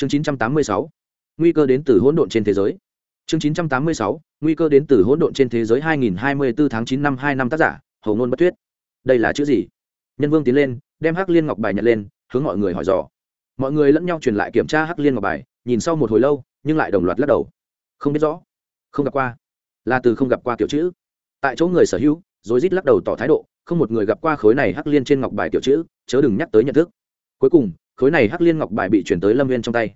chương 986, nguy cơ đến từ hỗn độn trên thế giới. Chương 986, nguy cơ đến từ hỗn độn trên thế giới 2024 tháng 9 năm 2 năm tác giả hầu ngôn bất tuyết. Đây là chữ gì? Nhân vương tiến lên đem hắc liên ngọc bài nhận lên hướng mọi người hỏi dò. Mọi người lẫn nhau truyền lại kiểm tra hắc liên ngọc bài nhìn sau một hồi lâu nhưng lại đồng loạt lắc đầu. Không biết rõ không gặp qua. Là từ không gặp qua kiểu chữ. Tại chỗ người sở hữu rồi rít lắc đầu tỏ thái độ không một người gặp qua khối này hắc liên trên ngọc bài kiểu chữ chớ đừng nhắc tới nhận thức. Cuối cùng khối này hắc liên ngọc bài bị chuyển tới lâm viên trong tay.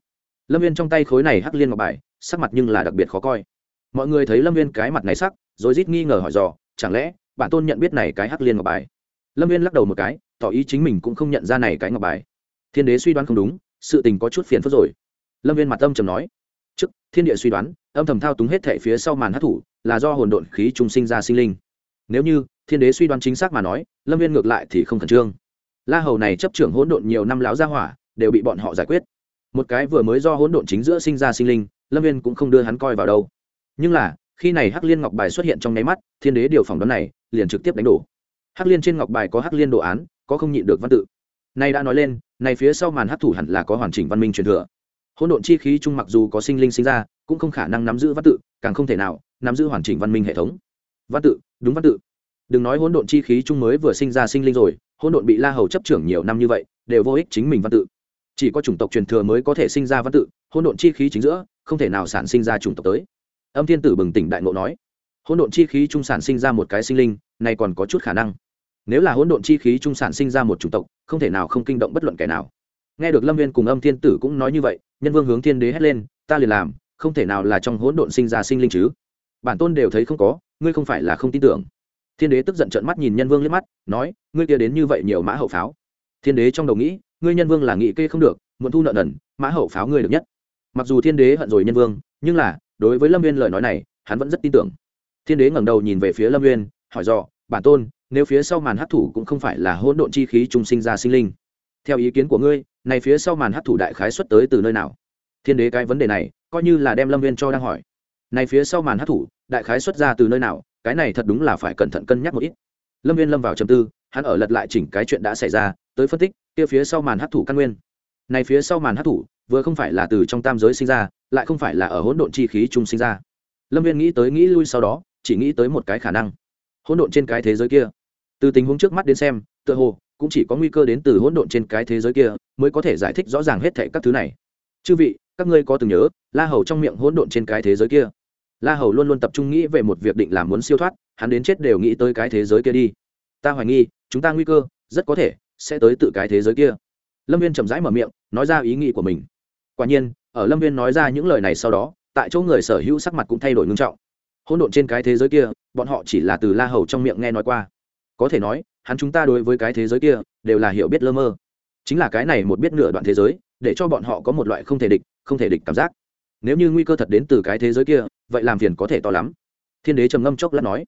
Lâm viên trong tay khối này hắc liên ngọc bài, sắc mặt nhưng là đặc biệt khó coi. Mọi người thấy lâm viên cái mặt này sắc, rồi rít nghi ngờ hỏi dò, chẳng lẽ bản tôn nhận biết này cái hắc liên ngọc bài? Lâm viên lắc đầu một cái, tỏ ý chính mình cũng không nhận ra này cái ngọc bài. Thiên đế suy đoán không đúng, sự tình có chút phiền phức rồi. Lâm viên mặt âm trầm nói, trước, thiên địa suy đoán, âm thầm thao túng hết thệ phía sau màn hát thủ, là do hồn độn khí trung sinh ra sinh linh. Nếu như thiên đế suy đoán chính xác mà nói, lâm viên ngược lại thì không khẩn trương la hầu này chấp trưởng hỗn độn nhiều năm láo ra hỏa, đều bị bọn họ giải quyết. Một cái vừa mới do hỗn độn chính giữa sinh ra sinh linh, lâm viên cũng không đưa hắn coi vào đâu. Nhưng là, khi này hắc liên ngọc bài xuất hiện trong nháy mắt, thiên đế điều phỏng đoán này, liền trực tiếp đánh đổ. Hắc liên trên ngọc bài có hắc liên đồ án, có không nhịn được văn tự. Nay đã nói lên này phía sau màn hắc thủ hẳn là có hoàn chỉnh văn minh truyền thừa. Hỗn độn chi khí chung mặc dù có sinh linh sinh ra, cũng không khả năng nắm giữ văn tự, càng không thể nào nắm giữ hoàn chỉnh văn minh hệ thống. Văn tự, đúng văn tự. Đừng nói hỗn độn chi khí chung mới vừa sinh ra sinh linh rồi hỗn độn bị la hầu chấp trưởng nhiều năm như vậy, đều vô ích chính mình văn tự. Chỉ có chủng tộc truyền thừa mới có thể sinh ra văn tự, hỗn độn chi khí chính giữa, không thể nào sản sinh ra chủng tộc tới. Âm thiên tử bừng tỉnh đại ngộ nói, hỗn độn chi khí trung sản sinh ra một cái sinh linh này còn có chút khả năng. Nếu là hỗn độn chi khí trung sản sinh ra một chủng tộc, không thể nào không kinh động bất luận kẻ nào. Nghe được lâm viên cùng âm thiên tử cũng nói như vậy, nhân vương hướng thiên đế hét lên, ta liền làm, không thể nào là trong hỗn độn sinh ra sinh linh chứ. Bản tôn đều thấy không có, ngươi không phải là không tin tưởng thiên đế tức giận trợn mắt nhìn nhân vương liếc mắt, nói, ngươi kia đến như vậy nhiều mã hậu pháo. Thiên đế trong đầu nghĩ, ngươi nhân vương là nghị kê không được, muốn thu nợ nần, mã hậu pháo ngươi được nhất. Mặc dù thiên đế hận rồi nhân vương, nhưng là, đối với lâm viên lời nói này, hắn vẫn rất tin tưởng. Thiên đế ngẩng đầu nhìn về phía lâm viên hỏi dò, bản tôn, nếu phía sau màn hát thủ cũng không phải là hỗn độn chi khí trung sinh ra sinh linh, theo ý kiến của ngươi, này phía sau màn hát thủ đại khái xuất tới từ nơi nào? Thiên đế cái vấn đề này, coi như là đem lâm viên cho đang hỏi. Này phía sau màn hát thủ, đại khái xuất ra từ nơi nào? Cái này thật đúng là phải cẩn thận cân nhắc một ít. Lâm viên lâm vào trầm tư, hắn ở lật lại chỉnh cái chuyện đã xảy ra, tới phân tích, kia phía sau màn hát thủ căn nguyên. Này phía sau màn hát thủ, vừa không phải là từ trong tam giới sinh ra, lại không phải là ở hỗn độn chi khí chung sinh ra. Lâm viên nghĩ tới nghĩ lui sau đó, chỉ nghĩ tới một cái khả năng. Hỗn độn trên cái thế giới kia. Từ tình huống trước mắt đến xem, tựa hồ cũng chỉ có nguy cơ đến từ hỗn độn trên cái thế giới kia mới có thể giải thích rõ ràng hết thảy các thứ này. Chư vị, các ngươi có từng nhớ, la hầu trong miệng hỗn độn trên cái thế giới kia? La hầu luôn luôn tập trung nghĩ về một việc định làm muốn siêu thoát, hắn đến chết đều nghĩ tới cái thế giới kia đi. Ta hoài nghi, chúng ta nguy cơ, rất có thể, sẽ tới tự cái thế giới kia. Lâm viên chậm rãi mở miệng, nói ra ý nghĩ của mình. Quả nhiên, ở lâm viên nói ra những lời này sau đó, tại chỗ người sở hữu sắc mặt cũng thay đổi ngưng trọng. Hỗn độn trên cái thế giới kia, bọn họ chỉ là từ la hầu trong miệng nghe nói qua. Có thể nói, hắn chúng ta đối với cái thế giới kia, đều là hiểu biết lơ mơ. Chính là cái này một biết nửa đoạn thế giới, để cho bọn họ có một loại không thể địch, không thể địch cảm giác nếu như nguy cơ thật đến từ cái thế giới kia, vậy làm phiền có thể to lắm. Thiên đế trầm ngâm chốc lát nói.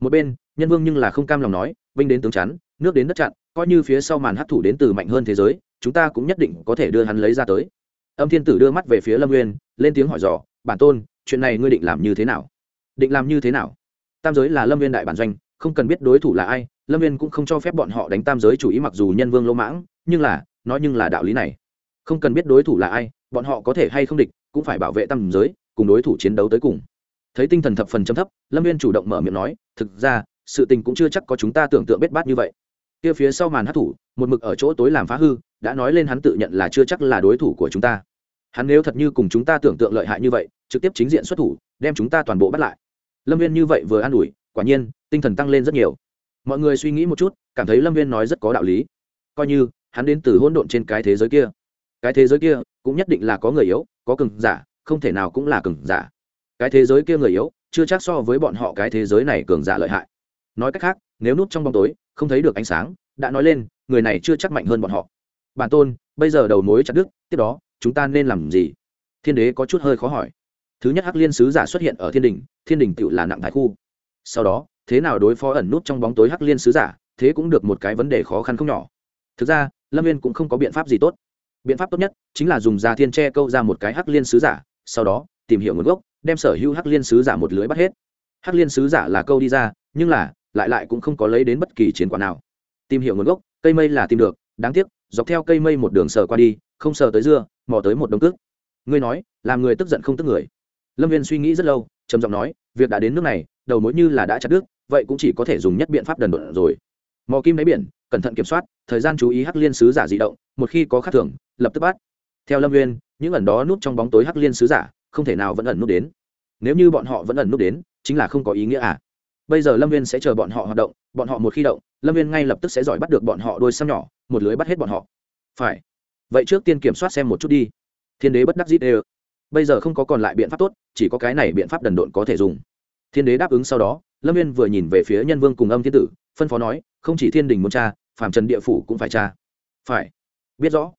Một bên, nhân vương nhưng là không cam lòng nói vinh đến tướng chắn, nước đến đất chặn, coi như phía sau màn hấp thủ đến từ mạnh hơn thế giới, chúng ta cũng nhất định có thể đưa hắn lấy ra tới. Âm thiên tử đưa mắt về phía lâm nguyên lên tiếng hỏi dò, bản tôn, chuyện này ngươi định làm như thế nào? Định làm như thế nào? Tam giới là lâm viên đại bản doanh, không cần biết đối thủ là ai, lâm viên cũng không cho phép bọn họ đánh tam giới chủ ý mặc dù nhân vương lỗ mãng, nhưng là, nói nhưng là đạo lý này. Không cần biết đối thủ là ai, bọn họ có thể hay không địch cũng phải bảo vệ tam giới, cùng đối thủ chiến đấu tới cùng. Thấy tinh thần thập phần chấm thấp, lâm viên chủ động mở miệng nói, thực ra, sự tình cũng chưa chắc có chúng ta tưởng tượng bết bát như vậy. Kia phía sau màn hát thủ, một mực ở chỗ tối làm phá hư, đã nói lên hắn tự nhận là chưa chắc là đối thủ của chúng ta. Hắn nếu thật như cùng chúng ta tưởng tượng lợi hại như vậy, trực tiếp chính diện xuất thủ, đem chúng ta toàn bộ bắt lại. Lâm viên như vậy vừa an ủi, quả nhiên, tinh thần tăng lên rất nhiều. Mọi người suy nghĩ một chút, cảm thấy lâm viên nói rất có đạo lý. Coi như, hắn đến từ hỗn độn trên cái thế giới kia. Cái thế giới kia, cũng nhất định là có người yếu có cường giả, không thể nào cũng là cường giả. Cái thế giới kia người yếu, chưa chắc so với bọn họ cái thế giới này cường giả lợi hại. Nói cách khác, nếu núp trong bóng tối, không thấy được ánh sáng, đã nói lên, người này chưa chắc mạnh hơn bọn họ. Bản tôn, bây giờ đầu mối chặt đứt, tiếp đó, chúng ta nên làm gì? Thiên đế có chút hơi khó hỏi. Thứ nhất hắc liên sứ giả xuất hiện ở thiên đình thiên đình tự là nặng thái khu. Sau đó, thế nào đối phó ẩn nút trong bóng tối hắc liên sứ giả, thế cũng được một cái vấn đề khó khăn không nhỏ. Thực ra, lâm viên cũng không có biện pháp gì tốt biện pháp tốt nhất chính là dùng da thiên tre câu ra một cái hắc liên sứ giả, sau đó tìm hiểu nguồn gốc, đem sở hữu hắc liên sứ giả một lưới bắt hết. Hắc liên sứ giả là câu đi ra, nhưng là lại lại cũng không có lấy đến bất kỳ chiến quả nào. Tìm hiểu nguồn gốc, cây mây là tìm được, đáng tiếc, dọc theo cây mây một đường sờ qua đi, không sờ tới dưa, mò tới một đồng cước. Ngươi nói, làm người tức giận không tức người. Lâm viên suy nghĩ rất lâu, trầm giọng nói, việc đã đến nước này, đầu mối như là đã chặt đứt, vậy cũng chỉ có thể dùng nhất biện pháp đần độn rồi. Mò kim đáy biển cẩn thận kiểm soát thời gian chú ý hắc liên sứ giả di động một khi có khắc thưởng lập tức bắt. Theo lâm nguyên, những ẩn đó núp trong bóng tối hắc liên sứ giả không thể nào vẫn ẩn núp đến. Nếu như bọn họ vẫn ẩn núp đến chính là không có ý nghĩa à? Bây giờ lâm viên sẽ chờ bọn họ hoạt động bọn họ một khi động lâm viên ngay lập tức sẽ giỏi bắt được bọn họ đôi xăm nhỏ một lưới bắt hết bọn họ. Phải. Vậy trước tiên kiểm soát xem một chút đi. Thiên đế bất đắc dĩ ê bây giờ không có còn lại biện pháp tốt chỉ có cái này biện pháp đần độn có thể dùng. Thiên đế đáp ứng sau đó lâm viên vừa nhìn về phía nhân vương cùng âm thiên tử phân phó nói không chỉ thiên đình muốn cha, phàm trần địa phủ cũng phải cha. Phải. Biết rõ.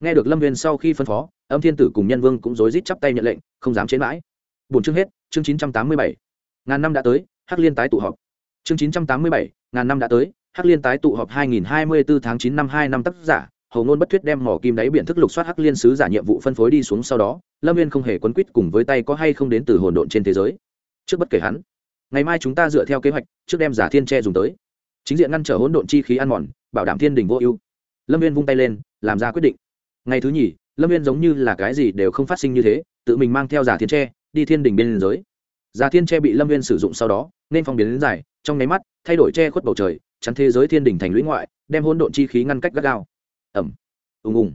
Nghe được lâm viên sau khi phân phó, âm thiên tử cùng nhân vương cũng rối rít chắp tay nhận lệnh, không dám chế mãi. Bốn chương hết, chương chín trăm tám mươi bảy. Ngàn năm đã tới, hắc liên tái tụ họp. Chương chín trăm tám mươi bảy, ngàn năm đã tới, hắc liên tái tụ họp hai nghìn hai mươi bốn tháng chín năm hai năm tác giả hầu ngôn bất thuyết đem mỏ kim đáy biển thức lục soát hắc liên sứ giả nhiệm vụ phân phối đi xuống sau đó, lâm viên không hề quấn quýt cùng với tay có hay không đến từ hồn độn trên thế giới. Trước bất kể hắn, ngày mai chúng ta dựa theo kế hoạch, trước đem giả thiên tre dùng tới chính diện ngăn trở hỗn độn chi khí ăn mòn, bảo đảm thiên đình vô ưu. Lâm viên vung tay lên, làm ra quyết định. Ngày thứ nhì, lâm viên giống như là cái gì đều không phát sinh như thế, tự mình mang theo giả thiên tre, đi thiên đình bên giới. Giả thiên tre bị lâm viên sử dụng sau đó, nên phong biến đến dài, trong nháy mắt, thay đổi tre khuất bầu trời, chắn thế giới thiên đình thành lũy ngoại, đem hỗn độn chi khí ngăn cách gắt gao. Ẩm, ùng ùng.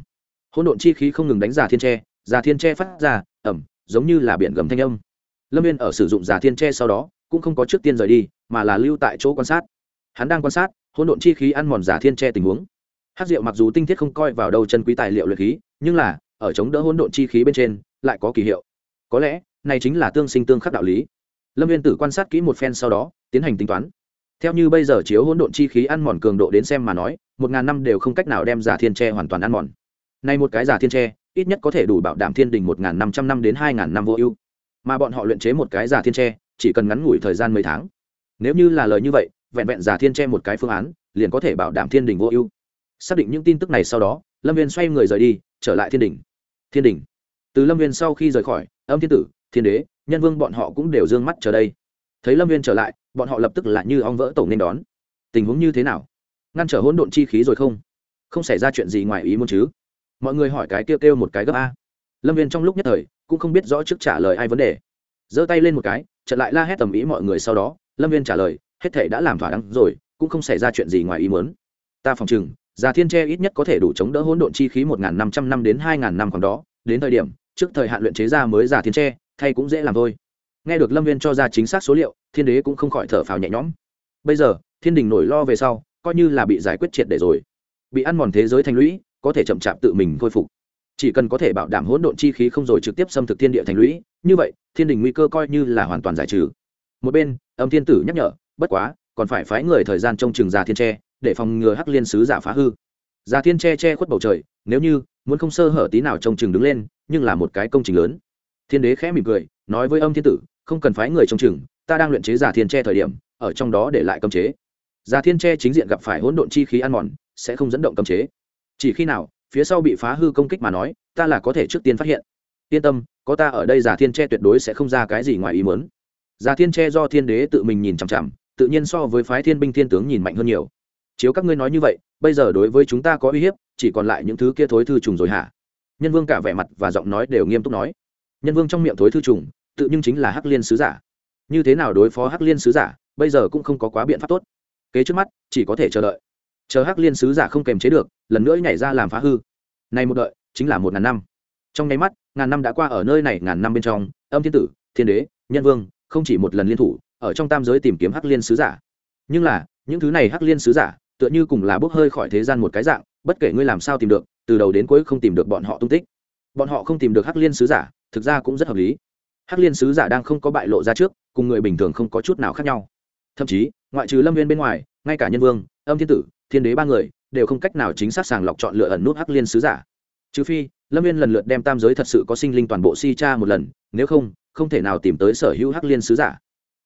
Hỗn độn chi khí không ngừng đánh giả thiên tre, giả thiên tre phát ra, ẩm, giống như là biển gầm thanh âm. Lâm viên ở sử dụng giả thiên tre sau đó, cũng không có trước tiên rời đi, mà là lưu tại chỗ quan sát hắn đang quan sát, hỗn độn chi khí ăn mòn giả thiên tre tình huống. Hát rượu mặc dù tinh thiết không coi vào đâu chân quý tài liệu luyện khí, nhưng là, ở chống đỡ hỗn độn chi khí bên trên, lại có kỳ hiệu. Có lẽ, này chính là tương sinh tương khắc đạo lý. Lâm viên tử quan sát kỹ một phen sau đó, tiến hành tính toán. Theo như bây giờ chiếu hỗn độn chi khí ăn mòn cường độ đến xem mà nói, một ngàn năm đều không cách nào đem giả thiên tre hoàn toàn ăn mòn. Nay một cái giả thiên tre ít nhất có thể đủ bảo đảm thiên đình một ngàn năm trăm năm đến hai ngàn năm vô ưu. Mà bọn họ luyện chế một cái giả thiên tre chỉ cần ngắn ngủi thời gian mấy tháng. Nếu như là lời như vậy vẹn vẹn giả thiên tre một cái phương án, liền có thể bảo đảm thiên đình vô ưu. Xác định những tin tức này sau đó, lâm viên xoay người rời đi, trở lại thiên đình. Thiên đình. Từ lâm viên sau khi rời khỏi, âm thiên tử, thiên đế, nhân vương bọn họ cũng đều d ư ơ n g mắt chờ đây. Thấy lâm viên trở lại, bọn họ lập tức lại như ong vỡ tổ nên đón. Tình huống như thế nào? Ngăn trở hỗn độn chi khí rồi không? Không xảy ra chuyện gì ngoài ý muốn chứ? Mọi người hỏi cái kêu kêu một cái gấp a. Lâm viên trong lúc nhất thời, cũng không biết rõ trước trả lời ai vấn đề. Giơ tay lên một cái trận lại la hét tầm ý mọi người sau đó, lâm viên trả lời hết thể đã làm thỏa đáng rồi, cũng không xảy ra chuyện gì ngoài ý muốn. Ta phòng chừng già thiên tre ít nhất có thể đủ chống đỡ hỗn độn chi khí một năm trăm năm đến hai năm còn đó. Đến thời điểm, trước thời hạn luyện chế ra mới già thiên tre, thay cũng dễ làm thôi. Nghe được lâm viên cho ra chính xác số liệu, thiên đế cũng không khỏi thở phào nhẹ nhõm. Bây giờ, thiên đình nổi lo về sau, coi như là bị giải quyết triệt để rồi. Bị ăn mòn thế giới thành lũy, có thể chậm chạp tự mình khôi phục. Chỉ cần có thể bảo đảm hỗn độn chi khí không rồi trực tiếp xâm thực thiên địa thành lũy, như vậy, thiên đình nguy cơ coi như là hoàn toàn giải trừ. Một bên, âm thiên tử nhắc nhở bất quá, còn phải phái người thời gian trông chừng già thiên tre, để phòng ngừa hắc liên sứ giả phá hư. Già thiên tre che khuất bầu trời, nếu như muốn không sơ hở tí nào trông chừng đứng lên, nhưng là một cái công trình lớn. Thiên đế khẽ mỉm cười, nói với âm thiên tử, không cần phái người trông chừng, ta đang luyện chế giả thiên tre thời điểm, ở trong đó để lại cấm chế. Giả thiên tre chính diện gặp phải hỗn độn chi khí ăn mòn, sẽ không dẫn động cấm chế. Chỉ khi nào, phía sau bị phá hư công kích mà nói, ta là có thể trước tiên phát hiện. Yên tâm, có ta ở đây giả thiên tre tuyệt đối sẽ không ra cái gì ngoài ý muốn. Giả thiên tre do thiên đế tự mình nhìn chằm chằm tự nhiên so với phái thiên binh thiên tướng nhìn mạnh hơn nhiều. Chiếu các ngươi nói như vậy, bây giờ đối với chúng ta có uy hiếp, chỉ còn lại những thứ kia thối thư trùng rồi hả? Nhân vương cả vẻ mặt và giọng nói đều nghiêm túc nói. Nhân vương trong miệng thối thư trùng, tự nhưng chính là hắc liên sứ giả. Như thế nào đối phó hắc liên sứ giả, bây giờ cũng không có quá biện pháp tốt. Kế trước mắt, chỉ có thể chờ đợi. Chờ hắc liên sứ giả không kềm chế được, lần nữa nhảy ra làm phá hư. Này một đợi, chính là một ngàn năm. Trong nháy mắt, ngàn năm đã qua ở nơi này ngàn năm bên trong, âm thiên tử, thiên đế, nhân vương, không chỉ một lần liên thủ ở trong tam giới tìm kiếm hắc liên sứ giả. Nhưng là, những thứ này hắc liên sứ giả, tựa như cùng là bốc hơi khỏi thế gian một cái dạng, bất kể ngươi làm sao tìm được, từ đầu đến cuối không tìm được bọn họ tung tích. Bọn họ không tìm được hắc liên sứ giả, thực ra cũng rất hợp lý. Hắc liên sứ giả đang không có bại lộ ra trước, cùng người bình thường không có chút nào khác nhau. Thậm chí, ngoại trừ lâm viên bên ngoài, ngay cả nhân vương, âm thiên tử, thiên đế ba người, đều không cách nào chính xác sàng lọc chọn lựa ẩn nút hắc liên sứ giả. Trừ phi, lâm viên lần lượt đem tam giới thật sự có sinh linh toàn bộ si cha một lần, nếu không không thể nào tìm tới sở hữu hắc liên sứ giả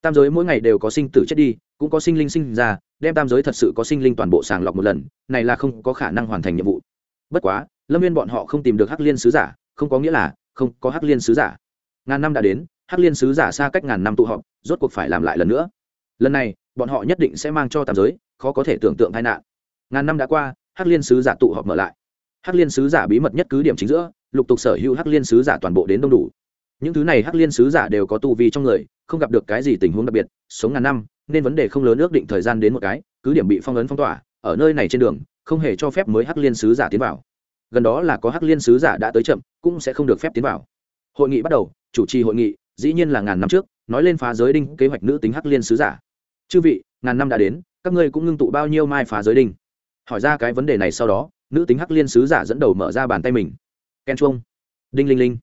tam giới mỗi ngày đều có sinh tử chết đi, cũng có sinh linh sinh ra, đem tam giới thật sự có sinh linh toàn bộ sàng lọc một lần, này là không có khả năng hoàn thành nhiệm vụ. Bất quá, lâm viên bọn họ không tìm được hắc liên sứ giả, không có nghĩa là không có hắc liên sứ giả. Ngàn năm đã đến, hắc liên sứ giả xa cách ngàn năm tụ họp, rốt cuộc phải làm lại lần nữa. Lần này, bọn họ nhất định sẽ mang cho tam giới, khó có thể tưởng tượng tai nạn. Ngàn năm đã qua, hắc liên sứ giả tụ họp mở lại. Hắc liên sứ giả bí mật nhất cứ điểm chính giữa, lục tục sở hữu hắc liên sứ giả toàn bộ đến đông đủ những thứ này hắc liên sứ giả đều có tu vi trong người, không gặp được cái gì tình huống đặc biệt, sống ngàn năm, nên vấn đề không lớn ước định thời gian đến một cái, cứ điểm bị phong ấn phong tỏa, ở nơi này trên đường, không hề cho phép mới hắc liên sứ giả tiến vào. Gần đó là có hắc liên sứ giả đã tới chậm, cũng sẽ không được phép tiến vào. Hội nghị bắt đầu, chủ trì hội nghị, dĩ nhiên là ngàn năm trước, nói lên phá giới đinh, kế hoạch nữ tính hắc liên sứ giả. Chư vị, ngàn năm đã đến, các ngươi cũng ngưng tụ bao nhiêu mai phá giới đinh? Hỏi ra cái vấn đề này sau đó, nữ tính hắc liên sứ giả dẫn đầu mở ra bàn tay mình. Ken chuông, đinh linh linh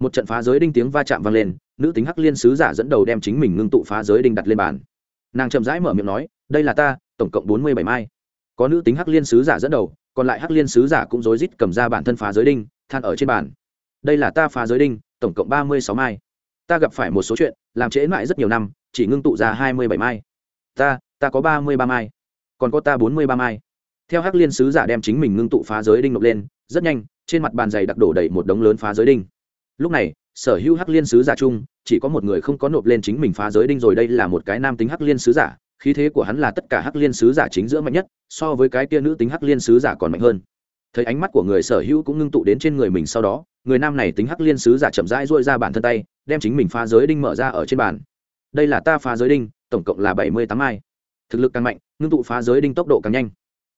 một trận phá giới đinh tiếng va chạm vang lên, nữ tính hắc liên sứ giả dẫn đầu đem chính mình ngưng tụ phá giới đinh đặt lên bàn. Nàng chậm rãi mở miệng nói, đây là ta, tổng cộng bốn mươi bảy mai. Có nữ tính hắc liên sứ giả dẫn đầu, còn lại hắc liên sứ giả cũng rối rít cầm ra bản thân phá giới đinh, than ở trên bàn. Đây là ta phá giới đinh, tổng cộng ba mươi sáu mai. Ta gặp phải một số chuyện, làm trễ mãi rất nhiều năm, chỉ ngưng tụ ra hai mươi bảy mai. Ta ta có ba mươi ba mai, còn có ta bốn mươi ba mai. Theo hắc liên sứ giả đem chính mình ngưng tụ phá giới đinh nộp lên, rất nhanh, trên mặt bàn dày đặc đổ đầy một đống lớn phá giới đinh lúc này, sở hữu hắc liên sứ giả chung, chỉ có một người không có nộp lên chính mình phá giới đinh rồi, đây là một cái nam tính hắc liên sứ giả, khí thế của hắn là tất cả hắc liên sứ giả chính giữa mạnh nhất, so với cái kia nữ tính hắc liên sứ giả còn mạnh hơn. Thấy ánh mắt của người sở hữu cũng ngưng tụ đến trên người mình sau đó, người nam này tính hắc liên sứ giả chậm rãi dội ra bản thân tay, đem chính mình phá giới đinh mở ra ở trên bàn. Đây là ta phá giới đinh, tổng cộng là bảy mươi tám mai. Thực lực càng mạnh, ngưng tụ phá giới đinh tốc độ càng nhanh.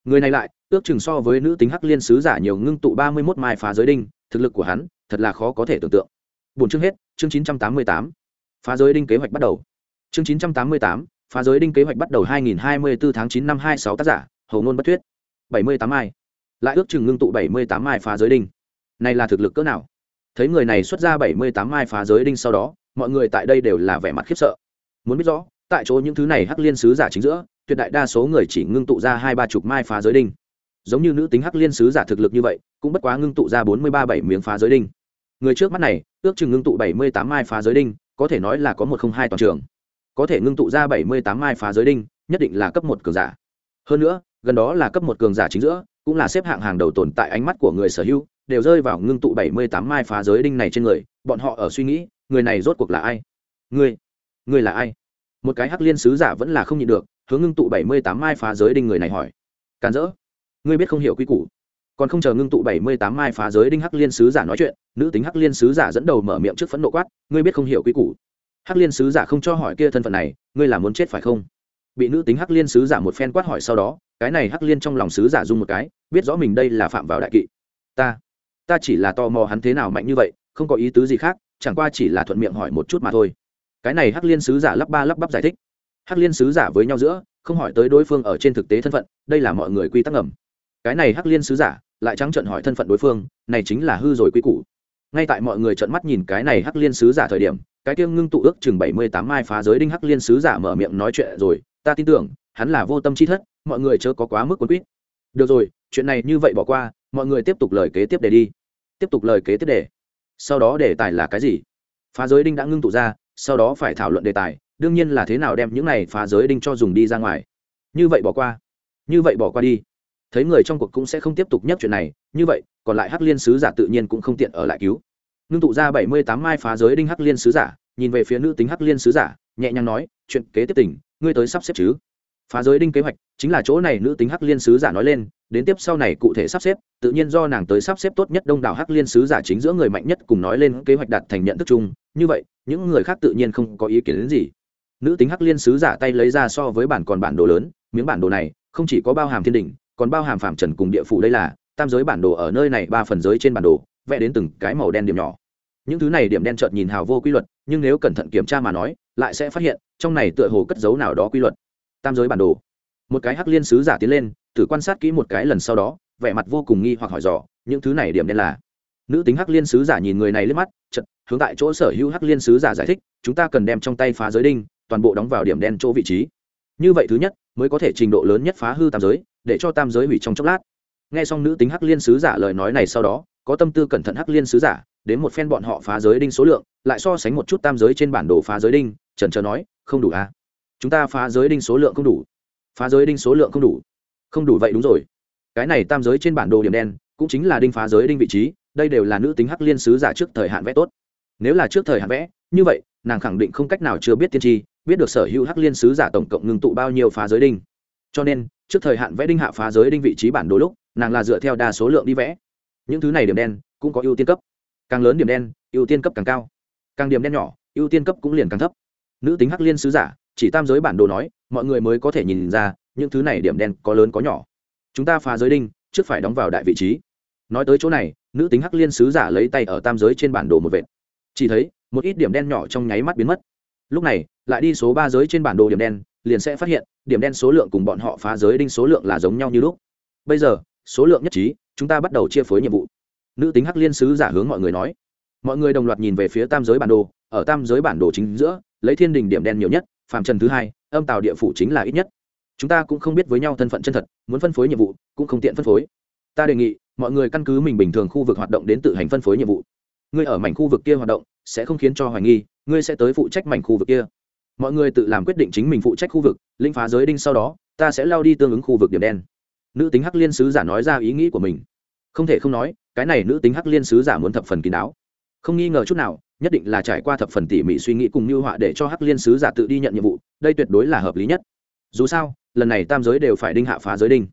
Người này lại, ước chừng so với nữ tính hắc liên sứ giả nhiều, ngưng tụ ba mươi mốt mai phá giới đinh, thực lực của hắn thật là khó có thể tưởng tượng. Bốn chương hết, chương chín trăm tám mươi tám. Phá giới đinh kế hoạch bắt đầu. Chương chín trăm tám mươi tám, phá giới đinh kế hoạch bắt đầu hai nghìn hai mươi bốn tháng chín năm hai sáu tác giả, hầu ngôn bất thuyết. bảy mươi tám mai lại ước chừng ngưng tụ bảy mươi tám mai phá giới đinh. Này là thực lực cỡ nào? Thấy người này xuất ra bảy mươi tám mai phá giới đinh sau đó, mọi người tại đây đều là vẻ mặt khiếp sợ. Muốn biết rõ, tại chỗ những thứ này hắc liên sứ giả chính giữa, tuyệt đại đa số người chỉ ngưng tụ ra hai ba chục mai phá giới đinh. Giống như nữ tính hắc liên sứ giả thực lực như vậy, cũng bất quá ngưng tụ ra bốn mươi ba bảy miếng phá giới đinh người trước mắt này, ước chừng ngưng tụ bảy mươi tám mai phá giới đinh, có thể nói là có một không hai toàn trường. Có thể ngưng tụ ra bảy mươi tám mai phá giới đinh, nhất định là cấp một cường giả. Hơn nữa, gần đó là cấp một cường giả chính giữa, cũng là xếp hạng hàng đầu tồn tại ánh mắt của người sở hữu, đều rơi vào ngưng tụ bảy mươi tám mai phá giới đinh này trên người, bọn họ ở suy nghĩ, người này rốt cuộc là ai? Người người là ai? Một cái hắc liên sứ giả vẫn là không nhịn được, hướng ngưng tụ bảy mươi tám mai phá giới đinh người này hỏi. Càn rỡ, ngươi biết không hiểu quy củ còn không chờ ngưng tụ bảy mươi tám mai phá giới đinh hắc liên sứ giả nói chuyện, nữ tính hắc liên sứ giả dẫn đầu mở miệng trước phẫn nộ quát, ngươi biết không hiểu quy củ. Hắc liên sứ giả không cho hỏi kia thân phận này, ngươi là muốn chết phải không? Bị nữ tính hắc liên sứ giả một phen quát hỏi sau đó, cái này hắc liên trong lòng sứ giả dung một cái, biết rõ mình đây là phạm vào đại kỵ. Ta ta chỉ là tò mò hắn thế nào mạnh như vậy, không có ý tứ gì khác, chẳng qua chỉ là thuận miệng hỏi một chút mà thôi. Cái này hắc liên sứ giả lắp ba lắp bắp giải thích. Hắc liên sứ giả với nhau giữa, không hỏi tới đối phương ở trên thực tế thân phận, đây là mọi người quy tắc ngầm. Cái này hắc liên sứ giả lại trắng trợn hỏi thân phận đối phương, này chính là hư rồi quy củ. Ngay tại mọi người trợn mắt nhìn cái này hắc liên sứ giả thời điểm, cái tiêng ngưng tụ ước chừng bảy mươi tám mai phá giới đinh hắc liên sứ giả mở miệng nói chuyện rồi, ta tin tưởng, hắn là vô tâm chi thất, mọi người chớ có quá mức quân quýt. Được rồi, chuyện này như vậy bỏ qua, mọi người tiếp tục lời kế tiếp để đi. Tiếp tục lời kế tiếp để sau đó đề tài là cái gì? Phá giới đinh đã ngưng tụ ra, sau đó phải thảo luận đề tài, đương nhiên là thế nào đem những này phá giới đinh cho dùng đi ra ngoài. Như vậy bỏ qua, như vậy bỏ qua đi thấy người trong cuộc cũng sẽ không tiếp tục nhắc chuyện này, như vậy, còn lại hắc liên sứ giả tự nhiên cũng không tiện ở lại cứu. Ngưng tụ ra bảy mươi tám mai phá giới đinh hắc liên sứ giả, nhìn về phía nữ tính hắc liên sứ giả, nhẹ nhàng nói, chuyện kế tiếp tỉnh ngươi tới sắp xếp chứ? Phá giới đinh kế hoạch, chính là chỗ này nữ tính hắc liên sứ giả nói lên, đến tiếp sau này cụ thể sắp xếp, tự nhiên do nàng tới sắp xếp tốt nhất đông đảo hắc liên sứ giả chính giữa người mạnh nhất cùng nói lên kế hoạch đạt thành nhận thức chung, như vậy, những người khác tự nhiên không có ý kiến đến gì. Nữ tính hắc liên sứ giả tay lấy ra so với bản còn bản đồ lớn, miếng bản đồ này, không chỉ có bao hàm thiên đỉnh còn bao hàm phạm trần cùng địa phủ đây là, tam giới bản đồ ở nơi này ba phần giới trên bản đồ, vẽ đến từng cái màu đen điểm nhỏ. Những thứ này điểm đen chợt nhìn hào vô quy luật, nhưng nếu cẩn thận kiểm tra mà nói, lại sẽ phát hiện, trong này tựa hồ cất dấu nào đó quy luật. Tam giới bản đồ. Một cái hắc liên sứ giả tiến lên, thử quan sát kỹ một cái lần sau đó, vẻ mặt vô cùng nghi hoặc hỏi dò, những thứ này điểm đen là? Nữ tính hắc liên sứ giả nhìn người này lên mắt chật hướng tại chỗ sở hữu hắc liên sứ giả giải thích, chúng ta cần đem trong tay phá giới đinh, toàn bộ đóng vào điểm đen chỗ vị trí. Như vậy thứ nhất, mới có thể trình độ lớn nhất phá hư tam giới để cho tam giới hủy trong chốc lát. Nghe xong nữ tính hắc liên sứ giả lời nói này sau đó, có tâm tư cẩn thận hắc liên sứ giả, đến một phen bọn họ phá giới đinh số lượng, lại so sánh một chút tam giới trên bản đồ phá giới đinh trần trờ nói, không đủ à? Chúng ta phá giới đinh số lượng không đủ. Phá giới đinh số lượng không đủ. Không đủ vậy đúng rồi. Cái này tam giới trên bản đồ điểm đen, cũng chính là đinh phá giới đinh vị trí, đây đều là nữ tính hắc liên sứ giả trước thời hạn vẽ tốt. Nếu là trước thời hạn vẽ, như vậy, nàng khẳng định không cách nào chưa biết tiên tri, biết được sở hữu hắc liên sứ giả tổng cộng ngưng tụ bao nhiêu phá giới đinh. Cho nên trước thời hạn vẽ đinh hạ phá giới đinh vị trí bản đồ lúc, nàng là dựa theo đa số lượng đi vẽ. Những thứ này điểm đen cũng có ưu tiên cấp. Càng lớn điểm đen, ưu tiên cấp càng cao. Càng điểm đen nhỏ, ưu tiên cấp cũng liền càng thấp. Nữ tính hắc liên sứ giả, chỉ tam giới bản đồ nói, mọi người mới có thể nhìn ra, những thứ này điểm đen có lớn có nhỏ. Chúng ta phá giới đinh, trước phải đóng vào đại vị trí. Nói tới chỗ này, nữ tính hắc liên sứ giả lấy tay ở tam giới trên bản đồ một vệt. Chỉ thấy, một ít điểm đen nhỏ trong nháy mắt biến mất. Lúc này, lại đi số ba giới trên bản đồ điểm đen liền sẽ phát hiện, điểm đen số lượng cùng bọn họ phá giới đinh số lượng là giống nhau như lúc. Bây giờ, số lượng nhất trí, chúng ta bắt đầu chia phối nhiệm vụ. Nữ tính hắc liên sứ giả hướng mọi người nói. Mọi người đồng loạt nhìn về phía tam giới bản đồ, ở tam giới bản đồ chính giữa, lấy thiên đình điểm đen nhiều nhất, phàm trần thứ hai, âm tào địa phủ chính là ít nhất. Chúng ta cũng không biết với nhau thân phận chân thật, muốn phân phối nhiệm vụ, cũng không tiện phân phối. Ta đề nghị, mọi người căn cứ mình bình thường khu vực hoạt động đến tự hành phân phối nhiệm vụ. Ngươi ở mảnh khu vực kia hoạt động, sẽ không khiến cho hoài nghi, ngươi sẽ tới phụ trách mảnh khu vực kia mọi người tự làm quyết định chính mình phụ trách khu vực linh phá giới đinh sau đó, ta sẽ lao đi tương ứng khu vực điểm đen. Nữ tính hắc liên sứ giả nói ra ý nghĩ của mình. Không thể không nói, cái này nữ tính hắc liên sứ giả muốn thập phần kín đáo. Không nghi ngờ chút nào, nhất định là trải qua thập phần tỉ mỉ suy nghĩ cùng như họa để cho hắc liên sứ giả tự đi nhận nhiệm vụ, đây tuyệt đối là hợp lý nhất. Dù sao, lần này tam giới đều phải đinh hạ phá giới đinh.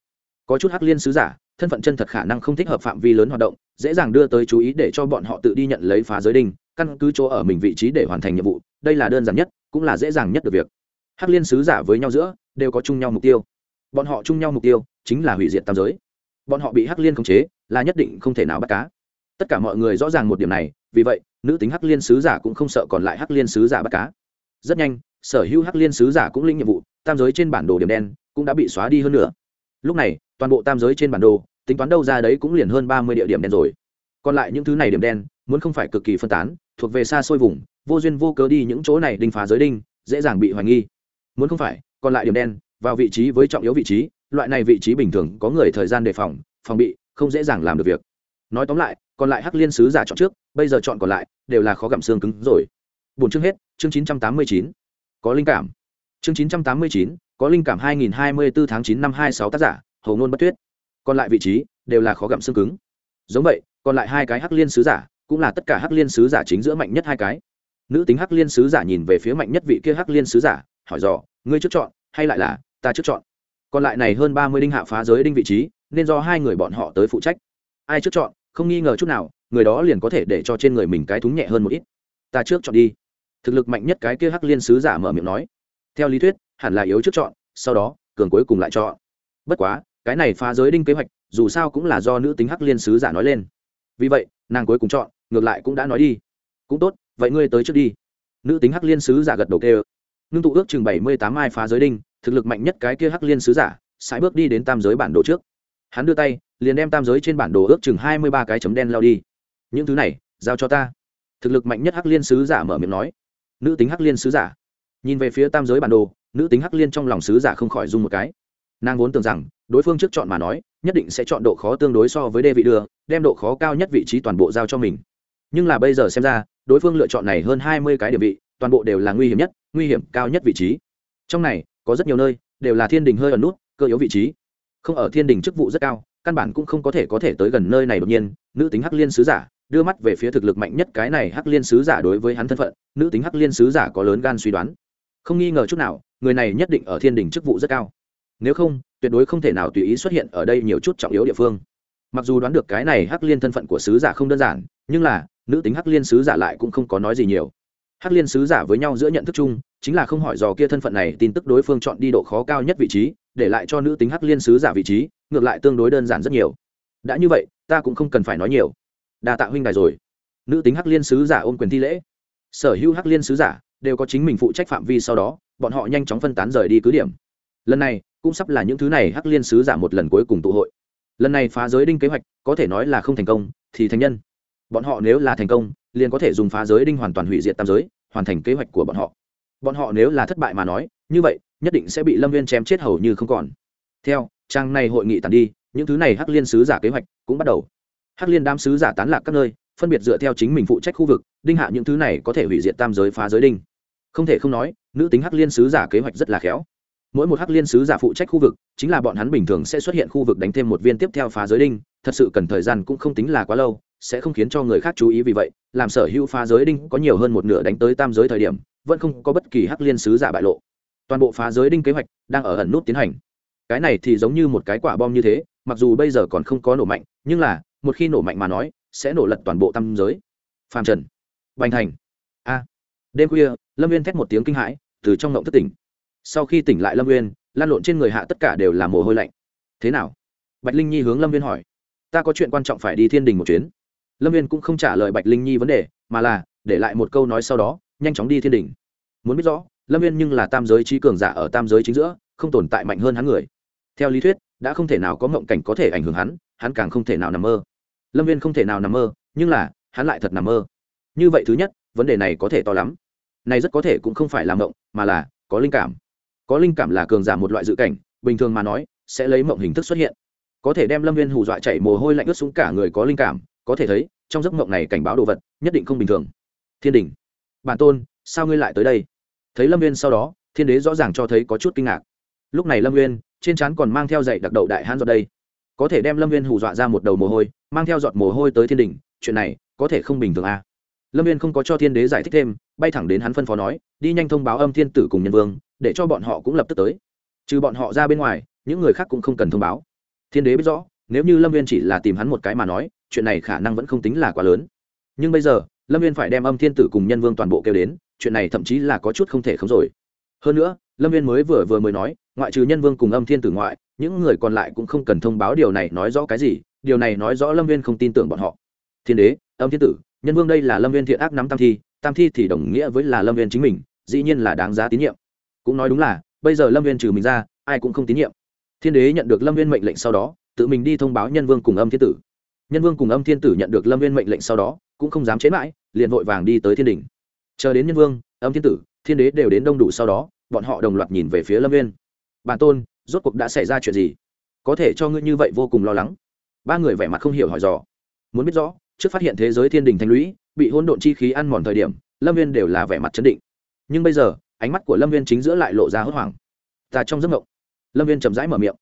Có chút hắc liên sứ giả, thân phận chân thật khả năng không thích hợp phạm vi lớn hoạt động, dễ dàng đưa tới chú ý để cho bọn họ tự đi nhận lấy phá giới đinh, căn cứ chỗ ở mình vị trí để hoàn thành nhiệm vụ, đây là đơn giản nhất cũng là dễ dàng nhất được việc. Hắc liên sứ giả với nhau giữa, đều có chung nhau mục tiêu. Bọn họ chung nhau mục tiêu, chính là hủy diệt tam giới. Bọn họ bị hắc liên khống chế, là nhất định không thể nào bắt cá. Tất cả mọi người rõ ràng một điểm này, vì vậy, nữ tính hắc liên sứ giả cũng không sợ còn lại hắc liên sứ giả bắt cá. Rất nhanh, sở hữu hắc liên sứ giả cũng lĩnh nhiệm vụ, tam giới trên bản đồ điểm đen cũng đã bị xóa đi hơn nữa. Lúc này, toàn bộ tam giới trên bản đồ, tính toán đâu ra đấy cũng liền hơn ba mươi địa điểm đen rồi. Còn lại những thứ này điểm đen, muốn không phải cực kỳ phân tán, thuộc về xa xôi vùng vô duyên vô cớ đi những chỗ này đinh phá giới đinh, dễ dàng bị hoài nghi. Muốn không phải, còn lại điểm đen, vào vị trí với trọng yếu vị trí, loại này vị trí bình thường có người thời gian đề phòng phòng bị, không dễ dàng làm được việc. Nói tóm lại, còn lại hắc liên sứ giả chọn trước, bây giờ chọn còn lại, đều là khó gặm xương cứng rồi. Bốn chương hết, chương chín trăm tám mươi chín. Có linh cảm. Chương chín trăm tám mươi chín, có linh cảm hai nghìn hai mươi bốn tháng chín năm hai sáu tác giả, hầu ngôn bất tuyết. Còn lại vị trí, đều là khó gặm xương cứng. Giống vậy, còn lại hai cái hắc liên sứ giả, cũng là tất cả hắc liên sứ giả chính giữa mạnh nhất hai cái nữ tính hắc liên sứ giả nhìn về phía mạnh nhất vị kia hắc liên sứ giả, hỏi dò, ngươi trước chọn, hay lại là ta trước chọn? Còn lại này hơn ba mươi đinh hạ phá giới đinh vị trí, nên do hai người bọn họ tới phụ trách. Ai trước chọn, không nghi ngờ chút nào, người đó liền có thể để cho trên người mình cái thúng nhẹ hơn một ít. Ta trước chọn đi. Thực lực mạnh nhất cái kia hắc liên sứ giả mở miệng nói. Theo lý thuyết, hẳn là yếu trước chọn, sau đó, cường cuối cùng lại chọn. Bất quá, cái này phá giới đinh kế hoạch, dù sao cũng là do nữ tính hắc liên sứ giả nói lên. Vì vậy, nàng cuối cùng chọn, ngược lại cũng đã nói đi. Cũng tốt vậy ngươi tới trước đi. Nữ tính hắc liên sứ giả gật đầu kêu. Ngưng tụ ước chừng bảy mươi tám ai phá giới đinh, thực lực mạnh nhất cái kia hắc liên sứ giả, sải bước đi đến tam giới bản đồ trước. Hắn đưa tay, liền đem tam giới trên bản đồ ước chừng hai mươi ba cái chấm đen lao đi. Những thứ này, giao cho ta. Thực lực mạnh nhất hắc liên sứ giả mở miệng nói. Nữ tính hắc liên sứ giả. Nhìn về phía tam giới bản đồ, nữ tính hắc liên trong lòng sứ giả không khỏi dung một cái. Nàng vốn tưởng rằng, đối phương trước chọn mà nói, nhất định sẽ chọn độ khó tương đối so với đê vị đưa, đem độ khó cao nhất vị trí toàn bộ giao cho mình. Nhưng là bây giờ xem ra đối phương lựa chọn này hơn hai mươi cái địa vị, toàn bộ đều là nguy hiểm nhất, nguy hiểm cao nhất vị trí. Trong này, có rất nhiều nơi đều là thiên đình hơi ẩn nút, cơ yếu vị trí. Không ở thiên đình chức vụ rất cao, căn bản cũng không có thể có thể tới gần nơi này đột nhiên, nữ tính hắc liên sứ giả, đưa mắt về phía thực lực mạnh nhất cái này hắc liên sứ giả đối với hắn thân phận, nữ tính hắc liên sứ giả có lớn gan suy đoán. Không nghi ngờ chút nào, người này nhất định ở thiên đình chức vụ rất cao. Nếu không, tuyệt đối không thể nào tùy ý xuất hiện ở đây nhiều chút trọng yếu địa phương. Mặc dù đoán được cái này hắc liên thân phận của sứ giả không đơn giản nhưng là, nữ tính hắc liên sứ giả lại cũng không có nói gì nhiều. Hắc liên sứ giả với nhau giữa nhận thức chung, chính là không hỏi dò kia thân phận này, tin tức đối phương chọn đi độ khó cao nhất vị trí, để lại cho nữ tính hắc liên sứ giả vị trí, ngược lại tương đối đơn giản rất nhiều. Đã như vậy, ta cũng không cần phải nói nhiều. Đa tạ huynh đài rồi. Nữ tính hắc liên sứ giả ôm quyền thi lễ. Sở hữu hắc liên sứ giả đều có chính mình phụ trách phạm vi sau đó, bọn họ nhanh chóng phân tán rời đi cứ điểm. Lần này, cũng sắp là những thứ này hắc liên sứ giả một lần cuối cùng tụ hội. Lần này phá giới đinh kế hoạch, có thể nói là không thành công, thì thành nhân bọn họ nếu là thành công, liền có thể dùng phá giới đinh hoàn toàn hủy diệt tam giới, hoàn thành kế hoạch của bọn họ. Bọn họ nếu là thất bại mà nói, như vậy, nhất định sẽ bị lâm viên chém chết hầu như không còn. Theo, trang này hội nghị tàn đi, những thứ này hắc liên sứ giả kế hoạch cũng bắt đầu. Hắc liên đám sứ giả tán lạc các nơi, phân biệt dựa theo chính mình phụ trách khu vực, đinh hạ những thứ này có thể hủy diệt tam giới phá giới đinh. Không thể không nói, nữ tính hắc liên sứ giả kế hoạch rất là khéo. Mỗi một hắc liên sứ giả phụ trách khu vực, chính là bọn hắn bình thường sẽ xuất hiện khu vực đánh thêm một viên tiếp theo phá giới đinh, thật sự cần thời gian cũng không tính là quá lâu sẽ không khiến cho người khác chú ý vì vậy, làm sở hữu phá giới đinh có nhiều hơn một nửa đánh tới tam giới thời điểm, vẫn không có bất kỳ hắc liên sứ giả bại lộ. Toàn bộ phá giới đinh kế hoạch đang ở ẩn nút tiến hành. Cái này thì giống như một cái quả bom như thế, mặc dù bây giờ còn không có nổ mạnh, nhưng là, một khi nổ mạnh mà nói, sẽ nổ lật toàn bộ tam giới. Phàm trần. Bành thành. A. Đêm khuya, lâm viên thét một tiếng kinh hãi, từ trong ngộng thất tỉnh. Sau khi tỉnh lại lâm viên lan lộn trên người hạ tất cả đều là mồ hôi lạnh. Thế nào? Bạch linh nhi hướng lâm viên hỏi. Ta có chuyện quan trọng phải đi thiên đình một chuyến lâm viên cũng không trả lời bạch linh nhi vấn đề, mà là, để lại một câu nói sau đó, nhanh chóng đi thiên đình muốn biết rõ, lâm viên nhưng là tam giới trí cường giả ở tam giới chính giữa, không tồn tại mạnh hơn hắn người. Theo lý thuyết, đã không thể nào có mộng cảnh có thể ảnh hưởng hắn hắn càng không thể nào nằm mơ. Lâm viên không thể nào nằm mơ, nhưng là, hắn lại thật nằm mơ. Như vậy thứ nhất, vấn đề này có thể to lắm. Này rất có thể cũng không phải là mộng, mà là, có linh cảm. Có linh cảm là cường giả một loại dự cảnh, bình thường mà nói, sẽ lấy mộng hình thức xuất hiện. Có thể đem lâm viên hù dọa chạy mồ hôi lạnh ướt xuống cả người có linh cảm có thể thấy, trong giấc mộng này cảnh báo đồ vật nhất định không bình thường. Thiên đình, bản tôn, sao ngươi lại tới đây? Thấy lâm viên sau đó, thiên đế rõ ràng cho thấy có chút kinh ngạc. Lúc này lâm viên trên trán còn mang theo dạy đặc đậu đại hãn giọt đây. Có thể đem lâm viên hù dọa ra một đầu mồ hôi, mang theo giọt mồ hôi tới thiên đình, chuyện này có thể không bình thường à. lâm viên không có cho thiên đế giải thích thêm, bay thẳng đến hắn phân phó nói, đi nhanh thông báo âm thiên tử cùng nhân vương, để cho bọn họ cũng lập tức tới. Trừ bọn họ ra bên ngoài, những người khác cũng không cần thông báo. Thiên đế biết rõ, nếu như lâm viên chỉ là tìm hắn một cái mà nói chuyện này khả năng vẫn không tính là quá lớn. Nhưng bây giờ, lâm viên phải đem âm thiên tử cùng nhân vương toàn bộ kêu đến, chuyện này thậm chí là có chút không thể không rồi. Hơn nữa, lâm viên mới vừa vừa mới nói, ngoại trừ nhân vương cùng âm thiên tử ngoại, những người còn lại cũng không cần thông báo điều này nói rõ cái gì, điều này nói rõ lâm viên không tin tưởng bọn họ. Thiên đế, âm thiên tử, nhân vương đây là lâm viên thiện ác nắm tam thi tam thi thì đồng nghĩa với là lâm viên chính mình, dĩ nhiên là đáng giá tín nhiệm. Cũng nói đúng là, bây giờ lâm viên trừ mình ra, ai cũng không tín nhiệm. Thiên đế nhận được lâm viên mệnh lệnh sau đó, tự mình đi thông báo nhân vương cùng âm thiên tử nhân vương cùng âm thiên tử nhận được lâm viên mệnh lệnh sau đó, cũng không dám chế mãi, liền vội vàng đi tới thiên đình chờ đến nhân vương, âm thiên tử, thiên đế đều đến đông đủ sau đó, bọn họ đồng loạt nhìn về phía lâm viên bản tôn, rốt cuộc đã xảy ra chuyện gì? Có thể cho ngươi như vậy vô cùng lo lắng? Ba người vẻ mặt không hiểu hỏi dò. Muốn biết rõ, trước phát hiện thế giới thiên đình thành lũy, bị hôn độn chi khí ăn mòn thời điểm, lâm viên đều là vẻ mặt chấn định. Nhưng bây giờ, ánh mắt của lâm viên chính giữa lại lộ ra hốt hoảng. Ta trong giấc mộng. Lâm viên chậm rãi mở miệng.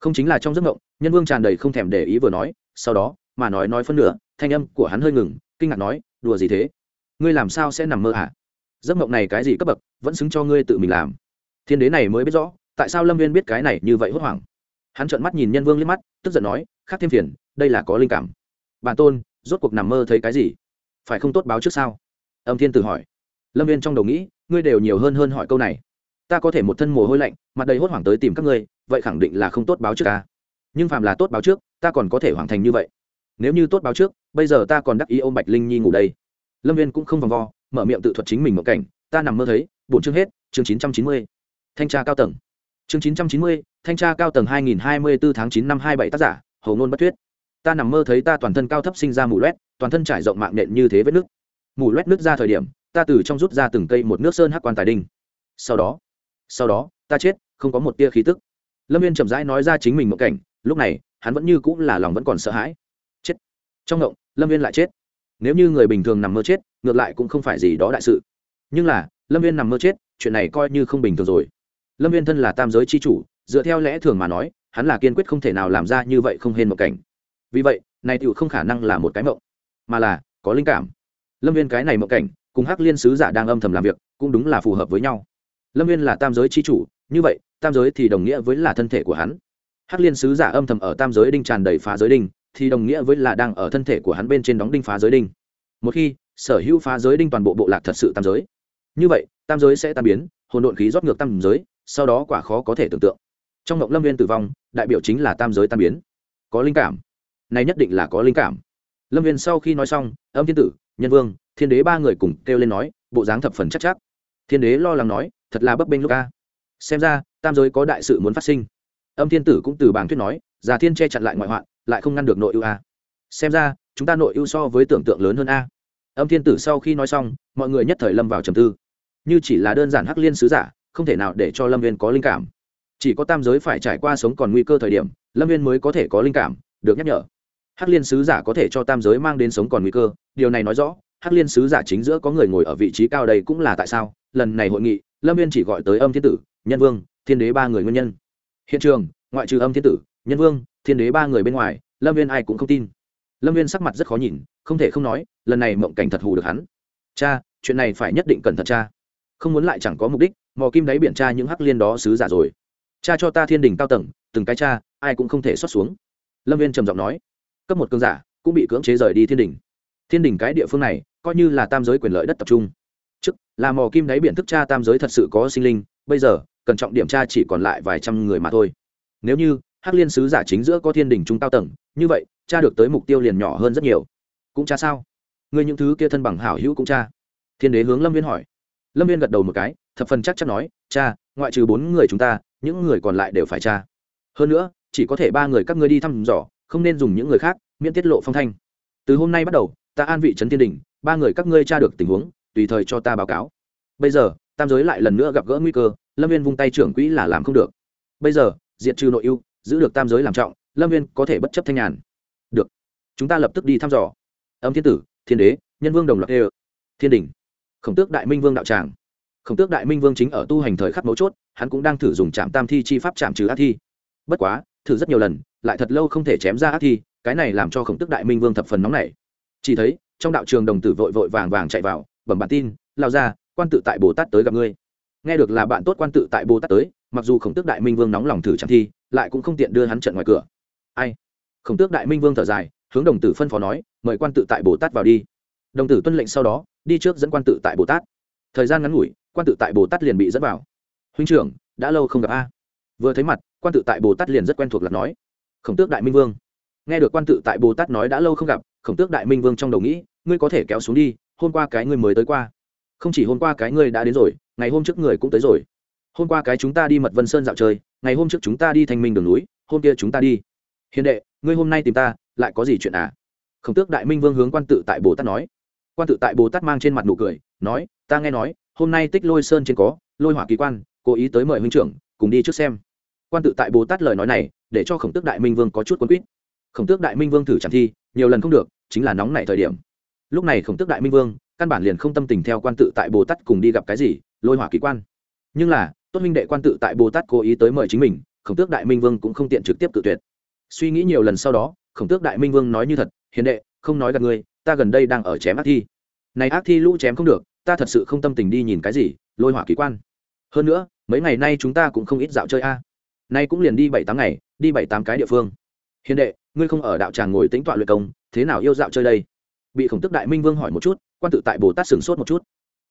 Không chính là trong giấc mộng, nhân vương tràn đầy không thèm để ý vừa nói, sau đó mà nói nói phân nửa, thanh âm của hắn hơi ngừng, kinh ngạc nói, đùa gì thế? Ngươi làm sao sẽ nằm mơ hả? Giấc mộng này cái gì cấp bậc, vẫn xứng cho ngươi tự mình làm. Thiên đế này mới biết rõ, tại sao lâm viên biết cái này như vậy hốt hoảng. Hắn trợn mắt nhìn nhân vương liếc mắt, tức giận nói khác thêm phiền, đây là có linh cảm. Bản tôn, rốt cuộc nằm mơ thấy cái gì? Phải không tốt báo trước sao? Âm thiên tử hỏi. Lâm viên trong đầu nghĩ, ngươi đều nhiều hơn hơn hỏi câu này. Ta có thể một thân mồ hôi lạnh, mặt đầy hốt hoảng tới tìm các ngươi, vậy khẳng định là không tốt báo trước ta nhưng phàm là tốt báo trước, ta còn có thể hoàn thành như vậy nếu như tốt báo trước, bây giờ ta còn đắc ý ôm bạch linh nhi ngủ đây. Lâm viên cũng không vòng vo, mở miệng tự thuật chính mình mộng cảnh. Ta nằm mơ thấy bổn chương hết, chương chín trăm chín mươi. Thanh tra cao tầng. Chương chín trăm chín mươi, thanh tra cao tầng hai nghìn hai mươi bốn tháng chín năm hai bảy tác giả hầu ngôn bất thuyết. Ta nằm mơ thấy ta toàn thân cao thấp sinh ra mù loét, toàn thân trải rộng mạng nện như thế vết nước mù loét nước ra thời điểm, ta từ trong rút ra từng cây một nước sơn hắc quan tài đinh. Sau đó sau đó, ta chết, không có một tia khí tức. Lâm viên chậm rãi nói ra chính mình mộng cảnh, lúc này, hắn vẫn như cũng là lòng vẫn còn sợ hãi trong ngộng, lâm viên lại chết. Nếu như người bình thường nằm mơ chết, ngược lại cũng không phải gì đó đại sự. Nhưng là, lâm viên nằm mơ chết, chuyện này coi như không bình thường rồi. Lâm viên thân là tam giới c h i chủ, dựa theo lẽ thường mà nói, hắn là kiên quyết không thể nào làm ra như vậy không hên một cảnh. Vì vậy, này tựu không khả năng là một cái mộng, mà là có linh cảm. Lâm viên cái này mộng cảnh, cùng hắc liên sứ giả đang âm thầm làm việc, cũng đúng là phù hợp với nhau. Lâm viên là tam giới c h i chủ, như vậy, tam giới thì đồng nghĩa với là thân thể của hắn. Hắc liên sứ giả âm thầm ở tam giới đinh tràn đầy phá giới đinh thì đồng nghĩa với là đang ở thân thể của hắn bên trên đóng đinh phá giới đinh. Một khi sở hữu phá giới đinh toàn bộ bộ lạc thật sự tam giới. Như vậy, tam giới sẽ tan biến, hồn độn khí rót ngược tam giới, sau đó quả khó có thể tưởng tượng. Trong mộng lâm viên tử vong, đại biểu chính là tam giới tan biến. Có linh cảm. Này nhất định là có linh cảm. Lâm viên sau khi nói xong, âm thiên tử, nhân vương, thiên đế ba người cùng kêu lên nói, bộ dáng thập phần chắc chắc. Thiên đế lo lắng nói, thật là bấp bênh lúc ca xem ra, tam giới có đại sự muốn phát sinh. Âm thiên tử cũng từ bảng thuyết nói, già thiên che chặn lại ngoại hoạn lại không ngăn được nội ưu a. Xem ra, chúng ta nội ưu so với tưởng tượng lớn hơn a. Âm thiên tử sau khi nói xong, mọi người nhất thời lâm vào trầm tư. Như chỉ là đơn giản hắc liên sứ giả, không thể nào để cho lâm viên có linh cảm. Chỉ có tam giới phải trải qua sống còn nguy cơ thời điểm, lâm viên mới có thể có linh cảm, được nhắc nhở. Hắc liên sứ giả có thể cho tam giới mang đến sống còn nguy cơ, điều này nói rõ, hắc liên sứ giả chính giữa có người ngồi ở vị trí cao đây cũng là tại sao, lần này hội nghị, lâm viên chỉ gọi tới âm thiên tử, nhân vương, thiên đế ba người nguyên nhân. Hiện trường, ngoại trừ âm thiên tử nhân vương, thiên đế ba người bên ngoài, lâm viên ai cũng không tin. Lâm viên sắc mặt rất khó nhìn, không thể không nói, lần này mộng cảnh thật hù được hắn. Cha, chuyện này phải nhất định cẩn thận cha. Không muốn lại chẳng có mục đích, mò kim đáy biển cha những hắc liên đó sứ giả rồi. Cha cho ta thiên đình cao tầng, từng cái cha, ai cũng không thể xuất xuống. Lâm viên trầm giọng nói. Cấp một cơn giả, cũng bị cưỡng chế rời đi thiên đình thiên đình cái địa phương này, coi như là tam giới quyền lợi đất tập trung. Trước, là mò kim đáy biển thức cha tam giới thật sự có sinh linh, bây giờ cần trọng điểm tra chỉ còn lại vài trăm người mà thôi. Nếu như hắc liên sứ giả chính giữa có thiên đình trung cao tầng, như vậy, cha được tới mục tiêu liền nhỏ hơn rất nhiều. Cũng cha sao? Ngươi những thứ kia thân bằng hảo hữu cũng cha. Thiên đế hướng lâm viên hỏi. Lâm viên gật đầu một cái, thập phần chắc chắn nói, cha, ngoại trừ bốn người chúng ta, những người còn lại đều phải cha. Hơn nữa, chỉ có thể ba người các ngươi đi thăm dò, không nên dùng những người khác, miễn tiết lộ phong thanh. Từ hôm nay bắt đầu, ta an vị trấn thiên đình, ba người các ngươi tra được tình huống, tùy thời cho ta báo cáo. Bây giờ, tam giới lại lần nữa gặp gỡ nguy cơ, lâm viên vung tay trưởng quỹ là làm không được. Bây giờ, diệt trừ nội ưu giữ được tam giới làm trọng, lâm viên có thể bất chấp thanh nhàn. Được, chúng ta lập tức đi thăm dò. Âm thiên tử, thiên đế, nhân vương đồng loạt ê thiên đình khổng tước đại minh vương đạo tràng. Khổng tước đại minh vương chính ở tu hành thời khắc mấu chốt, hắn cũng đang thử dùng trạm tam thi chi pháp chạm trừ ác thi. Bất quá, thử rất nhiều lần, lại thật lâu không thể chém ra ác thi, cái này làm cho khổng tước đại minh vương thập phần nóng nảy. Chỉ thấy, trong đạo trường đồng tử vội vội vàng vàng chạy vào, bẩm bản tin lao ra quan tự tại bồ tát tới gặp ngươi nghe được là bạn tốt quan tự tại bồ tát tới, mặc dù khổng tước đại minh vương nóng lòng thử chẳng thi, lại cũng không tiện đưa hắn trận ngoài cửa. Ai? Khổng tước đại minh vương thở dài, hướng đồng tử phân phó nói, mời quan tự tại bồ tát vào đi. Đồng tử tuân lệnh sau đó, đi trước dẫn quan tự tại bồ tát. Thời gian ngắn ngủi, quan tự tại bồ tát liền bị dẫn vào. Huynh trưởng, đã lâu không gặp a. Vừa thấy mặt, quan tự tại bồ tát liền rất quen thuộc là nói. Khổng tước đại minh vương. Nghe được quan tự tại bồ tát nói đã lâu không gặp, khổng tước đại minh vương trong đầu nghĩ, ngươi có thể kéo xuống đi, hôm qua cái ngươi mới tới qua không chỉ hôm qua cái ngươi đã đến rồi, ngày hôm trước người cũng tới rồi. Hôm qua cái chúng ta đi mật vân sơn dạo chơi, ngày hôm trước chúng ta đi thanh minh đường núi, hôm kia chúng ta đi. Hiền đệ, ngươi hôm nay tìm ta, lại có gì chuyện à? Khổng tước đại minh vương hướng quan tự tại bồ tát nói. Quan tự tại bồ tát mang trên mặt nụ cười, nói, ta nghe nói, hôm nay tích lôi sơn trên có, lôi hỏa kỳ quan, cố ý tới mời huynh trưởng, cùng đi trước xem. Quan tự tại bồ tát lời nói này, để cho khổng tước đại minh vương có chút quân quýt. Khổng tước đại minh vương thử chẳng thi, nhiều lần không được, chính là nóng nảy thời điểm. Lúc này khổng tước đại minh vương căn bản liền không tâm tình theo quan tự tại bồ tát cùng đi gặp cái gì, lôi hỏa kỳ quan. Nhưng là, tốt minh đệ quan tự tại bồ tát cố ý tới mời chính mình, khổng tước đại minh vương cũng không tiện trực tiếp tự tuyệt. Suy nghĩ nhiều lần sau đó, khổng tước đại minh vương nói như thật, hiền đệ, không nói gặp ngươi, ta gần đây đang ở chém ác thi. Này ác thi lũ chém không được, ta thật sự không tâm tình đi nhìn cái gì, lôi hỏa kỳ quan. Hơn nữa, mấy ngày nay chúng ta cũng không ít dạo chơi a. Nay cũng liền đi bảy tám ngày, đi bảy tám cái địa phương. Hiền đệ, ngươi không ở đạo tràng ngồi tính tọa luyện công, thế nào yêu dạo chơi đây? Bị khổng tước đại minh vương hỏi một chút, quan tự tại bồ tát sửng sốt một chút.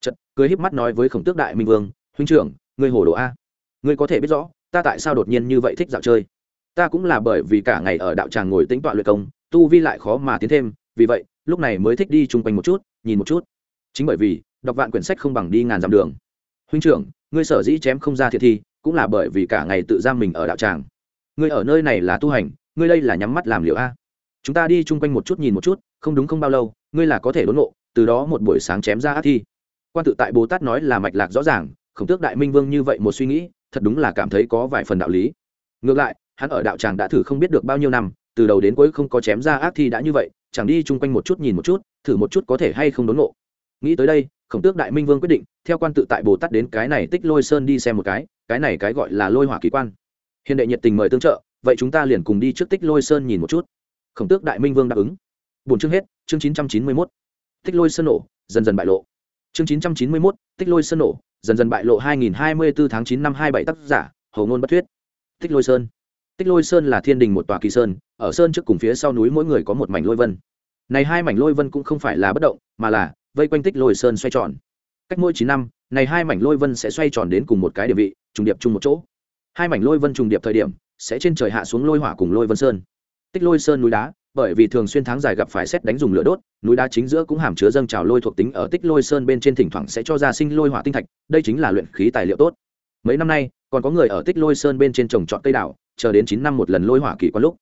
Chật cười híp mắt nói với khổng tước đại minh vương, huynh trưởng người hồ đồ a? Người có thể biết rõ, ta tại sao đột nhiên như vậy thích dạo chơi? Ta cũng là bởi vì cả ngày ở đạo tràng ngồi tính tọa luyện công, tu vi lại khó mà tiến thêm, vì vậy, lúc này mới thích đi chung quanh một chút, nhìn một chút. Chính bởi vì, đọc vạn quyển sách không bằng đi ngàn dặm đường. Huynh trưởng, ngươi sở dĩ chém không ra thiệt thi cũng là bởi vì cả ngày tự giam mình ở đạo tràng. Ngươi ở nơi này là tu hành, ngươi đây là nhắm mắt làm liệu a? Chúng ta đi chung quanh một chút nhìn một chút, không đúng không bao lâu, ngươi là có thể đốn nộ từ đó một buổi sáng chém ra ác thi. Quan tự tại bồ tát nói là mạch lạc rõ ràng, khổng tước đại minh vương như vậy một suy nghĩ, thật đúng là cảm thấy có vài phần đạo lý. Ngược lại, hắn ở đạo tràng đã thử không biết được bao nhiêu năm, từ đầu đến cuối không có chém ra ác thi đã như vậy, chẳng đi chung quanh một chút nhìn một chút, thử một chút có thể hay không đốn nộ nghĩ tới đây, khổng tước đại minh vương quyết định, theo quan tự tại bồ tát đến cái này tích lôi sơn đi xem một cái cái này cái gọi là lôi hỏa kỳ quan. Hiện đệ nhiệt tình mời tương trợ, vậy chúng ta liền cùng đi trước tích lôi sơn nhìn một chút khổng tước đại minh vương đáp ứng. Bốn chương hết, chương chín trăm chín mươi mốt. Tích lôi sơn nổ, dần dần bại lộ. Chương chín trăm chín mươi mốt, tích lôi sơn nổ, dần dần bại lộ hai nghìn hai mươi bốn tháng chín năm hai bảy tác giả hầu ngôn bất thuyết. Tích lôi sơn. Tích lôi sơn là thiên đình một tòa kỳ sơn, ở sơn trước cùng phía sau núi mỗi người có một mảnh lôi vân. Này hai mảnh lôi vân cũng không phải là bất động, mà là vây quanh tích lôi sơn xoay tròn. Cách mỗi chín năm, này hai mảnh lôi vân sẽ xoay tròn đến cùng một cái địa vị, trùng điệp chung một chỗ. Hai mảnh lôi vân trùng điệp thời điểm, sẽ trên trời hạ xuống lôi hỏa cùng lôi vân sơn tích lôi sơn núi đá, bởi vì thường xuyên tháng dài gặp phải xét đánh dùng lửa đốt, núi đá chính giữa cũng hàm chứa dâng trào lôi thuộc tính ở tích lôi sơn bên trên thỉnh thoảng sẽ cho ra sinh lôi hỏa tinh thạch, đây chính là luyện khí tài liệu tốt. Mấy năm nay, còn có người ở tích lôi sơn bên trên trồng trọt cây đảo chờ đến chín năm một lần lôi hỏa kỳ quan lúc.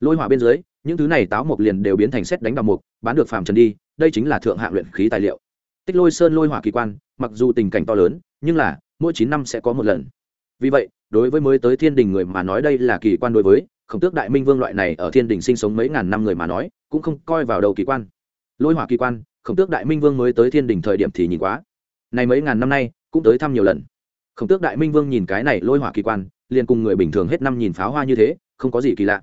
Lôi hỏa bên dưới, những thứ này táo mộc liền đều biến thành xét đánh đào mục bán được phàm trần đi, đây chính là thượng hạng luyện khí tài liệu. Tích lôi sơn lôi hỏa kỳ quan, mặc dù tình cảnh to lớn, nhưng là, mỗi chín năm sẽ có một lần. Vì vậy, đối với mới tới thiên đình người mà nói đây là kỳ quan đối với khổng tước đại minh vương loại này ở thiên đình sinh sống mấy ngàn năm người mà nói, cũng không coi vào đầu kỳ quan. Lôi hỏa kỳ quan, khổng tước đại minh vương mới tới thiên đình thời điểm thì nhìn quá. Này mấy ngàn năm nay, cũng tới thăm nhiều lần. Khổng tước đại minh vương nhìn cái này lôi hỏa kỳ quan, liền cùng người bình thường hết năm nhìn pháo hoa như thế, không có gì kỳ lạ.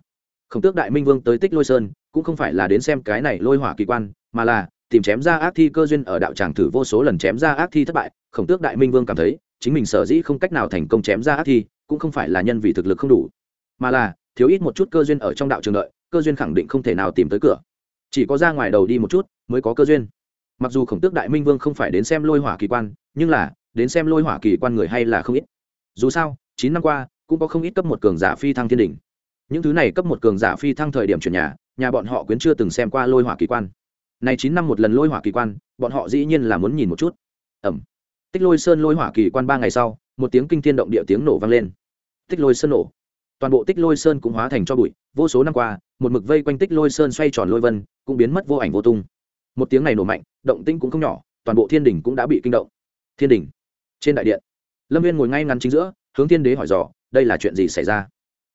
Khổng tước đại minh vương tới tích lôi sơn, cũng không phải là đến xem cái này lôi hỏa kỳ quan, mà là tìm chém ra ác thi cơ duyên ở đạo tràng thử vô số lần chém ra ác thi thất bại. Khổng tước đại minh vương cảm thấy, chính mình sở dĩ không cách nào thành công chém ra ác thi, cũng không phải là nhân vì thực lực không đủ, mà là thiếu ít một chút cơ duyên ở trong đạo trường đợi, cơ duyên khẳng định không thể nào tìm tới cửa. Chỉ có ra ngoài đầu đi một chút, mới có cơ duyên. Mặc dù khổng tước đại minh vương không phải đến xem lôi hỏa kỳ quan, nhưng là, đến xem lôi hỏa kỳ quan người hay là không ít. Dù sao, chín năm qua, cũng có không ít cấp một cường giả phi thăng thiên đỉnh. Những thứ này cấp một cường giả phi thăng thời điểm chuyển nhà nhà bọn họ quyến chưa từng xem qua lôi hỏa kỳ quan. Này chín năm một lần lôi hỏa kỳ quan, bọn họ dĩ nhiên là muốn nhìn một chút. Ẩm. Tích lôi sơn lôi hỏa kỳ quan ba ngày sau, một tiếng kinh thiên động địa tiếng nổ vang lên. Tích lôi sơn nổ toàn bộ tích lôi sơn cũng hóa thành cho bụi, vô số năm qua, một mực vây quanh tích lôi sơn xoay tròn lôi vân, cũng biến mất vô ảnh vô tung. Một tiếng này nổ mạnh, động tĩnh cũng không nhỏ, toàn bộ thiên đình cũng đã bị kinh động. Thiên đình trên đại điện, lâm viên ngồi ngay ngắn chính giữa, hướng thiên đế hỏi dò, đây là chuyện gì xảy ra?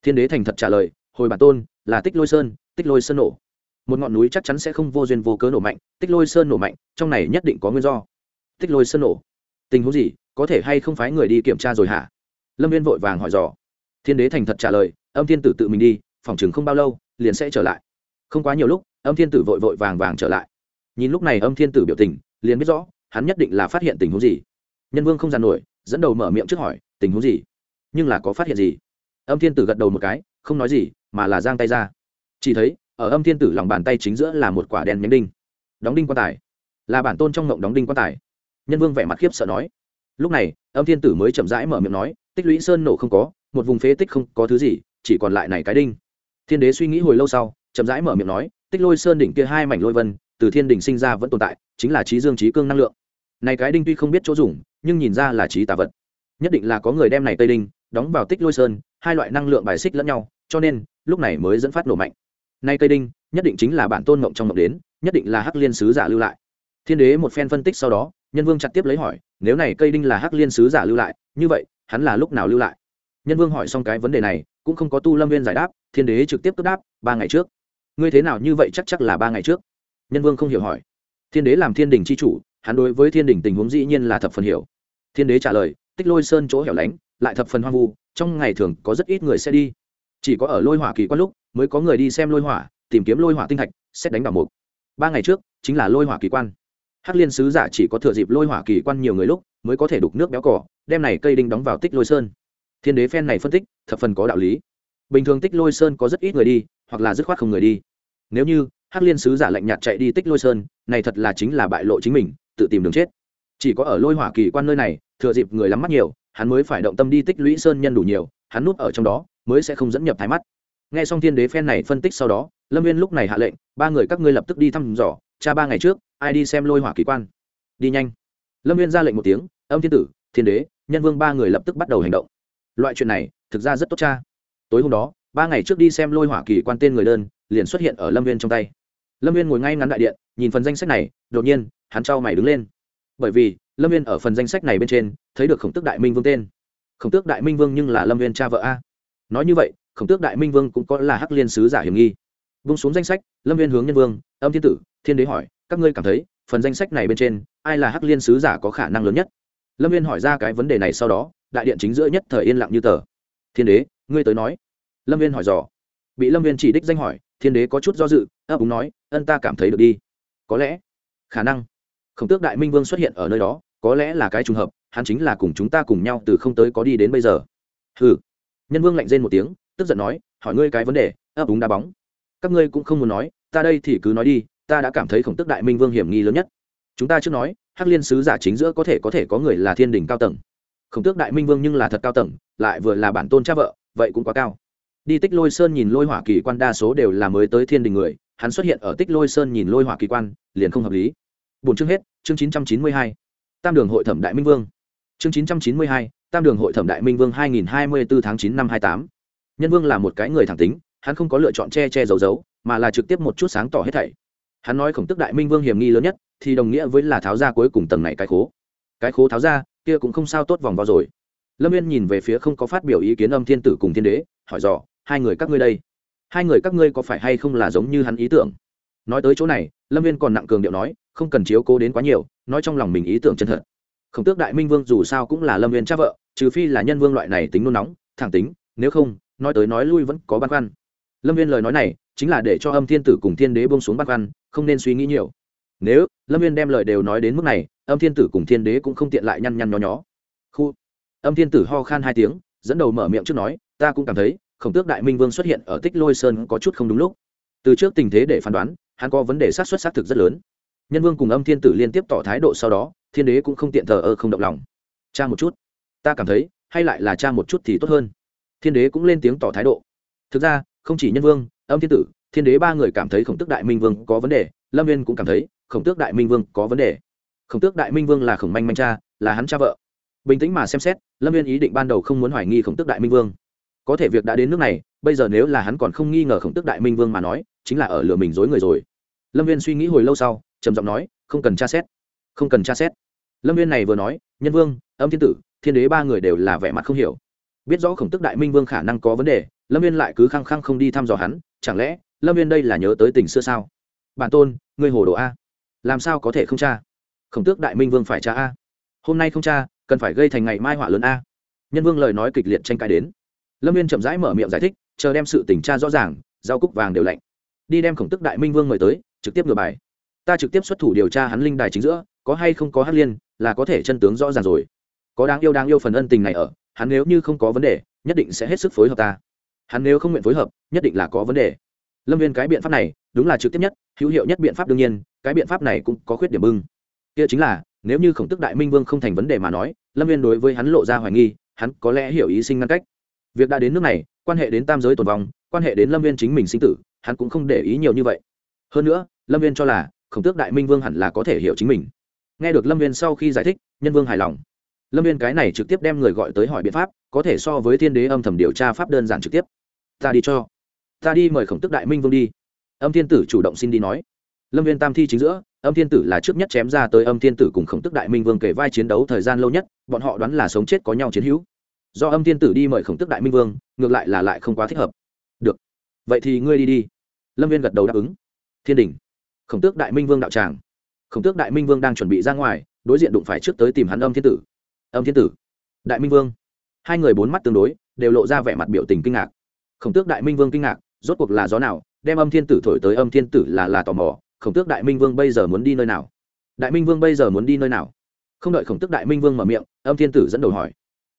Thiên đế thành thật trả lời, hồi bản tôn, là tích lôi sơn, tích lôi sơn nổ. Một ngọn núi chắc chắn sẽ không vô duyên vô cớ nổ mạnh, tích lôi sơn nổ mạnh, trong này nhất định có nguyên do. Tích lôi sơn nổ. Tình huống gì, có thể hay không phái người đi kiểm tra rồi hả? Lâm viên vội vàng hỏi dò thiên đế thành thật trả lời, âm thiên tử tự mình đi, phòng chừng không bao lâu, liền sẽ trở lại. Không quá nhiều lúc, âm thiên tử vội vội vàng vàng trở lại. Nhìn lúc này âm thiên tử biểu tình, liền biết rõ, hắn nhất định là phát hiện tình huống gì. Nhân vương không giàn nổi, dẫn đầu mở miệng trước hỏi, tình huống gì? Nhưng là có phát hiện gì? Âm thiên tử gật đầu một cái, không nói gì, mà là giang tay ra. Chỉ thấy, ở âm thiên tử lòng bàn tay chính giữa là một quả đen nhánh đinh. Đóng đinh quan tài. Là bản tôn trong ngộng đóng đinh quan tài. Nhân vương vẻ mặt khiếp sợ nói. Lúc này, âm thiên tử mới chậm rãi mở miệng nói, tích lũy sơn nổ không có một vùng phế tích không có thứ gì, chỉ còn lại này cái đinh. Thiên đế suy nghĩ hồi lâu sau, chậm rãi mở miệng nói, tích lôi sơn đỉnh kia hai mảnh lôi vân, từ thiên đỉnh sinh ra vẫn tồn tại, chính là trí dương trí cương năng lượng. Này cái đinh tuy không biết chỗ dùng, nhưng nhìn ra là trí tà vật. Nhất định là có người đem này tây đinh đóng vào tích lôi sơn, hai loại năng lượng bài xích lẫn nhau, cho nên, lúc này mới dẫn phát nổ mạnh. Nay cây đinh, nhất định chính là bản tôn mộng trong mộng đến, nhất định là hắc liên sứ giả lưu lại. Thiên đế một phen phân tích sau đó, nhân vương chặt tiếp lấy hỏi, nếu này cây đinh là hắc liên sứ giả lưu lại, như vậy, hắn là lúc nào lưu lại? Nhân vương hỏi xong cái vấn đề này, cũng không có tu lâm viên giải đáp, thiên đế trực tiếp cấp đáp, ba ngày trước. Ngươi thế nào như vậy chắc chắc là ba ngày trước? Nhân vương không hiểu hỏi. Thiên đế làm thiên đình c h i chủ, hắn đối với thiên đình tình huống dĩ nhiên là thập phần hiểu. Thiên đế trả lời, tích lôi sơn chỗ hẻo lánh, lại thập phần hoang vu, trong ngày thường có rất ít người sẽ đi. Chỉ có ở lôi hỏa kỳ quan lúc, mới có người đi xem lôi hỏa, tìm kiếm lôi hỏa tinh thạch, xét đánh bảo mục. Ba ngày trước, chính là lôi hỏa kỳ quan. Hắc liên sứ giả chỉ có thừa dịp lôi hỏa kỳ quan nhiều người lúc, mới có thể đục nước béo cỏ đem này cây đinh đóng vào tích lôi sơn thiên đế phen này phân tích, thập phần có đạo lý. Bình thường tích lôi sơn có rất ít người đi, hoặc là dứt khoát không người đi. Nếu như hắc liên sứ giả lạnh nhạt chạy đi tích lôi sơn, này thật là chính là bại lộ chính mình, tự tìm đường chết. Chỉ có ở lôi hỏa kỳ quan nơi này, thừa dịp người lắm mắt nhiều, hắn mới phải động tâm đi tích lũy sơn nhân đủ nhiều, hắn núp ở trong đó, mới sẽ không dẫn nhập thái mắt. Nghe xong thiên đế phen này phân tích sau đó, lâm viên lúc này hạ lệnh, ba người các ngươi lập tức đi thăm dò, cha ba ngày trước, ai đi xem lôi hỏa kỳ quan? Đi nhanh. Lâm viên ra lệnh một tiếng, âm thiên tử, thiên đế, nhân vương ba người lập tức bắt đầu hành động loại chuyện này, thực ra rất tốt cha. Tối hôm đó, ba ngày trước đi xem lôi hỏa kỳ quan tên người đơn, liền xuất hiện ở lâm viên trong tay. Lâm viên ngồi ngay ngắn đại điện, nhìn phần danh sách này, đột nhiên, hắn trao mày đứng lên. Bởi vì, lâm viên ở phần danh sách này bên trên, thấy được khổng tước đại minh vương tên. Khổng tước đại minh vương nhưng là lâm viên cha vợ a. Nói như vậy, khổng tước đại minh vương cũng có là hắc liên sứ giả hiểm nghi. Vung xuống danh sách, lâm viên hướng nhân vương, âm thiên tử, thiên đế hỏi, các ngươi cảm thấy, phần danh sách này bên trên, ai là hắc liên sứ giả có khả năng lớn nhất? Lâm viên hỏi ra cái vấn đề này sau đó đại điện chính giữa nhất thời yên lặng như tờ. Thiên đế, ngươi tới nói. Lâm viên hỏi dò. Bị lâm viên chỉ đích danh hỏi, thiên đế có chút do dự, ấp úng nói, ân ta cảm thấy được đi. Có lẽ. Khả năng. Khổng tước đại minh vương xuất hiện ở nơi đó, có lẽ là cái trùng hợp, hắn chính là cùng chúng ta cùng nhau từ không tới có đi đến bây giờ. Hừ. Nhân vương lạnh rên một tiếng, tức giận nói, hỏi ngươi cái vấn đề, ấp úng đá bóng. Các ngươi cũng không muốn nói, ta đây thì cứ nói đi, ta đã cảm thấy khổng tức đại minh vương hiểm nghi lớn nhất. Chúng ta trước nói, hắc liên sứ giả chính giữa có thể có thể có người là thiên đình cao tầng khổng tước đại minh vương nhưng là thật cao tầng, lại vừa là bản tôn cha vợ, vậy cũng quá cao. Đi tích lôi sơn nhìn lôi hỏa kỳ quan đa số đều là mới tới thiên đình người, hắn xuất hiện ở tích lôi sơn nhìn lôi hỏa kỳ quan, liền không hợp lý. Bốn chương hết, chương chín trăm chín mươi hai, tam đường hội thẩm đại minh vương. Chương chín trăm chín mươi hai, tam đường hội thẩm đại minh vương hai nghìn hai mươi bốn tháng chín năm hai tám. Nhân vương là một cái người thẳng tính, hắn không có lựa chọn che che giấu giấu, mà là trực tiếp một chút sáng tỏ hết thảy. Hắn nói khổng tức đại minh vương hiểm nghi lớn nhất, thì đồng nghĩa với là tháo ra cuối cùng tầng này cái khố. Cái khố tháo ra kia cũng không sao tốt vòng vào rồi. Lâm viên nhìn về phía không có phát biểu ý kiến âm thiên tử cùng thiên đế, hỏi dò, hai người các ngươi đây, hai người các ngươi có phải hay không là giống như hắn ý tưởng? Nói tới chỗ này, lâm viên còn nặng cường điệu nói, không cần chiếu cố đến quá nhiều, nói trong lòng mình ý tưởng chân thật. Khổng tước đại minh vương dù sao cũng là lâm viên cha vợ, trừ phi là nhân vương loại này tính nôn nóng, thẳng tính, nếu không, nói tới nói lui vẫn có băn khoăn. Lâm viên lời nói này, chính là để cho âm thiên tử cùng thiên đế bông xuống băn khoăn, không nên suy nghĩ nhiều nếu, lâm viên đem lời đều nói đến mức này, âm thiên tử cùng thiên đế cũng không tiện lại nhăn nhăn nhó nhó. Khu. Âm thiên tử ho khan hai tiếng, dẫn đầu mở miệng trước nói, ta cũng cảm thấy, khổng tước đại minh vương xuất hiện ở tích lôi sơn có chút không đúng lúc. Từ trước tình thế để phán đoán, hắn có vấn đề sát xuất xác thực rất lớn. Nhân vương cùng âm thiên tử liên tiếp tỏ thái độ sau đó, thiên đế cũng không tiện thờ ơ không động lòng. Cha một chút. Ta cảm thấy, hay lại là cha một chút thì tốt hơn. Thiên đế cũng lên tiếng tỏ thái độ. Thực ra, không chỉ nhân vương, âm thiên tử, thiên đế ba người cảm thấy khổng tức đại minh vương có vấn đề, lâm viên cũng cảm thấy khổng tước đại minh vương có vấn đề. Khổng tước đại minh vương là khổng manh manh cha, là hắn cha vợ. Bình tĩnh mà xem xét, lâm viên ý định ban đầu không muốn hoài nghi khổng tước đại minh vương. Có thể việc đã đến nước này, bây giờ nếu là hắn còn không nghi ngờ khổng tước đại minh vương mà nói, chính là ở lừa mình dối người rồi. Lâm viên suy nghĩ hồi lâu sau, trầm giọng nói, không cần tra xét, không cần tra xét. Lâm viên này vừa nói, nhân vương, âm thiên tử, thiên đế ba người đều là vẻ mặt không hiểu. Biết rõ khổng tức đại minh vương khả năng có vấn đề, lâm viên lại cứ khăng khăng không đi thăm dò hắn, chẳng lẽ, lâm viên đây là nhớ tới tình xưa sao? Bản tôn, ngươi hồ đồ a làm sao có thể không cha khổng tước đại minh vương phải cha a. Hôm nay không cha cần phải gây thành ngày mai họa lớn a. Nhân vương lời nói kịch liệt tranh cãi đến. Lâm viên chậm rãi mở miệng giải thích, chờ đem sự tình tra rõ ràng giao cúc vàng đều lạnh. Đi đem khổng tức đại minh vương mời tới, trực tiếp ngừa bài. Ta trực tiếp xuất thủ điều tra hắn linh đài chính giữa, có hay không có hát liên, là có thể chân tướng rõ ràng rồi. Có đáng yêu đáng yêu phần ân tình này ở, hắn nếu như không có vấn đề, nhất định sẽ hết sức phối hợp ta. Hắn nếu không nguyện phối hợp, nhất định là có vấn đề. Lâm viên cái biện pháp này, đúng là trực tiếp nhất, hữu hiệu nhất biện pháp đương nhiên cái biện pháp này cũng có khuyết điểm bưng. Kia chính là, nếu như khổng tức đại minh vương không thành vấn đề mà nói, lâm viên đối với hắn lộ ra hoài nghi, hắn có lẽ hiểu ý sinh ngăn cách. Việc đã đến nước này, quan hệ đến tam giới tồn vong, quan hệ đến lâm viên chính mình sinh tử, hắn cũng không để ý nhiều như vậy. Hơn nữa, lâm viên cho là, khổng tước đại minh vương hẳn là có thể hiểu chính mình. Nghe được lâm viên sau khi giải thích, nhân vương hài lòng. Lâm viên cái này trực tiếp đem người gọi tới hỏi biện pháp, có thể so với thiên đế âm thầm điều tra pháp đơn giản trực tiếp. Ta đi cho. Ta đi mời khổng tước đại minh vương đi. Âm thiên tử chủ động xin đi nói lâm viên tam thi chính giữa, âm thiên tử là trước nhất chém ra tới âm thiên tử cùng khổng tức đại minh vương kể vai chiến đấu thời gian lâu nhất, bọn họ đoán là sống chết có nhau chiến hữu. Do âm thiên tử đi mời khổng tức đại minh vương, ngược lại là lại không quá thích hợp. Được. Vậy thì ngươi đi đi. Lâm viên gật đầu đáp ứng. Thiên đình. Khổng tước đại minh vương đạo tràng. Khổng tước đại minh vương đang chuẩn bị ra ngoài, đối diện đụng phải trước tới tìm hắn âm thiên tử. Âm thiên tử. Đại minh vương. Hai người bốn mắt tương đối, đều lộ ra vẻ mặt biểu tình kinh ngạc. Khổng tước đại minh vương kinh ngạc, rốt cuộc là gió nào, đem âm thiên tử thổi tới âm thiên tử là là tò mò khổng tước đại minh vương bây giờ muốn đi nơi nào? Đại minh vương bây giờ muốn đi nơi nào? Không đợi khổng tước đại minh vương mở miệng, âm thiên tử dẫn đầu hỏi.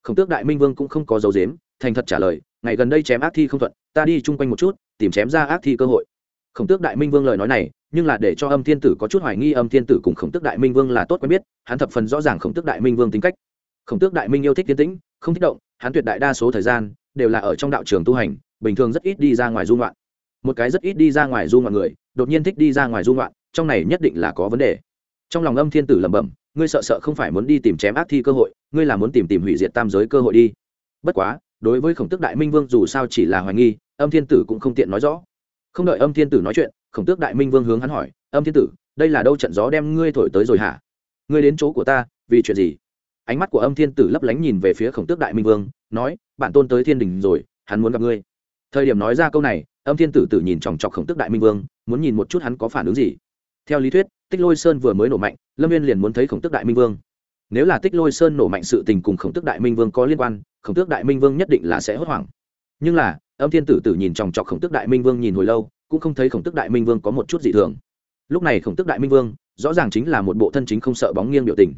Khổng tước đại minh vương cũng không có dấu dếm thành thật trả lời, ngày gần đây chém ác thi không thuận, ta đi chung quanh một chút, tìm chém ra ác thi cơ hội. Khổng tước đại minh vương lời nói này, nhưng là để cho âm thiên tử có chút hoài nghi, âm thiên tử cùng khổng tước đại minh vương là tốt quen biết, hắn thập phần rõ ràng khổng tước đại minh vương tính cách. Khổng tước đại minh yêu thích tiến tĩnh, không thích động, hắn tuyệt đại đa số thời gian đều là ở trong đạo trường tu hành, bình thường rất ít đi ra ngoài du ngoạn một cái rất ít đi ra ngoài du ngoạn người, đột nhiên thích đi ra ngoài du ngoạn, trong này nhất định là có vấn đề. Trong lòng âm thiên tử lẩm bẩm, ngươi sợ sợ không phải muốn đi tìm chém ác thi cơ hội, ngươi là muốn tìm tìm hủy diệt tam giới cơ hội đi. Bất quá, đối với khổng tước đại minh vương dù sao chỉ là hoài nghi, âm thiên tử cũng không tiện nói rõ. Không đợi âm thiên tử nói chuyện, khổng tước đại minh vương hướng hắn hỏi, âm thiên tử, đây là đâu trận gió đem ngươi thổi tới rồi hả? Ngươi đến chỗ của ta, vì chuyện gì? Ánh mắt của âm thiên tử lấp lánh nhìn về phía khổng tước đại minh vương, nói, bạn tôn tới thiên đình rồi, hắn muốn gặp ngươi. Thời điểm nói ra câu này âm thiên tử tử nhìn chòng chọc khổng tước đại minh vương, muốn nhìn một chút hắn có phản ứng gì. Theo lý thuyết, tích lôi sơn vừa mới nổ mạnh, lâm viên liền muốn thấy khổng tước đại minh vương. Nếu là tích lôi sơn nổ mạnh sự tình cùng khổng tước đại minh vương có liên quan, khổng tước đại minh vương nhất định là sẽ hốt hoảng. Nhưng là, âm thiên tử tử nhìn chòng chọc khổng tước đại minh vương nhìn hồi lâu, cũng không thấy khổng tước đại minh vương có một chút gì thường. Lúc này khổng tước đại minh vương, rõ ràng chính là một bộ thân chính không sợ bóng nghiêng biểu tình.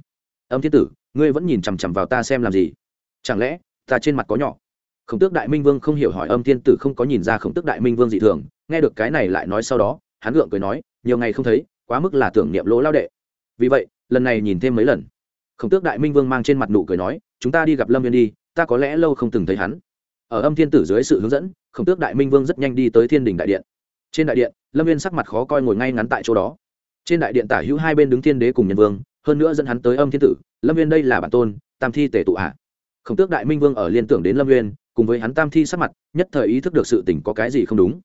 Âm thiên tử, ngươi vẫn nhìn chằm chằm vào ta xem làm gì? Chẳng lẽ ta trên mặt có nhỏ? Khổng tước đại minh vương không hiểu hỏi âm thiên tử không có nhìn ra khổng tước đại minh vương dị thường, nghe được cái này lại nói sau đó, hắn gượng cười nói, nhiều ngày không thấy, quá mức là tưởng niệm lỗ lao đệ. Vì vậy, lần này nhìn thêm mấy lần. Khổng tước đại minh vương mang trên mặt nụ cười nói, chúng ta đi gặp lâm viên đi, ta có lẽ lâu không từng thấy hắn. Ở âm thiên tử dưới sự hướng dẫn, khổng tước đại minh vương rất nhanh đi tới thiên đình đại điện. Trên đại điện, lâm viên sắc mặt khó coi ngồi ngay ngắn tại chỗ đó. Trên đại điện tả hữu hai bên đứng thiên đế cùng nhân vương, hơn nữa dẫn hắn tới âm thiên tử, lâm viên đây là bản tôn, tam thi tể tụ à? khổng tước đại minh vương ở liên tưởng đến lâm viên cùng với hắn tam thi sắc mặt, nhất thời ý thức được sự tình có cái gì không đúng.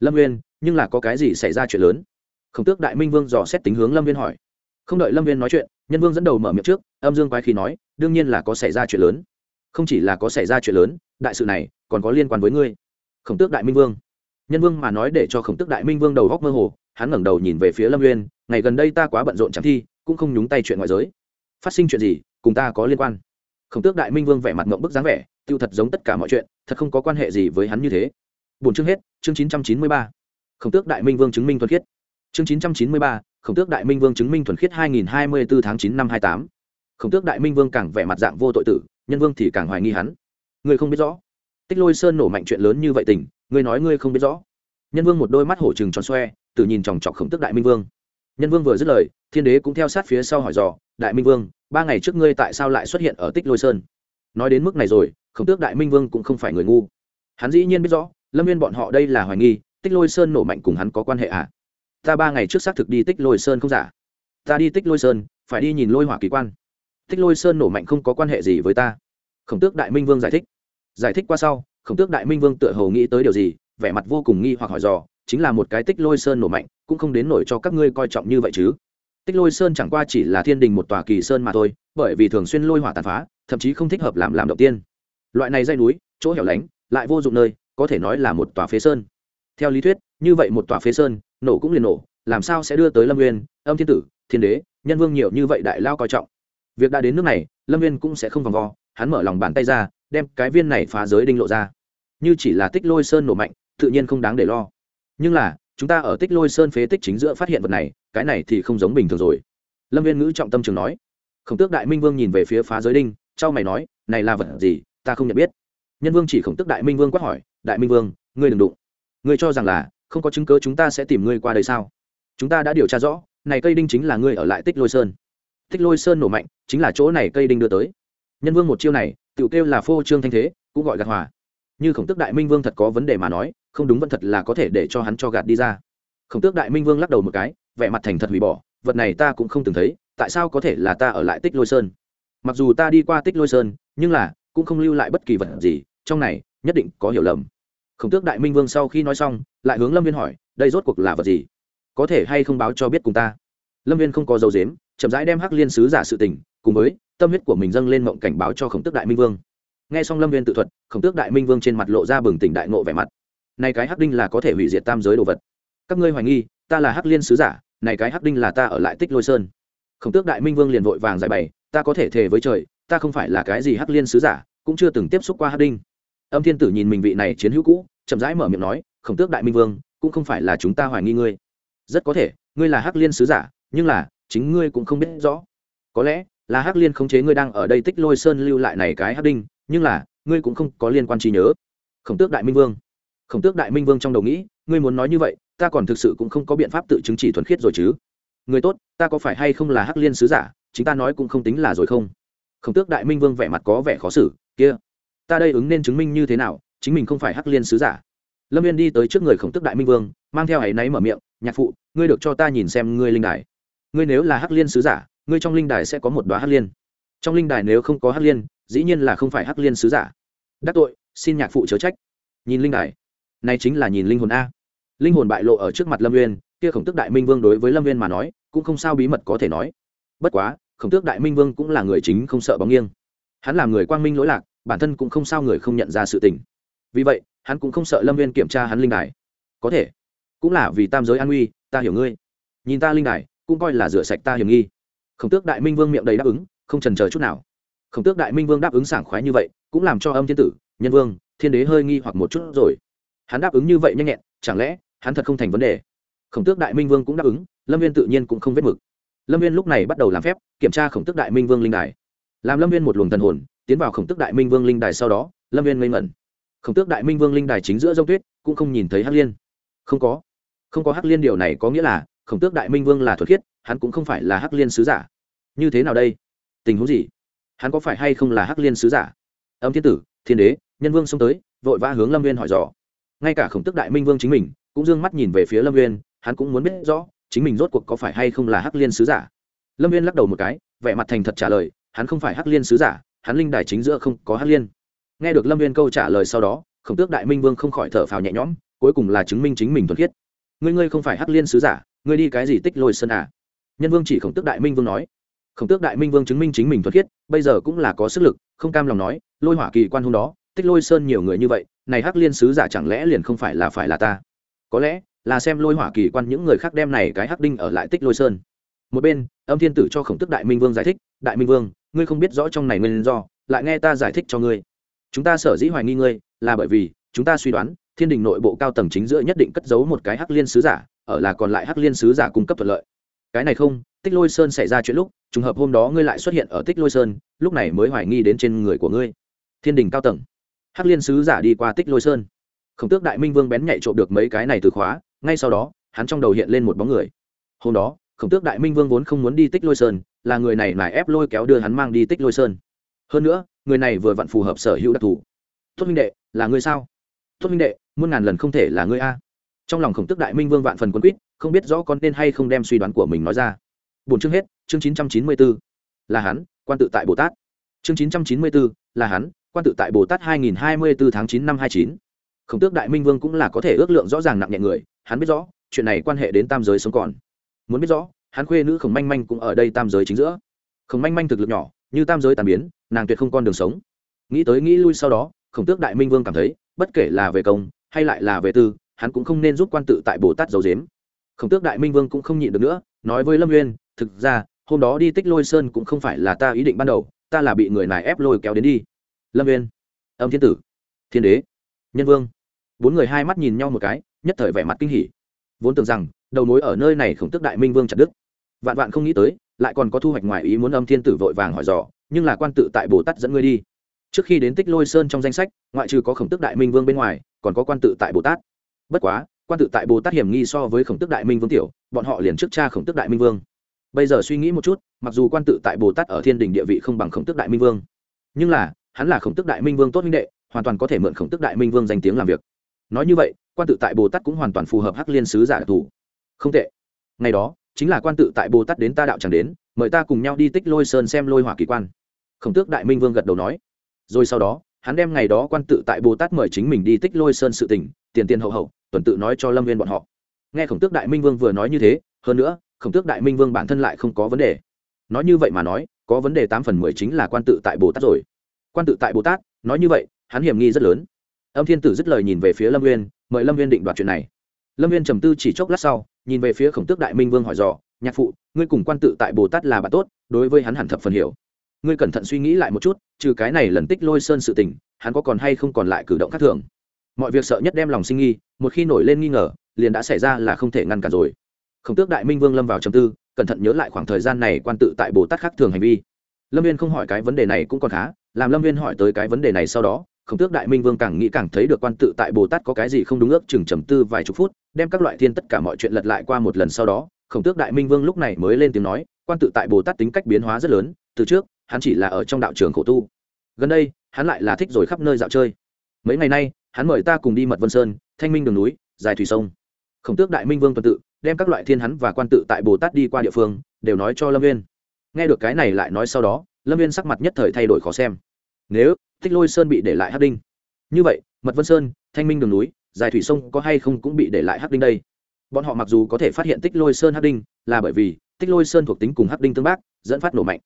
Lâm viên nhưng là có cái gì xảy ra chuyện lớn? Khổng tước đại minh vương dò xét tính hướng lâm viên hỏi. Không đợi lâm viên nói chuyện, nhân vương dẫn đầu mở miệng trước, âm dương quái khí nói, đương nhiên là có xảy ra chuyện lớn. Không chỉ là có xảy ra chuyện lớn, đại sự này còn có liên quan với ngươi. Khổng tước đại minh vương. Nhân vương mà nói để cho khổng tước đại minh vương đầu góc mơ hồ, hắn ngẩng đầu nhìn về phía lâm viên ngày gần đây ta quá bận rộn chẳng thi, cũng không nhúng tay chuyện ngoại giới. Phát sinh chuyện gì, cùng ta có liên quan. Khổng tước đại minh vương vẻ mặt mộng bức dáng vẻ tiêu thật giống tất cả mọi chuyện, thật không có quan hệ gì với hắn như thế. Bốn chương hết, chương chín trăm chín mươi ba. Khổng tước đại minh vương chứng minh thuần khiết. Chương chín trăm chín mươi ba, khổng tước đại minh vương chứng minh thuần khiết hai nghìn hai mươi bốn tháng chín năm hai tám. Khổng tước đại minh vương càng vẻ mặt dạng vô tội tử, nhân vương thì càng hoài nghi hắn. Ngươi không biết rõ. Tích lôi sơn nổ mạnh chuyện lớn như vậy tình, ngươi nói ngươi không biết rõ. Nhân vương một đôi mắt hổ trừng tròn xoe từ nhìn chòng chọc khổng tước đại minh vương. Nhân vương vừa dứt lời, thiên đế cũng theo sát phía sau hỏi dò, đại minh vương, ba ngày trước ngươi tại sao lại xuất hiện ở tích lôi sơn? Nói đến mức này rồi khổng tước đại minh vương cũng không phải người ngu. Hắn dĩ nhiên biết rõ, lâm viên bọn họ đây là hoài nghi, tích lôi sơn nổ mạnh cùng hắn có quan hệ à? Ta ba ngày trước xác thực đi tích lôi sơn không giả. Ta đi tích lôi sơn, phải đi nhìn lôi hỏa kỳ quan. Tích lôi sơn nổ mạnh không có quan hệ gì với ta. Khổng tước đại minh vương giải thích. Giải thích qua sau, khổng tước đại minh vương tựa hồ nghĩ tới điều gì, vẻ mặt vô cùng nghi hoặc hỏi dò, chính là một cái tích lôi sơn nổ mạnh, cũng không đến nổi cho các ngươi coi trọng như vậy chứ. Tích lôi sơn chẳng qua chỉ là thiên đình một tòa kỳ sơn mà thôi, bởi vì thường xuyên lôi hỏa tàn phá, thậm chí không thích hợp làm làm động tiên loại này dây núi, chỗ hẻo lánh, lại vô dụng nơi, có thể nói là một tòa phế sơn. Theo lý thuyết, như vậy một tòa phế sơn, nổ cũng liền nổ, làm sao sẽ đưa tới lâm nguyên âm thiên tử, thiên đế, nhân vương nhiều như vậy đại lao coi trọng? Việc đã đến nước này, lâm viên cũng sẽ không vòng vo, hắn mở lòng bàn tay ra, đem cái viên này phá giới đinh lộ ra. Như chỉ là tích lôi sơn nổ mạnh, tự nhiên không đáng để lo. Nhưng là, chúng ta ở tích lôi sơn phế tích chính giữa phát hiện vật này, cái này thì không giống bình thường rồi. Lâm viên ngữ trọng tâm trường nói. Khổng tước đại minh vương nhìn về phía phá giới đinh, trao mày nói, này là vật gì? Ta không nhận biết. Nhân vương chỉ khổng tước đại minh vương quát hỏi, đại minh vương, ngươi đừng đụng. Ngươi cho rằng là không có chứng cớ chúng ta sẽ tìm ngươi qua đây sao? Chúng ta đã điều tra rõ, này cây đinh chính là ngươi ở lại tích lôi sơn. Tích lôi sơn nổ mạnh, chính là chỗ này cây đinh đưa tới. Nhân vương một chiêu này tự kêu là phô trương thanh thế, cũng gọi gạt hòa. Như khổng tước đại minh vương thật có vấn đề mà nói, không đúng vẫn thật là có thể để cho hắn cho gạt đi ra. Khổng tước đại minh vương lắc đầu một cái, vẻ mặt thành thật hủy bỏ, vật này ta cũng không từng thấy, tại sao có thể là ta ở lại tích lôi sơn? Mặc dù ta đi qua tích lôi sơn, nhưng là cũng không lưu lại bất kỳ vật gì, trong này, nhất định có hiểu lầm. Khổng tước đại minh vương sau khi nói xong, lại hướng lâm viên hỏi, đây rốt cuộc là vật gì? Có thể hay không báo cho biết cùng ta? Lâm viên không có dấu dếm chậm rãi đem hắc liên sứ giả sự tình, cùng với tâm huyết của mình dâng lên mộng cảnh báo cho khổng tước đại minh vương. Nghe xong lâm viên tự thuật, khổng tước đại minh vương trên mặt lộ ra bừng tỉnh đại ngộ vẻ mặt. Này cái hắc đinh là có thể hủy diệt tam giới đồ vật. Các ngươi hoài nghi, ta là hắc liên sứ giả, này cái hắc đinh là ta ở lại tích lôi sơn. Khổng tước đại minh vương liền vội vàng giải bày, ta có thể thề với trời ta không phải là cái gì hắc liên sứ giả, cũng chưa từng tiếp xúc qua hắc đinh. Âm thiên tử nhìn mình vị này chiến hữu cũ, chậm rãi mở miệng nói, khổng tước đại minh vương, cũng không phải là chúng ta hoài nghi ngươi. Rất có thể, ngươi là hắc liên sứ giả, nhưng là, chính ngươi cũng không biết rõ. Có lẽ là hắc liên khống chế ngươi đang ở đây tích lôi sơn lưu lại này cái hắc đinh, nhưng là, ngươi cũng không có liên quan trí nhớ. Khổng tước đại minh vương. Khổng tước đại minh vương trong đầu nghĩ, ngươi muốn nói như vậy, ta còn thực sự cũng không có biện pháp tự chứng chỉ thuần khiết rồi chứ. Người tốt, ta có phải hay không là hắc liên sứ giả, chính ta nói cũng không tính là rồi không? Khổng tước đại minh vương vẻ mặt có vẻ khó xử, kia, ta đây ứng nên chứng minh như thế nào, chính mình không phải hắc liên sứ giả. Lâm viên đi tới trước người khổng tước đại minh vương, mang theo áy náy mở miệng, nhạc phụ, ngươi được cho ta nhìn xem ngươi linh đài. Ngươi nếu là hắc liên sứ giả, ngươi trong linh đài sẽ có một đoá hắc liên. Trong linh đài nếu không có hắc liên, dĩ nhiên là không phải hắc liên sứ giả. Đắc tội, xin nhạc phụ chớ trách. Nhìn linh đài? Này chính là nhìn linh hồn a. Linh hồn bại lộ ở trước mặt lâm uyên kia khổng tước đại minh vương đối với lâm uyên mà nói, cũng không sao bí mật có thể nói. Bất quá khổng tước đại minh vương cũng là người chính không sợ bóng nghiêng. Hắn là người quang minh lỗi lạc, bản thân cũng không sao người không nhận ra sự tình. Vì vậy, hắn cũng không sợ lâm viên kiểm tra hắn linh đài. Có thể, cũng là vì tam giới an nguy, ta hiểu ngươi. Nhìn ta linh đài, cũng coi là rửa sạch ta hiểm nghi. Khổng tước đại minh vương miệng đầy đáp ứng, không trần chờ chút nào. Khổng tước đại minh vương đáp ứng sảng khoái như vậy, cũng làm cho âm thiên tử, nhân vương, thiên đế hơi nghi hoặc một chút rồi. Hắn đáp ứng như vậy nhanh nhẹn, chẳng lẽ, hắn thật không thành vấn đề? Khổng tước đại minh vương cũng đáp ứng, lâm viên tự nhiên cũng không vết mực lâm viên lúc này bắt đầu làm phép, kiểm tra khổng tước đại minh vương linh đài. Làm lâm viên một luồng thần hồn, tiến vào khổng tước đại minh vương linh đài sau đó, lâm viên ngây ngẩn. Khổng tước đại minh vương linh đài chính giữa dông tuyết, cũng không nhìn thấy hắc liên. Không có. Không có hắc liên điều này có nghĩa là, khổng tước đại minh vương là thuật khiết, hắn cũng không phải là hắc liên sứ giả. Như thế nào đây? Tình huống gì? Hắn có phải hay không là hắc liên sứ giả? Âm thiên tử, thiên đế, nhân vương xông tới, vội vã hướng lâm viên hỏi dò. Ngay cả khổng tước đại minh vương chính mình, cũng d ư ơ n g mắt nhìn về phía lâm viên, hắn cũng muốn biết rõ chính mình rốt cuộc có phải hay không là hắc liên sứ giả? Lâm viên lắc đầu một cái, vẻ mặt thành thật trả lời, hắn không phải hắc liên sứ giả, hắn linh đài chính giữa không có hắc liên. Nghe được lâm viên câu trả lời sau đó, khổng tước đại minh vương không khỏi thở phào nhẹ nhõm, cuối cùng là chứng minh chính mình thuật khiết. Ngươi ngươi không phải hắc liên sứ giả, ngươi đi cái gì tích lôi sơn à? Nhân vương chỉ khổng tước đại minh vương nói. Khổng tước đại minh vương chứng minh chính mình thuật khiết, bây giờ cũng là có sức lực, không cam lòng nói, lôi hỏa kỳ quan hôm đó, tích lôi sơn nhiều người như vậy, này hắc liên sứ giả chẳng lẽ liền không phải là phải là ta? Có lẽ là xem lôi hỏa kỳ quan những người khác đem này cái hắc đinh ở lại tích lôi sơn. Một bên, âm thiên tử cho khổng tức đại minh vương giải thích, đại minh vương, ngươi không biết rõ trong này nguyên do, lại nghe ta giải thích cho ngươi. Chúng ta sở dĩ hoài nghi ngươi, là bởi vì, chúng ta suy đoán, thiên đình nội bộ cao tầng chính giữa nhất định cất giấu một cái hắc liên sứ giả, ở là còn lại hắc liên sứ giả cung cấp thuận lợi. Cái này không, tích lôi sơn xảy ra chuyện lúc, trùng hợp hôm đó ngươi lại xuất hiện ở tích lôi sơn, lúc này mới hoài nghi đến trên người của ngươi. Thiên đình cao tầng. Hắc liên sứ giả đi qua tích lôi sơn. Khổng tước đại minh vương bén nhạy trộm được mấy cái này từ khóa ngay sau đó, hắn trong đầu hiện lên một bóng người. Hôm đó, khổng tước đại minh vương vốn không muốn đi tích lôi sơn, là người này nài ép lôi kéo đưa hắn mang đi tích lôi sơn. Hơn nữa, người này vừa vặn phù hợp sở hữu đặc thù. Tốt minh đệ, là ngươi sao? Tốt minh đệ, muôn ngàn lần không thể là ngươi a. Trong lòng khổng tước đại minh vương vạn phần quân quýt, không biết rõ con nên hay không đem suy đoán của mình nói ra. Bốn chương hết, chương chín trăm chín mươi b ố là hắn, quan tự tại bồ tát. Chương chín trăm chín mươi b ố là hắn, quan tự tại bồ tát hai nghìn hai mươi bốn tháng chín năm hai chín. Khổng tước đại minh vương cũng là có thể ước lượng rõ ràng nặng nhẹ người hắn biết rõ, chuyện này quan hệ đến tam giới sống còn. Muốn biết rõ, hắn khuê nữ khổng manh manh cũng ở đây tam giới chính giữa. Khổng manh manh thực lực nhỏ, như tam giới tàn biến, nàng tuyệt không con đường sống. Nghĩ tới nghĩ lui sau đó, khổng tước đại minh vương cảm thấy, bất kể là về công, hay lại là về tư, hắn cũng không nên giúp quan tự tại bồ tát dầu dếm khổng tước đại minh vương cũng không nhịn được nữa, nói với lâm nguyên thực ra, hôm đó đi tích lôi sơn cũng không phải là ta ý định ban đầu, ta là bị người này ép lôi kéo đến đi. Lâm nguyên âm thiên tử, thiên đế, nhân vương. Bốn người hai mắt nhìn nhau một cái nhất thời vẻ mặt kinh hỉ. Vốn tưởng rằng, đầu mối ở nơi này khổng tức đại minh vương chặt đức vạn vạn không nghĩ tới, lại còn có thu hoạch ngoài ý muốn âm thiên tử vội vàng hỏi dò, nhưng là quan tự tại bồ tát dẫn ngươi đi. Trước khi đến tích lôi sơn trong danh sách, ngoại trừ có khổng tức đại minh vương bên ngoài, còn có quan tự tại bồ tát. Bất quá, quan tự tại bồ tát hiểm nghi so với khổng tức đại minh vương tiểu, bọn họ liền trước cha khổng tức đại minh vương. Bây giờ suy nghĩ một chút, mặc dù quan tự tại bồ tát ở thiên đình địa vị không bằng khổng tức đại minh vương, nhưng là, hắn là khổng tức đại minh vương tốt minh đệ, hoàn toàn có thể mượn khổng tức đại minh vương danh tiếng làm việc nói như vậy, quan tự tại bồ tát cũng hoàn toàn phù hợp hắc liên sứ giả đặc thù. Không tệ. Ngày đó, chính là quan tự tại bồ tát đến ta đạo chẳng đến, mời ta cùng nhau đi tích lôi sơn xem lôi hỏa kỳ quan. Khổng tước đại minh vương gật đầu nói. Rồi sau đó, hắn đem ngày đó quan tự tại bồ tát mời chính mình đi tích lôi sơn sự tỉnh tiền tiền hậu hậu, tuần tự nói cho lâm viên bọn họ. Nghe khổng tước đại minh vương vừa nói như thế, hơn nữa, khổng tước đại minh vương bản thân lại không có vấn đề. Nói như vậy mà nói, có vấn đề tám phần mười chính là quan tự tại bồ tát rồi. Quan tự tại bồ tát, nói như vậy, hắn hiểm nghi rất lớn âm thiên tử dứt lời nhìn về phía lâm nguyên mời lâm nguyên định đoạt chuyện này. Lâm viên trầm tư chỉ chốc lát sau, nhìn về phía khổng tước đại minh vương hỏi dò, nhạc phụ, ngươi cùng quan tự tại bồ tát là bạn tốt, đối với hắn hẳn thập phần hiểu. Ngươi cẩn thận suy nghĩ lại một chút, trừ cái này lần tích lôi sơn sự tình, hắn có còn hay không còn lại cử động khác thường? Mọi việc sợ nhất đem lòng sinh nghi, một khi nổi lên nghi ngờ, liền đã xảy ra là không thể ngăn cản rồi. Khổng tước đại minh vương lâm vào trầm tư, cẩn thận nhớ lại khoảng thời gian này quan tự tại bồ tát khác thường hành vi. Lâm viên không hỏi cái vấn đề này cũng còn khá, làm lâm viên hỏi tới cái vấn đề này sau đó khổng tước đại minh vương càng nghĩ càng thấy được quan tự tại bồ tát có cái gì không đúng ước chừng trầm tư vài chục phút, đem các loại thiên tất cả mọi chuyện lật lại qua một lần sau đó khổng tước đại minh vương lúc này mới lên tiếng nói, quan tự tại bồ tát tính cách biến hóa rất lớn, từ trước, hắn chỉ là ở trong đạo trường khổ tu. Gần đây, hắn lại là thích rồi khắp nơi dạo chơi. Mấy ngày nay, hắn mời ta cùng đi mật vân sơn, thanh minh đường núi, dài thủy sông. Khổng tước đại minh vương tuần tự, đem các loại thiên hắn và quan tự tại bồ tát đi qua địa phương, đều nói cho lâm viên nghe được cái này lại nói sau đó, lâm viên sắc mặt nhất thời thay đổi khó xem. Nếu tích lôi sơn bị để lại hắc đinh. Như vậy, mật vân sơn, thanh minh đường núi dài thủy sông có hay không cũng bị để lại hắc đinh đây? Bọn họ mặc dù có thể phát hiện tích lôi sơn hắc đinh, là bởi vì tích lôi sơn thuộc tính cùng hắc đinh tương bác, dẫn phát nổ mạnh.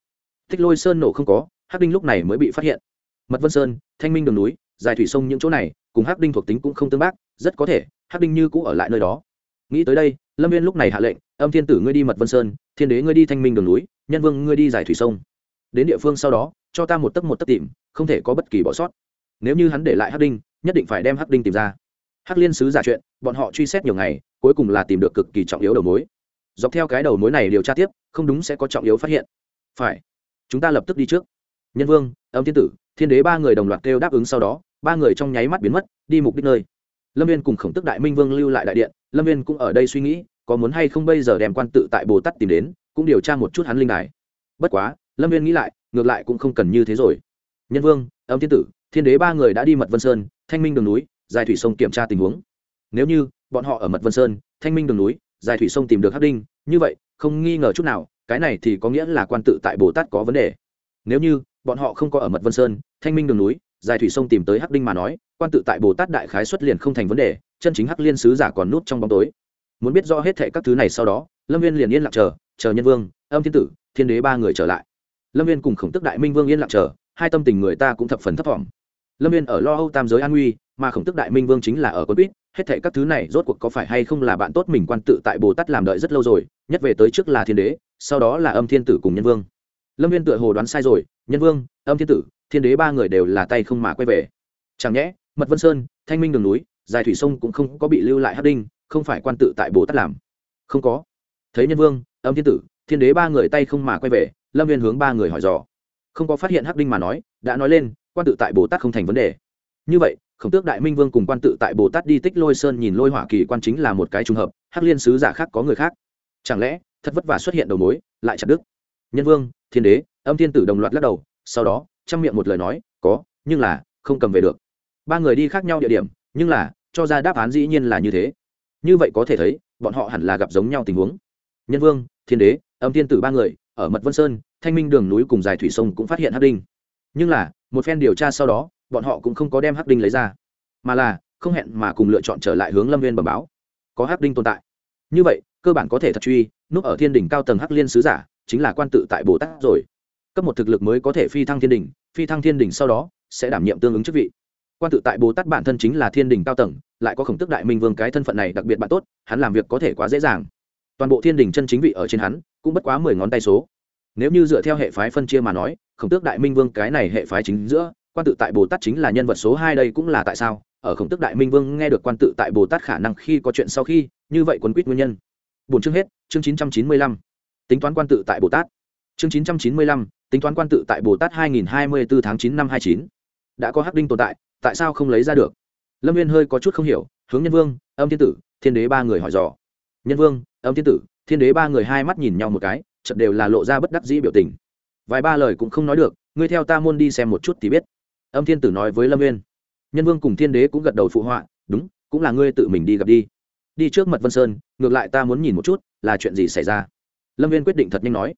Tích lôi sơn nổ không có, hắc đinh lúc này mới bị phát hiện. Mật vân sơn, thanh minh đường núi dài thủy sông những chỗ này, cùng hắc đinh thuộc tính cũng không tương bác, rất có thể, hắc đinh như cũ ở lại nơi đó. Nghĩ tới đây, lâm viên lúc này hạ lệnh, âm thiên tử ngươi đi mật vân sơn, thiên đế ngươi đi thanh minh đường núi, nhân vương ngươi đi dài thủy sông đến địa phương sau đó, cho ta một tấc một tấc tìm, không thể có bất kỳ bỏ sót. Nếu như hắn để lại hắc đinh, nhất định phải đem hắc đinh tìm ra. Hắc liên sứ giả chuyện, bọn họ truy xét nhiều ngày, cuối cùng là tìm được cực kỳ trọng yếu đầu mối. Dọc theo cái đầu mối này điều tra tiếp, không đúng sẽ có trọng yếu phát hiện. Phải, chúng ta lập tức đi trước. Nhân vương, âm thiên tử, thiên đế ba người đồng loạt kêu đáp ứng sau đó, ba người trong nháy mắt biến mất, đi mục đích nơi. Lâm viên cùng khổng tức đại minh vương lưu lại đại điện, lâm viên cũng ở đây suy nghĩ, có muốn hay không bây giờ đem quan tự tại bồ tát tìm đến, cũng điều tra một chút hắn linh đài. Bất quá lâm viên nghĩ lại ngược lại cũng không cần như thế rồi nhân vương âm thiên tử thiên đế ba người đã đi mật vân sơn thanh minh đường núi dài thủy sông kiểm tra tình huống nếu như bọn họ ở mật vân sơn thanh minh đường núi dài thủy sông tìm được hắc đinh như vậy không nghi ngờ chút nào cái này thì có nghĩa là quan tự tại bồ tát có vấn đề nếu như bọn họ không có ở mật vân sơn thanh minh đường núi dài thủy sông tìm tới hắc đinh mà nói quan tự tại bồ tát đại khái xuất liền không thành vấn đề chân chính hắc liên sứ giả còn nút trong bóng tối muốn biết rõ hết thệ các thứ này sau đó lâm viên liền yên lặng chờ chờ nhân vương âm thiên tử thiên đế ba người trở lại lâm viên cùng khổng tức đại minh vương yên lặng chờ, hai tâm tình người ta cũng thập phần thấp t lâm viên ở lo âu tam giới an nguy, mà khổng tức đại minh vương chính là ở con quýt, hết thệ các thứ này rốt cuộc có phải hay không là bạn tốt mình quan tự tại bồ tát làm đợi rất lâu rồi, nhất về tới trước là thiên đế, sau đó là âm thiên tử cùng nhân vương. Lâm viên tựa hồ đoán sai rồi, nhân vương, âm thiên tử, thiên đế ba người đều là tay không mà quay về. Chẳng nhẽ, mật vân sơn, thanh minh đường núi, dài thủy sông cũng không có bị lưu lại hát đinh, không phải quan tự tại bồ tát làm. Không có. Thấy nhân vương, âm thiên tử, thiên đế ba người tay không mà quay về lâm viên hướng ba người hỏi dò. Không có phát hiện hắc đinh mà nói, đã nói lên, quan tự tại bồ tát không thành vấn đề. Như vậy, khổng tước đại minh vương cùng quan tự tại bồ tát đi tích lôi sơn nhìn lôi hỏa kỳ quan chính là một cái trùng hợp, hắc liên sứ giả khác có người khác. Chẳng lẽ, thật vất vả xuất hiện đầu mối, lại chặt đức nhân vương, thiên đế, âm thiên tử đồng loạt lắc đầu, sau đó chăm miệng một lời nói, có, nhưng là, không cầm về được. Ba người đi khác nhau địa điểm, nhưng là, cho ra đáp án dĩ nhiên là như thế. Như vậy có thể thấy, bọn họ hẳn là gặp giống nhau tình huống. Nhân vương, thiên đế, âm thiên tử ba người ở mật vân sơn, thanh minh đường núi cùng dài thủy sông cũng phát hiện hắc đinh. Nhưng là, một phen điều tra sau đó, bọn họ cũng không có đem hắc đinh lấy ra, mà là không hẹn mà cùng lựa chọn trở lại hướng lâm viên bẩm báo, có hắc đinh tồn tại. Như vậy, cơ bản có thể thật truy, núp ở thiên đỉnh cao tầng hắc liên sứ giả, chính là quan tự tại bồ tát rồi. Cấp một thực lực mới có thể phi thăng thiên đỉnh, phi thăng thiên đỉnh sau đó, sẽ đảm nhiệm tương ứng chức vị. Quan tự tại bồ tát bản thân chính là thiên đỉnh cao tầng, lại có khổng tức đại minh vương cái thân phận này đặc biệt bạn tốt, hắn làm việc có thể quá dễ dàng toàn bộ thiên đình chân chính vị ở trên hắn cũng bất quá mười ngón tay số. Nếu như dựa theo hệ phái phân chia mà nói, khổng tước đại minh vương cái này hệ phái chính giữa, quan tự tại bồ tát chính là nhân vật số hai đây cũng là tại sao? Ở khổng tước đại minh vương nghe được quan tự tại bồ tát khả năng khi có chuyện sau khi, như vậy quấn quýt nguyên nhân. Bốn chương hết, chương chín trăm chín mươi lăm. Tính toán quan tự tại bồ tát. Chương chín trăm chín mươi lăm, tính toán quan tự tại bồ tát hai nghìn hai mươi bốn tháng chín năm hai chín. Đã có hắc đinh tồn tại tại sao không lấy ra được? Lâm viên hơi có chút không hiểu, hướng nhân vương, âm thiên tử, thiên đế ba người hỏi dò. Nhân vương âm thiên tử, thiên đế ba người hai mắt nhìn nhau một cái, chợt đều là lộ ra bất đắc dĩ biểu tình. Vài ba lời cũng không nói được, ngươi theo ta môn đi xem một chút thì biết. Âm thiên tử nói với lâm nguyên nhân vương cùng thiên đế cũng gật đầu phụ họa, đúng, cũng là ngươi tự mình đi gặp đi. Đi trước mật vân sơn, ngược lại ta muốn nhìn một chút, là chuyện gì xảy ra. Lâm nguyên quyết định thật nhanh nói.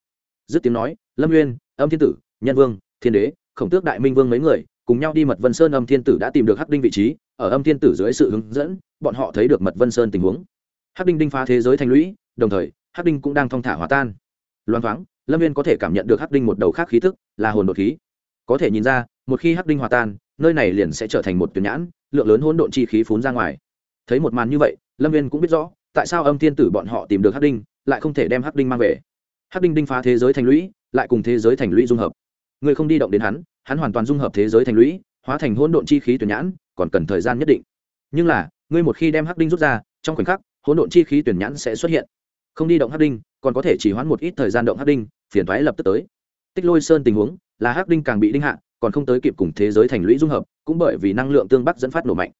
Dứt tiếng nói, lâm nguyên âm thiên tử, nhân vương, thiên đế, khổng tước đại minh vương mấy người, cùng nhau đi mật vân sơn âm thiên tử đã tìm được hắc đinh vị trí, ở âm thiên tử dưới sự hướng dẫn, bọn họ thấy được mật vân sơn tình huống hắc đinh đinh phá thế giới thành lũy, đồng thời, hắc đinh cũng đang thong thả hòa tan. Loan thoáng, lâm viên có thể cảm nhận được hắc đinh một đầu khác khí thức là hồn đột khí. Có thể nhìn ra, một khi hắc đinh hòa tan, nơi này liền sẽ trở thành một tuyến nhãn, lượng lớn hỗn độn chi khí phún ra ngoài. Thấy một màn như vậy, lâm viên cũng biết rõ, tại sao âm thiên tử bọn họ tìm được hắc đinh, lại không thể đem hắc đinh mang về. Hắc đinh đinh phá thế giới thành lũy, lại cùng thế giới thành lũy dung hợp. Người không đi động đến hắn hắn hoàn toàn dung hợp thế giới thành lũy, hóa thành hỗn độn chi khí tuyển nhãn, còn cần thời gian nhất định. Nhưng là, ngươi một khi đem hắc đinh rút ra, trong khoảnh khắc hỗn độn chi khí tuyển nhãn sẽ xuất hiện. Không đi động hắc đinh, còn có thể chỉ hoãn một ít thời gian động hắc đinh, phiền thoái lập tức tới. Tích lôi sơn tình huống, là hắc đinh càng bị đinh hạ, còn không tới kịp cùng thế giới thành lũy dung hợp, cũng bởi vì năng lượng tương bắc dẫn phát nổ mạnh.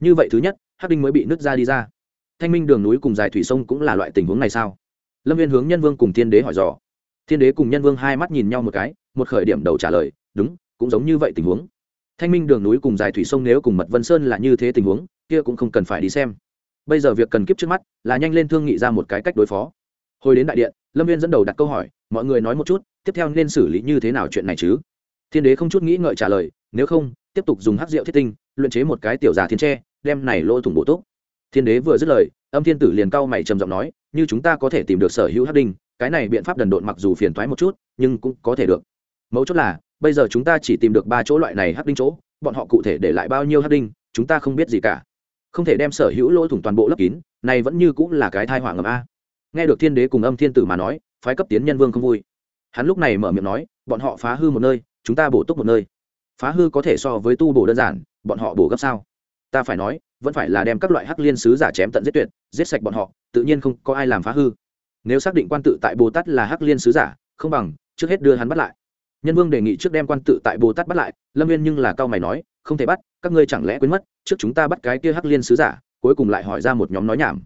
Như vậy thứ nhất, hắc đinh mới bị nứt ra đi ra. Thanh minh đường núi cùng dài thủy sông cũng là loại tình huống này sao? Lâm viên hướng nhân vương cùng thiên đế hỏi dò. Thiên đế cùng nhân vương hai mắt nhìn nhau một cái, một khởi điểm đầu trả lời, đúng, cũng giống như vậy tình huống. Thanh minh đường núi cùng dài thủy sông nếu cùng mật vân sơn là như thế tình huống, kia cũng không cần phải đi xem bây giờ việc cần kiếp trước mắt là nhanh lên thương nghị ra một cái cách đối phó. Hồi đến đại điện, lâm viên dẫn đầu đặt câu hỏi, mọi người nói một chút, tiếp theo nên xử lý như thế nào chuyện này chứ? Thiên đế không chút nghĩ ngợi trả lời, nếu không, tiếp tục dùng hát rượu thiết tinh, luyện chế một cái tiểu giả thiên tre, đem này lỗ thủng bổ túc. Thiên đế vừa dứt lời, âm thiên tử liền cau mày trầm giọng nói, như chúng ta có thể tìm được sở hữu hát đinh, cái này biện pháp đần độn mặc dù phiền thoái một chút, nhưng cũng có thể được. Mấu chốt là, bây giờ chúng ta chỉ tìm được ba chỗ loại này hát đinh chỗ, bọn họ cụ thể để lại bao nhiêu hát đinh, chúng ta không biết gì cả không thể đem sở hữu lỗ thủng toàn bộ lấp kín, này vẫn như cũng là cái thai họa ngầm a. Nghe được thiên đế cùng âm thiên tử mà nói, phái cấp tiến nhân vương không vui. Hắn lúc này mở miệng nói, bọn họ phá hư một nơi, chúng ta bổ túc một nơi. Phá hư có thể so với tu bổ đơn giản, bọn họ bổ gấp sao? Ta phải nói, vẫn phải là đem các loại hắc liên sứ giả chém tận giết tuyệt, giết sạch bọn họ, tự nhiên không có ai làm phá hư. Nếu xác định quan tự tại bồ tát là hắc liên sứ giả, không bằng trước hết đưa hắn bắt lại. Nhân vương đề nghị trước đem quan tự tại bồ tát bắt lại, lâm viên nhưng là cao mày nói không thể bắt, các ngươi chẳng lẽ quên mất, trước chúng ta bắt cái kia hắc liên sứ giả, cuối cùng lại hỏi ra một nhóm nói nhảm.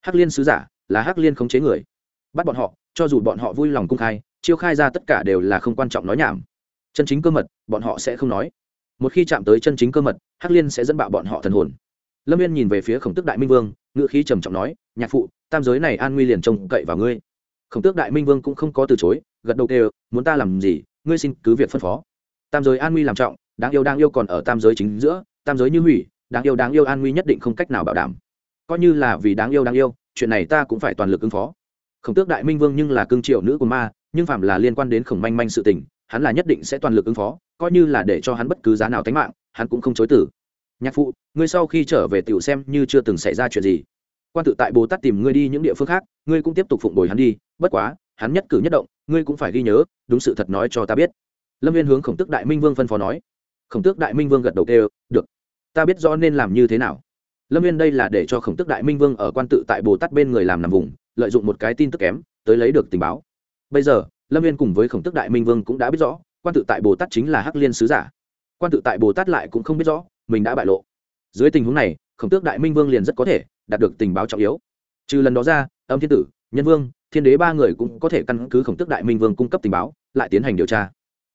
Hắc liên sứ giả là hắc liên khống chế người. Bắt bọn họ, cho dù bọn họ vui lòng cung khai, chiêu khai ra tất cả đều là không quan trọng nói nhảm. Chân chính cơ mật, bọn họ sẽ không nói. Một khi chạm tới chân chính cơ mật, hắc liên sẽ dẫn bạo bọn họ thần hồn. Lâm viên nhìn về phía khổng tước đại minh vương ngự khí trầm trọng nói, nhạc phụ, tam giới này an nguy liền trông cậy vào ngươi. Khổng tước đại minh vương cũng không có từ chối, gật đầu đều muốn ta làm gì, ngươi xin cứ việc phân phó. Tam giới an nguy làm trọng đáng yêu đang yêu còn ở tam giới chính giữa, tam giới như hủy, đáng yêu đáng yêu an nguy nhất định không cách nào bảo đảm. Coi như là vì đáng yêu đáng yêu, chuyện này ta cũng phải toàn lực ứng phó. Khổng tước đại minh vương nhưng là cương triệu nữ của ma, nhưng phạm là liên quan đến khổng manh manh sự tình, hắn là nhất định sẽ toàn lực ứng phó, coi như là để cho hắn bất cứ giá nào tánh mạng, hắn cũng không chối tử nhạc phụ, ngươi sau khi trở về tiểu xem như chưa từng xảy ra chuyện gì. Quan tự tại bồ tát tìm ngươi đi những địa phương khác, ngươi cũng tiếp tục phụng bồi hắn đi, bất quá, hắn nhất cử nhất động, ngươi cũng phải ghi nhớ, đúng sự thật nói cho ta biết. Lâm viên hướng khổng tước đại minh vương phân phó nói khổng tước đại minh vương gật đầu kêu, được, ta biết rõ nên làm như thế nào. Lâm viên đây là để cho khổng tước đại minh vương ở quan tự tại bồ tát bên người làm nằm vùng, lợi dụng một cái tin tức kém, tới lấy được tình báo. Bây giờ, lâm viên cùng với khổng tước đại minh vương cũng đã biết rõ, quan tự tại bồ tát chính là hắc liên sứ giả. Quan tự tại bồ tát lại cũng không biết rõ, mình đã bại lộ. Dưới tình huống này, khổng tước đại minh vương liền rất có thể đạt được tình báo trọng yếu. Trừ lần đó ra, âm thiên tử, nhân vương, thiên đế ba người cũng có thể căn cứ khổng tước đại minh vương cung cấp tình báo, lại tiến hành điều tra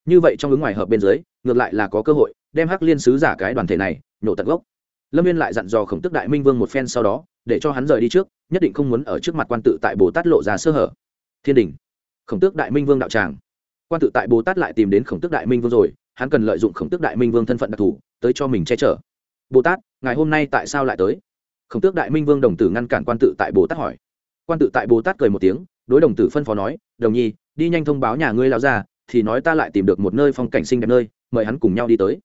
như vậy trong ứng ngoài hợp bên dưới, ngược lại là có cơ hội đem hắc liên sứ giả cái đoàn thể này nhổ tận gốc. Lâm viên lại dặn dò khổng tước đại minh vương một phen sau đó, để cho hắn rời đi trước, nhất định không muốn ở trước mặt quan tự tại bồ tát lộ ra sơ hở. Thiên đình. Khổng tước đại minh vương đạo tràng. Quan tự tại bồ tát lại tìm đến khổng tước đại minh vương rồi, hắn cần lợi dụng khổng tước đại minh vương thân phận đặc thù, tới cho mình che chở. Bồ tát ngày hôm nay tại sao lại tới? Khổng tước đại minh vương đồng tử ngăn cản quan tự tại bồ tát hỏi. Quan tự tại bồ tát cười một tiếng, đối đồng tử phân phó nói, đồng nhi, đi nhanh thông báo nhà ngươi lao ra thì nói ta lại tìm được một nơi phong cảnh xinh đẹp nơi, mời hắn cùng nhau đi tới.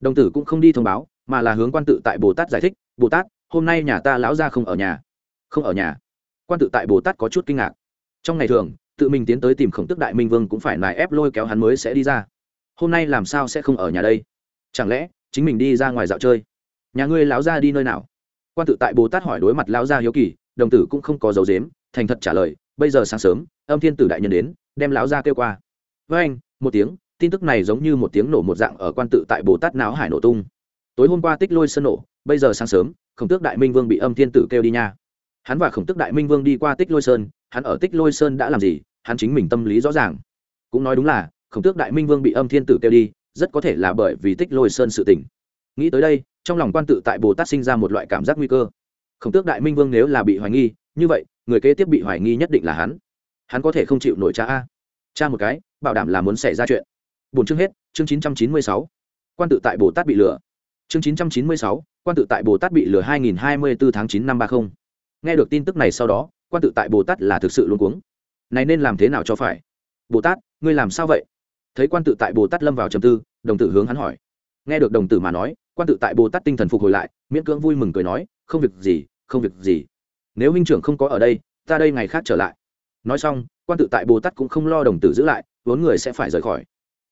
Đồng tử cũng không đi thông báo, mà là hướng quan tự tại bồ tát giải thích, bồ tát, hôm nay nhà ta lão ra không ở nhà. Không ở nhà? Quan tự tại bồ tát có chút kinh ngạc. Trong ngày thường, tự mình tiến tới tìm khổng tức đại minh vương cũng phải nài ép lôi kéo hắn mới sẽ đi ra. Hôm nay làm sao sẽ không ở nhà đây? Chẳng lẽ, chính mình đi ra ngoài dạo chơi? Nhà ngươi lão ra đi nơi nào? Quan tự tại bồ tát hỏi đối mặt lão gia hiếu kỳ, đồng tử cũng không có dấu dếm, thành thật trả lời, bây giờ sáng sớm, âm thiên tử đại nhân đến, đem lão gia kêu qua với anh, một tiếng, tin tức này giống như một tiếng nổ một dạng ở quan tự tại bồ tát não hải nổ tung. Tối hôm qua tích lôi sân nổ, bây giờ sáng sớm, khổng tước đại minh vương bị âm thiên tử kêu đi nha. Hắn và khổng tước đại minh vương đi qua tích lôi sơn, hắn ở tích lôi sơn đã làm gì, hắn chính mình tâm lý rõ ràng. Cũng nói đúng là, khổng tước đại minh vương bị âm thiên tử kêu đi, rất có thể là bởi vì tích lôi sơn sự tỉnh nghĩ tới đây, trong lòng quan tự tại bồ tát sinh ra một loại cảm giác nguy cơ. Khổng tước đại minh vương nếu là bị hoài nghi, như vậy, người kế tiếp bị hoài nghi nhất định là hắn. Hắn có thể không chịu nổi cha a cha một cái, bảo đảm là muốn xảy ra chuyện. Bốn chương hết, chương chín trăm chín mươi sáu. Quan tự tại bồ tát bị lừa. Chương chín trăm chín mươi sáu, quan tự tại bồ tát bị lừa hai nghìn hai mươi bốn tháng chín năm ba mươi nghe được tin tức này sau đó, quan tự tại bồ tát là thực sự luôn cuống. Này nên làm thế nào cho phải? Bồ tát, ngươi làm sao vậy? Thấy quan tự tại bồ tát lâm vào trầm tư, đồng tử hướng hắn hỏi. Nghe được đồng tử mà nói, quan tự tại bồ tát tinh thần phục hồi lại, miễn cưỡng vui mừng cười nói, không việc gì, không việc gì. Nếu huynh trưởng không có ở đây, ta đây ngày khác trở lại. Nói xong quan tự tại bồ tát cũng không lo đồng tử giữ lại, vốn người sẽ phải rời khỏi.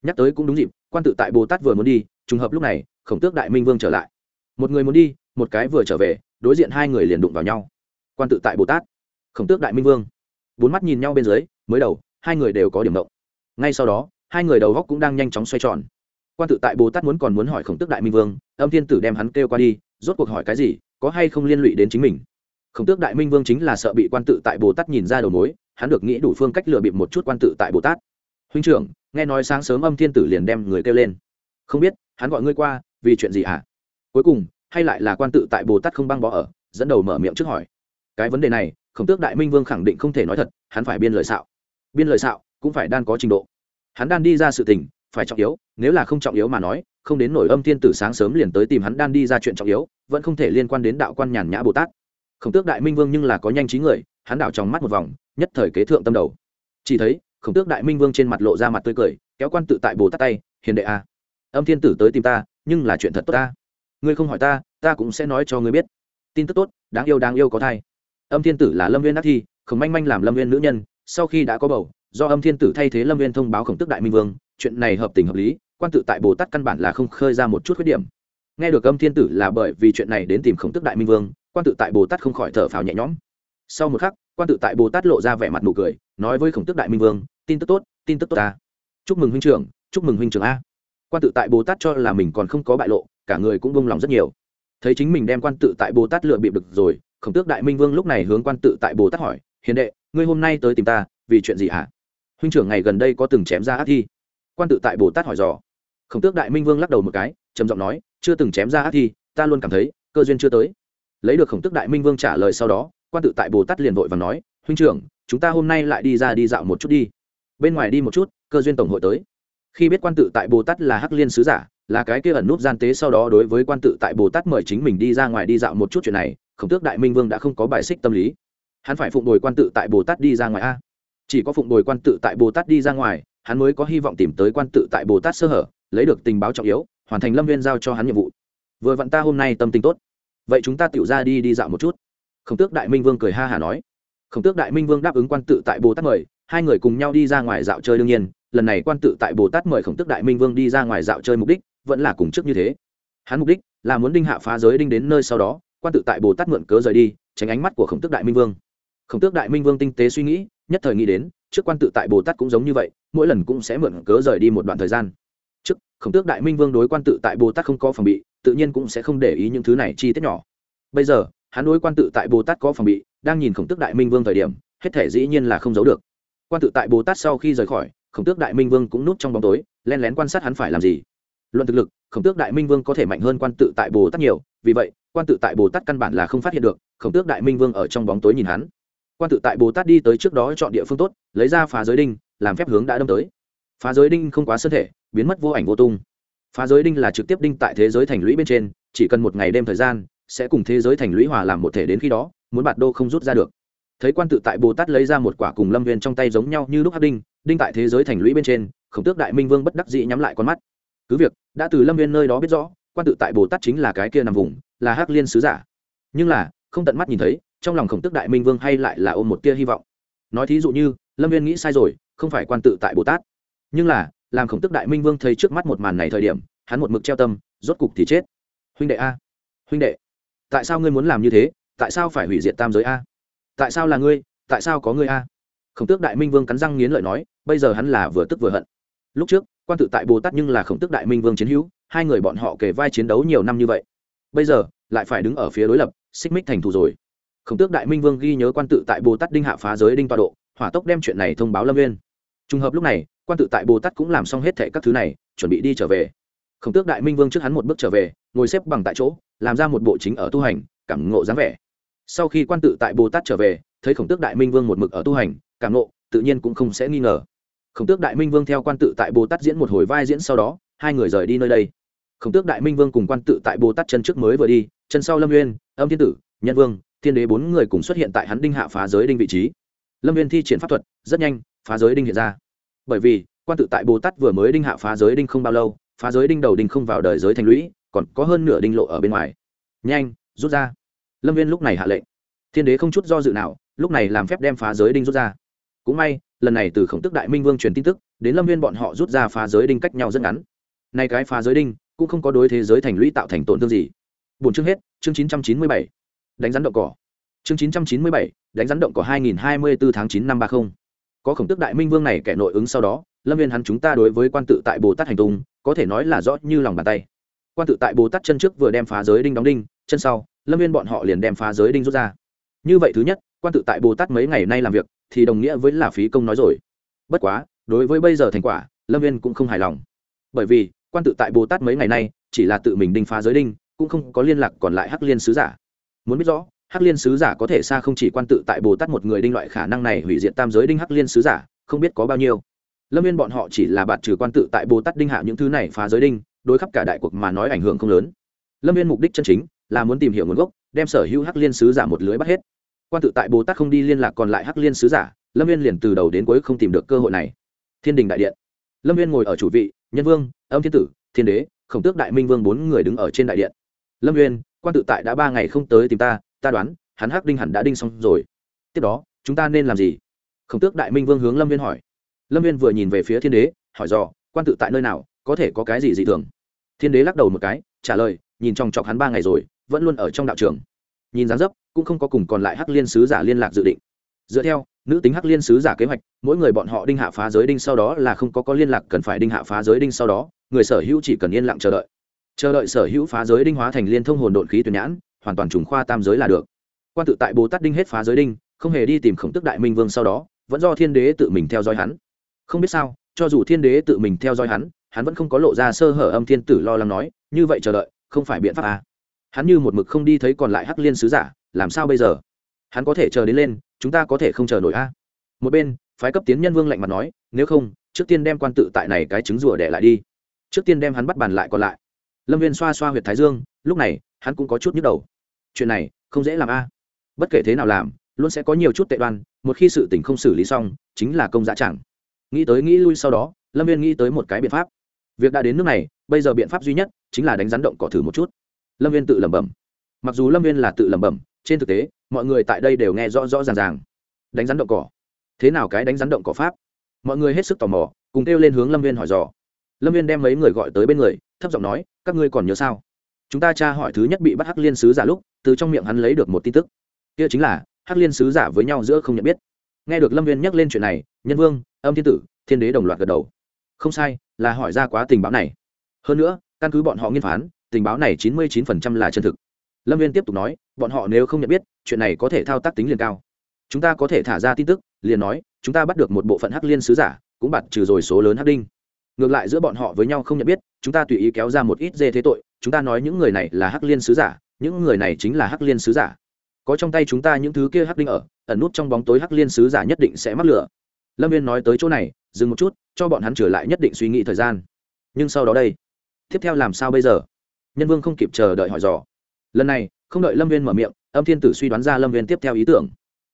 Nhắc tới cũng đúng dịp, quan tự tại bồ tát vừa muốn đi, trùng hợp lúc này, khổng tước đại minh vương trở lại. Một người muốn đi, một cái vừa trở về, đối diện hai người liền đụng vào nhau. Quan tự tại bồ tát. Khổng tước đại minh vương. Bốn mắt nhìn nhau bên dưới, mới đầu, hai người đều có điểm động. Ngay sau đó, hai người đầu góc cũng đang nhanh chóng xoay tròn. Quan tự tại bồ tát muốn còn muốn hỏi khổng tước đại minh vương, âm thiên tử đem hắn kêu qua đi, rốt cuộc hỏi cái gì, có hay không liên lụy đến chính mình? Khổng tước đại minh vương chính là sợ bị quan tự tại bồ tát nhìn ra đầu mối hắn được nghĩ đủ phương cách lừa bịp một chút quan tự tại bồ tát. Huynh trưởng, nghe nói sáng sớm âm thiên tử liền đem người kêu lên. Không biết, hắn gọi ngươi qua, vì chuyện gì hả? Cuối cùng, hay lại là quan tự tại bồ tát không băng bỏ ở, dẫn đầu mở miệng trước hỏi. Cái vấn đề này, khổng tước đại minh vương khẳng định không thể nói thật, hắn phải biên lời xạo. Biên lời xạo, cũng phải đan có trình độ. Hắn đan đi ra sự tình, phải trọng yếu, nếu là không trọng yếu mà nói, không đến nổi âm thiên tử sáng sớm liền tới tìm hắn đan đi ra chuyện trọng yếu, vẫn không thể liên quan đến đạo quan nhàn nhã bồ tát. Khổng tước đại minh vương nhưng là có nhanh trí người, hắn đảo trong mắt một vòng nhất thời kế thượng tâm đầu. Chỉ thấy, khổng tước đại minh vương trên mặt lộ ra mặt tươi cười, kéo quan tự tại bồ tát tay, hiền đệ a, âm thiên tử tới tìm ta, nhưng là chuyện thật tốt ta. Ngươi không hỏi ta ta cũng sẽ nói cho ngươi biết. Tin tức tốt, đáng yêu đáng yêu có thai. Âm thiên tử là lâm viên đắc thi, khổng manh manh làm lâm viên nữ nhân, sau khi đã có bầu, do âm thiên tử thay thế lâm viên thông báo khổng tức đại minh vương, chuyện này hợp tình hợp lý, quan tự tại bồ tát căn bản là không khơi ra một chút khuyết điểm. Nghe được âm thiên tử là bởi vì chuyện này đến tìm khổng tức đại minh vương, quan tự tại bồ tát không khỏi thở phào nhẹ nhõm. Sau một khắc quan tự tại bồ tát lộ ra vẻ mặt nụ cười, nói với khổng tức đại minh vương, tin tức tốt, tin tức tốt ta. Chúc mừng huynh trưởng, chúc mừng huynh trưởng a. Quan tự tại bồ tát cho là mình còn không có bại lộ, cả người cũng bông lòng rất nhiều. Thấy chính mình đem quan tự tại bồ tát lựa bịp được rồi, khổng tước đại minh vương lúc này hướng quan tự tại bồ tát hỏi, hiền đệ, ngươi hôm nay tới tìm ta, vì chuyện gì hả? Huynh trưởng ngày gần đây có từng chém ra ác thi. Quan tự tại bồ tát hỏi dò. Khổng tước đại minh vương lắc đầu một cái, trầm giọng nói, chưa từng chém ra ác thi, ta luôn cảm thấy, cơ duyên chưa tới. Lấy được khổng tước đại minh vương trả lời sau đó quan tự tại bồ tát liền vội và nói, huynh trưởng, chúng ta hôm nay lại đi ra đi dạo một chút đi. Bên ngoài đi một chút, cơ duyên tổng hội tới. Khi biết quan tự tại bồ tát là hắc liên sứ giả, là cái kia ẩn núp gian tế sau đó đối với quan tự tại bồ tát mời chính mình đi ra ngoài đi dạo một chút chuyện này, khổng tước đại minh vương đã không có bài xích tâm lý. Hắn phải phụng đồi quan tự tại bồ tát đi ra ngoài a. Chỉ có phụng đồi quan tự tại bồ tát đi ra ngoài, hắn mới có hy vọng tìm tới quan tự tại bồ tát sơ hở, lấy được tình báo trọng yếu, hoàn thành lâm viên giao cho hắn nhiệm vụ. Vừa vặn ta hôm nay tâm tình tốt. Vậy chúng ta tự ra đi đi dạo một chút khổng tước đại minh vương cười ha hả nói. Khổng tước đại minh vương đáp ứng quan tự tại bồ tát mời, hai người cùng nhau đi ra ngoài dạo chơi đương nhiên, lần này quan tự tại bồ tát mời khổng tước đại minh vương đi ra ngoài dạo chơi mục đích vẫn là cùng trước như thế. Hắn mục đích là muốn đinh hạ phá giới đinh đến nơi sau đó, quan tự tại bồ tát mượn cớ rời đi, tránh ánh mắt của khổng tước đại minh vương. Khổng tước đại minh vương tinh tế suy nghĩ, nhất thời nghĩ đến, trước quan tự tại bồ tát cũng giống như vậy, mỗi lần cũng sẽ mượn cớ rời đi một đoạn thời gian. Trước, khổng tước đại minh vương đối quan tự tại bồ tát không có phòng bị, tự nhiên cũng sẽ không để ý những thứ này chi tiết nhỏ. Bây giờ hắn đối quan tự tại bồ tát có phòng bị, đang nhìn khổng tước đại minh vương thời điểm, hết thể dĩ nhiên là không giấu được. Quan tự tại bồ tát sau khi rời khỏi, khổng tước đại minh vương cũng núp trong bóng tối len lén quan sát hắn phải làm gì. Luận thực lực, khổng tước đại minh vương có thể mạnh hơn quan tự tại bồ tát nhiều, vì vậy, quan tự tại bồ tát căn bản là không phát hiện được, khổng tước đại minh vương ở trong bóng tối nhìn hắn. Quan tự tại bồ tát đi tới trước đó chọn địa phương tốt, lấy ra phá giới đinh, làm phép hướng đã đâm tới. Phá giới đinh không quá thân thể, biến mất vô ảnh vô tung. Phá giới đinh là trực tiếp đinh tại thế giới thành lũy bên trên, chỉ cần một ngày đêm thời gian sẽ cùng thế giới thành lũy hòa làm một thể đến khi đó, muốn bạt đô không rút ra được. Thấy quan tự tại bồ tát lấy ra một quả cùng lâm viên trong tay giống nhau như lúc hắc đinh đinh tại thế giới thành lũy bên trên, khổng tước đại minh vương bất đắc dĩ nhắm lại con mắt. Cứ việc, đã từ lâm viên nơi đó biết rõ, quan tự tại bồ tát chính là cái kia nằm vùng, là hắc liên sứ giả. Nhưng là, không tận mắt nhìn thấy, trong lòng khổng tước đại minh vương hay lại là ôm một tia hy vọng. Nói thí dụ như, lâm viên nghĩ sai rồi, không phải quan tự tại bồ tát. Nhưng là, làm khổng tước đại minh vương thấy trước mắt một màn này thời điểm, hắn một mực treo tâm, rốt cục thì chết. Huynh đệ a. Huynh đệ tại sao ngươi muốn làm như thế? Tại sao phải hủy diệt tam giới a? Tại sao là ngươi? Tại sao có ngươi a? Khổng tước đại minh vương cắn răng nghiến lợi nói, bây giờ hắn là vừa tức vừa hận. Lúc trước, quan tự tại bồ tát nhưng là khổng tước đại minh vương chiến hữu, hai người bọn họ kể vai chiến đấu nhiều năm như vậy. Bây giờ, lại phải đứng ở phía đối lập, xích mích thành thù rồi. Khổng tước đại minh vương ghi nhớ quan tự tại bồ tát đinh hạ phá giới đinh toa độ, hỏa tốc đem chuyện này thông báo lâm viên trùng hợp lúc này, quan tự tại bồ tát cũng làm xong hết thệ các thứ này, chuẩn bị đi trở về. Khổng tước đại minh vương trước hắn một bước trở về, ngồi xếp bằng tại chỗ làm ra một bộ chính ở tu hành, cảm ngộ dáng vẻ. Sau khi quan tự tại bồ tát trở về, thấy khổng tước đại minh vương một mực ở tu hành, cảm ngộ, tự nhiên cũng không sẽ nghi ngờ. Khổng tước đại minh vương theo quan tự tại bồ tát diễn một hồi vai diễn sau đó, hai người rời đi nơi đây. Khổng tước đại minh vương cùng quan tự tại bồ tát chân trước mới vừa đi, chân sau lâm nguyên âm thiên tử, nhân vương, thiên đế bốn người cùng xuất hiện tại hắn đinh hạ phá giới đinh vị trí. Lâm nguyên thi triển pháp thuật, rất nhanh, phá giới đinh hiện ra. Bởi vì, quan tự tại bồ tát vừa mới đinh hạ phá giới đinh không bao lâu, phá giới đinh đầu đinh không vào đời giới thành lũy còn có hơn nửa đinh lộ ở bên ngoài. Nhanh, rút ra. Lâm viên lúc này hạ lệnh. Thiên đế không chút do dự nào, lúc này làm phép đem phá giới đinh rút ra. Cũng may, lần này từ khổng tức đại minh vương truyền tin tức, đến lâm viên bọn họ rút ra phá giới đinh cách nhau rất ngắn. Nay cái phá giới đinh, cũng không có đối thế giới thành lũy tạo thành tổn thương gì. Bốn chương hết, chương chín trăm chín mươi bảy. Đánh rắn động cỏ. Chương chín trăm chín mươi bảy, đánh rắn động cỏ hai nghìn hai mươi bốn tháng chín năm ba mươi có khổng tức đại minh vương này kẻ nội ứng sau đó, lâm viên hắn chúng ta đối với quan tự tại bồ tát hành tung, có thể nói là rõ như lòng bàn tay quan tự tại bồ tát chân trước vừa đem phá giới đinh đóng đinh chân sau lâm viên bọn họ liền đem phá giới đinh rút ra như vậy thứ nhất quan tự tại bồ tát mấy ngày nay làm việc thì đồng nghĩa với là phí công nói rồi bất quá đối với bây giờ thành quả lâm viên cũng không hài lòng bởi vì quan tự tại bồ tát mấy ngày nay chỉ là tự mình đinh phá giới đinh cũng không có liên lạc còn lại hắc liên sứ giả muốn biết rõ hắc liên sứ giả có thể xa không chỉ quan tự tại bồ tát một người đinh loại khả năng này hủy diệt tam giới đinh hắc liên sứ giả không biết có bao nhiêu lâm viên bọn họ chỉ là bạn trừ quan tự tại bồ tát đinh hạ những thứ này phá giới đinh đối khắp cả đại cuộc mà nói ảnh hưởng không lớn. Lâm viên mục đích chân chính là muốn tìm hiểu nguồn gốc, đem sở hữu hắc liên sứ giả một lưới bắt hết. Quan tự tại bồ tát không đi liên lạc còn lại hắc liên sứ giả, lâm viên liền từ đầu đến cuối không tìm được cơ hội này. Thiên đình đại điện. Lâm viên ngồi ở chủ vị, nhân vương, âm thiên tử, thiên đế, khổng tước đại minh vương bốn người đứng ở trên đại điện. Lâm viên quan tự tại đã ba ngày không tới tìm ta ta đoán, hắn hắc đinh hẳn đã đinh xong rồi. Tiếp đó, chúng ta nên làm gì? Khổng tước đại minh vương hướng lâm viên hỏi. Lâm viên vừa nhìn về phía thiên đế, hỏi dò, quan tự tại nơi nào, có thể có cái gì dị thường? Thiên đế lắc đầu một cái, trả lời, nhìn trong chọc hắn ba ngày rồi, vẫn luôn ở trong đạo trường. Nhìn dáng dấp, cũng không có cùng còn lại hắc liên sứ giả liên lạc dự định. Dựa theo, nữ tính hắc liên sứ giả kế hoạch, mỗi người bọn họ đinh hạ phá giới đinh sau đó là không có có liên lạc cần phải đinh hạ phá giới đinh sau đó, người sở hữu chỉ cần yên lặng chờ đợi. Chờ đợi sở hữu phá giới đinh hóa thành liên thông hồn độn khí tuyển nhãn, hoàn toàn trùng khoa tam giới là được. Quan tự tại bồ tát đinh hết phá giới đinh, không hề đi tìm khổng tức đại minh vương sau đó, vẫn do thiên đế tự mình theo dõi hắn. Không biết sao cho dù thiên đế tự mình theo dõi hắn hắn vẫn không có lộ ra sơ hở âm thiên tử lo lắng nói, như vậy chờ đợi, không phải biện pháp à. hắn như một mực không đi thấy còn lại hắc liên sứ giả, làm sao bây giờ? Hắn có thể chờ đến lên, chúng ta có thể không chờ nổi a à. một bên, phái cấp tiến nhân vương lạnh mặt nói, nếu không, trước tiên đem quan tự tại này cái trứng rùa để lại đi. Trước tiên đem hắn bắt bàn lại còn lại. Lâm viên xoa xoa h u y ệ t thái dương, lúc này, hắn cũng có chút nhức đầu. Chuyện này, không dễ làm a bất kể thế nào làm, luôn sẽ có nhiều chút tệ đoan, một khi sự tình không xử lý xong, chính là công giá chẳng nghĩ tới nghĩ lui sau đó, lâm viên nghĩ tới một cái biện pháp. Việc đã đến nước này, bây giờ biện pháp duy nhất chính là đánh rắn động cỏ thử một chút. Lâm viên tự lẩm bẩm. Mặc dù lâm viên là tự lẩm bẩm, trên thực tế, mọi người tại đây đều nghe rõ rõ ràng ràng. Đánh rắn động cỏ. Thế nào cái đánh rắn động cỏ pháp? Mọi người hết sức tò mò, cùng kêu lên hướng lâm viên hỏi dò. Lâm viên đem mấy người gọi tới bên người, thấp giọng nói, các ngươi còn nhớ sao? Chúng ta tra hỏi thứ nhất bị bắt hắc liên sứ giả lúc, từ trong miệng hắn lấy được một tin tức. Kia chính là, hắc liên sứ giả với nhau giữa không nhận biết. Nghe được lâm viên nhắc lên chuyện này, nhân vương âm thiên tử, thiên đế đồng loạt gật đầu. Không sai, là hỏi ra quá tình báo này. Hơn nữa, căn cứ bọn họ nghiên phán, tình báo này chín mươi chín phần trăm là chân thực. Lâm viên tiếp tục nói, bọn họ nếu không nhận biết, chuyện này có thể thao tác tính liền cao. Chúng ta có thể thả ra tin tức, liền nói, chúng ta bắt được một bộ phận hắc liên sứ giả, cũng bạt trừ rồi số lớn hắc đinh. Ngược lại giữa bọn họ với nhau không nhận biết, chúng ta tùy ý kéo ra một ít dê thế tội, chúng ta nói những người này là hắc liên sứ giả, những người này chính là hắc liên sứ giả. Có trong tay chúng ta những thứ kia hắc đinh ở, ẩn nút trong bóng tối hắc liên sứ giả nhất định sẽ mắc lửa lâm viên nói tới chỗ này, dừng một chút, cho bọn hắn trở lại nhất định suy nghĩ thời gian. Nhưng sau đó đây, tiếp theo làm sao bây giờ? Nhân vương không kịp chờ đợi hỏi dò. Lần này, không đợi lâm viên mở miệng, âm thiên tử suy đoán ra lâm viên tiếp theo ý tưởng.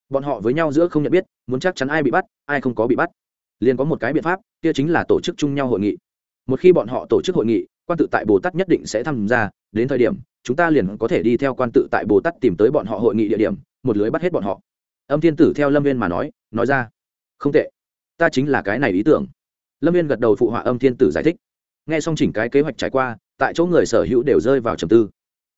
Bọn họ với nhau giữa không nhận biết, muốn chắc chắn ai bị bắt, ai không có bị bắt. Liền có một cái biện pháp, kia chính là tổ chức chung nhau hội nghị. Một khi bọn họ tổ chức hội nghị, quan tự tại bồ tát nhất định sẽ tham gia, đến thời điểm, chúng ta liền có thể đi theo quan tự tại bồ tát tìm tới bọn họ hội nghị địa điểm, một lưới bắt hết bọn họ. Âm thiên tử theo lâm viên mà nói nói ra không tệ. Ta chính là cái này ý tưởng. Lâm viên gật đầu phụ họa âm thiên tử giải thích. N g h e xong chỉnh cái kế hoạch trải qua, tại chỗ người sở hữu đều rơi vào trầm tư.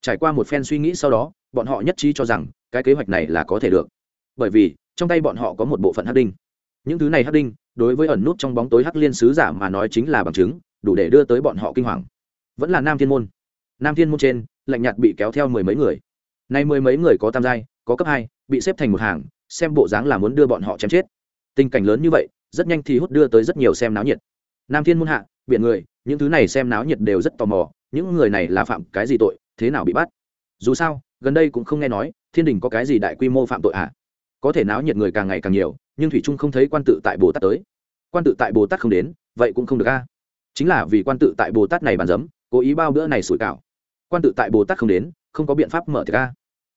Trải qua một phen suy nghĩ sau đó, bọn họ nhất trí cho rằng, cái kế hoạch này là có thể được. Bởi vì, trong tay bọn họ có một bộ phận hắc đinh. Những thứ này hắc đinh, đối với ẩn nút trong bóng tối hắc liên sứ giả mà nói chính là bằng chứng, đủ để đưa tới bọn họ kinh hoàng. Vẫn là nam thiên môn. Nam thiên môn trên, lạnh nhạt bị kéo theo mười mấy người. Nay mười mấy người có tam giai, có cấp hai, bị xếp thành một hàng, xem bộ dáng là muốn đưa bọn họ chém chết tình cảnh lớn như vậy, rất nhanh thì hút đưa tới rất nhiều xem náo nhiệt. Nam thiên môn hạ biện người, những thứ này xem náo nhiệt đều rất tò mò, những người này là phạm cái gì tội, thế nào bị bắt? Dù sao, gần đây cũng không nghe nói, thiên đình có cái gì đại quy mô phạm tội ạ à? có thể náo nhiệt người càng ngày càng nhiều, nhưng thủy trung không thấy quan tự tại bồ tát tới. Quan tự tại bồ tát không đến, vậy cũng không được a. Chính là vì quan tự tại bồ tát này bàn giấm, cố ý bao bữa này sủi cảo. Quan tự tại bồ tát không đến, không có biện pháp mở thực ra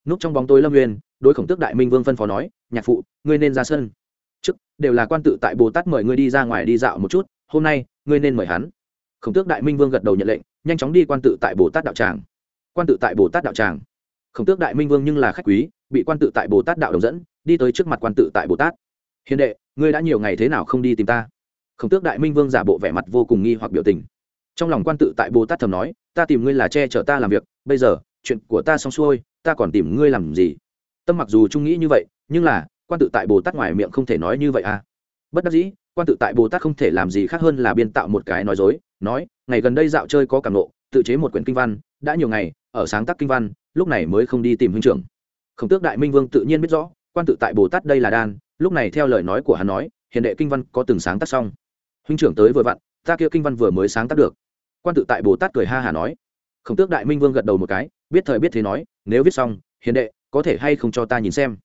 núp trong bóng tối lâm nguyên đối khổng tước đại minh vương phân phó nói, nhạc phụ, ngươi nên ra sân trước đều là quan tự tại bồ tát mời ngươi đi ra ngoài đi dạo một chút, hôm nay, ngươi nên mời hắn. Khổng tước đại minh vương gật đầu nhận lệnh, nhanh chóng đi quan tự tại bồ tát đạo tràng. Quan tự tại bồ tát đạo tràng. Khổng tước đại minh vương nhưng là khách quý, bị quan tự tại bồ tát đạo đồng dẫn, đi tới trước mặt quan tự tại bồ tát. Hiền đệ, ngươi đã nhiều ngày thế nào không đi tìm ta? Khổng tước đại minh vương giả bộ vẻ mặt vô cùng nghi hoặc biểu tình. Trong lòng quan tự tại bồ tát thầm nói, ta tìm ngươi là che chở ta làm việc, bây giờ, chuyện của ta xong xuôi, ta còn tìm ngươi làm gì? Tâm mặc dù trung nghĩ như vậy, nhưng là quan tự tại bồ tát ngoài miệng không thể nói như vậy à? Bất đắc dĩ, quan tự tại bồ tát không thể làm gì khác hơn là biên tạo một cái nói dối, nói, ngày gần đây dạo chơi có cảm nộ, tự chế một quyển kinh văn, đã nhiều ngày, ở sáng tác kinh văn, lúc này mới không đi tìm huynh trưởng. Khổng tước đại minh vương tự nhiên biết rõ, quan tự tại bồ tát đây là đan, lúc này theo lời nói của hắn nói hiện đệ kinh văn có từng sáng tác xong. Huynh trưởng tới vừa vặn, ta kia kinh văn vừa mới sáng tác được. Quan tự tại bồ tát cười ha hà nói. Khổng tước đại minh vương gật đầu một cái, biết thời biết thế nói, nếu viết xong, hiền đệ, có thể hay không cho ta nhìn xem.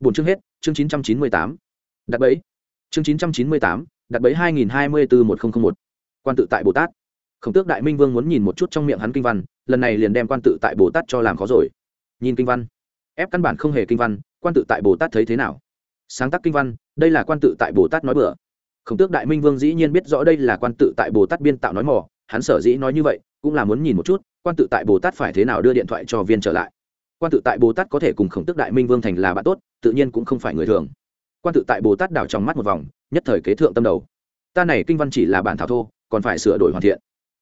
Bốn chương hết chương chín trăm chín mươi tám. Đặt bẫy. Chương chín trăm chín mươi tám, đặt bẫy hai nghìn hai mươi bốn một nghìn một. Quan tự tại bồ tát. Khổng tước đại minh vương muốn nhìn một chút trong miệng hắn kinh văn, lần này liền đem quan tự tại bồ tát cho làm khó rồi. Nhìn kinh văn. Ép căn bản không hề kinh văn, quan tự tại bồ tát thấy thế nào? Sáng tác kinh văn, đây là quan tự tại bồ tát nói bừa. Khổng tước đại minh vương dĩ nhiên biết rõ đây là quan tự tại bồ tát biên tạo nói mò, hắn sở dĩ nói như vậy, cũng là muốn nhìn một chút, quan tự tại bồ tát phải thế nào đưa điện thoại cho viên trở lại quan tự tại bồ tát có thể cùng khổng tước đại minh vương thành là bạn tốt, tự nhiên cũng không phải người thường. quan tự tại bồ tát đảo trong mắt một vòng, nhất thời kế thượng tâm đầu. ta này kinh văn chỉ là bản thảo thô, còn phải sửa đổi hoàn thiện.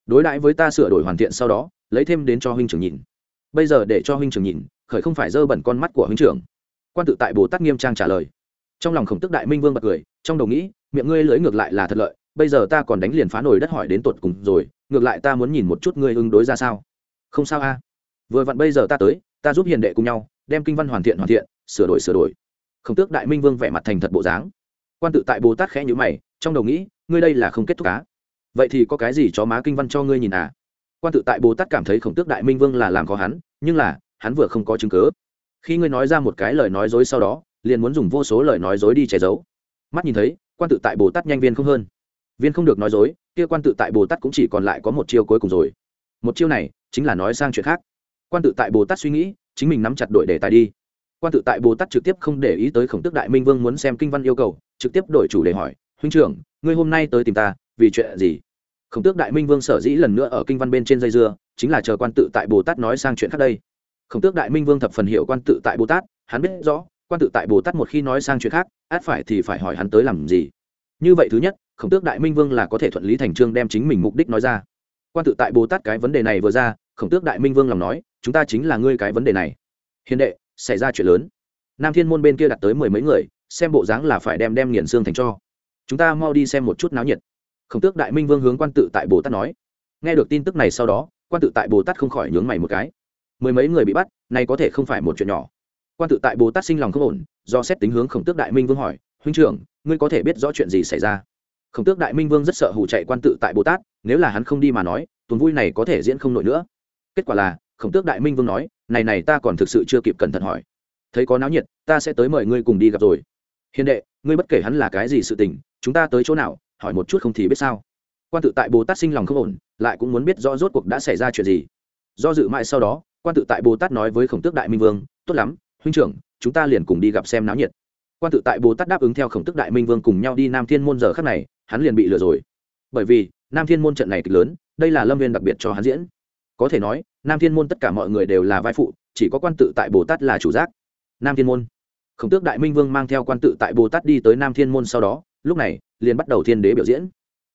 đối đãi với ta sửa đổi hoàn thiện sau đó, lấy thêm đến cho huynh trưởng nhìn. bây giờ để cho huynh trưởng nhìn, khởi không phải dơ bẩn con mắt của huynh trưởng. quan tự tại bồ tát nghiêm trang trả lời. trong lòng khổng tức đại minh vương bật cười, trong đầu nghĩ, miệng ngươi lưỡi ngược lại là thật lợi, bây giờ ta còn đánh liền phá nổi đất hỏi đến tột cùng rồi, ngược lại ta muốn nhìn một chút ngươi ứng đối ra sao. không sao a. vừa vặn bây giờ ta tới ta giúp hiền đệ cùng nhau, đem kinh văn hoàn thiện hoàn thiện, sửa đổi sửa đổi. Khổng tước đại minh vương vẻ mặt thành thật bộ dáng. Quan tự tại bồ tát khẽ nhữ mày, trong đầu nghĩ, ngươi đây là không kết thúc cá vậy thì có cái gì cho má kinh văn cho ngươi nhìn à? Quan tự tại bồ tát cảm thấy khổng tước đại minh vương là làm khó hắn, nhưng là, hắn vừa không có chứng cớ khi ngươi nói ra một cái lời nói dối sau đó, liền muốn dùng vô số lời nói dối đi che giấu. Mắt nhìn thấy, quan tự tại bồ tát nhanh viên không hơn. Viên không được nói dối, kia quan tự tại bồ tát cũng chỉ còn lại có một chiêu cuối cùng rồi. Một chiêu này, chính là nói sang chuyện khác quan tự tại bồ tát suy nghĩ, chính mình nắm chặt đội đề tài đi. Quan tự tại bồ tát trực tiếp không để ý tới khổng tước đại minh vương muốn xem kinh văn yêu cầu, trực tiếp đổi chủ đề hỏi, huynh trưởng, ngươi hôm nay tới tìm ta, vì chuyện gì? Khổng tước đại minh vương sở dĩ lần nữa ở kinh văn bên trên dây dưa, chính là chờ quan tự tại bồ tát nói sang chuyện khác đây. Khổng tước đại minh vương thập phần hiểu quan tự tại bồ tát, hắn biết rõ, quan tự tại bồ tát một khi nói sang chuyện khác, át phải thì phải hỏi hắn tới làm gì. Như vậy thứ nhất, khổng tước đại minh vương là có thể thuận lý thành trương đem chính mình mục đích nói ra. Quan tự tại bồ tát cái vấn đề này vừa ra, khổng tước đại minh vương lòng nói chúng ta chính là ngươi cái vấn đề này. Hiền đệ, xảy ra chuyện lớn. Nam thiên môn bên kia đặt tới mười mấy người, xem bộ dáng là phải đem đem nghiền xương thành cho. Chúng ta mau đi xem một chút náo nhiệt. Khổng tước đại minh vương hướng quan tự tại bồ tát nói. Nghe được tin tức này sau đó, quan tự tại bồ tát không khỏi nhướng mày một cái. Mười mấy người bị bắt nay có thể không phải một chuyện nhỏ. Quan tự tại bồ tát sinh lòng không ổn, do xét tính hướng khổng tước đại minh vương hỏi, huynh trưởng, ngươi có thể biết rõ chuyện gì xảy ra? Khổng tước đại minh vương rất sợ hù chạy quan tự tại bồ tát, nếu là hắn không đi mà nói, tuần vui này có thể diễn không nổi nữa. Kết quả là khổng tước đại minh vương nói, này này ta còn thực sự chưa kịp cẩn thận hỏi. Thấy có náo nhiệt, ta sẽ tới mời ngươi cùng đi gặp rồi. Hiền đệ, ngươi bất kể hắn là cái gì sự tình, chúng ta tới chỗ nào, hỏi một chút không thì biết sao. Quan tự tại bồ tát sinh lòng không ổn, lại cũng muốn biết rõ rốt cuộc đã xảy ra chuyện gì. Do dự mãi sau đó, quan tự tại bồ tát nói với khổng tước đại minh vương, tốt lắm, huynh trưởng, chúng ta liền cùng đi gặp xem náo nhiệt. Quan tự tại bồ tát đáp ứng theo khổng tước đại minh vương cùng nhau đi nam thiên môn giờ khắc này, hắn liền bị lừa rồi. Bởi vì, nam thiên môn trận này kịch lớn, đây là lâm viên đặc biệt cho hắn diễn có thể nói, nam thiên môn tất cả mọi người đều là vai phụ, chỉ có quan tự tại bồ tát là chủ giác. Nam thiên môn. Khổng tước đại minh vương mang theo quan tự tại bồ tát đi tới nam thiên môn sau đó, lúc này, liền bắt đầu thiên đế biểu diễn.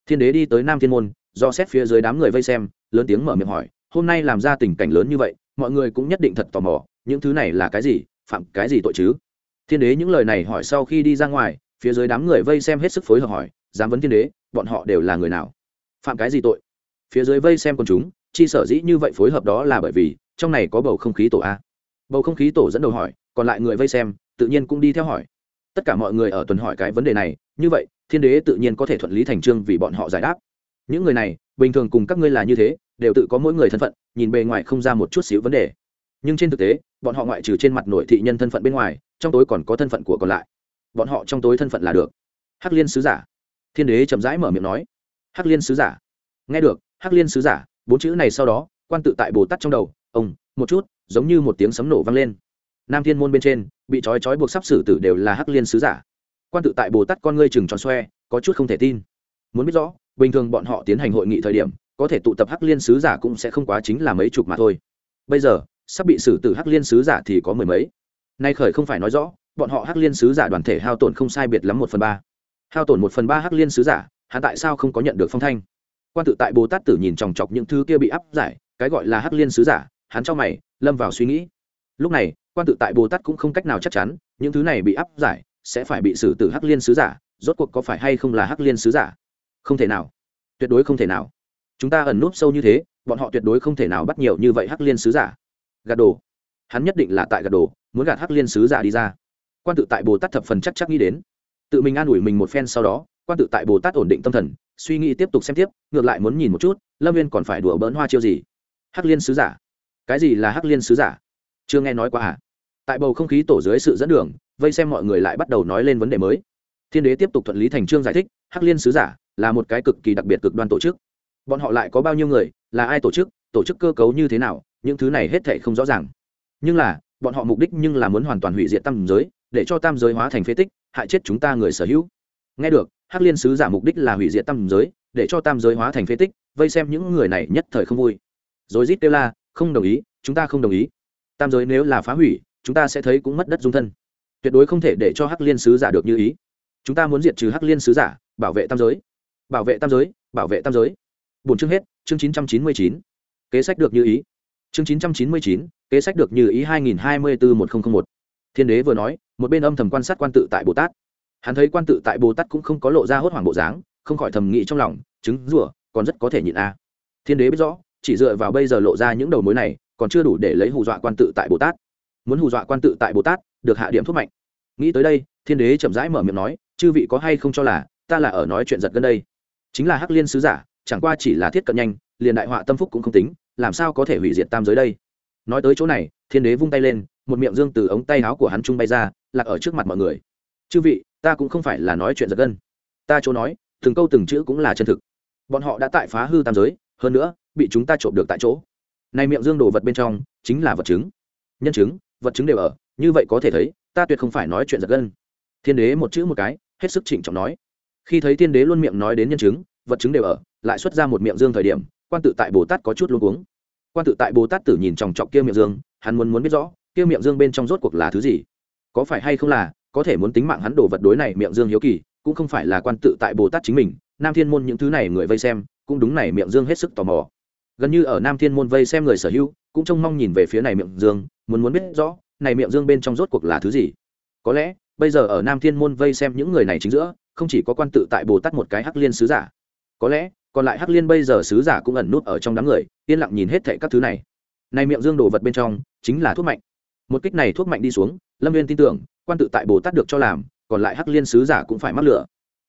Thiên đế đi tới nam thiên môn, do xét phía dưới đám người vây xem, lớn tiếng mở miệng hỏi, hôm nay làm ra tình cảnh lớn như vậy, mọi người cũng nhất định thật tò mò, những thứ này là cái gì, phạm cái gì tội chứ? Thiên đế những lời này hỏi sau khi đi ra ngoài, phía dưới đám người vây xem hết sức phối hợp hỏi, dám vấn thiên đế, bọn họ đều là người nào? Phạm cái gì tội? Phía dưới vây xem con chúng chi sở dĩ như vậy phối hợp đó là bởi vì trong này có bầu không khí tổ a. Bầu không khí tổ dẫn đầu hỏi, còn lại người vây xem, tự nhiên cũng đi theo hỏi. Tất cả mọi người ở tuần hỏi cái vấn đề này, như vậy, thiên đế tự nhiên có thể thuận lý thành trương vì bọn họ giải đáp. Những người này, bình thường cùng các ngươi là như thế, đều tự có mỗi người thân phận, nhìn bề ngoài không ra một chút xíu vấn đề. Nhưng trên thực tế, bọn họ ngoại trừ trên mặt nội thị nhân thân phận bên ngoài, trong tối còn có thân phận của còn lại. Bọn họ trong tối thân phận là được. Hắc liên sứ giả. Thiên đế chậm rãi mở miệng nói. Hắc liên sứ giả. Nghe được, hắc liên sứ giả bốn chữ này sau đó, quan tự tại bồ tát trong đầu, ông, một chút, giống như một tiếng sấm nổ vang lên. Nam thiên môn bên trên, bị trói trói buộc sắp xử tử đều là hắc liên sứ giả. Quan tự tại bồ tát con ngươi chừng tròn xoe, có chút không thể tin. Muốn biết rõ, bình thường bọn họ tiến hành hội nghị thời điểm, có thể tụ tập hắc liên sứ giả cũng sẽ không quá chính là mấy chục mà thôi. Bây giờ, sắp bị xử tử hắc liên sứ giả thì có mười mấy. Nay khởi không phải nói rõ, bọn họ hắc liên sứ giả đoàn thể hao tổn không sai biệt lắm một phần ba. Hao tổn một phần ba hắc liên sứ giả, hắn tại sao không có nhận được phong thanh? Quan tự tại bồ tát tử nhìn chòng chọc những thứ kia bị áp giải, cái gọi là hắc liên sứ giả, hắn cho mày, lâm vào suy nghĩ. Lúc này, quan tự tại bồ tát cũng không cách nào chắc chắn, những thứ này bị áp giải, sẽ phải bị xử tử hắc liên sứ giả, rốt cuộc có phải hay không là hắc liên sứ giả? Không thể nào. Tuyệt đối không thể nào. Chúng ta ẩn núp sâu như thế, bọn họ tuyệt đối không thể nào bắt nhiều như vậy hắc liên sứ giả. Gạt đồ. Hắn nhất định là tại gạt đồ, muốn gạt hắc liên sứ giả đi ra. Quan tự tại bồ tát thập phần chắc chắc nghĩ đến. Tự mình an ủi mình một phen sau đó, quan tự tại bồ tát ổn định tâm thần suy nghĩ tiếp tục xem tiếp, ngược lại muốn nhìn một chút, lâm viên còn phải đùa bỡn hoa chiêu gì? Hắc liên sứ giả. Cái gì là hắc liên sứ giả? Chưa nghe nói qua à? Tại bầu không khí tổ dưới sự dẫn đường, vây xem mọi người lại bắt đầu nói lên vấn đề mới. Thiên đế tiếp tục thuận lý thành trương giải thích, hắc liên sứ giả là một cái cực kỳ đặc biệt cực đoan tổ chức. Bọn họ lại có bao nhiêu người, là ai tổ chức tổ chức cơ cấu như thế nào, những thứ này hết thệ không rõ ràng. Nhưng là, bọn họ mục đích nhưng là muốn hoàn toàn hủy diệt tam giới, để cho tam giới hóa thành phế tích, hại chết chúng ta người sở hữu. Nghe được hắc liên sứ giả mục đích là hủy diệt tam giới, để cho tam giới hóa thành phế tích, vây xem những người này nhất thời không vui. Rồi rít kêu la, không đồng ý, chúng ta không đồng ý. Tam giới nếu là phá hủy, chúng ta sẽ thấy cũng mất đất dung thân. Tuyệt đối không thể để cho hắc liên sứ giả được như ý. Chúng ta muốn diệt trừ hắc liên sứ giả, bảo vệ tam giới. Bảo vệ tam giới, bảo vệ tam giới. Bốn chương hết, chương chín trăm chín mươi chín. Kế sách được như ý. Chương chín trăm chín mươi chín, kế sách được như ý hai nghìn hai mươi bốn một nghìn một. Thiên đế vừa nói, một bên âm thầm quan sát quan tự tại bồ tát hắn thấy quan tự tại bồ tát cũng không có lộ ra hốt hoảng bộ dáng, không khỏi thầm nghĩ trong lòng chứng rủa còn rất có thể nhịn a. Thiên đế biết rõ, chỉ dựa vào bây giờ lộ ra những đầu mối này, còn chưa đủ để lấy hù dọa quan tự tại bồ tát. Muốn hù dọa quan tự tại bồ tát, được hạ điểm thuốc mạnh. Nghĩ tới đây, thiên đế chậm rãi mở miệng nói, chư vị có hay không cho là, ta là ở nói chuyện giật gần đây? Chính là hắc liên sứ giả, chẳng qua chỉ là thiết cận nhanh, liền đại họa tâm phúc cũng không tính, làm sao có thể hủy diệt tam giới đây? Nói tới chỗ này, thiên đế vung tay lên, một miệng dương từ ống tay áo của hắn trung bay ra, lạc ở trước mặt mọi người. Chư vị ta cũng không phải là nói chuyện giật gân. Ta chỗ nói, từng câu từng chữ cũng là chân thực. Bọn họ đã tại phá hư tam giới, hơn nữa, bị chúng ta trộm được tại chỗ. Này miệng dương đồ vật bên trong, chính là vật chứng. Nhân chứng, vật chứng đều ở, như vậy có thể thấy, ta tuyệt không phải nói chuyện giật gân. Thiên đế một chữ một cái, hết sức trịnh trọng nói. Khi thấy thiên đế luôn miệng nói đến nhân chứng, vật chứng đều ở, lại xuất ra một miệng dương thời điểm, quan tự tại bồ tát có chút luôn uống quan tự tại bồ tát tử nhìn chòng chọc kia miệng dương, hắn muốn muốn biết rõ, kia miệng dương bên trong rốt cuộc là thứ gì? Có phải hay không là có thể muốn tính mạng hắn đổ vật đối này miệng dương hiếu kỳ, cũng không phải là quan tự tại bồ tát chính mình, nam thiên môn những thứ này người vây xem, cũng đúng này miệng dương hết sức tò mò. Gần như ở nam thiên môn vây xem người sở hữu, cũng trông mong nhìn về phía này miệng dương, muốn muốn biết rõ, này miệng dương bên trong rốt cuộc là thứ gì. Có lẽ, bây giờ ở nam thiên môn vây xem những người này chính giữa, không chỉ có quan tự tại bồ tát một cái hắc liên sứ giả. Có lẽ, còn lại hắc liên bây giờ sứ giả cũng ẩn nút ở trong đám người, yên lặng nhìn hết thệ các thứ này. Này miệng dương đồ vật bên trong, chính là thuốc mạnh. Một kích này thuốc mạnh đi xuống, lâm viên tin tưởng quan tự tại bồ tát được cho làm, còn lại hắc liên sứ giả cũng phải mắc lửa.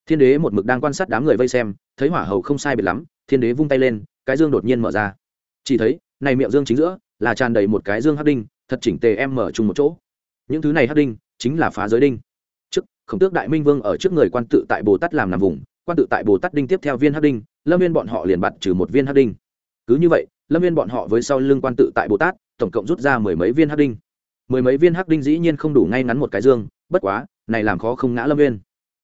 Thiên đế một mực đang quan sát đám người vây xem, thấy hỏa hầu không sai biệt lắm, thiên đế vung tay lên, cái dương đột nhiên mở ra. Chỉ thấy, này miệng dương chính giữa, là tràn đầy một cái dương hắc đinh, thật chỉnh tề em mở chung một chỗ. Những thứ này hắc đinh, chính là phá giới đinh. Trước, khổng tước đại minh vương ở trước người quan tự tại bồ tát làm nằm vùng, quan tự tại bồ tát đinh tiếp theo viên hắc đinh, lâm viên bọn họ liền bặt trừ một viên hắc đinh. Cứ như vậy, lâm viên bọn họ với sau lưng quan tự tại bồ tát, tổng cộng rút ra mười mấy viên hắc đinh mười mấy viên hắc đinh dĩ nhiên không đủ ngay ngắn một cái dương, bất quá, này làm khó không ngã lâm viên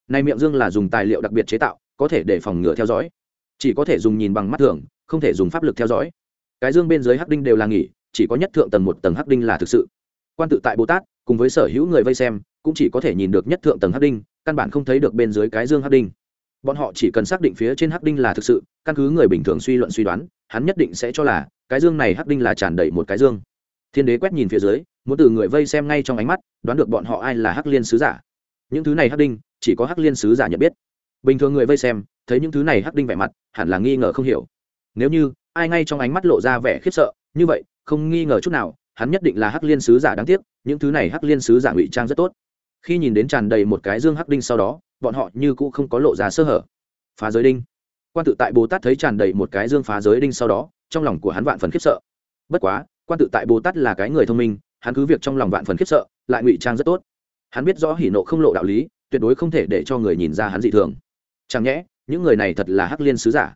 này miệng dương là dùng tài liệu đặc biệt chế tạo, có thể để phòng ngừa theo dõi. Chỉ có thể dùng nhìn bằng mắt thường, không thể dùng pháp lực theo dõi. Cái dương bên dưới hắc đinh đều là nghỉ, chỉ có nhất thượng tầng một tầng hắc đinh là thực sự. Quan tự tại bồ tát, cùng với sở hữu người vây xem, cũng chỉ có thể nhìn được nhất thượng tầng hắc đinh, căn bản không thấy được bên dưới cái dương hắc đinh. Bọn họ chỉ cần xác định phía trên hắc đinh là thực sự, căn cứ người bình thường suy luận suy đoán, hắn nhất định sẽ cho là, cái dương này hắc đinh là tràn đầy một cái dương. Thiên đế quét nhìn phía dưới muốn từ người vây xem ngay trong ánh mắt, đoán được bọn họ ai là hắc liên sứ giả. Những thứ này hắc đinh, chỉ có hắc liên sứ giả nhận biết. Bình thường người vây xem, thấy những thứ này hắc đinh vẻ mặt, hẳn là nghi ngờ không hiểu. Nếu như, ai ngay trong ánh mắt lộ ra vẻ khiếp sợ, như vậy, không nghi ngờ chút nào, hắn nhất định là hắc liên sứ giả đáng tiếc, những thứ này hắc liên sứ giả ngụy trang rất tốt. Khi nhìn đến tràn đầy một cái dương hắc đinh sau đó, bọn họ như cũ không có lộ ra sơ hở. Phá giới đinh. Quan tự tại bồ tát thấy tràn đầy một cái dương phá giới đinh sau đó, trong lòng của hắn vạn phần khiếp sợ. Bất quá, quan tự tại bồ tát là cái người thông minh hắn cứ việc trong lòng vạn phần khiếp sợ, lại ngụy trang rất tốt. Hắn biết rõ hỉ nộ không lộ đạo lý, tuyệt đối không thể để cho người nhìn ra hắn dị thường. Chẳng nhẽ, những người này thật là hắc liên sứ giả?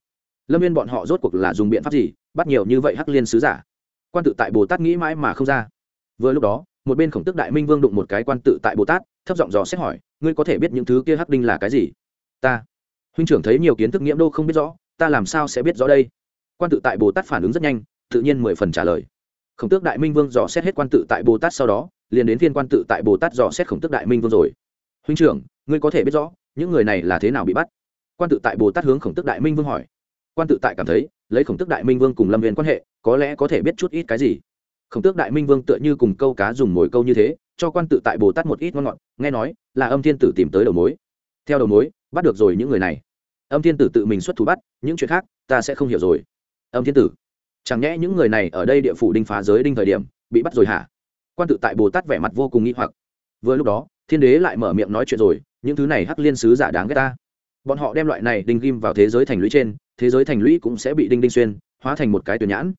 Lâm viên bọn họ rốt cuộc là dùng biện pháp gì, bắt nhiều như vậy hắc liên sứ giả? Quan tự tại bồ tát nghĩ mãi mà không ra. Vừa lúc đó, một bên khổng tức đại minh vương đụng một cái quan tự tại bồ tát, thấp giọng dò xét hỏi, ngươi có thể biết những thứ kia hắc đinh là cái gì? Ta. Huynh trưởng thấy nhiều kiến thức nghiễm đô không biết rõ, ta làm sao sẽ biết rõ đây? Quan tự tại bồ tát phản ứng rất nhanh, tự nhiên mười phần trả lời khổng tước đại minh vương dò xét hết quan tự tại bồ tát sau đó, liền đến viên quan tự tại bồ tát dò xét khổng tước đại minh vương rồi. Huynh trưởng, ngươi có thể biết rõ, những người này là thế nào bị bắt? Quan tự tại bồ tát hướng khổng tước đại minh vương hỏi. Quan tự tại cảm thấy, lấy khổng tước đại minh vương cùng lâm viên quan hệ, có lẽ có thể biết chút ít cái gì. Khổng tước đại minh vương tựa như cùng câu cá dùng mồi câu như thế, cho quan tự tại bồ tát một ít ngon ngọt, nghe nói, là âm thiên tử tìm tới đầu mối. Theo đầu mối, bắt được rồi những người này. Âm thiên tử tự mình xuất thủ bắt, những chuyện khác, ta sẽ không hiểu rồi. Âm thiên tử chẳng nhẽ những người này ở đây địa phủ đinh phá giới đinh thời điểm, bị bắt rồi hả? Quan tự tại bồ tát vẻ mặt vô cùng nghi hoặc. Vừa lúc đó, thiên đế lại mở miệng nói chuyện rồi, những thứ này hắc liên sứ giả đáng ghét ta. Bọn họ đem loại này đinh ghim vào thế giới thành lũy trên, thế giới thành lũy cũng sẽ bị đinh đinh xuyên, hóa thành một cái tuyển nhãn.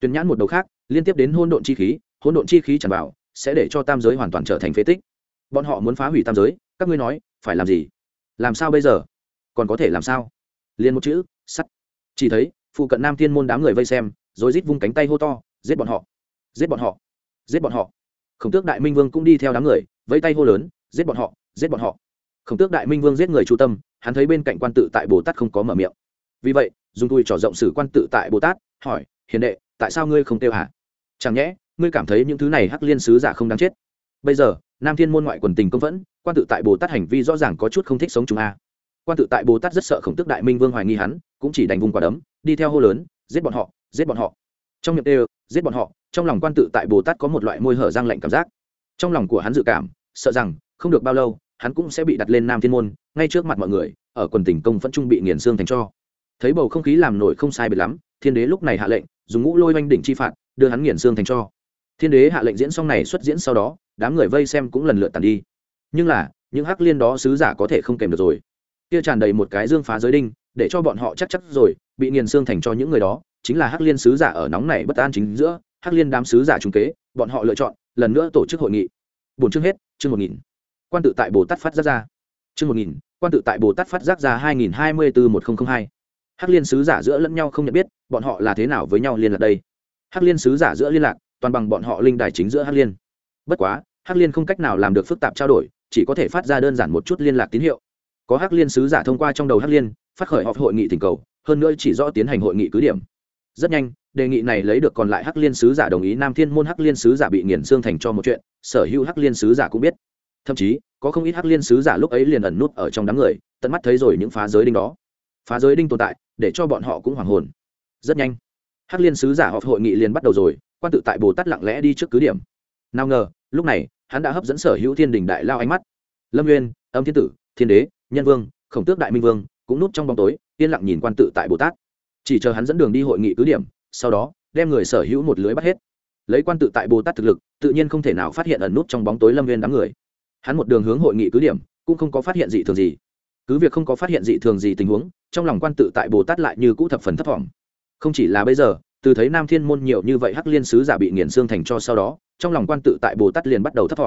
Tuyển nhãn một đầu khác, liên tiếp đến hôn độn chi khí hôn độn chi khí tràn vào sẽ để cho tam giới hoàn toàn trở thành phế tích. Bọn họ muốn phá hủy tam giới, các ngươi nói, phải làm gì? Làm sao bây giờ? Còn có thể làm sao? Liền một chữ, sắt. Chỉ thấy, phụ cận nam thiên môn đám người vây xem rồi rít vung cánh tay hô to, giết bọn họ! Giết bọn họ! Giết bọn họ! Khổng tước đại minh vương cũng đi theo đám người, vẫy tay hô lớn, giết bọn họ! Giết bọn họ! Khổng tước đại minh vương giết người chu tâm, hắn thấy bên cạnh quan tự tại bồ tát không có mở miệng. Vì vậy, dùng tôi trỏ rộng sử quan tự tại bồ tát, hỏi, hiền đệ, tại sao ngươi không tiêu hả? Chẳng nhẽ, ngươi cảm thấy những thứ này hắc liên sứ giả không đáng chết? Bây giờ, nam thiên môn ngoại quần tình công vẫn, quan tự tại bồ tát hành vi rõ ràng có chút không thích sống chúng a. Quan tự tại bồ tát rất sợ khổng tước đại minh vương hoài nghi hắn, cũng chỉ đành vùng quả đấm, đi theo hô lớn, giết bọn họ! Giết bọn họ. Trong miệng đều giết bọn họ, trong lòng quan tự tại bồ tát có một loại môi hở răng lạnh cảm giác. Trong lòng của hắn dự cảm, sợ rằng, không được bao lâu, hắn cũng sẽ bị đặt lên nam thiên môn, ngay trước mặt mọi người, ở quần tỉnh công vẫn trung bị nghiền xương thành cho. Thấy bầu không khí làm nổi không sai biệt lắm, thiên đế lúc này hạ lệnh, dùng ngũ lôi oanh đỉnh chi phạt, đưa hắn nghiền xương thành cho. Thiên đế hạ lệnh diễn xong này xuất diễn sau đó, đám người vây xem cũng lần lượt tàn đi. Nhưng là, những hắc liên đó sứ giả có thể không kèm được rồi. Kia tràn đầy một cái dương phá giới đinh, để cho bọn họ chắc chắc rồi, bị nghiền xương thành cho những người đó chính là hắc liên sứ giả ở nóng này bất an chính giữa, hắc liên đám sứ giả trung kế, bọn họ lựa chọn lần nữa tổ chức hội nghị. Bốn chương hết, chương một nghìn. Quan tự tại bồ tát phát giác ra. Chương một nghìn, quan tự tại bồ tát phát giác ra hai nghìn hai mươi bốn một nghìn hai. Hắc liên sứ giả giữa lẫn nhau không nhận biết, bọn họ là thế nào với nhau liên lạc đây? Hắc liên sứ giả giữa liên lạc, toàn bằng bọn họ linh đài chính giữa hắc liên. Bất quá, hắc liên không cách nào làm được phức tạp trao đổi, chỉ có thể phát ra đơn giản một chút liên lạc tín hiệu. Có hắc liên sứ giả thông qua trong đầu hắc liên, phát khởi họp hội nghị thỉnh cầu, hơn nữa chỉ rõ tiến hành hội nghị cứ điểm rất nhanh, đề nghị này lấy được còn lại hắc liên sứ giả đồng ý, nam thiên môn hắc liên sứ giả bị nghiền xương thành cho một chuyện, sở hữu hắc liên sứ giả cũng biết. Thậm chí, có không ít hắc liên sứ giả lúc ấy liền ẩn nút ở trong đám người, tận mắt thấy rồi những phá giới đinh đó. Phá giới đinh tồn tại, để cho bọn họ cũng hoảng hồn. Rất nhanh, hắc liên sứ giả họp hội nghị liền bắt đầu rồi, quan tự tại bồ tát lặng lẽ đi trước cứ điểm. Nào ngờ, lúc này, hắn đã hấp dẫn sở hữu thiên đình đại lao ánh mắt. Lâm nguyên âm thiên tử, thiên đế, nhân vương, khổng tước đại minh vương, cũng núp trong bóng tối, yên lặng nhìn quan tự tại bồ tát chỉ chờ hắn dẫn đường đi hội nghị cứ điểm, sau đó, đem người sở hữu một lưới bắt hết. Lấy quan tự tại bồ tát thực lực, tự nhiên không thể nào phát hiện ẩn nút trong bóng tối lâm viên đám người. Hắn một đường hướng hội nghị cứ điểm, cũng không có phát hiện gì thường gì. Cứ việc không có phát hiện gì thường gì tình huống, trong lòng quan tự tại bồ tát lại như cũ thập phần thấp t không chỉ là bây giờ, từ thấy nam thiên môn nhiều như vậy hắc liên sứ giả bị nghiền xương thành cho sau đó, trong lòng quan tự tại bồ tát liền bắt đầu thấp t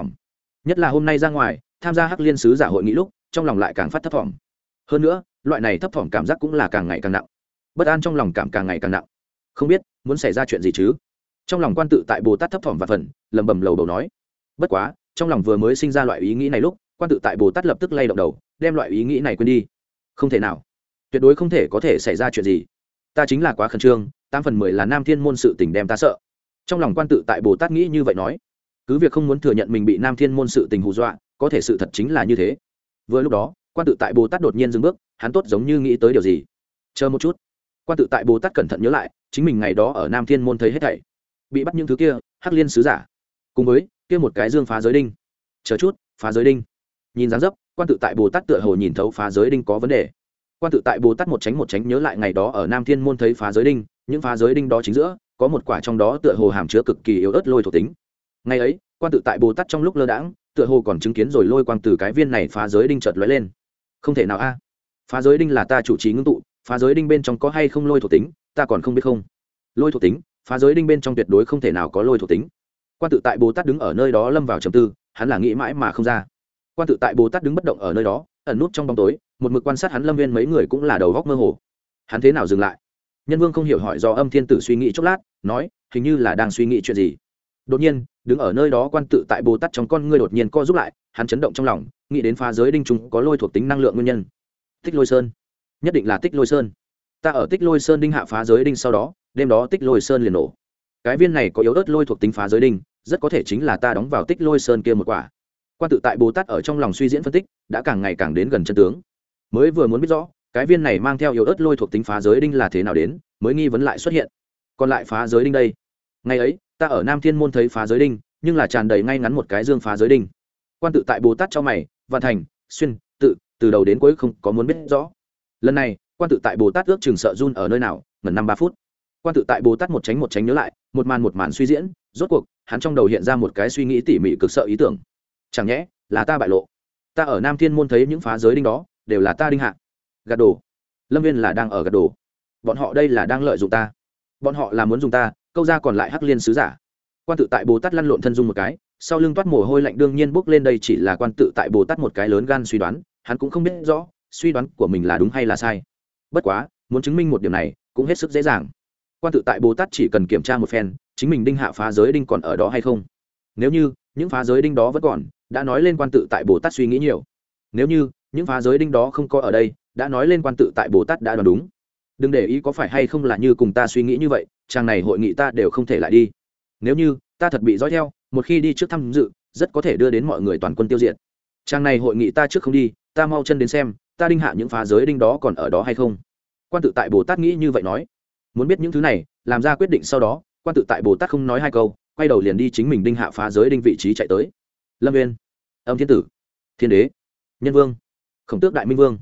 nhất là hôm nay ra ngoài, tham gia hắc liên sứ giả hội nghị lúc, trong lòng lại càng phát thấp t hơn nữa, loại này thấp t cảm giác cũng là càng ngày càng nặng bất an trong lòng cảm càng ngày càng nặng. Không biết, muốn xảy ra chuyện gì chứ? Trong lòng quan tự tại bồ tát thấp thỏm và phần lầm bầm lầu đầu nói. Bất quá, trong lòng vừa mới sinh ra loại ý nghĩ này lúc, quan tự tại bồ tát lập tức lay động đầu, đem loại ý nghĩ này quên đi. Không thể nào. Tuyệt đối không thể có thể xảy ra chuyện gì. Ta chính là quá khẩn trương, tám phần mười là nam thiên môn sự tình đem ta sợ. Trong lòng quan tự tại bồ tát nghĩ như vậy nói. Cứ việc không muốn thừa nhận mình bị nam thiên môn sự tình hù dọa, có thể sự thật chính là như thế. Vừa lúc đó, quan tự tại bồ tát đột nhiên dừng bước, hắn tốt giống như nghĩ tới điều gì. Chờ một chút quan tự tại bồ tát cẩn thận nhớ lại, chính mình ngày đó ở nam thiên môn thấy hết thảy. Bị bắt những thứ kia, hắc liên sứ giả. Cùng với, kia một cái dương phá giới đinh. Chờ chút, phá giới đinh. Nhìn dáng dấp, quan tự tại bồ tát tựa hồ nhìn thấu phá giới đinh có vấn đề. Quan tự tại bồ tát một tránh một tránh nhớ lại ngày đó ở nam thiên môn thấy phá giới đinh, những phá giới đinh đó chính giữa, có một quả trong đó tựa hồ hàm chứa cực kỳ yếu ớt lôi thuộc tính. Ngày ấy, quan tự tại bồ tát trong lúc lơ đãng, tựa hồ còn chứng kiến rồi lôi quang từ cái viên này phá giới đinh chợt lóe lên. Không thể nào a. Phá giới đinh là ta chủ trì ngưng tụ phá giới đinh bên trong có hay không lôi thuộc tính, ta còn không biết không. Lôi thuộc tính, phá giới đinh bên trong tuyệt đối không thể nào có lôi thuộc tính. Quan tự tại bồ tát đứng ở nơi đó lâm vào trầm tư, hắn là nghĩ mãi mà không ra. Quan tự tại bồ tát đứng bất động ở nơi đó, ẩn nút trong bóng tối, một mực quan sát hắn lâm viên mấy người cũng là đầu góc mơ hồ. Hắn thế nào dừng lại? Nhân vương không hiểu hỏi do âm thiên tử suy nghĩ chốc lát, nói, hình như là đang suy nghĩ chuyện gì. Đột nhiên, đứng ở nơi đó quan tự tại bồ tát trong con ngươi đột nhiên co giúp lại, hắn chấn động trong lòng, nghĩ đến phá giới đinh trùng có lôi thuộc tính năng lượng nguyên nhân. Thích lôi sơn nhất định là tích lôi sơn. Ta ở tích lôi sơn đinh hạ phá giới đinh sau đó, đêm đó tích lôi sơn liền nổ. Cái viên này có yếu ớt lôi thuộc tính phá giới đinh, rất có thể chính là ta đóng vào tích lôi sơn kia một quả. Quan tự tại bồ tát ở trong lòng suy diễn phân tích, đã càng ngày càng đến gần chân tướng. Mới vừa muốn biết rõ, cái viên này mang theo yếu ớt lôi thuộc tính phá giới đinh là thế nào đến, mới nghi vấn lại xuất hiện. Còn lại phá giới đinh đây? Ngày ấy, ta ở nam thiên môn thấy phá giới đinh, nhưng là tràn đầy ngay ngắn một cái dương phá giới đinh. Quan tự tại bồ tát cho mày văn thành, xuyên, tự, từ đầu đến cuối không có muốn biết rõ lần này, quan tự tại bồ tát ước chừng sợ run ở nơi nào ngần năm ba phút. Quan tự tại bồ tát một tránh một tránh nhớ lại, một màn một màn suy diễn, rốt cuộc, hắn trong đầu hiện ra một cái suy nghĩ tỉ mỉ cực sợ ý tưởng. Chẳng nhẽ, là ta bại lộ. Ta ở nam thiên môn thấy những phá giới đinh đó, đều là ta đinh hạ. Gạt đồ. Lâm viên là đang ở gạt đồ. Bọn họ đây là đang lợi dụng ta. Bọn họ là muốn dùng ta, câu ra còn lại hắc liên sứ giả. Quan tự tại bồ tát lăn lộn thân dung một cái, sau lưng toát mồ hôi lạnh đương nhiên bốc lên đây chỉ là quan tự tại bồ tát một cái lớn gan suy đoán, hắn cũng không biết rõ suy đoán của mình là đúng hay là sai. Bất quá, muốn chứng minh một điểm này, cũng hết sức dễ dàng. Quan tự tại bồ tát chỉ cần kiểm tra một phen, chính mình đinh hạ phá giới đinh còn ở đó hay không. Nếu như, những phá giới đinh đó vẫn còn, đã nói lên quan tự tại bồ tát suy nghĩ nhiều. Nếu như, những phá giới đinh đó không có ở đây, đã nói lên quan tự tại bồ tát đã đoán đúng. Đừng để ý có phải hay không là như cùng ta suy nghĩ như vậy, chàng này hội nghị ta đều không thể lại đi. Nếu như, ta thật bị dõi theo, một khi đi trước tham dự, rất có thể đưa đến mọi người toàn quân tiêu diệt. Chàng này hội nghị ta trước không đi, ta mau chân đến xem ta đinh hạ những phá giới đinh đó còn ở đó hay không? Quan tự tại bồ tát nghĩ như vậy nói. Muốn biết những thứ này, làm ra quyết định sau đó, quan tự tại bồ tát không nói hai câu, quay đầu liền đi chính mình đinh hạ phá giới đinh vị trí chạy tới. Lâm viên âm thiên tử. Thiên đế. Nhân vương. Khổng tước đại minh vương.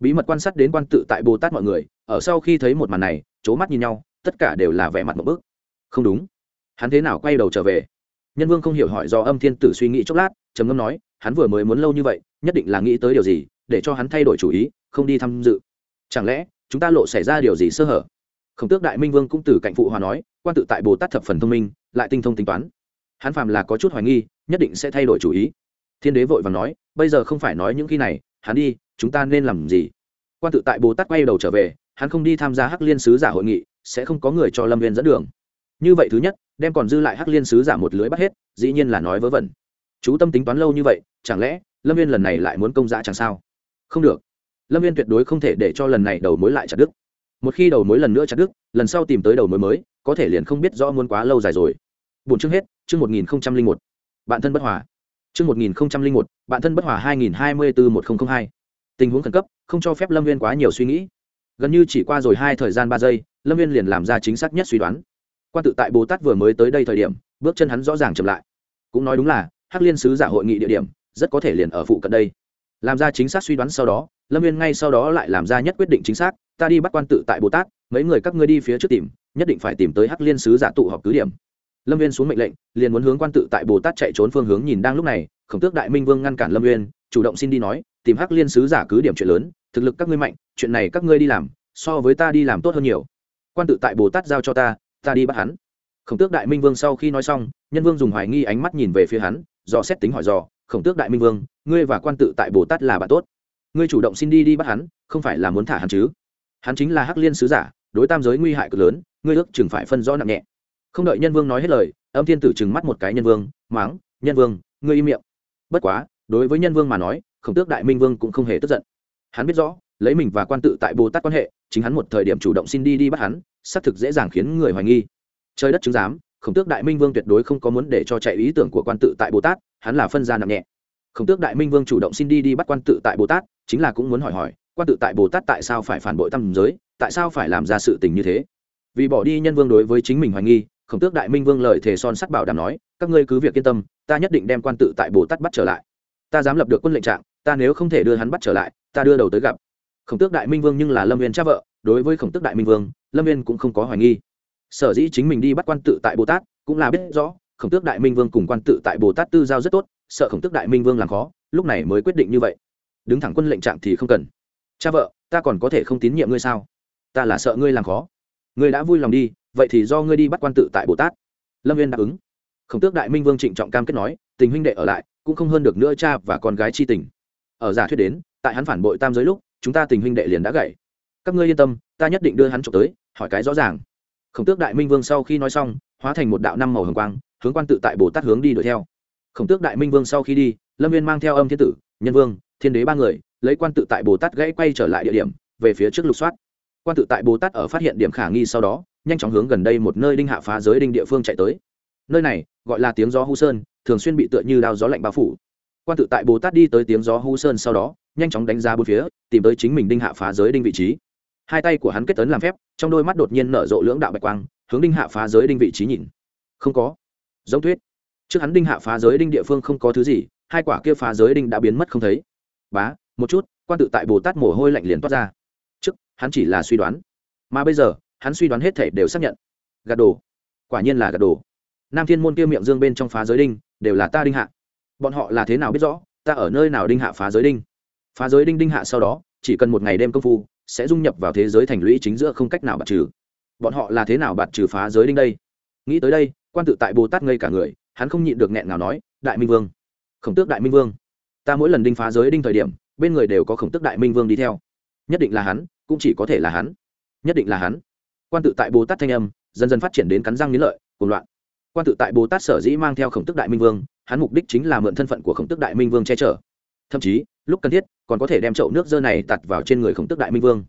Bí mật quan sát đến quan tự tại bồ tát mọi người, ở sau khi thấy một màn này c h ố mắt nhìn nhau, tất cả đều là vẻ mặt một bước không đúng. Hắn thế nào quay đầu trở về? Nhân vương không hiểu hỏi do âm thiên tử suy nghĩ chốc lát, trầm ngâm nói, hắn vừa mới muốn lâu như vậy, nhất định là nghĩ tới điều gì để cho hắn thay đổi chủ ý, không đi tham dự. Chẳng lẽ, chúng ta lộ xảy ra điều gì sơ hở? Khổng tước đại minh vương cũng từ cạnh phụ hòa nói, quan tự tại bồ tát thập phần thông minh, lại tinh thông tính toán. Hắn phàm là có chút hoài nghi, nhất định sẽ thay đổi chủ ý. Thiên đế vội và nói, bây giờ không phải nói những khi này, hắn đi, chúng ta nên làm gì? Quan tự tại bồ tát quay đầu trở về, hắn không đi tham gia hắc liên sứ giả hội nghị, sẽ không có người cho lâm viên dẫn đường. Như vậy thứ nhất, đem còn dư lại hắc liên sứ giả một lưới bắt hết, dĩ nhiên là nói vớ vẩn. Chú tâm tính toán lâu như vậy, chẳng lẽ lâm viên lần này lại muốn công dạ chẳng sao? Không được. Lâm viên tuyệt đối không thể để cho lần này đầu mối lại chặt đức một khi đầu mối lần nữa chặt đứt, lần sau tìm tới đầu mối mới, có thể liền không biết rõ muốn quá lâu dài rồi. Bốn chương hết, chương một nghìn một. Bạn thân bất hòa. Chương một nghìn một, bạn thân bất hòa hai nghìn hai mươi bốn một nghìn hai. Tình huống khẩn cấp, không cho phép lâm viên quá nhiều suy nghĩ. Gần như chỉ qua rồi hai thời gian ba giây, lâm viên liền làm ra chính xác nhất suy đoán. Quan tự tại bồ tát vừa mới tới đây thời điểm, bước chân hắn rõ ràng chậm lại. Cũng nói đúng là, hắc liên sứ giả hội nghị địa điểm, rất có thể liền ở phụ cận đây làm ra chính xác suy đoán sau đó, lâm viên ngay sau đó lại làm ra nhất quyết định chính xác, ta đi bắt quan tự tại bồ tát, mấy người các ngươi đi phía trước tìm, nhất định phải tìm tới hắc liên sứ giả tụ họp cứ điểm. Lâm viên xuống mệnh lệnh, liền muốn hướng quan tự tại bồ tát chạy trốn phương hướng nhìn đang lúc này, khổng tước đại minh vương ngăn cản lâm viên chủ động xin đi nói, tìm hắc liên sứ giả cứ điểm chuyện lớn, thực lực các ngươi mạnh, chuyện này các ngươi đi làm, so với ta đi làm tốt hơn nhiều. Quan tự tại bồ tát giao cho ta ta đi bắt hắn. Khổng tước đại minh vương sau khi nói xong, nhân vương dùng hoài nghi ánh mắt nhìn về phía hắn, dò xét tính hỏi dò khổng tước đại minh vương, ngươi và quan tự tại bồ tát là bạn tốt. Ngươi chủ động xin đi đi bắt hắn, không phải là muốn thả hắn chứ? Hắn chính là hắc liên sứ giả, đối tam giới nguy hại cực lớn, ngươi ước chừng phải phân rõ nặng nhẹ. Không đợi nhân vương nói hết lời, âm thiên tử chừng mắt một cái nhân vương máng nhân vương, ngươi im miệng. Bất quá, đối với nhân vương mà nói, khổng tước đại minh vương cũng không hề tức giận. Hắn biết rõ, lấy mình và quan tự tại bồ tát quan hệ, chính hắn một thời điểm chủ động xin đi đi bắt hắn, xác thực dễ dàng khiến người hoài nghi. Trời đất chứng giám khổng tước đại minh vương tuyệt đối không có muốn để cho chạy ý tưởng của quan tự tại bồ tát, hắn là phân ra nặng nhẹ. Khổng tước đại minh vương chủ động xin đi đi bắt quan tự tại bồ tát, chính là cũng muốn hỏi hỏi, quan tự tại bồ tát tại sao phải phản bội tam giới, tại sao phải làm ra sự tình như thế? Vì bỏ đi nhân vương đối với chính mình hoài nghi, khổng tước đại minh vương lời thề son sắt bảo đảm nói, các ngươi cứ việc yên tâm, ta nhất định đem quan tự tại bồ tát bắt trở lại. Ta dám lập được quân lệnh trạng, ta nếu không thể đưa hắn bắt trở lại, ta đưa đầu tới gặp. Khổng tước đại minh vương nhưng là lâm viên cha vợ, đối với khổng tước đại minh vương, lâm viên cũng không có hoài nghi sở dĩ chính mình đi bắt quan tự tại bồ tát cũng là biết rõ, khổng tước đại minh vương cùng quan tự tại bồ tát tư giao rất tốt, sợ khổng tước đại minh vương làm khó, lúc này mới quyết định như vậy. Đứng thẳng quân lệnh trạng thì không cần. Cha vợ, ta còn có thể không tín nhiệm ngươi sao? Ta là sợ ngươi làm khó. Ngươi đã vui lòng đi, vậy thì do ngươi đi bắt quan tự tại bồ tát lâm viên đáp ứng. Khổng tước đại minh vương trịnh trọng cam kết nói, tình huynh đệ ở lại, cũng không hơn được nữa cha và con gái chi tình. Ở giả thuyết đến, tại hắn phản bội tam giới lúc, chúng ta tình huynh đệ liền đã gậy. Các ngươi yên tâm, ta nhất định đưa hắn trộm tới, hỏi cái rõ ràng khổng tước đại minh vương sau khi nói xong, hóa thành một đạo năm màu hồng quang, hướng quan tự tại bồ tát hướng đi đuổi theo. Khổng tước đại minh vương sau khi đi, lâm viên mang theo âm thiên tử, nhân vương, thiên đế ba người, lấy quan tự tại bồ tát gãy quay trở lại địa điểm, về phía trước lục soát. Quan tự tại bồ tát ở phát hiện điểm khả nghi sau đó, nhanh chóng hướng gần đây một nơi đinh hạ phá giới đinh địa phương chạy tới. Nơi này, gọi là tiếng gió hu sơn, thường xuyên bị tựa như đao gió lạnh bao phủ. Quan tự tại bồ tát đi tới tiếng gió hu sơn sau đó, nhanh chóng đánh ra bốn phía, tìm tới chính mình đinh hạ phá giới đinh vị trí hai tay của hắn kết tấn làm phép, trong đôi mắt đột nhiên nở rộ lưỡng đạo bạch quang, hướng đinh hạ phá giới đinh vị trí nhìn. Không có. Giống thuyết. Trước hắn đinh hạ phá giới đinh địa phương không có thứ gì, hai quả kia phá giới đinh đã biến mất không thấy. Bá, một chút, quan tự tại bồ tát mồ hôi lạnh liền toát ra. Trước, hắn chỉ là suy đoán. Mà bây giờ, hắn suy đoán hết thể đều xác nhận. Gạt đồ. Quả nhiên là gạt đồ. Nam thiên môn kia miệng dương bên trong phá giới đinh, đều là ta đinh hạ. Bọn họ là thế nào biết rõ, ta ở nơi nào đinh hạ phá giới đinh? Phá giới đinh đinh hạ sau đó, chỉ cần một ngày đêm công phu sẽ dung nhập vào thế giới thành lũy chính giữa không cách nào bạt trừ. Bọn họ là thế nào bạt trừ phá giới đinh đây? Nghĩ tới đây, quan tự tại bồ tát ngây cả người, hắn không nhịn được nghẹn nào nói, đại minh vương, khổng tước đại minh vương, ta mỗi lần đinh phá giới đinh thời điểm, bên người đều có khổng tước đại minh vương đi theo. Nhất định là hắn, cũng chỉ có thể là hắn. Nhất định là hắn. Quan tự tại bồ tát thanh âm dần dần phát triển đến cắn răng nghĩ lợi cùng loạn. Quan tự tại bồ tát sở dĩ mang theo khổng tức đại minh vương, hắn mục đích chính là mượn thân phận của khổng tức đại minh vương che chở. Thậm chí, lúc cần thiết còn có thể đem chậu nước dơ này tặt vào trên người khổng tức đại minh vương.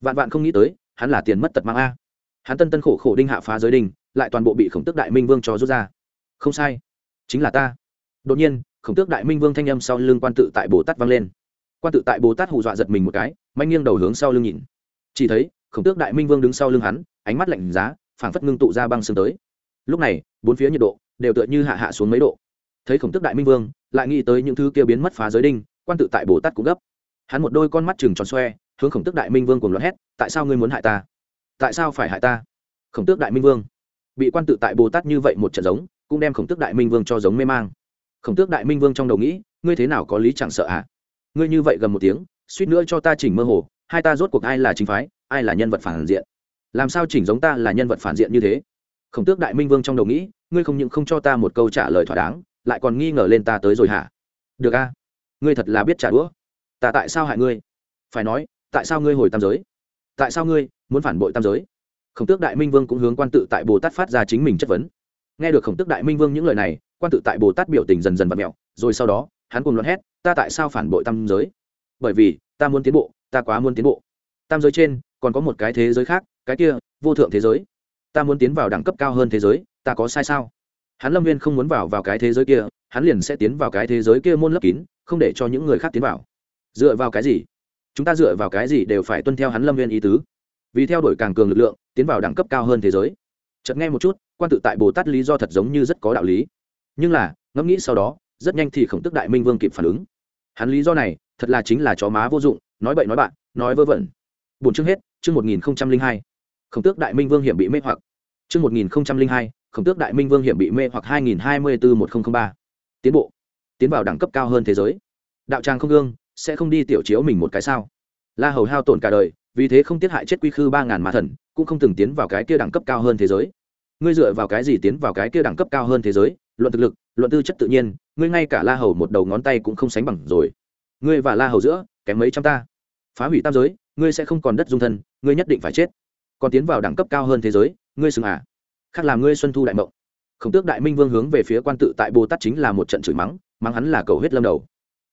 Vạn vạn không nghĩ tới, hắn là tiền mất tật mang a. Hắn tân tân khổ khổ đinh hạ phá giới đình lại toàn bộ bị khổng tức đại minh vương cho rút ra. Không sai, chính là ta. Đột nhiên, khổng tước đại minh vương thanh âm sau lưng quan tự tại bồ tát vang lên. Quan tự tại bồ tát hù dọa giật mình một cái, manh nghiêng đầu hướng sau lưng nhìn. Chỉ thấy, khổng tước đại minh vương đứng sau lưng hắn, ánh mắt lạnh giá, phảng phất ngưng tụ ra băng sương tới. Lúc này, bốn phía nhiệt độ đều tựa như hạ hạ xuống mấy độ. Thấy khổng tước đại minh vương, lại nghĩ tới những thứ kia biến mất phá giới đinh quan tự tại bồ tát cũng gấp. Hắn một đôi con mắt chừng tròn xoe, hướng khổng tước đại minh vương cùng loạn hét, tại sao ngươi muốn hại ta? Tại sao phải hại ta? Khổng tước đại minh vương bị quan tự tại bồ tát như vậy một trận giống, cũng đem khổng tước đại minh vương cho giống mê mang. Khổng tước đại minh vương trong đầu nghĩ, ngươi thế nào có lý chẳng sợ ạ à? ngươi như vậy gần một tiếng, suýt nữa cho ta chỉnh mơ hồ, hai ta rốt cuộc ai là chính phái, ai là nhân vật phản diện? Làm sao chỉnh giống ta là nhân vật phản diện như thế? Khổng tước đại minh vương trong đầu nghĩ, ngươi không những không cho ta một câu trả lời thỏa đáng, lại còn nghi ngờ lên ta tới rồi hả? Được a ngươi thật là biết trả đũa. Ta tại sao hại ngươi? Phải nói, tại sao ngươi hồi tam giới? Tại sao ngươi muốn phản bội tam giới? Khổng tước đại minh vương cũng hướng quan tự tại bồ tát phát ra chính mình chất vấn. Nghe được khổng tước đại minh vương những lời này, quan tự tại bồ tát biểu tình dần dần và mẹo, rồi sau đó, hắn cùng luận hét, ta tại sao phản bội tam giới? Bởi vì, ta muốn tiến bộ, ta quá muốn tiến bộ. Tam giới trên, còn có một cái thế giới khác, cái kia, vô thượng thế giới. Ta muốn tiến vào đẳng cấp cao hơn thế giới, ta có sai sao? Hắn lâm viên không muốn vào vào cái thế giới kia hắn liền sẽ tiến vào cái thế giới kia môn lấp kín, không để cho những người khác tiến vào. Dựa vào cái gì? Chúng ta dựa vào cái gì đều phải tuân theo hắn lâm viên ý tứ. Vì theo đuổi càng cường lực lượng, tiến vào đẳng cấp cao hơn thế giới. Chợt nghe một chút, quan tự tại bồ tát lý do thật giống như rất có đạo lý. Nhưng là, ngẫm nghĩ sau đó, rất nhanh thì khổng tức đại minh vương kịp phản ứng. Hắn lý do này, thật là chính là chó má vô dụng, nói bậy nói bạn, nói vơ vẩn. Bốn chương hết, chương một nghìn hai. Khổng tước đại minh vương hiểm bị mê hoặc. Chương một nghìn hai, khổng tước đại minh vương hiểm bị mê hoặc hai nghìn hai mươi bốn một nghìn ba tiến bộ, tiến vào đẳng cấp cao hơn thế giới. Đạo tràng không gương, sẽ không đi tiểu chiếu mình một cái sao? La hầu hao tổn cả đời, vì thế không tiết hại chết quy khư ba ngàn ma thần, cũng không từng tiến vào cái kia đẳng cấp cao hơn thế giới. Ngươi dựa vào cái gì tiến vào cái kia đẳng cấp cao hơn thế giới? Luận thực lực, luận tư chất tự nhiên, ngươi ngay cả la hầu một đầu ngón tay cũng không sánh bằng rồi. Ngươi và la hầu giữa, kém mấy trăm ta. Phá hủy tam giới, ngươi sẽ không còn đất dung thân, ngươi nhất định phải chết. Còn tiến vào đẳng cấp cao hơn thế giới, ngươi xưng à? Khác làm ngươi xuân thu đại mộng khổng tước đại minh vương hướng về phía quan tự tại bồ tát chính là một trận chửi mắng mắng hắn là cầu hết lâm đầu.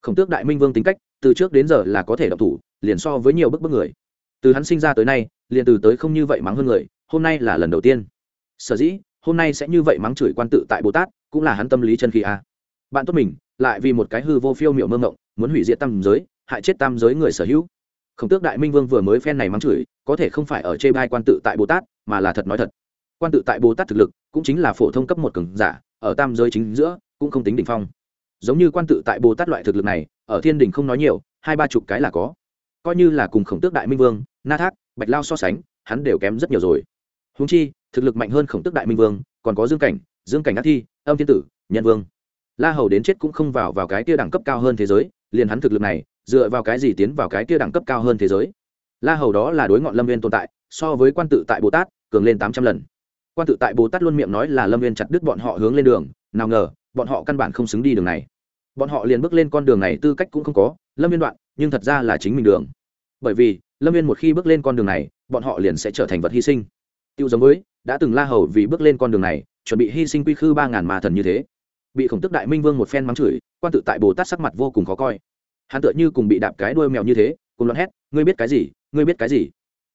Khổng tước đại minh vương tính cách, từ trước đến giờ là có thể đọc thủ, liền so với nhiều bức bức người. Từ hắn sinh ra tới nay, liền từ tới không như vậy mắng hơn người, hôm nay là lần đầu tiên. Sở dĩ, hôm nay sẽ như vậy mắng chửi quan tự tại bồ tát, cũng là hắn tâm lý chân khí a. Bạn tốt mình, lại vì một cái hư vô phiêu miệu mơ ngộng muốn hủy diệt tam giới, hại chết tam giới người sở hữu. Khổng tước đại minh vương vừa mới phen này mắng chửi, có thể không phải ở chê bai quan tự tại bồ tát, mà là thật nói thật quan tự tại bồ tát thực lực cũng chính là phổ thông cấp một cường giả, ở tam giới chính giữa cũng không tính đỉnh phong. Giống như quan tự tại bồ tát loại thực lực này, ở thiên đình không nói nhiều, hai ba chục cái là có. Coi như là cùng khổng tước đại minh vương, na thác, bạch lao so sánh, hắn đều kém rất nhiều rồi. Húng chi, thực lực mạnh hơn khổng tước đại minh vương, còn có dương cảnh dương cảnh ác thi, âm thiên tử, nhân vương. La hầu đến chết cũng không vào vào cái kia đẳng cấp cao hơn thế giới, liền hắn thực lực này, dựa vào cái gì tiến vào cái kia đẳng cấp cao hơn thế giới? La hầu đó là đối ngọn lâm viên tồn tại, so với quan tự tại bồ tát, cường lên tám trăm lần quan tự tại bồ tát luôn miệng nói là lâm viên chặt đứt bọn họ hướng lên đường, nào ngờ, bọn họ căn bản không xứng đi đường này. Bọn họ liền bước lên con đường này tư cách cũng không có, lâm viên đoạn, nhưng thật ra là chính mình đường. Bởi vì, lâm viên một khi bước lên con đường này, bọn họ liền sẽ trở thành vật hy sinh. Tiêu giống với, đã từng la hầu vì bước lên con đường này, chuẩn bị hy sinh quy khư ba ngàn ma thần như thế. Bị khổng tức đại minh vương một phen mắng chửi, quan tự tại bồ tát sắc mặt vô cùng khó coi. Hắn tựa như cùng bị đạp cái đuôi mèo như thế, cùng loạn hét, ngươi biết cái gì? Ngươi biết cái gì?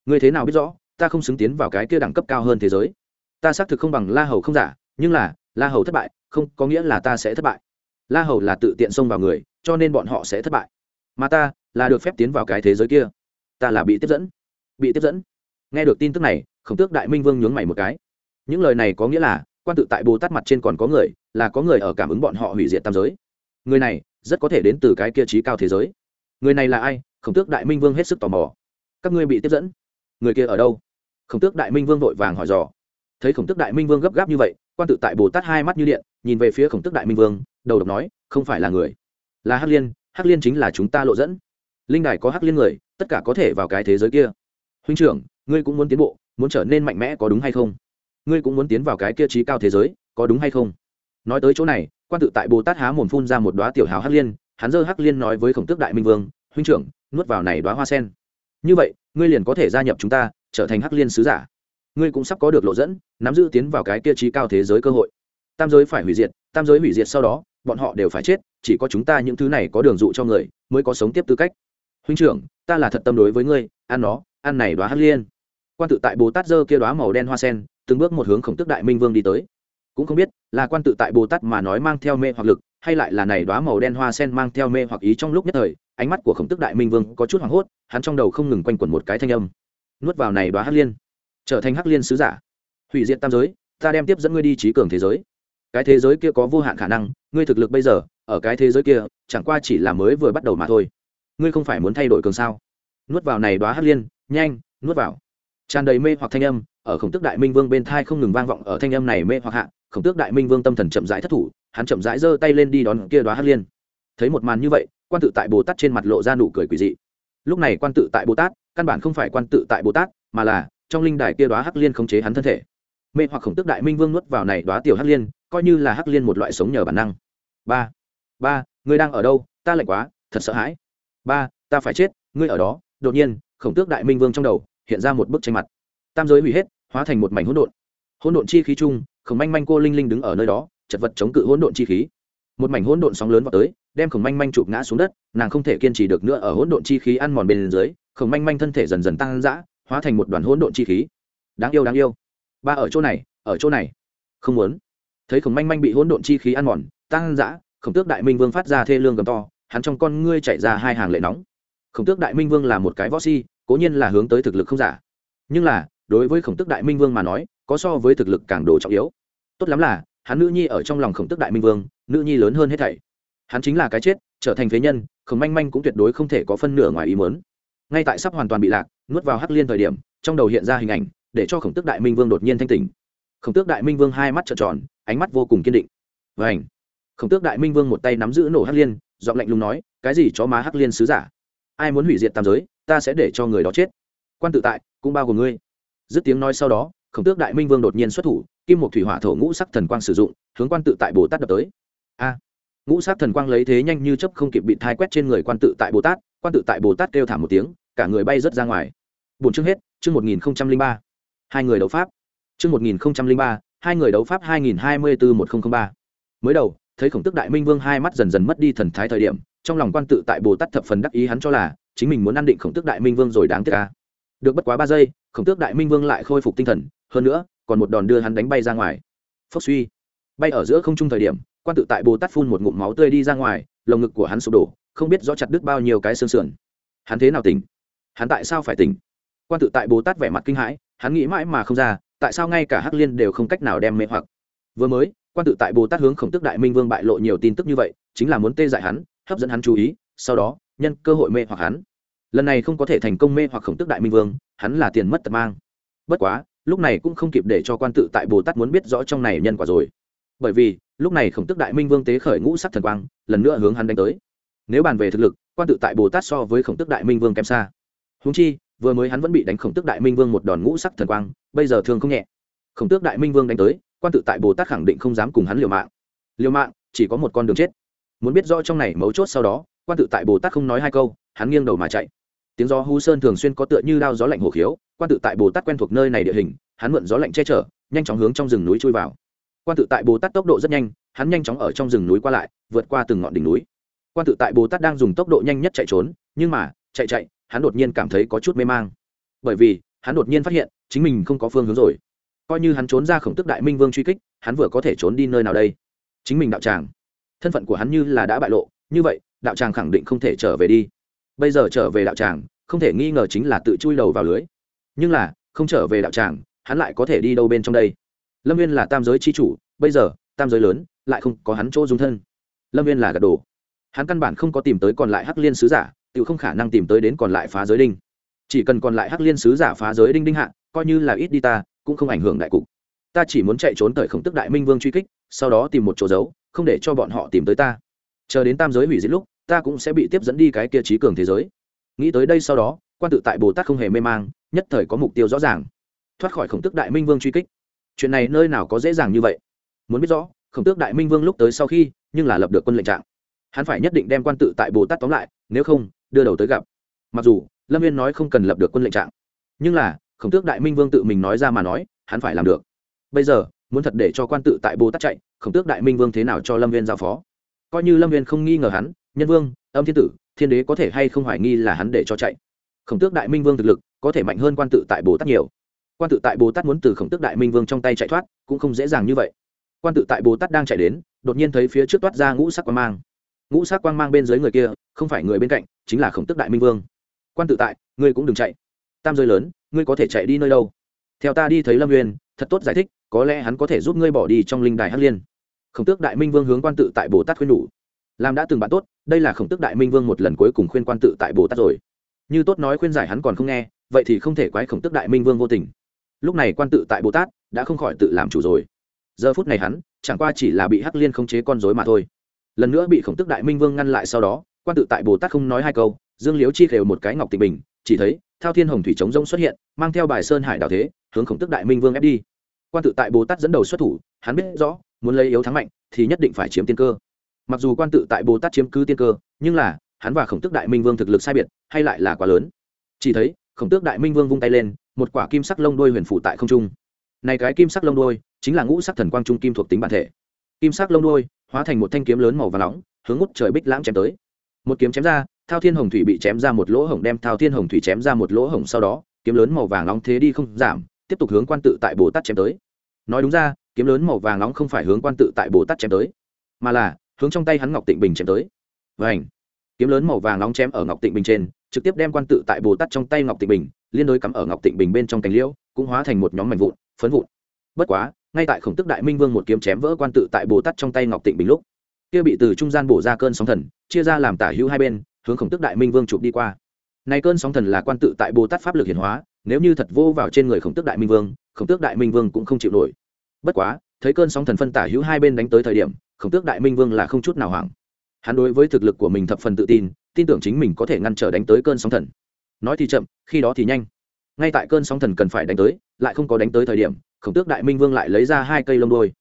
Ngươi thế nào biết rõ? Ta không xứng tiến vào cái kia đẳng cấp cao hơn thế giới ta xác thực không bằng la hầu không giả, nhưng là, la hầu thất bại, không có nghĩa là ta sẽ thất bại. La hầu là tự tiện xông vào người, cho nên bọn họ sẽ thất bại. Mà ta, là được phép tiến vào cái thế giới kia. Ta là bị tiếp dẫn. Bị tiếp dẫn. Nghe được tin tức này, khổng tước đại minh vương nhướng mày một cái. Những lời này có nghĩa là, quan tự tại bồ tát mặt trên còn có người, là có người ở cảm ứng bọn họ hủy diệt tam giới. Người này, rất có thể đến từ cái kia trí cao thế giới. Người này là ai? Khổng tước đại minh vương hết sức tò mò. Các ngươi bị tiếp dẫn. Người kia ở đâu? Khổng tước đại minh vương vội vàng hỏi dò thấy khổng tước đại minh vương gấp gáp như vậy, quan tự tại bồ tát hai mắt như điện, nhìn về phía khổng tước đại minh vương, đầu độc nói, không phải là người, là hắc liên hắc liên chính là chúng ta lộ dẫn. Linh đài có hắc liên người, tất cả có thể vào cái thế giới kia. Huynh trưởng, ngươi cũng muốn tiến bộ, muốn trở nên mạnh mẽ có đúng hay không? Ngươi cũng muốn tiến vào cái kia trí cao thế giới, có đúng hay không? Nói tới chỗ này, quan tự tại bồ tát há mồm phun ra một đoá tiểu hào hắc liên, hắn dơ hắc liên nói với khổng tước đại minh vương, huynh trưởng, nuốt vào này đoá hoa sen. Như vậy, ngươi liền có thể gia nhập chúng ta, trở thành hắc liên sứ giả ngươi cũng sắp có được lộ dẫn, nắm giữ tiến vào cái kia trí cao thế giới cơ hội. Tam giới phải hủy diệt, tam giới hủy diệt sau đó, bọn họ đều phải chết, chỉ có chúng ta những thứ này có đường dụ cho người, mới có sống tiếp tư cách. Huynh trưởng, ta là thật tâm đối với ngươi, ăn nó, ăn này đoá hắc liên. Quan tự tại bồ tát dơ kia đoá màu đen hoa sen, từng bước một hướng khổng tức đại minh vương đi tới. Cũng không biết, là quan tự tại bồ tát mà nói mang theo mê hoặc lực, hay lại là này đoá màu đen hoa sen mang theo mê hoặc ý trong lúc nhất thời, ánh mắt của khổng tức đại minh vương có chút hoảng hốt, hắn trong đầu không ngừng quanh quẩn một cái thanh âm. Nuốt vào này đoá hắc liên trở thành hắc liên sứ giả. Hủy diệt tam giới, ta đem tiếp dẫn ngươi đi trí cường thế giới. Cái thế giới kia có vô hạn khả năng, ngươi thực lực bây giờ, ở cái thế giới kia, chẳng qua chỉ là mới vừa bắt đầu mà thôi. Ngươi không phải muốn thay đổi cường sao? Nuốt vào này đoá hắc liên, nhanh, nuốt vào. Tràn đầy mê hoặc thanh âm, ở khổng tước đại minh vương bên thai không ngừng vang vọng ở thanh âm này mê hoặc hạ, khổng tước đại minh vương tâm thần chậm rãi thất thủ, hắn chậm rãi giơ tay lên đi đón kia đoá hắc liên. Thấy một màn như vậy, quan tự tại bồ tát trên mặt lộ ra nụ cười quỳ dị. Lúc này quan tự tại bồ tát, căn bản không phải quan tự tại bồ tát, mà là trong linh đài kia đoá hắc liên khống chế hắn thân thể. Mê hoặc khổng tước đại minh vương nuốt vào này đoá tiểu hắc liên, coi như là hắc liên một loại sống nhờ bản năng. Ba ba, ngươi đang ở đâu? Ta lạnh quá, thật sợ hãi. Ba, ta phải chết, ngươi ở đó. Đột nhiên, khổng tước đại minh vương trong đầu hiện ra một bức tranh mặt. Tam giới hủy hết, hóa thành một mảnh hỗn độn. Hỗn độn chi khí chung, khổng manh manh cô linh linh đứng ở nơi đó, chật vật chống cự hỗn độn chi khí. Một mảnh hỗn độn sóng lớn vào tới, đem khổng manh manh chụp ngã xuống đất, nàng không thể kiên trì được nữa ở hỗn độn chi khí ăn mòn bên dưới, khổng manh manh thân thể dần dần tăng dã hóa thành một đoàn hỗn độn chi khí. Đáng yêu đáng yêu. Ba ở chỗ này, ở chỗ này. Không muốn. Thấy khổng manh manh bị hỗn độn chi khí ăn mòn, tăng dã, khổng tước đại minh vương phát ra thê lương gầm to, hắn trong con ngươi chạy ra hai hàng lệ nóng. Khổng tước đại minh vương là một cái võ si, cố nhiên là hướng tới thực lực không giả. Nhưng là, đối với khổng tước đại minh vương mà nói, có so với thực lực càng đồ trọng yếu. Tốt lắm là, hắn nữ nhi ở trong lòng khổng tước đại minh vương, nữ nhi lớn hơn hết thảy. Hắn chính là cái chết, trở thành phế nhân, khổng manh manh cũng tuyệt đối không thể có phân nửa ngoài ý mớn ngay tại sắp hoàn toàn bị lạc nuốt vào hắc liên thời điểm, trong đầu hiện ra hình ảnh, để cho khổng tước đại minh vương đột nhiên thanh tỉnh. Khổng tước đại minh vương hai mắt trợn tròn, ánh mắt vô cùng kiên định. Vảnh khổng tước đại minh vương một tay nắm giữ nổ hắc liên, giọng lạnh lùng nói, cái gì chó má hắc liên sứ giả? Ai muốn hủy diệt tam giới, ta sẽ để cho người đó chết. Quan tự tại, cũng bao gồm ngươi. Dứt tiếng nói sau đó, khổng tước đại minh vương đột nhiên xuất thủ, kim một thủy hỏa thổ ngũ sắc thần quang sử dụng, hướng quan tự tại bồ tát đập tới. A! Ngũ sắc thần quang lấy thế nhanh như chấp không kịp bị thai quét trên người quan tự tại bồ tát, quan tự tại bồ tát kêu thảm một tiếng cả người bay rớt ra ngoài. Bốn chương hết, chương một nghìn ba. Hai người đấu pháp. Chương một nghìn ba, hai người đấu pháp hai nghìn hai mươi bốn một nghìn ba. Mới đầu, thấy khổng tức đại minh vương hai mắt dần dần mất đi thần thái thời điểm, trong lòng quan tự tại bồ tát thập phần đắc ý hắn cho là, chính mình muốn ăn định khổng tức đại minh vương rồi đáng tiếc ca được bất quá ba giây, khổng tước đại minh vương lại khôi phục tinh thần, hơn nữa, còn một đòn đưa hắn đánh bay ra ngoài. Phốc suy. Bay ở giữa không trung thời điểm, quan tự tại bồ tát phun một ngụm máu tươi đi ra ngoài, lồng ngực của hắn sụp đổ, không biết rõ chặt đứt bao nhiêu cái xương sườn. Hắn thế nào tỉnh? Hắn tại sao phải tỉnh? Quan tự tại bồ tát vẻ mặt kinh hãi, hắn nghĩ mãi mà không ra, tại sao ngay cả hắc liên đều không cách nào đem mê hoặc. Vừa mới, quan tự tại bồ tát hướng khổng tức đại minh vương bại lộ nhiều tin tức như vậy, chính là muốn tê dại hắn, hấp dẫn hắn chú ý, sau đó, nhân cơ hội mê hoặc hắn. Lần này không có thể thành công mê hoặc khổng tức đại minh vương, hắn là tiền mất tật mang. Bất quá, lúc này cũng không kịp để cho quan tự tại bồ tát muốn biết rõ trong này nhân quả rồi. Bởi vì, lúc này khổng tức đại minh vương tế khởi ngũ sắc thần quang, lần nữa hướng hắn đánh tới. Nếu bàn về thực lực, quan tự tại bồ tát so với khổng tức đại minh vương kém xa húng chi, vừa mới hắn vẫn bị đánh khổng tức đại minh vương một đòn ngũ sắc thần quang, bây giờ thương không nhẹ. Khổng tước đại minh vương đánh tới, quan tự tại bồ tát khẳng định không dám cùng hắn liều mạng. Liều mạng, chỉ có một con đường chết. Muốn biết rõ trong này mấu chốt sau đó, quan tự tại bồ tát không nói hai câu, hắn nghiêng đầu mà chạy. Tiếng gió hú sơn thường xuyên có tựa như đao gió lạnh hổ khiếu, quan tự tại bồ tát quen thuộc nơi này địa hình, hắn mượn gió lạnh che chở, nhanh chóng hướng trong rừng núi chui vào. Quan tự tại bồ tát tốc độ rất nhanh, hắn nhanh chóng ở trong rừng núi qua lại, vượt qua từng ngọn đỉnh núi. Quan tự tại bồ tát đang dùng tốc độ nhanh nhất chạy trốn, nhưng mà, chạy chạy hắn đột nhiên cảm thấy có chút mê mang. Bởi vì, hắn đột nhiên phát hiện, chính mình không có phương hướng rồi. Coi như hắn trốn ra khổng tức đại minh vương truy kích, hắn vừa có thể trốn đi nơi nào đây? Chính mình đạo tràng. Thân phận của hắn như là đã bại lộ, như vậy, đạo tràng khẳng định không thể trở về đi. Bây giờ trở về đạo tràng, không thể nghi ngờ chính là tự chui đầu vào lưới. Nhưng là, không trở về đạo tràng, hắn lại có thể đi đâu bên trong đây? Lâm viên là tam giới c h i chủ, bây giờ, tam giới lớn, lại không có hắn chỗ dung thân. Lâm viên là gật đồ. Hắn căn bản không có tìm tới còn lại hắc liên sứ giả tự không khả năng tìm tới đến còn lại phá giới đinh. Chỉ cần còn lại hắc liên sứ giả phá giới đinh đinh hạ, coi như là ít đi ta, cũng không ảnh hưởng đại cục. Ta chỉ muốn chạy trốn tới khổng tức đại minh vương truy kích, sau đó tìm một chỗ giấu, không để cho bọn họ tìm tới ta. Chờ đến tam giới hủy diệt lúc, ta cũng sẽ bị tiếp dẫn đi cái kia trí cường thế giới. Nghĩ tới đây sau đó, quan tự tại bồ tát không hề mê mang, nhất thời có mục tiêu rõ ràng. Thoát khỏi khổng tức đại minh vương truy kích. Chuyện này nơi nào có dễ dàng như vậy? Muốn biết rõ, khổng tước đại minh vương lúc tới sau khi, nhưng là lập được quân lệnh trạng. Hắn phải nhất định đem quan tự tại bồ tát tóm lại, nếu không đưa đầu tới gặp. Mặc dù, lâm viên nói không cần lập được quân lệnh trạng, nhưng là, khổng tước đại minh vương tự mình nói ra mà nói, hắn phải làm được. Bây giờ, muốn thật để cho quan tự tại bồ tát chạy, khổng tước đại minh vương thế nào cho lâm viên giao phó? Coi như lâm viên không nghi ngờ hắn, nhân vương, âm thiên tử, thiên đế có thể hay không hoài nghi là hắn để cho chạy? Khổng tước đại minh vương thực lực có thể mạnh hơn quan tự tại bồ tát nhiều. Quan tự tại bồ tát muốn từ khổng tước đại minh vương trong tay chạy thoát, cũng không dễ dàng như vậy. Quan tự tại bồ tát đang chạy đến, đột nhiên thấy phía trước toát ra ngũ sắc quang mang ngũ sát quang mang bên dưới người kia, không phải người bên cạnh, chính là khổng tước đại minh vương. Quan tự tại, ngươi cũng đừng chạy. Tam giới lớn, ngươi có thể chạy đi nơi đâu? Theo ta đi thấy lâm nguyên thật tốt giải thích, có lẽ hắn có thể giúp ngươi bỏ đi trong linh đài hắc liên. Khổng tước đại minh vương hướng quan tự tại bồ tát khuyên nhủ. Làm đã từng bạn tốt, đây là khổng tước đại minh vương một lần cuối cùng khuyên quan tự tại bồ tát rồi. Như tốt nói khuyên giải hắn còn không nghe, vậy thì không thể quái khổng tước đại minh vương vô tình. Lúc này quan tự tại bồ tát đã không khỏi tự làm chủ rồi. Giờ phút này hắn, chẳng qua chỉ là bị hắc liên khống chế con dối mà thôi lần nữa bị khổng tước đại minh vương ngăn lại sau đó, quan tự tại bồ tát không nói hai câu, dương liếu chi khều một cái ngọc tịnh bình, chỉ thấy thao thiên hồng thủy chống rông xuất hiện, mang theo bài sơn hải đào thế, hướng khổng tước đại minh vương ép đi. Quan tự tại bồ tát dẫn đầu xuất thủ, hắn biết rõ, muốn lấy yếu thắng mạnh, thì nhất định phải chiếm tiên cơ. Mặc dù quan tự tại bồ tát chiếm cứ tiên cơ, nhưng là, hắn và khổng tước đại minh vương thực lực sai biệt, hay lại là quá lớn. Chỉ thấy, khổng tước đại minh vương vung tay lên, một quả kim sắc lông đuôi huyền phủ tại không trung. Này cái kim sắc lông đuôi, chính là ngũ sắc thần quang trung kim thuộc tính bản thể kim sắc lông đuôi, hóa thành một thanh kiếm lớn màu và nóng, hướng ngút trời bích lãng chém tới. Một kiếm chém ra, thao thiên hồng thủy bị chém ra một lỗ hổng, đem thao thiên hồng thủy chém ra một lỗ hổng sau đó, kiếm lớn màu vàng nóng thế đi không giảm, tiếp tục hướng quan tự tại bồ tát chém tới. Nói đúng ra, kiếm lớn màu vàng nóng không phải hướng quan tự tại bồ tát chém tới, mà là hướng trong tay hắn ngọc tịnh bình chém tới. Vảnh kiếm lớn màu vàng nóng chém ở ngọc tịnh bình trên, trực tiếp đem quan tự tại bồ tát trong tay ngọc tịnh bình, liên đối cắm ở ngọc tịnh bình bên trong cành liễu, cũng hóa thành một nhóm mảnh vụn, phấn vụn. Bất quá ngay tại khổng tức đại minh vương một kiếm chém vỡ quan tự tại bồ tát trong tay ngọc tịnh bình lúc, kia bị từ trung gian bổ ra cơn sóng thần, chia ra làm tả hữu hai bên, hướng khổng tức đại minh vương chụp đi qua. Này cơn sóng thần là quan tự tại bồ tát pháp lực hiển hóa, nếu như thật vô vào trên người khổng tước đại minh vương, khổng tước đại minh vương cũng không chịu nổi. Bất quá, thấy cơn sóng thần phân tả hữu hai bên đánh tới thời điểm, khổng tước đại minh vương là không chút nào hoảng. Hắn đối với thực lực của mình thập phần tự tin tin tưởng chính mình có thể ngăn trở đánh tới cơn sóng thần. Nói thì chậm, khi đó thì nhanh. Ngay tại cơn sóng thần cần phải đánh tới lại không có đánh tới thời điểm, khổng tước đại minh vương lại lấy ra hai cây lông đôi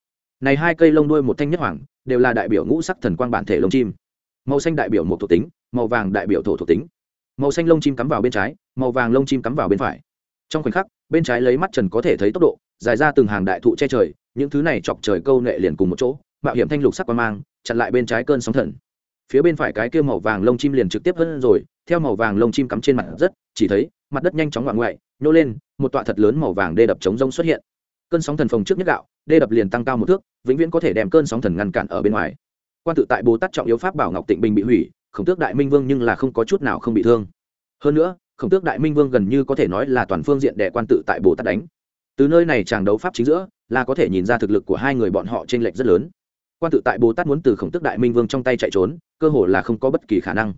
này hai cây lông đôi một thanh nhất hoàng, đều là đại biểu ngũ sắc thần quang bản thể lông chim. Màu xanh đại biểu một thuộc tính, màu vàng đại biểu thổ thuộc tính. Màu xanh lông chim cắm vào bên trái, màu vàng lông chim cắm vào bên phải. Trong khoảnh khắc, bên trái lấy mắt trần có thể thấy tốc độ, dài ra từng hàng đại thụ che trời, những thứ này chọc trời câu nệ liền cùng một chỗ, mạo hiểm thanh lục sắc quang mang, chặn lại bên trái cơn sóng thần. Phía bên phải cái kia màu vàng lông chim liền trực tiếp hơn rồi, theo màu vàng lông chim cắm trên mặt rất chỉ thấy mặt đất nhanh chóng ngoạn ngoại, nhô lên, một tọa thật lớn màu vàng đê đập chống rông xuất hiện. Cơn sóng thần phồng trước nhất gạo, đê đập liền tăng cao một thước, vĩnh viễn có thể đem cơn sóng thần ngăn cản ở bên ngoài. Quan tự tại bồ tát trọng yếu pháp bảo ngọc tịnh bình bị hủy, khổng tước đại minh vương nhưng là không có chút nào không bị thương. Hơn nữa, khổng tước đại minh vương gần như có thể nói là toàn phương diện để quan tự tại bồ tát đánh. Từ nơi này chàng đấu pháp chính giữa, là có thể nhìn ra thực lực của hai người bọn họ t r ê n lệch rất lớn. Quan tự tại bồ tát muốn từ khổng tước đại minh vương trong tay chạy trốn, cơ hồ là không có bất kỳ khả năng.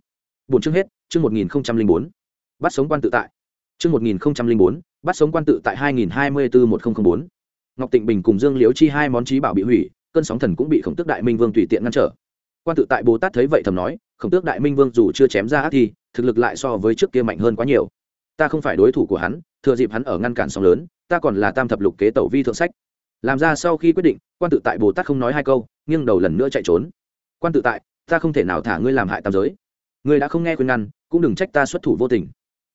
Bốn chương hết, chương một nghìn bốn. Bắt sống quan tự tại chương một nghìn bốn, bắt sống quan tự tại hai nghìn hai mươi bốn một nghìn bốn. Ngọc tịnh bình cùng dương liễu chi hai món trí bảo bị hủy, cơn sóng thần cũng bị khổng tước đại minh vương tùy tiện ngăn trở. Quan tự tại bồ tát thấy vậy thầm nói, khổng tước đại minh vương dù chưa chém ra ác thi, thực lực lại so với trước kia mạnh hơn quá nhiều. Ta không phải đối thủ của hắn, thừa dịp hắn ở ngăn cản sóng lớn, ta còn là tam thập lục kế tẩu vi thượng sách. Làm ra sau khi quyết định, quan tự tại bồ tát không nói hai câu, nghiêng đầu lần nữa chạy trốn. Quan tự tại, ta không thể nào thả ngươi làm hại tam giới. Ngươi đã không nghe khuyên ngăn, cũng đừng trách ta xuất thủ vô tình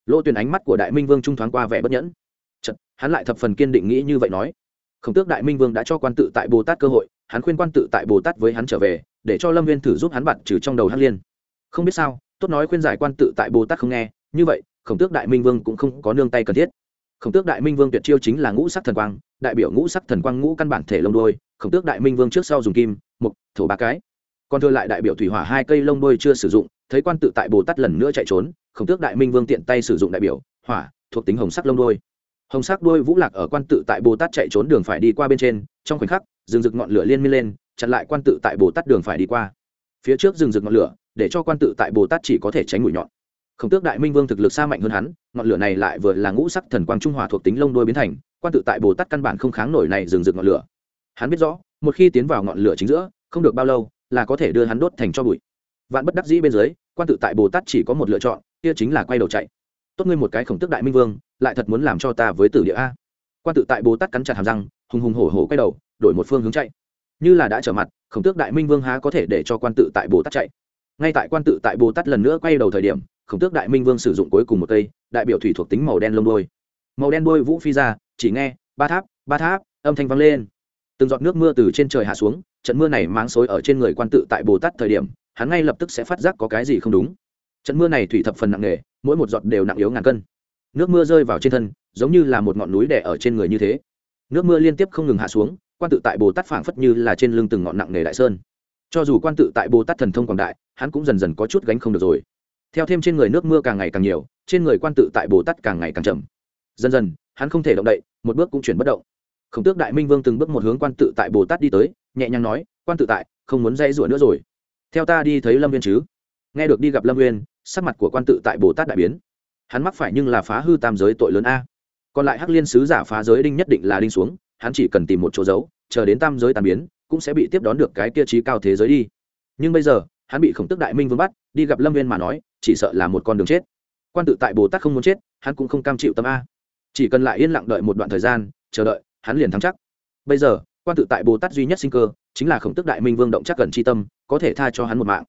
lỗ tuyển ánh mắt của đại minh vương trung thoáng qua vẻ bất nhẫn. Chật, hắn lại thập phần kiên định nghĩ như vậy nói. Khổng tước đại minh vương đã cho quan tự tại bồ tát cơ hội hắn khuyên quan tự tại bồ tát với hắn trở về để cho lâm viên thử giúp hắn bặt trừ trong đầu hắc liên. Không biết sao tốt nói khuyên giải quan tự tại bồ tát không nghe như vậy khổng tước đại minh vương cũng không có nương tay cần thiết. Khổng tước đại minh vương tuyệt chiêu chính là ngũ sắc thần quang đại biểu ngũ sắc thần quang ngũ căn bản thể lông đôi khổng tước đại minh vương trước sau dùng kim mục thổ ba cái. Còn thừa lại đại biểu thủy hỏa hai cây lông đôi chưa sử dụng thấy quan tự tại bồ tát lần nữa chạy trốn khổng tước đại minh vương tiện tay sử dụng đại biểu hỏa thuộc tính hồng sắc lông đôi hồng sắc đôi vũ lạc ở quan tự tại bồ tát chạy trốn đường phải đi qua bên trên trong khoảnh khắc rừng rực ngọn lửa liên miên lên chặn lại quan tự tại bồ tát đường phải đi qua phía trước rừng rực ngọn lửa để cho quan tự tại bồ tát chỉ có thể tránh mũi nhọn khổng tước đại minh vương thực lực xa mạnh hơn hắn ngọn lửa này lại vừa là ngũ sắc thần quang trung hòa thuộc tính lông đôi biến thành quan tự tại bồ tát căn bản không kháng nổi này rừng rực ngọn lửa hắn biết rõ một khi tiến vào ngọn lửa chính giữa không được bao lâu là có thể đưa hắn đốt thành cho bụi vạn bất đắc dĩ bên dưới, quan tự tại bồ tát chỉ có một lựa chọn, kia chính là quay đầu chạy. Tốt ngươi một cái khổng tước đại minh vương, lại thật muốn làm cho ta với tử địa a. Quan tự tại bồ tát cắn chặt hàm răng, hùng hùng hổ hổ quay đầu, đổi một phương hướng chạy. Như là đã trở mặt, khổng tước đại minh vương há có thể để cho quan tự tại bồ tát chạy. Ngay tại quan tự tại bồ tát lần nữa quay đầu thời điểm, khổng tước đại minh vương sử dụng cuối cùng một cây, đại biểu thủy thuộc tính màu đen lông đôi màu đen đôi vũ phi ra, chỉ nghe, ba tháp ba tháp, âm thanh vang lên. Từng giọt nước mưa từ trên trời hạ xuống, trận mưa này mang xối ở trên người quan tự tại bồ tát thời điểm hắn ngay lập tức sẽ phát giác có cái gì không đúng. Trận mưa này thủy thập phần nặng nề, mỗi một giọt đều nặng yếu ngàn cân. Nước mưa rơi vào trên thân, giống như là một ngọn núi đè ở trên người như thế. Nước mưa liên tiếp không ngừng hạ xuống, quan tự tại bồ tát phảng phất như là trên lưng từng ngọn nặng nề đại sơn. Cho dù quan tự tại bồ tát thần thông quảng đại, hắn cũng dần dần có chút gánh không được rồi. Theo thêm trên người nước mưa càng ngày càng nhiều, trên người quan tự tại bồ tát càng ngày càng chậm. Dần dần, hắn không thể động đậy, một bước cũng chuyển bất động. Khổng tước đại minh vương từng bước một hướng quan tự tại bồ tát đi tới, nhẹ nhàng nói, quan tự tại, không muốn dây rủa nữa rồi theo ta đi thấy lâm viên chứ? Nghe được đi gặp lâm viên sắc mặt của quan tự tại bồ tát đại biến. Hắn mắc phải nhưng là phá hư tam giới tội lớn a. Còn lại hắc liên sứ giả phá giới đinh nhất định là đinh xuống, hắn chỉ cần tìm một chỗ giấu, chờ đến tam giới tàn biến, cũng sẽ bị tiếp đón được cái kia trí cao thế giới đi. Nhưng bây giờ, hắn bị khổng tức đại minh vương bắt, đi gặp lâm viên mà nói, chỉ sợ là một con đường chết. Quan tự tại bồ tát không muốn chết, hắn cũng không cam chịu tâm a. Chỉ cần lại yên lặng đợi một đoạn thời gian, chờ đợi, hắn liền thắng chắc. Bây giờ quan tự tại bồ tát duy nhất sinh cơ, chính là khổng tức đại minh vương động chắc cần c h i tâm, có thể tha cho hắn một mạng.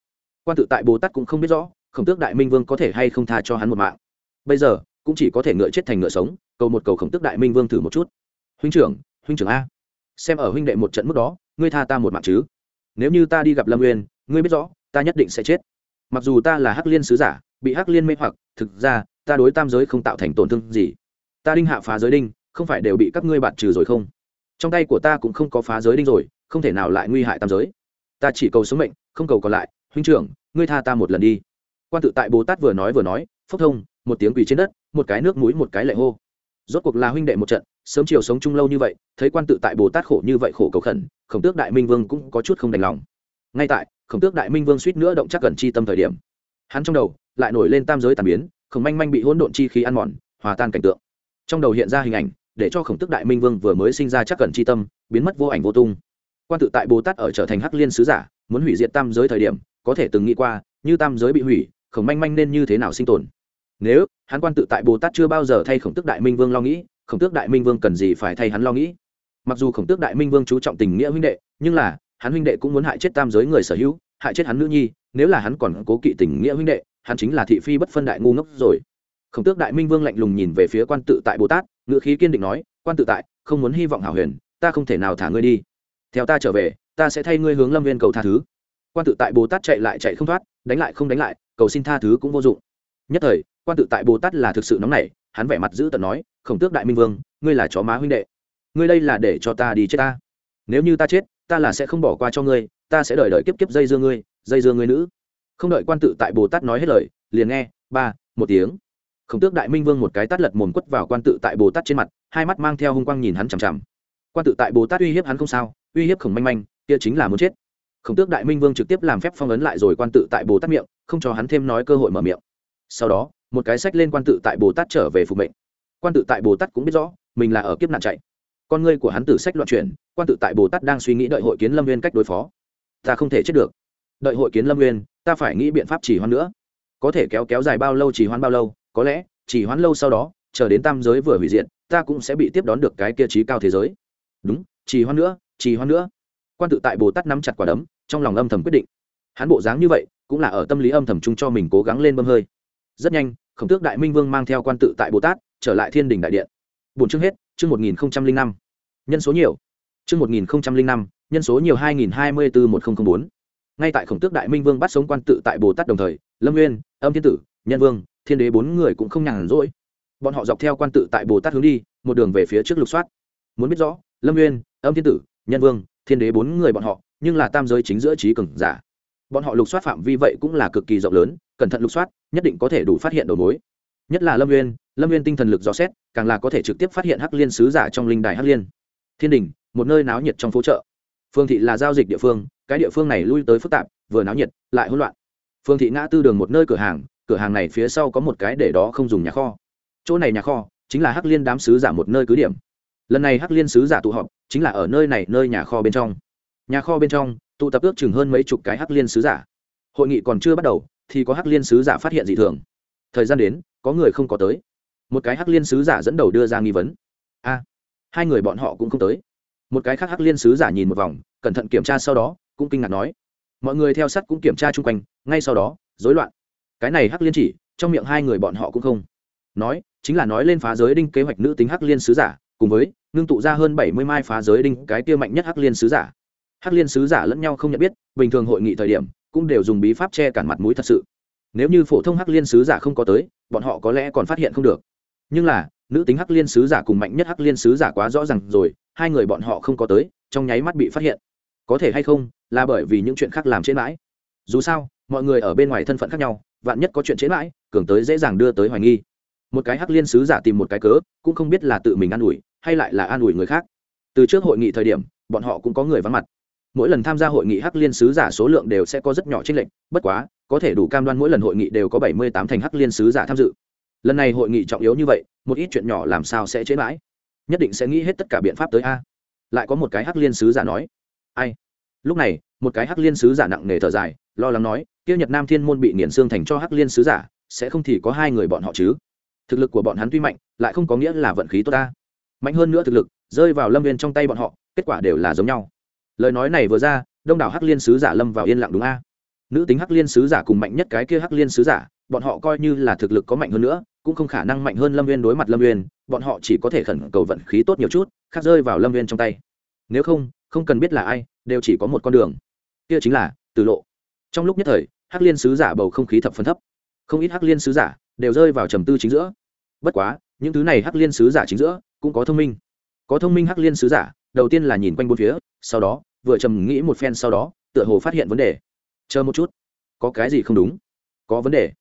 Quan tự tại bồ tát cũng không biết rõ, khổng tước đại minh vương có thể hay không tha cho hắn một mạng. Bây giờ, cũng chỉ có thể ngựa chết thành ngựa sống, cầu một cầu khổng tước đại minh vương thử một chút. Huynh trưởng huynh trưởng a. Xem ở huynh đệ một trận mức đó, ngươi tha ta một mạng chứ? Nếu như ta đi gặp lâm nguyên ngươi biết rõ, ta nhất định sẽ chết. Mặc dù ta là hắc liên sứ giả, bị hắc liên mê hoặc, thực ra, ta đối tam giới không tạo thành tổn thương gì. Ta đinh hạ phá giới đinh, không phải đều bị các ngươi bạt trừ rồi không? Trong tay của ta cũng không có phá giới đinh rồi, không thể nào lại nguy hại tam giới. Ta chỉ cầu sống mệnh, không cầu còn lại. Huynh trưởng, ngươi tha ta một lần đi. Quan tự tại bồ tát vừa nói vừa nói, phốc thông, một tiếng quỳ trên đất, một cái nước mũi, một cái lệ hô. Rốt cuộc là huynh đệ một trận, sớm chiều sống chung lâu như vậy, thấy quan tự tại bồ tát khổ như vậy khổ cầu khẩn, khổng tước đại minh vương cũng có chút không đành lòng. Ngay tại, khổng tước đại minh vương suýt nữa động chắc gần chi tâm thời điểm, hắn trong đầu lại nổi lên tam giới tàn biến khổng manh manh bị hỗn độn chi khí ăn mòn, hòa tan cảnh tượng. Trong đầu hiện ra hình ảnh để cho khổng tức đại minh vương vừa mới sinh ra chắc cẩn c h i tâm, biến mất vô ảnh vô tung. Quan tự tại bồ tát ở trở thành hắc liên sứ giả, muốn hủy diệt tam giới thời điểm, có thể từng nghĩ qua, như tam giới bị hủy, khổng manh manh nên như thế nào sinh tồn. Nếu hắn quan tự tại bồ tát chưa bao giờ thay khổng tức đại minh vương lo nghĩ, khổng tước đại minh vương cần gì phải thay hắn lo nghĩ? Mặc dù khổng tước đại minh vương chú trọng tình nghĩa huynh đệ, nhưng là, hắn huynh đệ cũng muốn hại chết tam giới người sở hữu, hại chết hắn nữ nhi, nếu là hắn còn cố kỵ tình nghĩa huynh đệ, hắn chính là thị phi bất phân đại ngu ngốc rồi khổng tước đại minh vương lạnh lùng nhìn về phía quan tự tại bồ tát ngự khí kiên định nói, quan tự tại, không muốn hy vọng hảo huyền, ta không thể nào thả ngươi đi. Theo ta trở về, ta sẽ thay ngươi hướng lâm viên cầu tha thứ. Quan tự tại bồ tát chạy lại chạy không thoát, đánh lại không đánh lại, cầu xin tha thứ cũng vô dụng. Nhất thời, quan tự tại bồ tát là thực sự nóng nảy, hắn vẻ mặt giữ tận nói, khổng tước đại minh vương, ngươi là chó má huynh đệ. Ngươi đây là để cho ta đi chết ta. Nếu như ta chết, ta là sẽ không bỏ qua cho ngươi, ta sẽ đợi đợi kiếp kiếp dây dưa ngươi, dây dưa ngươi nữ. Không đợi quan tự tại bồ tát nói hết lời, liền nghe ba, một tiếng khổng tước đại minh vương một cái tát lật mồm quất vào quan tự tại bồ tát trên mặt, hai mắt mang theo hung quang nhìn hắn chằm chằm. Quan tự tại bồ tát uy hiếp hắn không sao, uy hiếp khổng manh manh, kia chính là muốn chết. Khổng tước đại minh vương trực tiếp làm phép phong ấn lại rồi quan tự tại bồ tát miệng, không cho hắn thêm nói cơ hội mở miệng. Sau đó, một cái sách lên quan tự tại bồ tát trở về phục mệnh. Quan tự tại bồ tát cũng biết rõ, mình là ở kiếp nạn chạy. Con ngươi của hắn tử sách loạn chuyển, quan tự tại bồ tát đang suy nghĩ đợi hội kiến lâm viên cách đối phó. Ta không thể chết được. Đợi hội kiến lâm viên ta phải nghĩ biện pháp chỉ hoan nữa. Có thể kéo kéo dài bao lâu chỉ hoan bao lâu có lẽ, chỉ hoan lâu sau đó, chờ đến tam giới vừa hủy diệt, ta cũng sẽ bị tiếp đón được cái kia trí cao thế giới. Đúng, chỉ hoan nữa, chỉ hoan nữa. Quan tự tại bồ tát nắm chặt quả đấm, trong lòng âm thầm quyết định. Hắn bộ dáng như vậy, cũng là ở tâm lý âm thầm chung cho mình cố gắng lên bơm hơi. Rất nhanh, khổng tước đại minh vương mang theo quan tự tại bồ tát, trở lại thiên đình đại điện. Bốn chương hết, chương một nghìn năm. Nhân số nhiều. Chương một nghìn năm, nhân số nhiều hai nghìn hai mươi bốn một nghìn bốn. Ngay tại khổng tước đại minh vương bắt sống quan tự tại bồ tát đồng thời, lâm nguyên âm thiên tử, nhân vương thiên đế bốn người cũng không nhàn rỗi. Bọn họ dọc theo quan tự tại bồ tát hướng đi, một đường về phía trước lục soát. Muốn biết rõ, lâm nguyên âm thiên tử, nhân vương, thiên đế bốn người bọn họ, nhưng là tam giới chính giữa trí cường giả. Bọn họ lục soát phạm vi vậy cũng là cực kỳ rộng lớn, cẩn thận lục soát, nhất định có thể đủ phát hiện đầu mối. Nhất là lâm nguyên lâm nguyên tinh thần lực rõ xét, càng là có thể trực tiếp phát hiện hắc liên sứ giả trong linh đài hắc liên. Thiên đình, một nơi náo nhiệt trong phố chợ. Phương thị là giao dịch địa phương, cái địa phương này lui tới phức tạp, vừa náo nhiệt, lại hỗn loạn. Phương thị ngã tư đường một nơi cửa hàng cửa hàng này phía sau có một cái để đó không dùng nhà kho. Chỗ này nhà kho chính là hắc liên đám sứ giả một nơi cứ điểm. Lần này hắc liên sứ giả tụ họp chính là ở nơi này, nơi nhà kho bên trong. Nhà kho bên trong, tụ tập ước chừng hơn mấy chục cái hắc liên sứ giả. Hội nghị còn chưa bắt đầu thì có hắc liên sứ giả phát hiện dị thường. Thời gian đến, có người không có tới. Một cái hắc liên sứ giả dẫn đầu đưa ra nghi vấn. A, hai người bọn họ cũng không tới. Một cái khác hắc liên sứ giả nhìn một vòng, cẩn thận kiểm tra sau đó, cũng kinh ngạc nói. Mọi người theo sát cũng kiểm tra chung quanh, ngay sau đó, rối loạn cái này hắc liên chỉ, trong miệng hai người bọn họ cũng không. Nói, chính là nói lên phá giới đinh kế hoạch nữ tính hắc liên sứ giả, cùng với, ngưng tụ ra hơn bảy mươi mai phá giới đinh cái kia mạnh nhất hắc liên sứ giả. Hắc liên sứ giả lẫn nhau không nhận biết, bình thường hội nghị thời điểm, cũng đều dùng bí pháp che cản mặt mũi thật sự. Nếu như phổ thông hắc liên sứ giả không có tới, bọn họ có lẽ còn phát hiện không được. Nhưng là, nữ tính hắc liên sứ giả cùng mạnh nhất hắc liên sứ giả quá rõ ràng rồi, hai người bọn họ không có tới, trong nháy mắt bị phát hiện. Có thể hay không, là bởi vì những chuyện khác làm trên mãi dù sao, mọi người ở bên ngoài thân phận khác nhau, vạn nhất có chuyện chế mãi, cường tới dễ dàng đưa tới hoài nghi. Một cái hắc liên sứ giả tìm một cái cớ, cũng không biết là tự mình an ủi, hay lại là an ủi người khác. Từ trước hội nghị thời điểm, bọn họ cũng có người vắng mặt. Mỗi lần tham gia hội nghị hắc liên sứ giả số lượng đều sẽ có rất nhỏ tranh lệch, bất quá, có thể đủ cam đoan mỗi lần hội nghị đều có bảy mươi tám thành hắc liên sứ giả tham dự. Lần này hội nghị trọng yếu như vậy, một ít chuyện nhỏ làm sao sẽ chế mãi? Nhất định sẽ nghĩ hết tất cả biện pháp tới a. Lại có một cái hắc liên sứ giả nói. Ai? Lúc này, một cái hắc liên sứ giả nặng nề thở dài, lo lắng nói tiêu nhật nam thiên môn bị nghiền xương thành cho hắc liên sứ giả, sẽ không thì có hai người bọn họ chứ? Thực lực của bọn hắn tuy mạnh, lại không có nghĩa là vận khí tốt ta. Mạnh hơn nữa thực lực, rơi vào lâm viên trong tay bọn họ, kết quả đều là giống nhau. Lời nói này vừa ra, đông đảo hắc liên sứ giả lâm vào yên lặng đúng a? Nữ tính hắc liên sứ giả cùng mạnh nhất cái kia hắc liên sứ giả, bọn họ coi như là thực lực có mạnh hơn nữa, cũng không khả năng mạnh hơn lâm viên đối mặt lâm viên, bọn họ chỉ có thể khẩn cầu vận khí tốt nhiều chút, khác rơi vào lâm viên trong tay. Nếu không không cần biết là ai đều chỉ có một con đường. Kia chính là từ lộ. Trong lúc nhất thời, hắc liên sứ giả bầu không khí thập phân thấp. Không ít hắc liên sứ giả đều rơi vào trầm tư chính giữa. Bất quá, những thứ này hắc liên sứ giả chính giữa cũng có thông minh. Có thông minh hắc liên sứ giả, đầu tiên là nhìn quanh bốn phía, sau đó, vừa trầm nghĩ một phen sau đó, tựa hồ phát hiện vấn đề. Chờ một chút. Có cái gì không đúng? Có vấn đề.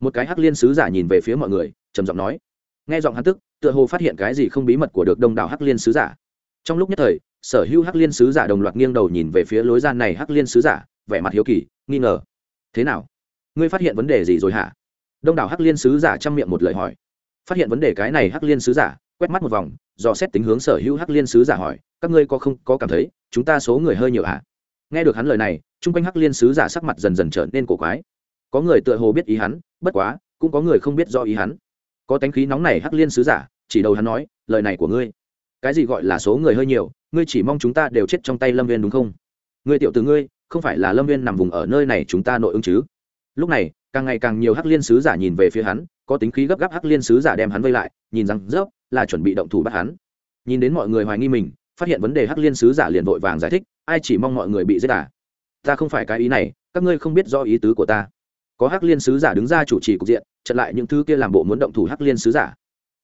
Một cái hắc liên sứ giả nhìn về phía mọi người, trầm giọng nói. Nghe giọng hắn tức, tựa hồ phát hiện cái gì không bí mật của được đông đảo hắc liên sứ giả. Trong lúc nhất thời sở hữu hắc liên sứ giả đồng loạt nghiêng đầu nhìn về phía lối gian này hắc liên sứ giả, vẻ mặt hiếu kỳ, nghi ngờ. Thế nào? Ngươi phát hiện vấn đề gì rồi hả? Đông đảo hắc liên sứ giả chăm miệng một lời hỏi. Phát hiện vấn đề cái này hắc liên sứ giả, quét mắt một vòng, dò xét tính hướng sở hữu hắc liên sứ giả hỏi, các ngươi có không, có cảm thấy chúng ta số người hơi nhiều hả? Nghe được hắn lời này, chung quanh hắc liên sứ giả sắc mặt dần dần trở nên cổ quái. Có người tựa hồ biết ý hắn, bất quá, cũng có người không biết do ý hắn. Có tánh khí nóng này hắc liên sứ giả, chỉ đầu hắn nói, lời này của ngươi, cái gì gọi là số người hơi nhiều ngươi chỉ mong chúng ta đều chết trong tay lâm viên đúng không? Ngươi tiểu từ ngươi, không phải là lâm viên nằm vùng ở nơi này chúng ta nội ứng chứ? Lúc này, càng ngày càng nhiều hắc liên sứ giả nhìn về phía hắn, có tính khí gấp gáp hắc liên sứ giả đem hắn vây lại, nhìn rằng rớp, là chuẩn bị động thủ bắt hắn. Nhìn đến mọi người hoài nghi mình, phát hiện vấn đề hắc liên sứ giả liền vội vàng giải thích, ai chỉ mong mọi người bị giết à? Ta không phải cái ý này, các ngươi không biết do ý tứ của ta. Có hắc liên sứ giả đứng ra chủ trì cục diện, chặn lại những thứ kia làm bộ muốn động thủ hắc liên sứ giả.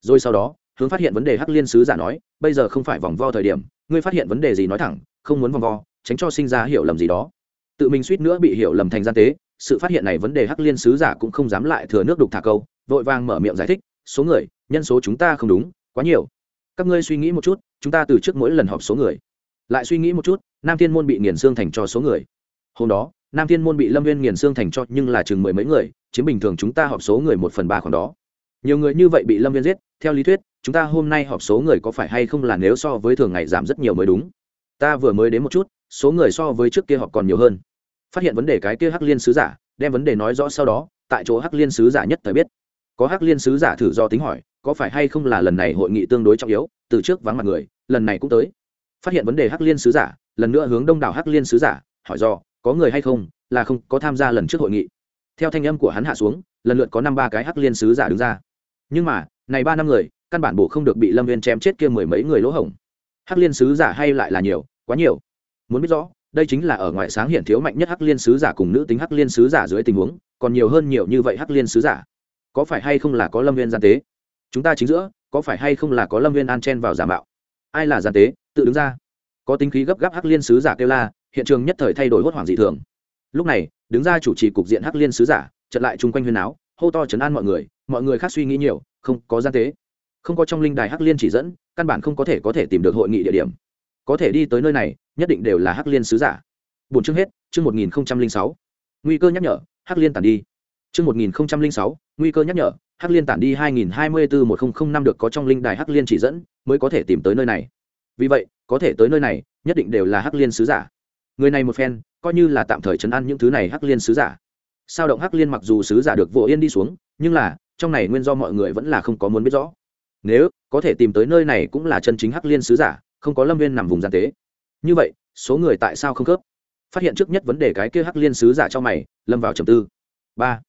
Rồi sau đó, hướng phát hiện vấn đề hắc liên sứ giả nói, bây giờ không phải vòng vo thời điểm ngươi phát hiện vấn đề gì nói thẳng, không muốn vòng vo, tránh cho sinh ra hiểu lầm gì đó. Tự mình suýt nữa bị hiểu lầm thành gian tế, sự phát hiện này vấn đề hắc liên sứ giả cũng không dám lại thừa nước đục thả câu, vội vàng mở miệng giải thích, số người, nhân số chúng ta không đúng, quá nhiều. Các ngươi suy nghĩ một chút, chúng ta từ trước mỗi lần họp số người. Lại suy nghĩ một chút, nam thiên môn bị nghiền xương thành cho số người. Hôm đó, nam thiên môn bị lâm viên nghiền xương thành cho nhưng là chừng mười mấy người, chiếm bình thường chúng ta họp số người một phần ba khoảng đó. Nhiều người như vậy bị lâm viên giết, theo lý thuyết chúng ta hôm nay họp số người có phải hay không là nếu so với thường ngày giảm rất nhiều mới đúng? Ta vừa mới đến một chút, số người so với trước kia họp còn nhiều hơn. Phát hiện vấn đề cái kia hắc liên sứ giả, đem vấn đề nói rõ sau đó, tại chỗ hắc liên sứ giả nhất thời biết. Có hắc liên sứ giả thử do tính hỏi, có phải hay không là lần này hội nghị tương đối trọng yếu, từ trước vắng mặt người, lần này cũng tới. Phát hiện vấn đề hắc liên sứ giả, lần nữa hướng đông đảo hắc liên sứ giả, hỏi do, có người hay không, là không có tham gia lần trước hội nghị. Theo thanh âm của hắn hạ xuống, lần lượt có năm ba cái hắc liên sứ giả đứng ra. Nhưng mà, này ba năm người căn bản bộ không được bị lâm viên chém chết kia mười mấy người lỗ hổng. Hắc liên sứ giả hay lại là nhiều, quá nhiều. Muốn biết rõ, đây chính là ở ngoại sáng hiện thiếu mạnh nhất hắc liên sứ giả cùng nữ tính hắc liên sứ giả dưới tình huống, còn nhiều hơn nhiều như vậy hắc liên sứ giả. Có phải hay không là có lâm viên gian tế? Chúng ta chính giữa, có phải hay không là có lâm viên an chen vào giả mạo? Ai là gian tế? Tự đứng ra. Có tính khí gấp gáp hắc liên sứ giả kêu la, hiện trường nhất thời thay đổi hốt hoảng dị thường. Lúc này, đứng ra chủ trì cục diện hắc liên sứ giả trận lại chung quanh huyên áo hô to chấn an mọi người mọi người khác suy nghĩ nhiều, không có gian tế không có trong linh đài hắc liên chỉ dẫn, căn bản không có thể có thể tìm được hội nghị địa điểm. Có thể đi tới nơi này, nhất định đều là hắc liên sứ giả. Bốn chương hết, chương một nghìn sáu. Nguy cơ nhắc nhở, hắc liên tản đi. Chương một nghìn sáu, nguy cơ nhắc nhở, hắc liên tản đi hai nghìn hai mươi bốn một nghìn năm được có trong linh đài hắc liên chỉ dẫn, mới có thể tìm tới nơi này. Vì vậy, có thể tới nơi này, nhất định đều là hắc liên sứ giả. Người này một phen, coi như là tạm thời chấn an những thứ này hắc liên sứ giả. Sao động hắc liên mặc dù sứ giả được vỗ yên đi xuống, nhưng là, trong này nguyên do mọi người vẫn là không có muốn biết rõ nếu có thể tìm tới nơi này cũng là chân chính hắc liên sứ giả, không có lâm viên nằm vùng gian tế. Như vậy, số người tại sao không khớp? Phát hiện trước nhất vấn đề cái kia hắc liên sứ giả cho mày, lâm vào trầm tư. Ba,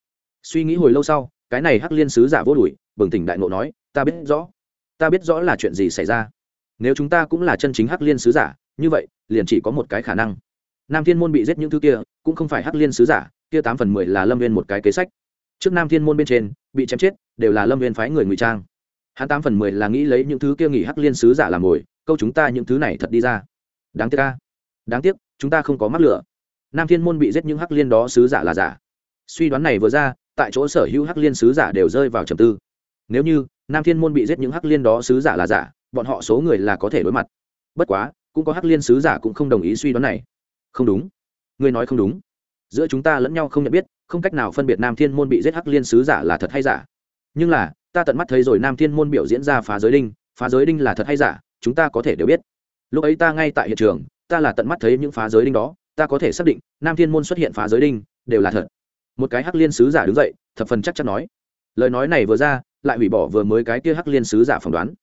suy nghĩ hồi lâu sau, cái này hắc liên sứ giả vô đùi bừng tỉnh đại ngộ nói, ta biết rõ, ta biết rõ là chuyện gì xảy ra. Nếu chúng ta cũng là chân chính hắc liên sứ giả, như vậy, liền chỉ có một cái khả năng. Nam thiên môn bị giết những thứ kia, cũng không phải hắc liên sứ giả, kia tám phần mười là lâm viên một cái kế sách. Trước nam thiên môn bên trên, bị chém chết, đều là lâm viên phái người ngụy trang hắn tám phần mười là nghĩ lấy những thứ kia nghỉ hắc liên sứ giả làm mồi, câu chúng ta những thứ này thật đi ra. Đáng tiếc ca đáng tiếc, chúng ta không có mắc lửa. Nam thiên môn bị giết những hắc liên đó sứ giả là giả. Suy đoán này vừa ra, tại chỗ sở hữu hắc liên sứ giả đều rơi vào trầm tư. Nếu như nam thiên môn bị giết những hắc liên đó sứ giả là giả, bọn họ số người là có thể đối mặt. Bất quá, cũng có hắc liên sứ giả cũng không đồng ý suy đoán này. Không đúng. Ngươi nói không đúng. Giữa chúng ta lẫn nhau không nhận biết, không cách nào phân biệt nam thiên môn bị giết hắc liên sứ giả là thật hay giả. Nhưng là ta tận mắt thấy rồi nam thiên môn biểu diễn ra phá giới đinh, phá giới đinh là thật hay giả, chúng ta có thể đều biết. Lúc ấy ta ngay tại hiện trường, ta là tận mắt thấy những phá giới đinh đó, ta có thể xác định nam thiên môn xuất hiện phá giới đinh đều là thật. Một cái hắc liên sứ giả đứng dậy, thập phần chắc chắn nói. Lời nói này vừa ra, lại hủy bỏ vừa mới cái kia hắc liên sứ giả phỏng đoán.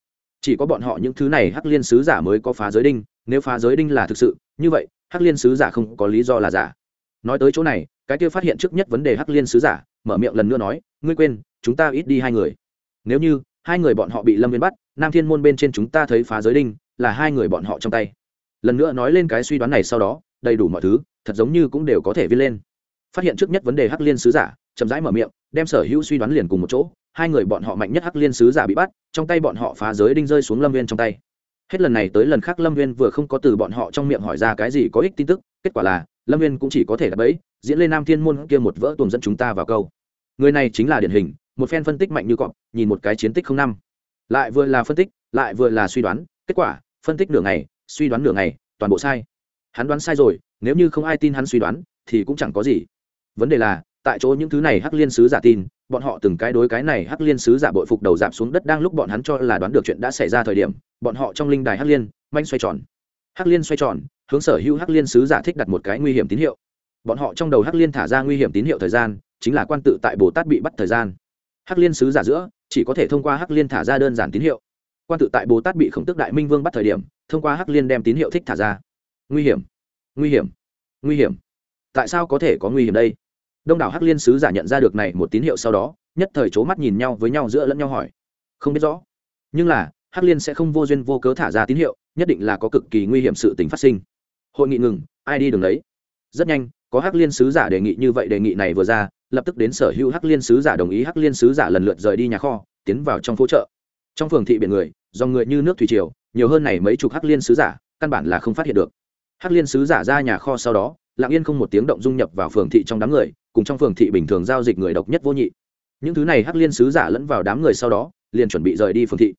Chỉ có bọn họ những thứ này hắc liên sứ giả mới có phá giới đinh, nếu phá giới đinh là thực sự, như vậy, hắc liên sứ giả không có lý do là giả. Nói tới chỗ này, cái kia phát hiện trước nhất vấn đề hắc liên sứ giả, mở miệng lần nữa nói, ngươi quên, chúng ta ít đi hai người nếu như, hai người bọn họ bị lâm viên bắt, nam thiên môn bên trên chúng ta thấy phá giới đinh, là hai người bọn họ trong tay. Lần nữa nói lên cái suy đoán này sau đó, đầy đủ mọi thứ, thật giống như cũng đều có thể viết lên. Phát hiện trước nhất vấn đề hắc liên sứ giả, chậm rãi mở miệng, đem sở hữu suy đoán liền cùng một chỗ, hai người bọn họ mạnh nhất hắc liên sứ giả bị bắt, trong tay bọn họ phá giới đinh rơi xuống lâm viên trong tay. Hết lần này tới lần khác lâm viên vừa không có từ bọn họ trong miệng hỏi ra cái gì có ích tin tức, kết quả là, lâm viên cũng chỉ có thể đập ấy diễn lên nam thiên môn kia một vỡ tuồng dẫn chúng ta vào câu. Người này chính là điển hình một phen phân tích mạnh như cọp, nhìn một cái chiến tích không năm. Lại vừa là phân tích, lại vừa là suy đoán, kết quả, phân tích nửa ngày, suy đoán nửa ngày, toàn bộ sai. Hắn đoán sai rồi, nếu như không ai tin hắn suy đoán, thì cũng chẳng có gì. Vấn đề là, tại chỗ những thứ này hắc liên sứ giả tin, bọn họ từng cái đối cái này hắc liên sứ giả bội phục đầu giảm xuống đất đang lúc bọn hắn cho là đoán được chuyện đã xảy ra thời điểm, bọn họ trong linh đài hắc liên, manh xoay tròn. Hắc liên xoay tròn, hướng sở hữu hắc liên sứ giả thích đặt một cái nguy hiểm tín hiệu. Bọn họ trong đầu hắc liên thả ra nguy hiểm tín hiệu thời gian, chính là quan tự tại bồ tát bị bắt thời gian hắc liên sứ giả giữa, chỉ có thể thông qua hắc liên thả ra đơn giản tín hiệu. Quan tự tại bồ tát bị khổng tước đại minh vương bắt thời điểm, thông qua hắc liên đem tín hiệu thích thả ra. Nguy hiểm! Nguy hiểm! Nguy hiểm! Tại sao có thể có nguy hiểm đây? Đông đảo hắc liên sứ giả nhận ra được này một tín hiệu sau đó, nhất thời c h ố mắt nhìn nhau với nhau giữa lẫn nhau hỏi. Không biết rõ. Nhưng là, hắc liên sẽ không vô duyên vô cớ thả ra tín hiệu, nhất định là có cực kỳ nguy hiểm sự tình phát sinh. Hội nghị ngừng, ai đi đường đấy? Rất nhanh, có hắc liên sứ giả đề nghị như vậy đề nghị này vừa ra lập tức đến sở hữu hắc liên sứ giả đồng ý hắc liên sứ giả lần lượt rời đi nhà kho, tiến vào trong phố chợ. Trong phường thị biển người, do người như nước thủy triều, nhiều hơn này mấy chục hắc liên sứ giả, căn bản là không phát hiện được. Hắc liên sứ giả ra nhà kho sau đó, lặng yên không một tiếng động dung nhập vào phường thị trong đám người, cùng trong phường thị bình thường giao dịch người độc nhất vô nhị. Những thứ này hắc liên sứ giả lẫn vào đám người sau đó, liền chuẩn bị rời đi phường thị.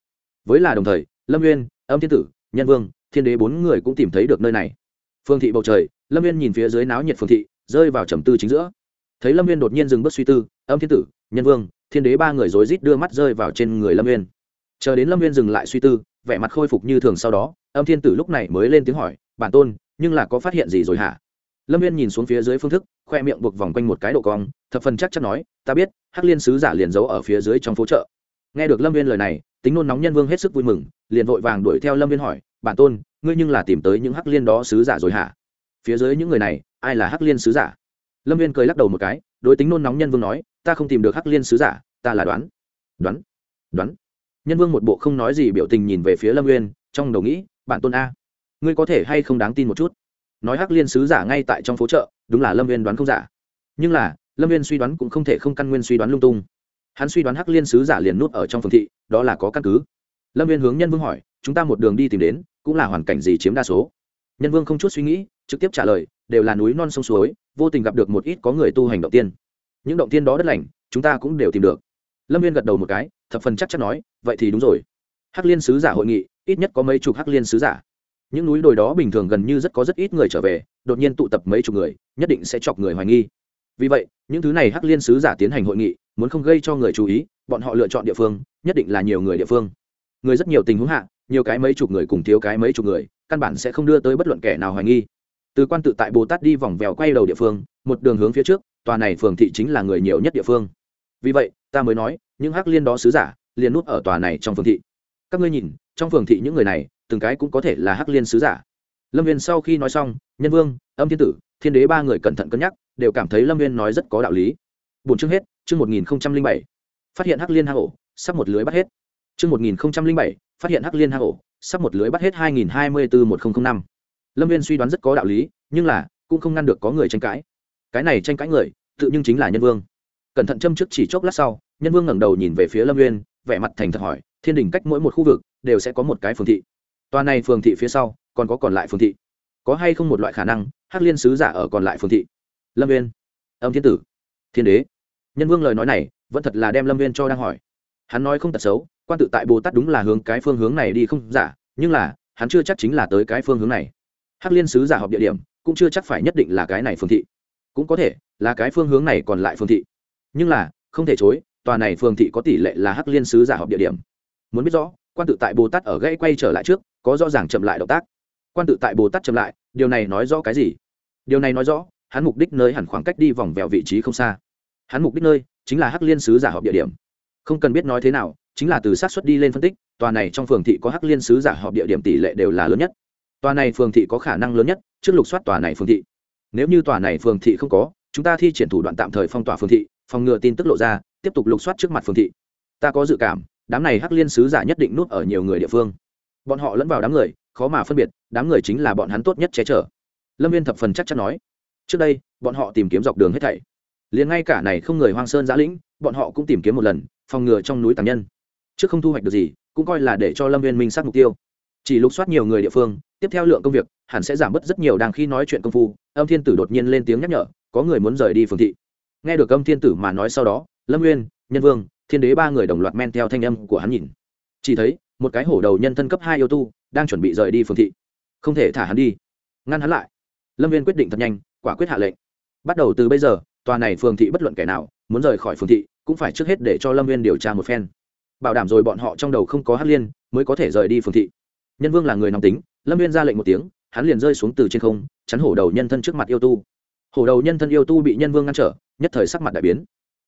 Với là đồng thời, lâm nguyên âm thiên tử, nhân vương, thiên đế bốn người cũng tìm thấy được nơi này. Phường thị bầu trời, lâm viên nhìn phía dưới náo nhiệt phường thị, rơi vào trầm tư chính giữa thấy lâm viên đột nhiên dừng bước suy tư, âm thiên tử, nhân vương, thiên đế ba người rối rít đưa mắt rơi vào trên người lâm viên. Chờ đến lâm viên dừng lại suy tư, vẻ mặt khôi phục như thường sau đó, âm thiên tử lúc này mới lên tiếng hỏi, bản tôn, nhưng là có phát hiện gì rồi hả? Lâm viên nhìn xuống phía dưới phương thức, khoe miệng buộc vòng quanh một cái độ cong, thập phần chắc chắn nói, ta biết, hắc liên sứ giả liền giấu ở phía dưới trong phố chợ. Nghe được lâm viên lời này, tính nôn nóng nhân vương hết sức vui mừng, liền vội vàng đuổi theo lâm viên hỏi, bản tôn, ngươi nhưng là tìm tới những hắc liên đó sứ giả rồi hả? Phía dưới những người này, ai là hắc liên sứ giả? Lâm viên cười lắc đầu một cái đối tính nôn nóng nhân vương nói ta không tìm được hắc liên sứ giả ta là đoán đoán đoán nhân vương một bộ không nói gì biểu tình nhìn về phía lâm viên trong đầu nghĩ bản tôn a ngươi có thể hay không đáng tin một chút nói hắc liên sứ giả ngay tại trong phố chợ đúng là lâm viên đoán không giả nhưng là lâm viên suy đoán cũng không thể không căn nguyên suy đoán lung tung hắn suy đoán hắc liên sứ giả liền nút ở trong phường thị đó là có căn cứ lâm viên hướng nhân vương hỏi chúng ta một đường đi tìm đến cũng là hoàn cảnh gì chiếm đa số nhân vương không chút suy nghĩ trực tiếp trả lời đều là núi non sông suối, vô tình gặp được một ít có người tu hành động tiên. Những động tiên đó đất lành, chúng ta cũng đều tìm được. Lâm viên gật đầu một cái, thập phần chắc chắn nói, vậy thì đúng rồi. Hắc liên sứ giả hội nghị, ít nhất có mấy chục hắc liên sứ giả. Những núi đồi đó bình thường gần như rất có rất ít người trở về, đột nhiên tụ tập mấy chục người, nhất định sẽ chọc người hoài nghi. Vì vậy, những thứ này hắc liên sứ giả tiến hành hội nghị, muốn không gây cho người chú ý, bọn họ lựa chọn địa phương, nhất định là nhiều người địa phương. Người rất nhiều tình huống hạ, nhiều cái mấy chục người cùng thiếu cái mấy chục người, căn bản sẽ không đưa tới bất luận kẻ nào hoài nghi từ quan tự tại bồ tát đi vòng vèo quay đầu địa phương, một đường hướng phía trước, tòa này phường thị chính là người nhiều nhất địa phương. Vì vậy, ta mới nói, những hắc liên đó sứ giả, liền nút ở tòa này trong phường thị. Các ngươi nhìn, trong phường thị những người này, từng cái cũng có thể là hắc liên sứ giả. Lâm viên sau khi nói xong, nhân vương, âm thiên tử, thiên đế ba người cẩn thận cân nhắc, đều cảm thấy lâm viên nói rất có đạo lý. Bốn chương hết, chương một nghìn bảy. Phát hiện hắc liên hang ổ, sắp một lưới bắt hết. Chương một nghìn bảy, phát hiện hắc liên hang ổ, sắp một lưới bắt hết hai nghìn hai mươi bốn một nghìn năm lâm viên suy đoán rất có đạo lý nhưng là cũng không ngăn được có người tranh cãi cái này tranh cãi người tự nhưng chính là nhân vương cẩn thận châm trước chỉ chốc lát sau nhân vương ngẩng đầu nhìn về phía lâm viên vẻ mặt thành thật hỏi thiên đình cách mỗi một khu vực đều sẽ có một cái phường thị Toàn này phường thị phía sau, còn có còn lại phường thị. Có hay không một loại khả năng, Hắc Liên sứ giả ở còn lại phường thị? Lâm Viên, Âm Thiên Tử, Thiên Đế. Nhân Vương lời nói này, vẫn thật là đem Lâm Viên cho đang hỏi. Hắn nói không tật xấu, quan tự tại Bồ Tát đúng là hướng cái phương hướng này đi không giả, nhưng là, hắn chưa chắc chính là tới cái phương hướng này. Hắc Liên sứ giả họp địa điểm, cũng chưa chắc phải nhất định là cái này phường thị. Cũng có thể là cái phương hướng này còn lại phường thị. Nhưng là, không thể chối, tòa này phường thị có tỷ lệ là Hắc Liên sứ giả họp địa điểm. Muốn biết rõ, quan tự tại Bồ Tát ở gãy quay trở lại trước, có rõ ràng chậm lại động tác quan tự tại bồ tát chậm lại điều này nói rõ cái gì điều này nói rõ hắn mục đích nơi hẳn khoảng cách đi vòng vèo vị trí không xa hắn mục đích nơi chính là hắc liên sứ giả họp địa điểm không cần biết nói thế nào chính là từ sát xuất đi lên phân tích tòa này trong phường thị có hắc liên sứ giả họp địa điểm tỷ lệ đều là lớn nhất tòa này phường thị có khả năng lớn nhất, trước lục soát tòa này phường thị. Nếu như tòa này phường thị không có, chúng ta thi triển thủ đoạn tạm thời phong tỏa phường thị, phòng ngừa tin tức lộ ra, tiếp tục lục soát trước mặt phường thị. Ta có dự cảm, đám này hắc liên sứ giả nhất định nút ở nhiều người địa phương. Bọn họ lẫn vào đám người, khó mà phân biệt, đám người chính là bọn hắn tốt nhất che chở. Lâm viên thập phần chắc chắn nói. Trước đây, bọn họ tìm kiếm dọc đường hết thảy. Liền ngay cả này không người hoang sơn giã lĩnh, bọn họ cũng tìm kiếm một lần, phòng ngừa trong núi tàng nhân. Trước không thu hoạch được gì, cũng coi là để cho lâm viên minh sát mục tiêu chỉ lục soát nhiều người địa phương, tiếp theo lượng công việc, hẳn sẽ giảm bớt rất nhiều đang khi nói chuyện công phu, âm thiên tử đột nhiên lên tiếng nhắc nhở, có người muốn rời đi phường thị. Nghe được âm thiên tử mà nói sau đó, lâm nguyên, nhân vương, thiên đế ba người đồng loạt men theo thanh âm của hắn nhìn. Chỉ thấy, một cái hổ đầu nhân thân cấp hai yêu tu, đang chuẩn bị rời đi phường thị. Không thể thả hắn đi. Ngăn hắn lại. Lâm viên quyết định thật nhanh, quả quyết hạ lệnh. Bắt đầu từ bây giờ, tòa này phường thị bất luận kẻ nào, muốn rời khỏi phường thị, cũng phải trước hết để cho lâm viên điều tra một phen. Bảo đảm rồi bọn họ trong đầu không có hắc liên, mới có thể rời đi phường thị nhân vương là người nóng tính, lâm viên ra lệnh một tiếng, hắn liền rơi xuống từ trên không, chắn hổ đầu nhân thân trước mặt yêu tu. Hổ đầu nhân thân yêu tu bị nhân vương ngăn trở, nhất thời sắc mặt đại biến.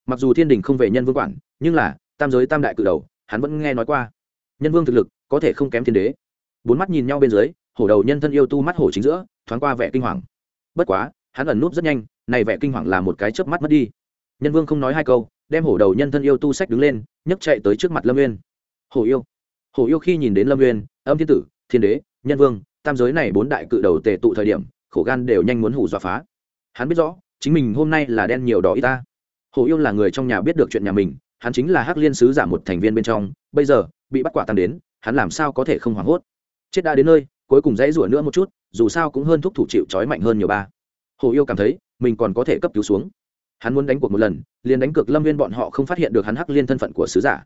Mặc dù thiên đình không về nhân vương quản, nhưng là, tam giới tam đại cự đầu, hắn vẫn nghe nói qua. Nhân vương thực lực, có thể không kém thiên đế. Bốn mắt nhìn nhau bên dưới, hổ đầu nhân thân yêu tu mắt hổ chính giữa, thoáng qua vẻ kinh hoàng. Bất quá, hắn ẩn núp rất nhanh, này vẻ kinh hoàng là một cái chớp mắt mất đi. Nhân vương không nói hai câu, đem hổ đầu nhân thân yêu tu sách đứng lên, nhấc chạy tới trước mặt lâm nguyên hổ yêu. Hổ yêu khi nhìn đến lâm nguyên âm thiên tử, thiên đế, nhân vương, tam giới này bốn đại cự đầu tề tụ thời điểm, khổ gan đều nhanh muốn hủ dọa phá. Hắn biết rõ, chính mình hôm nay là đen nhiều đỏ y ta. Hổ yêu là người trong nhà biết được chuyện nhà mình, hắn chính là hắc liên sứ giả một thành viên bên trong, bây giờ, bị bắt quả tàn đến, hắn làm sao có thể không hoảng hốt? Chết đã đến nơi, cuối cùng dãy rủa nữa một chút, dù sao cũng hơn thúc thủ chịu trói mạnh hơn nhiều ba. Hồ yêu cảm thấy, mình còn có thể cấp cứu xuống. Hắn muốn đánh cuộc một lần, liền đánh cược lâm viên bọn họ không phát hiện được hắn hắc liên thân phận của sứ giả.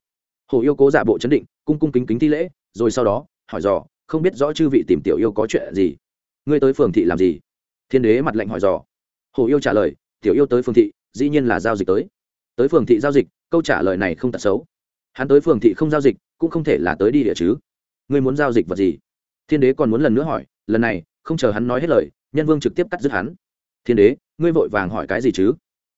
Hồ yêu cố giả bộ chấn định, cung cung kính kính thi lễ, rồi sau đó hỏi dò, không biết rõ chư vị tìm tiểu yêu có chuyện gì. Ngươi tới phường thị làm gì? Thiên đế mặt lạnh hỏi dò. Hồ yêu trả lời, tiểu yêu tới phường thị, dĩ nhiên là giao dịch tới. Tới phường thị giao dịch, câu trả lời này không tật xấu. Hắn tới phường thị không giao dịch, cũng không thể là tới đi địa chứ. Ngươi muốn giao dịch vật gì? Thiên đế còn muốn lần nữa hỏi, lần này, không chờ hắn nói hết lời, nhân vương trực tiếp cắt dứt hắn. Thiên đế, ngươi vội vàng hỏi cái gì chứ?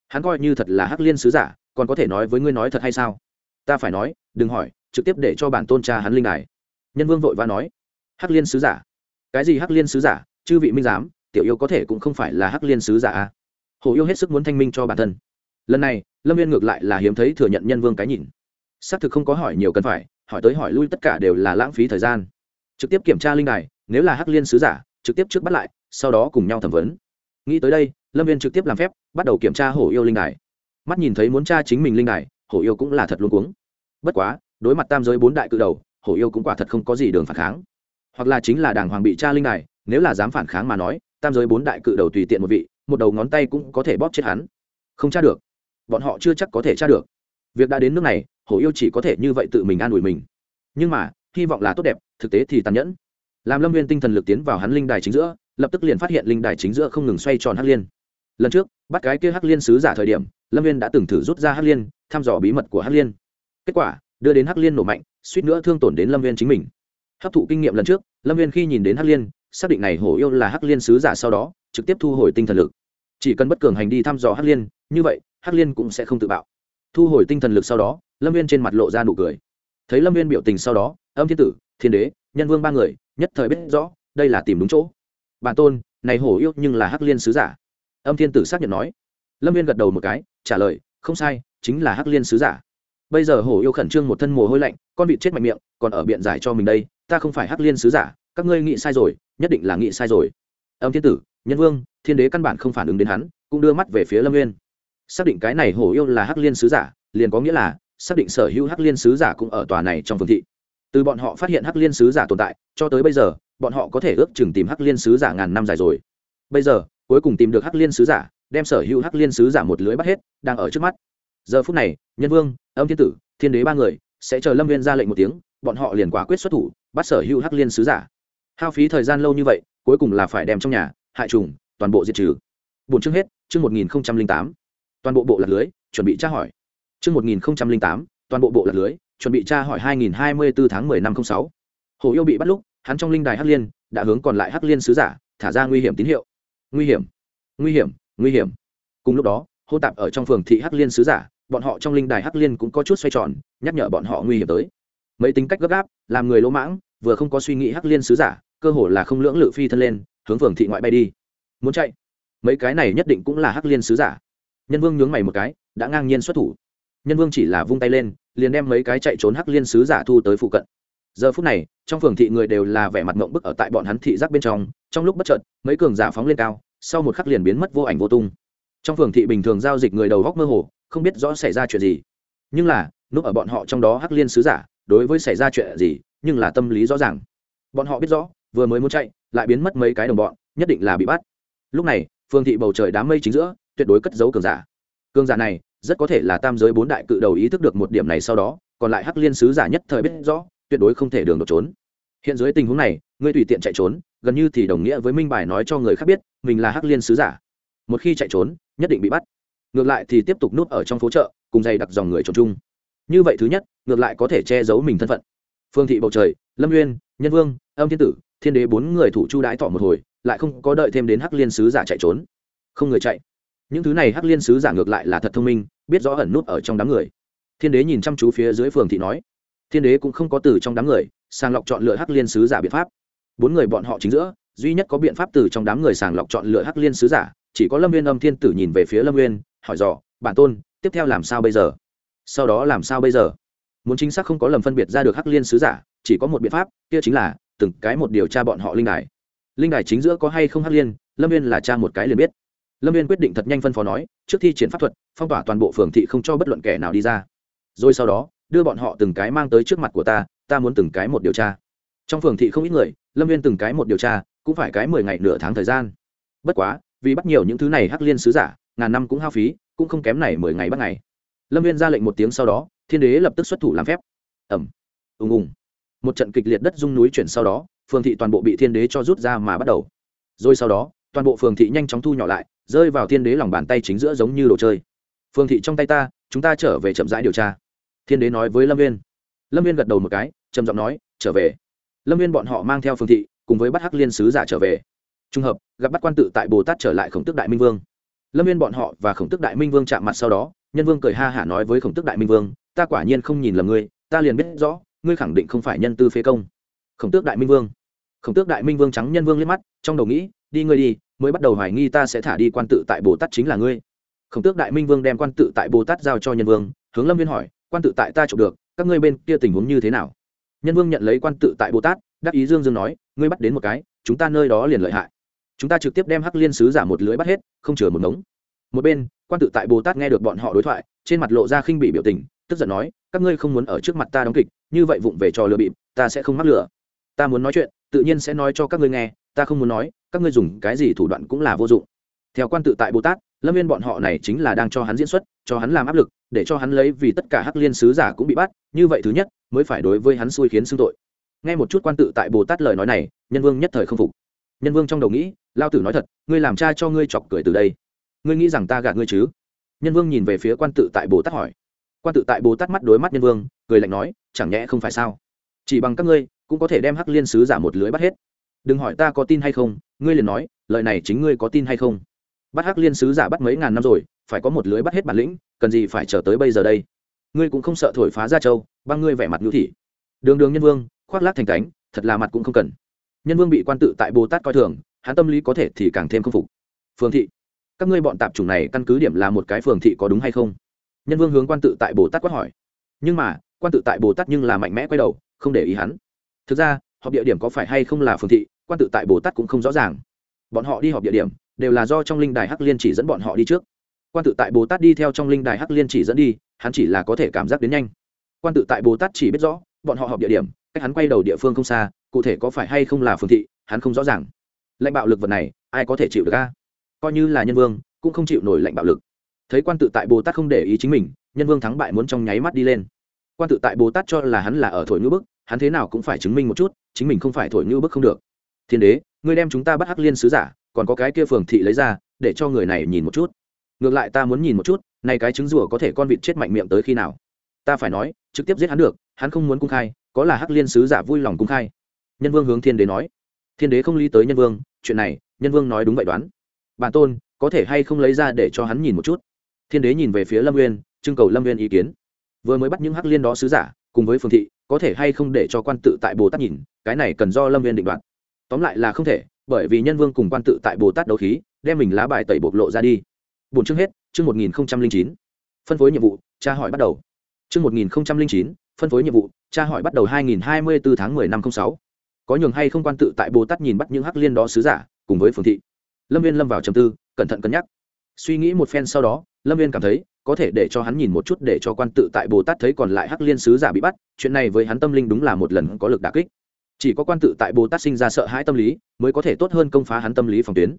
Hắn coi như thật là hắc liên sứ giả, còn có thể nói với ngươi nói thật hay sao? Ta phải nói, đừng hỏi, trực tiếp để cho bản tôn cha hắn linh đài nhân vương vội và nói, hắc liên sứ giả. Cái gì hắc liên sứ giả? Chư vị minh giám, tiểu yêu có thể cũng không phải là hắc liên sứ giả à? hồ yêu hết sức muốn thanh minh cho bản thân. Lần này, lâm viên ngược lại là hiếm thấy thừa nhận nhân vương cái nhìn. Xác thực không có hỏi nhiều cần phải, hỏi tới hỏi lui tất cả đều là lãng phí thời gian. Trực tiếp kiểm tra linh đài, nếu là hắc liên sứ giả, trực tiếp trước bắt lại, sau đó cùng nhau thẩm vấn. Nghĩ tới đây, lâm viên trực tiếp làm phép, bắt đầu kiểm tra hổ yêu linh đài. Mắt nhìn thấy muốn tra chính mình linh đài, hổ yêu cũng là thật luôn cuống. Bất quá, đối mặt tam giới bốn đại cự đầu hổ yêu cũng quả thật không có gì đường phản kháng. Hoặc là chính là đàng hoàng bị tra linh đài, nếu là dám phản kháng mà nói, tam giới bốn đại cự đầu tùy tiện một vị, một đầu ngón tay cũng có thể bóp chết hắn. Không tra được. Bọn họ chưa chắc có thể tra được. Việc đã đến nước này, hổ yêu chỉ có thể như vậy tự mình an ủi mình. Nhưng mà, hy vọng là tốt đẹp, thực tế thì tàn nhẫn. Làm lâm viên tinh thần lực tiến vào hắn linh đài chính giữa, lập tức liền phát hiện linh đài chính giữa không ngừng xoay tròn hắc liên. Lần trước, bắt cái kia hắc liên sứ giả thời điểm, lâm viên đã từng thử rút ra hắc liên, thăm dò bí mật của hắc liên. Kết quả, đưa đến hắc liên nổ mạnh suýt nữa thương tổn đến lâm viên chính mình. Hấp thụ kinh nghiệm lần trước, lâm viên khi nhìn đến hắc liên, xác định này hổ yêu là hắc liên sứ giả sau đó, trực tiếp thu hồi tinh thần lực. Chỉ cần bất cường hành đi thăm dò hắc liên, như vậy, hắc liên cũng sẽ không tự bạo. Thu hồi tinh thần lực sau đó, lâm viên trên mặt lộ ra nụ cười. Thấy lâm viên biểu tình sau đó, âm thiên tử, thiên đế, nhân vương ba người, nhất thời biết rõ, đây là tìm đúng chỗ. Bản tôn, này hổ yêu nhưng là hắc liên sứ giả. Âm thiên tử xác nhận nói. Lâm viên gật đầu một cái, trả lời, không sai, chính là hắc liên sứ giả bây giờ hổ yêu khẩn trương một thân mồ hôi lạnh, con vịt chết mạnh miệng, còn ở biện giải cho mình đây, ta không phải hắc liên sứ giả, các ngươi nghĩ sai rồi, nhất định là nghĩ sai rồi. Âm thiên tử, nhân vương, thiên đế căn bản không phản ứng đến hắn, cũng đưa mắt về phía lâm nguyên. xác định cái này hổ yêu là hắc liên sứ giả, liền có nghĩa là, xác định sở hữu hắc liên sứ giả cũng ở tòa này trong phương thị. Từ bọn họ phát hiện hắc liên sứ giả tồn tại, cho tới bây giờ, bọn họ có thể ước chừng tìm hắc liên sứ giả ngàn năm dài rồi. Bây giờ, cuối cùng tìm được hắc liên sứ giả, đem sở hữu hắc liên sứ giả một lưới bắt hết, đang ở trước mắt giờ phút này, nhân vương, âm thiên tử, thiên đế ba người sẽ chờ lâm viên ra lệnh một tiếng, bọn họ liền quả quyết xuất thủ, bắt sở hữu hắc liên sứ giả. Hao phí thời gian lâu như vậy, cuối cùng là phải đem trong nhà, hại trùng, toàn bộ diệt trừ. Bốn chương hết, chương một nghìn tám. Toàn bộ bộ lạc lưới, chuẩn bị tra hỏi. Chương một nghìn tám, toàn bộ bộ lạc lưới, chuẩn bị tra hỏi hai nghìn hai mươi bốn tháng mười năm không sáu. Hồ yêu bị bắt lúc, hắn trong linh đài hắc liên đã hướng còn lại hắc liên sứ giả thả ra nguy hiểm tín hiệu. Nguy hiểm nguy hiểm nguy hiểm. Cùng lúc đó, hô tạp ở trong phường thị hắc liên sứ giả bọn họ trong linh đài hắc liên cũng có chút xoay tròn, nhắc nhở bọn họ nguy hiểm tới. Mấy tính cách gấp gáp, làm người lỗ mãng, vừa không có suy nghĩ hắc liên sứ giả, cơ hồ là không lưỡng lự phi thân lên, hướng phường thị ngoại bay đi. Muốn chạy? Mấy cái này nhất định cũng là hắc liên sứ giả. Nhân vương nhướng mày một cái, đã ngang nhiên xuất thủ. Nhân vương chỉ là vung tay lên, liền đem mấy cái chạy trốn hắc liên sứ giả thu tới phụ cận. Giờ phút này, trong phường thị người đều là vẻ mặt mộng bức ở tại bọn hắn thị giác bên trong trong lúc bất chợt, mấy cường giả phóng lên cao, sau một khắc liền biến mất vô ảnh vô tung. Trong phường thị bình thường giao dịch người đầu góc mơ hồ không biết rõ xảy ra chuyện gì. Nhưng là, núp ở bọn họ trong đó hắc liên sứ giả, đối với xảy ra chuyện gì, nhưng là tâm lý rõ ràng. Bọn họ biết rõ, vừa mới muốn chạy, lại biến mất mấy cái đồng bọn, nhất định là bị bắt. Lúc này, Phương thị bầu trời đám mây chính giữa, tuyệt đối cất giấu cường giả. Cường giả này, rất có thể là tam giới bốn đại cự đầu ý thức được một điểm này sau đó, còn lại hắc liên sứ giả nhất thời biết rõ, tuyệt đối không thể đường đột trốn. Hiện dưới tình huống này, ngươi tùy tiện chạy trốn, gần như thì đồng nghĩa với minh bài nói cho người khác biết, mình là hắc liên sứ giả. Một khi chạy trốn, nhất định bị bắt ngược lại thì tiếp tục núp ở trong phố chợ cùng dày đặc dòng người trộn chung. Như vậy thứ nhất ngược lại có thể che giấu mình thân phận. Phương thị bầu trời lâm Uyên, nhân vương âm thiên tử thiên đế bốn người thủ chu đãi thọ một hồi lại không có đợi thêm đến hắc liên sứ giả chạy trốn. Không người chạy. Những thứ này hắc liên sứ giả ngược lại là thật thông minh biết rõ ẩn nút ở trong đám người. Thiên đế nhìn chăm chú phía dưới phường thị nói. Thiên đế cũng không có từ trong đám người sàng lọc chọn lựa hắc liên sứ giả biện pháp. Bốn người bọn họ chính giữa duy nhất có biện pháp từ trong đám người sàng lọc chọn lựa hắc liên sứ giả chỉ có lâm viên âm thiên tử nhìn về phía lâm nguyên hỏi dò, bản tôn, tiếp theo làm sao bây giờ? Sau đó làm sao bây giờ? Muốn chính xác không có lầm phân biệt ra được hắc liên sứ giả, chỉ có một biện pháp, kia chính là từng cái một điều tra bọn họ linh đài. Linh đài chính giữa có hay không hắc liên, lâm viên là cha một cái liền biết. Lâm viên quyết định thật nhanh phân phó nói, trước thi triển pháp thuật, phong tỏa toàn bộ phường thị không cho bất luận kẻ nào đi ra. Rồi sau đó, đưa bọn họ từng cái mang tới trước mặt của ta ta muốn từng cái một điều tra. Trong phường thị không ít người, lâm viên từng cái một điều tra, cũng phải cái mười ngày nửa tháng thời gian. Bất quá, vì bắt nhiều những thứ này hắc liên sứ giả ngàn năm cũng hao phí, cũng không kém này mười ngày bắt ngày. Lâm viên ra lệnh một tiếng sau đó, thiên đế lập tức xuất thủ làm phép. Ẩm ùng ùng. Một trận kịch liệt đất rung núi chuyển sau đó, phường thị toàn bộ bị thiên đế cho rút ra mà bắt đầu. Rồi sau đó, toàn bộ phường thị nhanh chóng thu nhỏ lại, rơi vào thiên đế lòng bàn tay chính giữa giống như đồ chơi. Phường thị trong tay ta, chúng ta trở về chậm rãi điều tra. Thiên đế nói với lâm viên. Lâm viên gật đầu một cái, trầm giọng nói, trở về. Lâm viên bọn họ mang theo Phương thị, cùng với bắt hắc liên sứ giả trở về. Trùng hợp, gặp bắt quan tự tại bồ tát trở lại khổng tức đại minh vương lâm viên bọn họ và khổng tức đại minh vương chạm mặt sau đó, nhân vương cười ha hả nói với khổng tức đại minh vương, ta quả nhiên không nhìn lầm ngươi, ta liền biết rõ, ngươi khẳng định không phải nhân tư phế công. Khổng tước đại minh vương. Khổng tước đại minh vương trắng nhân vương liếc mắt, trong đầu nghĩ, đi ngươi đi, mới bắt đầu hoài nghi ta sẽ thả đi quan tự tại bồ tát chính là ngươi. Khổng tước đại minh vương đem quan tự tại bồ tát giao cho nhân vương, hướng lâm viên hỏi, quan tự tại ta chụp được, các ngươi bên kia tình huống như thế nào? Nhân vương nhận lấy quan tự tại bồ tát, đắc ý dương dương nói, ngươi bắt đến một cái, chúng ta nơi đó liền lợi hại chúng ta trực tiếp đem hắc liên sứ giả một lưới bắt hết, không chừa một ngống. Một bên, quan tự tại bồ tát nghe được bọn họ đối thoại, trên mặt lộ ra khinh bị biểu tình, tức giận nói, các ngươi không muốn ở trước mặt ta đóng kịch, như vậy vụng về trò lừa bịp, ta sẽ không mắc lửa ta muốn nói chuyện, tự nhiên sẽ nói cho các ngươi nghe, ta không muốn nói, các ngươi dùng cái gì thủ đoạn cũng là vô dụng. Theo quan tự tại bồ tát, lâm viên bọn họ này chính là đang cho hắn diễn xuất, cho hắn làm áp lực, để cho hắn lấy vì tất cả hắc liên sứ giả cũng bị bắt, như vậy thứ nhất, mới phải đối với hắn xui khiến xưng tội. Nghe một chút quan tự tại bồ tát lời nói này, nhân vương nhất thời không phục. Nhân vương trong đầu nghĩ lao tử nói thật, ngươi làm cha cho ngươi chọc cười từ đây. Ngươi nghĩ rằng ta gạt ngươi chứ? Nhân vương nhìn về phía quan tự tại bồ tát hỏi. Quan tự tại bồ tát mắt đối mắt nhân vương, cười lạnh nói, chẳng nhẽ không phải sao? Chỉ bằng các ngươi, cũng có thể đem hắc liên sứ giả một lưới bắt hết. Đừng hỏi ta có tin hay không, ngươi liền nói, lời này chính ngươi có tin hay không? Bắt hắc liên sứ giả bắt mấy ngàn năm rồi, phải có một lưới bắt hết bản lĩnh, cần gì phải chờ tới bây giờ đây? Ngươi cũng không sợ thổi phá ra châu, băng ngươi vẻ mặt ngữ thị. Đường đường nhân vương, khoác lác thành cánh, thật là mặt cũng không cần. Nhân vương bị quan tự tại bồ tát coi thường hắn tâm lý có thể thì càng thêm không phục. Phường thị, các ngươi bọn tạp chủng này căn cứ điểm là một cái phường thị có đúng hay không? Nhân vương hướng quan tự tại bồ tát quát hỏi. Nhưng mà, quan tự tại bồ tát nhưng là mạnh mẽ quay đầu, không để ý hắn. Thực ra, họp địa điểm có phải hay không là phường thị, quan tự tại bồ tát cũng không rõ ràng. Bọn họ đi họp địa điểm, đều là do trong linh đài hắc liên chỉ dẫn bọn họ đi trước. Quan tự tại bồ tát đi theo trong linh đài hắc liên chỉ dẫn đi, hắn chỉ là có thể cảm giác đến nhanh. Quan tự tại bồ tát chỉ biết rõ, bọn họ họp địa điểm, cách hắn quay đầu địa phương không xa, cụ thể có phải hay không là phường thị, hắn không rõ ràng lệnh bạo lực vật này, ai có thể chịu được a? Coi như là nhân vương, cũng không chịu nổi lệnh bạo lực. Thấy quan tự tại bồ tát không để ý chính mình, nhân vương thắng bại muốn trong nháy mắt đi lên. Quan tự tại bồ tát cho là hắn là ở thổi ngữ bức, hắn thế nào cũng phải chứng minh một chút, chính mình không phải thổi ngữ bức không được. Thiên đế, ngươi đem chúng ta bắt hắc liên sứ giả, còn có cái kia phường thị lấy ra, để cho người này nhìn một chút. Ngược lại ta muốn nhìn một chút nay cái trứng rùa có thể con vịt chết mạnh miệng tới khi nào? Ta phải nói, trực tiếp giết hắn được, hắn không muốn cung khai, có là hắc liên sứ giả vui lòng cung khai. Nhân vương hướng thiên đế nói thiên đế không lý tới nhân vương, chuyện này, nhân vương nói đúng vậy đoán. Bản tôn, có thể hay không lấy ra để cho hắn nhìn một chút? Thiên đế nhìn về phía lâm nguyên trưng cầu lâm nguyên ý kiến. Vừa mới bắt những hắc liên đó sứ giả, cùng với phương thị, có thể hay không để cho quan tự tại bồ tát nhìn, cái này cần do lâm nguyên định đoạt. Tóm lại là không thể, bởi vì nhân vương cùng quan tự tại bồ tát đấu khí, đem mình lá bài tẩy bộc lộ ra đi. Bốn chương hết, chương một nghìn chín. Phân phối nhiệm vụ, tra hỏi bắt đầu. Chương một nghìn chín, phân phối nhiệm vụ, tra hỏi bắt đầu hai nghìn hai mươi bốn tháng mười năm không sáu có nhường hay không quan tự tại bồ tát nhìn bắt những hắc liên đó sứ giả, cùng với phường thị. Lâm viên lâm vào trầm tư, cẩn thận cân nhắc. Suy nghĩ một phen sau đó, lâm viên cảm thấy, có thể để cho hắn nhìn một chút để cho quan tự tại bồ tát thấy còn lại hắc liên sứ giả bị bắt, chuyện này với hắn tâm linh đúng là một lần có lực đà kích. Chỉ có quan tự tại bồ tát sinh ra sợ hãi tâm lý, mới có thể tốt hơn công phá hắn tâm lý phòng tuyến.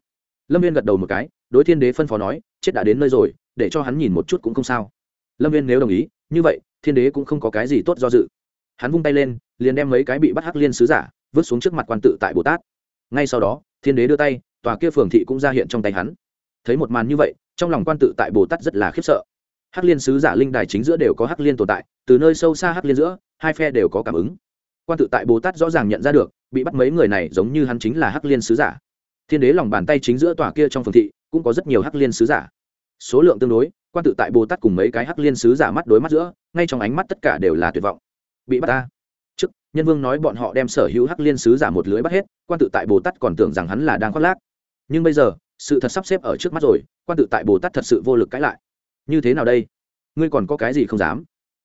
Lâm viên gật đầu một cái, đối thiên đế phân phó nói, chết đã đến nơi rồi, để cho hắn nhìn một chút cũng không sao. Lâm viên nếu đồng ý, như vậy, thiên đế cũng không có cái gì tốt do dự. Hắn vung tay lên, liền đem mấy cái bị bắt hắc liên sứ giả vứt xuống trước mặt quan tự tại bồ tát. Ngay sau đó, thiên đế đưa tay, tòa kia phường thị cũng ra hiện trong tay hắn. Thấy một màn như vậy, trong lòng quan tự tại bồ tát rất là khiếp sợ. Hắc liên sứ giả linh đài chính giữa đều có hắc liên tồn tại, từ nơi sâu xa hắc liên giữa, hai phe đều có cảm ứng. Quan tự tại bồ tát rõ ràng nhận ra được, bị bắt mấy người này giống như hắn chính là hắc liên sứ giả. Thiên đế lòng bàn tay chính giữa tòa kia trong phường thị, cũng có rất nhiều hắc liên sứ giả. Số lượng tương đối, quan tự tại bồ tát cùng mấy cái hắc liên sứ giả mắt đối mắt giữa, ngay trong ánh mắt tất cả đều là tuyệt vọng. Bị bắt ta nhân vương nói bọn họ đem sở hữu hắc liên sứ giả một lưới bắt hết, quan tự tại bồ tát còn tưởng rằng hắn là đang khoác lác. Nhưng bây giờ, sự thật sắp xếp ở trước mắt rồi, quan tự tại bồ tát thật sự vô lực cãi lại. Như thế nào đây? Ngươi còn có cái gì không dám?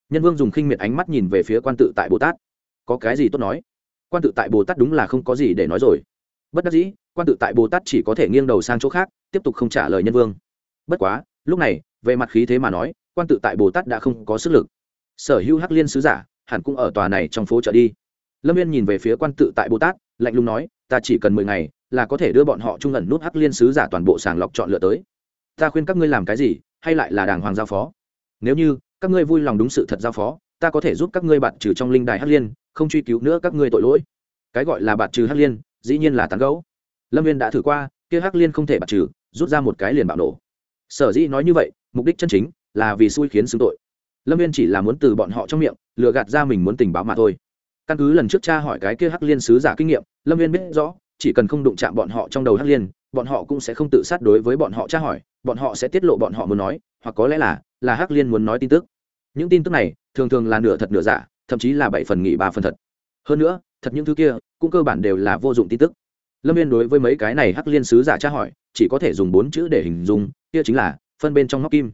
Nhân vương dùng khinh miệt ánh mắt nhìn về phía quan tự tại bồ tát. Có cái gì tốt nói? Quan tự tại bồ tát đúng là không có gì để nói rồi. Bất đắc dĩ, quan tự tại bồ tát chỉ có thể nghiêng đầu sang chỗ khác, tiếp tục không trả lời nhân vương. Bất quá, lúc này, về mặt khí thế mà nói, quan tự tại bồ tát đã không có sức lực. Sở hữu hắc liên sứ giả hẳn cũng ở tòa này trong phố chợ đi lâm viên nhìn về phía quan tự tại bồ tát, lạnh lùng nói, ta chỉ cần mười ngày, là có thể đưa bọn họ trung ẩn nút hắc liên sứ giả toàn bộ sàng lọc chọn lựa tới. Ta khuyên các ngươi làm cái gì, hay lại là đàng hoàng giao phó? Nếu như, các ngươi vui lòng đúng sự thật giao phó, ta có thể giúp các ngươi bạn trừ trong linh đài hắc liên, không truy cứu nữa các ngươi tội lỗi. Cái gọi là bạn trừ hắc liên, dĩ nhiên là tán gấu lâm viên đã thử qua, kia hắc liên không thể bạn trừ, rút ra một cái liền bạo nổ. Sở dĩ nói như vậy, mục đích chân chính là vì xui khiến xứng tội. Lâm viên chỉ là muốn từ bọn họ trong miệng, lừa gạt ra mình muốn tình báo mà thôi căn cứ lần trước cha hỏi cái kia hắc liên sứ giả kinh nghiệm, lâm viên biết rõ, chỉ cần không đụng chạm bọn họ trong đầu hắc liên, bọn họ cũng sẽ không tự sát đối với bọn họ tra hỏi, bọn họ sẽ tiết lộ bọn họ muốn nói, hoặc có lẽ là là hắc liên muốn nói tin tức. Những tin tức này, thường thường là nửa thật nửa giả, thậm chí là bảy phần nghỉ ba phần thật. Hơn nữa, thật những thứ kia, cũng cơ bản đều là vô dụng tin tức. Lâm viên đối với mấy cái này hắc liên sứ giả tra hỏi, chỉ có thể dùng bốn chữ để hình dung, kia chính là, phân bên trong ngóc kim.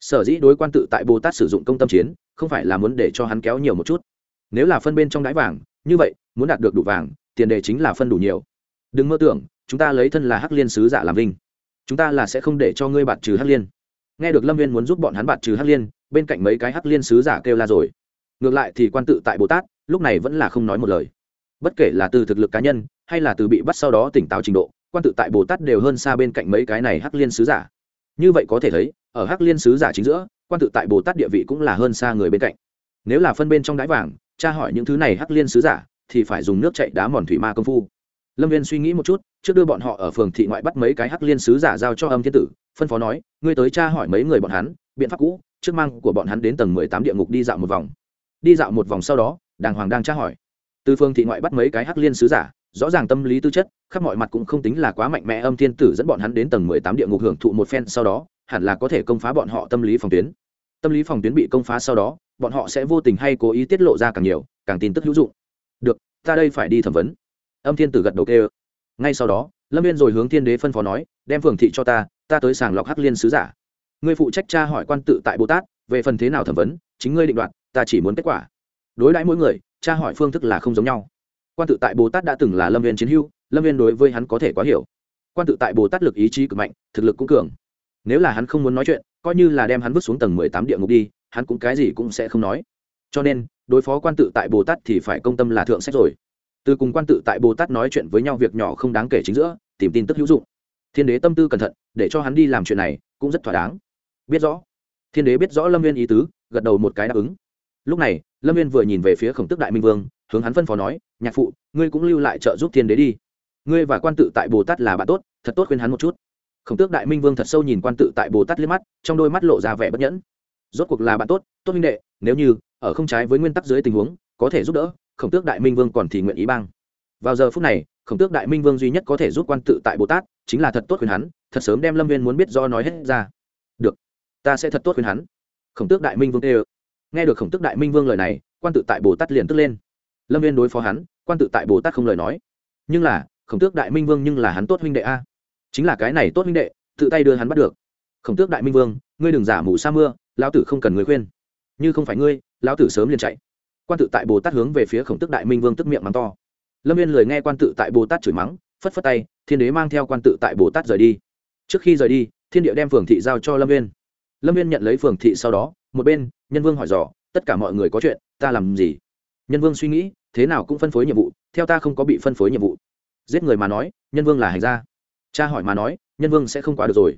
Sở dĩ đối quan tự tại bồ tát sử dụng công tâm chiến, không phải là muốn để cho hắn kéo nhiều một chút nếu là phân bên trong đáy vàng, như vậy, muốn đạt được đủ vàng, tiền đề chính là phân đủ nhiều. Đừng mơ tưởng, chúng ta lấy thân là hắc liên sứ giả làm linh chúng ta là sẽ không để cho ngươi bạt trừ hắc liên. Nghe được lâm viên muốn giúp bọn hắn bạt trừ hắc liên, bên cạnh mấy cái hắc liên sứ giả kêu la rồi. Ngược lại thì quan tự tại bồ tát, lúc này vẫn là không nói một lời. Bất kể là từ thực lực cá nhân, hay là từ bị bắt sau đó tỉnh táo trình độ, quan tự tại bồ tát đều hơn xa bên cạnh mấy cái này hắc liên sứ giả. Như vậy có thể thấy, ở hắc liên sứ giả chính giữa, quan tự tại bồ tát địa vị cũng là hơn xa người bên cạnh. Nếu là phân bên trong đáy vàng tra hỏi những thứ này hắc liên sứ giả, thì phải dùng nước chạy đá mòn thủy ma công phu. Lâm viên suy nghĩ một chút, trước đưa bọn họ ở phường thị ngoại bắt mấy cái hắc liên sứ giả giao cho âm thiên tử, phân phó nói, ngươi tới tra hỏi mấy người bọn hắn, biện pháp cũ, trước mang của bọn hắn đến tầng mười tám địa ngục đi dạo một vòng. Đi dạo một vòng sau đó, đàng hoàng đang tra hỏi. Từ phường thị ngoại bắt mấy cái hắc liên sứ giả, rõ ràng tâm lý tư chất, khắp mọi mặt cũng không tính là quá mạnh mẽ, âm thiên tử dẫn bọn hắn đến tầng mười tám địa ngục hưởng thụ một phen sau đó, hẳn là có thể công phá bọn họ tâm lý phòng tuyến tâm lý phòng tuyến bị công phá sau đó, bọn họ sẽ vô tình hay cố ý tiết lộ ra càng nhiều, càng tin tức hữu dụng. Được, ta đây phải đi thẩm vấn. Âm thiên tử gật đầu kêu. Ngay sau đó, lâm viên rồi hướng thiên đế phân phó nói, đem phường thị cho ta ta tới sàng lọc hắc liên sứ giả. Ngươi phụ trách tra hỏi quan tự tại bồ tát, về phần thế nào thẩm vấn, chính ngươi định đoạt, ta chỉ muốn kết quả. Đối đãi mỗi người, tra hỏi phương thức là không giống nhau. Quan tự tại bồ tát đã từng là lâm viên chiến hưu lâm viên đối với hắn có thể quá hiểu. Quan tự tại bồ tát lực ý chí cực mạnh, thực lực cũng cường nếu là hắn không muốn nói chuyện, coi như là đem hắn vứt xuống tầng mười tám địa ngục đi, hắn cũng cái gì cũng sẽ không nói. Cho nên, đối phó quan tự tại bồ tát thì phải công tâm là thượng sách rồi. Từ cùng quan tự tại bồ tát nói chuyện với nhau, việc nhỏ không đáng kể chính giữa, tìm tin tức hữu dụng. Thiên đế tâm tư cẩn thận, để cho hắn đi làm chuyện này cũng rất thỏa đáng. Biết rõ. Thiên đế biết rõ lâm viên ý tứ, gật đầu một cái đáp ứng. Lúc này, lâm viên vừa nhìn về phía khổng tức đại minh vương, hướng hắn phân phó nói, nhạc phụ, ngươi cũng lưu lại trợ giúp thiên đế đi. Ngươi và quan tự tại bồ tát là bạn tốt, thật tốt khuyên hắn một chút khổng tước đại minh vương thật sâu nhìn quan tự tại bồ tát liếc mắt, trong đôi mắt lộ ra vẻ bất nhẫn. Rốt cuộc là bạn tốt tốt minh đệ, nếu như, ở không trái với nguyên tắc dưới tình huống, có thể giúp đỡ, khổng tước đại minh vương còn thì nguyện ý bang. Vào giờ phút này, khổng tước đại minh vương duy nhất có thể giúp quan tự tại bồ tát, chính là thật tốt khuyên hắn, thật sớm đem lâm viên muốn biết do nói hết ra. Được, ta sẽ thật tốt khuyên hắn. Khổng tước đại minh vương tê ơ nghe được khổng tước đại minh vương lời này, quan tự tại bồ tát liền tức lên. Lâm viên đối phó hắn, quan tự tại bồ tát không lời nói. Nhưng là, khổng tước đại minh vương nhưng là hắn tốt huynh đệ a chính là cái này tốt huynh đệ, tự tay đưa hắn bắt được. Khổng tước đại minh vương, ngươi đừng giả mù sa mưa, lão tử không cần người khuyên. Như không phải ngươi, lão tử sớm liền chạy. Quan tự tại bồ tát hướng về phía khổng tước đại minh vương tức miệng mắng to. Lâm viên lời nghe quan tự tại bồ tát chửi mắng, phất phất tay, thiên đế mang theo quan tự tại bồ tát rời đi. Trước khi rời đi, thiên địa đem phường thị giao cho lâm viên lâm viên nhận lấy phường thị sau đó, một bên, nhân vương hỏi dò, tất cả mọi người có chuyện, ta làm gì? Nhân vương suy nghĩ, thế nào cũng phân phối nhiệm vụ, theo ta không có bị phân phối nhiệm vụ. Giết người mà nói, nhân vương là hành gia cha hỏi mà nói, nhân vương sẽ không quá được rồi.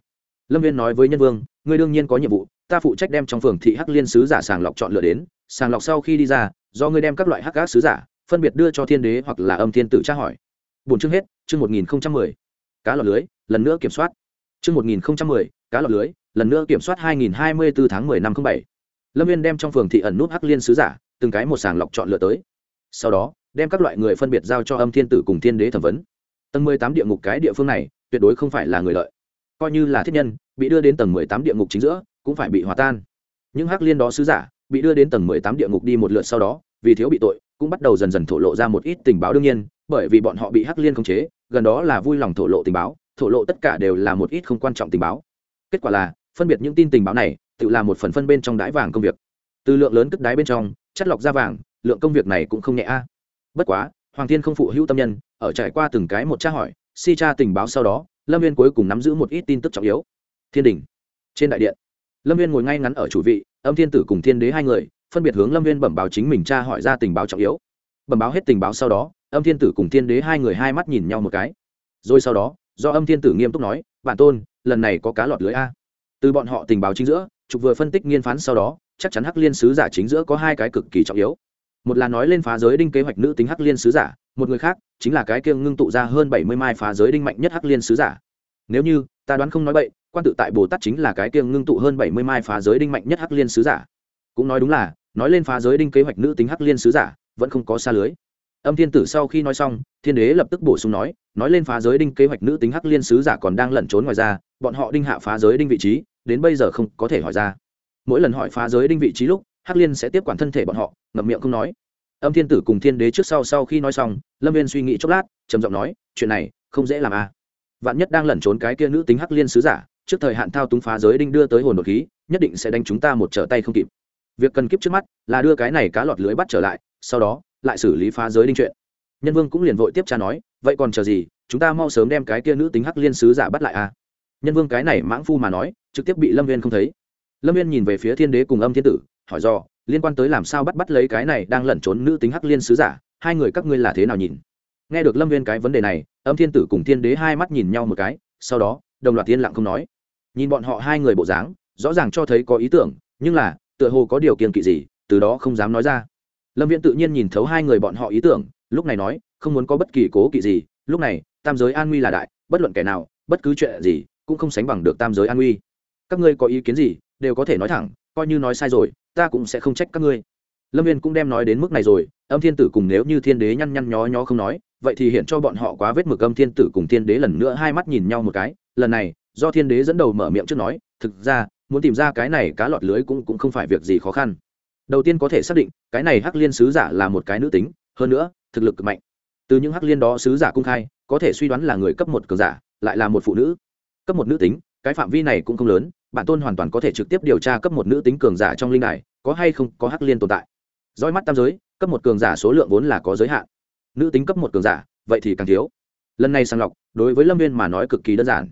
Lâm viên nói với nhân vương, ngươi đương nhiên có nhiệm vụ, ta phụ trách đem trong phường thị hắc liên sứ giả sàng lọc chọn lựa đến, sàng lọc sau khi đi ra, do ngươi đem các loại hắc gác sứ giả phân biệt đưa cho thiên đế hoặc là âm thiên tử tra hỏi. Bốn chương hết, chương một nghìn không trăm mười. Cá lọc lưới, lần nữa kiểm soát. Chương một nghìn không trăm mười, cá lọc lưới, lần nữa kiểm soát 2024 tháng 10 năm 07. lâm viên đem trong phường thị ẩn nút hắc liên sứ giả, từng cái một sàng lọc chọn lựa tới. Sau đó, đem các loại người phân biệt giao cho âm thiên tử cùng thiên đế thẩm vấn. Tầng 18 địa ngục cái địa phương này tuyệt đối không phải là người lợi. Coi như là thiết nhân, bị đưa đến tầng 18 địa ngục chính giữa, cũng phải bị hòa tan. Những hắc liên đó sứ giả, bị đưa đến tầng 18 địa ngục đi một lượt sau đó, vì thiếu bị tội, cũng bắt đầu dần dần thổ lộ ra một ít tình báo đương nhiên, bởi vì bọn họ bị hắc liên khống chế, gần đó là vui lòng thổ lộ tình báo, thổ lộ tất cả đều là một ít không quan trọng tình báo. Kết quả là, phân biệt những tin tình báo này, tự là một phần phân bên trong đáy vàng công việc. Từ lượng lớn cất đáy bên trong, chất lọc ra vàng, lượng công việc này cũng không nhẹ a. Bất quá, hoàng thiên không phụ hữu tâm nhân, ở trải qua từng cái một tra hỏi si tra tình báo sau đó, lâm viên cuối cùng nắm giữ một ít tin tức trọng yếu. Thiên đình. Trên đại điện, lâm viên ngồi ngay ngắn ở chủ vị, âm thiên tử cùng thiên đế hai người, phân biệt hướng lâm viên bẩm báo chính mình tra hỏi ra tình báo trọng yếu. Bẩm báo hết tình báo sau đó, âm thiên tử cùng thiên đế hai người hai mắt nhìn nhau một cái. Rồi sau đó, do âm thiên tử nghiêm túc nói, bản tôn, lần này có cá lọt lưới a. Từ bọn họ tình báo chính giữa, trục vừa phân tích nghiên phán sau đó, chắc chắn hắc liên sứ giả chính giữa có hai cái cực kỳ trọng yếu. Một là nói lên phá giới đinh kế hoạch nữ tính hắc liên sứ giả một người khác chính là cái kiêng ngưng tụ ra hơn bảy mươi mai phá giới đinh mạnh nhất hắc liên sứ giả. Nếu như, ta đoán không nói bậy, quan tự tại bồ tát chính là cái kiêng ngưng tụ hơn bảy mươi mai phá giới đinh mạnh nhất hắc liên sứ giả. Cũng nói đúng là, nói lên phá giới đinh kế hoạch nữ tính hắc liên sứ giả, vẫn không có xa lưới. Âm thiên tử sau khi nói xong, thiên đế lập tức bổ sung nói nói lên phá giới đinh kế hoạch nữ tính hắc liên sứ giả còn đang lẩn trốn ngoài ra, bọn họ đinh hạ phá giới đinh vị trí, đến bây giờ không có thể hỏi ra. Mỗi lần hỏi phá giới đinh vị trí lúc, hắc liên sẽ tiếp quản thân thể bọn họ, ngậm miệng không nói âm thiên tử cùng thiên đế trước sau sau khi nói xong, lâm viên suy nghĩ chốc lát, trầm giọng nói, chuyện này không dễ làm à. vạn nhất đang lẩn trốn cái kia nữ tính hắc liên sứ giả, trước thời hạn thao túng phá giới đinh đưa tới hồn đột khí, nhất định sẽ đánh chúng ta một trở tay không kịp. Việc cần kiếp trước mắt là đưa cái này cá lọt lưới bắt trở lại, sau đó lại xử lý phá giới đinh chuyện. Nhân vương cũng liền vội tiếp tra nói, vậy còn chờ gì, chúng ta mau sớm đem cái kia nữ tính hắc liên sứ giả bắt lại à. Nhân vương cái này mãng phu mà nói, trực tiếp bị lâm viên không thấy. Lâm viên nhìn về phía thiên đế cùng âm thiên tử, hỏi do liên quan tới làm sao bắt bắt lấy cái này đang lẩn trốn nữ tính hắc liên sứ giả, hai người các ngươi là thế nào nhìn? Nghe được lâm viên cái vấn đề này, âm thiên tử cùng thiên đế hai mắt nhìn nhau một cái, sau đó, đồng loạt thiên lặng không nói. Nhìn bọn họ hai người bộ dáng, rõ ràng cho thấy có ý tưởng, nhưng là, tựa hồ có điều kiện kỵ gì, từ đó không dám nói ra. Lâm viễn tự nhiên nhìn thấu hai người bọn họ ý tưởng, lúc này nói, không muốn có bất kỳ cố kỵ gì, lúc này, tam giới an nguy là đại, bất luận kẻ nào, bất cứ chuyện gì, cũng không sánh bằng được tam giới an nguy. Các ngươi có ý kiến gì, đều có thể nói thẳng, coi như nói sai rồi ta cũng sẽ không trách các ngươi. Lâm viên cũng đem nói đến mức này rồi, âm thiên tử cùng nếu như thiên đế nhăn nhăn nhó nhó không nói, vậy thì hiện cho bọn họ quá vết mực âm thiên tử cùng thiên đế lần nữa hai mắt nhìn nhau một cái, lần này, do thiên đế dẫn đầu mở miệng trước nói, thực ra, muốn tìm ra cái này cá lọt lưới cũng cũng không phải việc gì khó khăn. Đầu tiên có thể xác định, cái này hắc liên sứ giả là một cái nữ tính, hơn nữa, thực lực cực mạnh. Từ những hắc liên đó sứ giả cung khai, có thể suy đoán là người cấp một cường giả, lại là một phụ nữ. Cấp một nữ tính, cái phạm vi này cũng không lớn bản tôn hoàn toàn có thể trực tiếp điều tra cấp một nữ tính cường giả trong linh đài, có hay không có hắc liên tồn tại? Dõi mắt tam giới, cấp một cường giả số lượng vốn là có giới hạn. Nữ tính cấp một cường giả, vậy thì càng thiếu. Lần này sàng lọc, đối với lâm viên mà nói cực kỳ đơn giản.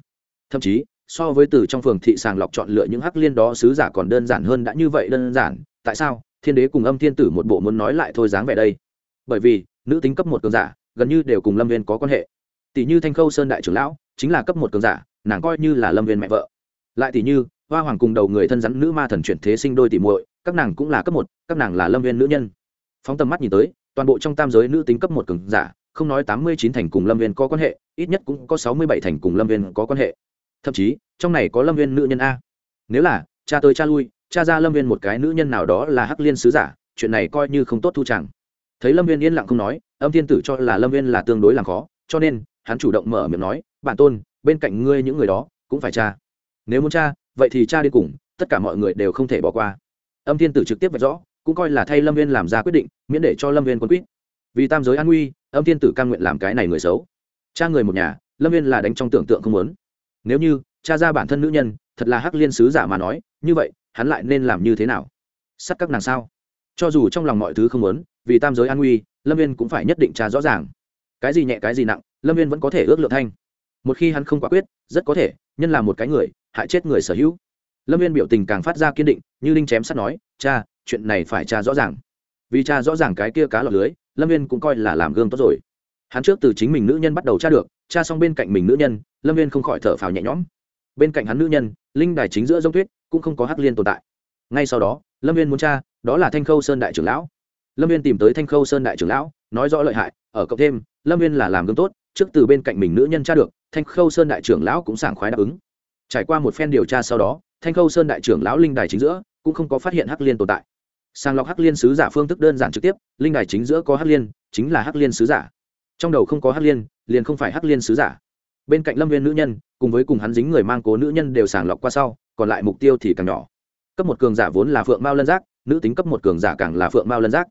Thậm chí, so với từ trong phường thị sàng lọc chọn lựa những hắc liên đó, sứ giả còn đơn giản hơn đã như vậy đơn giản. Tại sao? Thiên đế cùng âm thiên tử một bộ muốn nói lại thôi dáng vẻ đây. Bởi vì, nữ tính cấp một cường giả, gần như đều cùng lâm viên có quan hệ. Tỷ như thanh khâu sơn đại trưởng lão, chính là cấp một cường giả, nàng coi như là lâm viên mẹ vợ lại tỷ như, hoa hoàng cùng đầu người thân rắn nữ ma thần chuyển thế sinh đôi tỷ muội, các nàng cũng là cấp một, các nàng là lâm viên nữ nhân. Phóng tầm mắt nhìn tới, toàn bộ trong tam giới nữ tính cấp một cường giả, không nói tám mươi chín thành cùng lâm viên có quan hệ, ít nhất cũng có sáu mươi bảy thành cùng lâm viên có quan hệ. Thậm chí, trong này có lâm viên nữ nhân a. Nếu là, cha tới cha lui, cha ra lâm viên một cái nữ nhân nào đó là hắc liên sứ giả, chuyện này coi như không tốt thu chẳng. Thấy lâm viên yên lặng không nói, âm thiên tử cho là lâm viên là tương đối làm khó, cho nên, hắn chủ động mở miệng nói, bản tôn, bên cạnh ngươi những người đó, cũng phải cha nếu muốn cha vậy thì cha đi cùng, tất cả mọi người đều không thể bỏ qua. Âm thiên tử trực tiếp vạch rõ, cũng coi là thay lâm viên làm ra quyết định, miễn để cho lâm viên quân quýt. Vì tam giới an nguy, âm thiên tử căn nguyện làm cái này người xấu. Cha người một nhà, lâm viên là đánh trong tưởng tượng không muốn. Nếu như, cha ra bản thân nữ nhân, thật là hắc liên sứ giả mà nói, như vậy, hắn lại nên làm như thế nào? Sắt các nàng sao? Cho dù trong lòng mọi thứ không muốn, vì tam giới an nguy, lâm viên cũng phải nhất định trả rõ ràng. Cái gì nhẹ cái gì nặng, lâm viên vẫn có thể ước lượng thanh. Một khi hắn không quả quyết, rất có thể, nhân là một cái người hại chết người sở hữu. Lâm viên biểu tình càng phát ra kiên định, như linh chém sắt nói, cha, chuyện này phải tra rõ ràng. Vì cha rõ ràng cái kia cá lọc lưới, lâm viên cũng coi là làm gương tốt rồi. Hắn trước từ chính mình nữ nhân bắt đầu tra được cha xong bên cạnh mình nữ nhân, lâm viên không khỏi thở phào nhẹ nhõm. Bên cạnh hắn nữ nhân, linh đài chính giữa g tuyết, cũng không có hắc liên tồn tại. Ngay sau đó, lâm viên muốn tra, đó là thanh khâu sơn đại trưởng lão. Lâm viên tìm tới thanh khâu sơn đại trưởng lão, nói rõ lợi hại, ở cộng thêm, lâm viên là làm gương tốt, trước từ bên cạnh mình nữ nhân tra được, thanh khâu sơn đại trưởng lão cũng sảng khoái đáp ứng trải qua một phen điều tra sau đó, thanh khâu sơn đại trưởng lão linh đài chính giữa cũng không có phát hiện hắc liên tồn tại. Sàng lọc hắc liên sứ giả phương thức đơn giản trực tiếp, linh đài chính giữa có hắc liên, chính là hắc liên sứ giả. Trong đầu không có hắc liên, liền không phải hắc liên sứ giả. Bên cạnh lâm viên nữ nhân, cùng với cùng hắn dính người mang cố nữ nhân đều sàng lọc qua sau, còn lại mục tiêu thì càng nhỏ. Cấp một cường giả vốn là phượng mao lân giác, nữ tính cấp một cường giả càng là phượng mao lân giác.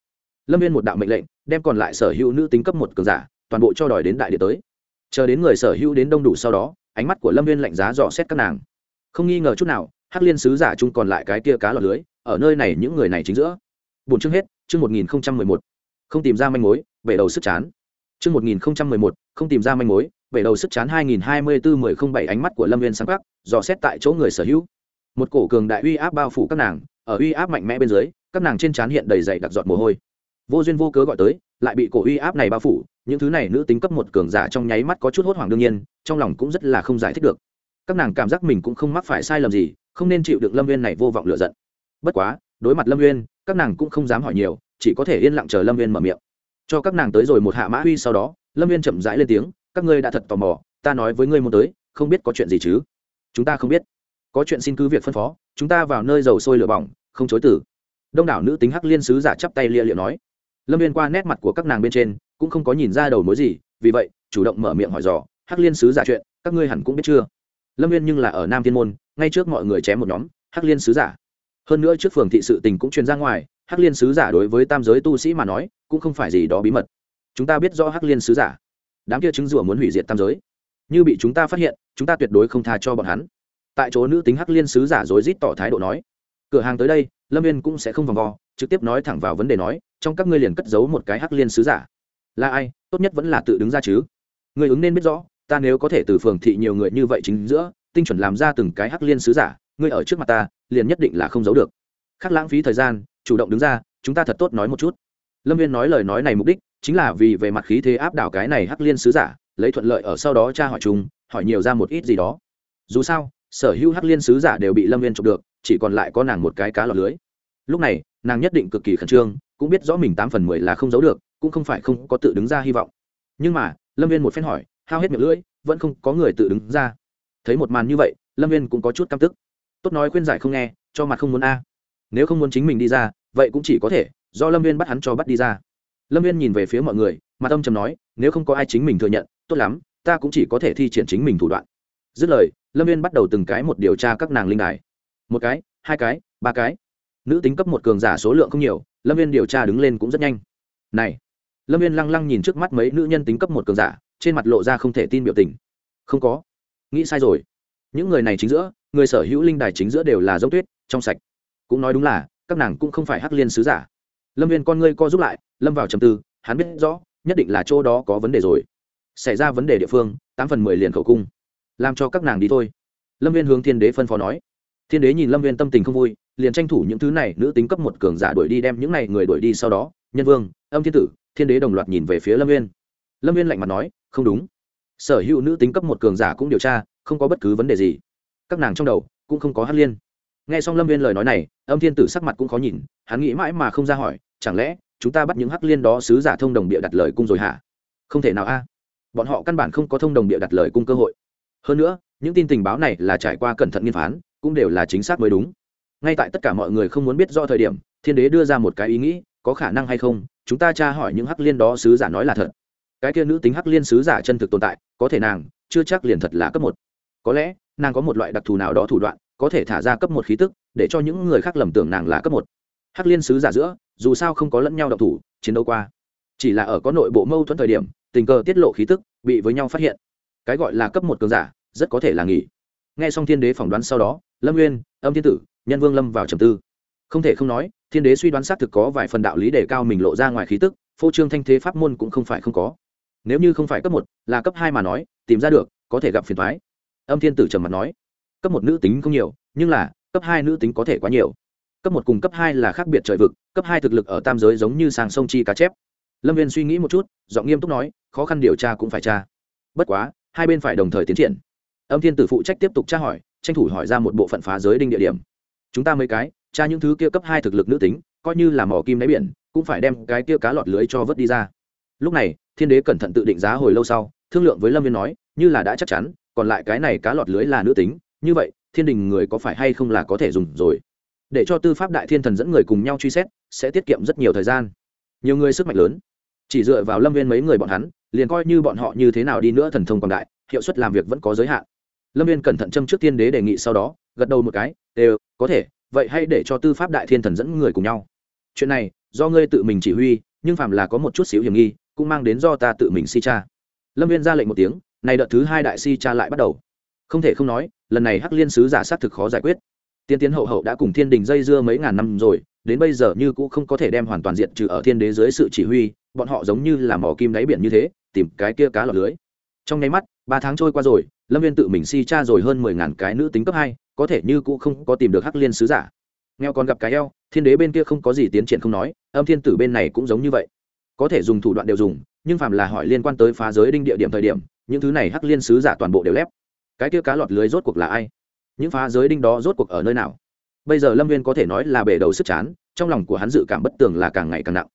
Lâm viên một đạo mệnh lệnh, đem còn lại sở hữu nữ tính cấp một cường giả, toàn bộ cho đòi đến đại địa tới. Chờ đến người sở hữu đến đông đủ sau đó ánh mắt của lâm viên lạnh giá dò xét các nàng. Không nghi ngờ chút nào, hắc liên sứ giả chung còn lại cái tia cá lọt lưới, ở nơi này những người này chính giữa. Bốn chương hết, chương một nghìn mười một. Không tìm ra manh mối về đầu sức chán. Chương một nghìn mười một, không tìm ra manh mối về đầu sức chán hai nghìn hai mươi bốn mười không bảy ánh mắt của lâm viên sáng khắc, dò xét tại chỗ người sở hữu. Một cổ cường đại uy áp bao phủ các nàng, ở uy áp mạnh mẽ bên dưới, các nàng trên trán hiện đầy dày đặc giọt mồ hôi. Vô duyên vô cớ gọi tới, lại bị cổ uy áp này bao phủ những thứ này nữ tính cấp một cường giả trong nháy mắt có chút hốt hoảng đương nhiên, trong lòng cũng rất là không giải thích được. Các nàng cảm giác mình cũng không mắc phải sai lầm gì, không nên chịu được lâm viên này vô vọng lựa giận. Bất quá, đối mặt lâm viên các nàng cũng không dám hỏi nhiều, chỉ có thể yên lặng chờ lâm viên mở miệng. Cho các nàng tới rồi một hạ mã huy sau đó, lâm viên chậm rãi lên tiếng, các ngươi đã thật tò mò, ta nói với ngươi muốn tới, không biết có chuyện gì chứ? Chúng ta không biết. Có chuyện xin cứ việc phân phó, chúng ta vào nơi dầu sôi lửa bỏng, không chối tử đông đảo nữ tính hắc liên sứ giả chắp tay lia liệu nói lâm viên qua nét mặt của các nàng bên trên, cũng không có nhìn ra đầu mối gì, vì vậy, chủ động mở miệng hỏi dò, hắc liên sứ giả chuyện, các ngươi hẳn cũng biết chưa? Lâm viên nhưng là ở nam thiên môn, ngay trước mọi người chém một nhóm, hắc liên sứ giả. Hơn nữa trước phường thị sự tình cũng truyền ra ngoài, hắc liên sứ giả đối với tam giới tu sĩ mà nói, cũng không phải gì đó bí mật. Chúng ta biết rõ hắc liên sứ giả. Đám kia chứng rủa muốn hủy diệt tam giới. Như bị chúng ta phát hiện, chúng ta tuyệt đối không tha cho bọn hắn. Tại chỗ nữ tính hắc liên sứ giả dối rít tỏ thái độ nói. Cửa hàng tới đây lâm viên cũng sẽ không vòng vo, trực tiếp nói thẳng vào vấn đề nói, trong các ngươi liền cất giấu một cái hắc liên sứ giả. Là ai? Tốt nhất vẫn là tự đứng ra chứ. Người ứng nên biết rõ, ta nếu có thể từ phường thị nhiều người như vậy chính giữa, tinh chuẩn làm ra từng cái hắc liên sứ giả, ngươi ở trước mặt ta, liền nhất định là không giấu được. Khác lãng phí thời gian, chủ động đứng ra, chúng ta thật tốt nói một chút. Lâm viên nói lời nói này mục đích, chính là vì về mặt khí thế áp đảo cái này hắc liên sứ giả, lấy thuận lợi ở sau đó tra hỏi chúng, hỏi nhiều ra một ít gì đó. Dù sao sở hữu hắc liên sứ giả đều bị lâm viên chụp được, chỉ còn lại có nàng một cái cá lọt lưới. Lúc này, nàng nhất định cực kỳ khẩn trương, cũng biết rõ mình tám phần mười là không giấu được, cũng không phải không có tự đứng ra hy vọng. Nhưng mà, lâm viên một phen hỏi, hao hết miệng lưỡi, vẫn không có người tự đứng ra. Thấy một màn như vậy, lâm viên cũng có chút căm tức. Tốt nói khuyên giải không nghe, cho mặt không muốn a. Nếu không muốn chính mình đi ra, vậy cũng chỉ có thể, do lâm viên bắt hắn cho bắt đi ra. Lâm viên nhìn về phía mọi người mà tâm trầm nói, nếu không có ai chính mình thừa nhận, tốt lắm, ta cũng chỉ có thể thi triển chính mình thủ đoạn dứt lời, lâm viên bắt đầu từng cái một điều tra các nàng linh đài. Một cái, hai cái, ba cái. Nữ tính cấp một cường giả số lượng không nhiều, lâm viên điều tra đứng lên cũng rất nhanh. Này, lâm viên lăng lăng nhìn trước mắt mấy nữ nhân tính cấp một cường giả, trên mặt lộ ra không thể tin biểu tình. Không có. Nghĩ sai rồi. Những người này chính giữa, người sở hữu linh đài chính giữa đều là dốc tuyết, trong sạch. Cũng nói đúng là, các nàng cũng không phải hắc liên sứ giả. Lâm viên con ngươi co giúp lại, lâm vào trầm tư, hắn biết rõ, nhất định là chỗ đó có vấn đề rồi. Xảy ra vấn đề địa phương, tám phần mười liền khẩu cung làm cho các nàng đi thôi. Lâm viên hướng thiên đế phân phó nói. Thiên đế nhìn lâm viên tâm tình không vui, liền tranh thủ những thứ này nữ tính cấp một cường giả đuổi đi đem những này người đuổi đi sau đó, nhân vương, âm thiên tử. Thiên đế đồng loạt nhìn về phía lâm viên. Lâm viên lạnh mặt nói, không đúng. Sở hữu nữ tính cấp một cường giả cũng điều tra, không có bất cứ vấn đề gì. Các nàng trong đầu cũng không có hát liên. Nghe xong lâm viên lời nói này, âm thiên tử sắc mặt cũng khó nhìn, hắn nghĩ mãi mà không ra hỏi, chẳng lẽ chúng ta bắt những hắc liên đó sứ giả thông đồng bịa đặt lời cung rồi hả? Không thể nào a. Bọn họ căn bản không có thông đồng bịa đặt lời cung cơ hội hơn nữa, những tin tình báo này là trải qua cẩn thận nghiên phán, cũng đều là chính xác mới đúng. Ngay tại tất cả mọi người không muốn biết do thời điểm, thiên đế đưa ra một cái ý nghĩ, có khả năng hay không, chúng ta tra hỏi những hắc liên đó sứ giả nói là thật. Cái kia nữ tính hắc liên sứ giả chân thực tồn tại, có thể nàng, chưa chắc liền thật là cấp một. Có lẽ, nàng có một loại đặc thù nào đó thủ đoạn, có thể thả ra cấp một khí tức, để cho những người khác lầm tưởng nàng là cấp một. Hắc liên sứ giả giữa, dù sao không có lẫn nhau độc thủ, chiến đấu qua. Chỉ là ở có nội bộ mâu thuẫn thời điểm, tình cờ tiết lộ khí tức, bị với nhau phát hiện. Cái gọi là cấp một cường giả rất có thể là nghỉ. Nghe xong thiên đế phỏng đoán sau đó, lâm nguyên âm thiên tử, nhân vương lâm vào trầm tư. Không thể không nói, thiên đế suy đoán xác thực có vài phần đạo lý để cao mình lộ ra ngoài khí tức, phô trương thanh thế pháp môn cũng không phải không có. Nếu như không phải cấp một, là cấp hai mà nói, tìm ra được, có thể gặp phiền thoái âm thiên tử trầm mặt nói, cấp một nữ tính không nhiều, nhưng là, cấp hai nữ tính có thể quá nhiều. Cấp một cùng cấp hai là khác biệt trời vực, cấp hai thực lực ở tam giới giống như sàng sông chi cá chép. Lâm viên suy nghĩ một chút, giọng nghiêm túc nói, khó khăn điều tra cũng phải tra. Bất quá, hai bên phải đồng thời tiến triển âm thiên tử phụ trách tiếp tục tra hỏi, tranh thủ hỏi ra một bộ phận phá giới đinh địa điểm. Chúng ta mấy cái, tra những thứ kia cấp hai thực lực nữ tính, coi như là mỏ kim đáy biển, cũng phải đem cái kia cá lọt lưới cho vớt đi ra. Lúc này, thiên đế cẩn thận tự định giá hồi lâu sau, thương lượng với lâm viên nói, như là đã chắc chắn, còn lại cái này cá lọt lưới là nữ tính, như vậy, thiên đình người có phải hay không là có thể dùng rồi? Để cho tư pháp đại thiên thần dẫn người cùng nhau truy xét, sẽ tiết kiệm rất nhiều thời gian. Nhiều người sức mạnh lớn. Chỉ dựa vào lâm viên mấy người bọn hắn, liền coi như bọn họ như thế nào đi nữa thần thông còn đại, hiệu suất làm việc vẫn có giới hạn lâm viên cẩn thận châm trước tiên đế đề nghị sau đó, gật đầu một cái, đều, có thể, vậy hay để cho tư pháp đại thiên thần dẫn người cùng nhau. Chuyện này, do ngươi tự mình chỉ huy, nhưng phàm là có một chút xíu hiểm nghi, cũng mang đến do ta tự mình si cha. Lâm viên ra lệnh một tiếng, này đợt thứ hai đại si cha lại bắt đầu. Không thể không nói, lần này hắc liên sứ giả sát thực khó giải quyết. Tiên tiến hậu hậu đã cùng thiên đình dây dưa mấy ngàn năm rồi, đến bây giờ như cũng không có thể đem hoàn toàn diện trừ ở thiên đế dưới sự chỉ huy, bọn họ giống như là mỏ kim đáy biển như thế, tìm cái kia cá lọt lưới. Trong nháy mắt, ba tháng trôi qua rồi lâm viên tự mình si cha rồi hơn mười ngàn cái nữ tính cấp hai, có thể như cũ không có tìm được hắc liên sứ giả. Nghèo còn gặp cái eo, thiên đế bên kia không có gì tiến triển không nói, âm thiên tử bên này cũng giống như vậy. Có thể dùng thủ đoạn đều dùng, nhưng phạm là hỏi liên quan tới phá giới đinh địa điểm thời điểm, những thứ này hắc liên sứ giả toàn bộ đều lép. Cái kia cá lọt lưới rốt cuộc là ai? Những phá giới đinh đó rốt cuộc ở nơi nào? Bây giờ lâm viên có thể nói là bể đầu sức chán, trong lòng của hắn dự cảm bất tường là càng ngày càng nặng.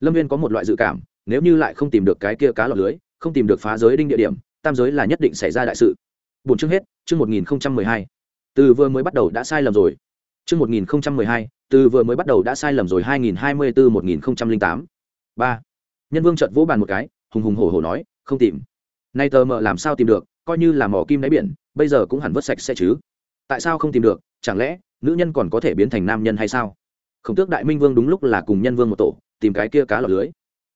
Lâm viên có một loại dự cảm, nếu như lại không tìm được cái kia cá lọt lưới, không tìm được phá giới đinh địa điểm tam giới là nhất định xảy ra đại sự. Bốn chương hết, chương một nghìn hai. Từ vừa mới bắt đầu đã sai lầm rồi. Chương một nghìn hai, từ vừa mới bắt đầu đã sai lầm rồi, hai nghìn hai mươi bốn một nghìn tám. Ba. Nhân vương trợt vỗ bàn một cái, hùng hùng hổ hổ nói, không tìm. Nay tờ mờ làm sao tìm được, coi như là mỏ kim đáy biển, bây giờ cũng hẳn vớt sạch sẽ chứ. Tại sao không tìm được, chẳng lẽ, nữ nhân còn có thể biến thành nam nhân hay sao? Khổng tước đại minh vương đúng lúc là cùng nhân vương một tổ, tìm cái kia cá lọt lưới.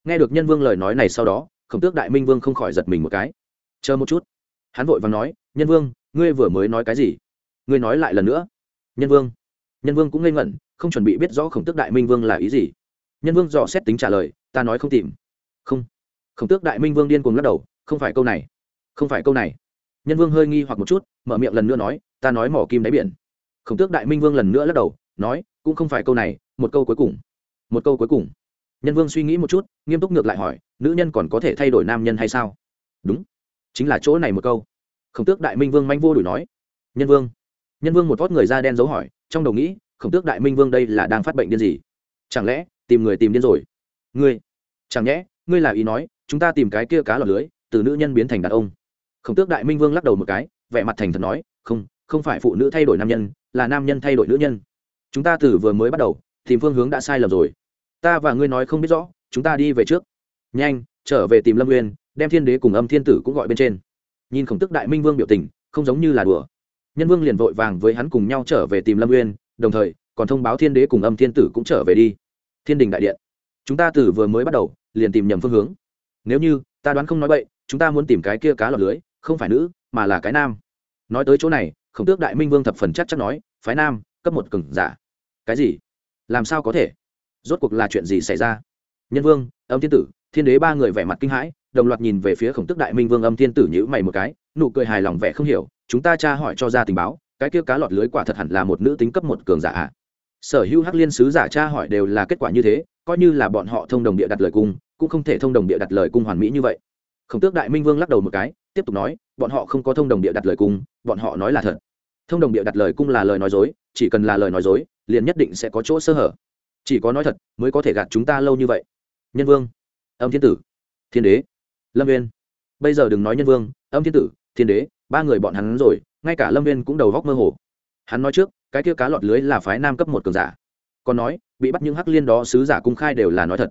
Nghe được nhân vương lời nói này sau đó, khổng tước đại minh vương không khỏi giật mình một cái chờ một chút. Hắn vội và nói, nhân vương, ngươi vừa mới nói cái gì? Ngươi nói lại lần nữa. Nhân vương. Nhân vương cũng ngây ngẩn, không chuẩn bị biết rõ khổng tước đại minh vương là ý gì. Nhân vương dò xét tính trả lời, ta nói không tìm. Không. Khổng tước đại minh vương điên cuồng lắc đầu, không phải câu này. Không phải câu này. Nhân vương hơi nghi hoặc một chút, mở miệng lần nữa nói, ta nói mỏ kim đáy biển. Khổng tước đại minh vương lần nữa lắc đầu, nói, cũng không phải câu này, một câu cuối cùng. Một câu cuối cùng. Nhân vương suy nghĩ một chút, nghiêm túc ngược lại hỏi, nữ nhân còn có thể thay đổi nam nhân hay sao? Đúng chính là chỗ này một câu. Khổng tước đại minh vương manh vô đuổi nói. Nhân vương. Nhân vương một vót người da đen dấu hỏi, trong đầu nghĩ, khổng tước đại minh vương đây là đang phát bệnh điên gì? Chẳng lẽ, tìm người tìm điên rồi? Ngươi. Chẳng nhẽ, ngươi là ý nói, chúng ta tìm cái kia cá lọt lưới, từ nữ nhân biến thành đàn ông. Khổng tước đại minh vương lắc đầu một cái, vẻ mặt thành thật nói, không không phải phụ nữ thay đổi nam nhân, là nam nhân thay đổi nữ nhân. Chúng ta từ vừa mới bắt đầu, tìm phương hướng đã sai lầm rồi. Ta và ngươi nói không biết rõ, chúng ta đi về trước. Nhanh, trở về tìm lâm nguyên đem thiên đế cùng âm thiên tử cũng gọi bên trên. Nhìn khổng tức đại minh vương biểu tình, không giống như là đùa. Nhân vương liền vội vàng với hắn cùng nhau trở về tìm lâm uyên, đồng thời, còn thông báo thiên đế cùng âm thiên tử cũng trở về đi. Thiên đình đại điện. Chúng ta từ vừa mới bắt đầu, liền tìm nhầm phương hướng. Nếu như, ta đoán không nói bậy, chúng ta muốn tìm cái kia cá lọt lưới, không phải nữ, mà là cái nam. Nói tới chỗ này, khổng tước đại minh vương thập phần chắc chắc nói, phái nam, cấp một cừng giả. Cái gì? Làm sao có thể? Rốt cuộc là chuyện gì xảy ra? Nhân vương, âm thiên tử, thiên đế ba người vẻ mặt kinh hãi đồng loạt nhìn về phía khổng tước đại minh vương âm thiên tử nhữ mày một cái, nụ cười hài lòng vẻ không hiểu, chúng ta tra hỏi cho ra tình báo, cái kia cá lọt lưới quả thật hẳn là một nữ tính cấp một cường giả ạ sở hữu hắc liên sứ giả tra hỏi đều là kết quả như thế, coi như là bọn họ thông đồng địa đặt lời cung, cũng không thể thông đồng địa đặt lời cung hoàn mỹ như vậy. Khổng tước đại minh vương lắc đầu một cái, tiếp tục nói, bọn họ không có thông đồng địa đặt lời cung, bọn họ nói là thật. Thông đồng địa đặt lời cung là lời nói dối, chỉ cần là lời nói dối, liền nhất định sẽ có chỗ sơ hở. Chỉ có nói thật, mới có thể gạt chúng ta lâu như vậy. Nhân vương, âm thiên tử, thiên đế lâm viên bây giờ đừng nói nhân vương, âm thiên tử, thiên đế, ba người bọn hắn rồi, ngay cả lâm viên cũng đầu góc mơ hồ. Hắn nói trước, cái kia cá lọt lưới là phái nam cấp một cường giả. Còn nói, bị bắt những hắc liên đó sứ giả cung khai đều là nói thật.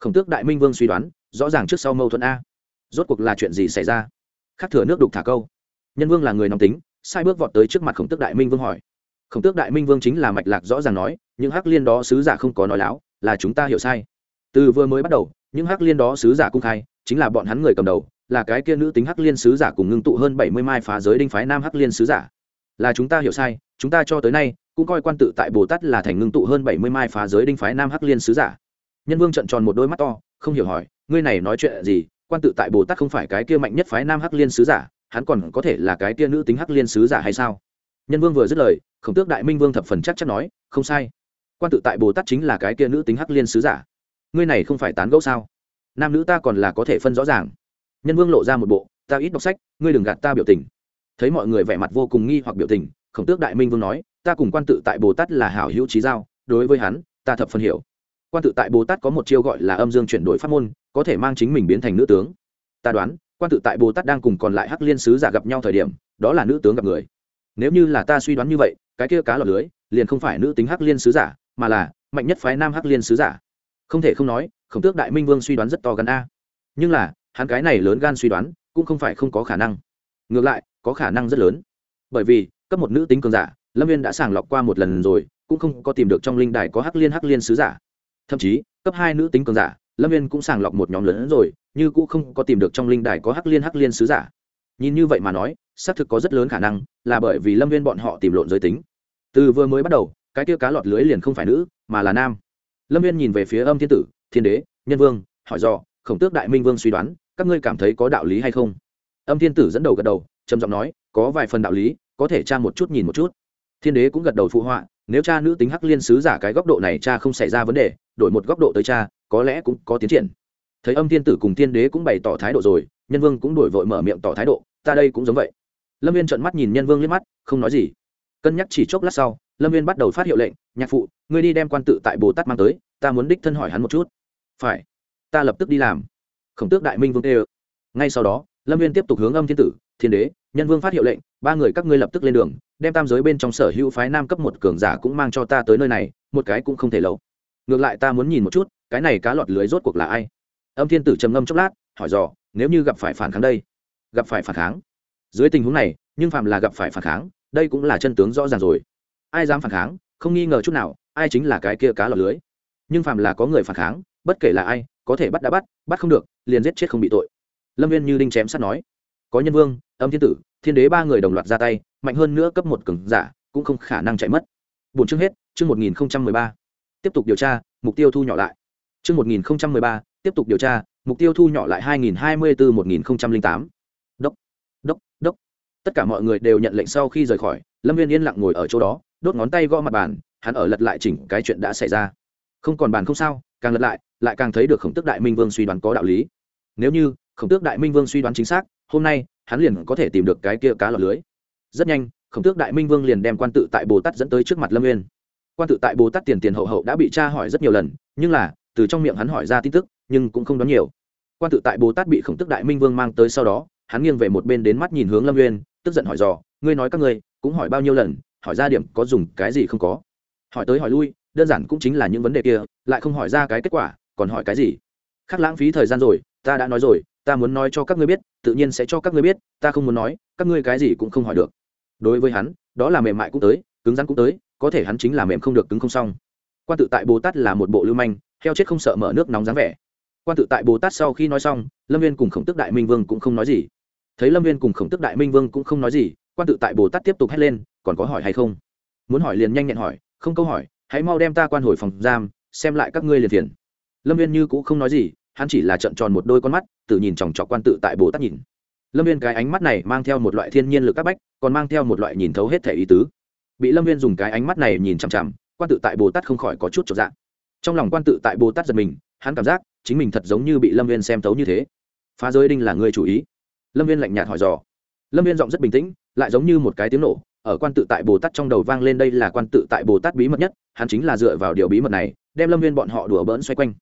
Khổng tước đại minh vương suy đoán, rõ ràng trước sau mâu thuẫn a. Rốt cuộc là chuyện gì xảy ra? Khắc thừa nước đục thả câu. Nhân vương là người nóng tính, sai bước vọt tới trước mặt khổng tước đại minh vương hỏi. Khổng tước đại minh vương chính là mạch lạc rõ ràng nói, những hắc liên đó sứ giả không có nói láo, là chúng ta hiểu sai. Từ vừa mới bắt đầu những hắc liên đó sứ giả cung khai, chính là bọn hắn người cầm đầu, là cái kia nữ tính hắc liên sứ giả cùng ngưng tụ hơn bảy mươi mai phá giới đinh phái nam hắc liên sứ giả. Là chúng ta hiểu sai, chúng ta cho tới nay, cũng coi quan tự tại bồ tát là thành ngưng tụ hơn bảy mươi mai phá giới đinh phái nam hắc liên sứ giả. Nhân vương trận tròn một đôi mắt to, không hiểu hỏi, ngươi này nói chuyện gì? Quan tự tại bồ tát không phải cái kia mạnh nhất phái nam hắc liên sứ giả, hắn còn có thể là cái kia nữ tính hắc liên sứ giả hay sao? Nhân vương vừa dứt lời, khổng tước đại minh vương thập phần chắc chắn nói, không sai. Quan tự tại bồ tát chính là cái kia nữ tính hắc liên sứ giả ngươi này không phải tán gẫu sao? Nam nữ ta còn là có thể phân rõ ràng. Nhân vương lộ ra một bộ, ta ít đọc sách, ngươi đừng gạt ta biểu tình. Thấy mọi người vẻ mặt vô cùng nghi hoặc biểu tình, khổng tước đại minh vương nói, ta cùng quan tự tại bồ tát là hảo hữu trí giao, đối với hắn, ta thập phần hiểu. Quan tự tại bồ tát có một chiêu gọi là âm dương chuyển đổi pháp môn, có thể mang chính mình biến thành nữ tướng. Ta đoán, quan tự tại bồ tát đang cùng còn lại hắc liên sứ giả gặp nhau thời điểm, đó là nữ tướng gặp người. Nếu như là ta suy đoán như vậy, cái kia cá lọt lưới, liền không phải nữ tính hắc liên sứ giả, mà là mạnh nhất phái nam hắc liên sứ giả không thể không nói, khổng tước đại minh vương suy đoán rất to gần a. Nhưng là, hắn cái này lớn gan suy đoán, cũng không phải không có khả năng. Ngược lại, có khả năng rất lớn. Bởi vì, cấp một nữ tính cường giả, lâm viên đã sàng lọc qua một lần rồi, cũng không có tìm được trong linh đài có hắc liên hắc liên sứ giả. Thậm chí, cấp hai nữ tính cường giả, lâm viên cũng sàng lọc một nhóm lớn rồi nhưng cũng không có tìm được trong linh đài có hắc liên hắc liên sứ giả. Nhìn như vậy mà nói, xác thực có rất lớn khả năng là bởi vì lâm viên bọn họ tìm lộn giới tính. Từ vừa mới bắt đầu, cái kia cá lọt lưới liền không phải nữ, mà là nam lâm viên nhìn về phía âm thiên tử, thiên đế, nhân vương, hỏi do, khổng tước đại minh vương suy đoán, các ngươi cảm thấy có đạo lý hay không? Âm thiên tử dẫn đầu gật đầu, trầm giọng nói, có vài phần đạo lý, có thể tra một chút nhìn một chút. Thiên đế cũng gật đầu phụ họa, nếu cha nữ tính hắc liên sứ giả cái góc độ này cha không xảy ra vấn đề, đổi một góc độ tới cha, có lẽ cũng có tiến triển. Thấy âm thiên tử cùng thiên đế cũng bày tỏ thái độ rồi, nhân vương cũng đổi vội mở miệng tỏ thái độ, ta đây cũng giống vậy. Lâm viên trợn mắt nhìn nhân vương liếc mắt, không nói gì. Cân nhắc chỉ chốc lát sau lâm viên bắt đầu phát hiệu lệnh, nhạc phụ, ngươi đi đem quan tự tại bồ tát mang tới, ta muốn đích thân hỏi hắn một chút. Phải. Ta lập tức đi làm. Khổng tước đại minh vương tê ngay sau đó, lâm viên tiếp tục hướng âm thiên tử, thiên đế, nhân vương phát hiệu lệnh, ba người các ngươi lập tức lên đường, đem tam giới bên trong sở hữu phái nam cấp một cường giả cũng mang cho ta tới nơi này, một cái cũng không thể lâu. Ngược lại ta muốn nhìn một chút, cái này cá lọt lưới rốt cuộc là ai? Âm thiên tử trầm ngâm chốc lát, hỏi dò, nếu như gặp phải phản kháng đây? Gặp phải phản kháng? Dưới tình huống này, nhưng phạm là gặp phải phản kháng, đây cũng là chân tướng rõ ràng rồi ai dám phản kháng, không nghi ngờ chút nào, ai chính là cái kia cá lọc lưới. Nhưng phàm là có người phản kháng, bất kể là ai, có thể bắt đã bắt bắt không được, liền giết chết không bị tội. Lâm viên như đinh chém sắt nói, có nhân vương, âm thiên tử, thiên đế ba người đồng loạt ra tay, mạnh hơn nữa cấp một cường giả, cũng không khả năng chạy mất. Bốn chương hết, chương một nghìn mười ba. Tiếp tục điều tra, mục tiêu thu nhỏ lại. Chương một nghìn mười ba, tiếp tục điều tra, mục tiêu thu nhỏ lại hai nghìn hai mươi bốn một nghìn tám. Đốc đốc đốc. Tất cả mọi người đều nhận lệnh sau khi rời khỏi, lâm viên yên lặng ngồi ở chỗ đó đốt ngón tay gõ mặt bàn, hắn ở lật lại chỉnh cái chuyện đã xảy ra. Không còn bàn không sao, càng lật lại lại càng thấy được khổng tước đại minh vương suy đoán có đạo lý. Nếu như khổng tước đại minh vương suy đoán chính xác, hôm nay, hắn liền có thể tìm được cái kia cá lọt lưới. Rất nhanh, khổng tước đại minh vương liền đem quan tự tại bồ tát dẫn tới trước mặt lâm nguyên quan tự tại bồ tát tiền tiền hậu hậu đã bị cha hỏi rất nhiều lần, nhưng là, từ trong miệng hắn hỏi ra tin tức, nhưng cũng không đoán nhiều. Quan tự tại bồ tát bị khổng tước đại minh vương mang tới sau đó, hắn nghiêng về một bên đến mắt nhìn hướng lâm nguyên tức giận hỏi dò, ngươi nói các ngươi, cũng hỏi bao nhiêu lần hỏi ra điểm có dùng cái gì không có. Hỏi tới hỏi lui, đơn giản cũng chính là những vấn đề kia, lại không hỏi ra cái kết quả, còn hỏi cái gì? Khác lãng phí thời gian rồi, ta đã nói rồi, ta muốn nói cho các ngươi biết, tự nhiên sẽ cho các ngươi biết, ta không muốn nói, các ngươi cái gì cũng không hỏi được. Đối với hắn, đó là mềm mại cũng tới, cứng rắn cũng tới, có thể hắn chính là mềm không được cứng không xong. Quan tự tại bồ tát là một bộ lưu manh, heo chết không sợ mở nước nóng dáng vẻ. Quan tự tại bồ tát sau khi nói xong, lâm viên cùng khổng tức đại minh vương cũng không nói gì. Thấy lâm viên cùng khổng tức đại minh vương cũng không nói gì, quan tự tại bồ tát tiếp tục hét lên còn có hỏi hay không? Muốn hỏi liền nhanh nhẹn hỏi, không câu hỏi, hãy mau đem ta quan hồi phòng giam, xem lại các ngươi liền thiền lâm viên như cũng không nói gì, hắn chỉ là trận tròn một đôi con mắt, tự nhìn chòng chọc quan tự tại bồ tát nhìn. Lâm viên cái ánh mắt này mang theo một loại thiên nhiên lực các bách, còn mang theo một loại nhìn thấu hết thể ý tứ. Bị lâm viên dùng cái ánh mắt này nhìn chằm chằm, quan tự tại bồ tát không khỏi có chút trọn dạng trong lòng quan tự tại bồ tát giật mình, hắn cảm giác chính mình thật giống như bị lâm viên xem thấu như thế. Phá giới đinh là người chủ ý. Lâm viên lạnh nhạt hỏi dò. Lâm viên giọng rất bình tĩnh, lại giống như một cái tiếng nổ ở quan tự tại bồ tát trong đầu vang lên đây là quan tự tại bồ tát bí mật nhất, hắn chính là dựa vào điều bí mật này, đem lâm viên bọn họ đùa bỡn xoay quanh.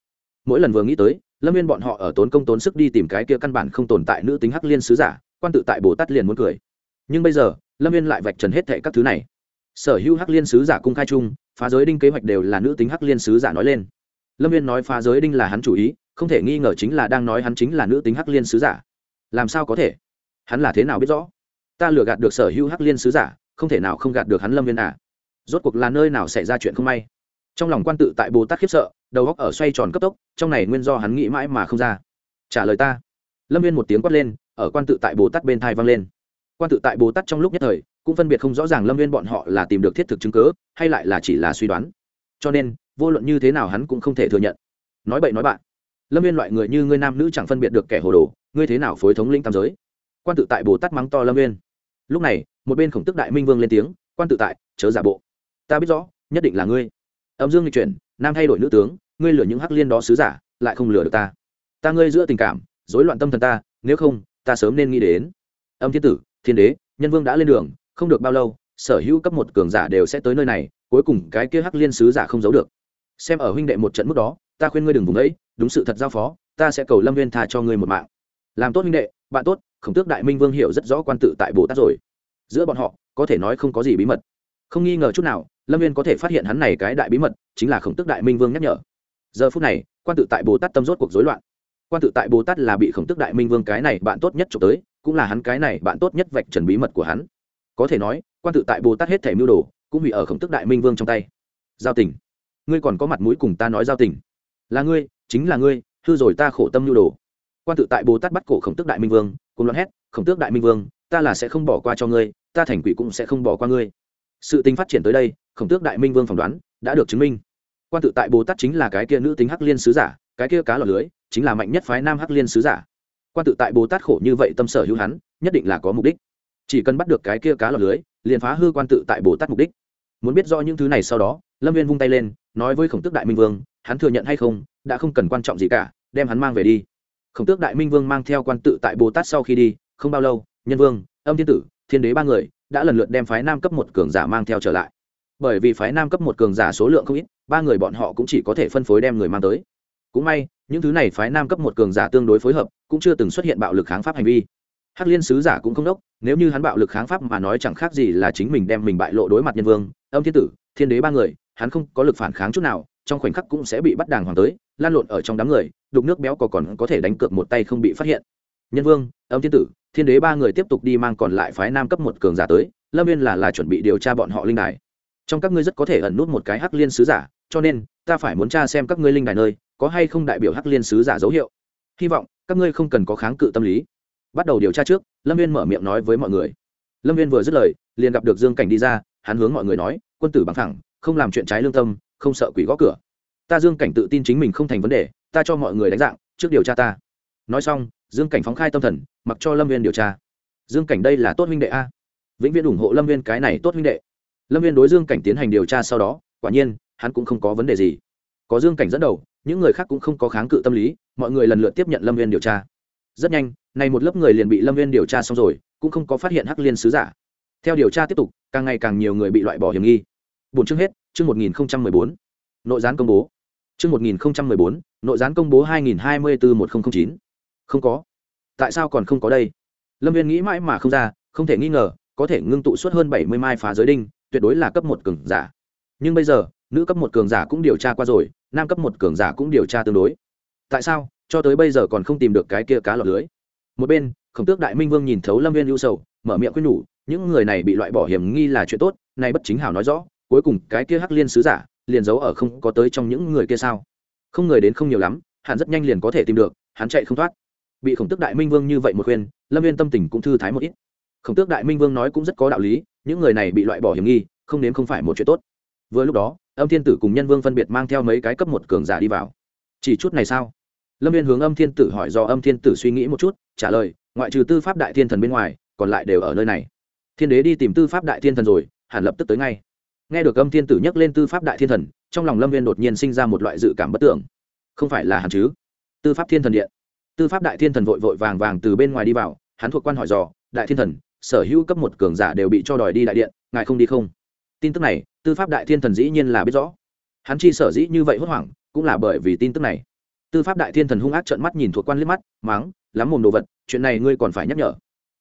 Mỗi lần vừa nghĩ tới, lâm viên bọn họ ở tốn công tốn sức đi tìm cái kia căn bản không tồn tại nữ tính hắc liên sứ giả, quan tự tại bồ tát liền muốn cười. Nhưng bây giờ, lâm viên lại vạch trần hết thệ các thứ này. Sở hữu hắc liên sứ giả cung khai chung, phá giới đinh kế hoạch đều là nữ tính hắc liên sứ giả nói lên. Lâm viên nói phá giới đinh là hắn chủ ý, không thể nghi ngờ chính là đang nói hắn chính là nữ tính hắc liên sứ giả. Làm sao có thể? Hắn là thế nào biết rõ? Ta lừa gạt được sở hữu hắc liên sứ giả không thể nào không gạt được hắn lâm viên à. Rốt cuộc là nơi nào xảy ra chuyện không may? Trong lòng quan tự tại bồ tát khiếp sợ, đầu góc ở xoay tròn cấp tốc, trong này nguyên do hắn nghĩ mãi mà không ra. Trả lời ta. Lâm viên một tiếng quát lên, ở quan tự tại bồ tát bên thai vang lên. Quan tự tại bồ tát trong lúc nhất thời, cũng phân biệt không rõ ràng lâm viên bọn họ là tìm được thiết thực chứng cớ hay lại là chỉ là suy đoán. Cho nên, vô luận như thế nào hắn cũng không thể thừa nhận. Nói bậy nói bạn. Lâm viên loại người như ngươi nam nữ chẳng phân biệt được kẻ hồ đồ, ngươi thế nào phối thống lĩnh tam giới? Quan tự tại bồ tát mắng to lâm viên. Lúc này một bên khổng tức đại minh vương lên tiếng, quan tự tại, chớ giả bộ. Ta biết rõ, nhất định là ngươi. Âm dương lịch chuyển, nam thay đổi nữ tướng, ngươi lừa những hắc liên đó sứ giả, lại không lừa được ta. Ta ngươi giữa tình cảm, rối loạn tâm thần ta, nếu không, ta sớm nên nghĩ đến. Âm thiên tử, thiên đế, nhân vương đã lên đường, không được bao lâu, sở hữu cấp một cường giả đều sẽ tới nơi này, cuối cùng cái kia hắc liên sứ giả không giấu được. Xem ở huynh đệ một trận mức đó, ta khuyên ngươi đừng vùng ấy đúng sự thật giao phó, ta sẽ cầu lâm viên tha cho ngươi một mạng. Làm tốt huynh đệ, bạn tốt. Khổng tước đại minh vương hiểu rất rõ quan tự tại bồ tát rồi giữa bọn họ, có thể nói không có gì bí mật. Không nghi ngờ chút nào, lâm viên có thể phát hiện hắn này cái đại bí mật, chính là khổng tức đại minh vương nhắc nhở. Giờ phút này, quan tự tại bồ tát tâm rốt cuộc rối loạn. Quan tự tại bồ tát là bị khổng tức đại minh vương cái này bạn tốt nhất trộm tới, cũng là hắn cái này bạn tốt nhất vạch trần bí mật của hắn. Có thể nói, quan tự tại bồ tát hết thể mưu đồ, cũng bị ở khổng tức đại minh vương trong tay. Giao tình. Ngươi còn có mặt mũi cùng ta nói giao tình. Là ngươi, chính là ngươi, hư rồi ta khổ tâm mưu đồ. Quan tự tại bồ tát bắt cổ khổng tức đại minh vương, cùng loạn hét, khổng tước đại minh vương, ta là sẽ không bỏ qua cho ngươi ta thành quỷ cũng sẽ không bỏ qua ngươi. Sự tình phát triển tới đây, khổng tước đại minh vương phỏng đoán, đã được chứng minh. Quan tự tại bồ tát chính là cái kia nữ tính hắc liên sứ giả, cái kia cá lọt lưới, chính là mạnh nhất phái nam hắc liên sứ giả. Quan tự tại bồ tát khổ như vậy tâm sở hữu hắn, nhất định là có mục đích. Chỉ cần bắt được cái kia cá lọt lưới, liền phá hư quan tự tại bồ tát mục đích. Muốn biết rõ những thứ này sau đó, lâm viên vung tay lên, nói với khổng tước đại minh vương, hắn thừa nhận hay không, đã không cần quan trọng gì cả, đem hắn mang về đi. Khổng tước đại minh vương mang theo quan tự tại bồ tát sau khi đi, không bao lâu, nhân vương, âm thiên tử thiên đế ba người đã lần lượt đem phái nam cấp một cường giả mang theo trở lại. Bởi vì phái nam cấp một cường giả số lượng không ít, ba người bọn họ cũng chỉ có thể phân phối đem người mang tới. Cũng may, những thứ này phái nam cấp một cường giả tương đối phối hợp, cũng chưa từng xuất hiện bạo lực kháng pháp hành vi. Hắc liên sứ giả cũng không đốc, nếu như hắn bạo lực kháng pháp mà nói chẳng khác gì là chính mình đem mình bại lộ đối mặt nhân vương, âm thiên tử, thiên đế ba người, hắn không có lực phản kháng chút nào, trong khoảnh khắc cũng sẽ bị bắt đàng hoàng tới, lan lộn ở trong đám người, đục nước béo có còn có thể đánh cược một tay không bị phát hiện nhân vương, âm thiên tử, thiên đế ba người tiếp tục đi mang còn lại phái nam cấp một cường giả tới, lâm viên là là chuẩn bị điều tra bọn họ linh đài. Trong các ngươi rất có thể ẩn nút một cái hắc liên sứ giả, cho nên, ta phải muốn tra xem các ngươi linh đài nơi, có hay không đại biểu hắc liên sứ giả dấu hiệu. Hy vọng, các ngươi không cần có kháng cự tâm lý. Bắt đầu điều tra trước, lâm viên mở miệng nói với mọi người. Lâm viên vừa dứt lời, liền gặp được dương cảnh đi ra, hắn hướng mọi người nói, quân tử bằng thẳng không làm chuyện trái lương tâm, không sợ quỷ gõ cửa. Ta dương cảnh tự tin chính mình không thành vấn đề, ta cho mọi người đánh dạng, trước điều tra ta. Nói xong dương cảnh phóng khai tâm thần, mặc cho lâm viên điều tra. Dương cảnh đây là tốt huynh đệ a. Vĩnh viễn ủng hộ lâm viên cái này tốt huynh đệ. Lâm viên đối dương cảnh tiến hành điều tra sau đó, quả nhiên, hắn cũng không có vấn đề gì. Có dương cảnh dẫn đầu, những người khác cũng không có kháng cự tâm lý, mọi người lần lượt tiếp nhận lâm viên điều tra. Rất nhanh, này một lớp người liền bị lâm viên điều tra xong rồi, cũng không có phát hiện hắc liên sứ giả. Theo điều tra tiếp tục, càng ngày càng nhiều người bị loại bỏ hiểm nghi. Bốn chương hết, chương một nghìn bốn. Nội gián công bố. Chương một nghìn bốn, nội gián công bố hai nghìn hai mươi bốn một nghìn chín không có. Tại sao còn không có đây? Lâm viên nghĩ mãi mà không ra, không thể nghi ngờ, có thể ngưng tụ suốt hơn bảy mươi mai phá giới đinh, tuyệt đối là cấp một cường giả. Nhưng bây giờ, nữ cấp một cường giả cũng điều tra qua rồi, nam cấp một cường giả cũng điều tra tương đối. Tại sao? Cho tới bây giờ còn không tìm được cái kia cá lọt lưới. Một bên, khổng tước đại minh vương nhìn thấu lâm viên ưu sầu, mở miệng khuyên nhủ, những người này bị loại bỏ hiểm nghi là chuyện tốt, nay bất chính hảo nói rõ, cuối cùng cái kia hắc liên sứ giả, liền giấu ở không có tới trong những người kia sao? Không người đến không nhiều lắm, hắn rất nhanh liền có thể tìm được, hắn chạy không thoát bị khổng tước đại minh vương như vậy một khuyên, lâm viên tâm tình cũng thư thái một ít. Khổng tước đại minh vương nói cũng rất có đạo lý, những người này bị loại bỏ hiểm nghi, không nếm không phải một chuyện tốt. Vừa lúc đó, âm thiên tử cùng nhân vương phân biệt mang theo mấy cái cấp một cường giả đi vào. Chỉ chút này sao? Lâm viên hướng âm thiên tử hỏi do âm thiên tử suy nghĩ một chút, trả lời, ngoại trừ tư pháp đại thiên thần bên ngoài, còn lại đều ở nơi này. Thiên đế đi tìm tư pháp đại thiên thần rồi, hẳn lập tức tới ngay. Nghe được âm thiên tử nhắc lên tư pháp đại thiên thần, trong lòng lâm viên đột nhiên sinh ra một loại dự cảm bất tưởng. Không phải là hẳn chứ? Tư pháp thiên thần điện tư pháp đại thiên thần vội vội vàng vàng từ bên ngoài đi vào, hắn thuộc quan hỏi dò, đại thiên thần, sở hữu cấp một cường giả đều bị cho đòi đi đại điện, ngài không đi không? Tin tức này, tư pháp đại thiên thần dĩ nhiên là biết rõ. Hắn chi sở dĩ như vậy hốt hoảng, cũng là bởi vì tin tức này. Tư pháp đại thiên thần hung ác trợn mắt nhìn thuộc quan liếc mắt máng lắm mồm đồ vật, chuyện này ngươi còn phải nhắc nhở.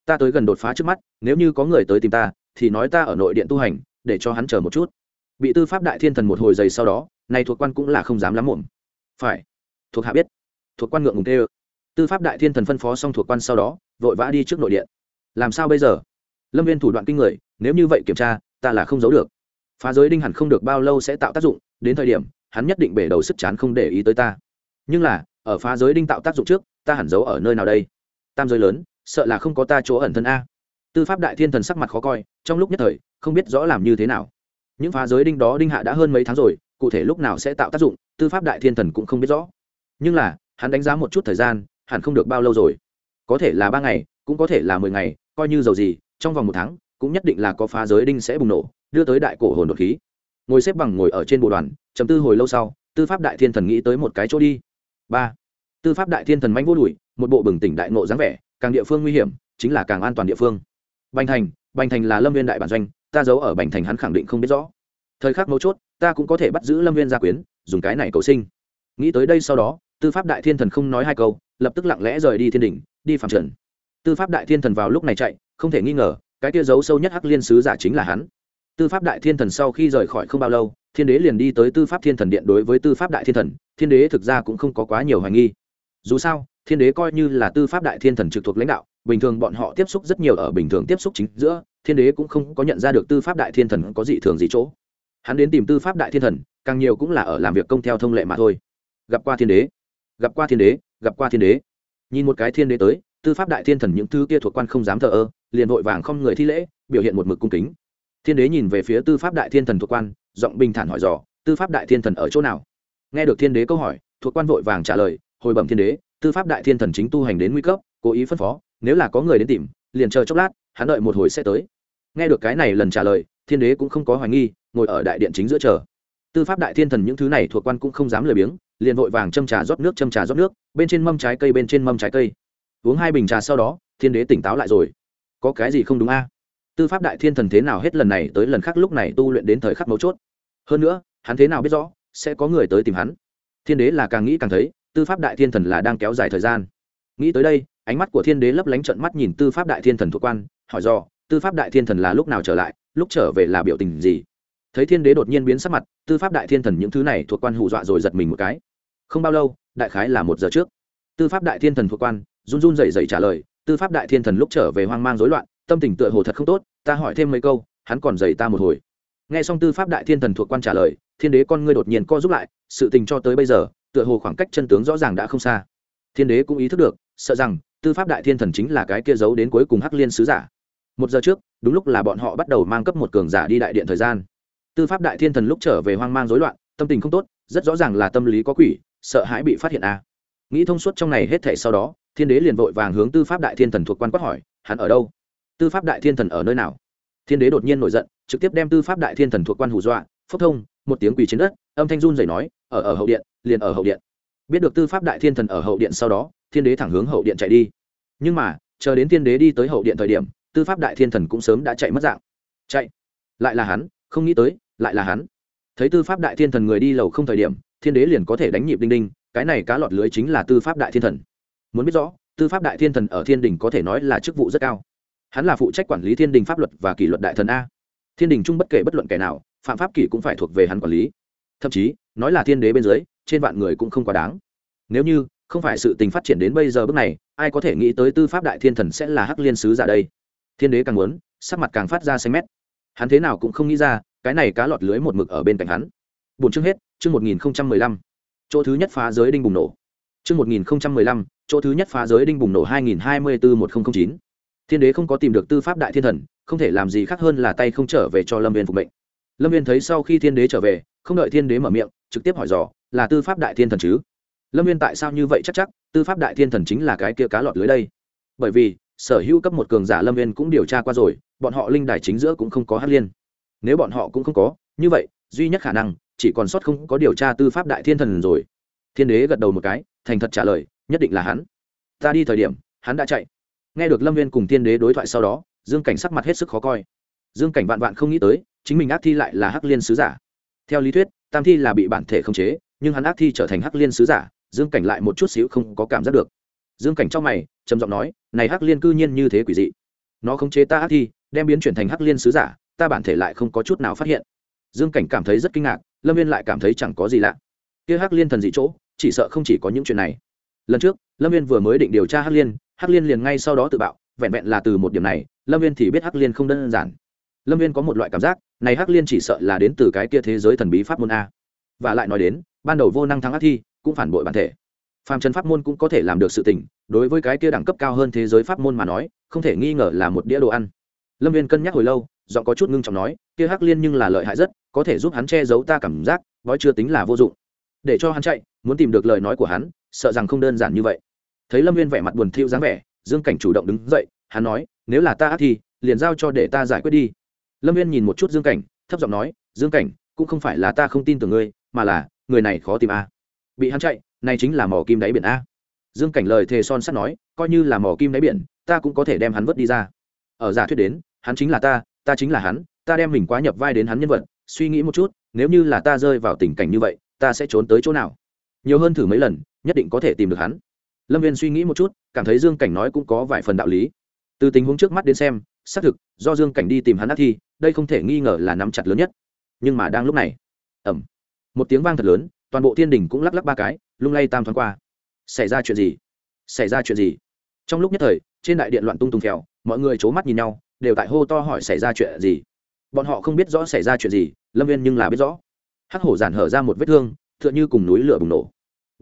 Ta tới gần đột phá trước mắt, nếu như có người tới tìm ta, thì nói ta ở nội điện tu hành, để cho hắn chờ một chút. Bị tư pháp đại thiên thần một hồi giày sau đó này thuộc quan cũng là không dám lắm mồm. Phải. Thuộc hạ biết. Thuộc quan ngượng ngùng tê ơ tư pháp đại thiên thần phân phó xong thuộc quan sau đó, vội vã đi trước nội điện. Làm sao bây giờ? Lâm viên thủ đoạn kinh người, nếu như vậy kiểm tra, ta là không giấu được. Phá giới đinh hẳn không được bao lâu sẽ tạo tác dụng, đến thời điểm, hắn nhất định bể đầu sức chán không để ý tới ta. Nhưng là, ở phá giới đinh tạo tác dụng trước, ta hẳn giấu ở nơi nào đây? Tam giới lớn, sợ là không có ta chỗ ẩn thân a. Tư pháp đại thiên thần sắc mặt khó coi, trong lúc nhất thời, không biết rõ làm như thế nào. Những phá giới đinh đó đinh hạ đã hơn mấy tháng rồi, cụ thể lúc nào sẽ tạo tác dụng, tư pháp đại thiên thần cũng không biết rõ. Nhưng là, hắn đánh giá một chút thời gian hẳn không được bao lâu rồi. Có thể là ba ngày, cũng có thể là mười ngày, coi như dầu gì, trong vòng một tháng, cũng nhất định là có phá giới đinh sẽ bùng nổ, đưa tới đại cổ hồn đột khí. Ngồi xếp bằng ngồi ở trên bộ đoàn chấm tư hồi lâu sau, tư pháp đại thiên thần nghĩ tới một cái chỗ đi. Ba. Tư pháp đại thiên thần manh vô đùi một bộ bừng tỉnh đại ngộ dáng vẻ, càng địa phương nguy hiểm, chính là càng an toàn địa phương. Bành thành bành thành là lâm viên đại bản doanh, ta giấu ở bành thành hắn khẳng định không biết rõ. Thời khắc mấu chốt, ta cũng có thể bắt giữ lâm viên gia quyến, dùng cái này cầu sinh. Nghĩ tới đây sau đó, tư pháp đại thiên thần không nói hai câu lập tức lặng lẽ rời đi thiên đình, đi phạm trần. Tư pháp đại thiên thần vào lúc này chạy, không thể nghi ngờ, cái kia giấu sâu nhất hắc liên sứ giả chính là hắn. Tư pháp đại thiên thần sau khi rời khỏi không bao lâu, thiên đế liền đi tới tư pháp thiên thần điện đối với tư pháp đại thiên thần, thiên đế thực ra cũng không có quá nhiều hoài nghi. Dù sao, thiên đế coi như là tư pháp đại thiên thần trực thuộc lãnh đạo, bình thường bọn họ tiếp xúc rất nhiều ở bình thường tiếp xúc chính giữa, thiên đế cũng không có nhận ra được tư pháp đại thiên thần có gì thường gì chỗ. Hắn đến tìm tư pháp đại thiên thần, càng nhiều cũng là ở làm việc công theo thông lệ mà thôi. Gặp qua thiên đế. Gặp qua thiên đế gặp qua thiên đế. Nhìn một cái thiên đế tới, tư pháp đại thiên thần những thứ kia thuộc quan không dám thờ ơ, liền vội vàng không người thi lễ, biểu hiện một mực cung kính. Thiên đế nhìn về phía tư pháp đại thiên thần thuộc quan, giọng bình thản hỏi dò, tư pháp đại thiên thần ở chỗ nào? Nghe được thiên đế câu hỏi, thuộc quan vội vàng trả lời, hồi bẩm thiên đế, tư pháp đại thiên thần chính tu hành đến nguy cấp, cố ý phân phó, nếu là có người đến tìm, liền chờ chốc lát, hắn đợi một hồi sẽ tới. Nghe được cái này lần trả lời, thiên đế cũng không có hoài nghi, ngồi ở đại điện chính giữa chờ. Tư pháp đại thiên thần những thứ này thuộc quan cũng không dám lười biếng liền vội vàng châm trà rót nước, châm trà rót nước, bên trên mâm trái cây, bên trên mâm trái cây. Uống hai bình trà sau đó, thiên đế tỉnh táo lại rồi. Có cái gì không đúng a? Tư pháp đại thiên thần thế nào hết lần này tới lần khác lúc này tu luyện đến thời khắc mấu chốt. Hơn nữa, hắn thế nào biết rõ, sẽ có người tới tìm hắn. Thiên đế là càng nghĩ càng thấy, tư pháp đại thiên thần là đang kéo dài thời gian. Nghĩ tới đây, ánh mắt của thiên đế lấp lánh trận mắt nhìn tư pháp đại thiên thần thuộc quan, hỏi do tư pháp đại thiên thần là lúc nào trở lại, lúc trở về là biểu tình gì? Thấy thiên đế đột nhiên biến sắc mặt, tư pháp đại thiên thần những thứ này thuộc quan hù dọa rồi giật mình một cái không bao lâu, đại khái là một giờ trước. Tư pháp đại thiên thần thuộc quan, run run dậy dậy trả lời, tư pháp đại thiên thần lúc trở về hoang mang rối loạn, tâm tình tựa hồ thật không tốt, ta hỏi thêm mấy câu, hắn còn dày ta một hồi. Nghe xong tư pháp đại thiên thần thuộc quan trả lời, thiên đế con ngươi đột nhiên co giúp lại, sự tình cho tới bây giờ, tựa hồ khoảng cách chân tướng rõ ràng đã không xa. Thiên đế cũng ý thức được, sợ rằng, tư pháp đại thiên thần chính là cái kia giấu đến cuối cùng hắc liên sứ giả. Một giờ trước, đúng lúc là bọn họ bắt đầu mang cấp một cường giả đi đại điện thời gian. Tư pháp đại thiên thần lúc trở về hoang mang rối loạn, tâm tình không tốt, rất rõ ràng là tâm lý có quỷ sợ hãi bị phát hiện a à. nghĩ thông suốt trong này hết thể sau đó, thiên đế liền vội vàng hướng tư pháp đại thiên thần thuộc quan quát hỏi, hắn ở đâu? Tư pháp đại thiên thần ở nơi nào? Thiên đế đột nhiên nổi giận, trực tiếp đem tư pháp đại thiên thần thuộc quan hù dọa, phốc thông, một tiếng quỳ trên đất, âm thanh run rẩy nói, ở ở hậu điện, liền ở hậu điện. Biết được tư pháp đại thiên thần ở hậu điện sau đó, thiên đế thẳng hướng hậu điện chạy đi. Nhưng mà, chờ đến thiên đế đi tới hậu điện thời điểm, tư pháp đại thiên thần cũng sớm đã chạy mất dạng. Chạy. Lại là hắn, không nghĩ tới, lại là hắn. Thấy tư pháp đại thiên thần người đi lầu không thời điểm thiên đế liền có thể đánh nhịp đinh đinh, cái này cá lọt lưới chính là tư pháp đại thiên thần. Muốn biết rõ, tư pháp đại thiên thần ở thiên đình có thể nói là chức vụ rất cao. Hắn là phụ trách quản lý thiên đình pháp luật và kỷ luật đại thần a. Thiên đình chung bất kể bất luận kẻ nào, phạm pháp kỷ cũng phải thuộc về hắn quản lý. Thậm chí, nói là thiên đế bên dưới, trên vạn người cũng không quá đáng. Nếu như, không phải sự tình phát triển đến bây giờ bước này, ai có thể nghĩ tới tư pháp đại thiên thần sẽ là hắc liên sứ giả đây? Thiên đế càng muốn, sắc mặt càng phát ra xanh mét. Hắn thế nào cũng không nghĩ ra, cái này cá lọt lưới một mực ở bên cạnh hắn bốn chương hết, chương một nghìn mười lăm. Chỗ thứ nhất phá giới đinh bùng nổ. Chương một nghìn mười lăm, chỗ thứ nhất phá giới đinh bùng nổ hai nghìn hai mươi bốn một nghìn chín. Thiên đế không có tìm được tư pháp đại thiên thần, không thể làm gì khác hơn là tay không trở về cho lâm viên phục mệnh. Lâm viên thấy sau khi thiên đế trở về, không đợi thiên đế mở miệng, trực tiếp hỏi dò, là tư pháp đại thiên thần chứ? Lâm viên tại sao như vậy chắc chắc, tư pháp đại thiên thần chính là cái kia cá lọt lưới đây? Bởi vì, sở hữu cấp một cường giả lâm viên cũng điều tra qua rồi, bọn họ linh đài chính giữa cũng không có hắc liên. Nếu bọn họ cũng không có, như vậy, duy nhất khả năng chỉ còn sót không có điều tra tư pháp đại thiên thần rồi. Thiên đế gật đầu một cái, thành thật trả lời, nhất định là hắn. Ta đi thời điểm, hắn đã chạy. Nghe được lâm viên cùng thiên đế đối thoại sau đó, dương cảnh sắc mặt hết sức khó coi. Dương cảnh vạn vạn không nghĩ tới, chính mình ác thi lại là hắc liên sứ giả. Theo lý thuyết, tam thi là bị bản thể khống chế, nhưng hắn ác thi trở thành hắc liên sứ giả, dương cảnh lại một chút xíu không có cảm giác được. Dương cảnh trong mày, trầm giọng nói, này hắc liên cư nhiên như thế quỷ dị. Nó khống chế ta ác thi, đem biến chuyển thành hắc liên sứ giả, ta bản thể lại không có chút nào phát hiện. Dương cảnh cảm thấy rất kinh ngạc lâm viên lại cảm thấy chẳng có gì lạ. Kia hắc liên thần dị chỗ, chỉ sợ không chỉ có những chuyện này. Lần trước, lâm viên vừa mới định điều tra hắc liên hắc liên liền ngay sau đó tự bạo, vẹn vẹn là từ một điểm này, lâm viên thì biết hắc liên không đơn giản. Lâm viên có một loại cảm giác, này hắc liên chỉ sợ là đến từ cái kia thế giới thần bí pháp môn a. Và lại nói đến, ban đầu vô năng thắng ác thi, cũng phản bội bản thể. Phàm trần pháp môn cũng có thể làm được sự tỉnh đối với cái kia đẳng cấp cao hơn thế giới pháp môn mà nói, không thể nghi ngờ là một đĩa đồ ăn. Lâm viên cân nhắc hồi lâu giọng có chút ngưng trọng nói, kia hắc liên nhưng là lợi hại rất, có thể giúp hắn che giấu ta cảm giác, nói chưa tính là vô dụng. Để cho hắn chạy, muốn tìm được lời nói của hắn, sợ rằng không đơn giản như vậy. Thấy lâm viên vẻ mặt buồn thiu dáng vẻ, dương cảnh chủ động đứng dậy, hắn nói, nếu là ta ác thì, liền giao cho để ta giải quyết đi. Lâm viên nhìn một chút dương cảnh, thấp giọng nói, dương cảnh, cũng không phải là ta không tin tưởng ngươi, mà là, người này khó tìm a. Bị hắn chạy, này chính là mỏ kim đáy biển a. Dương cảnh lời thề son sắt nói, coi như là mỏ kim đáy biển, ta cũng có thể đem hắn vớt đi ra. Ở giả thuyết đến, hắn chính là ta ta chính là hắn, ta đem mình quá nhập vai đến hắn nhân vật, suy nghĩ một chút, nếu như là ta rơi vào tình cảnh như vậy, ta sẽ trốn tới chỗ nào? Nhiều hơn thử mấy lần, nhất định có thể tìm được hắn. Lâm viên suy nghĩ một chút, cảm thấy dương cảnh nói cũng có vài phần đạo lý. Từ tình huống trước mắt đến xem, xác thực, do dương cảnh đi tìm hắn ác thi, đây không thể nghi ngờ là nắm chặt lớn nhất. Nhưng mà đang lúc này ẩm một tiếng vang thật lớn, toàn bộ thiên đình cũng lắc lắc ba cái, lung lay tam thoáng qua. Xảy ra chuyện gì? Xảy ra chuyện gì? Trong lúc nhất thời, trên đại điện loạn tung tung phèo, mọi người c h ố mắt nhìn nhau đều tại hô to hỏi xảy ra chuyện gì. Bọn họ không biết rõ xảy ra chuyện gì, lâm viên nhưng là biết rõ. Hắc hổ giản hở ra một vết thương t h ư ợ n h ư cùng núi lửa bùng nổ.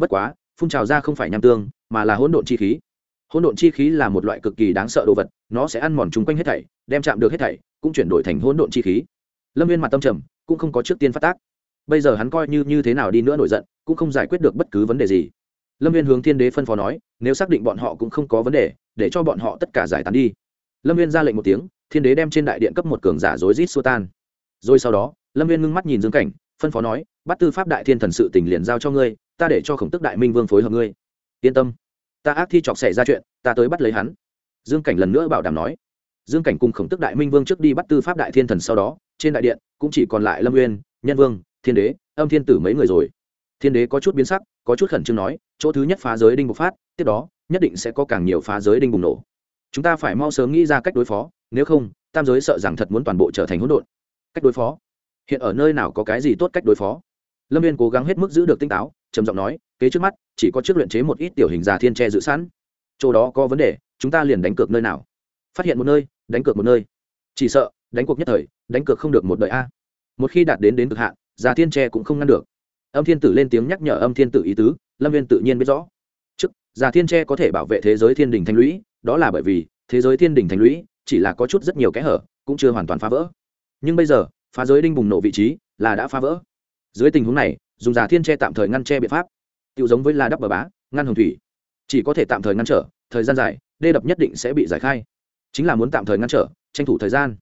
Bất quá, phun trào ra không phải nham tương, mà là hỗn độn chi khí. Hỗn độn chi khí là một loại cực kỳ đáng sợ đồ vật, nó sẽ ăn mòn chung quanh hết thảy, đem chạm được hết thảy, cũng chuyển đổi thành hỗn độn chi khí. Lâm viên mặt tâm trầm, cũng không có trước tiên phát tác. Bây giờ hắn coi như như thế nào đi nữa nổi giận, cũng không giải quyết được bất cứ vấn đề gì. Lâm viên hướng thiên đế phân phó nói, nếu xác định bọn họ cũng không có vấn đề, để cho bọn họ tất cả giải tán đi lâm viên ra lệnh một tiếng, thiên đế đem trên đại điện cấp một cường giả rối rít xua tan. Rồi sau đó, lâm viên ngưng mắt nhìn dương cảnh, phân phó nói bắt tư pháp đại thiên thần sự tỉnh liền giao cho ngươi, ta để cho khổng tức đại minh vương phối hợp ngươi. Yên tâm, ta ác thi chọc xảy ra chuyện, ta tới bắt lấy hắn. Dương cảnh lần nữa bảo đảm nói. Dương cảnh cùng khổng tức đại minh vương trước đi bắt tư pháp đại thiên thần sau đó, trên đại điện cũng chỉ còn lại lâm uyên nhân vương, thiên đế, âm thiên tử mấy người rồi. Thiên đế có chút biến sắc, có chút khẩn trương nói, chỗ thứ nhất phá giới đinh bộc phát, tiếp đó, nhất định sẽ có càng nhiều phá giới đinh bùng nổ chúng ta phải mau sớm nghĩ ra cách đối phó, nếu không, tam giới sợ rằng thật muốn toàn bộ trở thành hỗn độn. Cách đối phó? Hiện ở nơi nào có cái gì tốt cách đối phó? Lâm viên cố gắng hết mức giữ được tinh táo, trầm giọng nói, kế trước mắt, chỉ có trước luyện chế một ít tiểu hình già thiên tre giữ sẵn. Chỗ đó có vấn đề, chúng ta liền đánh cược nơi nào? Phát hiện một nơi, đánh cược một nơi. Chỉ sợ, đánh cuộc nhất thời, đánh cược không được một đời a. Một khi đạt đến đến cực hạn, già thiên tre cũng không ngăn được. Âm thiên tử lên tiếng nhắc nhở âm thiên tử ý tứ, lâm viên tự nhiên biết rõ. Trước già thiên tre có thể bảo vệ thế giới thiên đình thành lũy đó là bởi vì thế giới thiên đình thành lũy chỉ là có chút rất nhiều kẽ hở, cũng chưa hoàn toàn phá vỡ. Nhưng bây giờ, phá giới đinh bùng nổ vị trí là đã phá vỡ. Dưới tình huống này, dùng giả thiên tre tạm thời ngăn che biện pháp. Tự giống với la đắp bờ bá, ngăn hồng thủy. Chỉ có thể tạm thời ngăn trở, thời gian dài, đê đập nhất định sẽ bị giải khai. Chính là muốn tạm thời ngăn trở, tranh thủ thời gian.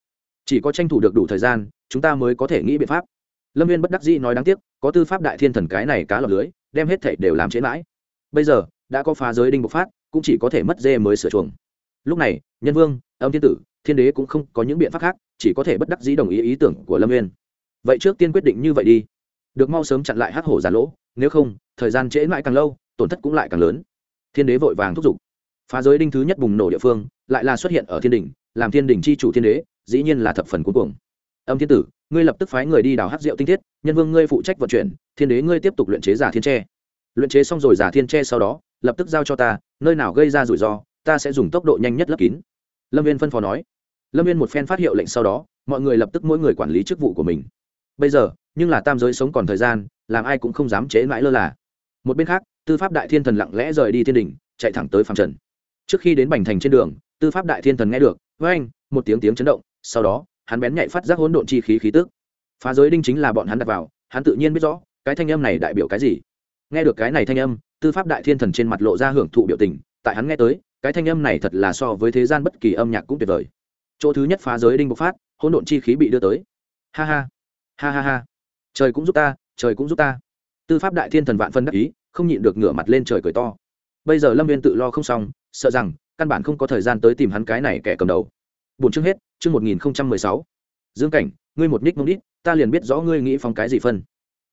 Chỉ có tranh thủ được đủ thời gian, chúng ta mới có thể nghĩ biện pháp. Lâm viên bất đắc dĩ nói đáng tiếc, có tư pháp đại thiên thần cái này cá lọc lưới, đem hết thảy đều làm chế mãi. Bây giờ, đã có phá giới đinh bộc phát cũng chỉ có thể mất dê mới sửa chuồng. Lúc này, nhân vương, âm thiên tử, thiên đế cũng không có những biện pháp khác, chỉ có thể bất đắc dĩ đồng ý ý tưởng của lâm nguyên. vậy trước tiên quyết định như vậy đi. Được mau sớm chặn lại hắc hổ giả lỗ, nếu không, thời gian trễ mãi càng lâu, tổn thất cũng lại càng lớn. Thiên đế vội vàng thúc giục. Phá giới đinh thứ nhất bùng nổ địa phương, lại là xuất hiện ở thiên đình làm thiên đình c h i chủ thiên đế, dĩ nhiên là thập phần cuối cùng âm thiên tử, ngươi lập tức phái người đi đào hát rượu tinh thiết, nhân vương ngươi phụ trách vận chuyển, thiên đế ngươi tiếp tục luyện chế giả thiên tre. Luyện chế xong rồi giả thiên tre sau đó lập tức giao cho ta, nơi nào gây ra rủi ro, ta sẽ dùng tốc độ nhanh nhất lấp kín. Lâm viên phân phó nói. Lâm viên một phen phát hiệu lệnh sau đó, mọi người lập tức mỗi người quản lý chức vụ của mình. Bây giờ, nhưng là tam giới sống còn thời gian, làm ai cũng không dám chế mãi lơ là. Một bên khác, tư pháp đại thiên thần lặng lẽ rời đi thiên đình, chạy thẳng tới phạm trần. Trước khi đến bành thành trên đường, tư pháp đại thiên thần nghe được với anh một tiếng tiếng chấn động, sau đó, hắn bén nhạy phát giác hỗn độn chi khí khí tức. Phá giới đinh chính là bọn hắn đặt vào, hắn tự nhiên biết rõ, cái thanh âm này đại biểu cái gì nghe được cái này thanh âm, tư pháp đại thiên thần trên mặt lộ ra hưởng thụ biểu tình, tại hắn nghe tới, cái thanh âm này thật là so với thế gian bất kỳ âm nhạc cũng tuyệt vời. Chỗ thứ nhất phá giới đinh bộc phát, hỗn độn chi khí bị đưa tới. Ha ha ha ha ha. Trời cũng giúp ta, trời cũng giúp ta. Tư pháp đại thiên thần vạn phân đắc ý, không nhịn được ngửa mặt lên trời cười to. Bây giờ lâm viên tự lo không xong, sợ rằng, căn bản không có thời gian tới tìm hắn cái này kẻ cầm đầu. Bốn chương hết, chương một nghìn sáu. Dương cảnh, ngươi một ních mông đít, ta liền biết rõ ngươi nghĩ phong cái gì phân.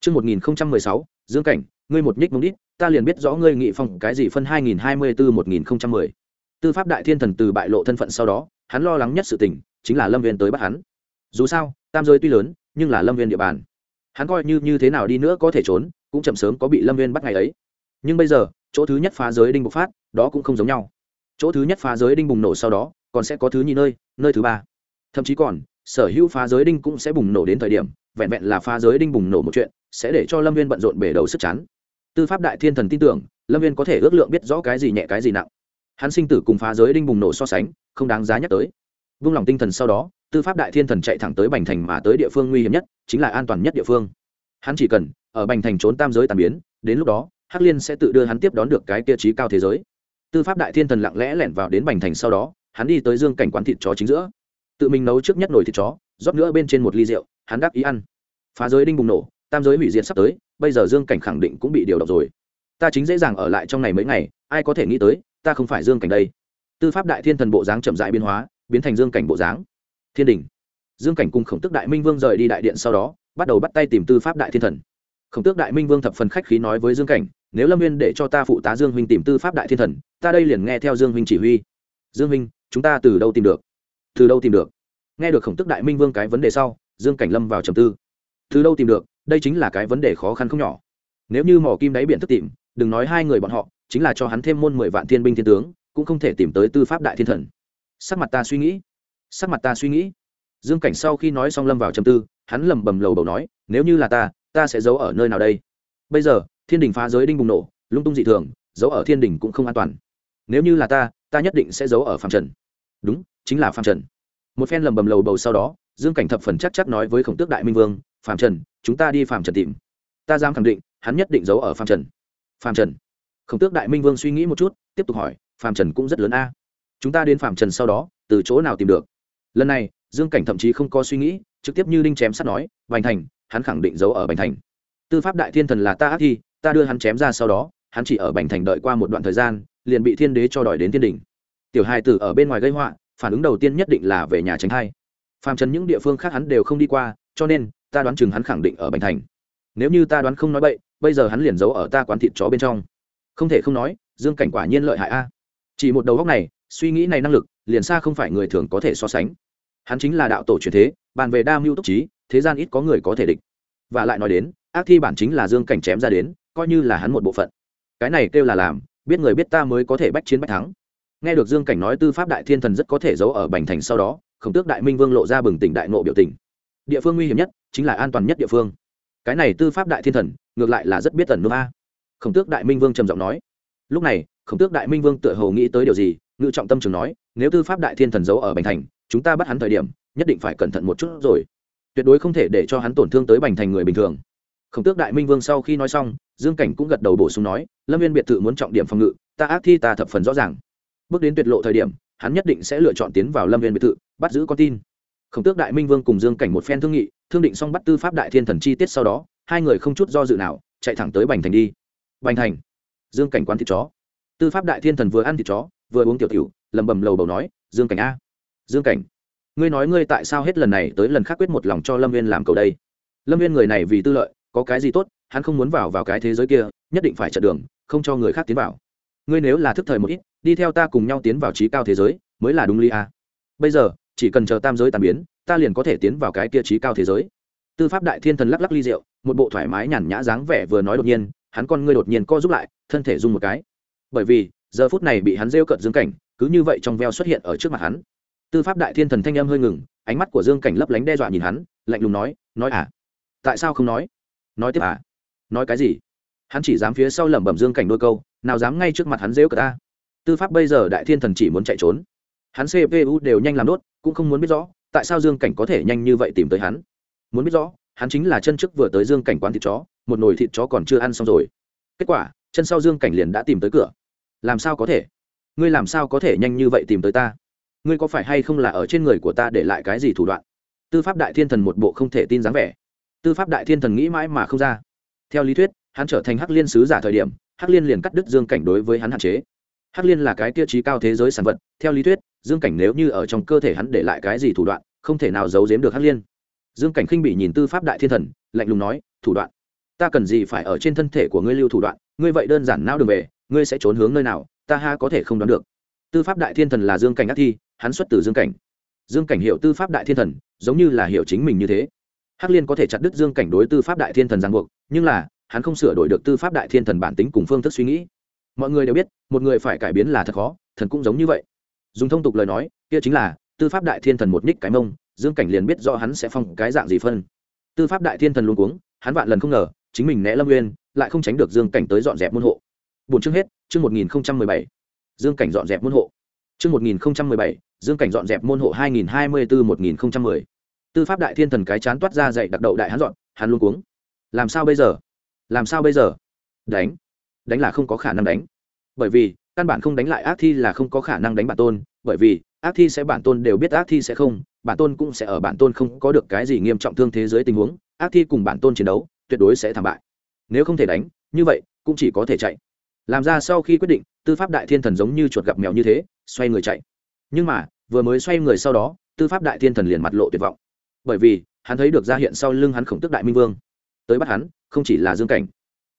Chương một nghìn sáu, dương cảnh ngươi một nhích mông đít, ta liền biết rõ ngươi nghị phong cái gì phân hai nghìn hai mươi bốn một nghìn mười. Tư pháp đại thiên thần từ bại lộ thân phận sau đó, hắn lo lắng nhất sự tình, chính là lâm viên tới bắt hắn. Dù sao, tam giới tuy lớn, nhưng là lâm viên địa bàn. Hắn coi như như thế nào đi nữa có thể trốn, cũng chậm sớm có bị lâm viên bắt ngày ấy. Nhưng bây giờ, chỗ thứ nhất phá giới đinh bộc phát, đó cũng không giống nhau. Chỗ thứ nhất phá giới đinh bùng nổ sau đó, còn sẽ có thứ nhì nơi nơi thứ ba. Thậm chí còn, sở hữu phá giới đinh cũng sẽ bùng nổ đến thời điểm, vẹn vẹn là phá giới đinh bùng nổ một chuyện, sẽ để cho lâm viên bận rộn bể đầu sức chán tư pháp đại thiên thần tin tưởng, lâm viên có thể ước lượng biết rõ cái gì nhẹ cái gì nặng. Hắn sinh tử cùng phá giới đinh bùng nổ so sánh, không đáng giá nhắc tới. Vung lòng tinh thần sau đó, tư pháp đại thiên thần chạy thẳng tới bành thành mà tới địa phương nguy hiểm nhất, chính là an toàn nhất địa phương. Hắn chỉ cần ở bành thành trốn tam giới tàn biến, đến lúc đó, hắc liên sẽ tự đưa hắn tiếp đón được cái tiêu chí cao thế giới. Tư pháp đại thiên thần lặng lẽ lẻn vào đến bành thành sau đó, hắn đi tới dương cảnh quán thịt chó chính giữa. Tự mình nấu trước nhất nồi thịt chó, rót nữa bên trên một ly rượu, hắn đắc ý ăn. Phá giới đinh bùng nổ, tam giới hủy diệt sắp tới bây giờ dương cảnh khẳng định cũng bị điều động rồi. Ta chính dễ dàng ở lại trong này mấy ngày, ai có thể nghĩ tới, ta không phải dương cảnh đây. Tư pháp đại thiên thần bộ dáng chậm dại biến hóa, biến thành dương cảnh bộ dáng. Thiên đình. Dương cảnh cùng khổng tức đại minh vương rời đi đại điện sau đó, bắt đầu bắt tay tìm tư pháp đại thiên thần. Khổng tước đại minh vương thập phần khách khí nói với dương cảnh, nếu lâm viên để cho ta phụ tá dương huynh tìm tư pháp đại thiên thần, ta đây liền nghe theo dương huynh chỉ huy. Dương huynh, chúng ta từ đâu tìm được? Từ đâu tìm được? Nghe được khổng tức đại minh vương cái vấn đề sau, dương cảnh lâm vào trầm tư. Từ đâu tìm được? Đây chính là cái vấn đề khó khăn không nhỏ. Nếu như mỏ kim đáy biển thức tìm, đừng nói hai người bọn họ, chính là cho hắn thêm môn mười vạn thiên binh thiên tướng, cũng không thể tìm tới tư pháp đại thiên thần. Sắc mặt ta suy nghĩ, sắc mặt ta suy nghĩ. Dương cảnh sau khi nói xong lâm vào trầm tư, hắn lầm bầm lầu bầu nói, nếu như là ta ta sẽ giấu ở nơi nào đây? Bây giờ, thiên đình phá giới đinh bùng nổ, lung tung dị thường, giấu ở thiên đình cũng không an toàn. Nếu như là ta ta nhất định sẽ giấu ở phạm trần. Đúng, chính là phạm trần. Một phen lầm bầm lầu bầu sau đó, dương cảnh thập phần chắc chắc nói với khổng tước đại minh vương phạm trần, chúng ta đi phạm trần tìm. Ta dám khẳng định, hắn nhất định giấu ở phạm trần. Phạm trần. Khổng tước đại minh vương suy nghĩ một chút, tiếp tục hỏi, phạm trần cũng rất lớn a. Chúng ta đến phạm trần sau đó, từ chỗ nào tìm được? Lần này, dương cảnh thậm chí không có suy nghĩ, trực tiếp như đinh chém sắt nói, bành thành, hắn khẳng định giấu ở bành thành. Tư pháp đại thiên thần là ta ác thi, ta đưa hắn chém ra sau đó, hắn chỉ ở bành thành đợi qua một đoạn thời gian, liền bị thiên đế cho đòi đến thiên đình tiểu hai tử ở bên ngoài gây họa, phản ứng đầu tiên nhất định là về nhà tránh thai. Phàm trần những địa phương khác hắn đều không đi qua, cho nên ta đoán chừng hắn khẳng định ở bành thành. Nếu như ta đoán không nói bậy, bây giờ hắn liền giấu ở ta quán thịt chó bên trong. Không thể không nói, dương cảnh quả nhiên lợi hại a. Chỉ một đầu góc này, suy nghĩ này năng lực, liền xa không phải người thường có thể so sánh. Hắn chính là đạo tổ truyền thế, bàn về đa mưu túc trí, thế gian ít có người có thể địch. Và lại nói đến, ác thi bản chính là dương cảnh chém ra đến, coi như là hắn một bộ phận. Cái này kêu là làm, biết người biết ta mới có thể bách chiến bách thắng. Nghe được dương cảnh nói tư pháp đại thiên thần rất có thể giấu ở bành thành sau đó, khổng tước đại minh vương lộ ra bừng tỉnh đại nộ biểu tình địa phương nguy hiểm nhất chính là an toàn nhất địa phương. Cái này tư pháp đại thiên thần, ngược lại là rất biết tần nước a. Khổng tước đại minh vương trầm giọng nói. Lúc này, khổng tước đại minh vương tựa hồ nghĩ tới điều gì, ngự trọng tâm trường nói, nếu tư pháp đại thiên thần giấu ở bành thành, chúng ta bắt hắn thời điểm, nhất định phải cẩn thận một chút rồi. Tuyệt đối không thể để cho hắn tổn thương tới bành thành người bình thường. Khổng tước đại minh vương sau khi nói xong, dương cảnh cũng gật đầu bổ sung nói, lâm viên biệt thự muốn trọng điểm phòng ngự, ta ác thi ta thập phần rõ ràng. Bước đến tuyệt lộ thời điểm, hắn nhất định sẽ lựa chọn tiến vào lâm viên biệt thự, bắt giữ con tin khổng tước đại minh vương cùng dương cảnh một phen thương nghị, thương định xong bắt tư pháp đại thiên thần chi tiết sau đó, hai người không chút do dự nào chạy thẳng tới bành thành đi. Bành thành, dương cảnh quán thịt chó. Tư pháp đại thiên thần vừa ăn thịt chó, vừa uống tiểu tiểu lầm bầm lầu bầu nói, dương cảnh a, dương cảnh, ngươi nói ngươi tại sao hết lần này tới lần khác quyết một lòng cho lâm viên làm cầu đây? Lâm viên người này vì tư lợi, có cái gì tốt, hắn không muốn vào vào cái thế giới kia, nhất định phải chặn đường, không cho người khác tiến vào. Ngươi nếu là thức thời một ít, đi theo ta cùng nhau tiến vào trí cao thế giới, mới là đúng lý a. Bây giờ chỉ cần chờ tam giới tàn biến, ta liền có thể tiến vào cái kia trí cao thế giới. Tư pháp đại thiên thần lắc lắc ly rượu, một bộ thoải mái nhàn nhã dáng vẻ vừa nói đột nhiên, hắn con ngươi đột nhiên co giúp lại, thân thể rung một cái. Bởi vì, giờ phút này bị hắn rêu cận dương cảnh, cứ như vậy trong veo xuất hiện ở trước mặt hắn. Tư pháp đại thiên thần thanh âm hơi ngừng, ánh mắt của dương cảnh lấp lánh đe dọa nhìn hắn, lạnh lùng nói nói à? Tại sao không nói? Nói tiếp à? Nói cái gì? Hắn chỉ dám phía sau lẩm bẩm dương cảnh đôi câu, nào dám ngay trước mặt hắn rêu cờ ta? Tư pháp bây giờ đại thiên thần chỉ muốn chạy trốn hắn cpu đều nhanh làm đốt, cũng không muốn biết rõ, tại sao dương cảnh có thể nhanh như vậy tìm tới hắn. Muốn biết rõ, hắn chính là chân trước vừa tới dương cảnh quán thịt chó, một nồi thịt chó còn chưa ăn xong rồi. Kết quả, chân sau dương cảnh liền đã tìm tới cửa. Làm sao có thể? Ngươi làm sao có thể nhanh như vậy tìm tới ta? Ngươi có phải hay không là ở trên người của ta để lại cái gì thủ đoạn? Tư pháp đại thiên thần một bộ không thể tin dáng vẻ. Tư pháp đại thiên thần nghĩ mãi mà không ra. Theo lý thuyết, hắn trở thành hắc liên sứ giả thời điểm, hắc liên liền cắt đứt dương cảnh đối với hắn hạn chế. Hắc liên là cái tiêu chí cao thế giới sản vật, theo lý thuyết dương cảnh nếu như ở trong cơ thể hắn để lại cái gì thủ đoạn, không thể nào giấu giếm được hắc liên. Dương cảnh khinh bị nhìn tư pháp đại thiên thần, lạnh lùng nói, thủ đoạn? Ta cần gì phải ở trên thân thể của ngươi lưu thủ đoạn? Ngươi vậy đơn giản não đường về, ngươi sẽ trốn hướng nơi nào? Ta ha có thể không đoán được. Tư pháp đại thiên thần là dương cảnh ác thi, hắn xuất từ dương cảnh. Dương cảnh hiểu tư pháp đại thiên thần, giống như là hiểu chính mình như thế. Hắc liên có thể chặt đứt dương cảnh đối tư pháp đại thiên thần giang buộc, nhưng là, hắn không sửa đổi được tư pháp đại thiên thần bản tính cùng phương thức suy nghĩ. Mọi người đều biết, một người phải cải biến là thật khó, thần cũng giống như vậy dùng thông tục lời nói kia chính là tư pháp đại thiên thần một ních cái mông dương cảnh liền biết rõ hắn sẽ phong cái dạng gì phân. Tư pháp đại thiên thần luôn cuống hắn vạn lần không ngờ chính mình né lâm nguyên, lại không tránh được dương cảnh tới dọn dẹp môn hộ. Bốn chương hết chương một nghìn bảy. Dương cảnh dọn dẹp môn hộ. Chương một nghìn bảy dương cảnh dọn dẹp môn hộ hai nghìn hai mươi bốn một nghìn mười. Tư pháp đại thiên thần cái chán toát ra dậy đặc đậu đại hắn dọn hắn luôn cuống. Làm sao bây giờ? Làm sao bây giờ? Đánh. Đánh là không có khả năng đánh. Bởi vì căn bản không đánh lại ác thi là không có khả năng đánh bản tôn, bởi vì ác thi sẽ bản tôn đều biết ác thi sẽ không, bản tôn cũng sẽ ở bản tôn không có được cái gì nghiêm trọng thương thế giới tình huống, ác thi cùng bản tôn chiến đấu, tuyệt đối sẽ thảm bại. Nếu không thể đánh, như vậy, cũng chỉ có thể chạy. Làm ra sau khi quyết định, tư pháp đại thiên thần giống như chuột gặp mèo như thế, xoay người chạy. Nhưng mà, vừa mới xoay người sau đó, tư pháp đại thiên thần liền mặt lộ tuyệt vọng. Bởi vì, hắn thấy được ra hiện sau lưng hắn khổng tức đại minh vương. Tới bắt hắn, không chỉ là dương cảnh,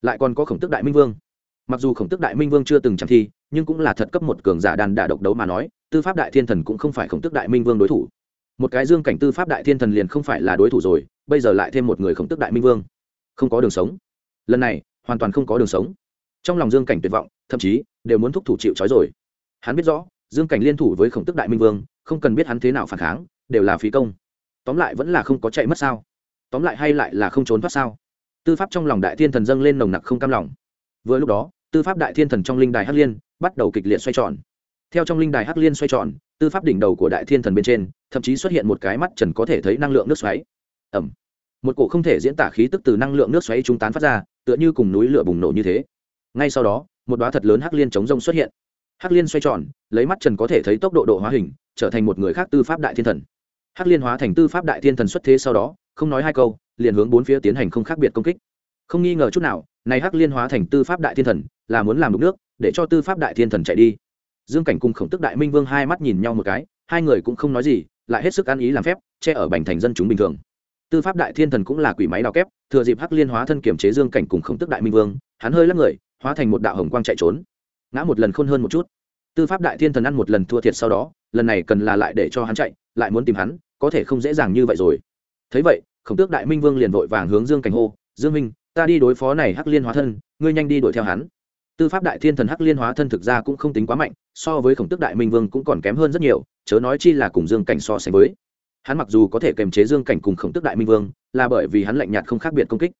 lại còn có khổng tức đại minh vương. Mặc dù khổng tức đại minh vương chưa từng chạm thi nhưng cũng là thật cấp một cường giả đàn đả độc đấu mà nói, tư pháp đại thiên thần cũng không phải khổng tức đại minh vương đối thủ. Một cái dương cảnh tư pháp đại thiên thần liền không phải là đối thủ rồi, bây giờ lại thêm một người khổng tức đại minh vương. Không có đường sống. Lần này, hoàn toàn không có đường sống. Trong lòng dương cảnh tuyệt vọng, thậm chí, đều muốn thúc thủ chịu trói rồi. Hắn biết rõ, dương cảnh liên thủ với khổng tức đại minh vương, không cần biết hắn thế nào phản kháng, đều là phí công. Tóm lại vẫn là không có chạy mất sao? Tóm lại hay lại là không trốn thoát sao? Tư pháp trong lòng đại thiên thần dâng lên nồng nặc không cam lòng. Vừa lúc đó, tư pháp đại thiên thần trong linh đài hắc liên bắt đầu kịch liệt xoay tròn. Theo trong linh đài hắc liên xoay tròn, tư pháp đỉnh đầu của đại thiên thần bên trên, thậm chí xuất hiện một cái mắt trần có thể thấy năng lượng nước xoáy. Ẩm một cổ không thể diễn tả khí tức từ năng lượng nước xoáy trung tán phát ra, tựa như cùng núi lửa bùng nổ như thế. Ngay sau đó, một đoá thật lớn hắc liên chống rông xuất hiện. Hắc liên xoay tròn, lấy mắt trần có thể thấy tốc độ độ hóa hình, trở thành một người khác tư pháp đại thiên thần. Hắc liên hóa thành tư pháp đại thiên thần xuất thế sau đó, không nói hai câu, liền hướng bốn phía tiến hành không khác biệt công kích không nghi ngờ chút nào, này hắc liên hóa thành tư pháp đại thiên thần, là muốn làm đục nước, để cho tư pháp đại thiên thần chạy đi. Dương cảnh cùng khổng tức đại minh vương hai mắt nhìn nhau một cái, hai người cũng không nói gì, lại hết sức ăn ý làm phép, che ở bành thành dân chúng bình thường. Tư pháp đại thiên thần cũng là quỷ máy đào kép, thừa dịp hắc liên hóa thân kiểm chế dương cảnh cùng khổng tức đại minh vương, hắn hơi lắc người, hóa thành một đạo hồng quang chạy trốn. Ngã một lần khôn hơn một chút. Tư pháp đại thiên thần ăn một lần thua thiệt sau đó, lần này cần là lại để cho hắn chạy, lại muốn tìm hắn, có thể không dễ dàng như vậy rồi. Thấy vậy, khổng tước đại minh vương liền vội vàng hướng dương cảnh hô, dương minh ta đi đối phó này hắc liên hóa thân, ngươi nhanh đi đuổi theo hắn. Tư pháp đại thiên thần hắc liên hóa thân thực ra cũng không tính quá mạnh, so với khổng tước đại minh vương cũng còn kém hơn rất nhiều, chớ nói chi là cùng dương cảnh so sánh với. Hắn mặc dù có thể kềm chế dương cảnh cùng khổng tước đại minh vương, là bởi vì hắn lạnh nhạt không khác biệt công kích.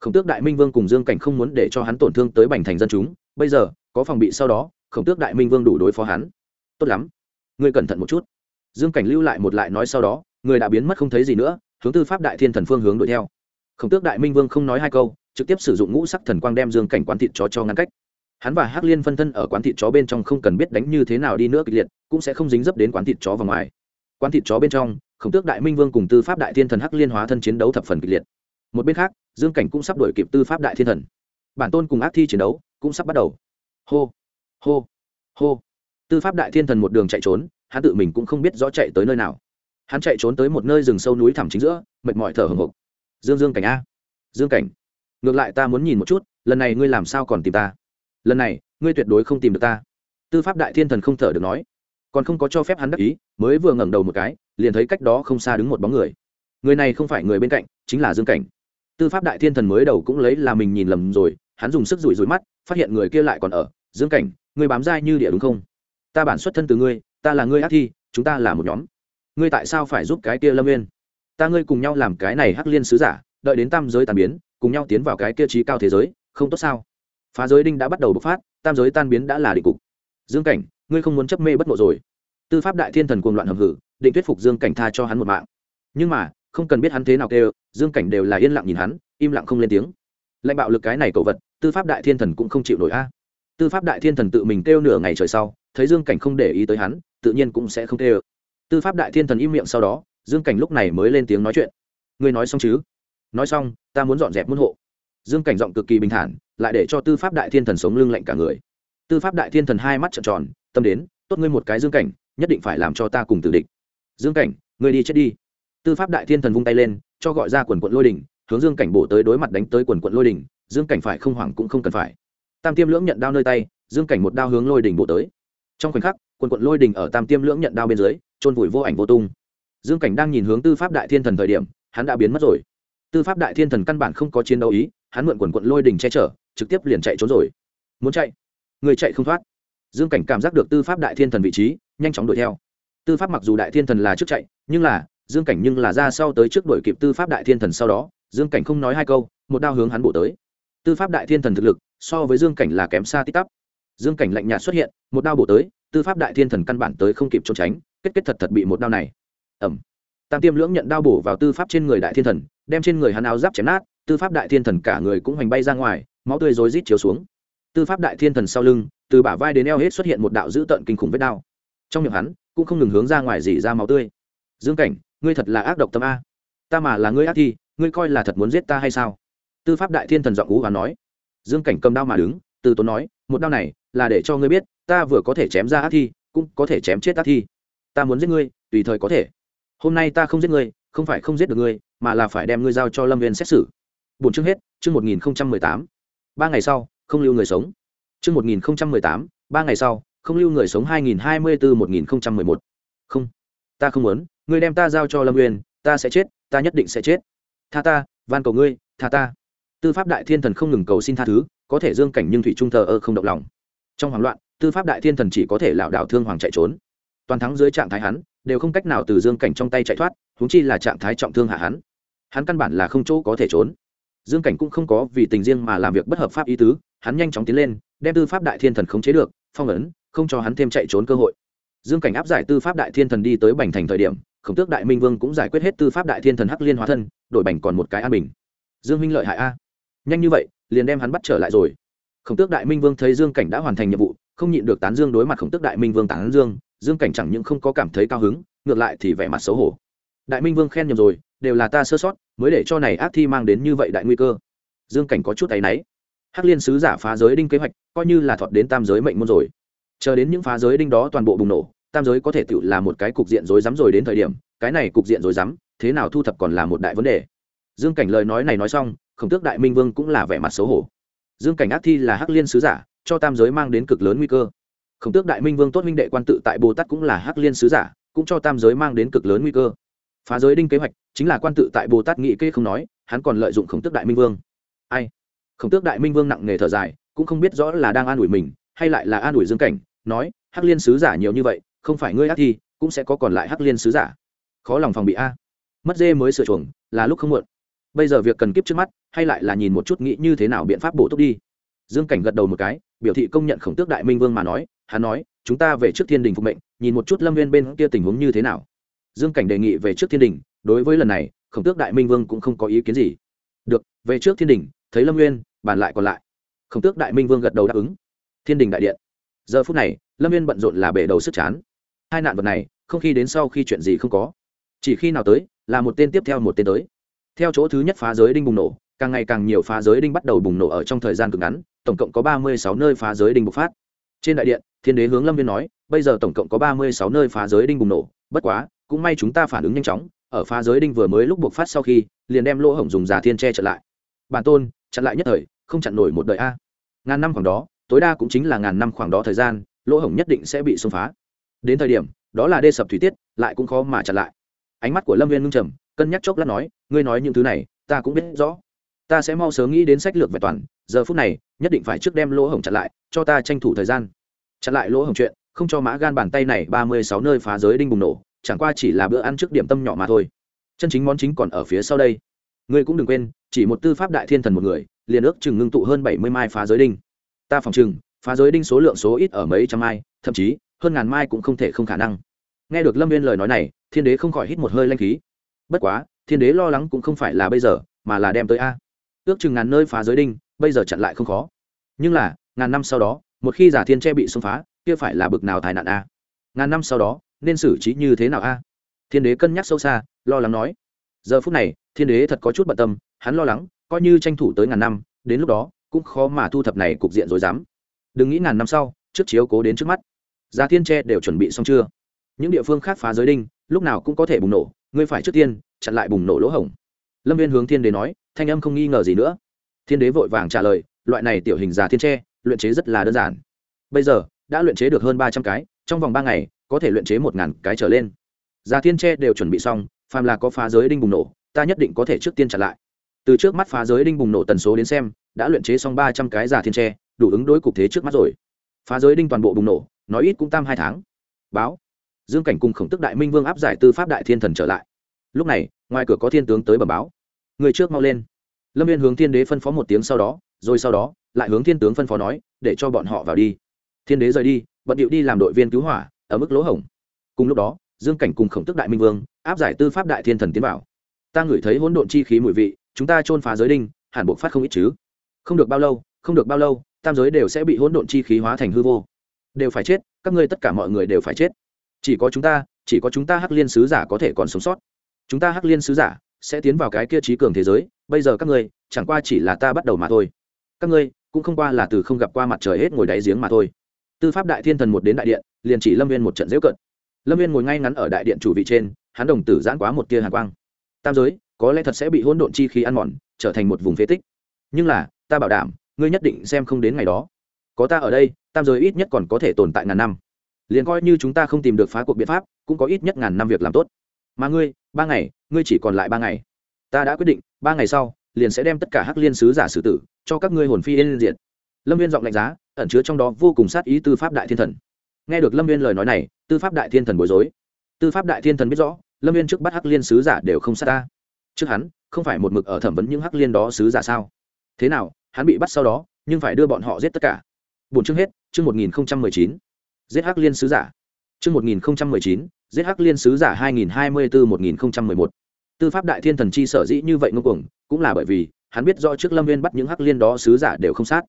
Khổng tước đại minh vương cùng dương cảnh không muốn để cho hắn tổn thương tới bành thành dân chúng, bây giờ, có phòng bị sau đó, khổng tước đại minh vương đủ đối phó hắn. Tốt lắm. Ngươi cẩn thận một chút. Dương cảnh lưu lại một lại nói sau đó, người đã biến mất không thấy gì nữa, hướng tư pháp đại thiên thần phương hướng đuổi theo. Khổng tước đại minh vương không nói hai câu trực tiếp sử dụng ngũ sắc thần quang đem dương cảnh quán thịt chó cho ngăn cách. Hắn và hắc liên phân thân ở quán thịt chó bên trong không cần biết đánh như thế nào đi nữa kịch liệt, cũng sẽ không dính dấp đến quán thịt chó vào ngoài. Quán thịt chó bên trong, khổng tước đại minh vương cùng tư pháp đại thiên thần hắc liên hóa thân chiến đấu thập phần kịch liệt. Một bên khác, dương cảnh cũng sắp đổi kịp tư pháp đại thiên thần. Bản tôn cùng ác thi chiến đấu cũng sắp bắt đầu. Hô hô hô. Tư pháp đại thiên thần một đường chạy trốn, hắn tự mình cũng không biết rõ chạy tới nơi nào. Hắn chạy trốn tới một nơi rừng sâu núi thẳm chính giữa, mệt mỏi thở hồng hộc. Dương dương cảnh a. Dương cảnh ngược lại ta muốn nhìn một chút, lần này ngươi làm sao còn tìm ta? Lần này, ngươi tuyệt đối không tìm được ta. Tư pháp đại thiên thần không thở được nói. Còn không có cho phép hắn đắc ý, mới vừa ngẩng đầu một cái, liền thấy cách đó không xa đứng một bóng người. Người này không phải người bên cạnh, chính là dương cảnh. Tư pháp đại thiên thần mới đầu cũng lấy là mình nhìn lầm rồi, hắn dùng sức rủi rủi mắt, phát hiện người kia lại còn ở. Dương cảnh người bám dai như địa đúng không? Ta bản xuất thân từ ngươi, ta là ngươi ác thi, chúng ta là một nhóm. Ngươi tại sao phải giúp cái kia lâm nguyên ta ngươi cùng nhau làm cái này hắc liên sứ giả, đợi đến tam giới tàn biến cùng nhau tiến vào cái kia trí cao thế giới, không tốt sao? Phá giới đinh đã bắt đầu bộc phát, tam giới tan biến đã là định cục. Dương cảnh, ngươi không muốn chấp mê bất ngộ rồi. Tư pháp đại thiên thần cuồng loạn hầm hử, định thuyết phục dương cảnh tha cho hắn một mạng. Nhưng mà, không cần biết hắn thế nào kêu, dương cảnh đều là yên lặng nhìn hắn, im lặng không lên tiếng. Lãnh bạo lực cái này cậu vật, tư pháp đại thiên thần cũng không chịu nổi a. Tư pháp đại thiên thần tự mình kêu nửa ngày trời sau, thấy dương cảnh không để ý tới hắn, tự nhiên cũng sẽ không kêu. Tư pháp đại thiên thần im miệng sau đó, dương cảnh lúc này mới lên tiếng nói chuyện. Ngươi nói xong chứ? Nói xong, ta muốn dọn dẹp môn hộ. Dương cảnh giọng cực kỳ bình thản, lại để cho tư pháp đại thiên thần sống lưng lạnh cả người. Tư pháp đại thiên thần hai mắt trợn tròn, tâm đến, tốt ngươi một cái dương cảnh, nhất định phải làm cho ta cùng tử địch. Dương cảnh, ngươi đi chết đi. Tư pháp đại thiên thần vung tay lên, cho gọi ra quần quận lôi đình hướng dương cảnh bổ tới đối mặt đánh tới quần quận lôi đình dương cảnh phải không hoảng cũng không cần phải. Tam tiêm lưỡng nhận đao nơi tay, dương cảnh một đao hướng lôi đình bổ tới. Trong khoảnh khắc, quần quận lôi đình ở tam tiêm lưỡng nhận đao bên dưới trôn vùi vô ảnh vô tung. Dương cảnh đang nhìn hướng tư pháp đại thiên thần thời điểm, hắn đã biến mất rồi tư pháp đại thiên thần căn bản không có chiến đấu ý, hắn mượn quần quận lôi đình che chở, trực tiếp liền chạy trốn rồi. Muốn chạy? Người chạy không thoát. Dương cảnh cảm giác được tư pháp đại thiên thần vị trí, nhanh chóng đuổi theo. Tư pháp mặc dù đại thiên thần là trước chạy, nhưng là, dương cảnh nhưng là ra sau tới trước đuổi kịp tư pháp đại thiên thần sau đó, dương cảnh không nói hai câu, một đao hướng hắn bổ tới. Tư pháp đại thiên thần thực lực, so với dương cảnh là kém xa tít tắp. Dương cảnh lạnh nhạt xuất hiện, một đao bổ tới, tư pháp đại thiên thần căn bản tới không kịp trốn tránh, kết kết thật thật bị một đao này. Ẩm tam tiêm lưỡng nhận đao bổ vào tư pháp trên người đại thiên thần đem trên người hắn áo giáp chém nát, tư pháp đại thiên thần cả người cũng hoành bay ra ngoài, máu tươi rối rít chiếu xuống. Tư pháp đại thiên thần sau lưng, từ bả vai đến eo hết xuất hiện một đạo dữ tợn kinh khủng vết đao trong miệng hắn, cũng không ngừng hướng ra ngoài dỉ ra máu tươi. Dương cảnh, ngươi thật là ác độc tâm a. Ta mà là ngươi ác thi, ngươi coi là thật muốn giết ta hay sao? Tư pháp đại thiên thần giọng ú và nói. Dương cảnh cầm đao mà đứng, từ tốn nói, một đao này là để cho ngươi biết, ta vừa có thể chém ra ác thi, cũng có thể chém chết ác thi. Ta muốn giết ngươi, tùy thời có thể. Hôm nay ta không giết ngươi không phải không giết được ngươi mà là phải đem ngươi giao cho lâm viên xét xử bốn chương hết chương một nghìn mười tám ba ngày sau không lưu người sống chương một nghìn mười tám ba ngày sau không lưu người sống 2024-1011. Không, ta không muốn, ngươi đem ta giao cho Lâm Nguyên, ta sẽ chết, ta nhất định sẽ chết. Tha ta, van cầu ngươi, tha ta. Tư pháp đại thiên thần không ngừng cầu xin tha thứ, có thể dương cảnh nhưng thủy trung thờ ơ không động lòng. Trong hoảng loạn, tư pháp đại thiên thần chỉ có thể lảo đảo thương hoàng chạy trốn. Toàn thắng dưới trạng thái hắn, đều không cách nào từ dương cảnh trong tay chạy thoát, húng chi là trạng thái trọng thương hạ hắn. Hắn căn bản là không chỗ có thể trốn. Dương cảnh cũng không có vì tình riêng mà làm việc bất hợp pháp ý tứ, hắn nhanh chóng tiến lên, đem tư pháp đại thiên thần khống chế được, phong ấn, không cho hắn thêm chạy trốn cơ hội dương cảnh áp giải tư pháp đại thiên thần đi tới bành thành thời điểm khổng tước đại minh vương cũng giải quyết hết tư pháp đại thiên thần hắc liên hóa thân đổi bành còn một cái an bình dương minh lợi hại a nhanh như vậy liền đem hắn bắt trở lại rồi khổng tước đại minh vương thấy dương cảnh đã hoàn thành nhiệm vụ không nhịn được tán dương đối mặt khổng tước đại minh vương tán dương dương cảnh chẳng những không có cảm thấy cao hứng, ngược lại thì vẻ mặt xấu hổ. Đại minh vương khen nhầm rồi, đều là ta sơ sót, mới để cho này ác thi mang đến như vậy đại nguy cơ. Dương cảnh có chút tay náy. Hắc liên sứ giả phá giới đinh kế hoạch, coi như là thọt đến tam giới mệnh môn rồi. Chờ đến những phá giới đinh đó toàn bộ bùng nổ, tam giới có thể tự là một cái cục diện rối rắm rồi đến thời điểm, cái này cục diện rối rắm, thế nào thu thập còn là một đại vấn đề. Dương cảnh lời nói này nói xong, khổng tước đại minh vương cũng là vẻ mặt xấu hổ. Dương cảnh ác thi là hắc liên sứ giả, cho tam giới mang đến cực lớn nguy cơ khổng tước đại minh vương tốt minh đệ quan tự tại bồ tát cũng là hắc liên sứ giả, cũng cho tam giới mang đến cực lớn nguy cơ. Phá giới đinh kế hoạch, chính là quan tự tại bồ tát nghị kê không nói, hắn còn lợi dụng khổng tước đại minh vương. Ai? Khổng tước đại minh vương nặng nề thở dài, cũng không biết rõ là đang an ủi mình, hay lại là an ủi dương cảnh, nói, hắc liên sứ giả nhiều như vậy, không phải ngươi ác thi cũng sẽ có còn lại hắc liên sứ giả. Khó lòng phòng bị a. Mất dê mới sửa chuồng, là lúc không muộn. Bây giờ việc cần kiếp trước mắt, hay lại là nhìn một chút nghĩ như thế nào biện pháp bổ túc đi. Dương cảnh gật đầu một cái, biểu thị công nhận khổng tước đại minh vương mà nói hắn nói, chúng ta về trước thiên đình phục mệnh, nhìn một chút lâm viên bên kia tình huống như thế nào. Dương cảnh đề nghị về trước thiên đình, đối với lần này, khổng tước đại minh vương cũng không có ý kiến gì. Được, về trước thiên đình, thấy lâm nguyên bàn lại còn lại. Khổng tước đại minh vương gật đầu đáp ứng. Thiên đình đại điện. Giờ phút này, lâm nguyên bận rộn là bể đầu sức chán. Hai nạn vật này, không khi đến sau khi chuyện gì không có. Chỉ khi nào tới, là một tên tiếp theo một tên tới. Theo chỗ thứ nhất phá giới đinh bùng nổ, càng ngày càng nhiều phá giới đinh bắt đầu bùng nổ ở trong thời gian cực ngắn, tổng cộng có ba mươi sáu nơi phá giới đinh bộc phát. Trên đại điện thiên đế hướng lâm viên nói, bây giờ tổng cộng có ba mươi sáu nơi phá giới đinh bùng nổ, bất quá, cũng may chúng ta phản ứng nhanh chóng, ở phá giới đinh vừa mới lúc buộc phát sau khi, liền đem lỗ hổng dùng giả thiên che chặn lại. Bản tôn, chặn lại nhất thời, không chặn nổi một đời a. Ngàn năm khoảng đó, tối đa cũng chính là ngàn năm khoảng đó thời gian, lỗ hổng nhất định sẽ bị xông phá. Đến thời điểm, đó là đê sập thủy tiết, lại cũng khó mà chặn lại. Ánh mắt của lâm viên ngưng trầm, cân nhắc chốc lát nói, ngươi nói những thứ này, ta cũng biết rõ. Ta sẽ mau sớm nghĩ đến sách lược về toàn, giờ phút này, nhất định phải trước đem lỗ hổng chặn lại, cho ta tranh thủ thời gian chặn lại lỗ hồng chuyện, không cho mã gan bàn tay này ba mươi sáu nơi phá giới đinh bùng nổ, chẳng qua chỉ là bữa ăn trước điểm tâm nhỏ mà thôi. Chân chính món chính còn ở phía sau đây. Ngươi cũng đừng quên, chỉ một tư pháp đại thiên thần một người, liền ước chừng ngưng tụ hơn bảy mươi mai phá giới đinh. Ta phòng chừng phá giới đinh số lượng số ít ở mấy trăm mai, thậm chí, hơn ngàn mai cũng không thể không khả năng. Nghe được lâm viên lời nói này, thiên đế không khỏi hít một hơi lanh khí. Bất quá, thiên đế lo lắng cũng không phải là bây giờ, mà là đem tới a. Ước chừng ngàn nơi phá giới đinh, bây giờ chặn lại không khó. Nhưng là, ngàn năm sau đó một khi giả thiên tre bị xông phá, kia phải là bực nào tai nạn a? Ngàn năm sau đó, nên xử trí như thế nào a? Thiên đế cân nhắc sâu xa, lo lắng nói. Giờ phút này, thiên đế thật có chút bận tâm, hắn lo lắng, coi như tranh thủ tới ngàn năm, đến lúc đó, cũng khó mà thu thập này cục diện rồi dám. Đừng nghĩ ngàn năm sau, trước chiếu cố đến trước mắt. Giá thiên tre đều chuẩn bị xong chưa? Những địa phương khác phá giới đinh, lúc nào cũng có thể bùng nổ, ngươi phải trước tiên, chặn lại bùng nổ lỗ hổng. Lâm viên hướng thiên đế nói, thanh âm không nghi ngờ gì nữa. Thiên đế vội vàng trả lời, loại này tiểu hình giả thiên tre luyện chế rất là đơn giản. Bây giờ, đã luyện chế được hơn ba trăm cái, trong vòng ba ngày, có thể luyện chế một ngàn cái trở lên. Già thiên tre đều chuẩn bị xong, phàm là có phá giới đinh bùng nổ, ta nhất định có thể trước tiên trả lại. Từ trước mắt phá giới đinh bùng nổ tần số đến xem, đã luyện chế xong ba trăm cái giả thiên tre, đủ ứng đối cục thế trước mắt rồi. Phá giới đinh toàn bộ bùng nổ, nói ít cũng tam hai tháng. Báo. Dương cảnh cùng khổng tức đại minh vương áp giải tư pháp đại thiên thần trở lại. Lúc này, ngoài cửa có thiên tướng tới bẩm báo. Người trước mau lên. Lâm viên hướng thiên đế phân phó một tiếng sau đó rồi sau đó, lại hướng thiên tướng phân phó nói, để cho bọn họ vào đi. Thiên đế rời đi, bận điệu đi làm đội viên cứu hỏa, ở mức lỗ hổng. Cùng lúc đó, dương cảnh cùng khổng tức đại minh vương, áp giải tư pháp đại thiên thần tiến vào. Ta ngửi thấy hỗn độn chi khí mùi vị, chúng ta chôn phá giới đinh, hẳn buộc phát không ít chứ? Không được bao lâu, không được bao lâu, tam giới đều sẽ bị hỗn độn chi khí hóa thành hư vô. Đều phải chết, các ngươi tất cả mọi người đều phải chết. Chỉ có chúng ta, chỉ có chúng ta hắc liên sứ giả có thể còn sống sót. Chúng ta hắc liên sứ giả sẽ tiến vào cái kia trí cường thế giới, bây giờ các ngươi, chẳng qua chỉ là ta bắt đầu mà thôi các ngươi, cũng không qua là từ không gặp qua mặt trời hết ngồi đáy giếng mà thôi. Tư pháp đại thiên thần một đến đại điện, liền chỉ lâm viên một trận dễu cận lâm viên ngồi ngay ngắn ở đại điện chủ vị trên, hắn đồng tử giãn quá một tia hàn quang. Tam giới, có lẽ thật sẽ bị hỗn độn chi khí ăn mòn, trở thành một vùng phế tích. Nhưng là, ta bảo đảm, ngươi nhất định xem không đến ngày đó. Có ta ở đây, tam giới ít nhất còn có thể tồn tại ngàn năm. Liền coi như chúng ta không tìm được phá cuộc biện pháp, cũng có ít nhất ngàn năm việc làm tốt. Mà ngươi, ba ngày, ngươi chỉ còn lại ba ngày. Ta đã quyết định, ba ngày sau liền sẽ đem tất cả hắc liên sứ giả xử tử, cho các ngươi hồn phi yên diện lâm viên giọng lạnh giá, ẩn chứa trong đó vô cùng sát ý tư pháp đại thiên thần. Nghe được lâm viên lời nói này, tư pháp đại thiên thần bối rối. Tư pháp đại thiên thần biết rõ, lâm viên trước bắt hắc liên sứ giả đều không sát ta. Trước hắn, không phải một mực ở thẩm vấn những hắc liên đó sứ giả sao? Thế nào, hắn bị bắt sau đó, nhưng phải đưa bọn họ giết tất cả? Bốn chương hết, chương một nghìn mười chín. Giết hắc liên sứ giả. Chương một nghìn mười chín, giết hắc liên sứ giả hai nghìn hai mươi bốn một nghìn mười một tư pháp đại thiên thần chi sở dĩ như vậy ngưng cuồng, cũng là bởi vì hắn biết rõ trước lâm viên bắt những hắc liên đó sứ giả đều không sát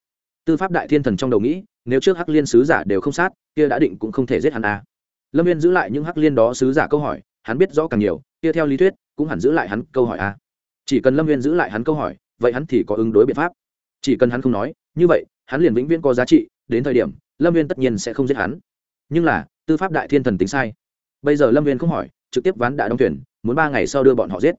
tư pháp đại thiên thần trong đầu nghĩ, nếu trước hắc liên sứ giả đều không sát, kia đã định cũng không thể giết hắn à. lâm viên giữ lại những hắc liên đó sứ giả câu hỏi, hắn biết rõ càng nhiều, kia theo lý thuyết, cũng hẳn giữ lại hắn câu hỏi à. chỉ cần lâm viên giữ lại hắn câu hỏi, vậy hắn thì có ứng đối biện pháp chỉ cần hắn không nói, như vậy, hắn liền vĩnh viễn có giá trị, đến thời điểm, lâm viên tất nhiên sẽ không giết hắn nhưng là, tư pháp đại thiên thần tính sai bây giờ lâm viên không hỏi, trực tiếp ván đã đóng thuyền muốn ba ngày sau đưa bọn họ giết.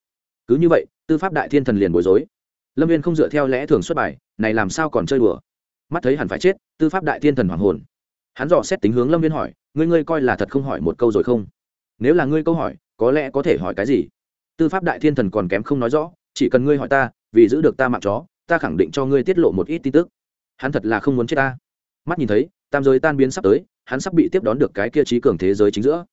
Cứ như vậy, tư pháp đại thiên thần liền bối rối. Lâm viên không dựa theo lẽ thường xuất bài, này làm sao còn chơi đùa? Mắt thấy hẳn phải chết, tư pháp đại thiên thần hoàng hồn. Hắn dò xét tính hướng lâm viên hỏi, ngươi ngươi coi là thật không hỏi một câu rồi không? Nếu là ngươi câu hỏi, có lẽ có thể hỏi cái gì? Tư pháp đại thiên thần còn kém không nói rõ, chỉ cần ngươi hỏi ta, vì giữ được ta mạng chó, ta khẳng định cho ngươi tiết lộ một ít tin tức. Hắn thật là không muốn chết ta. Mắt nhìn thấy, tam giới tan biến sắp tới, hắn sắp bị tiếp đón được cái kia trí cường thế giới chính giữa.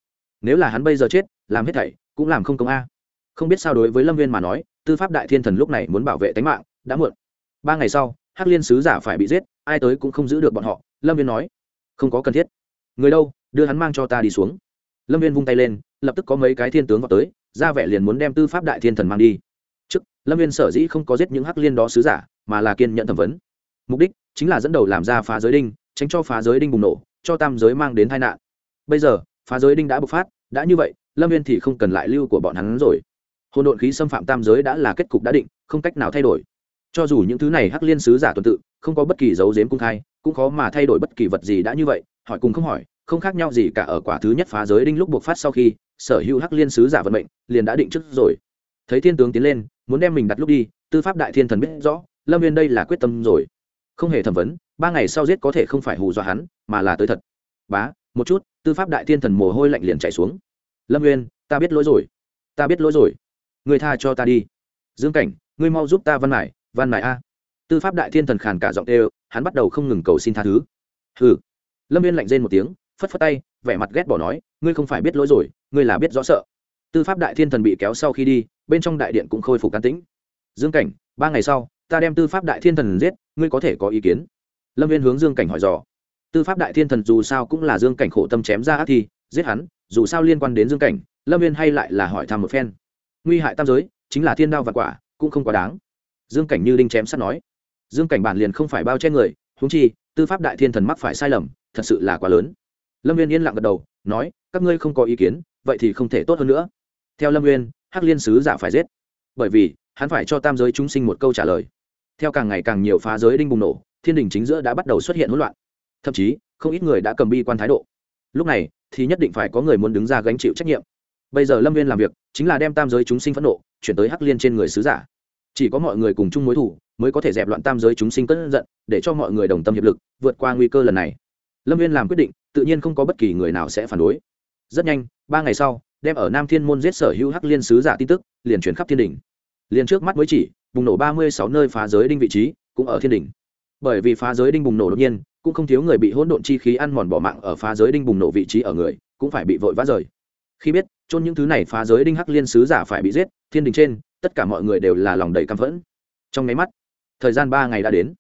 Nếu là hắn bây giờ chết, làm hết thảy cũng làm không công a. Không biết sao đối với lâm viên mà nói, tư pháp đại thiên thần lúc này muốn bảo vệ tính mạng, đã muộn. Ba ngày sau, hắc liên sứ giả phải bị giết, ai tới cũng không giữ được bọn họ, lâm viên nói. Không có cần thiết. Người đâu, đưa hắn mang cho ta đi xuống. Lâm viên vung tay lên, lập tức có mấy cái thiên tướng vào tới, ra vẻ liền muốn đem tư pháp đại thiên thần mang đi. Trước, lâm viên sở dĩ không có giết những hắc liên đó sứ giả, mà là kiên nhận thẩm vấn. Mục đích chính là dẫn đầu làm ra phá giới đinh, tránh cho phá giới đinh bùng nổ, cho tam giới mang đến tai nạn. Bây giờ, phá giới đinh đã bộc phát, đã như vậy lâm viên thì không cần lại lưu của bọn hắn rồi. Hôn độn khí xâm phạm tam giới đã là kết cục đã định, không cách nào thay đổi. Cho dù những thứ này hắc liên sứ giả tuần tự, không có bất kỳ dấu dếm cung khai, cũng khó mà thay đổi bất kỳ vật gì đã như vậy, hỏi cùng không hỏi, không khác nhau gì cả ở quả thứ nhất phá giới đinh lúc buộc phát sau khi, sở hữu hắc liên sứ giả vận mệnh liền đã định trước rồi. Thấy thiên tướng tiến lên, muốn đem mình đặt lúc đi, tư pháp đại thiên thần biết rõ, lâm viên đây là quyết tâm rồi. Không hề thẩm vấn, ba ngày sau giết có thể không phải hù dọa hắn, mà là tới thật. Bá, một chút, tư pháp đại thiên thần mồ hôi lạnh liền chạy xuống lâm Nguyên, ta biết lỗi rồi. Ta biết lỗi rồi. Người tha cho ta đi. Dương cảnh ngươi mau giúp ta văn mải văn mải a. Tư pháp đại thiên thần khàn cả giọng đều hắn bắt đầu không ngừng cầu xin tha thứ. Hừ. Lâm viên lạnh rên một tiếng phất phất tay vẻ mặt ghét bỏ nói ngươi không phải biết lỗi rồi ngươi là biết rõ sợ. Tư pháp đại thiên thần bị kéo sau khi đi bên trong đại điện cũng khôi phục cán tĩnh. Dương cảnh ba ngày sau ta đem tư pháp đại thiên thần giết ngươi có thể có ý kiến? Lâm viên hướng dương cảnh hỏi dò. Tư pháp đại thiên thần dù sao cũng là dương cảnh khổ tâm chém ra ác thi giết hắn dù sao liên quan đến dương cảnh, lâm viên hay lại là hỏi thăm một phen. Nguy hại tam giới, chính là thiên đao và quả, cũng không quá đáng. Dương cảnh như đinh chém sắt nói. Dương cảnh bản liền không phải bao che người húng chi, tư pháp đại thiên thần mắc phải sai lầm, thật sự là quá lớn. Lâm viên yên lặng gật đầu, nói, các ngươi không có ý kiến, vậy thì không thể tốt hơn nữa. Theo lâm viên hắc liên sứ giả phải giết. Bởi vì, hắn phải cho tam giới chúng sinh một câu trả lời. Theo càng ngày càng nhiều phá giới đinh bùng nổ, thiên đình chính giữa đã bắt đầu xuất hiện hỗn loạn. Thậm chí, không ít người đã cầm bi quan thái độ lúc này, thì nhất định phải có người muốn đứng ra gánh chịu trách nhiệm. Bây giờ lâm viên làm việc, chính là đem tam giới chúng sinh phẫn nộ, chuyển tới hắc liên trên người sứ giả. Chỉ có mọi người cùng chung mối thủ mới có thể dẹp loạn tam giới chúng sinh cất giận, để cho mọi người đồng tâm hiệp lực, vượt qua nguy cơ lần này. Lâm viên làm quyết định, tự nhiên không có bất kỳ người nào sẽ phản đối. Rất nhanh, ba ngày sau, đem ở nam thiên môn giết sở hữu hắc liên sứ giả tin tức, liền chuyển khắp thiên đình liền trước mắt mới chỉ, bùng nổ ba mươi sáu nơi phá giới đinh vị trí, cũng ở thiên đình bởi vì phá giới đinh bùng nổ đột nhiên cũng không thiếu người bị hỗn độn chi khí ăn mòn bỏ mạng ở phá giới đinh bùng nổ vị trí ở người, cũng phải bị vội vã rời. Khi biết, chôn những thứ này phá giới đinh hắc liên sứ giả phải bị giết, thiên đình trên, tất cả mọi người đều là lòng đầy căm phẫn. Trong nháy mắt, thời gian ba ngày đã đến.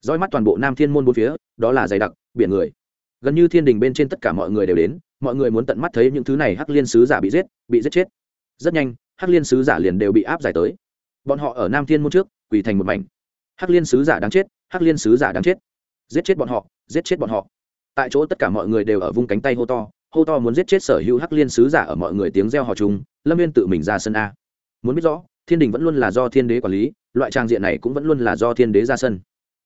Dõi mắt toàn bộ nam thiên môn bốn phía, đó là dày đặc, biển người. Gần như thiên đình bên trên tất cả mọi người đều đến, mọi người muốn tận mắt thấy những thứ này hắc liên sứ giả bị giết bị giết chết. Rất nhanh, hắc liên sứ giả liền đều bị áp giải tới. Bọn họ ở nam thiên môn trước, quỳ thành một mảnh. Hắc liên sứ giả đáng chết, hắc liên sứ giả đáng chết giết chết bọn họ, giết chết bọn họ. Tại chỗ tất cả mọi người đều ở vung cánh tay hô to hô to muốn giết chết sở hữu hắc liên sứ giả ở mọi người tiếng reo hò chung, lâm viên tự mình ra sân a. Muốn biết rõ, thiên đình vẫn luôn là do thiên đế quản lý, loại trang diện này cũng vẫn luôn là do thiên đế ra sân.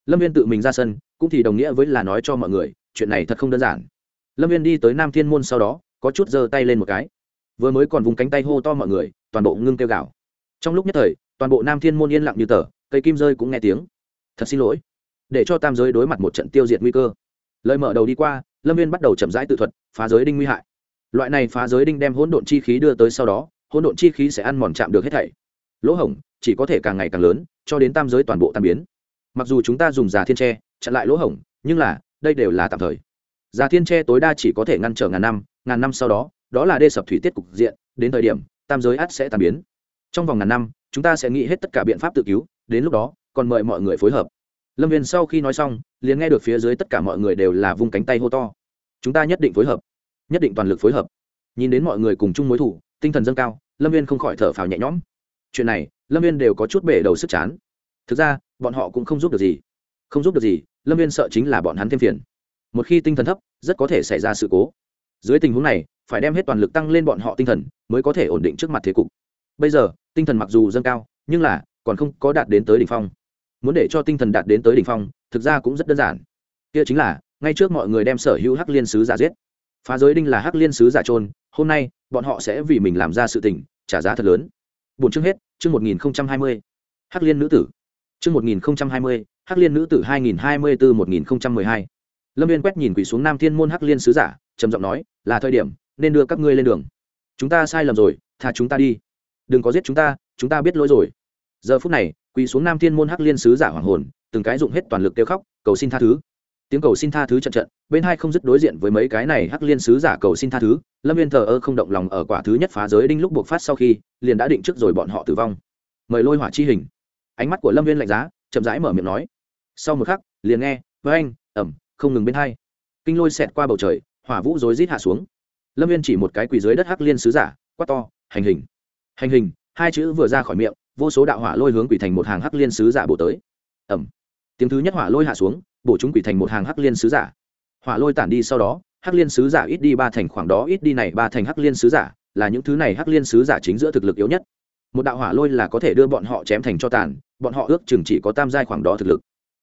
Lâm viên tự mình ra sân, cũng thì đồng nghĩa với là nói cho mọi người, chuyện này thật không đơn giản. Lâm viên đi tới nam thiên môn sau đó, có chút giơ tay lên một cái. Vừa mới còn vùng cánh tay hô to mọi người, toàn bộ ngưng kêu gào. trong lúc nhất thời, toàn bộ nam thiên môn yên lặng như tờ, cây kim rơi cũng nghe tiếng. Thật xin lỗi để cho tam giới đối mặt một trận tiêu diệt nguy cơ. Lời mở đầu đi qua, lâm viên bắt đầu chậm rãi tự thuật, phá giới đinh nguy hại. Loại này phá giới đinh đem hỗn độn chi khí đưa tới sau đó, hỗn độn chi khí sẽ ăn mòn chạm được hết thảy. Lỗ hổng, chỉ có thể càng ngày càng lớn, cho đến tam giới toàn bộ tan biến. Mặc dù chúng ta dùng già thiên tre, chặn lại lỗ hổng, nhưng là, đây đều là tạm thời. Già thiên tre tối đa chỉ có thể ngăn trở ngàn năm ngàn năm sau đó đó là đê sập thủy tiết cục diện, đến thời điểm, tam giới ắt sẽ tan biến. Trong vòng ngàn năm, chúng ta sẽ nghĩ hết tất cả biện pháp tự cứu, đến lúc đó, còn mời mọi người phối hợp lâm viên sau khi nói xong, liền nghe được phía dưới tất cả mọi người đều là vung cánh tay hô to. Chúng ta nhất định phối hợp. Nhất định toàn lực phối hợp. Nhìn đến mọi người cùng chung mối thủ, tinh thần dâng cao, lâm viên không khỏi thở phào nhẹ nhõm. Chuyện này, lâm viên đều có chút bể đầu sức chán. Thực ra, bọn họ cũng không giúp được gì. Không giúp được gì, lâm viên sợ chính là bọn hắn thêm phiền. Một khi tinh thần thấp, rất có thể xảy ra sự cố. Dưới tình huống này, phải đem hết toàn lực tăng lên bọn họ tinh thần, mới có thể ổn định trước mặt thế cục. Bây giờ, tinh thần mặc dù dâng cao, nhưng là còn không có đạt đến tới đỉnh phong muốn để cho tinh thần đạt đến tới đỉnh phong, thực ra cũng rất đơn giản. Kia chính là, ngay trước mọi người đem sở hữu hắc liên sứ giả giết. Phá giới đinh là hắc liên sứ giả trôn hôm nay, bọn họ sẽ vì mình làm ra sự tình, trả giá thật lớn. Bốn chương hết, chương một nghìn hai mươi. Hắc liên nữ tử. Chương một nghìn hai mươi, hắc liên nữ tử hai nghìn hai mươi bốn một nghìn mười hai. Lâm viên quét nhìn quỷ xuống nam thiên môn hắc liên sứ giả, trầm giọng nói, là thời điểm, nên đưa các ngươi lên đường. Chúng ta sai lầm rồi thà chúng ta đi. Đừng có giết chúng ta chúng ta biết lỗi rồi. Giờ phút này quỳ xuống nam thiên môn hắc liên sứ giả hoàng hồn, từng cái dụng hết toàn lực kêu khóc, cầu xin tha thứ. Tiếng cầu xin tha thứ trận trận, bên hai không dứt đối diện với mấy cái này hắc liên sứ giả cầu xin tha thứ, lâm viên thờ ơ không động lòng ở quả thứ nhất phá giới đinh lúc buộc phát sau khi, liền đã định trước rồi bọn họ tử vong. Mời lôi hỏa chi hình. Ánh mắt của lâm viên lạnh giá, chậm rãi mở miệng nói. Sau một khắc, liền nghe, với anh, ẩm, không ngừng bên hai. Kinh lôi xẹt qua bầu trời, hỏa vũ rối rít hạ xuống. Lâm viên chỉ một cái quỳ dưới đất hắc liên sứ giả, quát to, hành hình hành hình. Hai chữ vừa ra khỏi miệng vô số đạo hỏa lôi hướng quỷ thành một hàng hắc liên sứ giả bổ tới. Ẩm tiếng thứ nhất hỏa lôi hạ xuống, bổ chúng quỷ thành một hàng hắc liên sứ giả. Hỏa lôi tản đi sau đó, hắc liên sứ giả ít đi ba thành, khoảng đó ít đi này ba thành hắc liên sứ giả, là những thứ này hắc liên sứ giả chính giữa thực lực yếu nhất. Một đạo hỏa lôi là có thể đưa bọn họ chém thành cho tàn, bọn họ ước chừng chỉ có tam giai khoảng đó thực lực.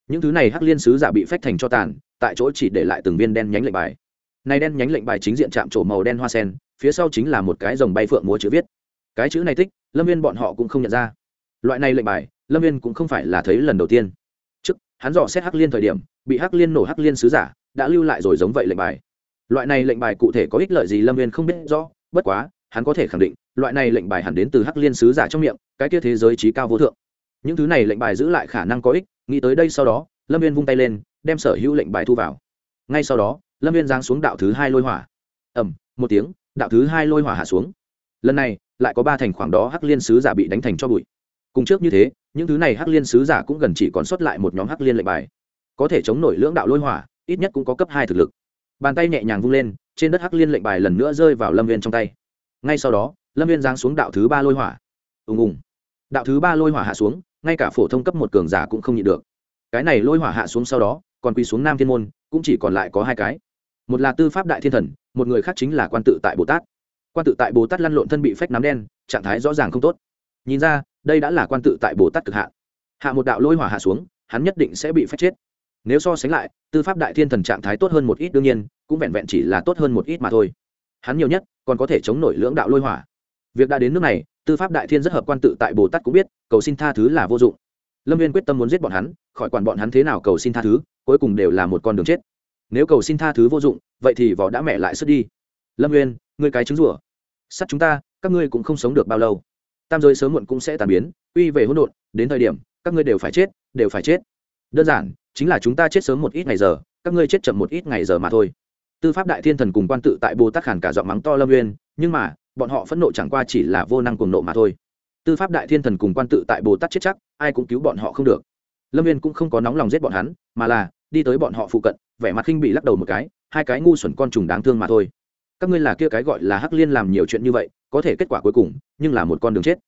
Những thứ này hắc liên sứ giả bị phách thành cho tàn, tại chỗ chỉ để lại từng viên đen nhánh lệnh bài. Này đen nhánh lệnh bài chính diện chạm trổ màu đen hoa sen, phía sau chính là một cái dòng bay phượng múa chữ viết. Cái chữ này tích lâm viên bọn họ cũng không nhận ra loại này lệnh bài, lâm viên cũng không phải là thấy lần đầu tiên. Trước, hắn dò xét hắc liên thời điểm, bị hắc liên nổ hắc liên sứ giả, đã lưu lại rồi giống vậy lệnh bài. Loại này lệnh bài cụ thể có ích lợi gì lâm viên không biết rõ, bất quá, hắn có thể khẳng định, loại này lệnh bài hẳn đến từ hắc liên sứ giả trong miệng, cái kia thế giới trí cao vô thượng. Những thứ này lệnh bài giữ lại khả năng có ích, nghĩ tới đây sau đó, lâm viên vung tay lên, đem sở hữu lệnh bài thu vào. Ngay sau đó, lâm viên giáng xuống đạo thứ hai lôi hỏa. Ẩm một tiếng, đạo thứ hai lôi hỏa hạ xuống. Lần này, lại có ba thành khoảng đó hắc liên sứ giả bị đánh thành cho bụi cùng trước như thế, những thứ này hắc liên sứ giả cũng gần chỉ còn sót lại một nhóm hắc liên lệnh bài. Có thể chống nổi lưỡng đạo lôi hỏa, ít nhất cũng có cấp hai thực lực. Bàn tay nhẹ nhàng vung lên, trên đất hắc liên lệnh bài lần nữa rơi vào lâm viên trong tay. Ngay sau đó, lâm viên giáng xuống đạo thứ ba lôi hỏa. Ùng ùng. Đạo thứ ba lôi hỏa hạ xuống, ngay cả phổ thông cấp một cường giả cũng không nhịn được. Cái này lôi hỏa hạ xuống sau đó, còn quy xuống nam thiên môn, cũng chỉ còn lại có hai cái. Một là tư pháp đại thiên thần, một người khác chính là quan tự tại bồ tát. Quan tự tại bồ tát lăn lộn thân bị phách nắm đen, trạng thái rõ ràng không tốt nhìn ra, đây đã là quan tự tại bồ tát cực hạ hạ một đạo lôi hỏa hạ xuống, hắn nhất định sẽ bị phép chết. Nếu so sánh lại, tư pháp đại thiên thần trạng thái tốt hơn một ít đương nhiên, cũng vẹn vẹn chỉ là tốt hơn một ít mà thôi. Hắn nhiều nhất còn có thể chống nổi lưỡng đạo lôi hỏa. Việc đã đến nước này, tư pháp đại thiên rất hợp quan tự tại bồ tát cũng biết, cầu xin tha thứ là vô dụng. Lâm viên quyết tâm muốn giết bọn hắn, khỏi quản bọn hắn thế nào cầu xin tha thứ, cuối cùng đều là một con đường chết. Nếu cầu xin tha thứ vô dụng, vậy thì vỏ đã mẹ lại sức đi. Lâm viên, ngươi cái trứng rủa sắt chúng ta, các ngươi cũng không sống được bao lâu tam giới sớm muộn cũng sẽ tàn biến, uy về hỗn độn, đến thời điểm, các ngươi đều phải chết, đều phải chết. Đơn giản, chính là chúng ta chết sớm một ít ngày giờ, các ngươi chết chậm một ít ngày giờ mà thôi. Tư pháp đại thiên thần cùng quan tự tại bồ tát khản cả giọng mắng to lâm nguyên nhưng mà, bọn họ phẫn nộ chẳng qua chỉ là vô năng cuồng nộ mà thôi. Tư pháp đại thiên thần cùng quan tự tại bồ tát chết chắc, ai cũng cứu bọn họ không được. Lâm viên cũng không có nóng lòng giết bọn hắn, mà là, đi tới bọn họ phụ cận, vẻ mặt khinh bị lắc đầu một cái, hai cái ngu xuẩn con trùng đáng thương mà thôi. Các ngươi là kia cái gọi là hắc liên làm nhiều chuyện như vậy có thể kết quả cuối cùng, nhưng là một con đường chết.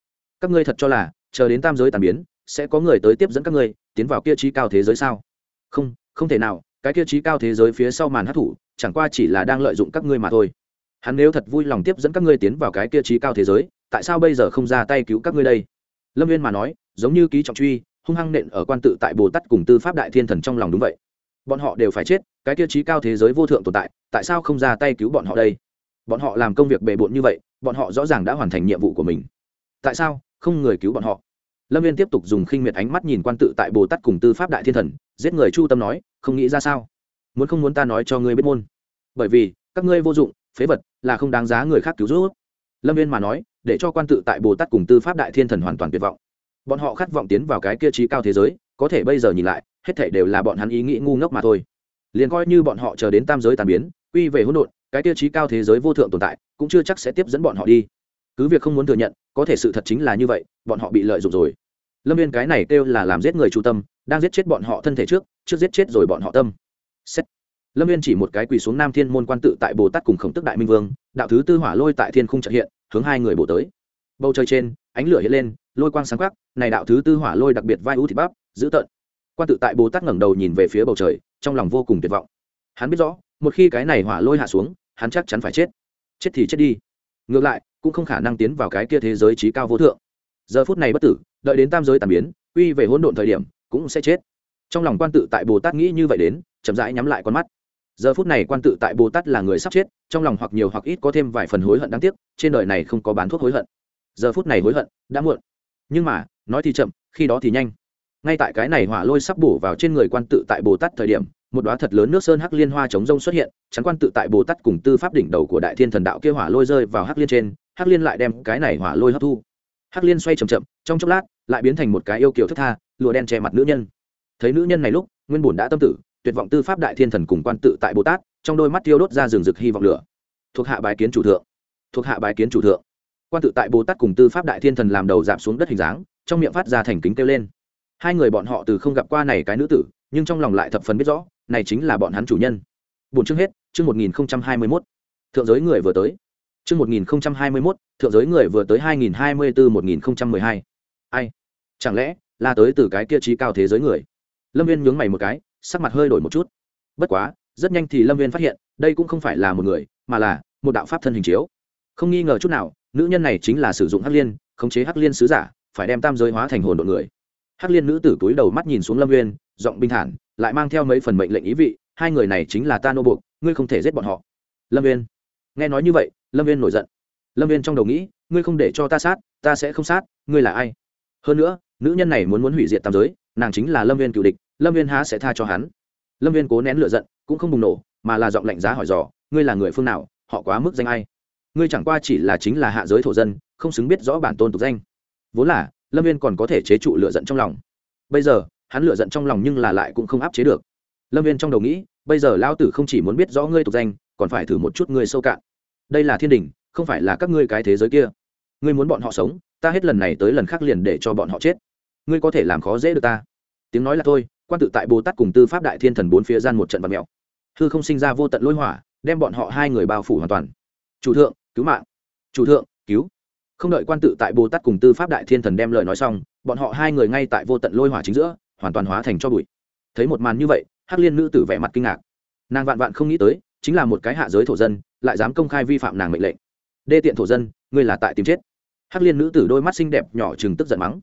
Các ngươi thật cho là, chờ đến tam giới tàn biến, sẽ có người tới tiếp dẫn các ngươi, tiến vào kia trí cao thế giới sao? Không không thể nào, cái kia trí cao thế giới phía sau màn hát thủ chẳng qua chỉ là đang lợi dụng các ngươi mà thôi. Hắn nếu thật vui lòng tiếp dẫn các ngươi tiến vào cái kia trí cao thế giới, tại sao bây giờ không ra tay cứu các ngươi đây? Lâm viên mà nói, giống như ký trọng truy, hung hăng nện ở quan tự tại bồ tát cùng tư pháp đại thiên thần trong lòng đúng vậy. Bọn họ đều phải chết, cái tiêu chí cao thế giới vô thượng tồn tại tại sao không ra tay cứu bọn họ đây? Bọn họ làm công việc bề bộn như vậy bọn họ rõ ràng đã hoàn thành nhiệm vụ của mình. Tại sao? Không người cứu bọn họ. Lâm viên tiếp tục dùng khinh miệt ánh mắt nhìn quan tự tại bồ tát cùng tư pháp đại thiên thần, giết người chu tâm nói, không nghĩ ra sao? Muốn không muốn ta nói cho ngươi biết môn? Bởi vì, các ngươi vô dụng, phế vật, là không đáng giá người khác cứu giúp. Lâm viên mà nói, để cho quan tự tại bồ tát cùng tư pháp đại thiên thần hoàn toàn tuyệt vọng. Bọn họ khát vọng tiến vào cái kia trí cao thế giới, có thể bây giờ nhìn lại, hết thảy đều là bọn hắn ý nghĩ ngu ngốc mà thôi. Liền coi như bọn họ chờ đến tam giới tàn biến, quy về hỗn độn cái tiêu chí cao thế giới vô thượng tồn tại cũng chưa chắc sẽ tiếp dẫn bọn họ đi. Cứ việc không muốn thừa nhận, có thể sự thật chính là như vậy, bọn họ bị lợi dụng rồi. Lâm viên cái này kêu là làm giết người chu tâm, đang giết chết bọn họ thân thể trước trước giết chết rồi bọn họ tâm. Xét. lâm viên chỉ một cái quỳ xuống nam thiên môn quan tự tại bồ tát cùng khổng tức đại minh vương, đạo thứ tư hỏa lôi tại thiên khung trợ hiện, hướng hai người bổ tới. Bầu trời trên, ánh lửa hiện lên, lôi quang sáng khắc này đạo thứ tư hỏa lôi đặc biệt vai ưu thịt bắp, dữ tợn. Quan tự tại bồ tát ngẩng đầu nhìn về phía bầu trời, trong lòng vô cùng tuyệt vọng. Hắn biết rõ, một khi cái này hỏa lôi hạ xuống hắn chắc chắn phải chết. Chết thì chết đi. Ngược lại, cũng không khả năng tiến vào cái kia thế giới trí cao vô thượng. Giờ phút này bất tử, đợi đến tam giới tàn biến, quy về hỗn độn thời điểm, cũng sẽ chết. Trong lòng quan tự tại bồ tát nghĩ như vậy đến, chậm rãi nhắm lại con mắt. Giờ phút này quan tự tại bồ tát là người sắp chết, trong lòng hoặc nhiều hoặc ít có thêm vài phần hối hận đáng tiếc, trên đời này không có bán thuốc hối hận. Giờ phút này hối hận, đã muộn. Nhưng mà, nói thì chậm, khi đó thì nhanh. Ngay tại cái này hỏa lôi sắp bổ vào trên người quan tự tại bồ tát thời điểm một đóa thật lớn nước sơn hắc liên hoa chống rông xuất hiện chắn quan tự tại bồ tát cùng tư pháp đỉnh đầu của đại thiên thần đạo kia hỏa lôi rơi vào hắc liên trên, hắc liên lại đem cái này hỏa lôi hấp thu. Hắc liên xoay c h ậ m chậm, trong chốc lát, lại biến thành một cái yêu kiểu thức tha, lụa đen che mặt nữ nhân. Thấy nữ nhân này lúc, nguyên bùn đã tâm tử, tuyệt vọng tư pháp đại thiên thần cùng quan tự tại bồ tát, trong đôi mắt tiêu đốt ra rừng rực hy vọng lửa. Thuộc hạ bài kiến chủ thượng. Thuộc hạ bài kiến chủ thượng. Quan tự tại bồ tát cùng tư pháp đại thiên thần làm đầu giảm xuống đất hình dáng, trong miệng phát ra thành kính kêu lên. Hai người bọn họ từ không gặp qua này cái nữ tử, nhưng trong lòng lại thập phần biết rõ này chính là bọn hắn chủ nhân. Bốn chương hết, chương một nghìn hai mươi mốt. Thượng giới người vừa tới. Chương một nghìn hai mươi mốt, thượng giới người vừa tới hai nghìn hai mươi bốn một nghìn mười hai. Ai? Chẳng lẽ là tới từ cái kia trí cao thế giới người? Lâm viên nhướng mày một cái, sắc mặt hơi đổi một chút. Bất quá, rất nhanh thì lâm viên phát hiện, đây cũng không phải là một người, mà là một đạo pháp thân hình chiếu. Không nghi ngờ chút nào, nữ nhân này chính là sử dụng hắc liên, khống chế hắc liên sứ giả, phải đem tam giới hóa thành hồn đội người hắc liên nữ tử túi đầu mắt nhìn xuống lâm viên giọng bình thản, lại mang theo mấy phần mệnh lệnh ý vị, hai người này chính là ta nô buộc, ngươi không thể giết bọn họ. Lâm viên nghe nói như vậy, lâm viên nổi giận. Lâm viên trong đầu nghĩ, ngươi không để cho ta sát, ta sẽ không sát, ngươi là ai? Hơn nữa, nữ nhân này muốn muốn hủy diệt tam giới, nàng chính là lâm viên cựu địch, lâm viên há sẽ tha cho hắn? Lâm viên cố nén l ử a giận, cũng không bùng nổ, mà là giọng lạnh giá hỏi dò, ngươi là người phương nào, họ quá mức danh ai? Ngươi chẳng qua chỉ là chính là hạ giới thổ dân, không xứng biết rõ bản tôn tục danh. Vốn là lâm viên còn có thể chế trụ lựa giận trong lòng bây giờ hắn lựa giận trong lòng nhưng là lại cũng không áp chế được lâm viên trong đầu nghĩ bây giờ lao tử không chỉ muốn biết rõ ngươi tục danh còn phải thử một chút ngươi sâu cạn đây là thiên đình không phải là các ngươi cái thế giới kia ngươi muốn bọn họ sống ta hết lần này tới lần khác liền để cho bọn họ chết ngươi có thể làm khó dễ được ta tiếng nói là thôi quan tự tại bồ tát cùng tư pháp đại thiên thần bốn phía gian một trận vật mèo hư không sinh ra vô tận lôi hỏa đem bọn họ hai người bao phủ hoàn toàn chủ thượng cứu mạng chủ thượng cứu không đợi quan tự tại bồ tát cùng tư pháp đại thiên thần đem lời nói xong, bọn họ hai người ngay tại vô tận lôi hỏa chính giữa, hoàn toàn hóa thành cho bụi. Thấy một màn như vậy, hắc liên nữ tử vẻ mặt kinh ngạc. Nàng vạn vạn không nghĩ tới, chính là một cái hạ giới thổ dân, lại dám công khai vi phạm nàng mệnh lệnh. Đê tiện thổ dân, ngươi là tại tìm chết. Hắc liên nữ tử đôi mắt xinh đẹp nhỏ chừng tức giận mắng.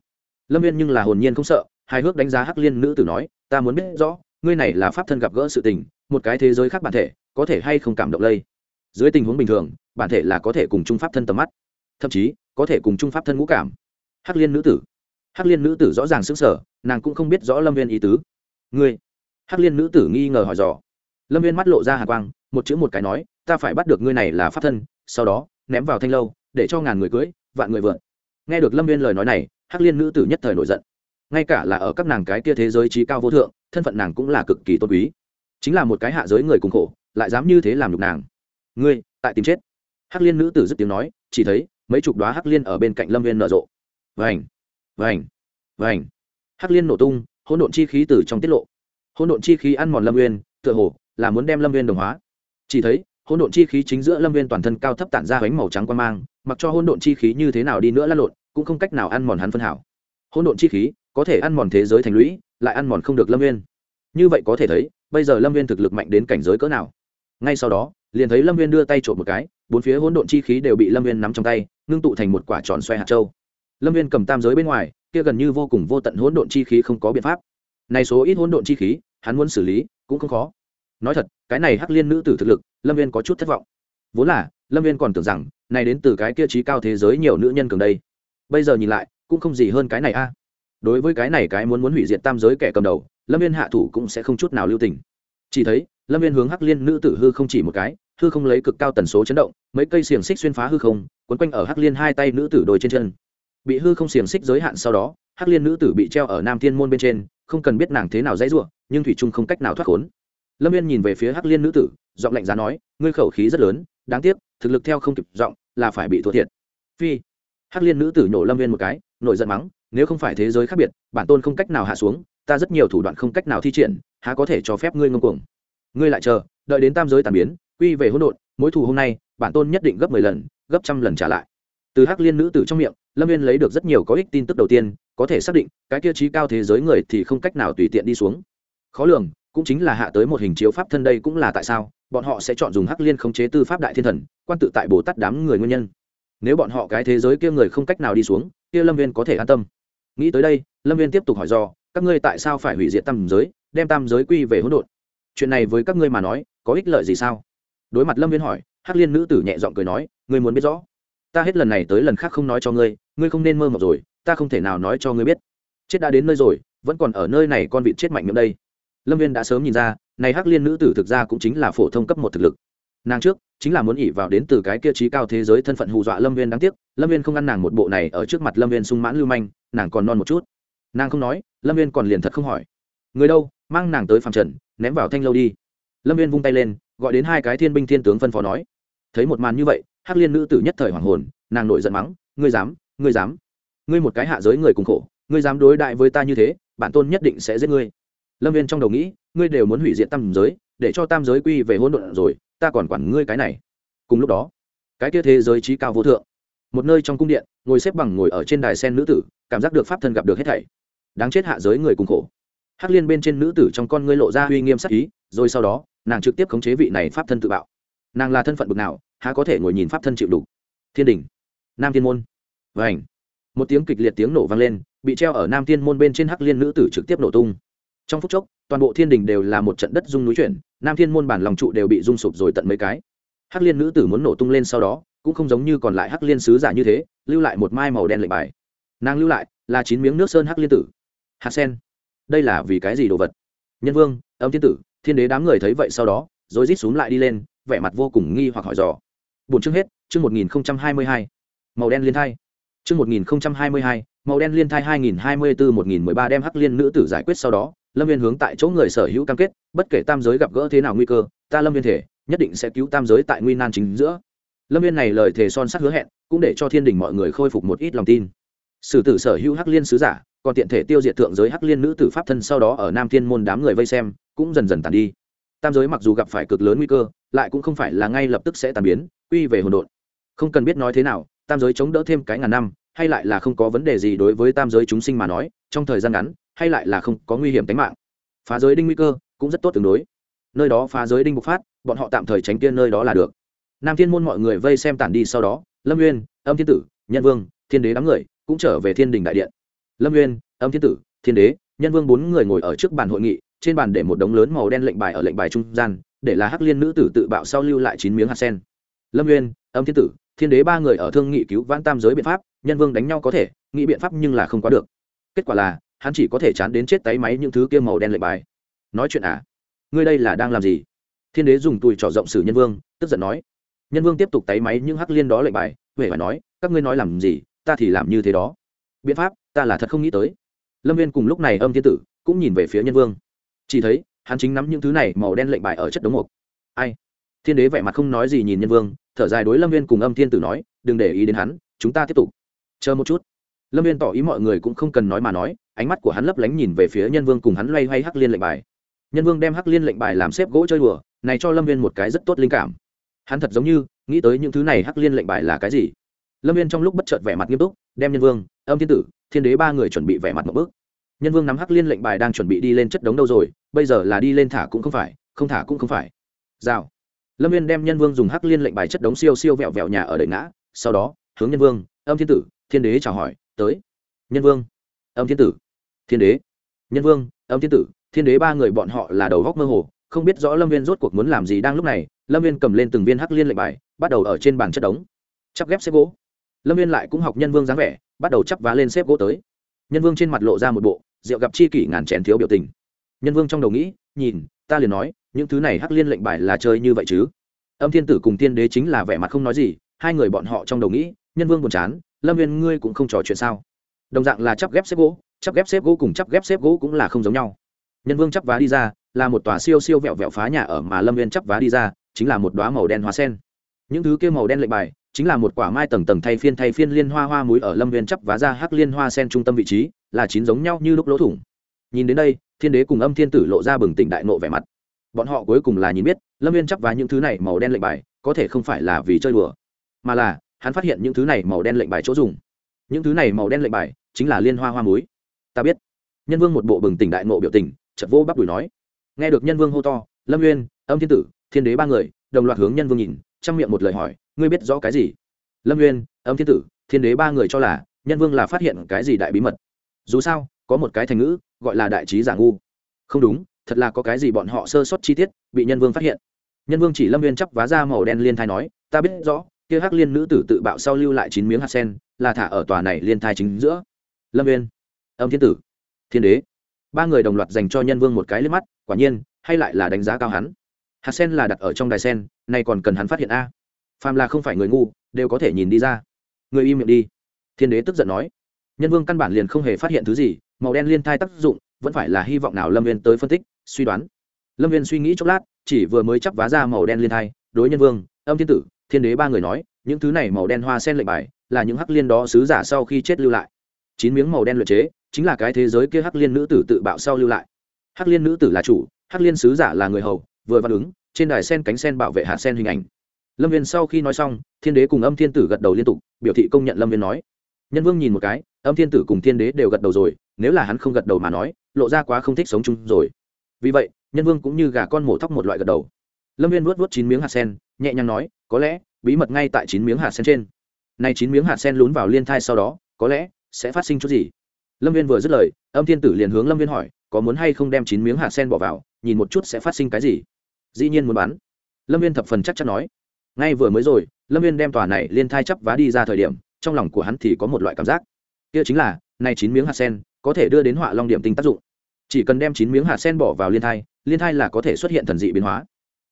Lâm viên nhưng là hồn nhiên không sợ, hài hước đánh giá hắc liên nữ tử nói, ta muốn biết rõ, ngươi này là pháp thân gặp gỡ sự tình, một cái thế giới khác bản thể, có thể hay không cảm động lây? Dưới tình huống bình thường, bản thể là có thể cùng chung pháp thân tầm mắt. Thậm chí có thể cùng chung pháp thân ngũ cảm. Hắc liên nữ tử. Hắc liên nữ tử rõ ràng xứng sở nàng cũng không biết rõ lâm viên ý tứ. Ngươi? Hắc liên nữ tử nghi ngờ hỏi dò. Lâm viên mắt lộ ra hà quang, một chữ một cái nói, ta phải bắt được ngươi này là pháp thân, sau đó, ném vào thanh lâu, để cho ngàn người cưới, vạn người vượn. Nghe được lâm viên lời nói này, hắc liên nữ tử nhất thời nổi giận. Ngay cả là ở các nàng cái kia thế giới trí cao vô thượng, thân phận nàng cũng là cực kỳ tôn quý. Chính là một cái hạ giới người cùng khổ, lại dám như thế làm nhục nàng. Ngươi, tại tìm chết. Hắc liên nữ tử dứt tiếng nói, chỉ thấy mấy chục đoá hắc liên ở bên cạnh lâm viên nở rộ. Vành vành vành. Hắc liên nổ tung, hỗn độn chi khí từ trong tiết lộ. Hỗn độn chi khí ăn mòn lâm viên tựa hồ là muốn đem lâm viên đồng hóa. Chỉ thấy, hỗn độn chi khí chính giữa lâm viên toàn thân cao thấp tản ra bánh màu trắng quan mang, mặc cho hỗn độn chi khí như thế nào đi nữa lăn lộn, cũng không cách nào ăn mòn hắn phân hảo. Hỗn độn chi khí có thể ăn mòn thế giới thành lũy, lại ăn mòn không được lâm viên như vậy có thể thấy, bây giờ lâm viên thực lực mạnh đến cảnh giới cỡ nào. Ngay sau đó, liền thấy lâm viên đưa tay trộm một cái, bốn phía hỗn độn chi khí đều bị lâm viên nắm trong tay ngưng tụ thành một quả tròn xoay hạt châu. Lâm viên cầm tam giới bên ngoài, kia gần như vô cùng vô tận hỗn độn chi khí không có biện pháp. Này số ít hỗn độn chi khí, hắn muốn xử lý, cũng không khó. Nói thật, cái này hắc liên nữ tử thực lực, lâm viên có chút thất vọng. Vốn là, lâm viên còn tưởng rằng, này đến từ cái kia trí cao thế giới nhiều nữ nhân cường đây. Bây giờ nhìn lại, cũng không gì hơn cái này a. Đối với cái này cái muốn muốn hủy diệt tam giới kẻ cầm đầu, lâm viên hạ thủ cũng sẽ không chút nào lưu tình. Chỉ thấy, lâm viên hướng hắc liên nữ tử hư không chỉ một cái, hư không lấy cực cao tần số chấn động, mấy cây xiềng xích xuyên phá hư không quấn quanh ở hắc liên hai tay nữ tử đồi trên chân. Bị hư không xiềng xích giới hạn sau đó, hắc liên nữ tử bị treo ở nam thiên môn bên trên, không cần biết nàng thế nào dãy r u ộ nhưng thủy trung không cách nào thoát khốn. Lâm viên nhìn về phía hắc liên nữ tử, giọng lạnh giá nói, ngươi khẩu khí rất lớn, đáng tiếc, thực lực theo không kịp, giọng là phải bị thua thiệt. Phi. Hắc liên nữ tử nhổ lâm viên một cái, nổi giận mắng, nếu không phải thế giới khác biệt, bản tôn không cách nào hạ xuống, ta rất nhiều thủ đoạn không cách nào thi triển, há có thể cho phép ngươi ngông cuồng? Ngươi lại chờ, đợi đến tam giới tàn biến, quy về hỗn độn, mối thù hôm nay, bản tôn nhất định gấp mười lần gấp trăm lần trả lại. Từ hắc liên nữ tử trong miệng, lâm viên lấy được rất nhiều có ích tin tức đầu tiên, có thể xác định, cái tiêu chí cao thế giới người thì không cách nào tùy tiện đi xuống. Khó lường, cũng chính là hạ tới một hình chiếu pháp thân đây cũng là tại sao, bọn họ sẽ chọn dùng hắc liên khống chế tư pháp đại thiên thần, quan tự tại bồ tát đám người nguyên nhân. Nếu bọn họ cái thế giới kia người không cách nào đi xuống, kia lâm viên có thể an tâm. Nghĩ tới đây, lâm viên tiếp tục hỏi do các ngươi tại sao phải hủy diệt tam giới, đem tam giới quy về hỗn độn? Chuyện này với các ngươi mà nói, có ích lợi gì sao? Đối mặt lâm viên hỏi, hắc liên nữ tử nhẹ giọng cười nói ngươi muốn biết rõ. Ta hết lần này tới lần khác không nói cho ngươi ngươi không nên mơ mộng rồi, ta không thể nào nói cho ngươi biết. Chết đã đến nơi rồi, vẫn còn ở nơi này con vịt chết mạnh miệng đây. Lâm viên đã sớm nhìn ra, này hắc liên nữ tử thực ra cũng chính là phổ thông cấp một thực lực. Nàng trước, chính là muốn ỉ vào đến từ cái kia trí cao thế giới thân phận hù dọa lâm viên đáng tiếc, lâm viên không ăn nàng một bộ này ở trước mặt lâm viên sung mãn lưu manh, nàng còn non một chút. Nàng không nói, lâm viên còn liền thật không hỏi. Người đâu, mang nàng tới phạm trần, ném vào thanh lâu đi. Lâm viên vung tay lên, gọi đến hai cái thiên binh thiên tướng phân phó nói. Thấy một màn như vậy hắc liên nữ tử nhất thời hoàng hồn, nàng nổi giận mắng, ngươi dám ngươi dám. Ngươi một cái hạ giới người cùng khổ, ngươi dám đối đại với ta như thế, bản tôn nhất định sẽ giết ngươi. Lâm viên trong đầu nghĩ, ngươi đều muốn hủy diệt tam giới, để cho tam giới quy về hỗn độn rồi, ta còn quản ngươi cái này. Cùng lúc đó, cái kia thế giới trí cao vô thượng, một nơi trong cung điện, ngồi xếp bằng ngồi ở trên đài sen nữ tử, cảm giác được pháp thân gặp được hết thảy. Đáng chết hạ giới người cùng khổ. Hắc liên bên trên nữ tử trong con ngươi lộ ra uy nghiêm sắc ý, rồi sau đó, nàng trực tiếp khống chế vị này pháp thân tự bạo. Nàng là thân phận bực nào há có thể ngồi nhìn pháp thân chịu đủ thiên đình. Nam thiên môn. Và ảnh một tiếng kịch liệt tiếng nổ vang lên, bị treo ở nam thiên môn bên trên hắc liên nữ tử trực tiếp nổ tung. Trong phút chốc, toàn bộ thiên đình đều là một trận đất rung núi chuyển, nam thiên môn bản lòng trụ đều bị rung sụp rồi tận mấy cái. Hắc liên nữ tử muốn nổ tung lên sau đó, cũng không giống như còn lại hắc liên sứ giả như thế, lưu lại một mai màu đen lệnh bài. Nàng lưu lại là chín miếng nước sơn hắc liên tử. Hạt sen. Đây là vì cái gì đồ vật? Nhân vương, âm thiên tử, thiên đế đám người thấy vậy sau đó rồi rít xuống lại đi lên, vẻ mặt vô cùng nghi hoặc hỏi dò bốn chương hết, chương một nghìn hai mươi hai. Màu đen liên thai. Chương một nghìn hai mươi hai, màu đen liên thai hai nghìn hai mươi bốn một nghìn mười ba đem hắc liên nữ tử giải quyết sau đó, lâm viên hướng tại chỗ người sở hữu cam kết, bất kể tam giới gặp gỡ thế nào nguy cơ, ta lâm viên thể, nhất định sẽ cứu tam giới tại nguy nan chính giữa. Lâm viên này lời thề son sắt hứa hẹn, cũng để cho thiên đình mọi người khôi phục một ít lòng tin. Sử tử sở hữu hắc liên sứ giả, còn tiện thể tiêu diệt thượng giới hắc liên nữ tử pháp thân sau đó ở nam thiên môn đám người vây xem, cũng dần dần tàn đi. Tam giới mặc dù gặp phải cực lớn nguy cơ lại cũng không phải là ngay lập tức sẽ tàn biến, quy về hồn độn. Không cần biết nói thế nào, tam giới chống đỡ thêm cái ngàn năm, hay lại là không có vấn đề gì đối với tam giới chúng sinh mà nói, trong thời gian ngắn, hay lại là không có nguy hiểm tính mạng. Phá giới đinh nguy cơ, cũng rất tốt tương đối. Nơi đó phá giới đinh bộc phát, bọn họ tạm thời tránh tiên nơi đó là được. Nam thiên môn mọi người vây xem tản đi sau đó, lâm nguyên âm thiên tử, nhân vương, thiên đế đám người cũng trở về thiên đình đại điện. Lâm nguyên âm thiên tử, thiên đế, nhân vương bốn người ngồi ở trước bàn hội nghị, trên bàn để một đống lớn màu đen lệnh bài ở lệnh bài trung gian để là hắc liên nữ tử tự bạo sau lưu lại chín miếng hạt sen. Lâm nguyên âm thiên tử, thiên đế ba người ở thương nghị cứu vãn tam giới biện pháp, nhân vương đánh nhau có thể, nghĩ biện pháp nhưng là không có được. Kết quả là, hắn chỉ có thể chán đến chết tay máy những thứ kia màu đen lệnh bài. Nói chuyện à? Ngươi đây là đang làm gì? Thiên đế dùng tùi trỏ rộng sử nhân vương, tức giận nói. Nhân vương tiếp tục tay máy những hắc liên đó lệnh bài, huệ phải nói, các ngươi nói làm gì, ta thì làm như thế đó. Biện pháp, ta là thật không nghĩ tới. Lâm viên cùng lúc này âm thiên tử cũng nhìn về phía nhân vương. Chỉ thấy hắn chính nắm những thứ này màu đen lệnh bài ở chất đống mục. Ai? Thiên đế vẻ mặt không nói gì nhìn nhân vương, thở dài đối lâm viên cùng âm thiên tử nói, đừng để ý đến hắn, chúng ta tiếp tục. Chờ một chút. Lâm viên tỏ ý mọi người cũng không cần nói mà nói, ánh mắt của hắn lấp lánh nhìn về phía nhân vương cùng hắn loay hoay hắc liên lệnh bài. Nhân vương đem hắc liên lệnh bài làm xếp gỗ chơi đùa, này cho lâm viên một cái rất tốt linh cảm. Hắn thật giống như, nghĩ tới những thứ này hắc liên lệnh bài là cái gì? Lâm viên trong lúc bất chợt vẻ mặt nghiêm túc, đem nhân vương, âm thiên tử, thiên đế ba người chuẩn bị vẻ mặt một bước nhân vương nắm hắc liên lệnh bài đang chuẩn bị đi lên chất đống đâu rồi, bây giờ là đi lên thả cũng không phải, không thả cũng không phải. Rào. Lâm viên đem nhân vương dùng hắc liên lệnh bài chất đống siêu siêu vẹo vẹo nhà ở đẩy ngã, sau đó, hướng nhân vương, âm thiên tử, thiên đế chào hỏi, tới. Nhân vương, âm thiên tử, thiên đế. Nhân vương, âm thiên tử, thiên đế ba người bọn họ là đầu góc mơ hồ, không biết rõ lâm viên rốt cuộc muốn làm gì đang lúc này. Lâm viên cầm lên từng viên hắc liên lệnh bài, bắt đầu ở trên bàn chất đống. Chắp ghép xếp gỗ. Lâm viên lại cũng học nhân vương dáng vẻ, bắt đầu chắp vá lên xếp gỗ tới. Nhân vương trên mặt lộ ra một bộ rượu gặp chi kỷ ngàn chén thiếu biểu tình. Nhân vương trong đầu nghĩ, nhìn, ta liền nói, những thứ này hắc liên lệnh bài là chơi như vậy chứ? Âm thiên tử cùng tiên đế chính là vẻ mặt không nói gì, hai người bọn họ trong đầu nghĩ, nhân vương buồn chán, lâm viên ngươi cũng không trò chuyện sao? Đồng dạng là chắp ghép xếp gỗ, chắp ghép xếp gỗ cùng chắp ghép xếp gỗ cũng là không giống nhau. Nhân vương chắp vá đi ra, là một tòa siêu siêu vẹo vẹo phá nhà ở mà lâm viên chắp vá đi ra, chính là một đoá màu đen hóa sen. Những thứ kia màu đen lệnh bài chính là một quả mai tầng tầng thay phiên thay phiên liên hoa hoa muối ở lâm viên chắp vá ra hắc liên hoa sen trung tâm vị trí, là chín giống nhau như lúc lỗ thủng. Nhìn đến đây, thiên đế cùng âm thiên tử lộ ra bừng tỉnh đại nộ vẻ mặt. Bọn họ cuối cùng là nhìn biết, lâm viên chắp vá những thứ này màu đen lệnh bài, có thể không phải là vì chơi đùa, mà là, hắn phát hiện những thứ này màu đen lệnh bài chỗ dùng. Những thứ này màu đen lệnh bài, chính là liên hoa hoa muối. Ta biết. Nhân vương một bộ bừng tỉnh đại nộ biểu tình chật vô bắp đùi nói. Nghe được nhân vương hô to, lâm nguyên âm thiên tử, thiên đế ba người, đồng loạt hướng nhân vương nhìn trong miệng một lời hỏi, ngươi biết rõ cái gì? Lâm nguyên âm thiên tử, thiên đế ba người cho là, nhân vương là phát hiện cái gì đại bí mật. Dù sao, có một cái thành ngữ, gọi là đại trí giả ngu. Không đúng, thật là có cái gì bọn họ sơ sót chi tiết, bị nhân vương phát hiện. Nhân vương chỉ lâm viên chắp vá ra màu đen liên thai nói, ta biết rõ, kia hắc liên nữ tử tự bạo sau lưu lại chín miếng hạt sen, là thả ở tòa này liên thai chính giữa. Lâm viên âm thiên tử, thiên đế, ba người đồng loạt dành cho nhân vương một cái liếc mắt, quả nhiên, hay lại là đánh giá cao hắn hạt sen là đặt ở trong đài sen, nay còn cần hắn phát hiện a. Phàm là không phải người ngu, đều có thể nhìn đi ra. Người im miệng đi. Thiên đế tức giận nói. Nhân vương căn bản liền không hề phát hiện thứ gì, màu đen liên thai tác dụng, vẫn phải là hy vọng nào lâm viên tới phân tích, suy đoán. Lâm viên suy nghĩ chốc lát, chỉ vừa mới chắp vá ra màu đen liên thai, đối nhân vương, âm thiên tử, thiên đế ba người nói, những thứ này màu đen hoa sen lệnh bài, là những hắc liên đó sứ giả sau khi chết lưu lại. Chín miếng màu đen luyện chế, chính là cái thế giới kia hắc liên nữ tử tự bạo sau lưu lại. Hắc liên nữ tử là chủ, hắc liên sứ giả là người hầu vừa văn ứng, trên đài sen cánh sen bảo vệ hạ sen hình ảnh. Lâm viên sau khi nói xong, thiên đế cùng âm thiên tử gật đầu liên tục, biểu thị công nhận lâm viên nói. Nhân vương nhìn một cái, âm thiên tử cùng thiên đế đều gật đầu rồi, nếu là hắn không gật đầu mà nói, lộ ra quá không thích sống chung rồi. Vì vậy, nhân vương cũng như gà con mổ thóc một loại gật đầu. Lâm viên vuốt vuốt chín miếng hạt sen, nhẹ nhàng nói, có lẽ, bí mật ngay tại chín miếng hạt sen trên. Nay chín miếng hạt sen lún vào liên thai sau đó, có lẽ sẽ phát sinh chút gì? Lâm viên vừa dứt lời, âm thiên tử liền hướng lâm viên hỏi, có muốn hay không đem chín miếng hạt sen bỏ vào? Nhìn một chút sẽ phát sinh cái gì. Dĩ nhiên muốn bắn lâm viên thập phần chắc chắn nói. Ngay vừa mới rồi, lâm viên đem tòa này liên thai chấp vá đi ra thời điểm, trong lòng của hắn thì có một loại cảm giác. Kia chính là, này chín miếng hạt sen, có thể đưa đến họa long điểm tinh tác dụng. Chỉ cần đem chín miếng hạt sen bỏ vào liên thai liên thai là có thể xuất hiện thần dị biến hóa.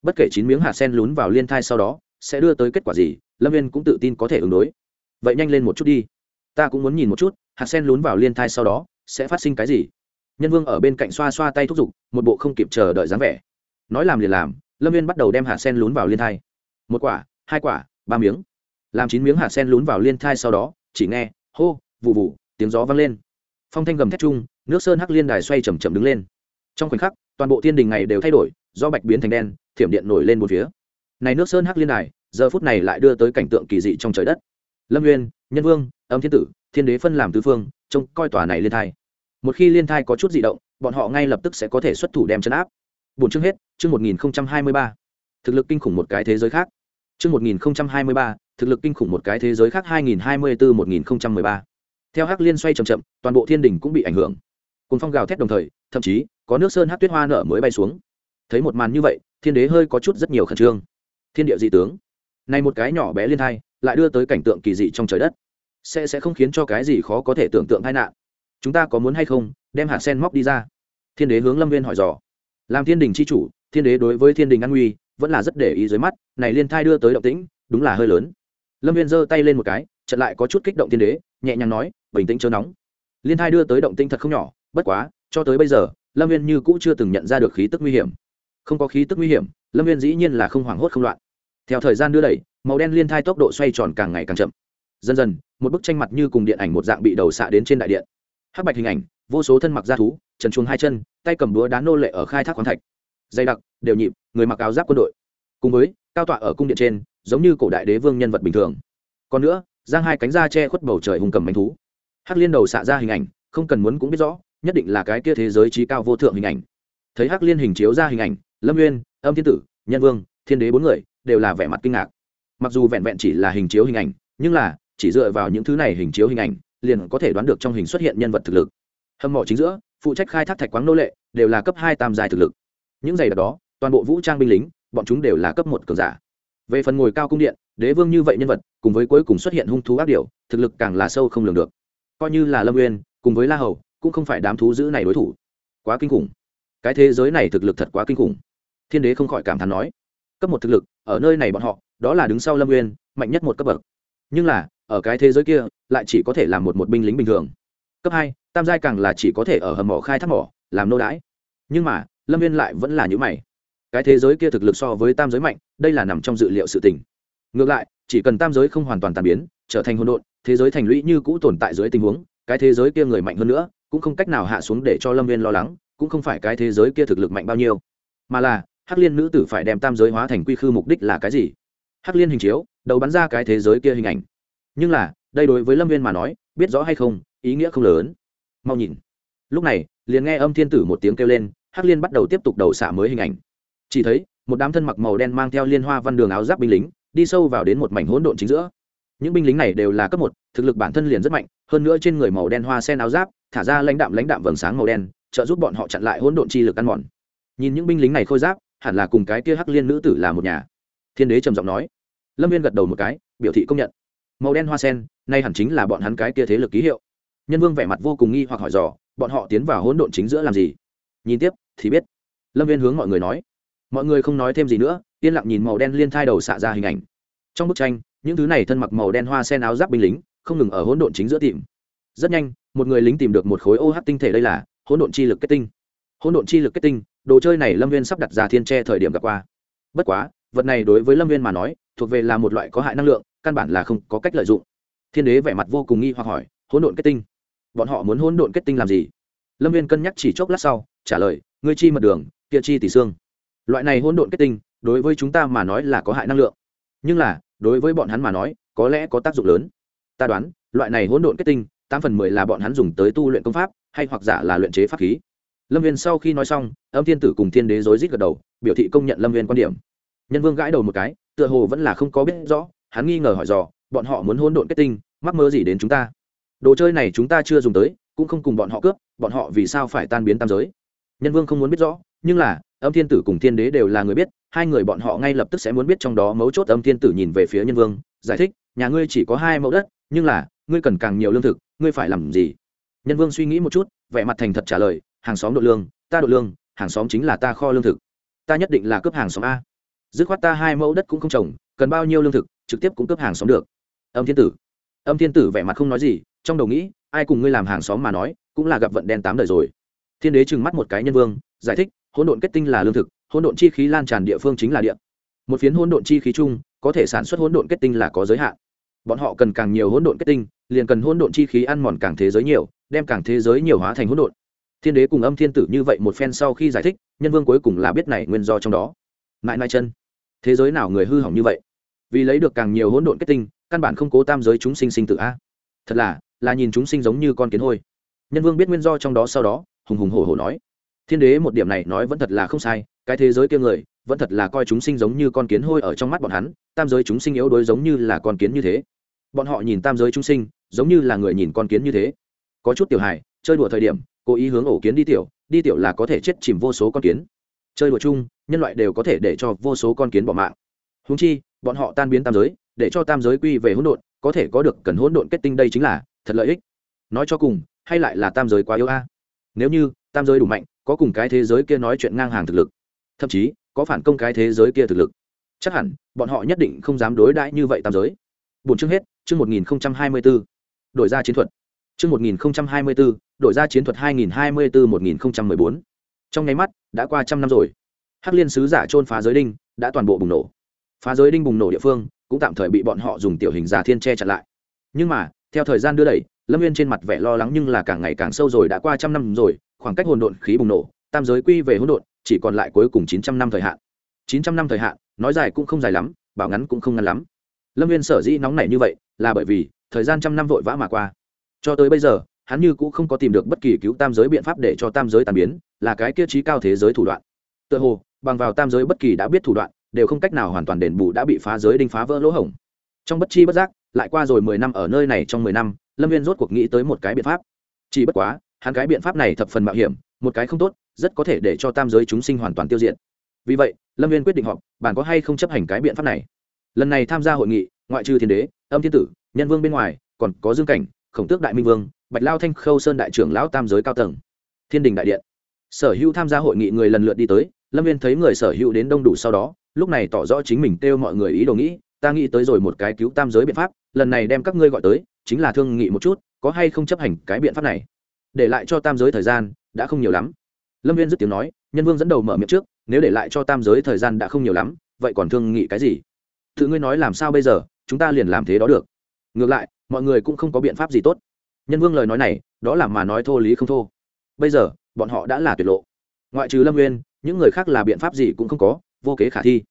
Bất kể chín miếng hạt sen lún vào liên thai sau đó, sẽ đưa tới kết quả gì, lâm viên cũng tự tin có thể ứng đối. Vậy nhanh lên một chút đi. Ta cũng muốn nhìn một chút, hạt sen lún vào liên thai sau đó, sẽ phát sinh cái gì? Nhân vương ở bên cạnh xoa xoa tay thúc giục, một bộ không kịp chờ đợi dáng vẻ. Nói làm liền làm, lâm viên bắt đầu đem hạt sen lún vào liên thai. Một quả, hai quả, ba miếng. Làm chín miếng hạt sen lún vào liên thai sau đó, chỉ nghe, hô vụ vụ tiếng gió vang lên. Phong thanh gầm thét chung, nước sơn hắc liên đài xoay chầm chậm đứng lên. Trong khoảnh khắc, toàn bộ thiên đình này đều thay đổi, do bạch biến thành đen, thiểm điện nổi lên một phía. Này nước sơn hắc liên đài, giờ phút này lại đưa tới cảnh tượng kỳ dị trong trời đất. Lâm nguyên nhân vương, âm thiên tử, thiên đế phân làm tứ phương, trông coi tòa này liên thai một khi liên thai có chút di động, bọn họ ngay lập tức sẽ có thể xuất thủ đem chấn áp. Bốn chương hết, chương một nghìn hai mươi ba. Thực lực kinh khủng một cái thế giới khác. Chương một nghìn hai mươi ba, thực lực kinh khủng một cái thế giới khác hai nghìn hai mươi bốn một nghìn ba. Theo hắc liên xoay c h ậ m chậm, toàn bộ thiên đình cũng bị ảnh hưởng. Cùng phong gào thét đồng thời, thậm chí, có nước sơn hát tuyết hoa nở mới bay xuống. Thấy một màn như vậy, thiên đế hơi có chút rất nhiều khẩn trương. Thiên địa dị tướng. Này một cái nhỏ bé liên thai, lại đưa tới cảnh tượng kỳ dị trong trời đất. Sẽ sẽ không khiến cho cái gì khó có thể tưởng tượng tai nạn chúng ta có muốn hay không, đem hạt sen móc đi ra. Thiên đế hướng lâm viên hỏi dò. Làm thiên đình c h i chủ, thiên đế đối với thiên đình an nguy, vẫn là rất để ý dưới mắt, này liên thai đưa tới động tĩnh, đúng là hơi lớn. Lâm viên giơ tay lên một cái chật lại có chút kích động thiên đế, nhẹ nhàng nói, bình tĩnh chớ nóng. Liên thai đưa tới động tĩnh thật không nhỏ, bất quá, cho tới bây giờ, lâm viên như cũ chưa từng nhận ra được khí tức nguy hiểm. Không có khí tức nguy hiểm, lâm viên dĩ nhiên là không hoảng hốt không loạn. Theo thời gian đưa đẩy, màu đen liên thai tốc độ xoay tròn càng ngày càng chậm. Dần dần, một bức tranh mặt như cùng điện ảnh một dạng bị đầu xạ đến trên đại điện hắc bạch hình ảnh, vô số thân mặc da thú, trần chuồng hai chân, tay cầm búa đá nô lệ ở khai thác khoáng thạch. Dày đặc, đều nhịp, người mặc áo giáp quân đội. Cùng với, cao tọa ở cung điện trên, giống như cổ đại đế vương nhân vật bình thường. Còn nữa, giang hai cánh da che khuất bầu trời hùng cầm bánh thú. Hắc liên đầu xạ ra hình ảnh, không cần muốn cũng biết rõ, nhất định là cái kia thế giới trí cao vô thượng hình ảnh. Thấy hắc liên hình chiếu ra hình ảnh, lâm nguyên âm thiên tử, nhân vương, thiên đế bốn người, đều là vẻ mặt kinh ngạc. Mặc dù vẹn vẹn chỉ là hình chiếu hình ảnh, nhưng là, chỉ dựa vào những thứ này hình chiếu hình ảnh liền có thể đoán được trong hình xuất hiện nhân vật thực lực. Hầm mỏ chính giữa phụ trách khai thác thạch quáng nô lệ đều là cấp hai tam dài thực lực. Những giày đó toàn bộ vũ trang binh lính bọn chúng đều là cấp một cường giả. Về phần ngồi cao cung điện đế vương như vậy nhân vật cùng với cuối cùng xuất hiện hung thú ác điểu, thực lực càng là sâu không lường được. Coi như là lâm nguyên cùng với la hầu cũng không phải đám thú dữ này đối thủ. Quá kinh khủng. Cái thế giới này thực lực thật quá kinh khủng. Thiên đế không khỏi cảm thán nói cấp một thực lực ở nơi này bọn họ đó là đứng sau lâm nguyên mạnh nhất một cấp bậc. Nhưng là ở cái thế giới kia, lại chỉ có thể làm một một binh lính bình thường. Cấp hai, tam giai càng là chỉ có thể ở hầm mỏ khai thác mỏ, làm nô đái nhưng mà, lâm viên lại vẫn là những mày. Cái thế giới kia thực lực so với tam giới mạnh, đây là nằm trong dự liệu sự tình. Ngược lại, chỉ cần tam giới không hoàn toàn tàn biến, trở thành hỗn độn, thế giới thành lũy như cũ tồn tại dưới tình huống, cái thế giới kia người mạnh hơn nữa, cũng không cách nào hạ xuống để cho lâm viên lo lắng, cũng không phải cái thế giới kia thực lực mạnh bao nhiêu. Mà là, hắc liên nữ tử phải đem tam giới hóa thành quy khư mục đích là cái gì? Hắc liên hình chiếu, đầu bắn ra cái thế giới kia hình ảnh nhưng là, đây đối với lâm viên mà nói, biết rõ hay không, ý nghĩa không lớn. Mau nhìn. Lúc này, liền nghe âm thiên tử một tiếng kêu lên, hắc liên bắt đầu tiếp tục đầu xạ mới hình ảnh. Chỉ thấy, một đám thân mặc màu đen mang theo liên hoa văn đường áo giáp binh lính, đi sâu vào đến một mảnh hỗn độn chính giữa. Những binh lính này đều là cấp một, thực lực bản thân liền rất mạnh, hơn nữa trên người màu đen hoa sen áo giáp, thả ra lãnh đạm lãnh đạm vầng sáng màu đen, trợ giúp bọn họ chặn lại hỗn độn chi lực ăn mòn. Nhìn những binh lính này khôi giáp, hẳn là cùng cái kia hắc liên nữ tử là một nhà. Thiên đế trầm giọng nói. Lâm viên gật đầu một cái, biểu thị công nhận màu đen hoa sen, nay hẳn chính là bọn hắn cái kia thế lực ký hiệu. Nhân vương vẻ mặt vô cùng nghi hoặc hỏi dò, bọn họ tiến vào hỗn độn chính giữa làm gì? Nhìn tiếp, thì biết. Lâm viên hướng mọi người nói. Mọi người không nói thêm gì nữa, yên lặng nhìn màu đen liên thai đầu xạ ra hình ảnh. Trong bức tranh, những thứ này thân mặc màu đen hoa sen áo giáp binh lính, không ngừng ở hỗn độn chính giữa tìm. Rất nhanh, một người lính tìm được một khối ô OH tinh thể đây là hỗn độn chi lực kết tinh. Hỗn độn chi lực kết tinh, đồ chơi này lâm viên sắp đặt ra thiên tre thời điểm gặp qua. Bất quá, vật này đối với lâm viên mà nói thuộc về là một loại có hại năng lượng, căn bản là không có cách lợi dụng. Thiên đế vẻ mặt vô cùng nghi hoặc hỏi, hỗn độn kết tinh? Bọn họ muốn hỗn độn kết tinh làm gì? Lâm viên cân nhắc chỉ chốc lát sau, trả lời, ngươi chi mật đường, kia chi tỷ xương. Loại này hỗn độn kết tinh, đối với chúng ta mà nói là có hại năng lượng. Nhưng là, đối với bọn hắn mà nói, có lẽ có tác dụng lớn. Ta đoán, loại này hỗn độn kết tinh, tám phần mười là bọn hắn dùng tới tu luyện công pháp, hay hoặc giả là luyện chế pháp khí. Lâm viên sau khi nói xong, âm thiên tử cùng thiên đế rối rít gật đầu, biểu thị công nhận lâm viên quan điểm. Nhân vương gãi đầu một cái tựa hồ vẫn là không có biết rõ, hắn nghi ngờ hỏi dò, bọn họ muốn hôn độn kết tinh, mắc mơ gì đến chúng ta? Đồ chơi này chúng ta chưa dùng tới, cũng không cùng bọn họ cướp, bọn họ vì sao phải tan biến tam giới? Nhân vương không muốn biết rõ, nhưng là, âm thiên tử cùng thiên đế đều là người biết, hai người bọn họ ngay lập tức sẽ muốn biết trong đó mấu chốt âm thiên tử nhìn về phía nhân vương, giải thích, nhà ngươi chỉ có hai mẫu đất, nhưng là, ngươi cần càng nhiều lương thực, ngươi phải làm gì? Nhân vương suy nghĩ một chút, vẻ mặt thành thật trả lời, hàng xóm độ lương, ta độ lương, hàng xóm chính là ta kho lương thực. Ta nhất định là cướp hàng xóm a dứt khoát ta hai mẫu đất cũng không trồng, cần bao nhiêu lương thực, trực tiếp cũng cấp hàng xóm được. Âm thiên tử, âm thiên tử vẻ mặt không nói gì, trong đầu nghĩ, ai cùng ngươi làm hàng xóm mà nói, cũng là gặp vận đen tám đời rồi. Thiên đế trừng mắt một cái nhân vương, giải thích, hỗn độn kết tinh là lương thực, hỗn độn chi khí lan tràn địa phương chính là địa. Một phiến hỗn độn chi khí chung, có thể sản xuất hỗn độn kết tinh là có giới hạn. Bọn họ cần càng nhiều hỗn độn kết tinh, liền cần hỗn độn chi khí ăn mòn càng thế giới nhiều, đem càng thế giới nhiều hóa thành hỗn độn. Thiên đế cùng âm thiên tử như vậy một phen sau khi giải thích, nhân vương cuối cùng là biết này nguyên do trong đó. Mãi mãi chân thế giới nào người hư hỏng như vậy? Vì lấy được càng nhiều hỗn độn kết tinh, căn bản không cố tam giới chúng sinh sinh tử a. Thật là là nhìn chúng sinh giống như con kiến hôi. Nhân vương biết nguyên do trong đó sau đó, hùng hùng hổ hổ nói. Thiên đế một điểm này nói vẫn thật là không sai, cái thế giới kia người, vẫn thật là coi chúng sinh giống như con kiến hôi ở trong mắt bọn hắn, tam giới chúng sinh yếu đuối giống như là con kiến như thế. Bọn họ nhìn tam giới chúng sinh, giống như là người nhìn con kiến như thế. Có chút tiểu hài, chơi đùa thời điểm, cố ý hướng ổ kiến đi tiểu đi tiểu là có thể chết chìm vô số con kiến chơi đùa chung, nhân loại đều có thể để cho vô số con kiến bỏ mạng. Húng chi, bọn họ tan biến tam giới, để cho tam giới quy về hỗn độn, có thể có được cần hỗn độn kết tinh đây chính là thật lợi ích. Nói cho cùng, hay lại là tam giới quá yếu a? Nếu như tam giới đủ mạnh, có cùng cái thế giới kia nói chuyện ngang hàng thực lực, thậm chí có phản công cái thế giới kia thực lực, chắc hẳn bọn họ nhất định không dám đối đãi như vậy tam giới. Bốn chương hết, chương một nghìn hai mươi bốn đổi ra chiến thuật. Chương một nghìn hai mươi bốn đổi ra chiến thuật hai nghìn hai mươi bốn một nghìn m ư ơ i bốn trong nháy mắt, đã qua trăm năm rồi. Hắc liên sứ giả trôn phá giới đinh, đã toàn bộ bùng nổ. Phá giới đinh bùng nổ địa phương, cũng tạm thời bị bọn họ dùng tiểu hình giả thiên che chặn lại. Nhưng mà, theo thời gian đưa đẩy, lâm viên trên mặt vẻ lo lắng nhưng là càng ngày càng sâu rồi, đã qua trăm năm rồi, khoảng cách hồn độn khí bùng nổ, tam giới quy về hỗn độn, chỉ còn lại cuối cùng chín trăm năm thời hạn. Chín trăm năm thời hạn, nói dài cũng không dài lắm, bảo ngắn cũng không ngắn lắm. Lâm viên sở dĩ nóng nảy như vậy, là bởi vì thời gian trăm năm vội vã mà qua. Cho tới bây giờ hắn như cũng không có tìm được bất kỳ cứu tam giới biện pháp để cho tam giới tàn biến, là cái kia trí cao thế giới thủ đoạn. Tựa hồ, bằng vào tam giới bất kỳ đã biết thủ đoạn, đều không cách nào hoàn toàn đền bù đã bị phá giới đinh phá vỡ lỗ hổng. Trong bất chi bất giác, lại qua rồi mười năm ở nơi này trong mười năm, lâm viên rốt cuộc nghĩ tới một cái biện pháp. Chỉ bất quá, hắn cái biện pháp này thập phần mạo hiểm, một cái không tốt, rất có thể để cho tam giới chúng sinh hoàn toàn tiêu diệt. Vì vậy, lâm viên quyết định họp, bạn có hay không chấp hành cái biện pháp này? Lần này tham gia hội nghị, ngoại trừ thiên đế, âm thiên tử, nhân vương bên ngoài, còn có dương cảnh, khổng tước đại minh vương bạch lao thanh khâu sơn đại trưởng lão tam giới cao tầng. Thiên đình đại điện. Sở hữu tham gia hội nghị người lần lượt đi tới, lâm viên thấy người sở hữu đến đông đủ sau đó, lúc này tỏ rõ chính mình kêu mọi người ý đồ nghĩ, ta nghĩ tới rồi một cái cứu tam giới biện pháp, lần này đem các ngươi gọi tới, chính là thương nghị một chút, có hay không chấp hành cái biện pháp này? Để lại cho tam giới thời gian, đã không nhiều lắm. Lâm viên dứt tiếng nói, nhân vương dẫn đầu mở miệng trước, nếu để lại cho tam giới thời gian đã không nhiều lắm, vậy còn thương nghị cái gì? Tự ngươi nói làm sao bây giờ, chúng ta liền làm thế đó được. Ngược lại, mọi người cũng không có biện pháp gì tốt nhân vương lời nói này, đó là mà nói thô lý không thô. Bây giờ, bọn họ đã là tuyệt lộ. Ngoại trừ lâm nguyên, những người khác là biện pháp gì cũng không có, vô kế khả thi.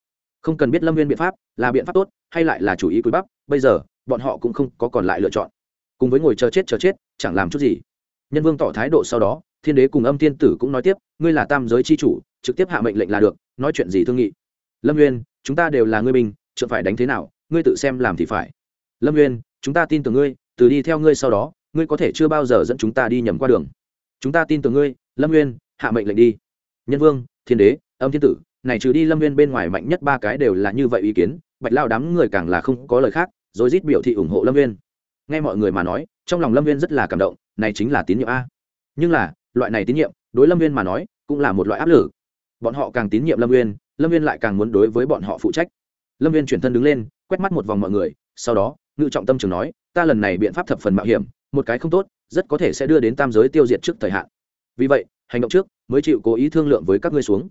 Không cần biết lâm nguyên biện pháp là biện pháp tốt hay lại là chủ ý cúi bắp, bây giờ, bọn họ cũng không có còn lại lựa chọn. Cùng với ngồi chờ chết chờ chết, chẳng làm chút gì. Nhân vương tỏ thái độ sau đó, thiên đế cùng âm thiên tử cũng nói tiếp, ngươi là tam giới c h i chủ, trực tiếp hạ mệnh lệnh là được, nói chuyện gì thương nghị? Lâm nguyên, chúng ta đều là ngươi mình chợ phải đánh thế nào, ngươi tự xem làm thì phải. Lâm nguyên, chúng ta tin tưởng ngươi, từ đi theo ngươi sau đó ngươi có thể chưa bao giờ dẫn chúng ta đi nhầm qua đường. Chúng ta tin tưởng ngươi lâm nguyên hạ mệnh lệnh đi. Nhân vương thiên đế âm thiên tử này trừ đi lâm Nguyên bên ngoài mạnh nhất ba cái đều là như vậy ý kiến bạch lao đám người càng là không có lời khác rồi rít biểu thị ủng hộ lâm Nguyên. nghe mọi người mà nói trong lòng lâm Nguyên rất là cảm động này chính là tín nhiệm a. Nhưng là loại này tín nhiệm đối lâm Nguyên mà nói cũng là một loại áp lực. Bọn họ càng tín nhiệm lâm Nguyên, lâm Nguyên lại càng muốn đối với bọn họ phụ trách. Lâm viên chuyển thân đứng lên quét mắt một vòng mọi người sau đó ngự trọng tâm trường nói ta lần này biện pháp thập phần mạo hiểm một cái không tốt, rất có thể sẽ đưa đến tam giới tiêu diệt trước thời hạn. Vì vậy, hành động trước, mới chịu cố ý thương lượng với các ngươi xuống.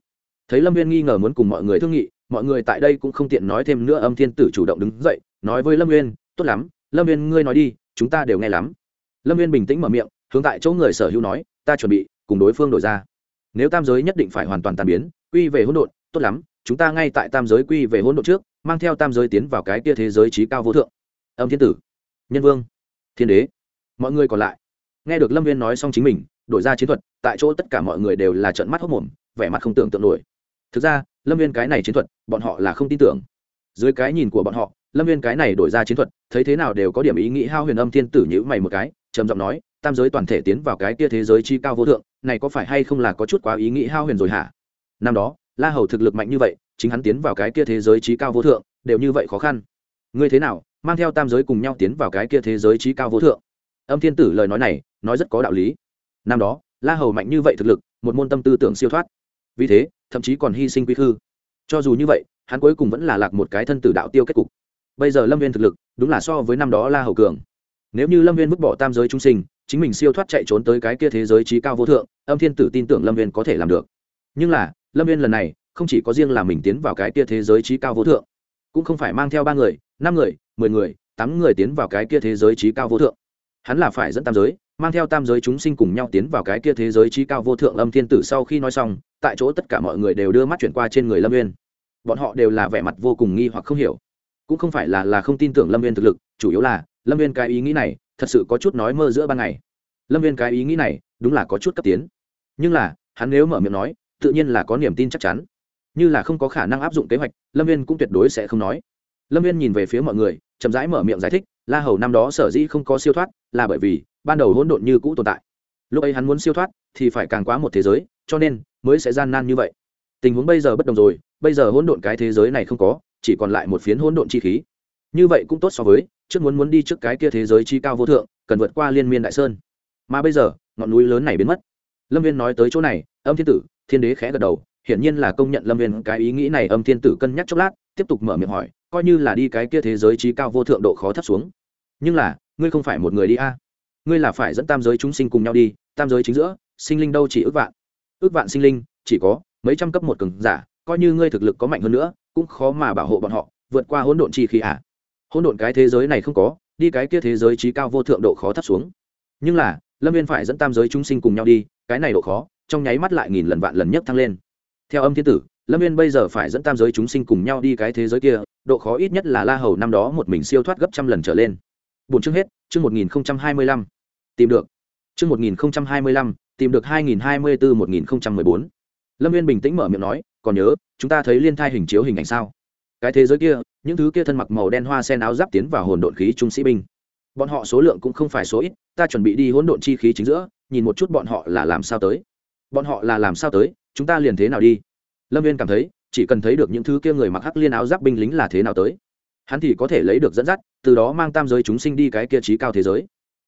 Thấy lâm viên nghi ngờ muốn cùng mọi người thương nghị, mọi người tại đây cũng không tiện nói thêm nữa, âm thiên tử chủ động đứng dậy, nói với lâm viên tốt lắm, lâm viên ngươi nói đi, chúng ta đều nghe lắm. Lâm viên bình tĩnh mở miệng, hướng tại chỗ người sở hữu nói, ta chuẩn bị, cùng đối phương đổi ra. Nếu tam giới nhất định phải hoàn toàn tàn biến, quy về hỗn độn, tốt lắm, chúng ta ngay tại tam giới quy về hỗn độn trước, mang theo tam giới tiến vào cái kia thế giới trí cao vô thượng. Âm thiên tử, nhân vương, thiên đế mọi người còn lại. Nghe được lâm viên nói xong chính mình, đổi ra chiến thuật, tại chỗ tất cả mọi người đều là trận mắt hốc mồm, vẻ mặt không tưởng tượng nổi. Thực ra, lâm viên cái này chiến thuật, bọn họ là không tin tưởng. Dưới cái nhìn của bọn họ, lâm viên cái này đổi ra chiến thuật, thấy thế nào đều có điểm ý nghĩ hao huyền âm thiên tử nhữ mày một cái, trầm giọng nói, tam giới toàn thể tiến vào cái kia thế giới chi cao vô thượng, này có phải hay không là có chút quá ý nghĩ hao huyền rồi hả? Năm đó, la hầu thực lực mạnh như vậy, chính hắn tiến vào cái kia thế giới trí cao vô thượng, đều như vậy khó khăn. Ngươi thế nào, mang theo tam giới cùng nhau tiến vào cái kia thế giới trí cao vô thượng? Âm thiên tử lời nói này, nói rất có đạo lý. Năm đó, la hầu mạnh như vậy thực lực, một môn tâm tư tưởng siêu thoát. Vì thế, thậm chí còn hy sinh quy khư. Cho dù như vậy, hắn cuối cùng vẫn là lạc một cái thân tử đạo tiêu kết cục. Bây giờ lâm viên thực lực, đúng là so với năm đó la hầu cường. Nếu như lâm viên vứt bỏ tam giới trung sinh, chính mình siêu thoát chạy trốn tới cái kia thế giới trí cao vô thượng, âm thiên tử tin tưởng lâm viên có thể làm được. Nhưng là, lâm viên lần này, không chỉ có riêng là mình tiến vào cái kia thế giới trí cao vô thượng, cũng không phải mang theo ba người, năm người, mười người, tám người tiến vào cái kia thế giới trí cao vô thượng hắn là phải dẫn tam giới, mang theo tam giới chúng sinh cùng nhau tiến vào cái kia thế giới trí cao vô thượng lâm thiên tử sau khi nói xong, tại chỗ tất cả mọi người đều đưa mắt chuyển qua trên người lâm viên bọn họ đều là vẻ mặt vô cùng nghi hoặc không hiểu. Cũng không phải là là không tin tưởng lâm viên thực lực, chủ yếu là, lâm viên cái ý nghĩ này, thật sự có chút nói mơ giữa ban ngày. Lâm viên cái ý nghĩ này, đúng là có chút cấp tiến. Nhưng là, hắn nếu mở miệng nói, tự nhiên là có niềm tin chắc chắn. Như là không có khả năng áp dụng kế hoạch, lâm viên cũng tuyệt đối sẽ không nói. Lâm viên nhìn về phía mọi người, chậm rãi mở miệng giải thích la hầu năm đó sở dĩ không có siêu thoát là bởi vì ban đầu hỗn độn như cũ tồn tại. Lúc ấy hắn muốn siêu thoát thì phải càng quá một thế giới, cho nên mới sẽ gian nan như vậy. Tình huống bây giờ bất đồng rồi, bây giờ hỗn độn cái thế giới này không có, chỉ còn lại một phiến hỗn độn chi khí. Như vậy cũng tốt so với trước muốn muốn đi trước cái kia thế giới chi cao vô thượng, cần vượt qua liên miên đại sơn. Mà bây giờ, ngọn núi lớn này biến mất. Lâm viên nói tới chỗ này, âm thiên tử, thiên đế khẽ gật đầu, hiển nhiên là công nhận lâm viên cái ý nghĩ này âm thiên tử cân nhắc chốc lát, tiếp tục mở miệng hỏi, coi như là đi cái kia thế giới trí cao vô thượng độ khó thấp xuống nhưng là, ngươi không phải một người đi a. Ngươi là phải dẫn tam giới chúng sinh cùng nhau đi, tam giới chính giữa, sinh linh đâu chỉ ước vạn. Ước vạn sinh linh, chỉ có mấy trăm cấp một cường giả, coi như ngươi thực lực có mạnh hơn nữa, cũng khó mà bảo hộ bọn họ, vượt qua hỗn độn chi khí à. Hỗn độn cái thế giới này không có, đi cái kia thế giới trí cao vô thượng độ khó thấp xuống. Nhưng là, lâm viên phải dẫn tam giới chúng sinh cùng nhau đi, cái này độ khó, trong nháy mắt lại nghìn lần vạn lần nhất thăng lên. Theo âm thiên tử, lâm viên bây giờ phải dẫn tam giới chúng sinh cùng nhau đi cái thế giới kia, độ khó ít nhất là la hầu năm đó một mình siêu thoát gấp trăm lần trở lên bốn chương hết, chương một nghìn hai mươi lăm. Tìm được. Chương một nghìn hai mươi lăm, tìm được hai nghìn hai mươi bốn một nghìn mười bốn. Lâm viên bình tĩnh mở miệng nói, còn nhớ, chúng ta thấy liên thai hình chiếu hình ảnh sao? Cái thế giới kia, những thứ kia thân mặc màu đen hoa sen áo giáp tiến vào hồn độn khí trung sĩ binh. Bọn họ số lượng cũng không phải số ít, ta chuẩn bị đi hỗn độn chi khí chính giữa, nhìn một chút bọn họ là làm sao tới. Bọn họ là làm sao tới? Chúng ta liền thế nào đi? Lâm viên cảm thấy, chỉ cần thấy được những thứ kia người mặc hắc liên áo giáp binh lính là thế nào tới hắn thì có thể lấy được dẫn dắt, từ đó mang tam giới chúng sinh đi cái kia trí cao thế giới.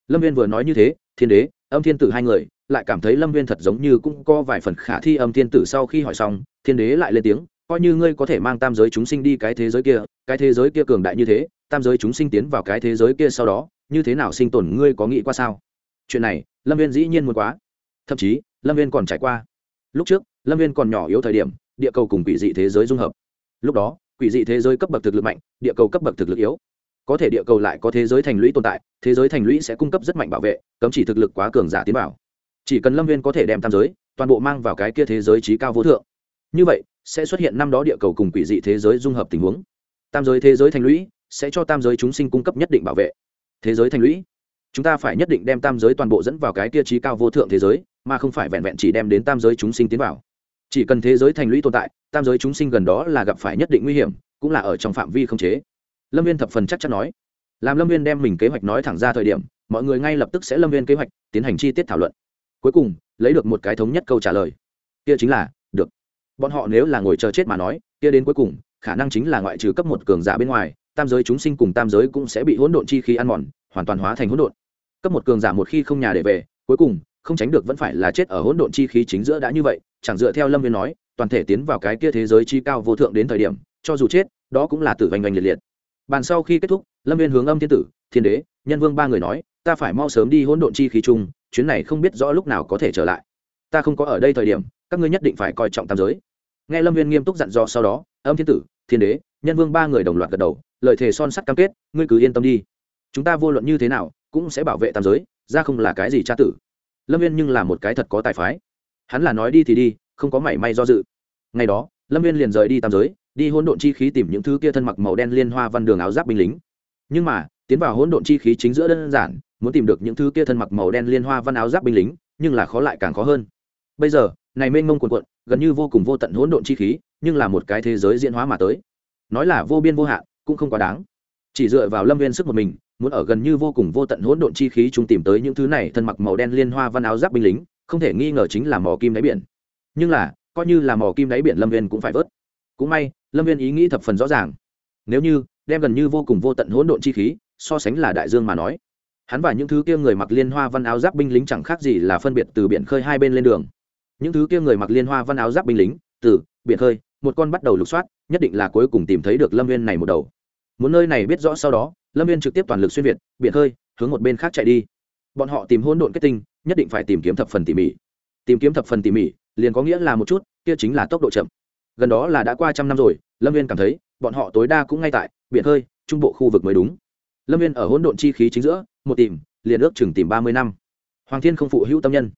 Lâm viên vừa nói như thế, thiên đế, âm thiên tử hai người, lại cảm thấy lâm viên thật giống như cũng có vài phần khả thi âm thiên tử sau khi hỏi xong, thiên đế lại lên tiếng, coi như ngươi có thể mang tam giới chúng sinh đi cái thế giới kia, cái thế giới kia cường đại như thế, tam giới chúng sinh tiến vào cái thế giới kia sau đó, như thế nào sinh tồn ngươi có nghĩ qua sao? Chuyện này, lâm viên dĩ nhiên muốn quá. Thậm chí, lâm viên còn trải qua. Lúc trước, lâm viên còn nhỏ yếu thời điểm, địa cầu cùng quỷ dị thế giới dung hợp. Lúc đó quỷ dị thế giới cấp bậc thực lực mạnh, địa cầu cấp bậc thực lực yếu. Có thể địa cầu lại có thế giới thành lũy tồn tại, thế giới thành lũy sẽ cung cấp rất mạnh bảo vệ, cấm chỉ thực lực quá cường giả tiến vào. chỉ cần lâm viên có thể đem tam giới, toàn bộ mang vào cái kia thế giới trí cao vô thượng. Như vậy, sẽ xuất hiện năm đó địa cầu cùng quỷ dị thế giới dung hợp tình huống. Tam giới thế giới thành lũy sẽ cho tam giới chúng sinh cung cấp nhất định bảo vệ. Thế giới thành lũy, chúng ta phải nhất định đem tam giới toàn bộ dẫn vào cái kia trí cao vô thượng thế giới, mà không phải vẹn vẹn chỉ đem đến tam giới chúng sinh tiến vào chỉ cần thế giới thành lũy tồn tại, tam giới chúng sinh gần đó là gặp phải nhất định nguy hiểm, cũng là ở trong phạm vi không chế. Lâm viên thập phần chắc chắn nói. Làm lâm viên đem mình kế hoạch nói thẳng ra thời điểm, mọi người ngay lập tức sẽ lâm viên kế hoạch, tiến hành chi tiết thảo luận. Cuối cùng, lấy được một cái thống nhất câu trả lời. Kia chính là, được. Bọn họ nếu là ngồi chờ chết mà nói, kia đến cuối cùng, khả năng chính là ngoại trừ cấp một cường giả bên ngoài, tam giới chúng sinh cùng tam giới cũng sẽ bị hỗn độn chi khí ăn mòn, hoàn toàn hóa thành hỗn độn. Cấp một cường giả một khi không nhà để về, cuối cùng không tránh được vẫn phải là chết ở hỗn độn chi khí chính giữa đã như vậy, chẳng dựa theo lâm viên nói, toàn thể tiến vào cái kia thế giới chi cao vô thượng đến thời điểm, cho dù chết, đó cũng là tử vành vành liệt liệt. Bàn sau khi kết thúc, lâm viên hướng âm thiên tử, thiên đế, nhân vương ba người nói, ta phải mau sớm đi hỗn độn chi khí chung, chuyến này không biết rõ lúc nào có thể trở lại. Ta không có ở đây thời điểm, các ngươi nhất định phải coi trọng tam giới. Nghe lâm viên nghiêm túc dặn dò sau đó, âm thiên tử, thiên đế, nhân vương ba người đồng loạt gật đầu, lời thề son sắt cam kết, ngươi cứ yên tâm đi. Chúng ta vô luận như thế nào, cũng sẽ bảo vệ tam giới, ra không là cái gì tra tử lâm viên nhưng là một cái thật có tài phái. Hắn là nói đi thì đi, không có mảy may do dự. Ngày đó, lâm viên liền rời đi tam giới, đi hỗn độn chi khí tìm những thứ kia thân mặc màu đen liên hoa văn đường áo giáp binh lính. Nhưng mà, tiến vào hỗn độn chi khí chính giữa đơn giản, muốn tìm được những thứ kia thân mặc màu đen liên hoa văn áo giáp binh lính, nhưng là khó lại càng khó hơn. Bây giờ, này mênh mông quần quận gần như vô cùng vô tận hỗn độn chi khí, nhưng là một cái thế giới diễn hóa mà tới. Nói là vô biên vô hạn, cũng không quá đáng. Chỉ dựa vào lâm viên sức một mình muốn ở gần như vô cùng vô tận hỗn độn chi khí chúng tìm tới những thứ này thân mặc màu đen liên hoa văn áo giáp binh lính, không thể nghi ngờ chính là mỏ kim đáy biển. Nhưng là, coi như là mỏ kim đáy biển lâm viên cũng phải vớt. Cũng may, lâm viên ý nghĩ thập phần rõ ràng. Nếu như, đem gần như vô cùng vô tận hỗn độn chi khí, so sánh là đại dương mà nói, hắn và những thứ kia người mặc liên hoa văn áo giáp binh lính chẳng khác gì là phân biệt từ biển khơi hai bên lên đường. Những thứ kia người mặc liên hoa văn áo giáp binh lính, từ biển khơi, một con bắt đầu lục soát, nhất định là cuối cùng tìm thấy được lâm viên này một đầu. Muốn nơi này biết rõ sau đó lâm viên trực tiếp toàn lực xuyên việt biển hơi, hướng một bên khác chạy đi bọn họ tìm hỗn độn kết tinh nhất định phải tìm kiếm thập phần tỉ mỉ tìm kiếm thập phần tỉ mỉ liền có nghĩa là một chút kia chính là tốc độ chậm gần đó là đã qua trăm năm rồi lâm viên cảm thấy bọn họ tối đa cũng ngay tại biển hơi, trung bộ khu vực mới đúng lâm viên ở hỗn độn chi khí chính giữa một tìm liền ước chừng tìm ba mươi năm hoàng thiên không phụ hữu tâm nhân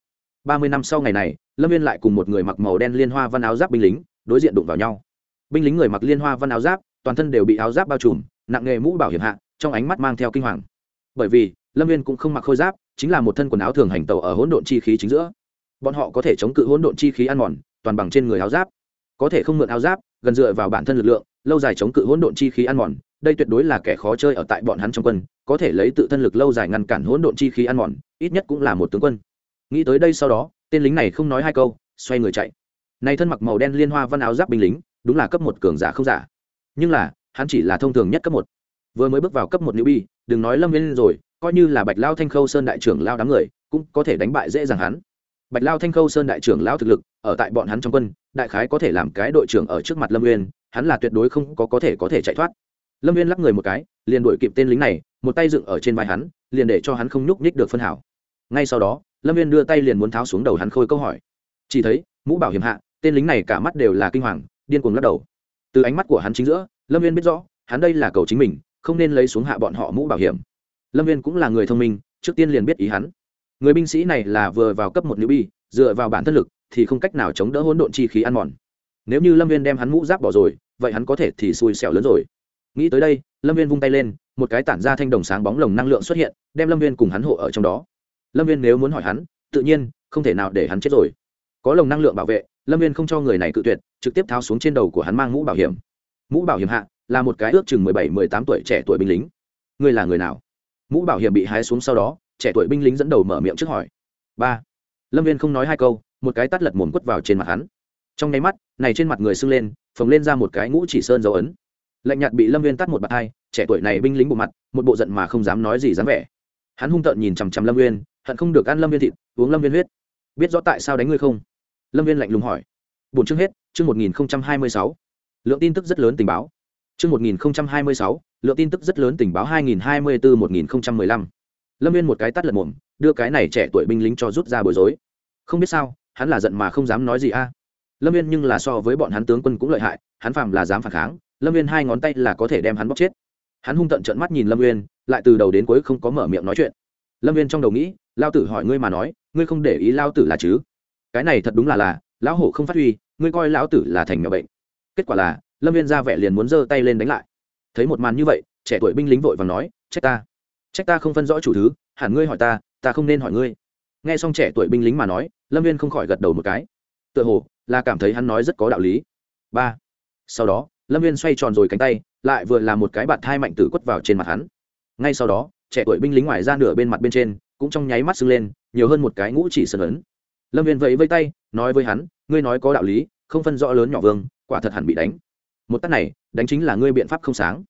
ba mươi năm sau ngày này lâm viên lại cùng một người mặc màu đen liên hoa văn áo giáp binh lính đối diện đụng vào nhau binh lính người mặc liên hoa văn áo giáp toàn thân đều bị áo giáp bao trùm nặng nghề mũ bảo hiểm hạ trong ánh mắt mang theo kinh hoàng. Bởi vì, lâm viên cũng không mặc khôi giáp, chính là một thân quần áo thường hành tàu ở hỗn độn chi khí chính giữa. Bọn họ có thể chống cự hỗn độn chi khí ăn mòn, toàn bằng trên người áo giáp. Có thể không mượn áo giáp, gần dựa vào bản thân lực lượng, lâu dài chống cự hỗn độn chi khí ăn mòn, đây tuyệt đối là kẻ khó chơi ở tại bọn hắn trong quân, có thể lấy tự thân lực lâu dài ngăn cản hỗn độn chi khí ăn mòn, ít nhất cũng là một tướng quân. Nghĩ tới đây sau đó, tên lính này không nói hai câu, xoay người chạy. Này thân mặc màu đen liên hoa văn áo giáp binh lính, đúng là cấp một cường giả không giả. Nhưng là, hắn chỉ là thông thường nhất cấp một vừa mới bước vào cấp một nữ bi đừng nói lâm viên rồi, coi như là bạch lao thanh khâu sơn đại trưởng lao đám người, cũng có thể đánh bại dễ dàng hắn. Bạch lao thanh khâu sơn đại trưởng lao thực lực, ở tại bọn hắn trong quân, đại khái có thể làm cái đội trưởng ở trước mặt lâm uyên hắn là tuyệt đối không có có thể có thể chạy thoát. Lâm uyên lắc người một cái, liền đuổi kịp tên lính này, một tay dựng ở trên vai hắn, liền để cho hắn không nhúc nhích được phân hảo. Ngay sau đó, lâm uyên đưa tay liền muốn tháo xuống đầu hắn khôi câu hỏi. Chỉ thấy, mũ bảo hiểm hạ, tên lính này cả mắt đều là kinh hoàng, điên cuồng lắc đầu. Từ ánh mắt của hắn chính giữa, lâm uyên biết rõ, hắn đây là cầu chính mình không nên lấy xuống hạ bọn họ mũ bảo hiểm. Lâm viên cũng là người thông minh, trước tiên liền biết ý hắn. Người binh sĩ này là vừa vào cấp một nữ bi dựa vào bản thân lực thì không cách nào chống đỡ hỗn độn chi khí ăn mòn. Nếu như lâm viên đem hắn mũ giáp bỏ rồi, vậy hắn có thể thì xui xẻo lớn rồi. Nghĩ tới đây, lâm viên vung tay lên, một cái tản ra thanh đồng sáng bóng lồng năng lượng xuất hiện, đem lâm viên cùng hắn hộ ở trong đó. Lâm viên nếu muốn hỏi hắn, tự nhiên không thể nào để hắn chết rồi. Có lồng năng lượng bảo vệ, lâm viên không cho người này cự tuyệt, trực tiếp tháo xuống trên đầu của hắn mang mũ bảo hiểm. Mũ bảo hiểm hạ là một cái ước chừng mười bảy, mười tám tuổi trẻ tuổi binh lính. Ngươi là người nào? Mũ bảo hiểm bị hái xuống sau đó, trẻ tuổi binh lính dẫn đầu mở miệng trước hỏi. Ba. Lâm viên không nói hai câu, một cái tắt lật mồm quất vào trên mặt hắn. Trong nháy mắt, này trên mặt người sưng lên, phồng lên ra một cái ngũ chỉ sơn dấu ấn. Lạnh nhạt bị lâm viên tắt một bạt hai, trẻ tuổi này binh lính bộ mặt, một bộ giận mà không dám nói gì dám vẻ. Hắn hung tợn nhìn chằm chằm lâm viên, hận không được ăn lâm viên thịt, uống lâm viên huyết. Biết rõ tại sao đánh ngươi không? Lâm viên lạnh lùng hỏi. Bốn chương hết, chương một nghìn hai mươi sáu. Lượng tin tức rất lớn tình báo chương một nghìn hai mươi sáu, lượng tin tức rất lớn tình báo hai nghìn hai mươi bốn một nghìn mười lăm. Lâm viên một cái tắt lật mồm, đưa cái này trẻ tuổi binh lính cho rút ra bối rối. Không biết sao, hắn là giận mà không dám nói gì a. Lâm viên nhưng là so với bọn hắn tướng quân cũng lợi hại, hắn phạm là dám phản kháng, lâm viên hai ngón tay là có thể đem hắn bóc chết. Hắn hung tận trợn mắt nhìn lâm viên lại từ đầu đến cuối không có mở miệng nói chuyện. Lâm viên trong đầu nghĩ, lao tử hỏi ngươi mà nói, ngươi không để ý lao tử là chứ? Cái này thật đúng là là, lão hổ không phát huy, ngươi coi lão tử là thành mèo bệnh. Kết quả là lâm viên ra vẻ liền muốn giơ tay lên đánh lại. Thấy một màn như vậy, trẻ tuổi binh lính vội và nói, trách ta. Trách ta không phân rõ chủ thứ, hẳn ngươi hỏi ta ta không nên hỏi ngươi. Nghe xong trẻ tuổi binh lính mà nói, lâm viên không khỏi gật đầu một cái. Tựa hồ là cảm thấy hắn nói rất có đạo lý. Ba. Sau đó, lâm viên xoay tròn rồi cánh tay, lại vừa là một cái bạt thai mạnh tử quất vào trên mặt hắn. Ngay sau đó, trẻ tuổi binh lính ngoài ra nửa bên mặt bên trên, cũng trong nháy mắt sưng lên, nhiều hơn một cái ngũ chỉ sơn ấn. Lâm viên vẫy vây tay, nói với hắn, ngươi nói có đạo lý, không phân rõ lớn nhỏ vương, quả thật hẳn bị đánh một tắt này, đánh chính là ngươi biện pháp không sáng.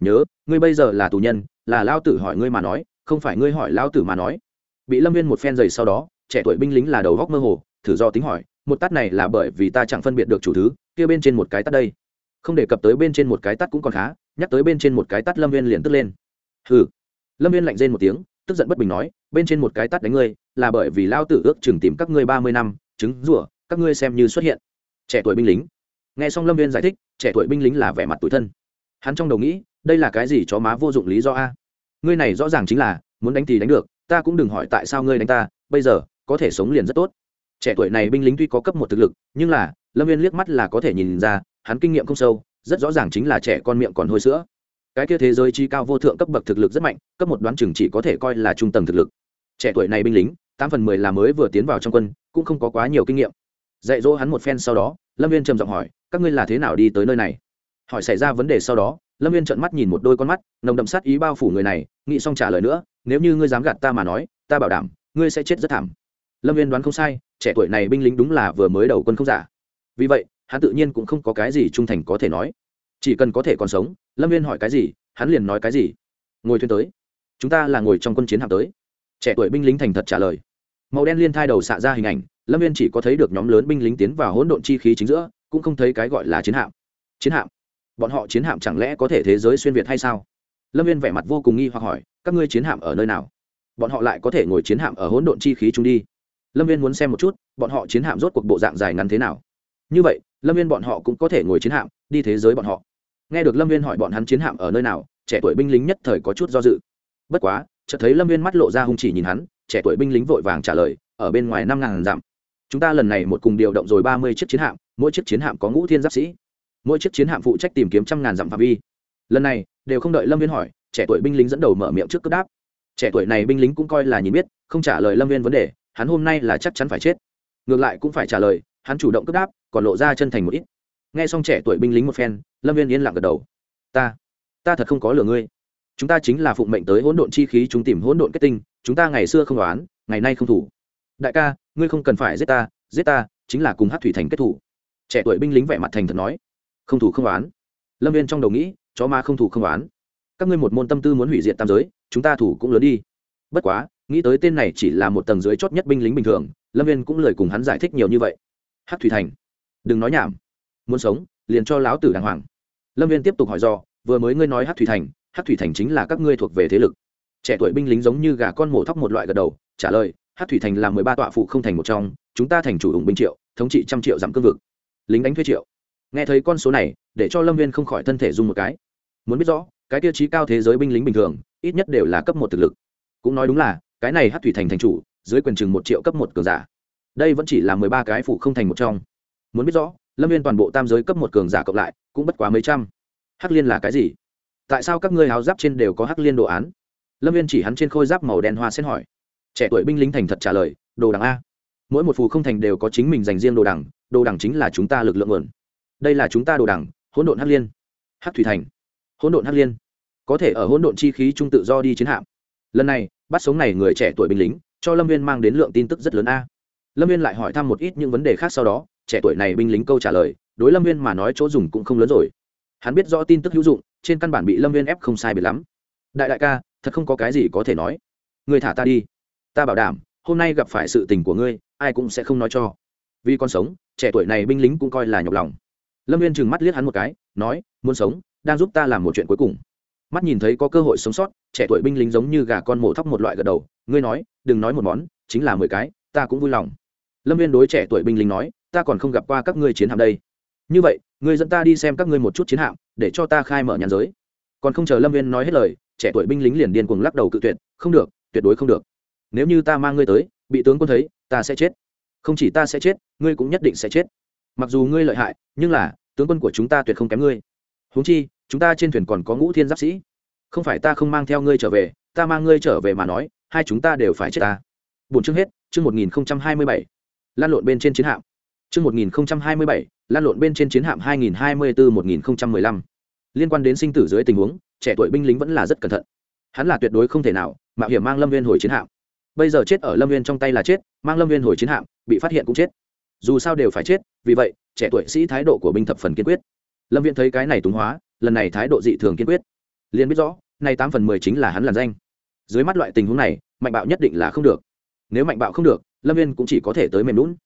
Nhớ, ngươi bây giờ là tù nhân, là lao tử hỏi ngươi mà nói, không phải ngươi hỏi lao tử mà nói. Bị lâm viên một phen giày sau đó, trẻ tuổi binh lính là đầu góc mơ hồ, thử do tính hỏi, một tắt này là bởi vì ta chẳng phân biệt được chủ thứ, kia bên trên một cái tắt đây. Không đề cập tới bên trên một cái tắt cũng còn khá, nhắc tới bên trên một cái tắt lâm viên liền tức lên. Hừ. Lâm viên lạnh rên một tiếng, tức giận bất bình nói, bên trên một cái tắt đánh ngươi, là bởi vì lao tử ước chừng tìm các ngươi ba mươi năm trứng rủa, các ngươi xem như xuất hiện. Trẻ tuổi binh lính nghe xong lâm viên giải thích, trẻ tuổi binh lính là vẻ mặt tủi thân. Hắn trong đầu nghĩ, đây là cái gì chó má vô dụng lý do a? Ngươi này rõ ràng chính là, muốn đánh thì đánh được, ta cũng đừng hỏi tại sao ngươi đánh ta, bây giờ, có thể sống liền rất tốt. Trẻ tuổi này binh lính tuy có cấp một thực lực, nhưng là, lâm viên liếc mắt là có thể nhìn ra, hắn kinh nghiệm không sâu, rất rõ ràng chính là trẻ con miệng còn hôi sữa. Cái kia thế giới chi cao vô thượng cấp bậc thực lực rất mạnh, cấp một đoán chừng chỉ có thể coi là trung tầng thực lực. Trẻ tuổi này binh lính, tám phần mười là mới vừa tiến vào trong quân, cũng không có quá nhiều kinh nghiệm. Dạy dỗ hắn một phen sau đó lâm viên trầm giọng hỏi các ngươi là thế nào đi tới nơi này hỏi xảy ra vấn đề sau đó lâm viên trợn mắt nhìn một đôi con mắt nồng đậm sát ý bao phủ người này nghĩ xong trả lời nữa nếu như ngươi dám gạt ta mà nói ta bảo đảm ngươi sẽ chết rất thảm lâm viên đoán không sai trẻ tuổi này binh lính đúng là vừa mới đầu quân không giả vì vậy hắn tự nhiên cũng không có cái gì trung thành có thể nói chỉ cần có thể còn sống lâm viên hỏi cái gì hắn liền nói cái gì ngồi thuyền tới chúng ta là ngồi trong quân chiến hạm tới trẻ tuổi binh lính thành thật trả lời màu đen liên thai đầu xạ ra hình ảnh lâm viên chỉ có thấy được nhóm lớn binh lính tiến vào hỗn độn chi khí chính giữa, cũng không thấy cái gọi là chiến hạm. Chiến hạm? Bọn họ chiến hạm chẳng lẽ có thể thế giới xuyên việt hay sao? Lâm viên vẻ mặt vô cùng nghi hoặc hỏi, các ngươi chiến hạm ở nơi nào? Bọn họ lại có thể ngồi chiến hạm ở hỗn độn chi khí chúng đi. Lâm viên muốn xem một chút, bọn họ chiến hạm rốt cuộc bộ dạng dài ngắn thế nào? Như vậy, lâm viên bọn họ cũng có thể ngồi chiến hạm, đi thế giới bọn họ. Nghe được lâm viên hỏi bọn hắn chiến hạm ở nơi nào, trẻ tuổi binh lính nhất thời có chút do dự. Bất quá, chợt thấy lâm viên mắt lộ ra hung chỉ nhìn hắn, trẻ tuổi binh lính vội vàng trả lời, ở bên ngoài năm ngàn dặm chúng ta lần này một cùng điều động rồi ba mươi chiếc chiến hạm, mỗi chiếc chiến hạm có ngũ thiên giáp sĩ. Mỗi chiếc chiến hạm phụ trách tìm kiếm trăm ngàn dặm phạm vi. Lần này, đều không đợi lâm viên hỏi, trẻ tuổi binh lính dẫn đầu mở miệng trước cấp đáp. Trẻ tuổi này binh lính cũng coi là nhìn biết, không trả lời lâm viên vấn đề, hắn hôm nay là chắc chắn phải chết. Ngược lại cũng phải trả lời, hắn chủ động cấp đáp, còn lộ ra chân thành một ít. Nghe xong trẻ tuổi binh lính một phen, lâm viên yên lặng gật đầu. Ta ta thật không có lừa ngươi. Chúng ta chính là phụng mệnh tới hỗn độn chi khí, chúng tìm hỗn độn kết tinh, chúng ta ngày xưa không đoán, ngày nay không thủ. Đại ca ngươi không cần phải giết ta giết ta chính là cùng hát thủy thành kết thủ trẻ tuổi binh lính vẻ mặt thành thật nói. Không thủ không đoán lâm viên trong đầu nghĩ, chó ma không thủ không đoán các ngươi một môn tâm tư muốn hủy diệt tam giới, chúng ta thủ cũng lớn đi. Bất quá, nghĩ tới tên này chỉ là một tầng dưới chót nhất binh lính bình thường, lâm viên cũng lời cùng hắn giải thích nhiều như vậy. Hát thủy thành. Đừng nói nhảm. Muốn sống, liền cho láo tử đàng hoàng. Lâm viên tiếp tục hỏi do, vừa mới ngươi nói hát thủy thành, hát thủy thành chính là các ngươi thuộc về thế lực. Trẻ tuổi binh lính giống như gà con mổ thóc một loại gật đầu, trả lời hát thủy thành là mười ba tọa phụ không thành một trong, chúng ta thành chủ ủng binh triệu, thống trị trăm triệu giảm cương vực. Lính đánh thuê triệu. Nghe thấy con số này, để cho lâm viên không khỏi thân thể dùng một cái. Muốn biết rõ, cái tiêu chí cao thế giới binh lính bình thường, ít nhất đều là cấp một thực lực. Cũng nói đúng là, cái này hát thủy thành thành chủ, dưới quyền chừng một triệu cấp một cường giả. Đây vẫn chỉ là mười ba cái phụ không thành một trong. Muốn biết rõ, lâm viên toàn bộ tam giới cấp một cường giả cộng lại, cũng bất quá mấy trăm. Hắc liên là cái gì? Tại sao các ngươi háo giáp trên đều có hắc liên đồ án? Lâm viên chỉ hắn trên khôi giáp màu đen hoa sen hỏi trẻ tuổi binh lính thành thật trả lời, đồ đằng a. Mỗi một phù không thành đều có chính mình dành riêng đồ đằng đồ đằng chính là chúng ta lực lượng nguồn. Đây là chúng ta đồ đằng, hỗn độn hắc liên. Hắc thủy thành. Hỗn độn hắc liên. Có thể ở hỗn độn chi khí trung tự do đi chiến hạm. Lần này, bắt sống này người trẻ tuổi binh lính, cho lâm viên mang đến lượng tin tức rất lớn a. Lâm viên lại hỏi thăm một ít những vấn đề khác sau đó, trẻ tuổi này binh lính câu trả lời, đối lâm viên mà nói chỗ dùng cũng không lớn rồi. Hắn biết rõ tin tức hữu dụng, trên căn bản bị lâm viên ép không sai biệt lắm. Đại đại ca, thật không có cái gì có thể nói. Người thả ta đi ta bảo đảm, hôm nay gặp phải sự tình của ngươi, ai cũng sẽ không nói cho. Vì con sống, trẻ tuổi này binh lính cũng coi là nhọc lòng. Lâm viên trừng mắt liếc hắn một cái, nói, muốn sống, đang giúp ta làm một chuyện cuối cùng. Mắt nhìn thấy có cơ hội sống sót, trẻ tuổi binh lính giống như gà con mổ thóc một loại gật đầu, ngươi nói, đừng nói một món, chính là mười cái, ta cũng vui lòng. Lâm viên đối trẻ tuổi binh lính nói, ta còn không gặp qua các ngươi chiến hạm đây. Như vậy, ngươi dẫn ta đi xem các ngươi một chút chiến hạm, để cho ta khai mở nhàn giới. Còn không chờ lâm viên nói hết lời, trẻ tuổi binh lính liền điên cuồng lắc đầu cự tuyệt, không được, tuyệt đối không được nếu như ta mang ngươi tới, bị tướng quân thấy, ta sẽ chết. Không chỉ ta sẽ chết, ngươi cũng nhất định sẽ chết. Mặc dù ngươi lợi hại, nhưng là, tướng quân của chúng ta tuyệt không kém ngươi. Huống chi, chúng ta trên thuyền còn có ngũ thiên giáp sĩ. Không phải ta không mang theo ngươi trở về, ta mang ngươi trở về mà nói, hai chúng ta đều phải chết ta. Bốn chương hết, chương một nghìn hai mươi bảy. Lan lộn bên trên chiến hạm. Chương một nghìn hai mươi bảy, lan lộn bên trên chiến hạm hai nghìn hai mươi bốn một nghìn mười lăm. Liên quan đến sinh tử dưới tình huống, trẻ tuổi binh lính vẫn là rất cẩn thận. Hắn là tuyệt đối không thể nào mạo hiểm mang lâm viên hồi chiến hạm bây giờ chết ở lâm viên trong tay là chết, mang lâm viên hồi chiến hạm, bị phát hiện cũng chết. Dù sao đều phải chết, vì vậy, trẻ tuổi sĩ thái độ của binh thập phần kiên quyết. Lâm viên thấy cái này túng hóa, lần này thái độ dị thường kiên quyết. Liền biết rõ, nay tám phần mười chính là hắn làn danh. Dưới mắt loại tình huống này, mạnh bạo nhất định là không được. Nếu mạnh bạo không được, lâm viên cũng chỉ có thể tới mềm lún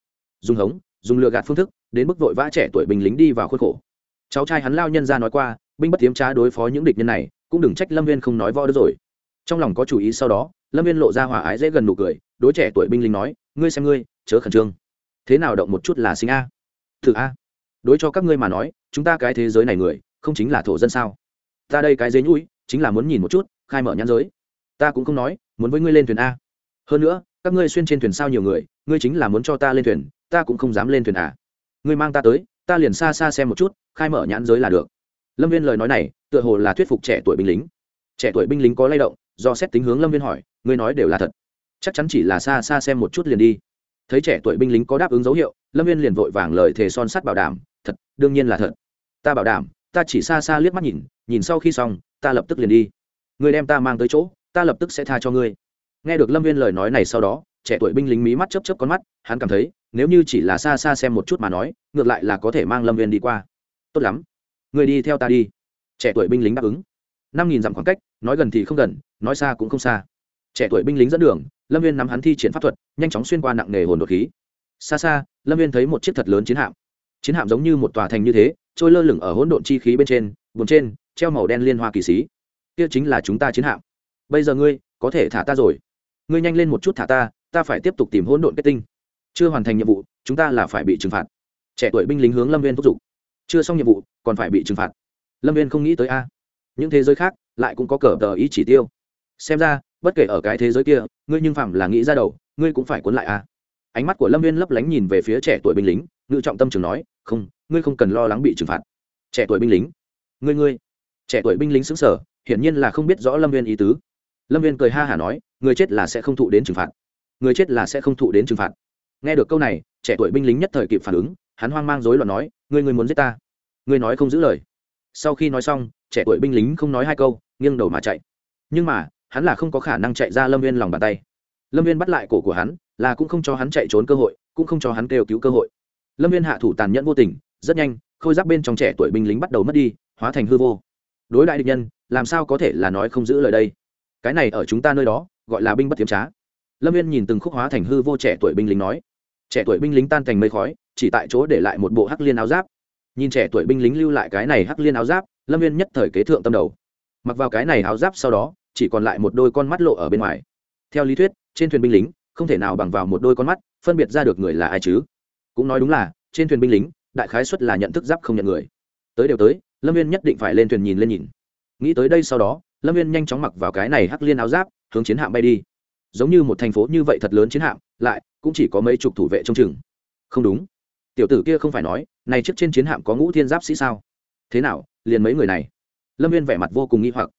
dùng hống, dùng lừa gạt phương thức, đến mức vội vã trẻ tuổi binh lính đi vào khuôn khổ. Cháu trai hắn lao nhân ra nói qua, binh bất tiếm trá đối phó những địch nhân này, cũng đừng trách lâm viên không nói võ được rồi. Trong lòng có chủ ý sau đó lâm viên lộ ra hòa ái dễ gần nụ cười, đối trẻ tuổi binh lính nói, ngươi xem ngươi, chớ khẩn trương. Thế nào động một chút là sinh a. Thử a. Đối cho các ngươi mà nói, chúng ta cái thế giới này người, không chính là thổ dân sao? Ta đây cái dế nhũi, chính là muốn nhìn một chút, khai mở nhãn giới. Ta cũng không nói, muốn với ngươi lên thuyền a. Hơn nữa, các ngươi xuyên trên thuyền sao nhiều người, ngươi chính là muốn cho ta lên thuyền, ta cũng không dám lên thuyền à. Ngươi mang ta tới, ta liền xa xa xem một chút, khai mở nhãn giới là được. Lâm viên lời nói này, tựa hồ là thuyết phục trẻ tuổi binh lính. Trẻ tuổi binh lính có lay động, do xét tính hướng lâm viên hỏi ngươi nói đều là thật. Chắc chắn chỉ là xa xa xem một chút liền đi. Thấy trẻ tuổi binh lính có đáp ứng dấu hiệu, lâm viên liền vội vàng lời thề son sắt bảo đảm, thật, đương nhiên là thật. Ta bảo đảm, ta chỉ xa xa liếc mắt nhìn nhìn sau khi xong, ta lập tức liền đi. Người đem ta mang tới chỗ, ta lập tức sẽ tha cho ngươi. Nghe được lâm viên lời nói này sau đó, trẻ tuổi binh lính mí mắt chấp chấp con mắt, hắn cảm thấy, nếu như chỉ là xa xa xem một chút mà nói, ngược lại là có thể mang lâm viên đi qua. Tốt lắm người đi theo ta đi. Trẻ tuổi binh lính đáp ứng. Năm nghìn dặm khoảng cách, nói gần thì không gần, nói xa cũng không xa trẻ tuổi binh lính dẫn đường, lâm viên nắm hắn thi triển pháp thuật, nhanh chóng xuyên qua nặng nề hồn đột khí. Xa xa, lâm viên thấy một chiếc thật lớn chiến hạm. Chiến hạm giống như một tòa thành như thế, trôi lơ lửng ở hỗn độn chi khí bên trên bùn trên, treo màu đen liên hoa kỳ xí. Kia chính là chúng ta chiến hạm. Bây giờ ngươi, có thể thả ta rồi. Ngươi nhanh lên một chút thả ta ta phải tiếp tục tìm hỗn độn kết tinh. Chưa hoàn thành nhiệm vụ, chúng ta là phải bị trừng phạt. Trẻ tuổi binh lính hướng lâm viên thúc giục. Chưa xong nhiệm vụ, còn phải bị trừng phạt. Lâm viên không nghĩ tới a. Những thế giới khác, lại cũng có cờ tờ ý chỉ tiêu xem ra, bất kể ở cái thế giới kia, ngươi nhưng phạm là nghĩ ra đầu, ngươi cũng phải cuốn lại a ánh mắt của lâm viên lấp lánh nhìn về phía trẻ tuổi binh lính, ngự trọng tâm trường nói, không, ngươi không cần lo lắng bị trừng phạt. Trẻ tuổi binh lính? Ngươi ngươi. Trẻ tuổi binh lính xứng sở hiển nhiên là không biết rõ lâm viên ý tứ. Lâm viên cười ha hả nói, người chết là sẽ không thụ đến trừng phạt. Người chết là sẽ không thụ đến trừng phạt. Nghe được câu này, trẻ tuổi binh lính nhất thời kịp phản ứng, hắn hoang mang rối loạn nói, ngươi ngươi muốn giết ta? Ngươi nói không giữ lời. Sau khi nói xong, trẻ tuổi binh lính không nói hai câu, nghiêng đầu mà chạy. Nhưng mà hắn là không có khả năng chạy ra lâm viên lòng bàn tay. Lâm viên bắt lại cổ của hắn, là cũng không cho hắn chạy trốn cơ hội, cũng không cho hắn kêu cứu cơ hội. Lâm viên hạ thủ tàn nhẫn vô tình, rất nhanh, khôi giáp bên trong trẻ tuổi binh lính bắt đầu mất đi, hóa thành hư vô. Đối đại địch nhân, làm sao có thể là nói không giữ lời đây? Cái này ở chúng ta nơi đó, gọi là binh bất tiếm trá. Lâm viên nhìn từng khúc hóa thành hư vô trẻ tuổi binh lính nói. Trẻ tuổi binh lính tan thành mây khói, chỉ tại chỗ để lại một bộ hắc liên áo giáp. Nhìn trẻ tuổi binh lính lưu lại cái này hắc liên áo giáp, lâm viên nhất thời kế thượng tâm đầu. Mặc vào cái này áo giáp sau đó chỉ còn lại một đôi con mắt lộ ở bên ngoài. Theo lý thuyết, trên thuyền binh lính, không thể nào bằng vào một đôi con mắt, phân biệt ra được người là ai chứ? Cũng nói đúng là, trên thuyền binh lính, đại khái xuất là nhận thức giáp không nhận người. Tới đều tới, lâm viên nhất định phải lên thuyền nhìn lên nhìn. Nghĩ tới đây sau đó, lâm viên nhanh chóng mặc vào cái này hắc liên áo giáp, hướng chiến hạm bay đi. Giống như một thành phố như vậy thật lớn chiến hạm, lại cũng chỉ có mấy chục thủ vệ trong chừng. Không đúng. Tiểu tử kia không phải nói, này trước trên chiến hạm có ngũ thiên giáp sĩ sao? Thế nào, liền mấy người này? Lâm viên vẻ mặt vô cùng nghi hoặc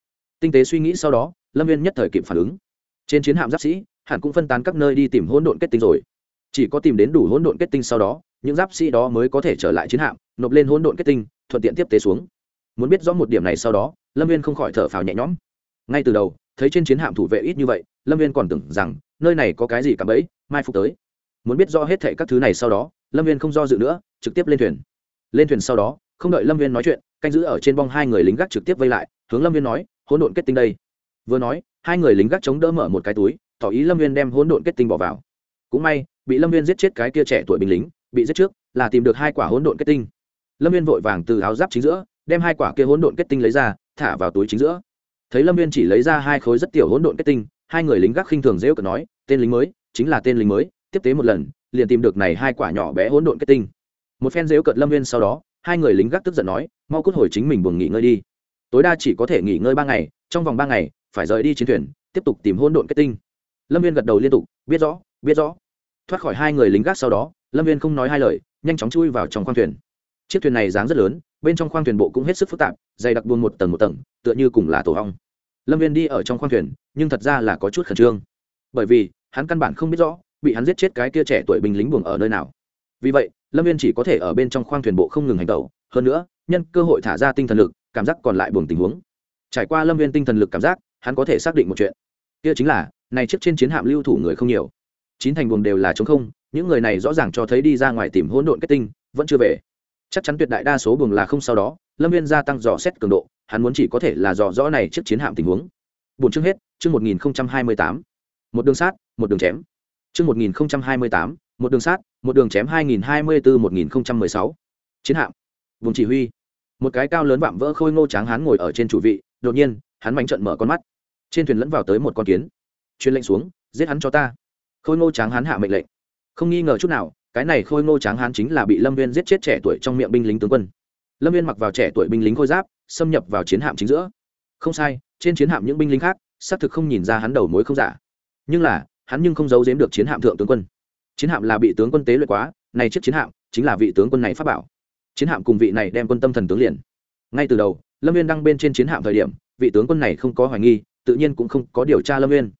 tinh tế suy nghĩ sau đó, lâm viên nhất thời kịp phản ứng. Trên chiến hạm giáp sĩ, hẳn cũng phân tán các nơi đi tìm hỗn độn kết tinh rồi. Chỉ có tìm đến đủ hỗn độn kết tinh sau đó, những giáp sĩ đó mới có thể trở lại chiến hạm, nộp lên hỗn độn kết tinh, thuận tiện tiếp tế xuống. Muốn biết rõ một điểm này sau đó, lâm viên không khỏi thở phào nhẹ nhõm. Ngay từ đầu, thấy trên chiến hạm thủ vệ ít như vậy, lâm viên còn tưởng rằng nơi này có cái gì cả bẫy, mai phục tới. Muốn biết rõ hết thệ các thứ này sau đó, lâm viên không do dự nữa, trực tiếp lên thuyền. Lên thuyền sau đó, không đợi lâm viên nói chuyện, canh giữ ở trên bong hai người lính gác trực tiếp vây lại, hướng lâm viên nói hỗn độn kết tinh đây. Vừa nói, hai người lính gác chống đỡ mở một cái túi, tỏ ý lâm viên đem hỗn độn kết tinh bỏ vào. Cũng may, bị lâm viên giết chết cái kia trẻ tuổi binh lính, bị giết trước, là tìm được hai quả hỗn độn kết tinh. Lâm viên vội vàng từ áo giáp chính giữa, đem hai quả kia hỗn độn kết tinh lấy ra, thả vào túi chính giữa. Thấy lâm viên chỉ lấy ra hai khối rất tiểu hỗn độn kết tinh, hai người lính gác khinh thường dễ cợt nói, tên lính mới, chính là tên lính mới, tiếp tế một lần, liền tìm được này hai quả nhỏ bé hỗn độn kết tinh. Một phen dễ cợt lâm viên sau đó, hai người lính gác tức giận nói, mau cút hồi chính mình buồng nghỉ ngơi đi tối đa chỉ có thể nghỉ ngơi ba ngày, trong vòng ba ngày, phải rời đi chiến thuyền, tiếp tục tìm hôn độn kết tinh. Lâm viên gật đầu liên tục, biết rõ biết rõ. Thoát khỏi hai người lính gác sau đó, lâm viên không nói hai lời, nhanh chóng chui vào trong khoang thuyền. Chiếc thuyền này dáng rất lớn, bên trong khoang thuyền bộ cũng hết sức phức tạp, dày đặc buồn một tầng một tầng, tựa như cùng là tổ hong lâm viên đi ở trong khoang thuyền, nhưng thật ra là có chút khẩn trương. Bởi vì, hắn căn bản không biết rõ, bị hắn giết chết cái kia trẻ tuổi binh lính buồng ở nơi nào. Vì vậy, lâm viên chỉ có thể ở bên trong khoang thuyền bộ không ngừng hành tẩu. Hơn nữa nhân cơ hội thả ra tinh thần lực, cảm giác còn lại buồng tình huống. Trải qua lâm viên tinh thần lực cảm giác, hắn có thể xác định một chuyện. Kia chính là, này chiếc trên chiến hạm lưu thủ người không nhiều. Chín thành buồng đều là chống không, những người này rõ ràng cho thấy đi ra ngoài tìm hỗn độn kết tinh, vẫn chưa về. Chắc chắn tuyệt đại đa số buồng là không sau đó, lâm viên gia tăng dò xét cường độ, hắn muốn chỉ có thể là dò rõ này chiếc chiến hạm tình huống. Bốn chương hết, chương một nghìn hai mươi tám. Một đường sát, một đường chém. Chương một nghìn hai mươi tám, một đường sát, một đường chém hai nghìn hai mươi bốn một nghìn mười sáu. Chiến hạm vùng chỉ huy. Một cái cao lớn vạm vỡ khôi ngô tráng Hán ngồi ở trên chủ vị, đột nhiên, hắn mạnh trận mở con mắt. Trên thuyền lẫn vào tới một con kiến. Chuyên lệnh xuống, giết hắn cho ta. Khôi ngô tráng Hán hạ mệnh lệnh. Không nghi ngờ chút nào, cái này khôi ngô tráng Hán chính là bị lâm viên giết chết trẻ tuổi trong miệng binh lính tướng quân. Lâm viên mặc vào trẻ tuổi binh lính khôi giáp, xâm nhập vào chiến hạm chính giữa. Không sai, trên chiến hạm những binh lính khác, xác thực không nhìn ra hắn đầu mối không giả. Nhưng là, hắn nhưng không giấu giếm được chiến hạm thượng tướng quân. Chiến hạm là bị tướng quân tế luyện quá, này chiếc chiến hạm chính là vị tướng quân này phát bảo chiến hạm cùng vị này đem quân tâm thần tướng liền. Ngay từ đầu, lâm viên đăng bên trên chiến hạm thời điểm, vị tướng quân này không có hoài nghi, tự nhiên cũng không có điều tra lâm viên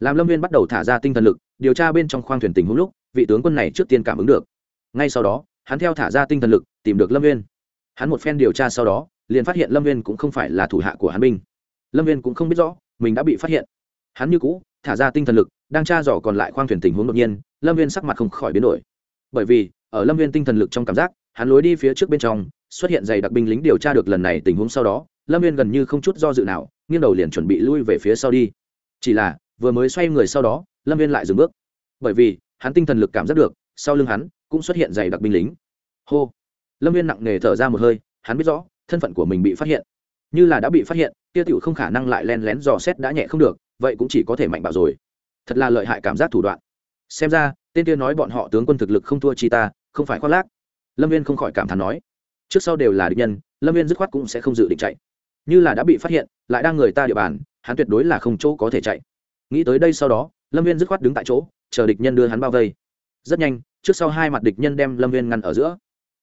làm lâm viên bắt đầu thả ra tinh thần lực, điều tra bên trong khoang thuyền tình huống lúc, vị tướng quân này trước tiên cảm ứng được. Ngay sau đó, hắn theo thả ra tinh thần lực, tìm được lâm viên hắn một phen điều tra sau đó, liền phát hiện lâm viên cũng không phải là thủ hạ của hắn binh. Lâm viên cũng không biết rõ, mình đã bị phát hiện. Hắn như cũ, thả ra tinh thần lực, đang tra dò còn lại khoang thuyền tình huống đột nhiên, lâm viên sắc mặt không khỏi biến đổi. Bởi vì, ở lâm viên tinh thần lực trong cảm giác hắn lối đi phía trước bên trong, xuất hiện dày đặc binh lính điều tra được lần này tình huống sau đó, lâm viên gần như không chút do dự nào, nghiêng đầu liền chuẩn bị lui về phía sau đi. Chỉ là, vừa mới xoay người sau đó, lâm viên lại dừng bước. Bởi vì, hắn tinh thần lực cảm giác được, sau lưng hắn cũng xuất hiện dày đặc binh lính. Hô! Lâm viên nặng nề thở ra một hơi, hắn biết rõ, thân phận của mình bị phát hiện. Như là đã bị phát hiện tiêu tiểu không khả năng lại len lén dò xét đã nhẹ không được, vậy cũng chỉ có thể mạnh bạo rồi. Thật là lợi hại cảm giác thủ đoạn. Xem ra, tên kia nói bọn họ tướng quân thực lực không thua chi ta, không phải khoác lác lâm viên không khỏi cảm thán nói, trước sau đều là địch nhân, lâm viên dứt khoát cũng sẽ không dự định chạy. như là đã bị phát hiện, lại đang người ta địa bàn, hắn tuyệt đối là không chỗ có thể chạy. nghĩ tới đây sau đó, lâm viên dứt khoát đứng tại chỗ, chờ địch nhân đưa hắn bao vây. rất nhanh, trước sau hai mặt địch nhân đem lâm viên ngăn ở giữa.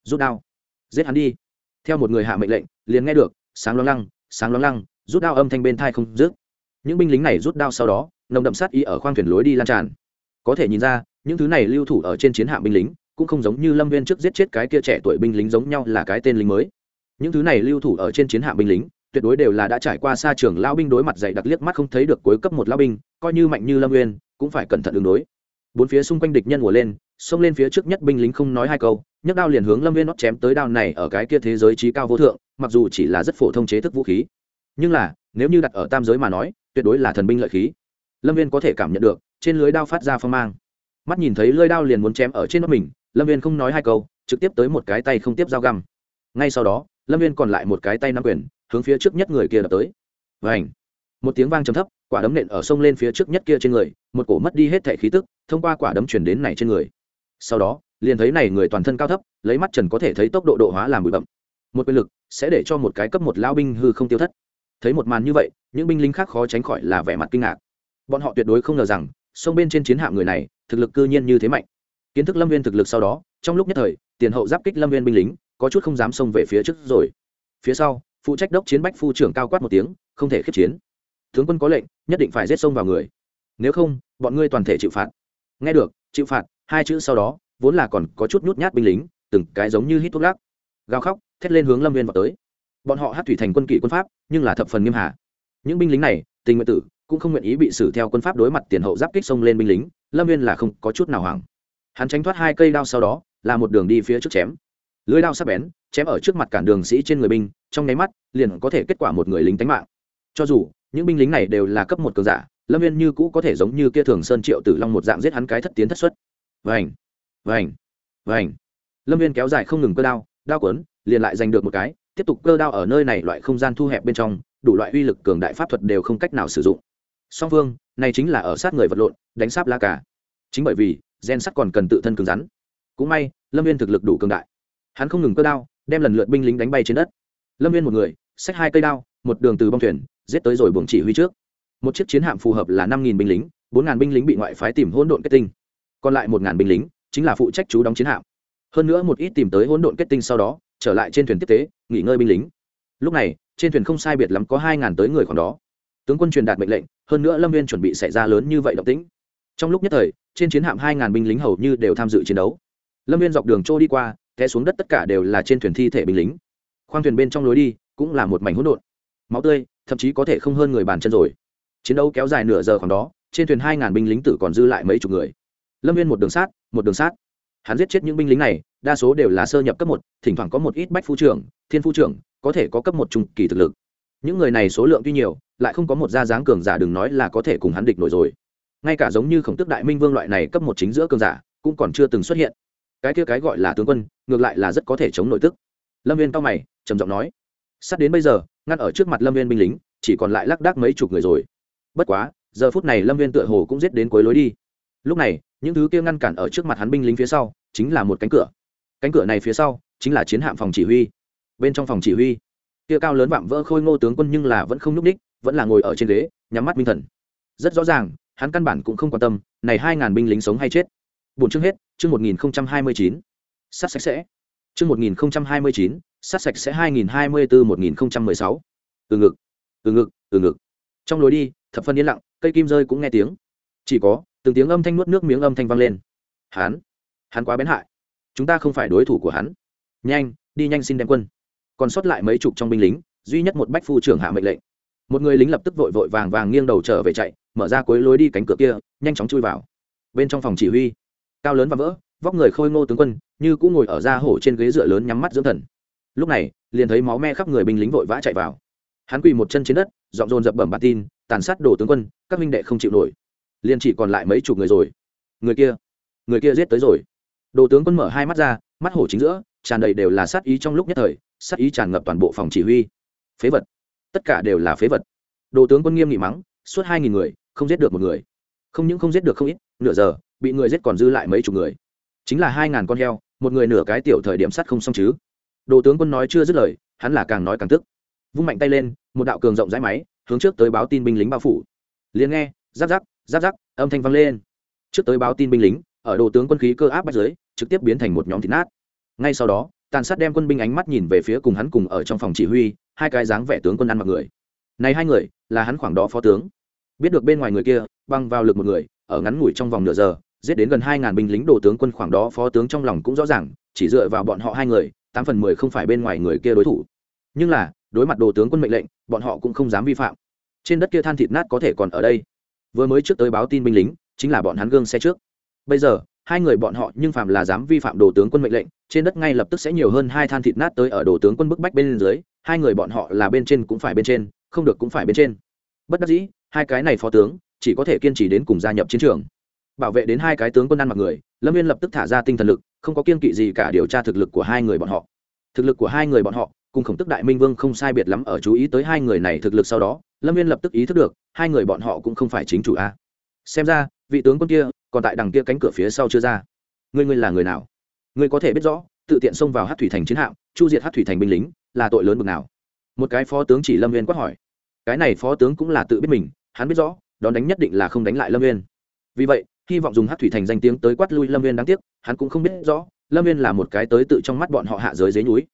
rút đao, giết hắn đi. theo một người hạ mệnh lệnh, liền nghe được, sáng loáng lăng, sáng loáng lăng, rút đao âm thanh bên thai không rước những binh lính này rút đao sau đó, nồng đậm sát ý ở khoang thuyền lối đi lan tràn. có thể nhìn ra, những thứ này lưu thủ ở trên chiến hạm binh lính cũng không giống như lâm viên trước giết chết cái kia trẻ tuổi binh lính giống nhau là cái tên lính mới. Những thứ này lưu thủ ở trên chiến hạm binh lính, tuyệt đối đều là đã trải qua xa trường lao binh đối mặt dày đặc liếc mắt không thấy được cuối cấp một lao binh, coi như mạnh như lâm viên cũng phải cẩn thận ứng đối. Bốn phía xung quanh địch nhân ùa lên, xông lên phía trước nhất binh lính không nói hai câu, nhấc đao liền hướng lâm viên nót chém tới đao này ở cái kia thế giới trí cao vô thượng, mặc dù chỉ là rất phổ thông chế thức vũ khí. Nhưng là, nếu như đặt ở tam giới mà nói, tuyệt đối là thần binh lợi khí. Lâm viên có thể cảm nhận được, trên lưới đao phát ra phong mang. Mắt nhìn thấy lưới đao liền muốn chém ở trên nót mình lâm viên không nói hai câu, trực tiếp tới một cái tay không tiếp dao găm. Ngay sau đó, lâm viên còn lại một cái tay nắm quyền, hướng phía trước nhất người kia đập tới. Và ảnh một tiếng vang trầm thấp, quả đấm nện ở sông lên phía trước nhất kia trên người, một cổ mất đi hết thể khí tức, thông qua quả đấm chuyển đến này trên người. Sau đó, liền thấy này người toàn thân cao thấp, lấy mắt trần có thể thấy tốc độ độ hóa làm bụi bậm một quyền lực sẽ để cho một cái cấp một lao binh hư không tiêu thất. Thấy một màn như vậy, những binh lính khác khó tránh khỏi là vẻ mặt kinh ngạc. Bọn họ tuyệt đối không ngờ rằng, sông bên trên chiến hạm người này, thực lực cư nhiên như thế mạnh kiến thức lâm viên thực lực sau đó, trong lúc nhất thời, tiền hậu giáp kích lâm viên binh lính, có chút không dám xông về phía trước rồi. Phía sau, phụ trách đốc chiến bách phu trưởng cao quát một tiếng, không thể khiếp chiến. Tướng quân có lệnh, nhất định phải giết sông vào người. Nếu không, bọn ngươi toàn thể chịu phạt. Nghe được, chịu phạt, hai chữ sau đó, vốn là còn có chút nhút nhát binh lính, từng cái giống như hít thuốc lắc. Gào khóc, thét lên hướng lâm viên vào tới. Bọn họ hát thủy thành quân kỷ quân pháp, nhưng là thập phần nghiêm hạ những binh lính này, tình nguyện tử, cũng không nguyện ý bị xử theo quân pháp đối mặt tiền hậu giáp kích xông lên binh lính, lâm viên là không có chút nào hoảng hắn tránh thoát hai cây đao sau đó, là một đường đi phía trước chém. Lưới đao sắc bén, chém ở trước mặt cản đường sĩ trên người binh, trong nháy mắt, liền có thể kết quả một người lính tánh mạng. Cho dù, những binh lính này đều là cấp một cường giả, lâm viên như cũ có thể giống như kia thường sơn triệu tử long một dạng giết hắn cái thất tiến thất xuất. Vành vành vành. Lâm viên kéo dài không ngừng cơ đao đao quấn liền lại giành được một cái, tiếp tục cơ đao ở nơi này loại không gian thu hẹp bên trong, đủ loại uy lực cường đại pháp thuật đều không cách nào sử dụng. Song phương, này chính là ở sát người vật lộn, đánh sáp la cả chính bởi vì gen sắt còn cần tự thân cứng rắn. Cũng may, lâm viên thực lực đủ cường đại. Hắn không ngừng cơ đao, đem lần lượt binh lính đánh bay trên đất. Lâm viên một người, xách hai cây đao, một đường từ bong thuyền, giết tới rồi buồng chỉ huy trước. Một chiếc chiến hạm phù hợp là năm nghìn binh lính, bốn ngàn binh lính bị ngoại phái tìm hỗn độn kết tinh. Còn lại một ngàn binh lính, chính là phụ trách chú đóng chiến hạm. Hơn nữa một ít tìm tới hỗn độn kết tinh sau đó, trở lại trên thuyền tiếp tế, nghỉ ngơi binh lính. Lúc này, trên thuyền không sai biệt lắm có hai ngàn tới người khoảng đó. Tướng quân truyền đạt mệnh lệnh, hơn nữa lâm viên chuẩn bị xảy ra lớn như vậy động tĩnh. Trong lúc nhất thời trên chiến hạm hai ngàn binh lính hầu như đều tham dự chiến đấu. Lâm viên dọc đường trôi đi qua, té xuống đất tất cả đều là trên thuyền thi thể binh lính. Khoang thuyền bên trong lối đi cũng là một mảnh hỗn độn. Máu tươi, thậm chí có thể không hơn người bàn chân rồi. Chiến đấu kéo dài nửa giờ khoảng đó, trên thuyền hai ngàn binh lính tử còn dư lại mấy chục người. Lâm viên một đường sát, một đường sát. Hắn giết chết những binh lính này, đa số đều là sơ nhập cấp một, thỉnh thoảng có một ít bách phu trưởng, thiên phu trưởng, có thể có cấp một trung kỳ thực lực. Những người này số lượng tuy nhiều, lại không có một gia dáng cường giả đừng nói là có thể cùng hắn địch nổi rồi ngay cả giống như khổng tức đại minh vương loại này cấp một chính giữa cường giả, cũng còn chưa từng xuất hiện. Cái kia cái gọi là tướng quân, ngược lại là rất có thể chống nội tức. Lâm viên cao mày, trầm giọng nói, sắp đến bây giờ, ngăn ở trước mặt lâm viên binh lính, chỉ còn lại lác đác mấy chục người rồi. Bất quá, giờ phút này lâm viên tựa hồ cũng giết đến cuối lối đi. Lúc này, những thứ kia ngăn cản ở trước mặt hắn binh lính phía sau, chính là một cánh cửa. Cánh cửa này phía sau, chính là chiến hạm phòng chỉ huy. Bên trong phòng chỉ huy, kia cao lớn vạm vỡ khôi ngô tướng quân nhưng là vẫn không nhúc ních vẫn là ngồi ở trên ghế, nhắm mắt minh thần. Rất rõ ràng hắn căn bản cũng không quan tâm, này hai ngàn binh lính sống hay chết. Bốn chương hết, chương một nghìn hai mươi chín. Sát sạch sẽ. Chương một nghìn hai mươi chín, sát sạch sẽ hai nghìn hai mươi bốn một nghìn mười sáu. Từ ngực từ ngực từ ngực. Trong lối đi, thập phân yên lặng, cây kim rơi cũng nghe tiếng. Chỉ có, từng tiếng âm thanh nuốt nước miếng âm thanh vang lên. Hắn hắn quá bén hại. Chúng ta không phải đối thủ của hắn. Nhanh, đi nhanh xin đem quân. Còn sót lại mấy chục trong binh lính, duy nhất một bách phu trưởng hạ mệnh lệnh một người lính lập tức vội vội vàng vàng nghiêng đầu trở về chạy, mở ra cuối lối đi cánh cửa kia, nhanh chóng chui vào. Bên trong phòng chỉ huy, cao lớn và vỡ, vóc người khôi ngô tướng quân, như cũng ngồi ở ra hổ trên ghế dựa lớn nhắm mắt dưỡng thần. Lúc này, liền thấy máu me khắp người binh lính vội vã chạy vào. Hắn quỳ một chân trên đất dọn dồn dập bẩm bản tin, tàn sát đồ tướng quân, các minh đệ không chịu nổi. Liền chỉ còn lại mấy chục người rồi. Người kia người kia giết tới rồi. Đồ tướng quân mở hai mắt ra, mắt hổ chính giữa, tràn đầy đều là sát ý trong lúc nhất thời, sát ý tràn ngập toàn bộ phòng chỉ huy. Phế vật tất cả đều là phế vật. Đồ tướng quân nghiêm nghị mắng, suốt hai nghìn người, không giết được một người. Không những không giết được không ít, nửa giờ, bị người giết còn dư lại mấy chục người. Chính là hai ngàn con heo, một người nửa cái tiểu thời điểm sắt không xong chứ. Đồ tướng quân nói chưa dứt lời, hắn là càng nói càng tức. Vung mạnh tay lên, một đạo cường rộng rãi máy, hướng trước tới báo tin binh lính bao phủ. Liền nghe giáp giáp giáp giáp âm thanh vang lên. Trước tới báo tin binh lính, ở đồ tướng quân khí cơ áp bắt giới trực tiếp biến thành một nhóm thịt nát. Ngay sau đó tàn sát đem quân binh ánh mắt nhìn về phía cùng hắn cùng ở trong phòng chỉ huy, hai cái dáng vẻ tướng quân ăn mặc người. Này hai người, là hắn khoảng đó phó tướng. Biết được bên ngoài người kia, băng vào lực một người, ở ngắn ngủi trong vòng nửa giờ, giết đến gần hai ngàn binh lính đồ tướng quân khoảng đó phó tướng trong lòng cũng rõ ràng, chỉ dựa vào bọn họ hai người, tám phần mười không phải bên ngoài người kia đối thủ. Nhưng là, đối mặt đồ tướng quân mệnh lệnh, bọn họ cũng không dám vi phạm. Trên đất kia than thịt nát có thể còn ở đây. Vừa mới trước tới báo tin binh lính, chính là bọn hắn gương xe trước. Bây giờ, hai người bọn họ nhưng phạm là dám vi phạm đồ tướng quân mệnh lệnh trên đất ngay lập tức sẽ nhiều hơn hai than thịt nát tới ở đồ tướng quân bức bách bên dưới, hai người bọn họ là bên trên cũng phải bên trên, không được cũng phải bên trên. Bất đắc dĩ, hai cái này phó tướng, chỉ có thể kiên trì đến cùng gia nhập chiến trường. Bảo vệ đến hai cái tướng quân ăn mặc người, lâm viên lập tức thả ra tinh thần lực, không có kiên kỵ gì cả điều tra thực lực của hai người bọn họ. Thực lực của hai người bọn họ, cùng khổng tức đại minh vương không sai biệt lắm ở chú ý tới hai người này thực lực sau đó, lâm viên lập tức ý thức được, hai người bọn họ cũng không phải chính chủ a. Xem ra, vị tướng quân kia, còn tại đằng kia cánh cửa phía sau chưa ra. Ngươi ngươi là người nào? Ngươi có thể biết rõ, tự tiện xông vào hát thủy thành chiến hạm, chu diệt hát thủy thành binh lính, là tội lớn bực nào? Một cái phó tướng chỉ lâm viên quát hỏi. Cái này phó tướng cũng là tự biết mình, hắn biết rõ, đón đánh nhất định là không đánh lại lâm viên vì vậy, hy vọng dùng hát thủy thành danh tiếng tới quát lui lâm viên đáng tiếc, hắn cũng không biết rõ, lâm viên là một cái tới tự trong mắt bọn họ hạ giới dưới núi.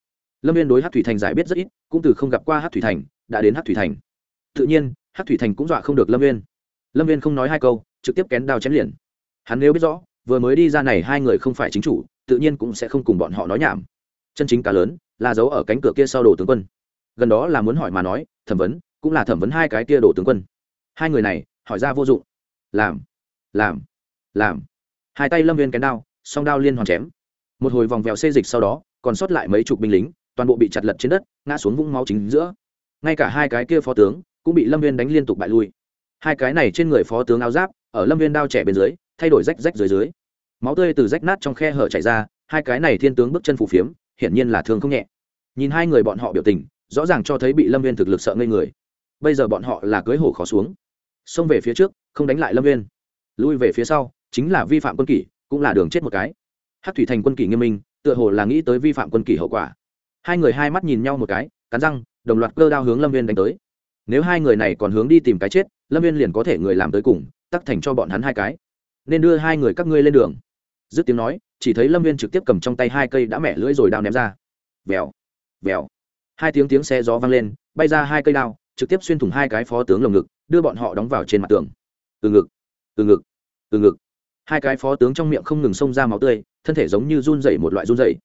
Lâm viên đối hát thủy thành giải biết rất ít, cũng từ không gặp qua hát thủy thành, đã đến hát thủy thành. Tự nhiên hát thủy thành cũng dọa không được lâm viên lâm viên không nói hai câu, trực tiếp kén đao chém liền. Hắn nếu biết rõ, vừa mới đi ra này hai người không phải chính chủ tự nhiên cũng sẽ không cùng bọn họ nói nhảm. Chân chính cá lớn là giấu ở cánh cửa kia sau đồ tướng quân. Gần đó là muốn hỏi mà nói, thẩm vấn, cũng là thẩm vấn hai cái kia đồ tướng quân. Hai người này, hỏi ra vô dụng. Làm làm làm. Hai tay lâm viên cái đao, song đao liên hoàn chém. Một hồi vòng vèo xê dịch sau đó, còn sót lại mấy chục binh lính, toàn bộ bị chặt lật trên đất, ngã xuống vũng máu chính giữa. Ngay cả hai cái kia phó tướng, cũng bị lâm viên đánh liên tục bại lui. Hai cái này trên người phó tướng áo giáp, ở lâm viên đao trẻ bên dưới, thay đổi rách rách dưới dưới máu tươi từ rách nát trong khe hở chảy ra, hai cái này thiên tướng bước chân phủ phiếm, hiển nhiên là thương không nhẹ. Nhìn hai người bọn họ biểu tình, rõ ràng cho thấy bị lâm viên thực lực sợ ngây người. Bây giờ bọn họ là cưới hổ khó xuống. Xông về phía trước, không đánh lại lâm viên lui về phía sau, chính là vi phạm quân kỷ, cũng là đường chết một cái. Hát thủy thành quân kỷ nghiêm minh, tựa hồ là nghĩ tới vi phạm quân kỷ hậu quả. Hai người hai mắt nhìn nhau một cái, cắn răng, đồng loạt cơ đao hướng lâm viên đánh tới. Nếu hai người này còn hướng đi tìm cái chết, lâm viên liền có thể người làm tới cùng, tắc thành cho bọn hắn hai cái. Nên đưa hai người các ngươi lên đường dứt tiếng nói, chỉ thấy lâm viên trực tiếp cầm trong tay hai cây đã mẹ lưỡi rồi đao ném ra. Vèo vèo. Hai tiếng tiếng xe gió vang lên, bay ra hai cây đao, trực tiếp xuyên thủng hai cái phó tướng lồng ngực, đưa bọn họ đóng vào trên mặt tường. Từ ngực từ ngực từ ngực. Hai cái phó tướng trong miệng không ngừng xông ra máu tươi, thân thể giống như run dày một loại run dày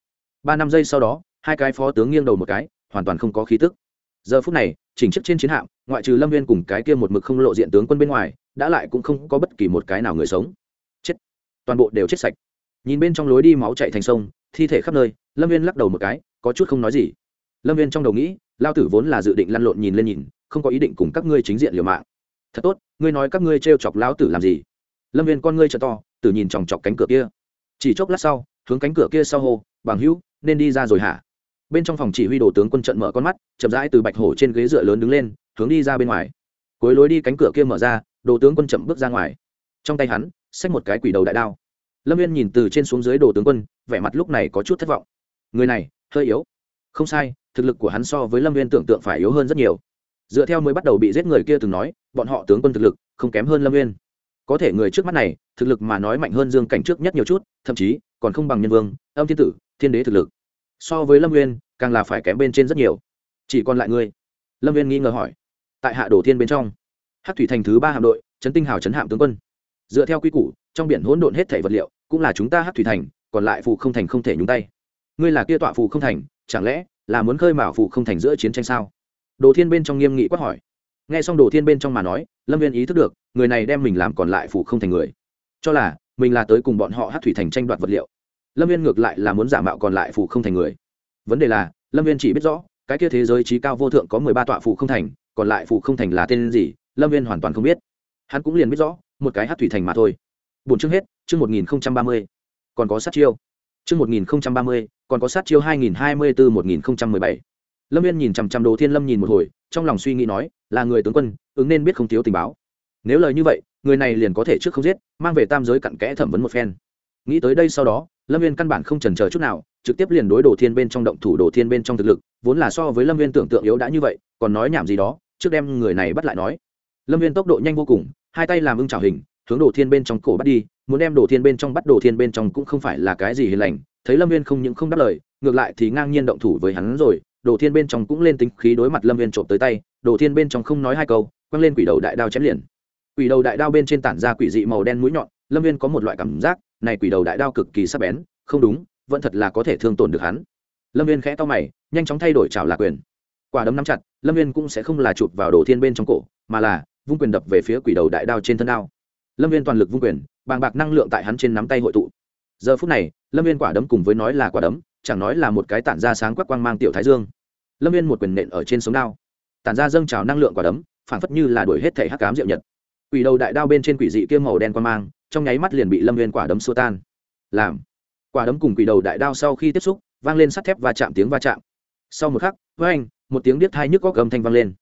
ba năm giây sau đó, hai cái phó tướng nghiêng đầu một cái, hoàn toàn không có khí tức. Giờ phút này, chỉnh chức trên chiến hạm, ngoại trừ lâm viên cùng cái kia một mực không lộ diện tướng quân bên ngoài, đã lại cũng không có bất kỳ một cái nào người sống. Chết. Toàn bộ đều chết sạch nhìn bên trong lối đi máu chạy thành sông, thi thể khắp nơi, lâm viên lắc đầu một cái, có chút không nói gì. Lâm viên trong đầu nghĩ, lao tử vốn là dự định lăn lộn nhìn lên nhìn, không có ý định cùng các ngươi chính diện liều mạng. Thật tốt, ngươi nói các ngươi t chọc lão tử làm gì? Lâm viên con ngươi t to, tử nhìn chòng chọc cánh cửa kia. Chỉ chốc lát sau, hướng cánh cửa kia sau hô, bằng hữu, nên đi ra rồi hả? Bên trong phòng chỉ huy đồ tướng quân trận mở con mắt, chậm rãi từ bạch hổ trên ghế dựa lớn đứng lên, hướng đi ra bên ngoài. Cuối lối đi cánh cửa kia mở ra, đồ tướng quân chậm bước ra ngoài. Trong tay hắn, xách một cái quỷ đầu đại đao lâm viên nhìn từ trên xuống dưới đồ tướng quân, vẻ mặt lúc này có chút thất vọng. Người này, hơi yếu. Không sai, thực lực của hắn so với lâm viên tưởng tượng phải yếu hơn rất nhiều. Dựa theo mới bắt đầu bị giết người kia từng nói, bọn họ tướng quân thực lực không kém hơn lâm viên có thể người trước mắt này, thực lực mà nói mạnh hơn dương cảnh trước nhất nhiều chút, thậm chí còn không bằng nhân vương, âm thiên tử, thiên đế thực lực. So với lâm viên càng là phải kém bên trên rất nhiều. Chỉ còn lại ngươi. Lâm viên nghi ngờ hỏi. Tại hạ đồ thiên bên trong hát thủy thành thứ ba hạm đội trấn tinh hào trấn hạm tướng quân. Dựa theo quy củ, trong biển hỗn độn hết thảy vật liệu cũng là chúng ta hát thủy thành, còn lại phụ không thành không thể nhúng tay. Ngươi là kia tọa phụ không thành, chẳng lẽ là muốn khơi mào phụ không thành giữa chiến tranh sao? Đồ thiên bên trong nghiêm nghị quát hỏi. Nghe xong đồ thiên bên trong mà nói, lâm viên ý thức được, người này đem mình làm còn lại phụ không thành người. Cho là mình là tới cùng bọn họ hát thủy thành tranh đoạt vật liệu. Lâm viên ngược lại là muốn giả mạo còn lại phụ không thành người. Vấn đề là, lâm viên chỉ biết rõ, cái kia thế giới trí cao vô thượng có mười ba tọa phụ không thành, còn lại phụ không thành là tên gì, lâm viên hoàn toàn không biết. Hắn cũng liền biết rõ, một cái hát thủy thành mà thôi bốn chương hết, chương một nghìn ba mươi. Còn có sát chiêu. Chương một nghìn ba mươi, còn có sát chiêu hai nghìn hai mươi bốn một nghìn mười bảy. Lâm viên nhìn chằm chằm đồ thiên lâm nhìn một hồi, trong lòng suy nghĩ nói, là người tướng quân, ứng nên biết không thiếu tình báo. Nếu lời như vậy, người này liền có thể trước không giết, mang về tam giới cặn kẽ thẩm vấn một phen. Nghĩ tới đây sau đó, lâm viên căn bản không trần chờ chút nào, trực tiếp liền đối đồ thiên bên trong động thủ, đồ thiên bên trong thực lực, vốn là so với lâm viên tưởng tượng yếu đã như vậy, còn nói nhảm gì đó, trước đem người này bắt lại nói. Lâm viên tốc độ nhanh vô cùng, hai tay làm ưng trào hình hướng đồ thiên bên trong cổ bắt đi, muốn đem đồ thiên bên trong bắt đồ thiên bên trong cũng không phải là cái gì hiền lành, thấy lâm viên không những không đáp lời, ngược lại thì ngang nhiên động thủ với hắn rồi, đồ thiên bên trong cũng lên tính khí đối mặt lâm viên trộm tới tay, đồ thiên bên trong không nói hai câu, quăng lên quỷ đầu đại đao chém liền. Quỷ đầu đại đao bên trên tản ra quỷ dị màu đen mũi nhọn, lâm viên có một loại cảm giác, này quỷ đầu đại đao cực kỳ sắc bén, không đúng, vẫn thật là có thể thương tổn được hắn. Lâm viên khẽ to mày, nhanh chóng thay đổi trào lạc quyền. Quả đấm nắm chặt, lâm viên cũng sẽ không là chụp vào đồ thiên bên trong cổ, mà là vung quyền đập về phía quỷ đầu đại đao trên thân đao lâm viên toàn lực vung quyền, bàng bạc năng lượng tại hắn trên nắm tay hội tụ. Giờ phút này, lâm viên quả đấm cùng với nói là quả đấm, chẳng nói là một cái tản ra sáng quắc quang mang tiểu thái dương. Lâm viên một quyền nện ở trên sống đao. Tản ra dâng trào năng lượng quả đấm, phản phất như là đuổi hết thể hắc cám diệu nhật. Quỷ đầu đại đao bên trên quỷ dị kia màu đen quang mang, trong nháy mắt liền bị lâm viên quả đấm xua tan. Làm. Quả đấm cùng quỷ đầu đại đao sau khi tiếp xúc, vang lên sắt thép và chạm tiếng va chạm. Sau một khắc với anh một tiếng điếc thai nhức góc gầm thanh vang lên.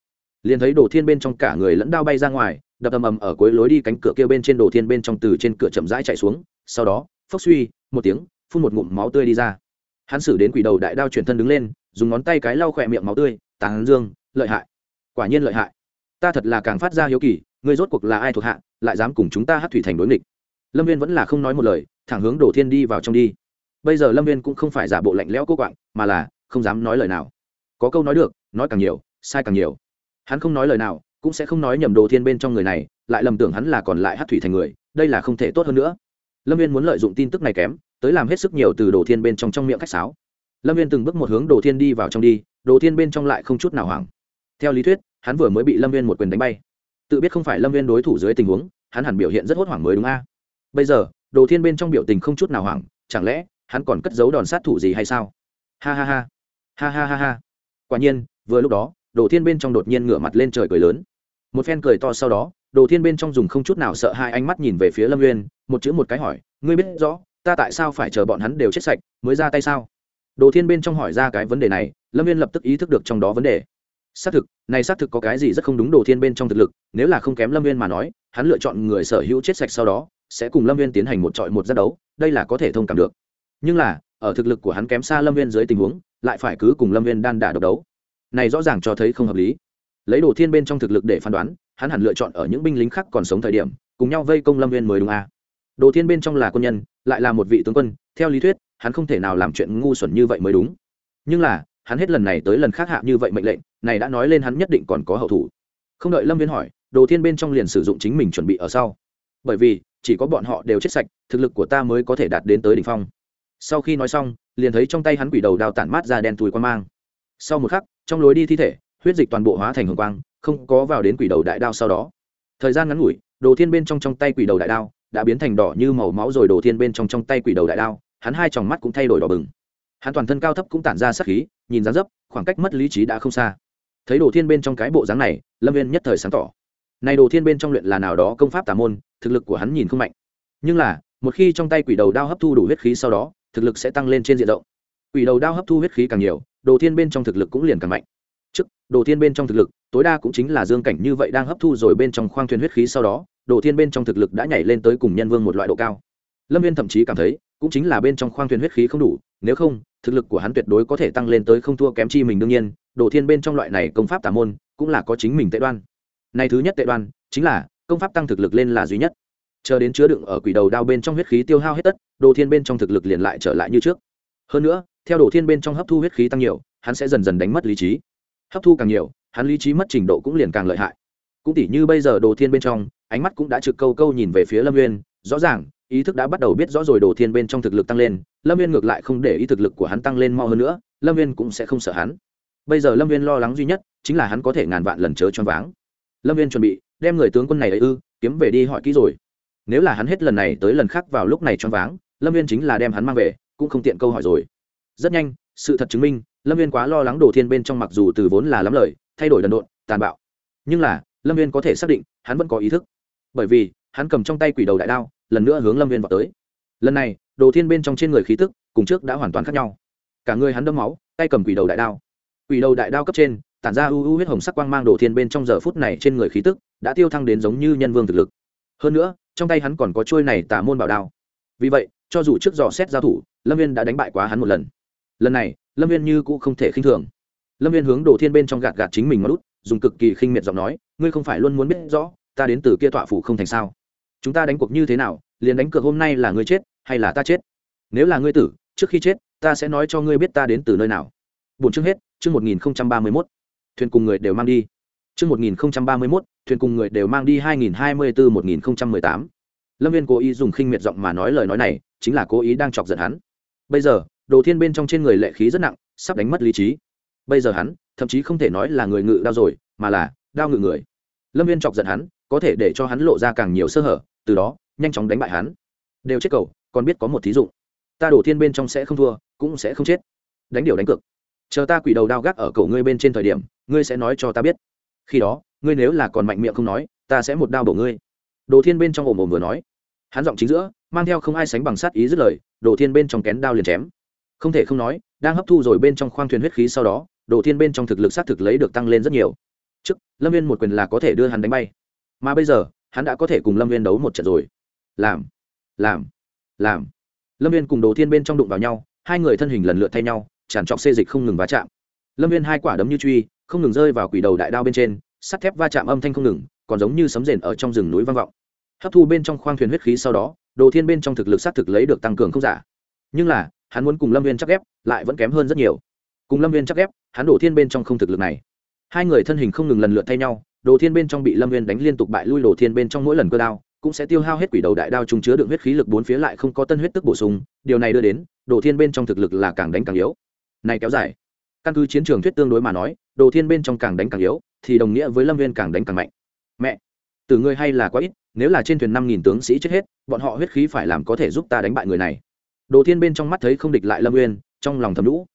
Liền thấy đồ thiên bên trong cả người lẫn đao bay ra ngoài đập ầm ầm ở cuối lối đi cánh cửa kia bên trên đồ thiên bên trong từ trên cửa chậm rãi chạy xuống, sau đó, phốc suy, một tiếng, phun một ngụm máu tươi đi ra. Hắn xử đến quỷ đầu đại đao chuyển thân đứng lên, dùng ngón tay cái lau khỏe miệng máu tươi, tàng dương, lợi hại. Quả nhiên lợi hại. Ta thật là càng phát ra hiếu kỳ, ngươi rốt cuộc là ai thuộc hạ, lại dám cùng chúng ta hát thủy thành đối nghịch? Lâm viên vẫn là không nói một lời, thẳng hướng đổ thiên đi vào trong đi. Bây giờ lâm viên cũng không phải giả bộ lạnh lẽo cô quạng, mà là không dám nói lời nào. Có câu nói được, nói càng nhiều, sai càng nhiều. Hắn không nói lời nào cũng sẽ không nói nhầm đồ thiên bên trong người này, lại lầm tưởng hắn là còn lại hát thủy thành người, đây là không thể tốt hơn nữa. Lâm viên muốn lợi dụng tin tức này kém, tới làm hết sức nhiều từ đồ thiên bên trong trong miệng khách sáo. Lâm viên từng bước một hướng đồ thiên đi vào trong đi, đồ thiên bên trong lại không chút nào hoảng. Theo lý thuyết, hắn vừa mới bị lâm viên một quyền đánh bay. Tự biết không phải lâm viên đối thủ dưới tình huống, hắn hẳn biểu hiện rất hốt hoảng mới đúng a. Bây giờ, đồ thiên bên trong biểu tình không chút nào hoảng, chẳng lẽ hắn còn cất giấu đòn sát thủ gì hay sao? Ha ha ha. Ha ha ha ha. Quả nhiên, vừa lúc đó, đồ thiên bên trong đột nhiên ngửa mặt lên trời cười lớn một phen cười to sau đó, đồ thiên bên trong dùng không chút nào sợ hai ánh mắt nhìn về phía lâm uyên, một chữ một cái hỏi, ngươi biết rõ, ta tại sao phải chờ bọn hắn đều chết sạch mới ra tay sao? Đồ thiên bên trong hỏi ra cái vấn đề này, lâm uyên lập tức ý thức được trong đó vấn đề. Xác thực, này xác thực có cái gì rất không đúng đồ thiên bên trong thực lực, nếu là không kém lâm viên mà nói, hắn lựa chọn người sở hữu chết sạch sau đó, sẽ cùng lâm viên tiến hành một trọi một giác đấu, đây là có thể thông cảm được. Nhưng là, ở thực lực của hắn kém xa lâm viên dưới tình huống, lại phải cứ cùng lâm viên đan đả độc đấu. Này rõ ràng cho thấy không hợp lý lấy đồ thiên bên trong thực lực để phán đoán, hắn hẳn lựa chọn ở những binh lính khác còn sống thời điểm, cùng nhau vây công lâm viên mới đúng à. đồ thiên bên trong là quân nhân, lại là một vị tướng quân, theo lý thuyết, hắn không thể nào làm chuyện ngu xuẩn như vậy mới đúng. Nhưng là, hắn hết lần này tới lần khác hạ như vậy mệnh lệnh, này đã nói lên hắn nhất định còn có hậu thủ. Không đợi lâm viên hỏi, đồ thiên bên trong liền sử dụng chính mình chuẩn bị ở sau. Bởi vì, chỉ có bọn họ đều chết sạch, thực lực của ta mới có thể đạt đến tới đỉnh phong. Sau khi nói xong, liền thấy trong tay hắn quỷ đầu đào tản mát ra đen tùi quan mang. Sau một khắc, trong lối đi thi thể huyết dịch toàn bộ hóa thành hồng quang, không có vào đến quỷ đầu đại đao sau đó. Thời gian ngắn ngủi, đồ thiên bên trong trong tay quỷ đầu đại đao đã biến thành đỏ như màu máu rồi đồ thiên bên trong trong tay quỷ đầu đại đao, hắn hai tròng mắt cũng thay đổi đỏ bừng. Hắn toàn thân cao thấp cũng tản ra sắc khí, nhìn dáng dấp, khoảng cách mất lý trí đã không xa. Thấy đồ thiên bên trong cái bộ dáng này, lâm viên nhất thời sáng tỏ. Này đồ thiên bên trong luyện là nào đó công pháp tà môn, thực lực của hắn nhìn không mạnh. Nhưng là, một khi trong tay quỷ đầu đao hấp thu đủ huyết khí sau đó, thực lực sẽ tăng lên trên diện rộng. Quỷ đầu đao hấp thu huyết khí càng nhiều, đồ thiên bên trong thực lực cũng liền càng mạnh đồ thiên bên trong thực lực, tối đa cũng chính là dương cảnh như vậy đang hấp thu rồi bên trong khoang thuyền huyết khí sau đó, đồ thiên bên trong thực lực đã nhảy lên tới cùng nhân vương một loại độ cao. Lâm viên thậm chí cảm thấy, cũng chính là bên trong khoang thuyền huyết khí không đủ, nếu không, thực lực của hắn tuyệt đối có thể tăng lên tới không thua kém chi mình đương nhiên, đồ thiên bên trong loại này công pháp tà môn, cũng là có chính mình tệ đoan. Này thứ nhất tệ đoan, chính là, công pháp tăng thực lực lên là duy nhất. Chờ đến chứa đựng ở quỷ đầu đao bên trong huyết khí tiêu hao hết tất, đồ thiên bên trong thực lực liền lại trở lại như trước. Hơn nữa, theo đồ thiên bên trong hấp thu huyết khí tăng nhiều, hắn sẽ dần dần đánh mất lý trí hấp thu càng nhiều, hắn lý trí mất trình độ cũng liền càng lợi hại. Cũng tỉ như bây giờ đồ thiên bên trong, ánh mắt cũng đã trực câu câu nhìn về phía lâm nguyên rõ ràng, ý thức đã bắt đầu biết rõ rồi đồ thiên bên trong thực lực tăng lên, lâm viên ngược lại không để ý thực lực của hắn tăng lên mau hơn nữa, lâm viên cũng sẽ không sợ hắn. Bây giờ lâm viên lo lắng duy nhất chính là hắn có thể ngàn vạn lần chớ choáng váng. Lâm viên chuẩn bị đem người tướng quân này ấy ư, kiếm về đi hỏi kỹ rồi. Nếu là hắn hết lần này tới lần khác vào lúc này choáng váng, lâm viên chính là đem hắn mang về, cũng không tiện câu hỏi rồi. Rất nhanh, sự thật chứng minh lâm viên quá lo lắng đồ thiên bên trong mặc dù từ vốn là lắm lời, thay đổi đần độn, tàn bạo. Nhưng là, lâm viên có thể xác định, hắn vẫn có ý thức. Bởi vì, hắn cầm trong tay quỷ đầu đại đao, lần nữa hướng lâm viên vào tới. Lần này, đồ thiên bên trong trên người khí tức, cùng trước đã hoàn toàn khác nhau. Cả người hắn đâm máu, tay cầm quỷ đầu đại đao. Quỷ đầu đại đao cấp trên, tản ra u u huyết hồng sắc quang mang đồ thiên bên trong giờ phút này trên người khí tức, đã tiêu thăng đến giống như nhân vương thực lực. Hơn nữa, trong tay hắn còn có trôi này tả môn bảo đao. Vì vậy, cho dù trước dò xét giao thủ, lâm viên đã đánh bại quá hắn một lần. Lần này lâm viên như cũng không thể khinh thường. Lâm viên hướng đồ thiên bên trong gạt gạt chính mình mà lút, dùng cực kỳ khinh miệt giọng nói, ngươi không phải luôn muốn biết rõ, ta đến từ kia tọa phủ không thành sao? Chúng ta đánh cuộc như thế nào, liền đánh cược hôm nay là ngươi chết, hay là ta chết? Nếu là ngươi tử, trước khi chết, ta sẽ nói cho ngươi biết ta đến từ nơi nào. Bốn chương hết, chương một nghìn ba mươi mốt. Thuyền cùng người đều mang đi. Chương một nghìn ba mươi mốt, thuyền cùng người đều mang đi hai nghìn hai mươi bốn một nghìn mười tám. Lâm viên cố ý dùng khinh miệt giọng mà nói lời nói này, chính là cố ý đang chọc giận hắn. Bây giờ đồ thiên bên trong trên người lệ khí rất nặng, sắp đánh mất lý trí. Bây giờ hắn, thậm chí không thể nói là người ngự đao rồi, mà là đao ngự người. Lâm viên chọc giận hắn, có thể để cho hắn lộ ra càng nhiều sơ hở, từ đó, nhanh chóng đánh bại hắn. Đều chết cầu còn biết có một thí dụ. Ta đổ thiên bên trong sẽ không thua, cũng sẽ không chết. Đánh điều đánh cược. Chờ ta quỷ đầu đao gác ở cổ ngươi bên trên thời điểm, ngươi sẽ nói cho ta biết. Khi đó, ngươi nếu là còn mạnh miệng không nói, ta sẽ một đao bổ ngươi. Đồ thiên bên trong ồm ồm vừa nói. Hắn giọng chính giữa, mang theo không ai sánh bằng sát ý dứt lời, đồ thiên bên trong kén đao liền chém không thể không nói, đang hấp thu rồi bên trong khoang thuyền huyết khí sau đó, đồ thiên bên trong thực lực sát thực lấy được tăng lên rất nhiều. Trước, lâm viên một quyền là có thể đưa hắn đánh bay. Mà bây giờ, hắn đã có thể cùng lâm viên đấu một trận rồi. Làm làm làm. Lâm viên cùng đồ thiên bên trong đụng vào nhau, hai người thân hình lần lượt thay nhau, tràn trọc xê dịch không ngừng va chạm. Lâm viên hai quả đấm như truy, không ngừng rơi vào quỷ đầu đại đao bên trên, sắt thép va chạm âm thanh không ngừng, còn giống như sấm rền ở trong rừng núi vang vọng. Hấp thu bên trong khoang thuyền huyết khí sau đó, đồ thiên bên trong thực lực xác thực lấy được tăng cường không giả. Nhưng là hắn muốn cùng lâm viên chắc ghép, lại vẫn kém hơn rất nhiều. Cùng lâm viên chắc ghép, hắn đổ thiên bên trong không thực lực này. Hai người thân hình không ngừng lần lượt thay nhau, đồ thiên bên trong bị lâm viên đánh liên tục bại lui, đồ thiên bên trong mỗi lần cơ đao cũng sẽ tiêu hao hết quỷ đầu đại đao trung chứa đựng huyết khí lực bốn phía lại không có tân huyết tức bổ sung, điều này đưa đến, đồ thiên bên trong thực lực là càng đánh càng yếu. Này kéo dài. Căn cứ chiến trường thuyết tương đối mà nói, đồ thiên bên trong càng đánh càng yếu, thì đồng nghĩa với lâm viên càng đánh càng mạnh. Mẹ từ ngươi hay là quá ít, nếu là trên thuyền năm nghìn tướng sĩ chết hết, bọn họ huyết khí phải làm có thể giúp ta đánh bại người này đồ thiên bên trong mắt thấy không địch lại lâm nguyên trong lòng thầm lũ.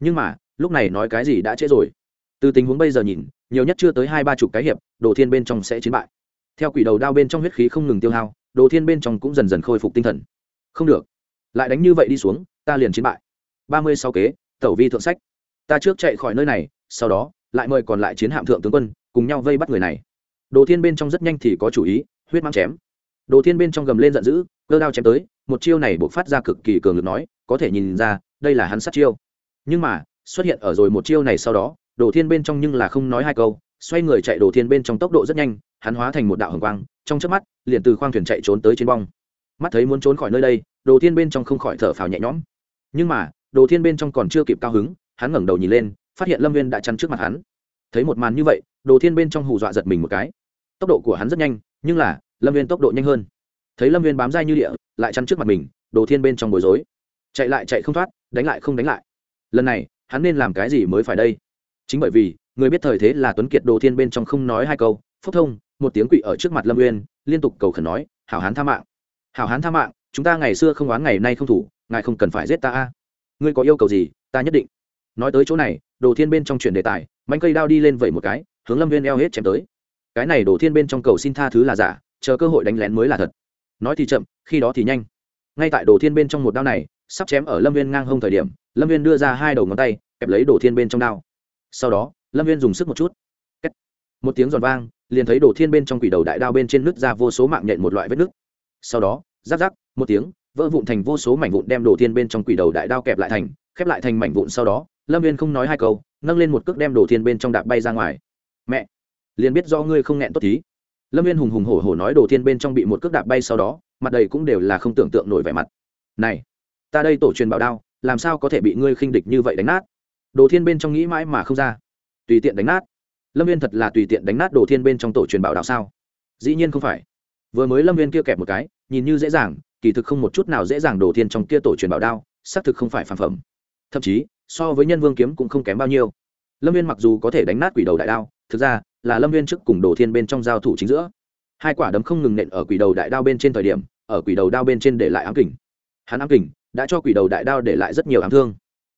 Nhưng mà, lúc này nói cái gì đã trễ rồi? Từ tình huống bây giờ nhìn, nhiều nhất chưa tới hai ba chục cái hiệp, đồ thiên bên trong sẽ chiến bại. Theo quỷ đầu đao bên trong huyết khí không ngừng tiêu hao, đồ thiên bên trong cũng dần dần khôi phục tinh thần. Không được. Lại đánh như vậy đi xuống, ta liền chiến bại. Ba mươi sáu kế, tẩu vi thượng sách. Ta trước chạy khỏi nơi này, sau đó, lại mời còn lại chiến hạm thượng tướng quân, cùng nhau vây bắt người này. Đồ thiên bên trong rất nhanh thì có chủ ý, huyết mang chém. Đồ thiên bên trong gầm lên giận dữ cơ đao chém tới, một chiêu này buộc phát ra cực kỳ cường lực nói, có thể nhìn ra, đây là hắn sát chiêu. Nhưng mà, xuất hiện ở rồi một chiêu này sau đó, đồ thiên bên trong nhưng là không nói hai câu, xoay người chạy đồ thiên bên trong tốc độ rất nhanh, hắn hóa thành một đạo hồng quang, trong chớp mắt, liền từ khoang thuyền chạy trốn tới trên bong. Mắt thấy muốn trốn khỏi nơi đây, đồ thiên bên trong không khỏi thở phào nhẹ nhõm. Nhưng mà, đồ thiên bên trong còn chưa kịp cao hứng, hắn ngẩng đầu nhìn lên, phát hiện lâm viên đã chắn trước mặt hắn. Thấy một màn như vậy, đồ thiên bên trong hù dọa giật mình một cái. Tốc độ của hắn rất nhanh, nhưng là, lâm viên tốc độ nhanh hơn thấy lâm viên bám dai như địa lại chắn trước mặt mình đồ thiên bên trong bối rối chạy lại chạy không thoát đánh lại không đánh lại lần này hắn nên làm cái gì mới phải đây chính bởi vì người biết thời thế là tuấn kiệt đồ thiên bên trong không nói hai câu phúc thông một tiếng quỵ ở trước mặt lâm uyên liên tục cầu khẩn nói hảo hán tha mạng hảo hán tha mạng chúng ta ngày xưa không oán ngày nay không thủ ngài không cần phải giết ta a ngươi có yêu cầu gì ta nhất định nói tới chỗ này đồ thiên bên trong chuyện đề tài mánh cây đao đi lên vẩy một cái hướng lâm viên eo hết chém tới cái này đồ thiên bên trong cầu xin tha thứ là giả chờ cơ hội đánh lén mới là thật nói thì chậm, khi đó thì nhanh. Ngay tại đồ thiên bên trong một đao này, sắp chém ở lâm viên ngang hông thời điểm, lâm viên đưa ra hai đầu ngón tay, kẹp lấy đồ thiên bên trong đao. Sau đó, lâm viên dùng sức một chút. Một tiếng giòn vang, liền thấy đồ thiên bên trong quỷ đầu đại đao bên trên nước ra vô số mạng nhện một loại vết nước sau đó giáp giáp một tiếng, vỡ vụn thành vô số mảnh vụn đem đồ thiên bên trong quỷ đầu đại đao kẹp lại thành, khép lại thành mảnh vụn sau đó, lâm viên không nói hai câu, nâng lên một cước đem đồ thiên bên trong đạp bay ra ngoài. Mẹ, liền biết do ngươi không nghẹn tốt tí lâm viên hùng hùng hổ hổ nói đồ thiên bên trong bị một cước đạp bay sau đó, mặt đầy cũng đều là không tưởng tượng nổi vẻ mặt. Này, ta đây tổ truyền bảo đao, làm sao có thể bị ngươi khinh địch như vậy đánh nát? Đồ thiên bên trong nghĩ mãi mà không ra. Tùy tiện đánh nát. Lâm viên thật là tùy tiện đánh nát đồ thiên bên trong tổ truyền bảo đao sao? Dĩ nhiên không phải. Vừa mới lâm viên kia kẹp một cái, nhìn như dễ dàng, kỳ thực không một chút nào dễ dàng đồ thiên trong kia tổ truyền bảo đao, xác thực không phải phản phẩm. Thậm chí, so với nhân vương kiếm cũng không kém bao nhiêu. Lâm viên mặc dù có thể đánh nát quỷ đầu đại đao, thực ra là lâm viên trước cùng đồ thiên bên trong giao thủ chính giữa. Hai quả đấm không ngừng nện ở quỷ đầu đại đao bên trên thời điểm, ở quỷ đầu đao bên trên để lại ám kình. Hắn ám kình đã cho quỷ đầu đại đao để lại rất nhiều ám thương.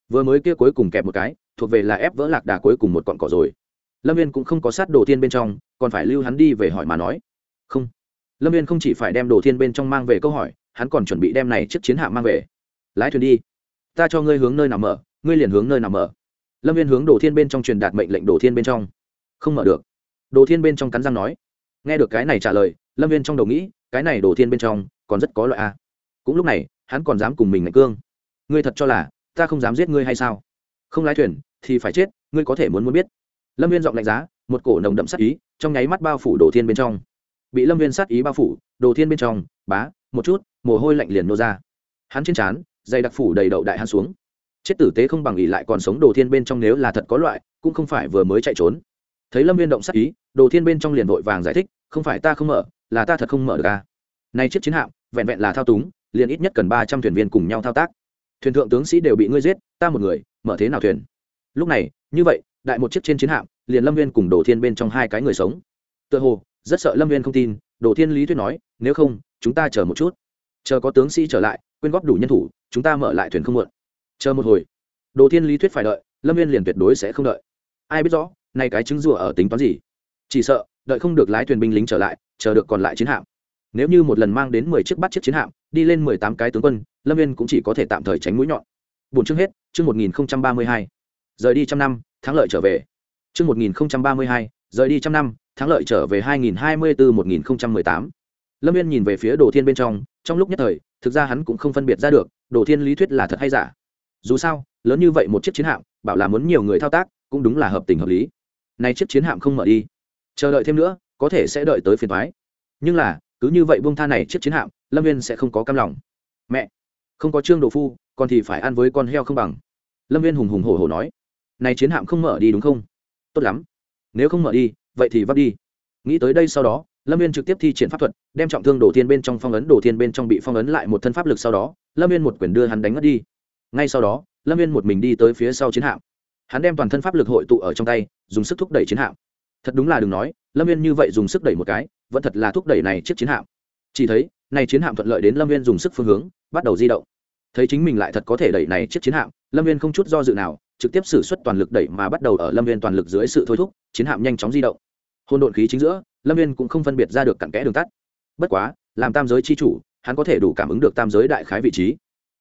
Vừa mới kia cuối cùng kẹp một cái, thuộc về là ép vỡ lạc đà cuối cùng một cọn cỏ rồi. Lâm viên cũng không có sát đồ thiên bên trong, còn phải lưu hắn đi về hỏi mà nói. Không. Lâm viên không chỉ phải đem đồ thiên bên trong mang về câu hỏi, hắn còn chuẩn bị đem này chiếc chiến hạm mang về. Lái thuyền đi. Ta cho ngươi hướng nơi nào mở, ngươi liền hướng nơi nào mở. Lâm viên hướng đồ thiên bên trong truyền đạt mệnh lệnh đồ thiên bên trong. Không mở được đồ thiên bên trong cắn răng nói. Nghe được cái này trả lời, lâm viên trong đầu nghĩ, cái này đồ thiên bên trong, còn rất có loại a. Cũng lúc này, hắn còn dám cùng mình ngạch cương. Ngươi thật cho là, ta không dám giết ngươi hay sao? Không lái thuyền, thì phải chết, ngươi có thể muốn muốn biết. Lâm viên giọng lạnh giá, một cổ nồng đậm sát ý, trong nháy mắt bao phủ đồ thiên bên trong. Bị lâm viên sát ý bao phủ, đồ thiên bên trong, bá, một chút, mồ hôi lạnh liền nô ra. Hắn trên trán, dày đặc phủ đầy đậu đại hắn xuống. Chết tử tế không bằng ỉ lại còn sống đồ thiên bên trong nếu là thật có loại, cũng không phải vừa mới chạy trốn thấy lâm viên động sát ý đồ thiên bên trong liền vội vàng giải thích không phải ta không mở là ta thật không mở được ca à. nay chiếc chiến hạm vẹn vẹn là thao túng liền ít nhất cần ba trăm thuyền viên cùng nhau thao tác thuyền thượng tướng sĩ đều bị ngươi giết ta một người mở thế nào thuyền lúc này như vậy đại một chiếc trên chiến hạm liền lâm viên cùng đồ thiên bên trong hai cái người sống tựa hồ rất sợ lâm viên không tin đồ thiên lý thuyết nói nếu không chúng ta chờ một chút chờ có tướng sĩ trở lại quyên góp đủ nhân thủ chúng ta mở lại thuyền không muộn chờ một hồi đồ thiên lý thuyết phải đợi lâm viên liền tuyệt đối sẽ không đợi ai biết rõ nay cái trứng rùa ở tính toán gì? Chỉ sợ, đợi không được lái thuyền binh lính trở lại, chờ được còn lại chiến hạm. Nếu như một lần mang đến mười chiếc bắt chiếc chiến hạm, đi lên mười tám cái tướng quân, lâm viên cũng chỉ có thể tạm thời tránh mũi nhọn. Bốn chương hết, chương một nghìn ba mươi hai. Rời đi trăm năm, thắng lợi trở về. Chương một nghìn ba mươi hai, rời đi trăm năm, thắng lợi trở về hai nghìn hai mươi bốn một nghìn mười tám. Lâm viên nhìn về phía đồ thiên bên trong trong lúc nhất thời, thực ra hắn cũng không phân biệt ra được, đồ thiên lý thuyết là thật hay giả. Dù sao, lớn như vậy một chiếc chiến hạm, bảo là muốn nhiều người thao tác, cũng đúng là hợp tình hợp lý nay chiếc chiến hạm không mở đi. Chờ đợi thêm nữa, có thể sẽ đợi tới phiền thoái nhưng là, cứ như vậy buông tha này chiếc chiến hạm, lâm viên sẽ không có cam lòng. Mẹ! Không có trương đồ phu còn thì phải ăn với con heo không bằng. Lâm viên hùng hùng hổ hổ nói. Này chiến hạm không mở đi đúng không? Tốt lắm. Nếu không mở đi, vậy thì vắt đi. Nghĩ tới đây sau đó, lâm viên trực tiếp thi triển pháp thuật, đem trọng thương đồ thiên bên trong phong ấn, đồ thiên bên trong bị phong ấn lại một thân pháp lực sau đó, lâm viên một quyền đưa hắn đánh mất đi. Ngay sau đó, lâm viên một mình đi tới phía sau chiến hạm hắn đem toàn thân pháp lực hội tụ ở trong tay, dùng sức thúc đẩy chiến hạm. Thật đúng là đừng nói, lâm viên như vậy dùng sức đẩy một cái, vẫn thật là thúc đẩy này chiếc chiến hạm. Chỉ thấy, này chiến hạm thuận lợi đến lâm viên dùng sức phương hướng, bắt đầu di động. Thấy chính mình lại thật có thể đẩy này chiếc chiến hạm, lâm viên không chút do dự nào, trực tiếp xử suất toàn lực đẩy mà bắt đầu ở lâm viên toàn lực dưới sự thôi thúc, chiến hạm nhanh chóng di động. Hôn độn khí chính giữa, lâm viên cũng không phân biệt ra được cặn kẽ đường tắt. Bất quá, làm tam giới c h i chủ, hắn có thể đủ cảm ứng được tam giới đại khái vị trí.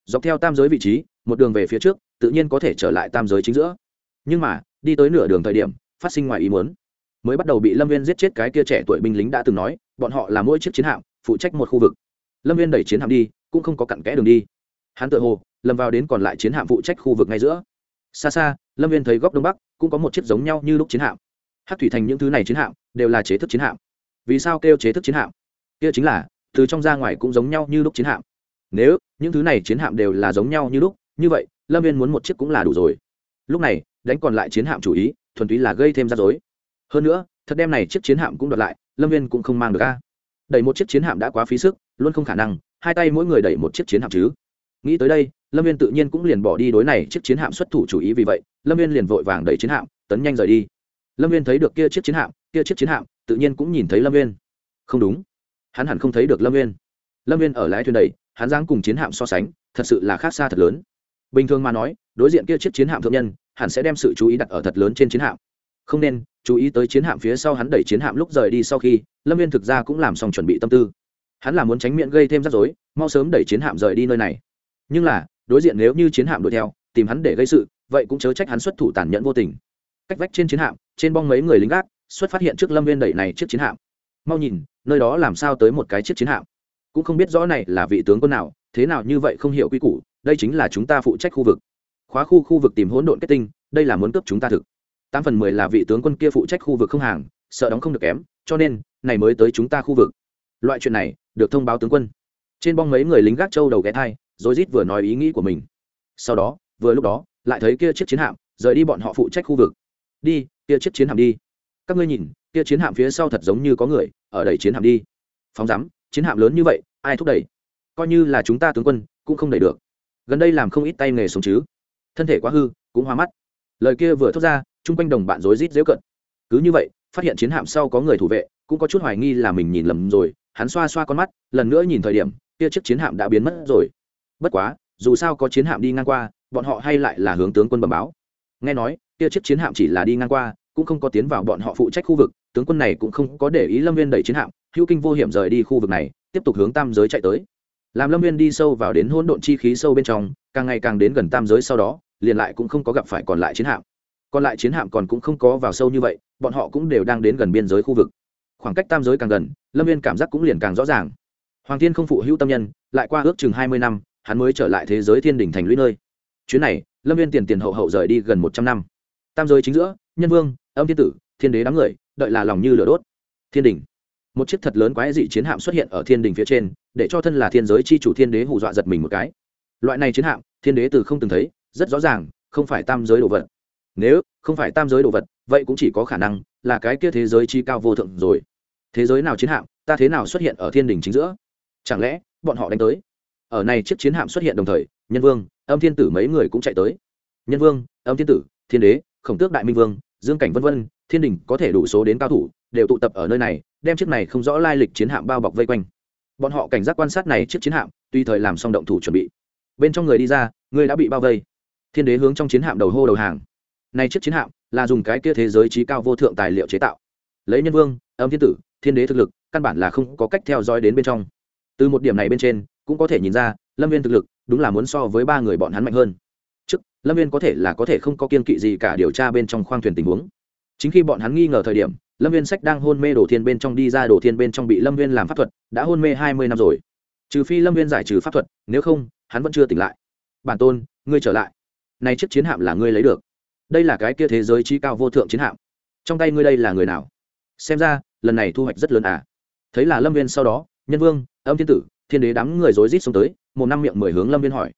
Dọc theo tam giới vị trí, một đường về phía trước, tự nhiên có thể trở lại tam giới chính giữa nhưng mà, đi tới nửa đường thời điểm, phát sinh ngoài ý muốn. Mới bắt đầu bị lâm viên giết chết cái kia trẻ tuổi binh lính đã từng nói, bọn họ là mỗi chiếc chiến hạm, phụ trách một khu vực. Lâm viên đẩy chiến hạm đi, cũng không có cặn kẽ đường đi. Hắn tự hồ lâm vào đến còn lại chiến hạm phụ trách khu vực ngay giữa. Xa xa, lâm viên thấy góc đông bắc, cũng có một chiếc giống nhau như lúc chiến hạm. Hát thủy thành những thứ này chiến hạm, đều là chế thức chiến hạm. Vì sao kêu chế thức chiến hạm? Kia chính là, từ trong ra ngoài cũng giống nhau như lúc chiến hạm. Nếu, những thứ này chiến hạm đều là giống nhau như lúc, như vậy, lâm viên muốn một chiếc cũng là đủ rồi. Lúc này đánh còn lại chiến hạm chủ ý, thuần túy là gây thêm ra dối hơn nữa, thật đem này chiếc chiến hạm cũng đoạt lại, lâm viên cũng không mang được a. Đẩy một chiếc chiến hạm đã quá phí sức, luôn không khả năng, hai tay mỗi người đẩy một chiếc chiến hạm chứ. Nghĩ tới đây, lâm viên tự nhiên cũng liền bỏ đi đối này chiếc chiến hạm xuất thủ chủ ý vì vậy, lâm viên liền vội vàng đẩy chiến hạm, tấn nhanh rời đi. Lâm viên thấy được kia chiếc chiến hạm, kia chiếc chiến hạm, tự nhiên cũng nhìn thấy lâm viên. Không đúng. Hắn hẳn không thấy được lâm viên. Lâm viên ở lái thuyền đầy hắn giang cùng chiến hạm so sánh, thật sự là khác xa thật lớn. Bình thường mà nói, đối diện kia chiếc chiến hạm thượng nhân hẳn sẽ đem sự chú ý đặt ở thật lớn trên chiến hạm. Không nên, chú ý tới chiến hạm phía sau hắn đẩy chiến hạm lúc rời đi sau khi, lâm viên thực ra cũng làm xong chuẩn bị tâm tư. Hắn là muốn tránh miệng gây thêm rắc rối, mau sớm đẩy chiến hạm rời đi nơi này. Nhưng là, đối diện nếu như chiến hạm đuổi theo, tìm hắn để gây sự, vậy cũng chớ trách hắn xuất thủ tàn nhẫn vô tình. Cách vách trên chiến hạm, trên bong mấy người lính gác, xuất phát hiện trước lâm viên đẩy này chiếc chiến hạm. Mau nhìn, nơi đó làm sao tới một cái chiếc chiến hạm. Cũng không biết rõ này là vị tướng quân nào, thế nào như vậy không hiểu quy củ, đây chính là chúng ta phụ trách khu vực khóa khu khu vực tìm hỗn độn kết tinh, đây là muốn cướp chúng ta thực. Tám phần mười là vị tướng quân kia phụ trách khu vực không hàng, sợ đóng không được kém, cho nên, này mới tới chúng ta khu vực. Loại chuyện này, được thông báo tướng quân. Trên bong mấy người lính gác châu đầu ghé thai, rồi rít vừa nói ý nghĩ của mình. Sau đó, vừa lúc đó, lại thấy kia chiếc chiến hạm, rời đi bọn họ phụ trách khu vực. Đi, kia chiếc chiến hạm đi. Các ngươi nhìn, kia chiến hạm phía sau thật giống như có người, ở đẩy chiến hạm đi. Phóng rắm chiến hạm lớn như vậy, ai thúc đẩy? Coi như là chúng ta tướng quân, cũng không đẩy được. Gần đây làm không ít tay nghề sống chứ thân thể quá hư, cũng hoa mắt. Lời kia vừa thốt ra, chung quanh đồng bạn rối rít dễu cận. Cứ như vậy, phát hiện chiến hạm sau có người thủ vệ, cũng có chút hoài nghi là mình nhìn lầm rồi, hắn xoa xoa con mắt, lần nữa nhìn thời điểm, kia chiếc chiến hạm đã biến mất rồi. Bất quá, dù sao có chiến hạm đi ngang qua, bọn họ hay lại là hướng tướng quân bẩm báo. Nghe nói, kia chiếc chiến hạm chỉ là đi ngang qua, cũng không có tiến vào bọn họ phụ trách khu vực, tướng quân này cũng không có để ý lâm viên đẩy chiến hạm, hữu kinh vô hiểm rời đi khu vực này, tiếp tục hướng tam giới chạy tới làm lâm viên đi sâu vào đến hỗn độn chi khí sâu bên trong, càng ngày càng đến gần tam giới sau đó, liền lại cũng không có gặp phải còn lại chiến hạm. Còn lại chiến hạm còn cũng không có vào sâu như vậy, bọn họ cũng đều đang đến gần biên giới khu vực. Khoảng cách tam giới càng gần, lâm viên cảm giác cũng liền càng rõ ràng. Hoàng thiên không phụ hữu tâm nhân, lại qua ước chừng hai mươi năm, hắn mới trở lại thế giới thiên Đình thành lũy nơi. Chuyến này, lâm viên tiền tiền hậu hậu rời đi gần một trăm năm. Tam giới chính giữa, nhân vương, âm thiên tử, thiên đế đám người, đợi là lòng như lửa đốt. Thiên đình một chiếc thật lớn quái dị chiến hạm xuất hiện ở thiên đình phía trên, để cho thân là thiên giới chi chủ thiên đế hù dọa giật mình một cái. Loại này chiến hạm, thiên đế từ không từng thấy, rất rõ ràng, không phải tam giới đồ vật. Nếu không phải tam giới đồ vật, vậy cũng chỉ có khả năng là cái kia thế giới chi cao vô thượng rồi. Thế giới nào chiến hạm, ta thế nào xuất hiện ở thiên đình chính giữa? Chẳng lẽ bọn họ đánh tới? Ở này chiếc chiến hạm xuất hiện đồng thời, nhân vương, âm thiên tử mấy người cũng chạy tới. Nhân vương, âm thiên tử, thiên đế, khổng tước đại minh vương, dương cảnh vân vân, thiên đình có thể đủ số đến cao thủ, đều tụ tập ở nơi này đem chiếc này không rõ lai lịch chiến hạm bao bọc vây quanh. Bọn họ cảnh giác quan sát này chiếc chiến hạm, tùy thời làm xong động thủ chuẩn bị. Bên trong người đi ra, người đã bị bao vây. Thiên đế hướng trong chiến hạm đầu hô đầu hàng. Nay chiếc chiến hạm là dùng cái kia thế giới trí cao vô thượng tài liệu chế tạo. Lấy nhân vương, âm thiên tử, thiên đế thực lực, căn bản là không có cách theo dõi đến bên trong. Từ một điểm này bên trên, cũng có thể nhìn ra, lâm viên thực lực, đúng là muốn so với ba người bọn hắn mạnh hơn. Trước, lâm viên có thể là có thể không có kiên kỵ gì cả điều tra bên trong khoang thuyền tình huống. Chính khi bọn hắn nghi ngờ thời điểm lâm viên sách đang hôn mê đồ thiên bên trong đi ra, đồ thiên bên trong bị lâm viên làm pháp thuật, đã hôn mê hai mươi năm rồi. Trừ phi lâm viên giải trừ pháp thuật, nếu không, hắn vẫn chưa tỉnh lại. Bản tôn, ngươi trở lại. Nay chiếc chiến hạm là ngươi lấy được. Đây là cái kia thế giới trí cao vô thượng chiến hạm. Trong tay ngươi đây là người nào? Xem ra, lần này thu hoạch rất lớn à? Thấy là lâm viên sau đó, nhân vương, âm thiên tử, thiên đế đám người rối rít xông tới, một năm miệng mười hướng lâm viên hỏi.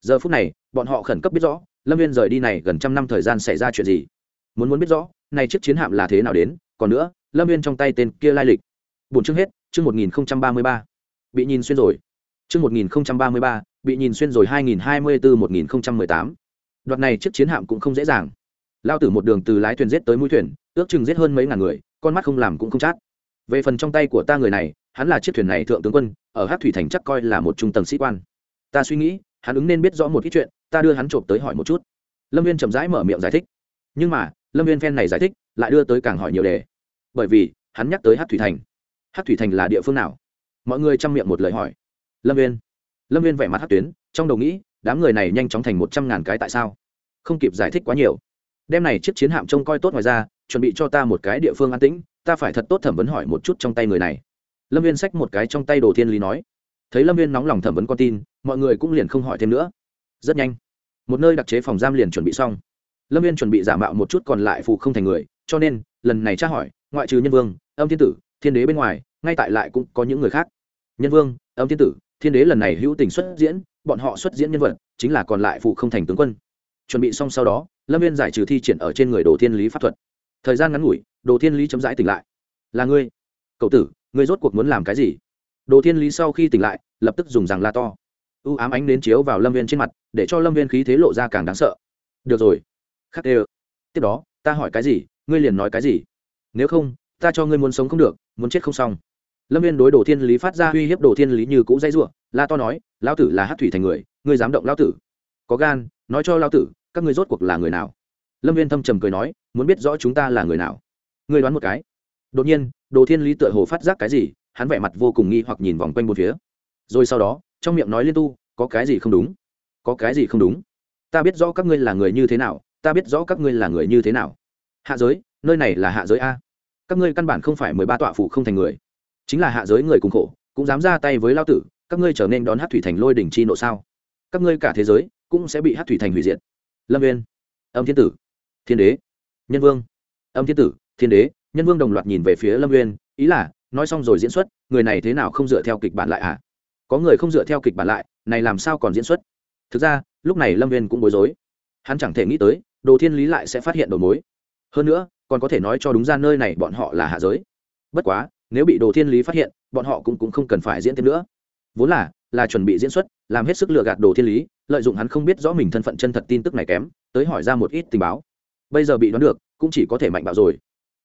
Giờ phút này, bọn họ khẩn cấp biết rõ, lâm viên rời đi này gần trăm năm thời gian xảy ra chuyện gì. Muốn muốn biết rõ, này chiếc chiến hạm là thế nào đến? Còn nữa, lâm viên trong tay tên kia lai lịch. Bốn chương hết, chương một nghìn ba mươi ba. Bị nhìn xuyên rồi. Chương một nghìn ba mươi ba, bị nhìn xuyên rồi hai nghìn hai mươi bốn một nghìn tám. Đoạt này chiếc chiến hạm cũng không dễ dàng. Lao tử một đường từ lái thuyền giết tới mũi thuyền, ước chừng giết hơn mấy ngàn người, con mắt không làm cũng không chát. Về phần trong tay của ta người này, hắn là chiếc thuyền này thượng tướng quân, ở hát thủy thành chắc coi là một trung tầng sĩ quan. Ta suy nghĩ, hắn ứng nên biết rõ một ít chuyện, ta đưa hắn trộm tới hỏi một chút. Lâm viên chậm rãi mở miệng giải thích. Nhưng mà, lâm viên phen này giải thích lại đưa tới càng hỏi nhiều đề. Bởi vì, hắn nhắc tới hát thủy thành. Hát thủy thành là địa phương nào? Mọi người chăm miệng một lời hỏi. Lâm viên lâm viên vẻ mặt hát tuyến, trong đầu nghĩ, đám người này nhanh chóng thành một trăm ngàn cái tại sao? Không kịp giải thích quá nhiều. Đem này chiếc chiến hạm trông coi tốt ngoài ra, chuẩn bị cho ta một cái địa phương an tĩnh, ta phải thật tốt thẩm vấn hỏi một chút trong tay người này. Lâm viên xách một cái trong tay đồ thiên lý nói. Thấy lâm viên nóng lòng thẩm vấn con tin, mọi người cũng liền không hỏi thêm nữa. Rất nhanh. Một nơi đặc chế phòng giam liền chuẩn bị xong. Lâm viên chuẩn bị giả mạo một chút còn lại phụ không thành người cho nên, lần này tra hỏi, ngoại trừ nhân vương, âm thiên tử, thiên đế bên ngoài, ngay tại lại cũng có những người khác. Nhân vương, âm thiên tử, thiên đế lần này hữu tình xuất diễn, bọn họ xuất diễn nhân vật, chính là còn lại phụ không thành tướng quân. Chuẩn bị xong sau đó, lâm viên giải trừ thi triển ở trên người đồ thiên lý pháp thuật. Thời gian ngắn ngủi, đồ thiên lý chấm dãi tỉnh lại. Là ngươi, cậu tử, ngươi rốt cuộc muốn làm cái gì? Đồ thiên lý sau khi tỉnh lại, lập tức dùng rằng la to. U ám ánh đến chiếu vào lâm viên trên mặt, để cho lâm viên khí thế lộ ra càng đáng sợ. Được rồi, khắc ê tiếp đó, ta hỏi cái gì? Ngươi liền nói cái gì? Nếu không, ta cho ngươi muốn sống không được, muốn chết không xong. Lâm viên đối đồ thiên lý phát ra uy hiếp, đồ thiên lý như cũ dây r u ộ la to nói lao tử là hát thủy thành người, ngươi dám động lao tử. Có gan, nói cho lao tử, các ngươi rốt cuộc là người nào? Lâm viên thâm trầm cười nói, muốn biết rõ chúng ta là người nào? Ngươi đoán một cái. Đột nhiên, đồ thiên lý tựa hồ phát giác cái gì, hắn vẻ mặt vô cùng nghi hoặc nhìn vòng quanh một phía. Rồi sau đó, trong miệng nói liên tu, có cái gì không đúng? Có cái gì không đúng? Ta biết rõ các ngươi là người như thế nào, ta biết rõ các ngươi là người như thế nào hạ giới, nơi này là hạ giới a. Các ngươi căn bản không phải mười ba tọa phủ không thành người. Chính là hạ giới người cùng khổ, cũng dám ra tay với lao tử, các ngươi trở nên đón hát thủy thành lôi đỉnh chi nộ sao? Các ngươi cả thế giới, cũng sẽ bị hát thủy thành hủy diệt. Lâm viên âm thiên tử, thiên đế, nhân vương. Âm thiên tử, thiên đế, nhân vương đồng loạt nhìn về phía lâm viên ý là, nói xong rồi diễn xuất, người này thế nào không dựa theo kịch bản lại à có người không dựa theo kịch bản lại, này làm sao còn diễn xuất? Thực ra, lúc này lâm viên cũng bối rối. Hắn chẳng thể nghĩ tới, đồ thiên lý lại sẽ phát hiện đầu mối hơn nữa còn có thể nói cho đúng ra nơi này bọn họ là hạ giới. Bất quá nếu bị đồ thiên lý phát hiện bọn họ cũng, cũng không cần phải diễn thêm nữa. Vốn là là chuẩn bị diễn xuất làm hết sức lừa gạt đồ thiên lý lợi dụng hắn không biết rõ mình thân phận chân thật tin tức này kém tới hỏi ra một ít tình báo. Bây giờ bị đoán được cũng chỉ có thể mạnh bạo rồi.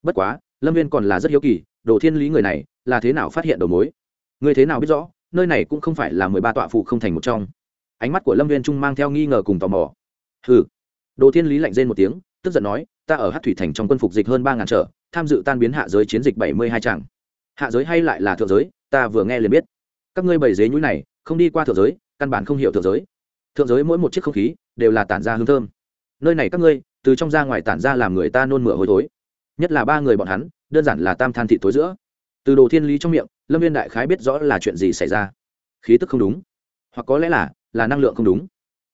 Bất quá lâm viên còn là rất hiếu kỳ đồ thiên lý người này là thế nào phát hiện đầu mối? Người thế nào biết rõ nơi này cũng không phải là mười ba tọa phụ không thành một trong. Ánh mắt của lâm viên trung mang theo nghi ngờ cùng tò mò. Hừ. Đồ thiên lý lạnh rên một tiếng tức giận nói, ta ở hát thủy thành trong quân phục dịch hơn ba ngàn trở, tham dự tan biến hạ giới chiến dịch bảy mươi hai tràng hạ giới hay lại là thượng giới, ta vừa nghe liền biết. Các ngươi bảy dế nhúi này, không đi qua thượng giới, căn bản không hiểu thượng giới. Thượng giới mỗi một chiếc không khí, đều là tản ra hương thơm. Nơi này các ngươi, từ trong ra ngoài tản ra làm người ta nôn mửa hôi thối. Nhất là ba người bọn hắn, đơn giản là tam than thị tối giữa. Từ đồ thiên lý trong miệng, lâm viên đại khái biết rõ là chuyện gì xảy ra. Khí tức không đúng. Hoặc có lẽ là là năng lượng không đúng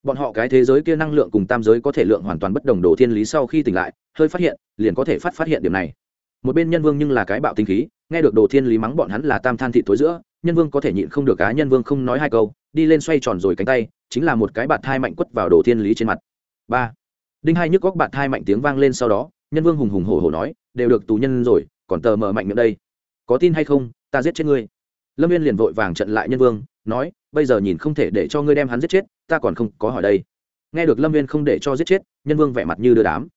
bọn họ cái thế giới kia năng lượng cùng tam giới có thể lượng hoàn toàn bất đồng đồ thiên lý sau khi tỉnh lại, hơi phát hiện, liền có thể phát phát hiện điểm này. Một bên nhân vương nhưng là cái bạo tinh khí, nghe được đồ thiên lý mắng bọn hắn là tam than thị tối giữa, nhân vương có thể nhịn không được cá nhân vương không nói hai câu, đi lên xoay tròn rồi cánh tay, chính là một cái bạt thai mạnh quất vào đồ thiên lý trên mặt. Ba. Đinh hai nhức góc bạt thai mạnh tiếng vang lên sau đó, nhân vương hùng hùng hổ hổ nói, đều được tù nhân rồi, còn tờ mờ mạnh miệng đây. Có tin hay không, ta giết chết ngươi. Lâm viên liền vội vàng trận lại nhân vương, nói bây giờ nhìn không thể để cho ngươi đem hắn giết chết, ta còn không có hỏi đây. Nghe được lâm viên không để cho giết chết, nhân vương vẻ mặt như đưa đám.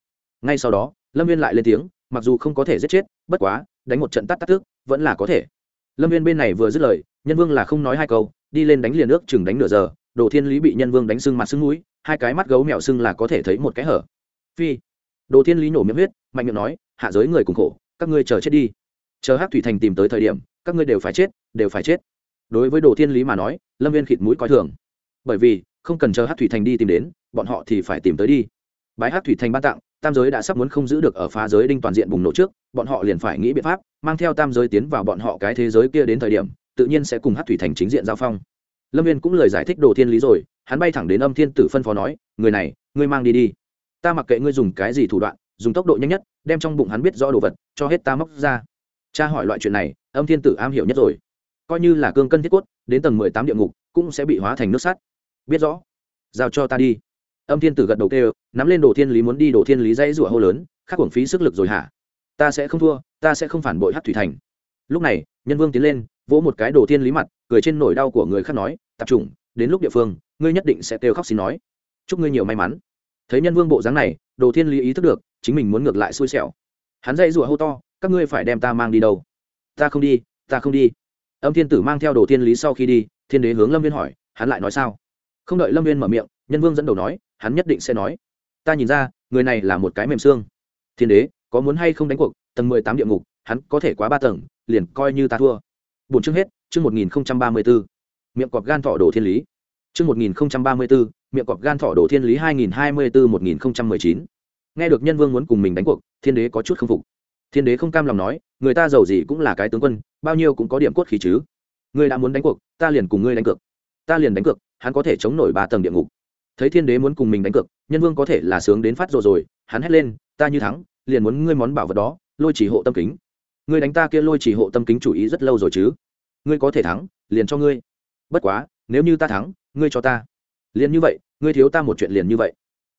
Ngay sau đó, lâm viên lại lên tiếng, mặc dù không có thể giết chết, bất quá, đánh một trận tắt tắt tức vẫn là có thể. Lâm viên bên này vừa dứt lời, nhân vương là không nói hai câu, đi lên đánh liền ước chừng đánh nửa giờ, đồ thiên lý bị nhân vương đánh sưng mặt sưng mũi, hai cái mắt gấu mèo sưng là có thể thấy một cái hở. Phi, đồ thiên lý nổ miệng huyết, mạnh miệng nói, hạ giới người cùng khổ, các ngươi chờ chết đi. Chờ hát thủy thành tìm tới thời điểm, các ngươi đều phải chết, đều phải chết. Đối với đồ thiên lý mà nói lâm viên khịt mũi coi thường. Bởi vì, không cần chờ hát thủy thành đi tìm đến, bọn họ thì phải tìm tới đi. Bái hát thủy thành ban tặng, tam giới đã sắp muốn không giữ được ở phá giới đinh toàn diện bùng nổ trước, bọn họ liền phải nghĩ biện pháp, mang theo tam giới tiến vào bọn họ cái thế giới kia đến thời điểm, tự nhiên sẽ cùng hát thủy thành chính diện giao phong. Lâm viên cũng lời giải thích đồ thiên lý rồi, hắn bay thẳng đến âm thiên tử phân phó nói, người này, ngươi mang đi đi. Ta mặc kệ ngươi dùng cái gì thủ đoạn, dùng tốc độ nhanh nhất, đem trong bụng hắn biết rõ đồ vật, cho hết ta móc ra. Cha hỏi loại chuyện này, âm thiên tử am hiểu nhất rồi coi như là cương cân thiết quất đến tầng mười tám địa ngục, cũng sẽ bị hóa thành nước sắt. Biết rõ. Giao cho ta đi. Âm thiên tử gật đầu kêu, nắm lên đồ thiên lý muốn đi đồ thiên lý dãy rủa hô lớn, khắc uổng phí sức lực rồi hả? Ta sẽ không thua, ta sẽ không phản bội hát thủy thành. Lúc này, nhân vương tiến lên, vỗ một cái đồ thiên lý mặt, cười trên nỗi đau của người khác nói tập trung đến lúc địa phương, ngươi nhất định sẽ kêu khóc xin nói. Chúc ngươi nhiều may mắn. Thấy nhân vương bộ dáng này, đồ thiên lý ý thức được, chính mình muốn ngược lại xui xẻo. Hắn dây rủa hô to, các ngươi phải đem ta mang đi đâu? Ta không đi, ta không đi âm thiên tử mang theo đồ thiên lý sau khi đi, thiên đế hướng lâm viên hỏi, hắn lại nói sao? Không đợi lâm viên mở miệng, nhân vương dẫn đầu nói, hắn nhất định sẽ nói. Ta nhìn ra, người này là một cái mềm xương. Thiên đế, có muốn hay không đánh cuộc? Tầng mười tám địa ngục, hắn có thể quá ba tầng, liền coi như ta thua. Bốn chương hết, chương một nghìn ba mươi b ố miệng cọp gan thọ đồ thiên lý. Chương một nghìn ba mươi b ố miệng cọp gan thỏ đồ thiên lý hai nghìn hai mươi bốn một nghìn mười chín. Nghe được nhân vương muốn cùng mình đánh cuộc, thiên đế có chút không phục. Thiên đế không cam lòng nói, người ta giàu gì cũng là cái tướng quân bao nhiêu cũng có điểm cốt khí chứ. Ngươi đã muốn đánh cuộc, ta liền cùng ngươi đánh cược. Ta liền đánh cược, hắn có thể chống nổi ba tầng địa ngục. Thấy thiên đế muốn cùng mình đánh cược, nhân vương có thể là sướng đến phát rồi rồi, hắn hét lên, ta như thắng, liền muốn ngươi món bảo vật đó, lôi chỉ hộ tâm kính. Ngươi đánh ta kia lôi chỉ hộ tâm kính chủ ý rất lâu rồi chứ. Ngươi có thể thắng, liền cho ngươi. Bất quá, nếu như ta thắng, ngươi cho ta. Liền như vậy, ngươi thiếu ta một chuyện liền như vậy.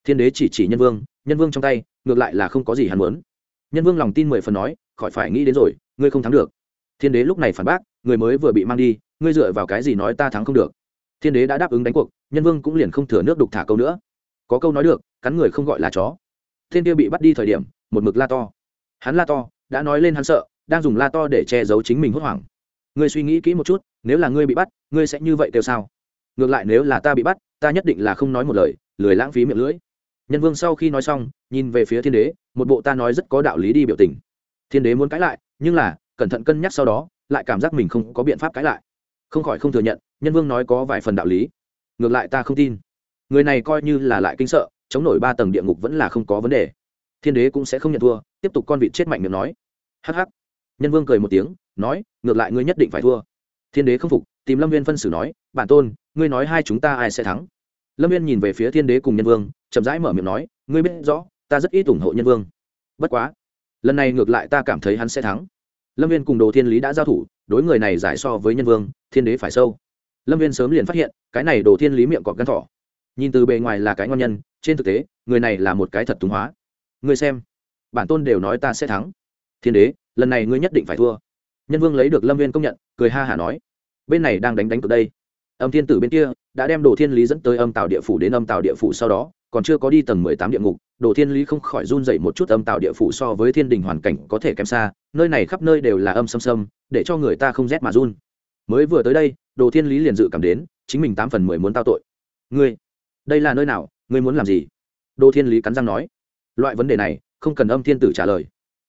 Thiên đế chỉ chỉ nhân vương nhân vương trong tay, ngược lại là không có gì hắn muốn. Nhân vương lòng tin mười phần nói, khỏi phải nghĩ đến rồi, ngươi không thắng được thiên đế lúc này phản bác, người mới vừa bị mang đi, ngươi dựa vào cái gì nói ta thắng không được? Thiên đế đã đáp ứng đánh cuộc, nhân vương cũng liền không thừa nước đục thả câu nữa. Có câu nói được, cắn người không gọi là chó. Thiên kia bị bắt đi thời điểm, một mực la to. Hắn la to, đã nói lên hắn sợ, đang dùng la to để che giấu chính mình hốt hoảng. Ngươi suy nghĩ kỹ một chút, nếu là ngươi bị bắt, ngươi sẽ như vậy kêu sao? Ngược lại nếu là ta bị bắt, ta nhất định là không nói một lời, lười lãng phí miệng lưỡi. Nhân vương sau khi nói xong, nhìn về phía thiên đế, một bộ ta nói rất có đạo lý đi biểu tình. Thiên đế muốn cãi lại, nhưng là cẩn thận cân nhắc sau đó, lại cảm giác mình không có biện pháp cãi lại. Không khỏi không thừa nhận, nhân vương nói có vài phần đạo lý. Ngược lại ta không tin. Người này coi như là lại kinh sợ, chống nổi ba tầng địa ngục vẫn là không có vấn đề. Thiên đế cũng sẽ không nhận thua, tiếp tục con vịt chết mạnh miệng nói. Hh nhân vương cười một tiếng, nói, ngược lại ngươi nhất định phải thua. Thiên đế không phục, tìm lâm viên phân xử nói, bản tôn, ngươi nói hai chúng ta ai sẽ thắng? Lâm viên nhìn về phía thiên đế cùng nhân vương, chậm rãi mở miệng nói, ngươi biết rõ, ta rất ít ủng hộ nhân vương. Bất quá, lần này ngược lại ta cảm thấy hắn sẽ thắng lâm viên cùng đồ thiên lý đã giao thủ, đối người này giải so với nhân vương, thiên đế phải sâu. Lâm viên sớm liền phát hiện, cái này đồ thiên lý miệng cọp gắn thỏ. Nhìn từ bề ngoài là cái ngon nhân, trên thực tế, người này là một cái thật túng hóa. Người xem, bản tôn đều nói ta sẽ thắng. Thiên đế, lần này ngươi nhất định phải thua. Nhân vương lấy được lâm viên công nhận, cười ha hả nói. Bên này đang đánh đánh từ đây. Âm thiên tử bên kia, đã đem đồ thiên lý dẫn tới âm tạo địa phủ đến âm tạo địa phủ sau đó còn chưa có đi tầng mười tám địa ngục, đồ thiên lý không khỏi run dậy một chút âm tạo địa phủ so với thiên đình hoàn cảnh có thể kém xa, nơi này khắp nơi đều là âm xâm xâm để cho người ta không rét mà run. Mới vừa tới đây, đồ thiên lý liền dự cảm đến, chính mình tám phần mười muốn tao tội. Ngươi, đây là nơi nào, ngươi muốn làm gì? Đồ thiên lý cắn răng nói. Loại vấn đề này, không cần âm thiên tử trả lời.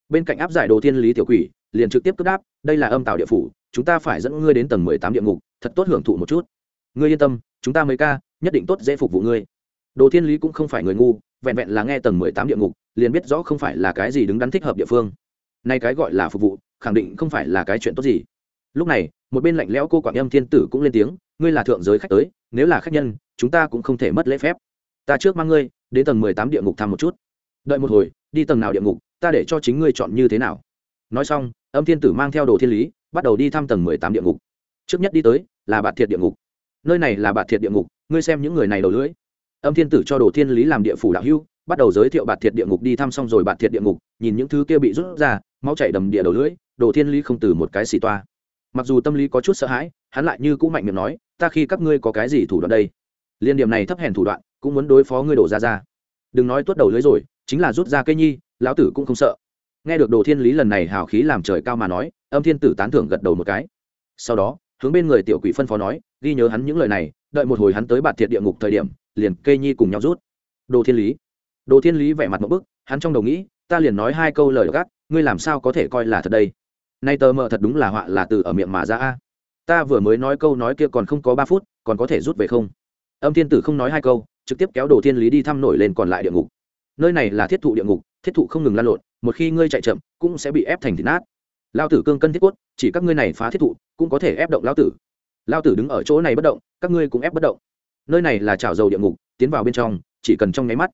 Bên cạnh áp giải đồ thiên lý tiểu quỷ, liền trực tiếp cướp đáp, đây là âm tạo địa phủ, chúng ta phải dẫn ngươi đến tầng mười tám địa ngục, thật tốt hưởng thụ một chút. Ngươi yên tâm, chúng ta mới ca, nhất định tốt dễ phục vụ ngươi đồ thiên lý cũng không phải người ngu, vẹn vẹn là nghe tầng mười tám địa ngục, liền biết rõ không phải là cái gì đứng đắn thích hợp địa phương. Nay cái gọi là phục vụ, khẳng định không phải là cái chuyện tốt gì. Lúc này, một bên lạnh lẽo cô quảng âm thiên tử cũng lên tiếng, ngươi là thượng giới khách tới, nếu là khách nhân, chúng ta cũng không thể mất lễ phép. Ta trước mang ngươi, đến tầng mười tám địa ngục thăm một chút. Đợi một hồi, đi tầng nào địa ngục, ta để cho chính ngươi chọn như thế nào. Nói xong, âm thiên tử mang theo đồ thiên lý, bắt đầu đi thăm tầng mười tám địa ngục. Trước nhất đi tới, là bạt thiệt địa ngục. Nơi này là bạt thiệt địa ngục, ngươi xem những người này đầu lưỡi âm thiên tử cho đồ thiên lý làm địa phủ đạo hưu bắt đầu giới thiệu bạt thiệt địa ngục đi thăm xong rồi bạt thiệt địa ngục, nhìn những thứ kia bị rút ra, máu chảy đầm địa đầu lưỡi, đồ thiên lý không từ một cái xì toa. Mặc dù tâm lý có chút sợ hãi, hắn lại như cũng mạnh miệng nói, ta khi các ngươi có cái gì thủ đoạn đây? Liên điểm này thấp hèn thủ đoạn, cũng muốn đối phó ngươi đổ ra ra đừng nói tuốt đầu lưới rồi, chính là rút ra cây nhi, lão tử cũng không sợ. Nghe được đồ thiên lý lần này hào khí làm trời cao mà nói, âm thiên tử tán thưởng gật đầu một cái. Sau đó, hướng bên người tiểu quỷ phân phó nói, ghi nhớ hắn những lời này, đợi một hồi hắn tới bạt thiệt địa ngục thời điểm liền cây nhi cùng nhau rút. Đồ thiên lý. Đồ thiên lý vẻ mặt một bức, hắn trong đầu nghĩ, ta liền nói hai câu lời gác, ngươi làm sao có thể coi là thật đây? Nay tờ mờ thật đúng là họa là từ ở miệng mà ra a. Ta vừa mới nói câu nói kia còn không có ba phút, còn có thể rút về không? Âm thiên tử không nói hai câu, trực tiếp kéo đồ thiên lý đi thăm nổi lên còn lại địa ngục. Nơi này là thiết thụ địa ngục, thiết thụ không ngừng lan lộn, một khi ngươi chạy chậm, cũng sẽ bị ép thành thịt nát. Lao tử cương cân thiết quất chỉ các ngươi này phá thiết thụ, cũng có thể ép động lao tử. Lao tử đứng ở chỗ này bất động, các ngươi cũng ép bất động nơi này là chảo dầu địa ngục, tiến vào bên trong, chỉ cần trong nháy mắt.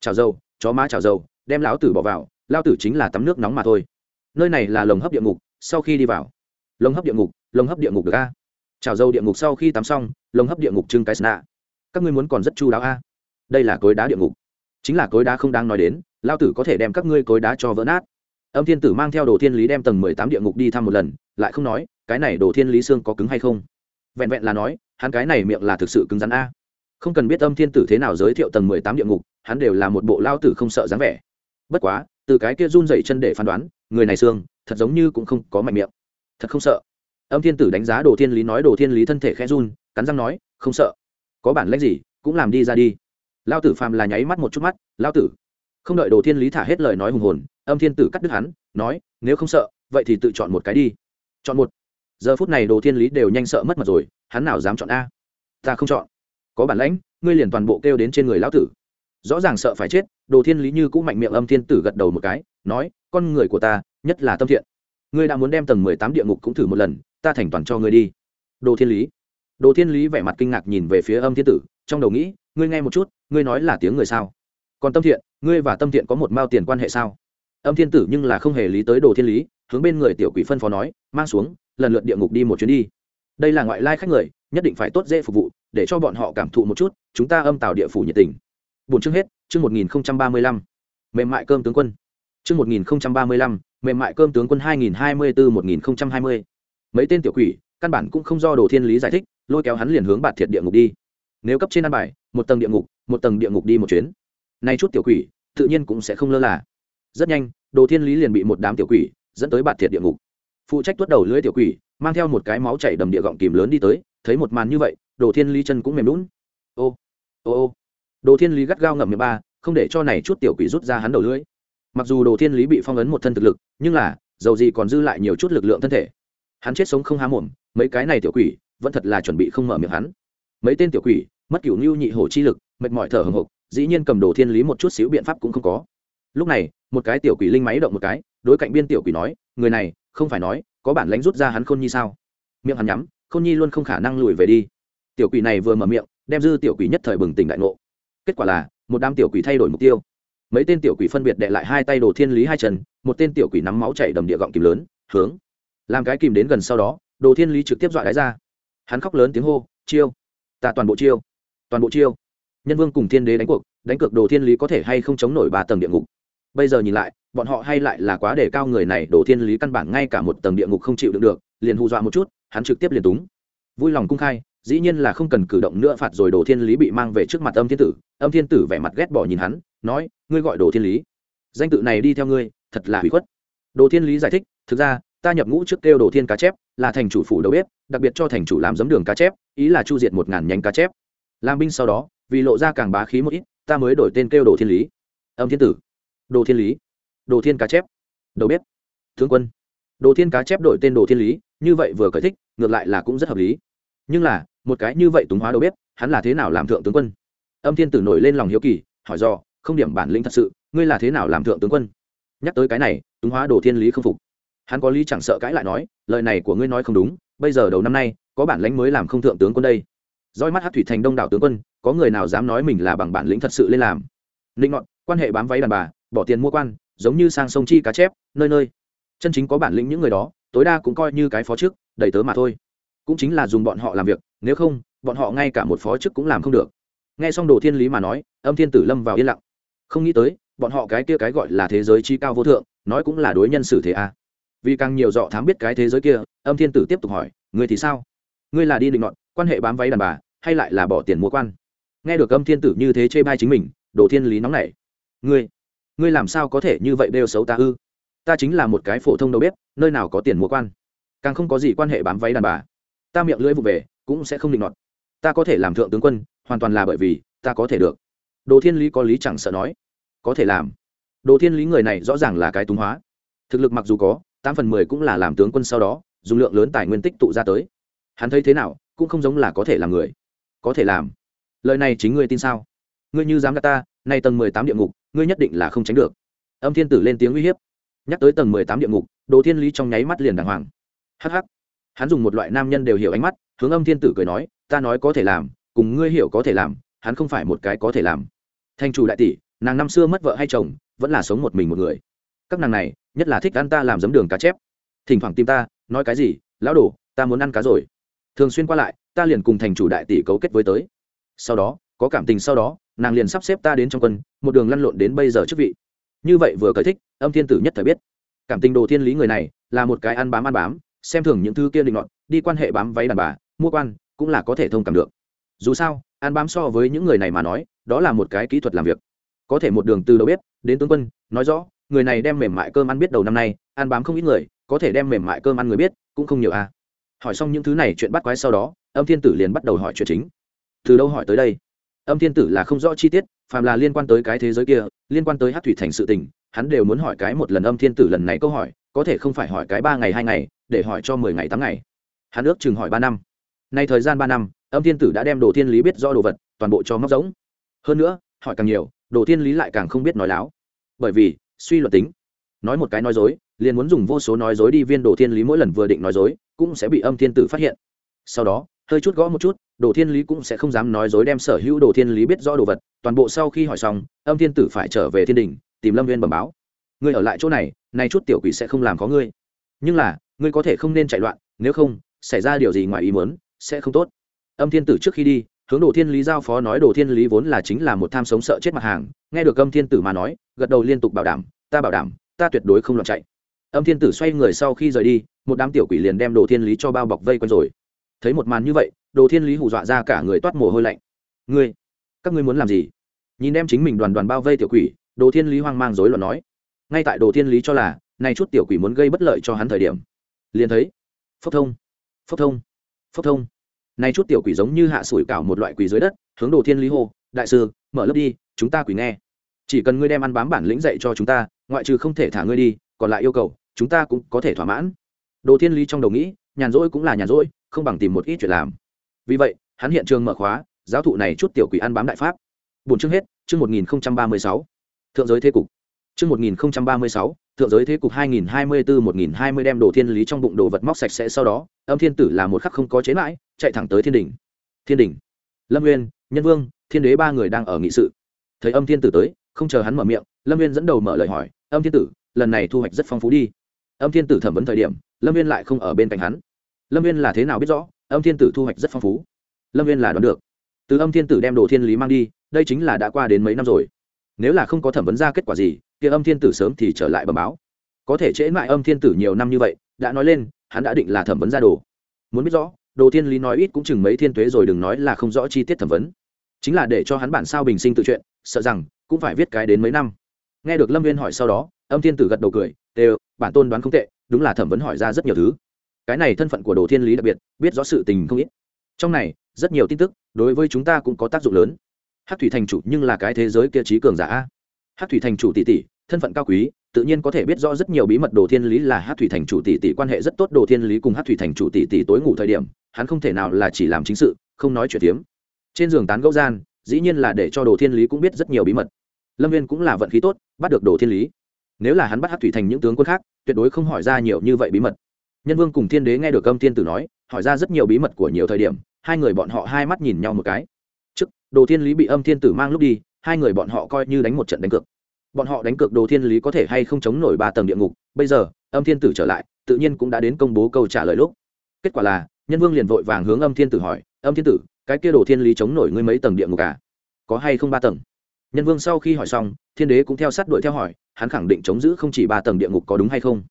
Chảo dầu, chó má chảo dầu, đem lão tử bỏ vào lao tử chính là tắm nước nóng mà thôi. Nơi này là lồng hấp địa ngục, sau khi đi vào. Lồng hấp địa ngục, lồng hấp địa ngục được a. Chảo dầu địa ngục sau khi tắm xong, lồng hấp địa ngục trưng cái sna. Các ngươi muốn còn rất chu đáo a. Đây là cối đá địa ngục. Chính là cối đá không đáng nói đến lao tử có thể đem các ngươi cối đá cho vỡ nát. Âm thiên tử mang theo đồ thiên lý đem tầng mười tám địa ngục đi thăm một lần, lại không nói, cái này đồ thiên lý xương có cứng hay không? Vẹn vẹn là nói hắn cái này miệng là thực sự cứng rắn a. Không cần biết âm thiên tử thế nào giới thiệu tầng mười tám địa ngục, hắn đều là một bộ lao tử không sợ dáng vẻ. Bất quá, từ cái kia run dậy chân để phán đoán, người này xương, thật giống như cũng không có mạnh miệng. Thật không sợ. Âm thiên tử đánh giá đồ thiên lý nói, đồ thiên lý thân thể khẽ run, cắn răng nói, không sợ. Có bản lãnh gì, cũng làm đi ra đi. Lao tử phàm là nháy mắt một chút mắt, lao tử. Không đợi đồ thiên lý thả hết lời nói hùng hồn, âm thiên tử cắt đứt hắn, nói, nếu không sợ, vậy thì tự chọn một cái đi. Chọn một. Giờ phút này đồ thiên lý đều nhanh sợ mất mặt rồi hắn nào dám chọn a? Ta không chọn. Có bản lãnh, ngươi liền toàn bộ kêu đến trên người lão tử. Rõ ràng sợ phải chết, đồ thiên lý như cũng mạnh miệng âm thiên tử gật đầu một cái, nói, con người của ta, nhất là tâm thiện. Ngươi đã muốn đem tầng mười tám địa ngục cũng thử một lần, ta thành toàn cho ngươi đi. Đồ thiên lý. Đồ thiên lý vẻ mặt kinh ngạc nhìn về phía âm thiên tử, trong đầu nghĩ, ngươi nghe một chút, ngươi nói là tiếng người sao? Còn tâm thiện, ngươi và tâm thiện có một mao tiền quan hệ sao? Âm thiên tử nhưng là không hề lý tới đồ thiên lý, hướng bên người tiểu quỷ phân phó nói, mang xuống, lần lượt địa ngục đi một chuyến đi đây là ngoại lai khách người, nhất định phải tốt dễ phục vụ, để cho bọn họ cảm thụ một chút, chúng ta âm tạo địa phủ nhiệt tình. Bốn chương hết, chương một nghìn ba mươi lăm. Mềm mại cơm tướng quân. Chương một nghìn ba mươi lăm, mềm mại cơm tướng quân hai nghìn hai mươi bốn một nghìn hai mươi. Mấy tên tiểu quỷ, căn bản cũng không do đồ thiên lý giải thích, lôi kéo hắn liền hướng bạt thiệt địa ngục đi. Nếu cấp trên ăn bài, một tầng địa ngục, một tầng địa ngục đi một chuyến. Nay chút tiểu quỷ, tự nhiên cũng sẽ không lơ là. Rất nhanh, đồ thiên lý liền bị một đám tiểu quỷ dẫn tới bạt thiệt địa ngục. Phụ trách tuốt đầu lưới tiểu quỷ mang theo một cái máu chảy đầm địa gọng kìm lớn đi tới, thấy một màn như vậy, đồ thiên lý chân cũng mềm lún ô ô ô. Đồ thiên lý gắt gao ngậm miệng ba, không để cho này chút tiểu quỷ rút ra hắn đầu lưới mặc dù đồ thiên lý bị phong ấn một thân thực lực, nhưng là, dầu gì còn dư lại nhiều chút lực lượng thân thể. Hắn chết sống không há mồm, mấy cái này tiểu quỷ, vẫn thật là chuẩn bị không mở miệng hắn. Mấy tên tiểu quỷ, mất cửu ngưu nhị hổ chi lực, mệt mỏi thở hồng hộc, dĩ nhiên cầm đồ thiên lý một chút xíu biện pháp cũng không có. Lúc này, một cái tiểu quỷ linh máy động một cái, đối cạnh biên tiểu quỷ nói, người này, không phải nói có bản lánh rút ra hắn khôn nhi sao? Miệng hắn nhắm, khôn nhi luôn không khả năng lùi về đi. Tiểu quỷ này vừa mở miệng, đem dư tiểu quỷ nhất thời bừng tỉnh đại ngộ. Kết quả là, một đám tiểu quỷ thay đổi mục tiêu. Mấy tên tiểu quỷ phân biệt đệ lại hai tay đồ thiên lý hai chân, một tên tiểu quỷ nắm máu chảy đầm địa gọng kìm lớn, hướng. Làm cái kìm đến gần sau đó, đồ thiên lý trực tiếp dọa đáy ra. Hắn khóc lớn tiếng hô, chiêu, ta toàn bộ chiêu, toàn bộ chiêu. Nhân vương cùng thiên đế đánh cuộc, đánh cược đồ thiên lý có thể hay không chống nổi ba tầng địa ngục bây giờ nhìn lại, bọn họ hay lại là quá để cao người này, đổ thiên lý căn bản ngay cả một tầng địa ngục không chịu được được, liền hù dọa một chút, hắn trực tiếp liền túng. Vui lòng cung khai, dĩ nhiên là không cần cử động nữa phạt rồi đồ thiên lý bị mang về trước mặt âm thiên tử. Âm thiên tử vẻ mặt ghét bỏ nhìn hắn, nói, ngươi gọi đồ thiên lý. Danh tự này đi theo ngươi, thật là hủy khuất. Đồ thiên lý giải thích, thực ra, ta nhập ngũ trước kêu đồ thiên cá chép, là thành chủ phủ đầu bếp, đặc biệt cho thành chủ làm giấm đường cá chép, ý là chu diệt một ngàn nhánh cá chép. Làm binh sau đó, vì lộ ra càng bá khí một ít, ta mới đổi tên kêu đồ thiên lý. Âm thiên tử đồ thiên lý. Đồ thiên cá chép. Đầu bếp. Thương quân. Đồ thiên cá chép đổi tên đồ thiên lý, như vậy vừa cởi thích, ngược lại là cũng rất hợp lý. Nhưng là, một cái như vậy túng hóa đầu bếp, hắn là thế nào làm thượng tướng quân? Âm thiên tử nổi lên lòng hiếu kỳ, hỏi do không điểm bản lĩnh thật sự, ngươi là thế nào làm thượng tướng quân? Nhắc tới cái này, túng hóa đồ thiên lý không phục. Hắn có lý chẳng sợ cãi lại nói, lời này của ngươi nói không đúng, bây giờ đầu năm nay, có bản lãnh mới làm không thượng tướng quân đây. Roi mắt hát thủy thành đông đảo tướng quân, có người nào dám nói mình là bằng bản lĩnh thật sự lên làm? Linh ngọn, quan hệ bám váy đàn bà bỏ tiền mua quan, giống như sang sông chi cá chép, nơi nơi. Chân chính có bản lĩnh những người đó, tối đa cũng coi như cái phó chức, đầy tớ mà thôi. Cũng chính là dùng bọn họ làm việc, nếu không, bọn họ ngay cả một phó chức cũng làm không được. Nghe xong đồ thiên lý mà nói, âm thiên tử lâm vào yên lặng. Không nghĩ tới, bọn họ cái kia cái gọi là thế giới chi cao vô thượng, nói cũng là đối nhân xử thế a. À. vì càng nhiều dọ thám biết cái thế giới kia, âm thiên tử tiếp tục hỏi người thì sao? Ngươi là đi định nọn quan hệ bám váy đàn bà, hay lại là bỏ tiền mua quan? Nghe được âm thiên tử như thế chê bai chính mình, đồ thiên lý nóng nảy. Ngươi ngươi làm sao có thể như vậy đều xấu ta ư? Ta chính là một cái phổ thông đầu bếp, nơi nào có tiền mua quan? Càng không có gì quan hệ bám váy đàn bà. Ta miệng lưỡi vụ về, cũng sẽ không định nọt. Ta có thể làm thượng tướng quân, hoàn toàn là bởi vì, ta có thể được. Đồ thiên lý có lý chẳng sợ nói. Có thể làm. Đồ thiên lý người này rõ ràng là cái túng hóa. Thực lực mặc dù có, tám phần mười cũng là làm tướng quân sau đó, dùng lượng lớn tài nguyên tích tụ ra tới. Hắn thấy thế nào, cũng không giống là có thể làm người. Có thể làm. Lời này chính ngươi tin sao? Ngươi như dám gạt ta nay tầng mười tám địa ngục ngươi nhất định là không tránh được. Âm thiên tử lên tiếng uy hiếp nhắc tới tầng mười tám địa ngục đồ thiên lý trong nháy mắt liền đàng hoàng. Hắc hắc, hắn dùng một loại nam nhân đều hiểu ánh mắt hướng âm thiên tử cười nói ta nói có thể làm cùng ngươi hiểu có thể làm hắn không phải một cái có thể làm. Thanh chủ đại tỷ nàng năm xưa mất vợ hay chồng vẫn là sống một mình một người. Các nàng này nhất là thích ăn ta làm giấm đường cá chép. Thỉnh thoảng tìm ta nói cái gì lão đồ ta muốn ăn cá rồi. Thường xuyên qua lại ta liền cùng thành chủ đại tỷ cấu kết với tới. Sau đó có cảm tình sau đó, nàng liền sắp xếp ta đến trong quân, một đường lăn lộn đến bây giờ chức vị. Như vậy vừa cởi thích, âm thiên tử nhất thời biết. Cảm tình đồ thiên lý người này, là một cái ăn bám ăn bám, xem thường những thứ kia định luận đi quan hệ bám váy đàn bà, mua quan, cũng là có thể thông cảm được. Dù sao, ăn bám so với những người này mà nói, đó là một cái kỹ thuật làm việc. Có thể một đường từ đầu bếp, đến tướng quân, nói rõ, người này đem mềm mại cơm ăn biết đầu năm nay, ăn bám không ít người, có thể đem mềm mại cơm ăn người biết, cũng không nhiều à. Hỏi xong những thứ này chuyện bắt quái sau đó, âm thiên tử liền bắt đầu hỏi chuyện chính. Từ đâu hỏi tới đây? Âm thiên tử là không rõ chi tiết, phàm là liên quan tới cái thế giới kia, liên quan tới hát thủy thành sự tình, hắn đều muốn hỏi cái một lần âm thiên tử lần này câu hỏi, có thể không phải hỏi cái ba ngày hai ngày, để hỏi cho mười ngày tám ngày. Hắn ước chừng hỏi ba năm. Nay thời gian ba năm, âm thiên tử đã đem đồ thiên lý biết do đồ vật, toàn bộ cho móc giống. Hơn nữa, hỏi càng nhiều, đồ thiên lý lại càng không biết nói láo. Bởi vì, suy luận tính. Nói một cái nói dối, liền muốn dùng vô số nói dối đi viên đồ thiên lý mỗi lần vừa định nói dối, cũng sẽ bị âm thiên tử phát hiện. Sau đó, hơi chút gõ một chút đồ thiên lý cũng sẽ không dám nói dối đem sở hữu đồ thiên lý biết rõ đồ vật, toàn bộ sau khi hỏi xong, âm thiên tử phải trở về thiên đình, tìm lâm viên bẩm báo. Ngươi ở lại chỗ này, nay chút tiểu quỷ sẽ không làm có ngươi. Nhưng là, ngươi có thể không nên chạy loạn, nếu không, xảy ra điều gì ngoài ý muốn, sẽ không tốt. Âm thiên tử trước khi đi, hướng đồ thiên lý giao phó nói đồ thiên lý vốn là chính là một tham sống sợ chết mặt hàng, nghe được âm thiên tử mà nói, gật đầu liên tục bảo đảm, ta bảo đảm, ta tuyệt đối không loạn chạy. Âm thiên tử xoay người sau khi rời đi, một đám tiểu quỷ liền đem đồ thiên lý cho bao bọc vây quanh rồi. Thấy một màn như vậy đồ thiên lý hù dọa ra cả người toát mồ hôi lạnh. Ngươi, các ngươi muốn làm gì? Nhìn đem chính mình đoàn đoàn bao vây tiểu quỷ, đồ thiên lý hoang mang rối loạn nói. Ngay tại đồ thiên lý cho là nay chút tiểu quỷ muốn gây bất lợi cho hắn thời điểm, liền thấy, phốc thông phốc thông phốc thông. Nay chút tiểu quỷ giống như hạ sủi cảo một loại quỷ dưới đất, hướng đồ thiên lý hô, đại sư, mở lớp đi, chúng ta quỷ nghe. Chỉ cần ngươi đem ăn bám bản lĩnh dạy cho chúng ta, ngoại trừ không thể thả ngươi đi, còn lại yêu cầu, chúng ta cũng có thể thỏa mãn. Đồ thiên lý trong đầu nghĩ, nhàn rỗi cũng là nhàn rỗi, không bằng tìm một ít chuyện làm vì vậy, hắn hiện trường mở khóa, giáo thụ này chút tiểu quỷ ăn bám đại pháp. Bốn chương hết, chương một nghìn ba mươi sáu. Thượng giới thế cục. Chương một nghìn ba mươi sáu, thượng giới thế cục hai nghìn hai mươi bốn một nghìn hai mươi đem đồ thiên lý trong bụng đồ vật móc sạch sẽ sau đó, âm thiên tử là một khắc không có chế mãi, chạy thẳng tới thiên đình thiên đình lâm nguyên nhân vương, thiên đế ba người đang ở nghị sự. Thấy âm thiên tử tới, không chờ hắn mở miệng, lâm nguyên dẫn đầu mở lời hỏi, âm thiên tử, lần này thu hoạch rất phong phú đi. Âm thiên tử thẩm vấn thời điểm, lâm viên lại không ở bên cạnh hắn. Lâm viên là thế nào biết rõ? Âm thiên tử thu hoạch rất phong phú. Lâm viên là đoán được. Từ âm thiên tử đem đồ thiên lý mang đi, đây chính là đã qua đến mấy năm rồi. Nếu là không có thẩm vấn ra kết quả gì thì âm thiên tử sớm thì trở lại bầm báo. Có thể trễ mãi âm thiên tử nhiều năm như vậy, đã nói lên, hắn đã định là thẩm vấn ra đồ. Muốn biết rõ, đồ thiên lý nói ít cũng chừng mấy thiên tuế rồi đừng nói là không rõ chi tiết thẩm vấn. Chính là để cho hắn bản sao bình sinh tự chuyện, sợ rằng, cũng phải viết cái đến mấy năm. Nghe được lâm viên hỏi sau đó, âm thiên tử gật đầu cười đều bản tôn đoán không tệ, đúng là thẩm vấn hỏi ra rất nhiều thứ cái này thân phận của đồ thiên lý đặc biệt, biết rõ sự tình không ít. Trong này, rất nhiều tin tức, đối với chúng ta cũng có tác dụng lớn. Hát thủy thành chủ nhưng là cái thế giới kia trí cường giả hát thủy thành chủ tỷ tỷ, thân phận cao quý, tự nhiên có thể biết rõ rất nhiều bí mật đồ thiên lý là hát thủy thành chủ tỷ tỷ quan hệ rất tốt đồ thiên lý cùng hát thủy thành chủ tỷ tỷ tối ngủ thời điểm, hắn không thể nào là chỉ làm chính sự, không nói chuyện tiếm trên giường tán gẫu gian, dĩ nhiên là để cho đồ thiên lý cũng biết rất nhiều bí mật. Lâm viên cũng là vận khí tốt, bắt được đồ thiên lý. Nếu là hắn bắt hát thủy thành những tướng quân khác, tuyệt đối không hỏi ra nhiều như vậy bí mật nhân vương cùng thiên đế nghe được âm thiên tử nói, hỏi ra rất nhiều bí mật của nhiều thời điểm, hai người bọn họ hai mắt nhìn nhau một cái. Trước, đồ thiên lý bị âm thiên tử mang lúc đi, hai người bọn họ coi như đánh một trận đánh cược. Bọn họ đánh cược đồ thiên lý có thể hay không chống nổi ba tầng địa ngục, bây giờ, âm thiên tử trở lại, tự nhiên cũng đã đến công bố câu trả lời lúc. Kết quả là, nhân vương liền vội vàng hướng âm thiên tử hỏi, âm thiên tử, cái kia đồ thiên lý chống nổi ngươi mấy tầng địa ngục à? Có hay không ba tầng? Nhân vương sau khi hỏi xong, thiên đế cũng theo sát đuổi theo hỏi, hắn khẳng định chống giữ không chỉ ba tầng địa ngục có đúng hay không?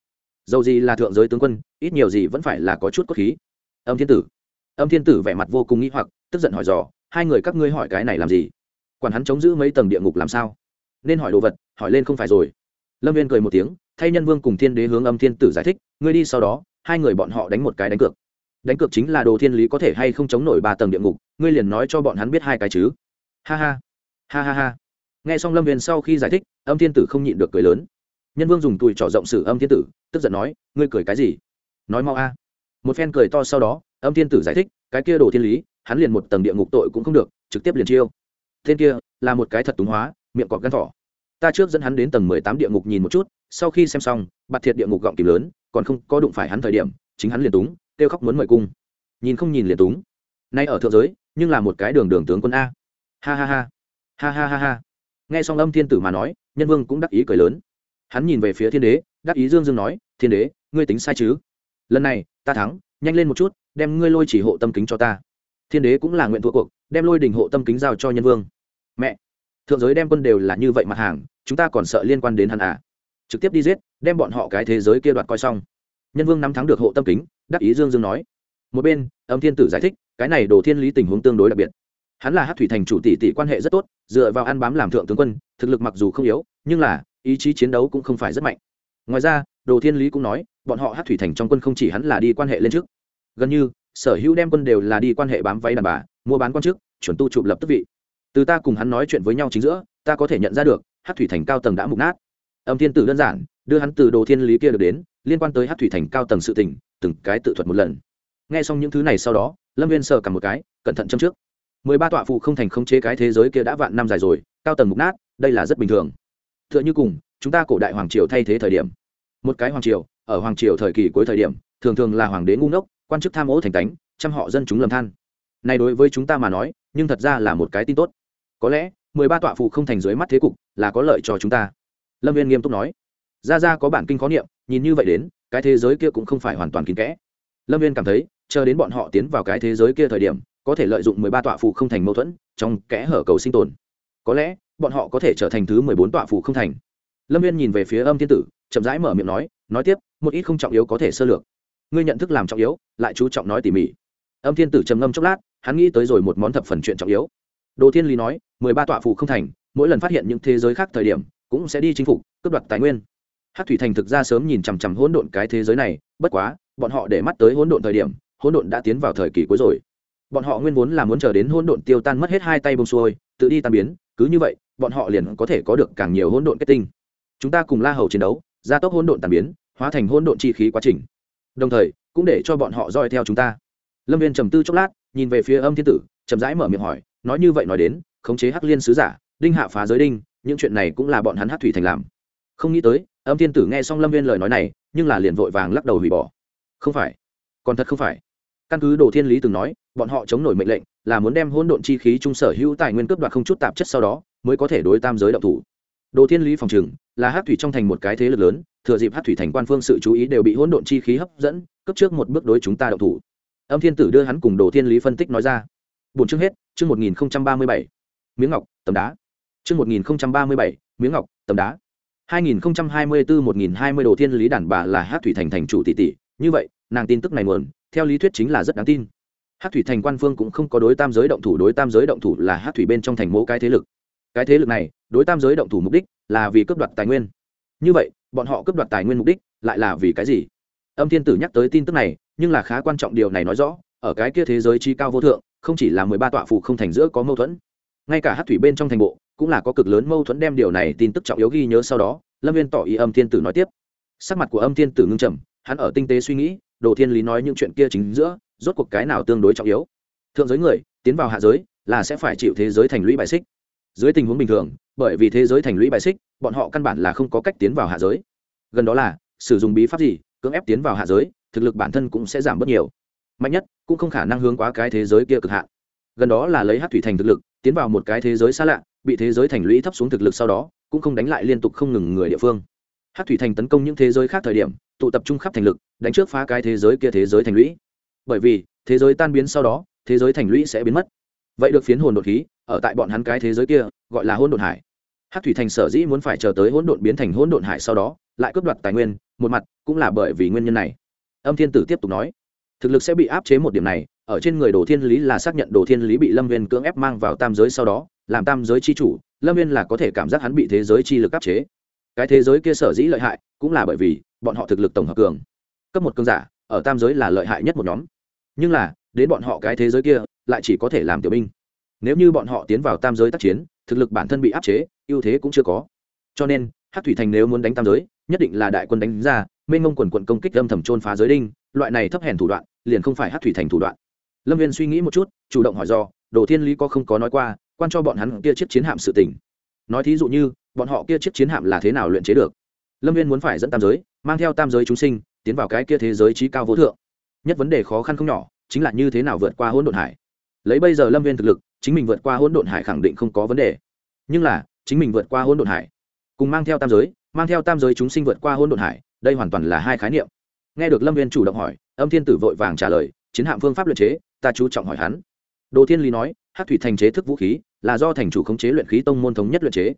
Dầu gì là thượng giới tướng quân, ít nhiều gì vẫn phải là có chút cốt khí. Âm thiên tử. Âm thiên tử vẻ mặt vô cùng nghĩ hoặc, tức giận hỏi dò, hai người các ngươi hỏi cái này làm gì? Quản hắn chống giữ mấy tầng địa ngục làm sao? Nên hỏi đồ vật, hỏi lên không phải rồi. Lâm viên cười một tiếng, thay nhân vương cùng thiên đế hướng âm thiên tử giải thích, ngươi đi sau đó, hai người bọn họ đánh một cái đánh cược. Đánh cược chính là đồ thiên lý có thể hay không chống nổi ba tầng địa ngục, ngươi liền nói cho bọn hắn biết hai cái chứ. Ha ha. Ha ha ha. Nghe xong lâm viên sau khi giải thích, âm thiên tử không nhịn được cười lớn nhân vương dùng tùi trỏ rộng sử âm thiên tử, tức giận nói, ngươi cười cái gì? Nói mau a. Một phen cười to sau đó, âm thiên tử giải thích, cái kia đồ thiên lý, hắn liền một tầng địa ngục tội cũng không được, trực tiếp liền chiêu. Tên kia, là một cái thật túng hóa, miệng cọt gan thỏ. Ta trước dẫn hắn đến tầng mười tám địa ngục nhìn một chút, sau khi xem xong, bạt thiệt địa ngục gọng kìm lớn, còn không có đụng phải hắn thời điểm, chính hắn liền túng, kêu khóc muốn mời cung. Nhìn không nhìn liền túng. Nay ở thượng giới, nhưng là một cái đường đường tướng quân a. Ha ha ha. Ha ha ha ha. Nghe xong âm thiên tử mà nói, nhân vương cũng đắc ý cười lớn hắn nhìn về phía thiên đế, đắc ý dương dương nói, thiên đế, ngươi tính sai chứ? Lần này, ta thắng, nhanh lên một chút, đem ngươi lôi chỉ hộ tâm kính cho ta. Thiên đế cũng là nguyện thua cuộc, đem lôi đình hộ tâm kính giao cho nhân vương. Mẹ, thượng giới đem quân đều là như vậy mặt hàng, chúng ta còn sợ liên quan đến hắn à? Trực tiếp đi giết, đem bọn họ cái thế giới kia đoạt coi xong. Nhân vương nắm thắng được hộ tâm kính, đắc ý dương dương nói. Một bên, âm thiên tử giải thích, cái này đồ thiên lý tình huống tương đối đặc biệt. Hắn là hát thủy thành chủ tỷ tỷ quan hệ rất tốt, dựa vào ăn bám làm thượng tướng quân, thực lực mặc dù không yếu, nhưng là ý chí chiến đấu cũng không phải rất mạnh. Ngoài ra, đồ thiên lý cũng nói, bọn họ hát thủy thành trong quân không chỉ hắn là đi quan hệ lên trước. Gần như, sở hữu đem quân đều là đi quan hệ bám váy đàn bà, mua bán quan chức, chuẩn tu chụp lập tức vị. Từ ta cùng hắn nói chuyện với nhau chính giữa, ta có thể nhận ra được, hát thủy thành cao tầng đã mục nát. Âm thiên tử đơn giản, đưa hắn từ đồ thiên lý kia được đến, liên quan tới hát thủy thành cao tầng sự tình, từng cái tự thuật một lần. Nghe xong những thứ này sau đó, lâm viên sờ cả một cái, cẩn thận châm trước. Mười ba tọa phụ không thành khống chế cái thế giới kia đã vạn năm dài rồi, cao tầng mục nát, đây là rất bình thường tựa như cùng, chúng ta cổ đại hoàng triều thay thế thời điểm. Một cái hoàng triều, ở hoàng triều thời kỳ cuối thời điểm, thường thường là hoàng đế ngu ngốc, quan chức tham ô thành tánh, chăm họ dân chúng lầm than. Này đối với chúng ta mà nói, nhưng thật ra là một cái tin tốt. Có lẽ, mười ba tọa phụ không thành dưới mắt thế cục, là có lợi cho chúng ta. Lâm viên nghiêm túc nói. Ra ra có bản kinh khó niệm, nhìn như vậy đến, cái thế giới kia cũng không phải hoàn toàn kín kẽ. Lâm viên cảm thấy, chờ đến bọn họ tiến vào cái thế giới kia thời điểm, có thể lợi dụng mười ba tọa phụ không thành mâu thuẫn, trong kẽ hở cầu sinh tồn. Có lẽ bọn họ có thể trở thành thứ mười bốn tọa phủ không thành. Lâm viên nhìn về phía âm thiên tử, chậm rãi mở miệng nói nói tiếp, một ít không trọng yếu có thể sơ lược. Ngươi nhận thức làm trọng yếu, lại chú trọng nói tỉ mỉ. Âm thiên tử trầm ngâm chốc lát, hắn nghĩ tới rồi một món thập phần chuyện trọng yếu. Đồ thiên lý nói, mười ba tọa phủ không thành, mỗi lần phát hiện những thế giới khác thời điểm, cũng sẽ đi chinh phục, cướp đoạt tài nguyên. Hát thủy thành thực ra sớm nhìn chằm chằm hỗn độn cái thế giới này, bất quá, bọn họ để mắt tới hỗn độn thời điểm, hỗn độn đã tiến vào thời kỳ cuối rồi. Bọn họ nguyên vốn là muốn chờ đến hỗn độn tiêu tan mất hết hai tay bông xuôi, tự đi tan biến, cứ như vậy bọn họ liền có thể có được càng nhiều hỗn độn kết tinh. Chúng ta cùng la hầu chiến đấu, gia tốc hỗn độn tàn biến, hóa thành hỗn độn chi khí quá trình. Đồng thời, cũng để cho bọn họ dõi theo chúng ta. Lâm viên trầm tư chốc lát, nhìn về phía âm thiên tử, chậm rãi mở miệng hỏi, nói như vậy nói đến, khống chế hắc liên sứ giả, đinh hạ phá giới đinh, những chuyện này cũng là bọn hắn hắc thủy thành làm. Không nghĩ tới, âm thiên tử nghe xong lâm viên lời nói này, nhưng là liền vội vàng lắc đầu hủy bỏ. Không phải, còn thật không phải. Căn cứ đồ thiên lý từng nói, bọn họ chống nổi mệnh lệnh, là muốn đem hỗn độn chi khí trung sở hữu tài nguyên cướp đoạt không chút tạp chất sau đó mới có thể đối tam giới động thủ. Đồ thiên lý phòng trừng, là hát thủy trong thành một cái thế lực lớn, thừa dịp hát thủy thành quan phương sự chú ý đều bị hỗn độn chi khí hấp dẫn, cấp trước một bước đối chúng ta động thủ. Âm thiên tử đưa hắn cùng đồ thiên lý phân tích nói ra. Bốn chương hết, chương một nghìn ba mươi bảy. Miếng ngọc, tấm đá. Chương một nghìn ba mươi bảy, miếng ngọc, tấm đá. hai nghìn hai mươi bốn một nghìn hai mươi đồ thiên lý đàn bà là hát thủy thành thành chủ tỷ tỷ, như vậy, nàng tin tức này nguồn, theo lý thuyết chính là rất đáng tin. Hát thủy thành quan phương cũng không có đối tam giới động thủ, đối tam giới động thủ là hát thủy bên trong thành mỗ cái thế lực cái thế lực này, đối tam giới động thủ mục đích là vì cướp đoạt tài nguyên. Như vậy, bọn họ cướp đoạt tài nguyên mục đích lại là vì cái gì? Âm thiên tử nhắc tới tin tức này, nhưng là khá quan trọng điều này nói rõ, ở cái kia thế giới chi cao vô thượng, không chỉ là mười ba tọa phụ không thành giữa có mâu thuẫn, ngay cả hát thủy bên trong thành bộ, cũng là có cực lớn mâu thuẫn đem điều này tin tức trọng yếu ghi nhớ sau đó, lâm viên tỏ ý âm thiên tử nói tiếp. Sắc mặt của âm thiên tử ngưng trầm, hắn ở tinh tế suy nghĩ, đồ thiên lý nói những chuyện kia chính giữa, rốt cuộc cái nào tương đối trọng yếu? Thượng giới người, tiến vào hạ giới, là sẽ phải chịu thế giới thành lũy bài xích dưới tình huống bình thường, bởi vì thế giới thành lũy bài xích, bọn họ căn bản là không có cách tiến vào hạ giới. Gần đó là, sử dụng bí pháp gì, cưỡng ép tiến vào hạ giới, thực lực bản thân cũng sẽ giảm bớt nhiều. Mạnh nhất, cũng không khả năng hướng quá cái thế giới kia cực hạn. Gần đó là lấy hát thủy thành thực lực, tiến vào một cái thế giới xa lạ, bị thế giới thành lũy thấp xuống thực lực sau đó, cũng không đánh lại liên tục không ngừng người địa phương. Hát thủy thành tấn công những thế giới khác thời điểm, tụ tập trung khắp thành lực, đánh trước phá cái thế giới kia thế giới thành lũy. Bởi vì, thế giới tan biến sau đó, thế giới thành lũy sẽ biến mất. Vậy được phiến hồn đột khí ở tại bọn hắn cái thế giới kia, gọi là hỗn độn hải. Hát thủy thành sở dĩ muốn phải chờ tới hỗn độn biến thành hỗn độn hải sau đó, lại cướp đoạt tài nguyên, một mặt cũng là bởi vì nguyên nhân này. Âm thiên tử tiếp tục nói, thực lực sẽ bị áp chế một điểm này, ở trên người đồ thiên lý là xác nhận đồ thiên lý bị lâm viên cưỡng ép mang vào tam giới sau đó, làm tam giới c h i chủ, lâm viên là có thể cảm giác hắn bị thế giới chi lực áp chế. Cái thế giới kia sở dĩ lợi hại, cũng là bởi vì bọn họ thực lực tổng hợp cường. Cấp một cường giả, ở tam giới là lợi hại nhất một nhóm. Nhưng là, đến bọn họ cái thế giới kia, lại chỉ có thể làm tiểu binh nếu như bọn họ tiến vào tam giới tác chiến, thực lực bản thân bị áp chế, ưu thế cũng chưa có. Cho nên hát thủy thành nếu muốn đánh tam giới, nhất định là đại quân đánh ra, mênh ngông quần quận công kích âm thầm trôn phá giới đinh, loại này thấp hèn thủ đoạn, liền không phải hát thủy thành thủ đoạn. Lâm viên suy nghĩ một chút, chủ động hỏi do, đồ thiên lý có không có nói qua, quan cho bọn hắn kia chiếc chiến hạm sự tỉnh nói thí dụ như, bọn họ kia chiếc chiến hạm là thế nào luyện chế được? Lâm viên muốn phải dẫn tam giới, mang theo tam giới chúng sinh, tiến vào cái kia thế giới trí cao vô thượng. Nhất vấn đề khó khăn không nhỏ, chính là như thế nào vượt qua hỗn độn hải. Lấy bây giờ lâm viên thực lực chính mình vượt qua hỗn độn hải khẳng định không có vấn đề. Nhưng là, chính mình vượt qua hỗn độn hải, cùng mang theo tam giới, mang theo tam giới chúng sinh vượt qua hỗn độn hải, đây hoàn toàn là hai khái niệm. Nghe được lâm viên chủ động hỏi, âm thiên tử vội vàng trả lời, chiến hạm phương pháp luyện chế, ta chú trọng hỏi hắn. Đồ thiên lý nói hát thủy thành chế thức vũ khí, là do thành chủ khống chế luyện khí tông môn thống nhất luyện chế.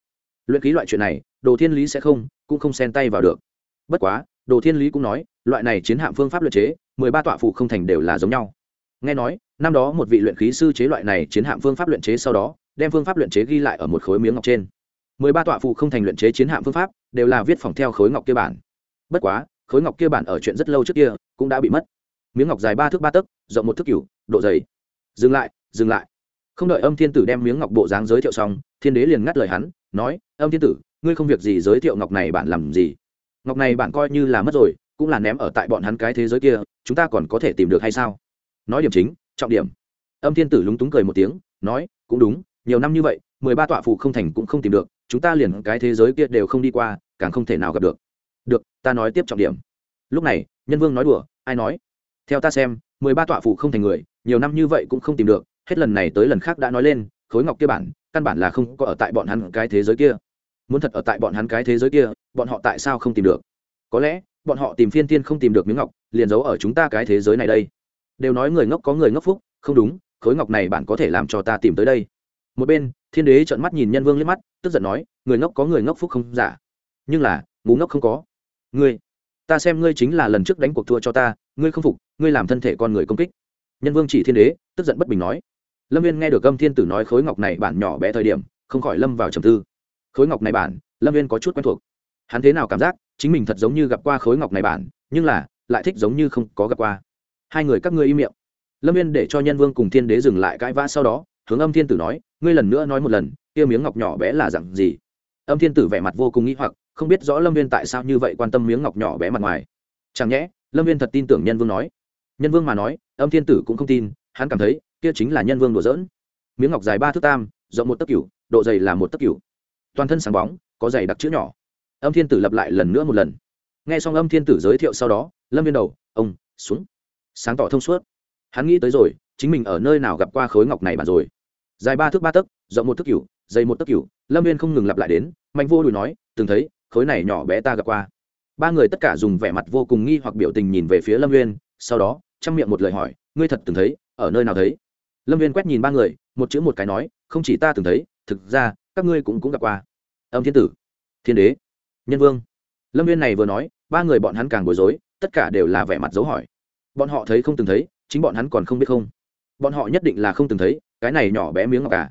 Luyện khí loại chuyện này, đồ thiên lý sẽ không, cũng không xen tay vào được. Bất quá, đồ thiên lý cũng nói, loại này chiến hạm phương pháp luyện chế, mười ba tọa phụ không thành đều là giống nhau nghe nói, năm đó một vị luyện khí sư chế loại này chiến hạm phương pháp luyện chế sau đó, đem phương pháp luyện chế ghi lại ở một khối miếng ngọc trên. Mười ba tọa phụ không thành luyện chế chiến hạm phương pháp, đều là viết phòng theo khối ngọc kia bản. Bất quá, khối ngọc kia bản ở chuyện rất lâu trước kia, cũng đã bị mất. Miếng ngọc dài ba thước ba tấc, rộng một thước cửu, độ dày. Dừng lại dừng lại. Không đợi âm thiên tử đem miếng ngọc bộ dáng giới thiệu xong, thiên đế liền ngắt lời hắn, nói, âm thiên tử, ngươi không việc gì giới thiệu ngọc này bạn làm gì? Ngọc này bạn coi như là mất rồi, cũng là ném ở tại bọn hắn cái thế giới kia, chúng ta còn có thể tìm được hay sao? Nói điểm chính, trọng điểm. Âm thiên tử lúng túng cười một tiếng, nói, cũng đúng, nhiều năm như vậy, mười ba tọa phụ không thành cũng không tìm được, chúng ta liền cái thế giới kia đều không đi qua, càng không thể nào gặp được. Được, ta nói tiếp trọng điểm. Lúc này, nhân vương nói đùa, ai nói? Theo ta xem, mười ba tọa phụ không thành người, nhiều năm như vậy cũng không tìm được, hết lần này tới lần khác đã nói lên, khối ngọc kia bản, căn bản là không có ở tại bọn hắn cái thế giới kia. Muốn thật ở tại bọn hắn cái thế giới kia, bọn họ tại sao không tìm được? Có lẽ, bọn họ tìm phiên tiên không tìm được miếng ngọc, liền giấu ở chúng ta cái thế giới này đây đều nói người ngốc có người ngốc phúc, không đúng, khối ngọc này bạn có thể làm cho ta tìm tới đây. Một bên, thiên đế trợn mắt nhìn nhân vương liếc mắt, tức giận nói, người ngốc có người ngốc phúc không? Giả nhưng là ngủ ngốc không có. Ngươi, ta xem ngươi chính là lần trước đánh cuộc thua cho ta, ngươi không phục, ngươi làm thân thể con người công kích. Nhân vương chỉ thiên đế, tức giận bất bình nói. Lâm viên nghe được âm thiên tử nói khối ngọc này bản nhỏ bé thời điểm, không khỏi lâm vào trầm tư. Khối ngọc này bản lâm viên có chút quen thuộc. Hắn thế nào cảm giác, chính mình thật giống như gặp qua khối ngọc này bản nhưng là, lại thích giống như không có gặp qua hai người các ngươi im miệng. Lâm viên để cho nhân vương cùng thiên đế dừng lại cãi vã sau đó, hướng âm thiên tử nói, ngươi lần nữa nói một lần, kia miếng ngọc nhỏ bé là dặn gì? Âm thiên tử vẻ mặt vô cùng nghĩ hoặc, không biết rõ lâm viên tại sao như vậy quan tâm miếng ngọc nhỏ bé mặt ngoài. Chẳng nhẽ, lâm viên thật tin tưởng nhân vương nói. Nhân vương mà nói, âm thiên tử cũng không tin, hắn cảm thấy, kia chính là nhân vương đùa dỡn miếng ngọc dài ba thước tam, rộng một tấc cửu, độ dày là một tấc cửu. Toàn thân sáng bóng, có dày đặc chữ nhỏ. Âm thiên tử lặp lại lần nữa một lần. Nghe xong âm thiên tử giới thiệu sau đó, lâm viên đầu, ông, xuống sáng tỏ thông suốt. Hắn nghĩ tới rồi, chính mình ở nơi nào gặp qua khối ngọc này mà rồi. Dài ba thước ba tấc, rộng một thước cửu, dày một tấc cửu, lâm viên không ngừng lặp lại đến, mạnh vô đùi nói, từng thấy, khối này nhỏ bé ta gặp qua. Ba người tất cả dùng vẻ mặt vô cùng nghi hoặc biểu tình nhìn về phía lâm viên sau đó, chăm miệng một lời hỏi, ngươi thật từng thấy, ở nơi nào thấy? Lâm viên quét nhìn ba người, một chữ một cái nói, không chỉ ta từng thấy, thực ra, các ngươi cũng cũng gặp qua. Âm thiên tử, thiên đế, nhân vương. Lâm viên này vừa nói, ba người bọn hắn càng bối rối, tất cả đều là vẻ mặt dấu hỏi bọn họ thấy không từng thấy, chính bọn hắn còn không biết không. Bọn họ nhất định là không từng thấy, cái này nhỏ bé miếng ngọc cả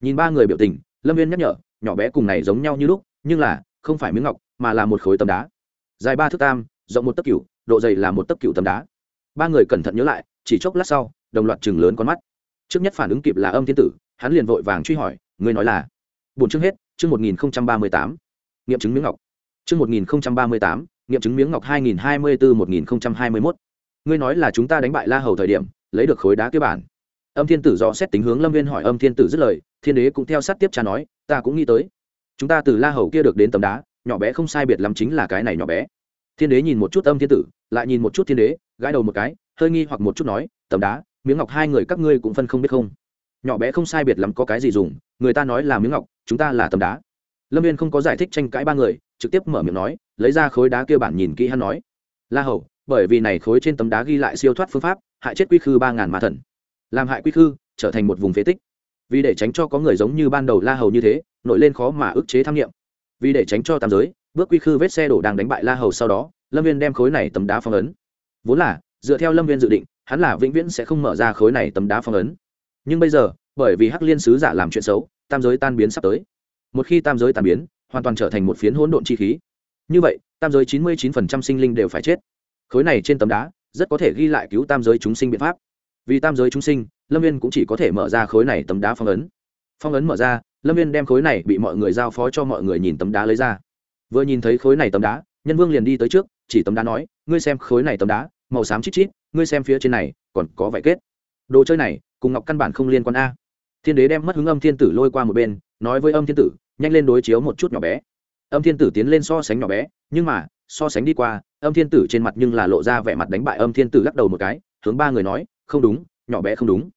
nhìn ba người biểu tình, lâm viên nhắc nhở, nhỏ bé cùng này giống nhau như lúc, nhưng là, không phải miếng ngọc, mà là một khối tấm đá. Dài ba thước tam, rộng một tấc cửu, độ dày là một tấc cửu tấm đá. Ba người cẩn thận nhớ lại, chỉ chốc lát sau, đồng loạt chừng lớn con mắt. Trước nhất phản ứng kịp là âm thiên tử, hắn liền vội vàng truy hỏi, ngươi nói là? Bốn chương hết, chương một nghìn ba mươi tám. Nghiệm chứng miếng ngọc. Chương một nghìn ba mươi tám, nghiệm chứng miếng ngọc hai nghìn hai mươi bốn một nghìn hai mươi mốt ngươi nói là chúng ta đánh bại la hầu thời điểm, lấy được khối đá kế bản. Âm thiên tử do xét tính hướng lâm viên hỏi, âm thiên tử dứt lời, thiên đế cũng theo sát tiếp cha nói, ta cũng nghĩ tới. Chúng ta từ la hầu kia được đến tấm đá, nhỏ bé không sai biệt lắm chính là cái này nhỏ bé. Thiên đế nhìn một chút âm thiên tử, lại nhìn một chút thiên đế, gãi đầu một cái, hơi nghi hoặc một chút nói, tấm đá, miếng ngọc hai người các ngươi cũng phân không biết không? Nhỏ bé không sai biệt lắm có cái gì dùng, người ta nói là miếng ngọc, chúng ta là tấm đá. Lâm viên không có giải thích tranh cãi ba người, trực tiếp mở miệng nói, lấy ra khối đá kia bản nhìn kỹ hắn nói. La hầu bởi vì này khối trên tấm đá ghi lại siêu thoát phương pháp, hại chết quy khư ba ngàn ma thần. Làm hại quy khư, trở thành một vùng phế tích. Vì để tránh cho có người giống như ban đầu la hầu như thế, nổi lên khó mà ức chế tham nghiệm vì để tránh cho tam giới, bước quy khư vết xe đổ đang đánh bại la hầu sau đó, lâm viên đem khối này tấm đá phong ấn. Vốn là, dựa theo lâm viên dự định, hắn là vĩnh viễn sẽ không mở ra khối này tấm đá phong ấn. Nhưng bây giờ, bởi vì hắc liên sứ giả làm chuyện xấu, tam giới tan biến sắp tới. Một khi tam giới tan biến, hoàn toàn trở thành một phiến hỗn độn chi khí. Như vậy, tam giới chín mươi chín phần trăm sinh linh đều phải chết khối này trên tấm đá, rất có thể ghi lại cứu tam giới chúng sinh biện pháp. Vì tam giới chúng sinh, lâm viên cũng chỉ có thể mở ra khối này tấm đá phong ấn. Phong ấn mở ra, lâm viên đem khối này bị mọi người giao phó cho mọi người nhìn tấm đá lấy ra. Vừa nhìn thấy khối này tấm đá, nhân vương liền đi tới trước, chỉ tấm đá nói, ngươi xem khối này tấm đá, màu xám chít chít, ngươi xem phía trên này, còn có vải kết. Đồ chơi này, cùng ngọc căn bản không liên quan a. Thiên đế đem mất hứng âm thiên tử lôi qua một bên, nói với âm thiên tử, nhanh lên đối chiếu một chút nhỏ bé. Âm thiên tử tiến lên so sánh nhỏ bé, nhưng mà so sánh đi qua, âm thiên tử trên mặt nhưng là lộ ra vẻ mặt đánh bại âm thiên tử lắc đầu một cái, hướng ba người nói, không đúng, nhỏ bé không đúng.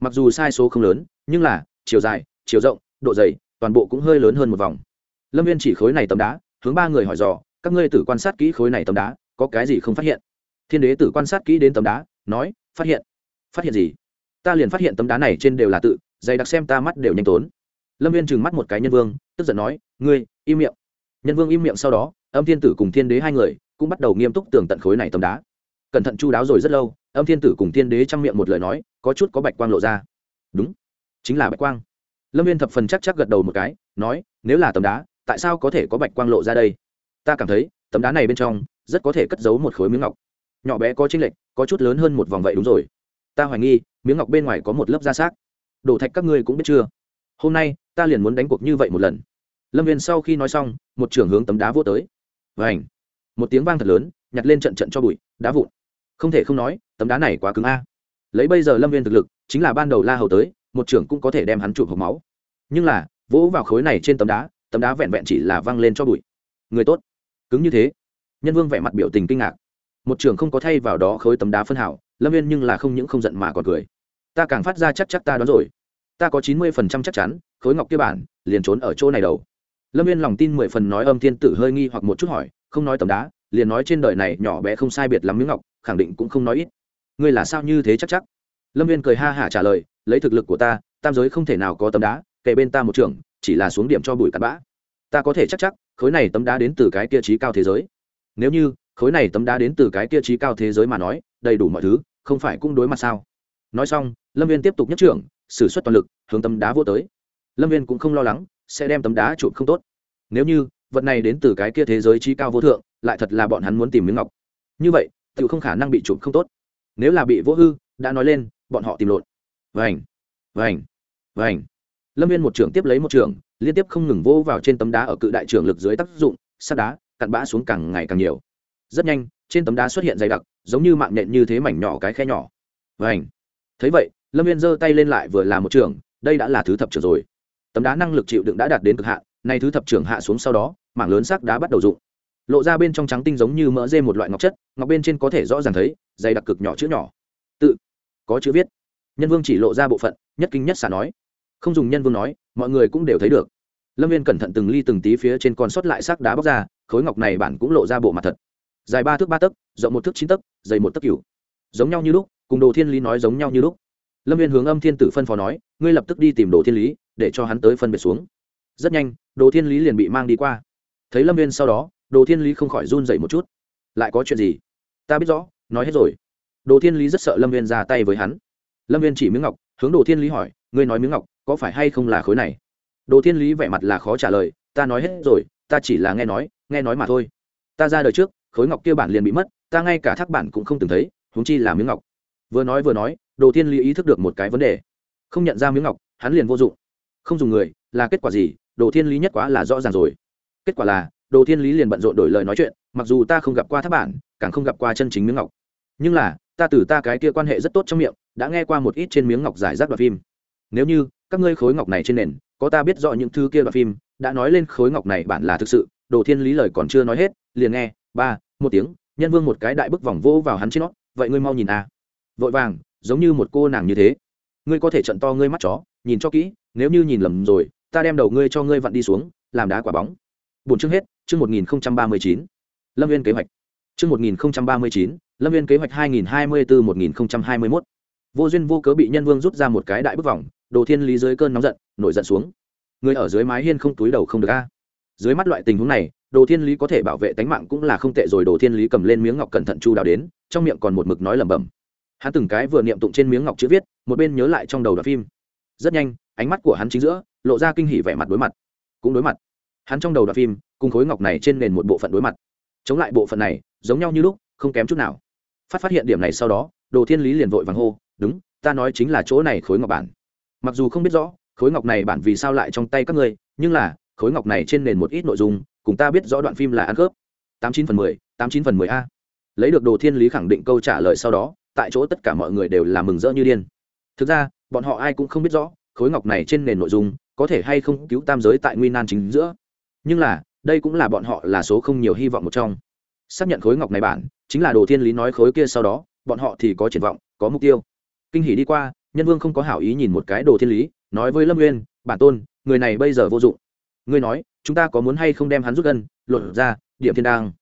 Mặc dù sai số không lớn, nhưng là, chiều dài, chiều rộng, độ dày, toàn bộ cũng hơi lớn hơn một vòng. Lâm viên chỉ khối này tấm đá, hướng ba người hỏi dò, các ngươi tử quan sát kỹ khối này tấm đá, có cái gì không phát hiện? Thiên đế tử quan sát kỹ đến tấm đá, nói, phát hiện. Phát hiện gì? Ta liền phát hiện tấm đá này trên đều là tự, dày đặc xem ta mắt đều nhanh tốn. Lâm viên trừng mắt một cái nhân vương, tức giận nói, ngươi, im miệng. Nhân vương im miệng sau đó âm thiên tử cùng thiên đế hai người cũng bắt đầu nghiêm túc tường tận khối này tấm đá. Cẩn thận chu đáo rồi rất lâu, âm thiên tử cùng thiên đế chăm miệng một lời nói, có chút có bạch quang lộ ra. Đúng, chính là bạch quang. Lâm viên thập phần chắc chắc gật đầu một cái, nói, nếu là tấm đá, tại sao có thể có bạch quang lộ ra đây? Ta cảm thấy, tấm đá này bên trong, rất có thể cất giấu một khối miếng ngọc. Nhỏ bé có chênh lệch, có chút lớn hơn một vòng vậy đúng rồi. Ta hoài nghi, miếng ngọc bên ngoài có một lớp da xác. Đổ thạch các ngươi cũng biết chưa? Hôm nay, ta liền muốn đánh cuộc như vậy một lần. Lâm viên sau khi nói xong, một trưởng hướng tấm đá vô tới và ảnh. Một tiếng vang thật lớn, nhặt lên trận trận cho bụi, đá vụn. Không thể không nói, tấm đá này quá cứng a. Lấy bây giờ lâm viên thực lực, chính là ban đầu la hầu tới, một trưởng cũng có thể đem hắn chụp hộp máu. Nhưng là, vỗ vào khối này trên tấm đá tấm đá vẹn vẹn chỉ là văng lên cho bụi. Người tốt. Cứng như thế. Nhân vương vẻ mặt biểu tình kinh ngạc. Một trưởng không có thay vào đó khối tấm đá phân hảo, lâm viên nhưng là không những không giận mà còn cười. Ta càng phát ra chắc chắc ta đó rồi. Ta có chín mươi phần trăm chắc chắn, khối ngọc kia bản, liền trốn ở chỗ này đầu lâm viên lòng tin mười phần nói âm thiên tử hơi nghi hoặc một chút hỏi, không nói tấm đá, liền nói trên đời này nhỏ bé không sai biệt lắm miếng ngọc, khẳng định cũng không nói ít. Ngươi là sao như thế chắc chắc? Lâm viên cười ha hả trả lời, lấy thực lực của ta, tam giới không thể nào có tấm đá kể bên ta một trường chỉ là xuống điểm cho bụi cặn bã. Ta có thể chắc chắc, khối này tấm đá đến từ cái kia trí cao thế giới. Nếu như, khối này tấm đá đến từ cái kia trí cao thế giới mà nói, đầy đủ mọi thứ, không phải cũng đối mặt sao? Nói xong, lâm viên tiếp tục nhất trưởng xử suất toàn lực, hướng tấm đá vô tới. Lâm viên cũng không lo lắng sẽ đem tấm đá chụp không tốt. Nếu như, vật này đến từ cái kia thế giới trí cao vô thượng, lại thật là bọn hắn muốn tìm miếng ngọc. Như vậy tự không khả năng bị chụp không tốt. Nếu là bị vô hư, đã nói lên, bọn họ tìm lộn. Vành vành vành. Lâm viên một trưởng tiếp lấy một trưởng, liên tiếp không ngừng vô vào trên tấm đá ở cự đại trưởng lực dưới tác dụng, sắt đá, cặn bã xuống càng ngày càng nhiều. Rất nhanh, trên tấm đá xuất hiện dày đặc, giống như mạng nhện như thế mảnh nhỏ cái khe nhỏ. Vành. Thấy vậy, lâm viên giơ tay lên lại vừa là một trưởng, đây đã là thứ thập trưởng rồi tấm đá năng lực chịu đựng đã đạt đến cực hạn, nay thứ thập trưởng hạ xuống sau đó, mảng lớn sắc đá bắt đầu rụng. Lộ ra bên trong trắng tinh giống như mỡ dê một loại ngọc chất, ngọc bên trên có thể rõ ràng thấy, dày đặc cực nhỏ chữ nhỏ. Tự, có chữ viết. Nhân vương chỉ lộ ra bộ phận, nhất kinh nhất xả nói. Không dùng nhân vương nói, mọi người cũng đều thấy được. Lâm viên cẩn thận từng ly từng tí phía trên còn sót lại sắc đá bóc ra, khối ngọc này bản cũng lộ ra bộ mặt thật. Dài ba thước ba tấc, rộng một thước chín tấc, dày một tấc cửu. Giống nhau như lúc, cùng đồ thiên lý nói giống nhau như lúc. Lâm viên hướng âm thiên tử phân phó nói, ngươi lập tức đi tìm đồ thiên lý để cho hắn tới phân biệt xuống. Rất nhanh, đồ thiên lý liền bị mang đi qua. Thấy lâm viên sau đó, đồ thiên lý không khỏi run dậy một chút. Lại có chuyện gì? Ta biết rõ, nói hết rồi. Đồ thiên lý rất sợ lâm viên ra tay với hắn. Lâm viên chỉ miếng ngọc, hướng đồ thiên lý hỏi, ngươi nói miếng ngọc, có phải hay không là khối này? Đồ thiên lý vẻ mặt là khó trả lời, ta nói hết rồi, ta chỉ là nghe nói nghe nói mà thôi. Ta ra đời trước, khối ngọc kia bản liền bị mất, ta ngay cả thác bản cũng không từng thấy húng chi là miếng ngọc. Vừa nói vừa nói, đồ thiên lý ý thức được một cái vấn đề. Không nhận ra miếng ngọc, hắn liền vô dụng không dùng người, là kết quả gì? Đồ thiên lý nhất quá là rõ ràng rồi. Kết quả là, đồ thiên lý liền bận rộn đổi lời nói chuyện, mặc dù ta không gặp qua tháp bản, càng không gặp qua chân chính miếng ngọc. Nhưng là, ta từ ta cái kia quan hệ rất tốt trong miệng, đã nghe qua một ít trên miếng ngọc giải rác đoạn phim. Nếu như, các ngươi khối ngọc này trên nền, có ta biết rõ những thứ kia đoạn phim, đã nói lên khối ngọc này bản là thực sự, đồ thiên lý lời còn chưa nói hết, liền nghe, ba, một tiếng, nhân vương một cái đại bức vòng vô vào hắn trên nó, vậy ngươi mau nhìn a. Vội vàng, giống như một cô nàng như thế. Ngươi có thể trận to ngươi mắt chó, nhìn cho kỹ nếu như nhìn lầm rồi, ta đem đầu ngươi cho ngươi vặn đi xuống, làm đá quả bóng. Bốn chương hết, chương một nghìn ba mươi chín. Lâm viên kế hoạch. Chương một nghìn ba mươi chín, lâm viên kế hoạch hai nghìn hai mươi bốn một nghìn hai mươi mốt. Vô duyên vô cớ bị nhân vương rút ra một cái đại bức vòng, đồ thiên lý dưới cơn nóng giận, nổi giận xuống. Người ở dưới mái hiên không túi đầu không được a. Dưới mắt loại tình huống này, đồ thiên lý có thể bảo vệ tánh mạng cũng là không tệ rồi, đồ thiên lý cầm lên miếng ngọc cẩn thận chu đào đến, trong miệng còn một mực nói lẩm bẩm. Hắn từng cái vừa niệm tụng trên miếng ngọc chữ viết, một bên nhớ lại trong đầu đoạn phim. Rất nhanh ánh mắt của hắn chính giữa, lộ ra kinh hỉ vẻ mặt đối mặt. Cũng đối mặt. Hắn trong đầu đoạn phim, cùng khối ngọc này trên nền một bộ phận đối mặt. Chống lại bộ phận này, giống nhau như lúc, không kém chút nào. Phát phát hiện điểm này sau đó, đồ thiên lý liền vội vàng hô, đúng, ta nói chính là chỗ này khối ngọc bản. Mặc dù không biết rõ, khối ngọc này bản vì sao lại trong tay các ngươi, nhưng là, khối ngọc này trên nền một ít nội dung, cùng ta biết rõ đoạn phim là ăn khớp. Tám chín phần mười, tám chín phần mười a. Lấy được đồ thiên lý khẳng định câu trả lời sau đó, tại chỗ tất cả mọi người đều là mừng rỡ như điên. Thực ra, bọn họ ai cũng không biết rõ khối ngọc này trên nền nội dung, có thể hay không cứu tam giới tại nguy nan chính giữa. Nhưng là, đây cũng là bọn họ là số không nhiều hy vọng một trong. Xác nhận khối ngọc này bản, chính là đồ thiên lý nói khối kia sau đó, bọn họ thì có triển vọng, có mục tiêu. Kinh hỷ đi qua, nhân vương không có hảo ý nhìn một cái đồ thiên lý, nói với lâm nguyên bản tôn, người này bây giờ vô dụng. Ngươi nói, chúng ta có muốn hay không đem hắn rút gân, lột ra, điểm thiên đang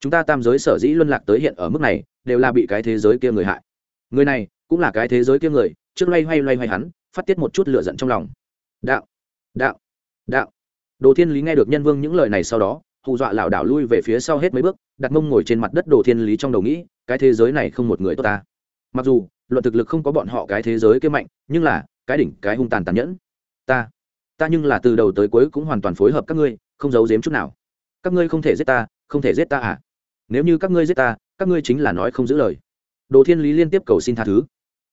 chúng ta tam giới sở dĩ luân lạc tới hiện ở mức này, đều là bị cái thế giới kia người hại. Người này, cũng là cái thế giới kia người, trước loay hoay loay hoay hắn phát tiết một chút lửa giận trong lòng. Đạo đạo đạo. Đồ thiên lý nghe được nhân vương những lời này sau đó, hù dọa lảo đảo lui về phía sau hết mấy bước, đặt mông ngồi trên mặt đất đồ thiên lý trong đầu nghĩ, cái thế giới này không một người tốt ta. Mặc dù, luận thực lực không có bọn họ cái thế giới kia mạnh, nhưng là, cái đỉnh, cái hung tàn tàn nhẫn. Ta ta nhưng là từ đầu tới cuối cũng hoàn toàn phối hợp các ngươi, không giấu giếm chút nào. Các ngươi không thể giết ta, không thể giết ta à? Nếu như các ngươi giết ta, các ngươi chính là nói không giữ lời. Đồ thiên lý liên tiếp cầu xin tha thứ.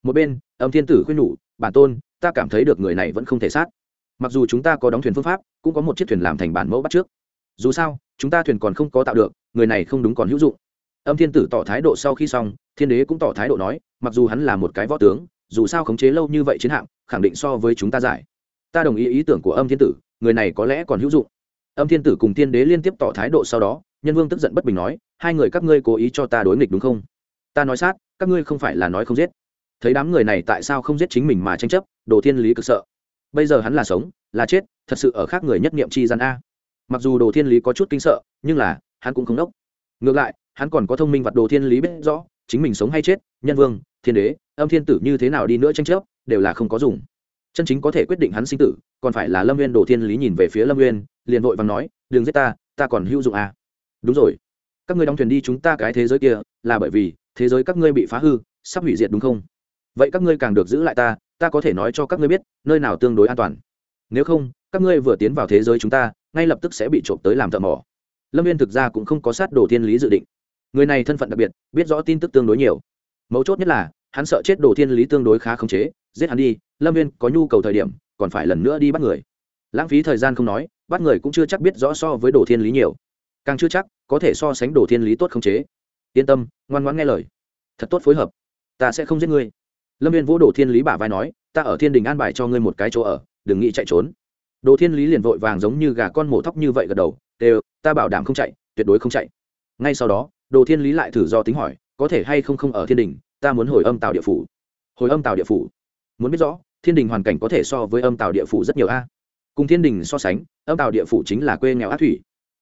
Một bên, âm thiên tử khuyên nhủ, bản tôn ta cảm thấy được người này vẫn không thể sát. Mặc dù chúng ta có đóng thuyền phương pháp, cũng có một chiếc thuyền làm thành bản mẫu bắt trước. Dù sao, chúng ta thuyền còn không có tạo được, người này không đúng còn hữu dụng. Âm thiên tử tỏ thái độ sau khi xong, thiên đế cũng tỏ thái độ nói, mặc dù hắn là một cái võ tướng, dù sao khống chế lâu như vậy chiến hạm, khẳng định so với chúng ta giải. Ta đồng ý ý tưởng của âm thiên tử, người này có lẽ còn hữu dụng. Âm thiên tử cùng thiên đế liên tiếp tỏ thái độ sau đó, nhân vương tức giận bất bình nói, hai người các ngươi cố ý cho ta đối nghịch đúng không? Ta nói sát, các ngươi không phải là nói không giết. Thấy đám người này tại sao không giết chính mình mà tranh chấp đồ thiên lý cực sợ. Bây giờ hắn là sống, là chết, thật sự ở khác người nhất niệm chi gian a. Mặc dù đồ thiên lý có chút kinh sợ, nhưng là, hắn cũng không đốc. Ngược lại, hắn còn có thông minh vật đồ thiên lý biết rõ, chính mình sống hay chết, nhân vương, thiên đế, âm thiên tử như thế nào đi nữa tranh chấp, đều là không có dùng. Chân chính có thể quyết định hắn sinh tử, còn phải là lâm nguyên đồ thiên lý nhìn về phía lâm nguyên liền vội và nói, đừng giết ta ta còn hữu dụng à. đúng rồi. Các ngươi đóng thuyền đi chúng ta cái thế giới kia, là bởi vì thế giới các ngươi bị phá hư, sắp hủy diệt đúng không? Vậy các ngươi càng được giữ lại ta ta có thể nói cho các ngươi biết, nơi nào tương đối an toàn. Nếu không, các ngươi vừa tiến vào thế giới chúng ta, ngay lập tức sẽ bị trộm tới làm thợ mỏ. Lâm viên thực ra cũng không có sát đồ thiên lý dự định. Người này thân phận đặc biệt, biết rõ tin tức tương đối nhiều. Mấu chốt nhất là, hắn sợ chết đồ thiên lý tương đối khá khống chế, giết hắn đi, lâm viên có nhu cầu thời điểm, còn phải lần nữa đi bắt người. Lãng phí thời gian không nói, bắt người cũng chưa chắc biết rõ so với đồ thiên lý nhiều. Càng chưa chắc, có thể so sánh đồ thiên lý tốt khống chế. Yên tâm, ngoan ngoãn nghe lời. Thật tốt phối hợp. Ta sẽ không giết ngươi lâm viên vỗ đồ thiên lý bả vai nói, ta ở thiên đình an bài cho ngươi một cái chỗ ở, đừng nghĩ chạy trốn. Đồ thiên lý liền vội vàng giống như gà con mổ thóc như vậy gật đầu, đều, ta bảo đảm không chạy, tuyệt đối không chạy. Ngay sau đó, đồ thiên lý lại thử do tính hỏi, có thể hay không không ở thiên đình, ta muốn hồi âm tàu địa phủ. Hồi âm tàu địa phủ? Muốn biết rõ, thiên đình hoàn cảnh có thể so với âm tàu địa phủ rất nhiều a. Cùng thiên đình so sánh, âm tàu địa phủ chính là quê nghèo á thủy.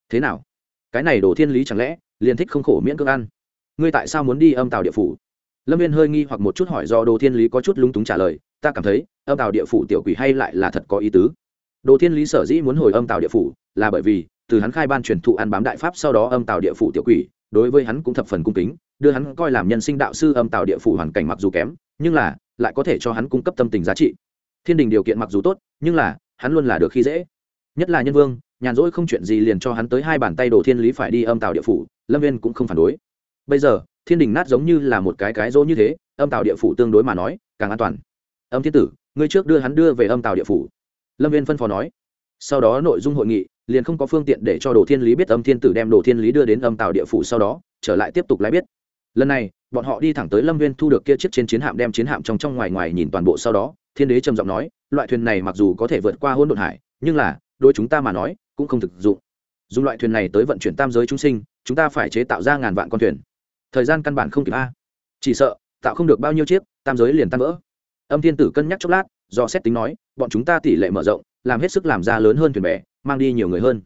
Thế nào? Cái này đồ thiên lý chẳng lẽ liền thích không khổ miễn cưỡng ăn? Ngươi tại sao muốn đi âm tàu địa phủ? Lâm viên hơi nghi hoặc một chút hỏi do đồ thiên lý có chút lúng túng trả lời, ta cảm thấy, âm tàu địa phủ tiểu quỷ hay lại là thật có ý tứ? Đồ thiên lý sở dĩ muốn hồi âm tàu địa phủ là bởi vì, từ hắn khai ban truyền thụ ăn bám đại pháp sau đó âm tàu địa phủ tiểu quỷ, đối với hắn cũng thập phần cung kính, đưa hắn coi làm nhân sinh đạo sư âm tàu địa phủ hoàn cảnh mặc dù kém, nhưng là, lại có thể cho hắn cung cấp tâm tình giá trị. Thiên đình điều kiện mặc dù tốt, nhưng là, hắn luôn là được khi dễ. Nhất là nhân vương, nhàn rỗi không chuyện gì liền cho hắn tới hai bàn tay đồ thiên lý phải đi âm tàu địa phủ, lâm viên cũng không phản đối. Bây giờ thiên đình nát giống như là một cái cái rỗ như thế, âm tạo địa phủ tương đối mà nói, càng an toàn. Âm thiên tử, ngươi trước đưa hắn đưa về âm tạo địa phủ. Lâm viên phân phó nói. Sau đó nội dung hội nghị, liền không có phương tiện để cho đồ thiên lý biết âm thiên tử đem đồ thiên lý đưa đến âm tạo địa phủ sau đó, trở lại tiếp tục lại biết. Lần này, bọn họ đi thẳng tới lâm viên thu được kia chiếc trên chiến hạm đem chiến hạm trong trong ngoài ngoài nhìn toàn bộ sau đó, thiên đế trầm giọng nói, loại thuyền này mặc dù có thể vượt qua hôn đột hải, nhưng là đôi chúng ta mà nói, cũng không thực dụng. Dùng loại thuyền này tới vận chuyển tam giới chúng sinh, chúng ta phải chế tạo ra ngàn vạn con thuyền thời gian căn bản không kịp a. Chỉ sợ, tạo không được bao nhiêu chiếc, tam giới liền tan vỡ. Âm thiên tử cân nhắc chốc lát, do xét tính nói, bọn chúng ta tỷ lệ mở rộng, làm hết sức làm ra lớn hơn thuyền bè, mang đi nhiều người hơn.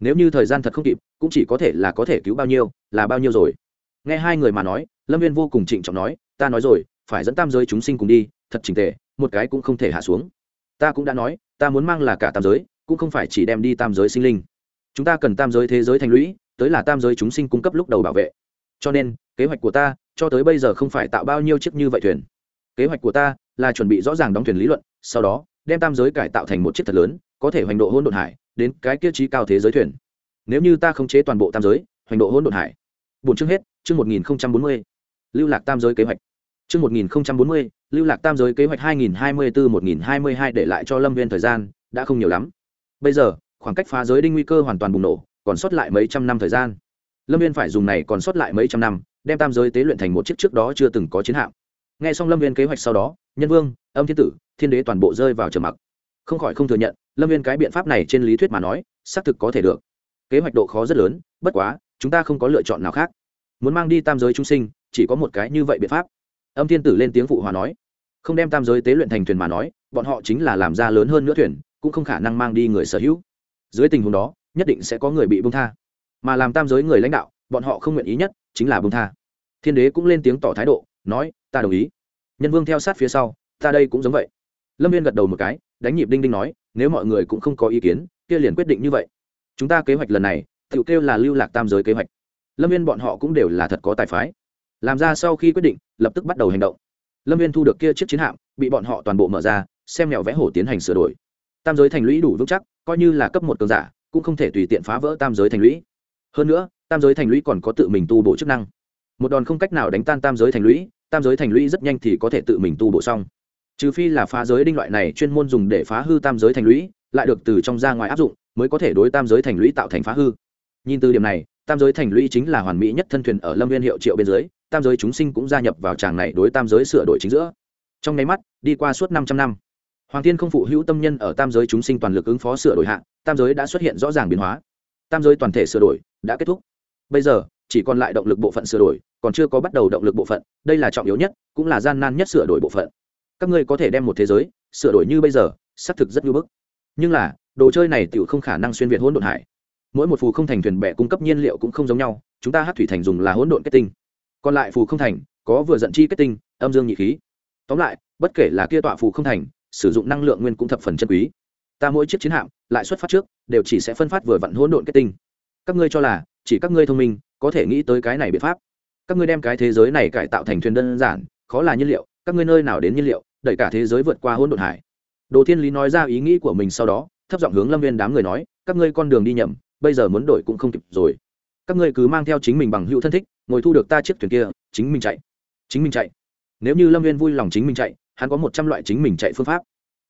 Nếu như thời gian thật không kịp, cũng chỉ có thể là có thể cứu bao nhiêu, là bao nhiêu rồi. Nghe hai người mà nói, lâm viên vô cùng trịnh trọng nói, ta nói rồi, phải dẫn tam giới chúng sinh cùng đi, thật trình tệ một cái cũng không thể hạ xuống. Ta cũng đã nói, ta muốn mang là cả tam giới, cũng không phải chỉ đem đi tam giới sinh linh. Chúng ta cần tam giới thế giới thành lũy, tới là tam giới chúng sinh cung cấp lúc đầu bảo vệ cho nên, kế hoạch của ta, cho tới bây giờ không phải tạo bao nhiêu chiếc như vậy thuyền. Kế hoạch của ta là chuẩn bị rõ ràng đóng thuyền lý luận, sau đó, đem tam giới cải tạo thành một chiếc thật lớn, có thể hoành độ hôn đột hải, đến cái kia trí cao thế giới thuyền. Nếu như ta không chế toàn bộ tam giới, hoành độ hôn đột hải. Bốn chương hết, chương một nghìn bốn mươi. Lưu lạc tam giới kế hoạch. Chương một nghìn bốn mươi, lưu lạc tam giới kế hoạch hai nghìn hai mươi bốn một nghìn hai mươi hai để lại cho lâm viên thời gian, đã không nhiều lắm. Bây giờ, khoảng cách phá giới đinh nguy cơ hoàn toàn bùng nổ, còn sót lại mấy trăm năm thời gian lâm viên phải dùng này còn sót lại mấy trăm năm, đem tam giới tế luyện thành một chiếc trước đó chưa từng có chiến hạm. N g h e xong lâm viên kế hoạch sau đó, nhân vương, âm thiên tử, thiên đế toàn bộ rơi vào trầm mặc. Không khỏi không thừa nhận, lâm viên cái biện pháp này trên lý thuyết mà nói, xác thực có thể được. Kế hoạch độ khó rất lớn, bất quá, chúng ta không có lựa chọn nào khác. Muốn mang đi tam giới trung sinh, chỉ có một cái như vậy biện pháp. Âm thiên tử lên tiếng phụ hòa nói. Không đem tam giới tế luyện thành thuyền mà nói, bọn họ chính là làm ra lớn hơn nữa thuyền, cũng không khả năng mang đi người sở hữu. Dưới tình huống đó, nhất định sẽ có người bị bông tha mà làm tam giới người lãnh đạo, bọn họ không nguyện ý nhất chính là bông tha. Thiên đế cũng lên tiếng tỏ thái độ, nói, ta đồng ý. Nhân vương theo sát phía sau, ta đây cũng giống vậy. Lâm viên gật đầu một cái, đánh nhịp đinh đinh nói, nếu mọi người cũng không có ý kiến, kia liền quyết định như vậy. Chúng ta kế hoạch lần này tự kêu là lưu lạc tam giới kế hoạch. Lâm viên bọn họ cũng đều là thật có tài phái. Làm ra sau khi quyết định, lập tức bắt đầu hành động. Lâm viên thu được kia chiếc chiến hạm, bị bọn họ toàn bộ mở ra, xem mèo vẽ hổ tiến hành sửa đổi. Tam giới thành lũy đủ vững chắc, coi như là cấp một cường giả, cũng không thể tùy tiện phá vỡ tam giới thành lũy hơn nữa tam giới thành lũy còn có tự mình tu bổ chức năng một đòn không cách nào đánh tan tam giới thành lũy tam giới thành lũy rất nhanh thì có thể tự mình tu bổ xong trừ phi là phá giới đinh loại này chuyên môn dùng để phá hư tam giới thành lũy lại được từ trong ra ngoài áp dụng mới có thể đối tam giới thành lũy tạo thành phá hư nhìn từ điểm này tam giới thành lũy chính là hoàn mỹ nhất thân thuyền ở lâm viên hiệu triệu bên dưới tam giới chúng sinh cũng gia nhập vào tràng này đối tam giới sửa đổi chính giữa trong nháy mắt đi qua suốt 500 năm hoàng thiên không phụ hữu tâm nhân ở tam giới chúng sinh toàn lực ứng phó sửa đổi hạ tam giới đã xuất hiện rõ ràng biến hóa tam giới toàn thể sửa đổi đã kết thúc. Bây giờ, chỉ còn lại động lực bộ phận sửa đổi, còn chưa có bắt đầu động lực bộ phận, đây là trọng yếu nhất, cũng là gian nan nhất sửa đổi bộ phận. Các ngươi có thể đem một thế giới, sửa đổi như bây giờ, xác thực rất nhu bức. Nhưng là, đồ chơi này tự không khả năng xuyên việt hỗn độn hải. Mỗi một phù không thành thuyền bè cung cấp nhiên liệu cũng không giống nhau, chúng ta hát thủy thành dùng là hỗn độn kết tinh. Còn lại phù không thành, có vừa giận chi kết tinh, âm dương nhị khí. Tóm lại, bất kể là kia tọa phù không thành, sử dụng năng lượng nguyên cũng thập phần chân quý. Ta mỗi chiếc chiến hạm lại xuất phát trước, đều chỉ sẽ phân phát vừa vặn hỗn độn kết tinh các ngươi cho là, chỉ các ngươi thông minh, có thể nghĩ tới cái này biện pháp. Các ngươi đem cái thế giới này cải tạo thành thuyền đơn giản, khó là nhiên liệu, các ngươi nơi nào đến nhiên liệu, đẩy cả thế giới vượt qua hỗn độn hải. Đồ thiên lý nói ra ý nghĩ của mình sau đó, thấp giọng hướng lâm viên đám người nói, các ngươi con đường đi nhầm, bây giờ muốn đổi cũng không kịp rồi. Các ngươi cứ mang theo chính mình bằng hữu thân thích, ngồi thu được ta chiếc thuyền kia, chính mình chạy. Chính mình chạy. Nếu như lâm viên vui lòng chính mình chạy, hắn có một trăm loại chính mình chạy phương pháp.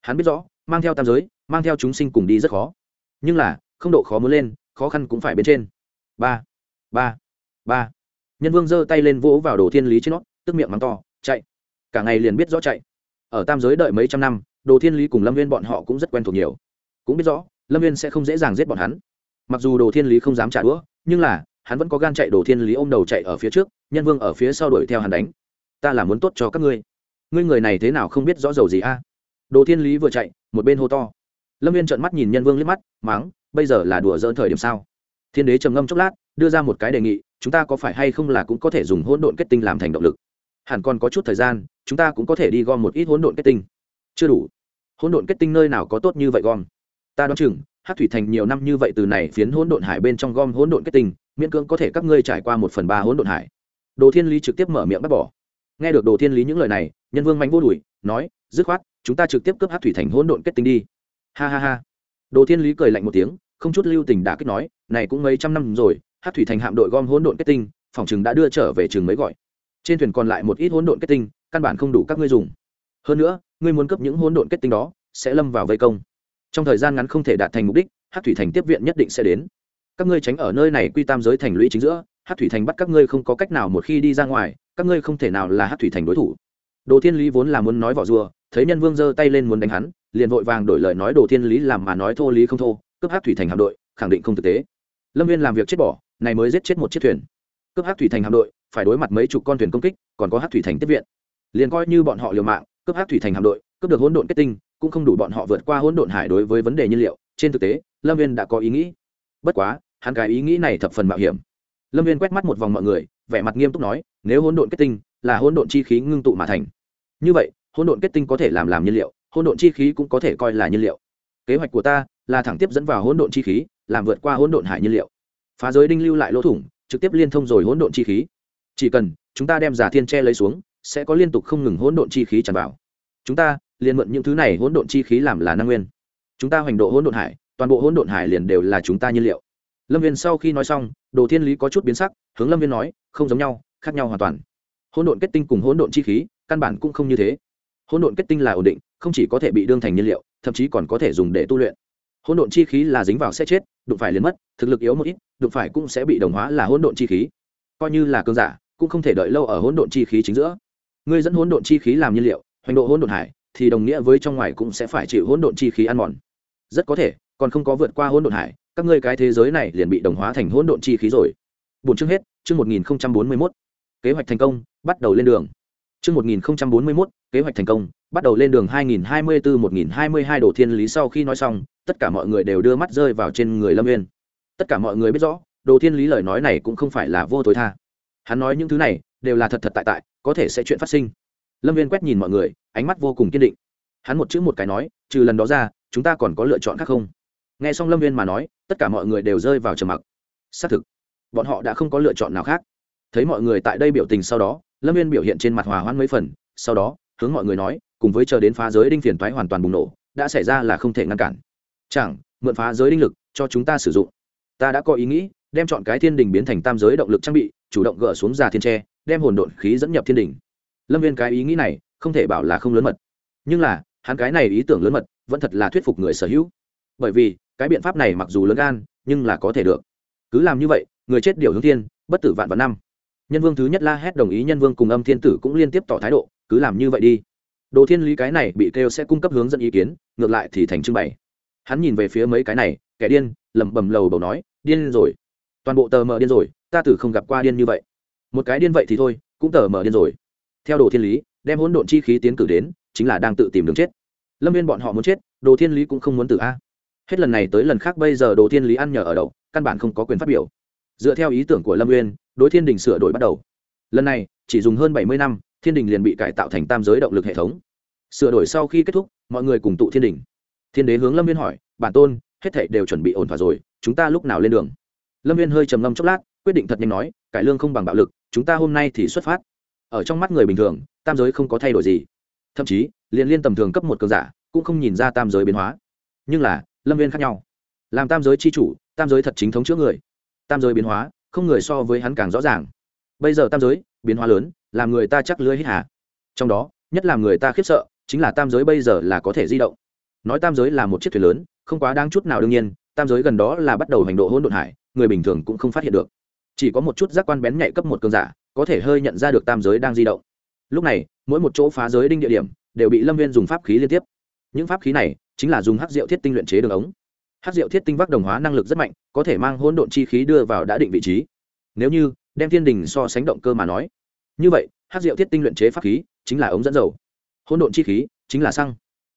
Hắn biết rõ, mang theo tam giới, mang theo chúng sinh cùng đi rất khó. Nhưng là, không độ khó muốn lên khó khăn cũng phải bên trên. Ba ba ba. Nhân vương giơ tay lên vỗ vào đồ thiên lý trên nó, tức miệng mắng to, chạy. Cả ngày liền biết rõ chạy. Ở tam giới đợi mấy trăm năm, đồ thiên lý cùng lâm viên bọn họ cũng rất quen thuộc nhiều. Cũng biết rõ, lâm viên sẽ không dễ dàng giết bọn hắn. Mặc dù đồ thiên lý không dám trả đũa, nhưng là, hắn vẫn có gan chạy đồ thiên lý ôm đầu chạy ở phía trước, nhân vương ở phía sau đuổi theo hắn đánh. Ta là muốn tốt cho các ngươi. Ngươi người này thế nào không biết rõ dầu gì a? Đồ thiên lý vừa chạy, một bên hô to. Lâm viên trợn mắt nhìn nhân vương liếc mắt máng bây giờ là đùa dỡn thời điểm sao? Thiên đế trầm ngâm chốc lát, đưa ra một cái đề nghị, chúng ta có phải hay không là cũng có thể dùng hỗn độn kết tinh làm thành động lực? Hẳn còn có chút thời gian, chúng ta cũng có thể đi gom một ít hỗn độn kết tinh. Chưa đủ. Hỗn độn kết tinh nơi nào có tốt như vậy gom? Ta đoán chừng hát thủy thành nhiều năm như vậy từ này phiến hỗn độn hải bên trong gom hỗn độn kết tinh, miễn cưỡng có thể các ngươi trải qua một phần ba hỗn độn hải. Đồ thiên lý trực tiếp mở miệng bắt bỏ. Nghe được đồ thiên lý những lời này, nhân vương mạnh vô đùi nói, dứt khoát, chúng ta trực tiếp cướp hát thủy thành hỗn độn kết tinh đi. Ha ha ha đồ thiên lý cười lạnh một tiếng, không chút lưu tình đã kết nói, này cũng mấy trăm năm rồi hát thủy thành hạm đội gom hỗn độn kết tinh, phòng chừng đã đưa trở về trường mới gọi. Trên thuyền còn lại một ít hỗn độn kết tinh, căn bản không đủ các ngươi dùng. Hơn nữa, ngươi muốn cấp những hỗn độn kết tinh đó, sẽ lâm vào vây công. Trong thời gian ngắn không thể đạt thành mục đích hát thủy thành tiếp viện nhất định sẽ đến. Các ngươi tránh ở nơi này quy tam giới thành lũy chính giữa hát thủy thành bắt các ngươi không có cách nào một khi đi ra ngoài, các ngươi không thể nào là hát thủy thành đối thủ. Đồ thiên lý vốn là muốn nói vỏ rùa thấy nhân vương giơ tay lên muốn đánh hắn, liền vội vàng đổi lời nói đồ thiên lý làm mà nói thô lý không thô, cướp hát thủy thành hạm đội, khẳng định không thực tế. Lâm viên làm việc chết bỏ, này mới giết chết một chiếc thuyền. Cướp hát thủy thành hạm đội, phải đối mặt mấy chục con thuyền công kích, còn có hát thủy thành tiếp viện. Liền coi như bọn họ liều mạng, cướp hát thủy thành hạm đội, cướp được hỗn độn kết tinh, cũng không đủ bọn họ vượt qua hỗn độn hải đối với vấn đề nhiên liệu, trên thực tế, lâm viên đã có ý nghĩ. Bất quá, hắn cái ý nghĩ này thập phần mạo hiểm. Lâm viên quét mắt một vòng mọi người, vẻ mặt nghiêm túc nói, nếu hỗn độn kết tinh là hỗn độn chi khí ngưng tụ mà thành, như vậy hỗn độn kết tinh có thể làm làm nhiên liệu hỗn độn chi khí cũng có thể coi là nhiên liệu kế hoạch của ta là thẳng tiếp dẫn vào hỗn độn chi khí làm vượt qua hỗn độn hải nhiên liệu phá giới đinh lưu lại lỗ thủng trực tiếp liên thông rồi hỗn độn chi khí chỉ cần chúng ta đem giả thiên tre lấy xuống sẽ có liên tục không ngừng hỗn độn chi khí tràn vào chúng ta liền mượn những thứ này hỗn độn chi khí làm là năng nguyên chúng ta hoành độ hỗn độn hải toàn bộ hỗn độn hải liền đều là chúng ta nhiên liệu lâm viên sau khi nói xong đồ thiên lý có chút biến sắc hướng lâm viên nói không giống nhau khác nhau hoàn toàn hỗn độn kết tinh cùng hỗn độn chi khí căn bản cũng không như thế hỗn độn kết tinh là ổn định, không chỉ có thể bị đương thành nhiên liệu, thậm chí còn có thể dùng để tu luyện. Hỗn độn chi khí là dính vào sẽ chết, đụng phải liền mất, thực lực yếu một ít, đụng phải cũng sẽ bị đồng hóa là hỗn độn chi khí. Coi như là cơn giả, cũng không thể đợi lâu ở hỗn độn chi khí chính giữa. Ngươi dẫn hỗn độn chi khí làm nhiên liệu, hoành độ hỗn độn hải, thì đồng nghĩa với trong ngoài cũng sẽ phải chịu hỗn độn chi khí ăn mòn. Rất có thể, còn không có vượt qua hỗn độn hải, các ngươi cái thế giới này liền bị đồng hóa thành hỗn độn chi khí rồi. Bốn chương hết, chương một nghìn bốn mươi mốt. Kế hoạch thành công, bắt đầu lên đường. Trước 1041, kế hoạch thành công bắt đầu lên đường 2024-1022 đổ thiên lý sau khi nói xong tất cả mọi người đều đưa mắt rơi vào trên người lâm nguyên. tất cả mọi người biết rõ đồ thiên lý lời nói này cũng không phải là vô tối tha. Hắn nói những thứ này đều là thật thật tại tại có thể sẽ chuyện phát sinh. Lâm viên quét nhìn mọi người ánh mắt vô cùng kiên định. Hắn một chữ một cái nói trừ lần đó ra chúng ta còn có lựa chọn khác không? Nghe xong lâm viên mà nói tất cả mọi người đều rơi vào trầm mặc. Xác thực bọn họ đã không có lựa chọn nào khác. Thấy mọi người tại đây biểu tình sau đó lâm viên biểu hiện trên mặt hòa hoãn mấy phần, sau đó, hướng mọi người nói, cùng với chờ đến phá giới đinh phiền toái hoàn toàn bùng nổ, đã xảy ra là không thể ngăn cản. Chẳng, mượn phá giới đinh lực, cho chúng ta sử dụng. Ta đã có ý nghĩ, đem chọn cái thiên đình biến thành tam giới động lực trang bị, chủ động gỡ xuống già thiên tre, đem hồn độn khí dẫn nhập thiên đình. Lâm viên cái ý nghĩ này, không thể bảo là không lớn mật. Nhưng là, hắn cái này ý tưởng lớn mật, vẫn thật là thuyết phục người sở hữu. Bởi vì, cái biện pháp này mặc dù lớn gan, nhưng là có thể được. Cứ làm như vậy, người chết điều hướng thiên, bất tử vạn vạn năm nhân vương thứ nhất la hét đồng ý, nhân vương cùng âm thiên tử cũng liên tiếp tỏ thái độ, cứ làm như vậy đi. Đồ thiên lý cái này bị kêu sẽ cung cấp hướng dẫn ý kiến, ngược lại thì thành trưng bày. Hắn nhìn về phía mấy cái này, kẻ điên, lẩm bẩm lầu bầu nói, điên rồi. Toàn bộ tờ mờ điên rồi, ta tử không gặp qua điên như vậy. Một cái điên vậy thì thôi, cũng tờ mờ điên rồi. Theo đồ thiên lý, đem hỗn độn chi khí tiến cử đến, chính là đang tự tìm đường chết. Lâm viên bọn họ muốn chết, đồ thiên lý cũng không muốn tử a. Hết lần này tới lần khác, bây giờ đồ thiên lý ăn nhờ ở đậu căn bản không có quyền phát biểu dựa theo ý tưởng của lâm uyên, đối thiên đình sửa đổi bắt đầu. Lần này, chỉ dùng hơn bảy mươi năm, thiên đình liền bị cải tạo thành tam giới động lực hệ thống. Sửa đổi sau khi kết thúc, mọi người cùng tụ thiên đình. Thiên đế hướng lâm viên hỏi, bản tôn, hết thảy đều chuẩn bị ổn thỏa rồi, chúng ta lúc nào lên đường? Lâm viên hơi trầm ngâm chốc lát, quyết định thật nhanh nói, cải lương không bằng bạo lực, chúng ta hôm nay thì xuất phát. Ở trong mắt người bình thường, tam giới không có thay đổi gì. Thậm chí, liền liên tầm thường cấp một cường giả, cũng không nhìn ra tam giới biến hóa. Nhưng là, lâm viên khác nhau. Làm tam giới c h i chủ, tam giới thật chính thống chữa người tam giới biến hóa, không người so với hắn càng rõ ràng. Bây giờ tam giới, biến hóa lớn, làm người ta chắc lưới hít hà. Trong đó, nhất làm người ta khiếp sợ, chính là tam giới bây giờ là có thể di động. Nói tam giới là một chiếc thuyền lớn, không quá đáng chút nào đương nhiên, tam giới gần đó là bắt đầu hành độ hỗn độn hải, người bình thường cũng không phát hiện được. Chỉ có một chút giác quan bén nhạy cấp một cường giả, có thể hơi nhận ra được tam giới đang di động. Lúc này, mỗi một chỗ phá giới đinh địa điểm, đều bị lâm viên dùng pháp khí liên tiếp. Những pháp khí này, chính là dùng hắc diệu thiết tinh luyện chế đường ống hắc diệu thiết tinh vác đồng hóa năng lực rất mạnh, có thể mang hỗn độn chi khí đưa vào đã định vị trí. Nếu như, đem thiên đình so sánh động cơ mà nói. Như vậy hắc diệu thiết tinh luyện chế pháp khí, chính là ống dẫn dầu. Hỗn độn chi khí, chính là xăng.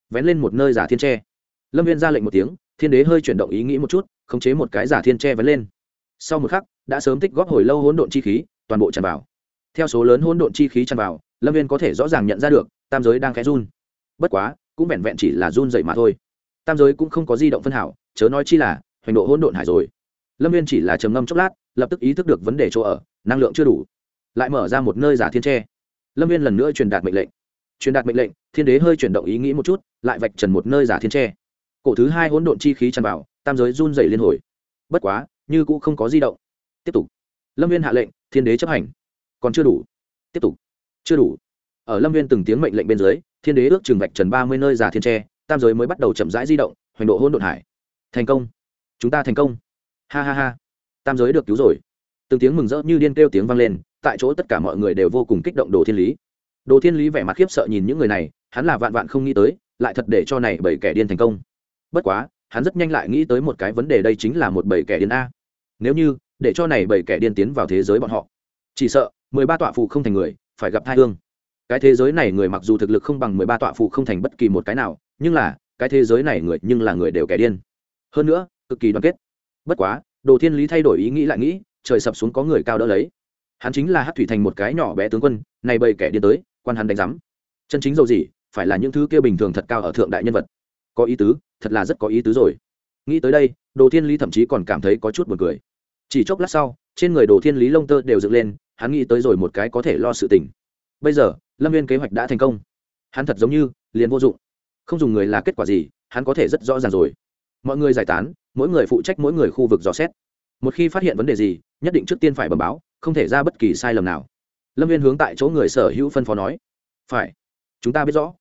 Vén lên một nơi giả thiên tre. Lâm viên ra lệnh một tiếng, thiên đế hơi chuyển động ý nghĩ một chút, khống chế một cái giả thiên tre vén lên. Sau một khắc, đã sớm tích góp hồi lâu hỗn độn chi khí, toàn bộ tràn vào. Theo số lớn hỗn độn chi khí tràn vào, lâm viên có thể rõ ràng nhận ra được, tam giới đang khẽ run. Bất quá, cũng vẹn vẹn chỉ là run dậy mà thôi tam giới cũng không có di động phân hảo, chớ nói chi là, hoành độ hỗn độn hải rồi. Lâm viên chỉ là trầm ngâm chốc lát, lập tức ý thức được vấn đề chỗ ở, năng lượng chưa đủ. Lại mở ra một nơi giả thiên tre. Lâm viên lần nữa truyền đạt mệnh lệnh. Truyền đạt mệnh lệnh, thiên đế hơi chuyển động ý nghĩ một chút, lại vạch trần một nơi giả thiên tre. Cổ thứ hai hỗn độn chi khí tràn vào, tam giới run dày liên hồi. Bất quá, như cũng không có di động. Tiếp tục. Lâm viên hạ lệnh, thiên đế chấp hành. Còn chưa đủ. Tiếp tục. Chưa đủ. Ở lâm viên từng tiếng mệnh lệnh bên dưới, thiên đế ước trừng vạch trần ba mươi nơi giả thiên tre tam giới mới bắt đầu chậm rãi di động, hoành độ hôn đột hải. Thành công. Chúng ta thành công. Ha ha ha. Tam giới được cứu rồi. Từng tiếng mừng rỡ như điên kêu tiếng vang lên, tại chỗ tất cả mọi người đều vô cùng kích động đồ thiên lý. Đồ thiên lý vẻ mặt khiếp sợ nhìn những người này, hắn là vạn vạn không nghĩ tới, lại thật để cho này bảy kẻ điên thành công. Bất quá, hắn rất nhanh lại nghĩ tới một cái vấn đề đây chính là một bảy kẻ điên a. Nếu như, để cho này bảy kẻ điên tiến vào thế giới bọn họ, chỉ sợ, mười ba tọa phụ không thành người, phải gặp thai hương. Cái thế giới này người mặc dù thực lực không bằng mười ba tọa phụ không thành bất kỳ một cái nào nhưng là, cái thế giới này người nhưng là người đều kẻ điên. Hơn nữa, cực kỳ đoàn kết. Bất quá, đồ thiên lý thay đổi ý nghĩ lại nghĩ, trời sập xuống có người cao đỡ lấy. Hắn chính là hát thủy thành một cái nhỏ bé tướng quân, này bầy kẻ điên tới, quan hắn đánh giám. Chân chính dầu gì, phải là những thứ kia bình thường thật cao ở thượng đại nhân vật. Có ý tứ, thật là rất có ý tứ rồi. Nghĩ tới đây, đồ thiên lý thậm chí còn cảm thấy có chút buồn cười. Chỉ chốc lát sau, trên người đồ thiên lý lông tơ đều dựng lên, hắn nghĩ tới rồi một cái có thể lo sự tình. Bây giờ, lâm viên kế hoạch đã thành công. Hắn thật giống như, liền vô dụng không dùng người là kết quả gì, hắn có thể rất rõ ràng rồi. Mọi người giải tán, mỗi người phụ trách mỗi người khu vực dò xét. Một khi phát hiện vấn đề gì, nhất định trước tiên phải bẩm báo, không thể ra bất kỳ sai lầm nào. Lâm viên hướng tại chỗ người sở hữu phân phó nói. Phải. Chúng ta biết rõ.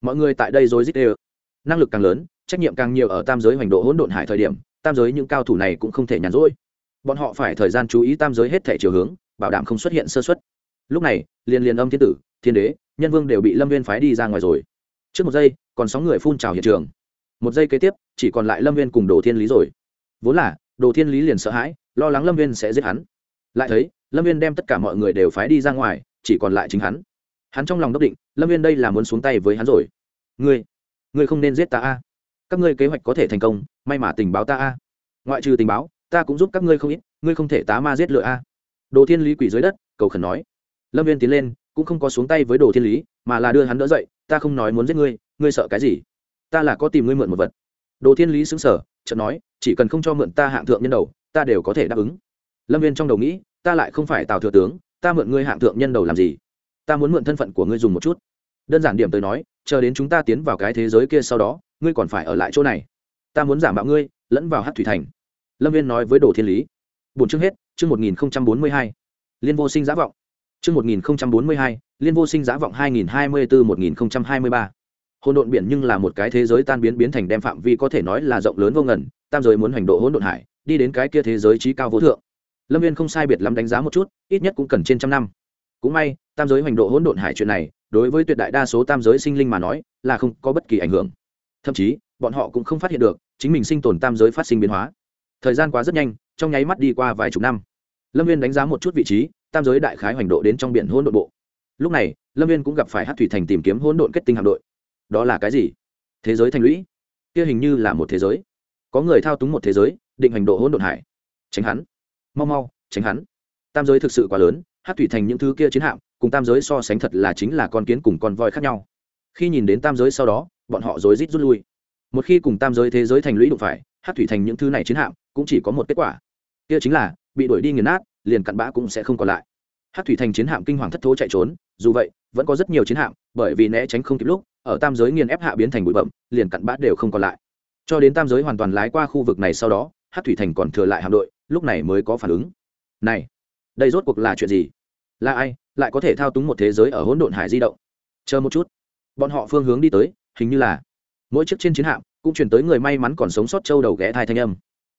Mọi người tại đây rồi dít đều. Năng lực càng lớn, trách nhiệm càng nhiều ở tam giới hoành độ hỗn độn hải thời điểm, tam giới những cao thủ này cũng không thể nhàn rỗi. Bọn họ phải thời gian chú ý tam giới hết thể chiều hướng, bảo đảm không xuất hiện sơ xuất lúc này, liền liền âm thiên tử, thiên đế, nhân vương đều bị lâm viên phái đi ra ngoài rồi. Trước một giây còn sáu người phun trào hiện trường. Một giây kế tiếp, chỉ còn lại lâm viên cùng đồ thiên lý rồi. Vốn là, đồ thiên lý liền sợ hãi, lo lắng lâm viên sẽ giết hắn. Lại thấy, lâm viên đem tất cả mọi người đều phái đi ra ngoài, chỉ còn lại chính hắn. Hắn trong lòng đốc định, lâm viên đây là muốn xuống tay với hắn rồi. Ngươi ngươi không nên giết ta a. Các ngươi kế hoạch có thể thành công, may mà tình báo ta a. Ngoại trừ tình báo, ta cũng giúp các ngươi không ít, ngươi không thể tá ma giết lựa a. Đồ thiên lý quỷ dưới đất, cầu khẩn nói. Lâm viên tiến lên, cũng không có xuống tay với đồ thiên lý, mà là đưa hắn đỡ dậy, ta không nói muốn giết ngươi ngươi sợ cái gì? Ta là có tìm ngươi mượn một vật. Đồ thiên lý xứng sở chợt nói, chỉ cần không cho mượn ta hạng thượng nhân đầu, ta đều có thể đáp ứng. Lâm viên trong đầu nghĩ, ta lại không phải tào thừa tướng, ta mượn ngươi hạng thượng nhân đầu làm gì? Ta muốn mượn thân phận của ngươi dùng một chút. Đơn giản điểm tới nói, chờ đến chúng ta tiến vào cái thế giới kia sau đó, ngươi còn phải ở lại chỗ này. Ta muốn giảm mạo ngươi, lẫn vào hát thủy thành. Lâm viên nói với đồ thiên lý. Bốn chương hết, chương một nghìn bốn mươi hai. Liên vô sinh giả vọng. Chương một nghìn bốn mươi hai, liên vô sinh giả vọng hai nghìn hai mươi bốn một nghìn hai mươi ba hỗn độn biển nhưng là một cái thế giới tan biến biến thành đem phạm vi có thể nói là rộng lớn vô ngần, tam giới muốn hành độ hỗn độn hải, đi đến cái kia thế giới trí cao vô thượng. Lâm viên không sai biệt lắm đánh giá một chút, ít nhất cũng cần trên trăm năm. Cũng may, tam giới hành độ hỗn độn hải chuyện này, đối với tuyệt đại đa số tam giới sinh linh mà nói, là không có bất kỳ ảnh hưởng. Thậm chí, bọn họ cũng không phát hiện được, chính mình sinh tồn tam giới phát sinh biến hóa. Thời gian quá rất nhanh, trong nháy mắt đi qua vài chục năm. Lâm viên đánh giá một chút vị trí, tam giới đại khái hoành độ đến trong biển hỗn độn bộ. Lúc này, lâm viên cũng gặp phải hát thủy thành tìm kiếm hỗn độn kết tinh hạm đội đó là cái gì? Thế giới thành lũy? Kia hình như là một thế giới. Có người thao túng một thế giới, định hành độ hỗn độn hải. Tránh hắn. Mau mau, tránh hắn. Tam giới thực sự quá lớn, hát thủy thành những thứ kia chiến hạm, cùng tam giới so sánh thật là chính là con kiến cùng con voi khác nhau. Khi nhìn đến tam giới sau đó, bọn họ rối rít rút lui. Một khi cùng tam giới thế giới thành lũy đụng phải, hát thủy thành những thứ này chiến hạm cũng chỉ có một kết quả. Kia chính là, bị đuổi đi nghiền nát, liền cặn bã cũng sẽ không còn lại. Hát thủy thành chiến hạm kinh hoàng thất thố chạy trốn, dù vậy, vẫn có rất nhiều chiến hạm, bởi vì né tránh không kịp lúc ở tam giới nghiền ép hạ biến thành bụi bậm liền cặn bã đều không còn lại. Cho đến tam giới hoàn toàn lái qua khu vực này sau đó hát thủy thành còn thừa lại hạm đội, lúc này mới có phản ứng. Này, đây rốt cuộc là chuyện gì? Là ai lại có thể thao túng một thế giới ở hỗn độn hải di động? Chờ một chút. Bọn họ phương hướng đi tới, hình như là mỗi chiếc trên chiến hạm cũng chuyển tới người may mắn còn sống sót châu đầu ghé thai thanh âm.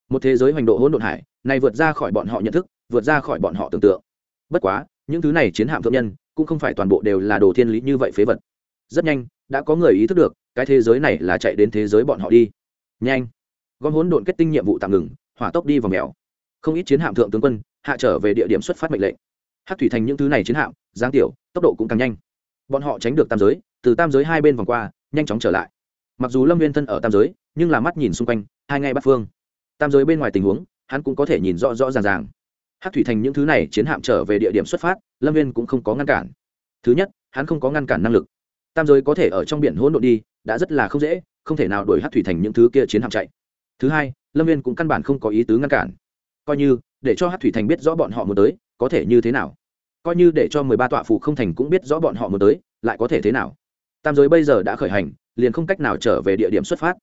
Một thế giới hoành độ hỗn độn hải, này vượt ra khỏi bọn họ nhận thức, vượt ra khỏi bọn họ tưởng tượng. Bất quá, những thứ này chiến hạm thượng nhân cũng không phải toàn bộ đều là đồ thiên lý như vậy phế vật rất nhanh, đã có người ý thức được, cái thế giới này là chạy đến thế giới bọn họ đi. Nhanh. Gom hỗn độn kết tinh nhiệm vụ tạm ngừng, hỏa tốc đi vào mèo. Không ít chiến hạm thượng tướng quân, hạ trở về địa điểm xuất phát mệnh lệnh. Hát thủy thành những thứ này chiến hạm giáng tiểu, tốc độ cũng càng nhanh. Bọn họ tránh được tam giới, từ tam giới hai bên vòng qua, nhanh chóng trở lại. Mặc dù lâm viên thân ở tam giới, nhưng là mắt nhìn xung quanh, hai ngay bắt phương. Tam giới bên ngoài tình huống, hắn cũng có thể nhìn rõ rõ ràng ràng. Hát thủy thành những thứ này chiến hạm trở về địa điểm xuất phát, lâm viên cũng không có ngăn cản. Thứ nhất, hắn không có ngăn cản năng lực tam giới có thể ở trong biển hỗn độn đi, đã rất là không dễ, không thể nào đuổi hát thủy thành những thứ kia chiến hạm chạy. Thứ hai, lâm viên cũng căn bản không có ý tứ ngăn cản. Coi như, để cho hát thủy thành biết rõ bọn họ muốn tới, có thể như thế nào? Coi như để cho mười ba tọa phụ không thành cũng biết rõ bọn họ muốn tới, lại có thể thế nào? Tam giới bây giờ đã khởi hành, liền không cách nào trở về địa điểm xuất phát.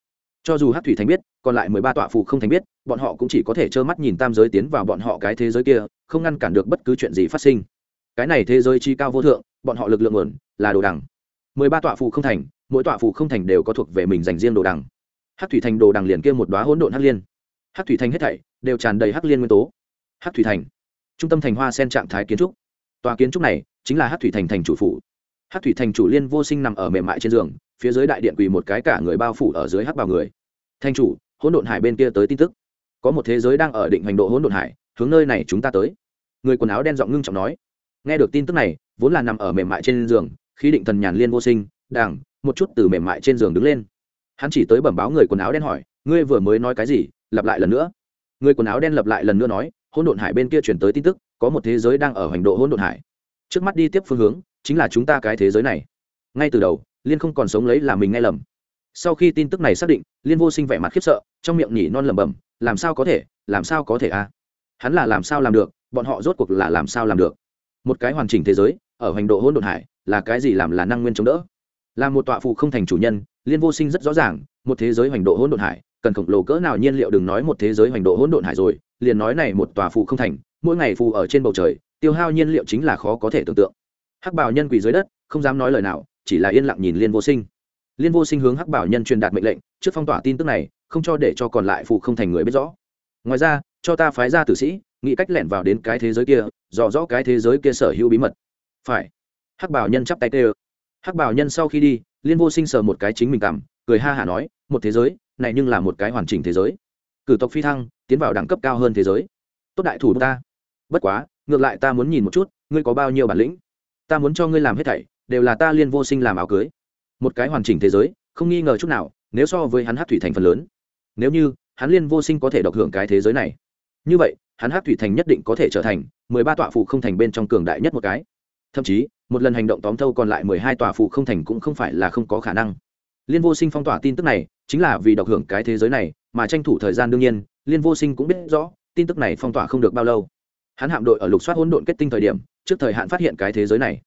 Cho dù hát thủy thành biết, còn lại mười ba tọa phụ không thành biết, bọn họ cũng chỉ có thể trơ mắt nhìn tam giới tiến vào bọn họ cái thế giới kia, không ngăn cản được bất cứ chuyện gì phát sinh. Cái này thế giới chi cao vô thượng, bọn họ lực lượng nguồn là đồ đằng mười ba tọa phụ không thành, mỗi tọa phụ không thành đều có thuộc về mình dành riêng đồ đằng. Hát thủy thành đồ đằng liền kia một đoá hỗn độn hắc liên. Hát thủy thành hết thảy đều tràn đầy hắc liên nguyên tố. Hát thủy thành, trung tâm thành hoa sen trạng thái kiến trúc. Tòa kiến trúc này chính là hát thủy thành thành chủ phủ. Hát thủy thành chủ liên vô sinh nằm ở mềm mại trên giường, phía dưới đại điện quỳ một cái cả người bao phủ ở dưới hắc bào người. Thanh chủ, hỗn độn hải bên kia tới tin tức. Có một thế giới đang ở định hành độ hỗn độn hải, hướng nơi này chúng ta tới. Người quần áo đen giọng ngưng trọng nói. Nghe được tin tức này, vốn là nằm ở mềm mại trên giường khi định thần nhàn liên vô sinh đảng một chút từ mềm mại trên giường đứng lên. Hắn chỉ tới bẩm báo người quần áo đen hỏi, ngươi vừa mới nói cái gì? Lặp lại lần nữa. Người quần áo đen lặp lại lần nữa nói, hỗn độn hải bên kia chuyển tới tin tức, có một thế giới đang ở hành độ hỗn độn hải. Trước mắt đi tiếp phương hướng, chính là chúng ta cái thế giới này. Ngay từ đầu, liên không còn sống lấy là mình nghe lầm. Sau khi tin tức này xác định, liên vô sinh vẻ mặt khiếp sợ, trong miệng nhỉ non lẩm bẩm, làm sao có thể? Làm sao có thể a? À? hắn là làm sao làm được, bọn họ rốt cuộc là làm sao làm được. Một cái hoàn chỉnh thế giới, ở hành độ hỗn độn hải là cái gì làm là năng nguyên chống đỡ? Là một tọa phụ không thành chủ nhân, liên vô sinh rất rõ ràng, một thế giới hoành độ hỗn độn hải, cần khổng lồ cỡ nào nhiên liệu đừng nói một thế giới hoành độ hỗn độn hải rồi, liền nói này một tòa phụ không thành, mỗi ngày phù ở trên bầu trời, tiêu hao nhiên liệu chính là khó có thể tưởng tượng. Hắc bảo nhân quỳ dưới đất, không dám nói lời nào, chỉ là yên lặng nhìn liên vô sinh. Liên vô sinh hướng hắc bảo nhân truyền đạt mệnh lệnh, trước phong tỏa tin tức này, không cho để cho còn lại phụ không thành người biết rõ. Ngoài ra, cho ta phái ra tử sĩ, nghĩ cách lẻn vào đến cái thế giới kia, dò rõ cái thế giới kia sở hữu bí mật. Phải hắc bảo nhân chắp tay tê ơ hắc bảo nhân sau khi đi, liên vô sinh sờ một cái chính mình cảm, cười ha hả nói, một thế giới, này nhưng là một cái hoàn chỉnh thế giới. Cử tộc phi thăng, tiến vào đẳng cấp cao hơn thế giới. Tốt đại thủ ta. Bất quá, ngược lại ta muốn nhìn một chút, ngươi có bao nhiêu bản lĩnh? Ta muốn cho ngươi làm hết thảy, đều là ta liên vô sinh làm áo cưới. Một cái hoàn chỉnh thế giới, không nghi ngờ chút nào, nếu so với hắn hát thủy thành phần lớn. Nếu như, hắn liên vô sinh có thể độc hưởng cái thế giới này. Như vậy, hắn hát thủy thành nhất định có thể trở thành mười ba tọa phụ không thành bên trong cường đại nhất một cái thậm chí, một lần hành động tóm thâu còn lại mười hai tòa phụ không thành cũng không phải là không có khả năng. Liên vô sinh phong tỏa tin tức này, chính là vì độc hưởng cái thế giới này, mà tranh thủ thời gian đương nhiên, liên vô sinh cũng biết rõ, tin tức này phong tỏa không được bao lâu. Hắn hạm đội ở lục soát hỗn độn kết tinh thời điểm, trước thời hạn phát hiện cái thế giới này.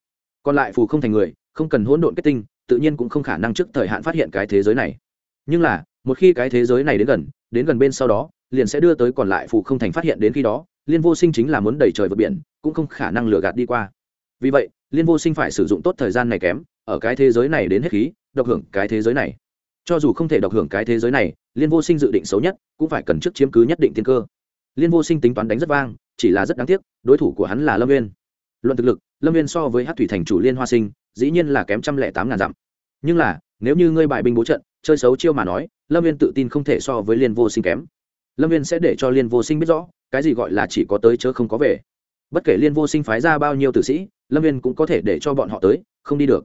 Còn lại phù không thành người, không cần hỗn độn kết tinh, tự nhiên cũng không khả năng trước thời hạn phát hiện cái thế giới này. Nhưng là, một khi cái thế giới này đến gần đến gần bên sau đó, liền sẽ đưa tới còn lại phù không thành phát hiện đến khi đó, liên vô sinh chính là muốn đẩy trời vượt biển, cũng không khả năng lừa gạt đi qua vì vậy, liên vô sinh phải sử dụng tốt thời gian này kém, ở cái thế giới này đến hết khí, độc hưởng cái thế giới này. Cho dù không thể độc hưởng cái thế giới này, liên vô sinh dự định xấu nhất cũng phải cần trước chiếm cứ nhất định tiên cơ. Liên vô sinh tính toán đánh rất vang, chỉ là rất đáng tiếc, đối thủ của hắn là lâm viên luận thực lực, lâm viên so với hát thủy thành chủ liên hoa sinh, dĩ nhiên là kém trăm lẻ tám ngàn dặm. Nhưng là, nếu như ngươi bại binh bố trận, chơi xấu chiêu mà nói, lâm viên tự tin không thể so với liên vô sinh kém. Lâm viên sẽ để cho liên vô sinh biết rõ, cái gì gọi là chỉ có tới chớ không có về bất kể liên vô sinh phái ra bao nhiêu tử sĩ, lâm viên cũng có thể để cho bọn họ tới, không đi được.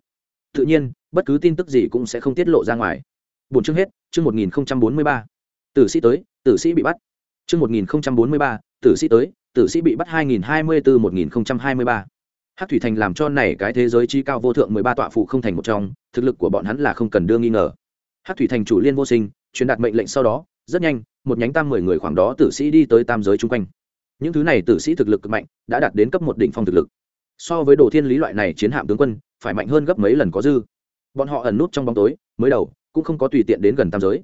Tự nhiên, bất cứ tin tức gì cũng sẽ không tiết lộ ra ngoài. Bốn chương hết, chương một nghìn bốn mươi ba. Tử sĩ tới, tử sĩ bị bắt. Chương một nghìn bốn mươi ba, tử sĩ tới, tử sĩ bị bắt hai nghìn hai mươi bốn một nghìn hai mươi ba. Hát thủy thành làm cho này cái thế giới chi cao vô thượng mười ba tọa phụ không thành một trong, thực lực của bọn hắn là không cần đưa nghi ngờ. Hát thủy thành chủ liên vô sinh truyền đạt mệnh lệnh sau đó, rất nhanh, một nhánh tam mười người khoảng đó tử sĩ đi tới tam giới chung quanh những thứ này tử sĩ thực lực cực mạnh, đã đạt đến cấp một đỉnh phong thực lực. So với đồ thiên lý loại này chiến hạm tướng quân, phải mạnh hơn gấp mấy lần có dư. Bọn họ ẩn nút trong bóng tối, mới đầu, cũng không có tùy tiện đến gần tam giới.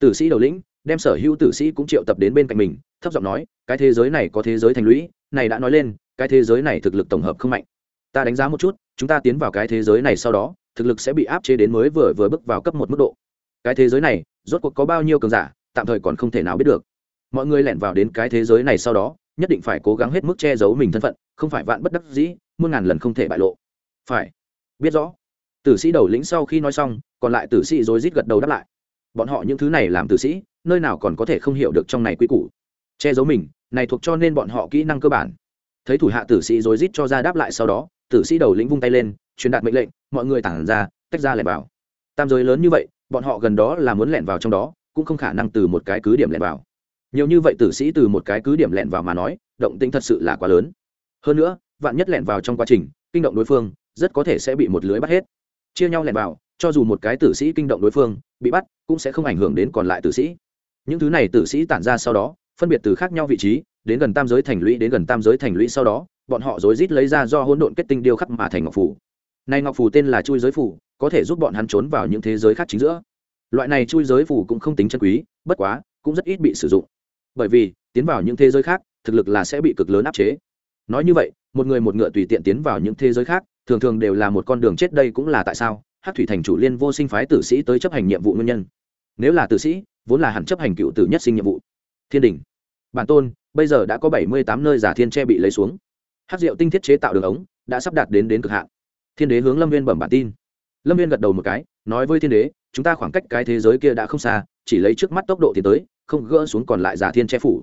Tử sĩ đầu lĩnh, đem sở hữu tử sĩ cũng triệu tập đến bên cạnh mình, thấp giọng nói, cái thế giới này có thế giới thành lũy, này đã nói lên, cái thế giới này thực lực tổng hợp không mạnh. Ta đánh giá một chút, chúng ta tiến vào cái thế giới này sau đó, thực lực sẽ bị áp chế đến mới vừa vừa bước vào cấp một mức độ. Cái thế giới này, rốt cuộc có bao nhiêu cường giả, tạm thời còn không thể nào biết được. Mọi người lẻn vào đến cái thế giới này sau đó nhất định phải cố gắng hết mức che giấu mình thân phận, không phải vạn bất đắc dĩ, muôn ngàn lần không thể bại lộ. Phải. Biết rõ. Tử sĩ đầu lĩnh sau khi nói xong, còn lại tử sĩ rối rít gật đầu đáp lại. Bọn họ những thứ này làm tử sĩ, nơi nào còn có thể không hiểu được trong này quy củ. Che giấu mình, này thuộc cho nên bọn họ kỹ năng cơ bản. Thấy thủ hạ tử sĩ rối rít cho ra đáp lại sau đó, tử sĩ đầu lĩnh vung tay lên, truyền đạt mệnh lệnh, mọi người tản ra, tách ra lẻn vào. Tam giới lớn như vậy, bọn họ gần đó là muốn lẻn vào trong đó, cũng không khả năng từ một cái cứ điểm lẻn vào nhiều như vậy tử sĩ từ một cái cứ điểm lẹn vào mà nói, động tĩnh thật sự là quá lớn. Hơn nữa, vạn nhất lẹn vào trong quá trình, kinh động đối phương, rất có thể sẽ bị một lưới bắt hết. Chia nhau lẹn vào, cho dù một cái tử sĩ kinh động đối phương, bị bắt, cũng sẽ không ảnh hưởng đến còn lại tử sĩ. Những thứ này tử sĩ tản ra sau đó, phân biệt từ khác nhau vị trí, đến gần tam giới thành lũy, đến gần tam giới thành lũy sau đó, bọn họ rối rít lấy ra do hỗn độn kết tinh điêu khắc mà thành ngọc phủ này ngọc phủ tên là chui giới phủ có thể giúp bọn hắn trốn vào những thế giới khác chính giữa. Loại này chui giới phủ cũng không tính chân quý, bất quá, cũng rất ít bị sử dụng bởi vì, tiến vào những thế giới khác, thực lực là sẽ bị cực lớn áp chế. Nói như vậy, một người một ngựa tùy tiện tiến vào những thế giới khác, thường thường đều là một con đường chết đây cũng là tại sao? Hát thủy thành chủ liên vô sinh phái tử sĩ tới chấp hành nhiệm vụ nguyên nhân. Nếu là tử sĩ, vốn là hẳn chấp hành cựu tử nhất sinh nhiệm vụ. Thiên đình. Bản tôn, bây giờ đã có bảy mươi tám nơi giả thiên tre bị lấy xuống. Hát rượu tinh thiết chế tạo đường ống, đã sắp đạt đến đến cực hạn. Thiên đế hướng lâm viên bẩm bản tin. Lâm viên gật đầu một cái, nói với thiên đế, chúng ta khoảng cách cái thế giới kia đã không xa, chỉ lấy trước mắt tốc độ tiến tới không gỡ xuống còn lại giả thiên che phủ.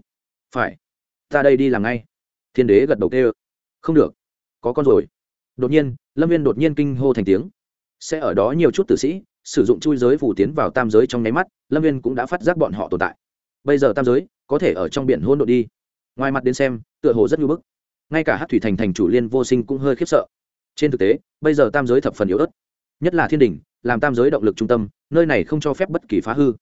Phải. Ta đây đi làm ngay. Thiên đế gật đầu tê không được. Có con rồi. Đột nhiên, lâm viên đột nhiên kinh hô thành tiếng. Sẽ ở đó nhiều chút tử sĩ, sử dụng chui giới phủ tiến vào tam giới trong nháy mắt, lâm viên cũng đã phát giác bọn họ tồn tại. Bây giờ tam giới, có thể ở trong biển hôn đội đi. Ngoài mặt đến xem, tựa hồ rất nhu bức. Ngay cả hát thủy thành thành chủ liên vô sinh cũng hơi khiếp sợ. Trên thực tế, bây giờ tam giới thập phần yếu ớt. Nhất là thiên đình làm tam giới động lực trung tâm, nơi này không cho phép bất kỳ phá hư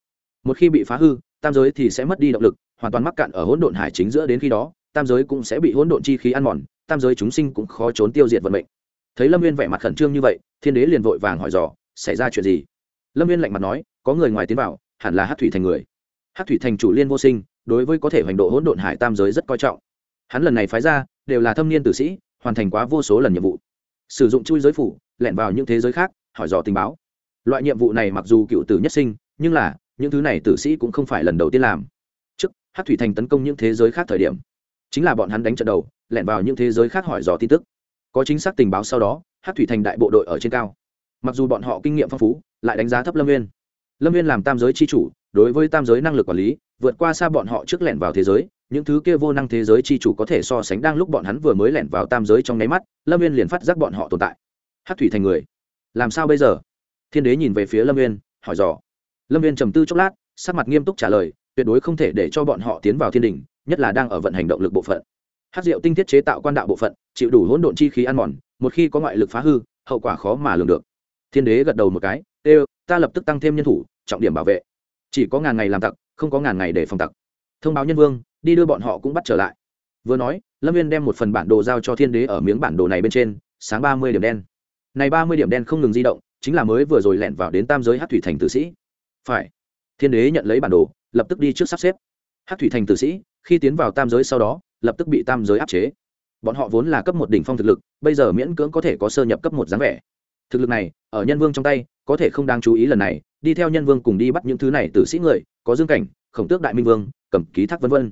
một khi bị phá hư, tam giới thì sẽ mất đi động lực, hoàn toàn mắc cạn ở hỗn độn hải chính giữa đến khi đó, tam giới cũng sẽ bị hỗn độn chi khí ăn mòn, tam giới chúng sinh cũng khó trốn tiêu diệt vận mệnh. Thấy lâm viên vẻ mặt khẩn trương như vậy, thiên đế liền vội vàng hỏi dò, xảy ra chuyện gì? Lâm viên lạnh mặt nói, có người ngoài tiến vào, hẳn là hát thủy thành người. Hát thủy thành chủ liên vô sinh, đối với có thể hoành độ hỗn độn hải tam giới rất coi trọng. Hắn lần này phái ra, đều là thâm niên tử sĩ, hoàn thành quá vô số lần nhiệm vụ. Sử dụng chui giới phủ, lẻn vào những thế giới khác, hỏi dò tình báo. Loại nhiệm vụ này mặc dù cựu tử nhất sinh, nhưng là những thứ này tử sĩ cũng không phải lần đầu tiên làm. Trước hát thủy thành tấn công những thế giới khác thời điểm, chính là bọn hắn đánh trận đầu, lẻn vào những thế giới khác hỏi dò tin tức. Có chính xác tình báo sau đó hát thủy thành đại bộ đội ở trên cao. Mặc dù bọn họ kinh nghiệm phong phú, lại đánh giá thấp lâm viên lâm viên làm tam giới c h i chủ, đối với tam giới năng lực quản lý, vượt qua xa bọn họ trước lẻn vào thế giới, những thứ kia vô năng thế giới c h i chủ có thể so sánh đang lúc bọn hắn vừa mới lẻn vào tam giới trong nháy mắt, lâm viên liền phát giác bọn họ tồn tại. Hát thủy thành người, làm sao bây giờ? Thiên đế nhìn về phía lâm viên hỏi dò lâm viên trầm tư chốc lát, sắc mặt nghiêm túc trả lời, tuyệt đối không thể để cho bọn họ tiến vào thiên đình, nhất là đang ở vận hành động lực bộ phận. Hát rượu tinh thiết chế tạo quan đạo bộ phận, chịu đủ hỗn độn chi khí ăn mòn, một khi có ngoại lực phá hư, hậu quả khó mà lường được. Thiên đế gật đầu một cái, ê, ta lập tức tăng thêm nhân thủ, trọng điểm bảo vệ. Chỉ có ngàn ngày làm tặc, không có ngàn ngày để phòng tặc. Thông báo nhân vương, đi đưa bọn họ cũng bắt trở lại. Vừa nói, lâm viên đem một phần bản đồ giao cho thiên đế ở miếng bản đồ này bên trên, sáng ba mươi điểm đen. Này ba mươi điểm đen không ngừng di động, chính là mới vừa rồi lẻn vào đến tam giới hát thủy thành tử sĩ phải. Thiên đế nhận lấy bản đồ, lập tức đi trước sắp xếp. Hát thủy thành tử sĩ, khi tiến vào tam giới sau đó, lập tức bị tam giới áp chế. Bọn họ vốn là cấp một đỉnh phong thực lực, bây giờ miễn cưỡng có thể có sơ nhập cấp một dáng vẻ. Thực lực này, ở nhân vương trong tay, có thể không đáng chú ý lần này, đi theo nhân vương cùng đi bắt những thứ này tử sĩ người, có dương cảnh, khổng tước đại minh vương, cầm ký thác vân vân.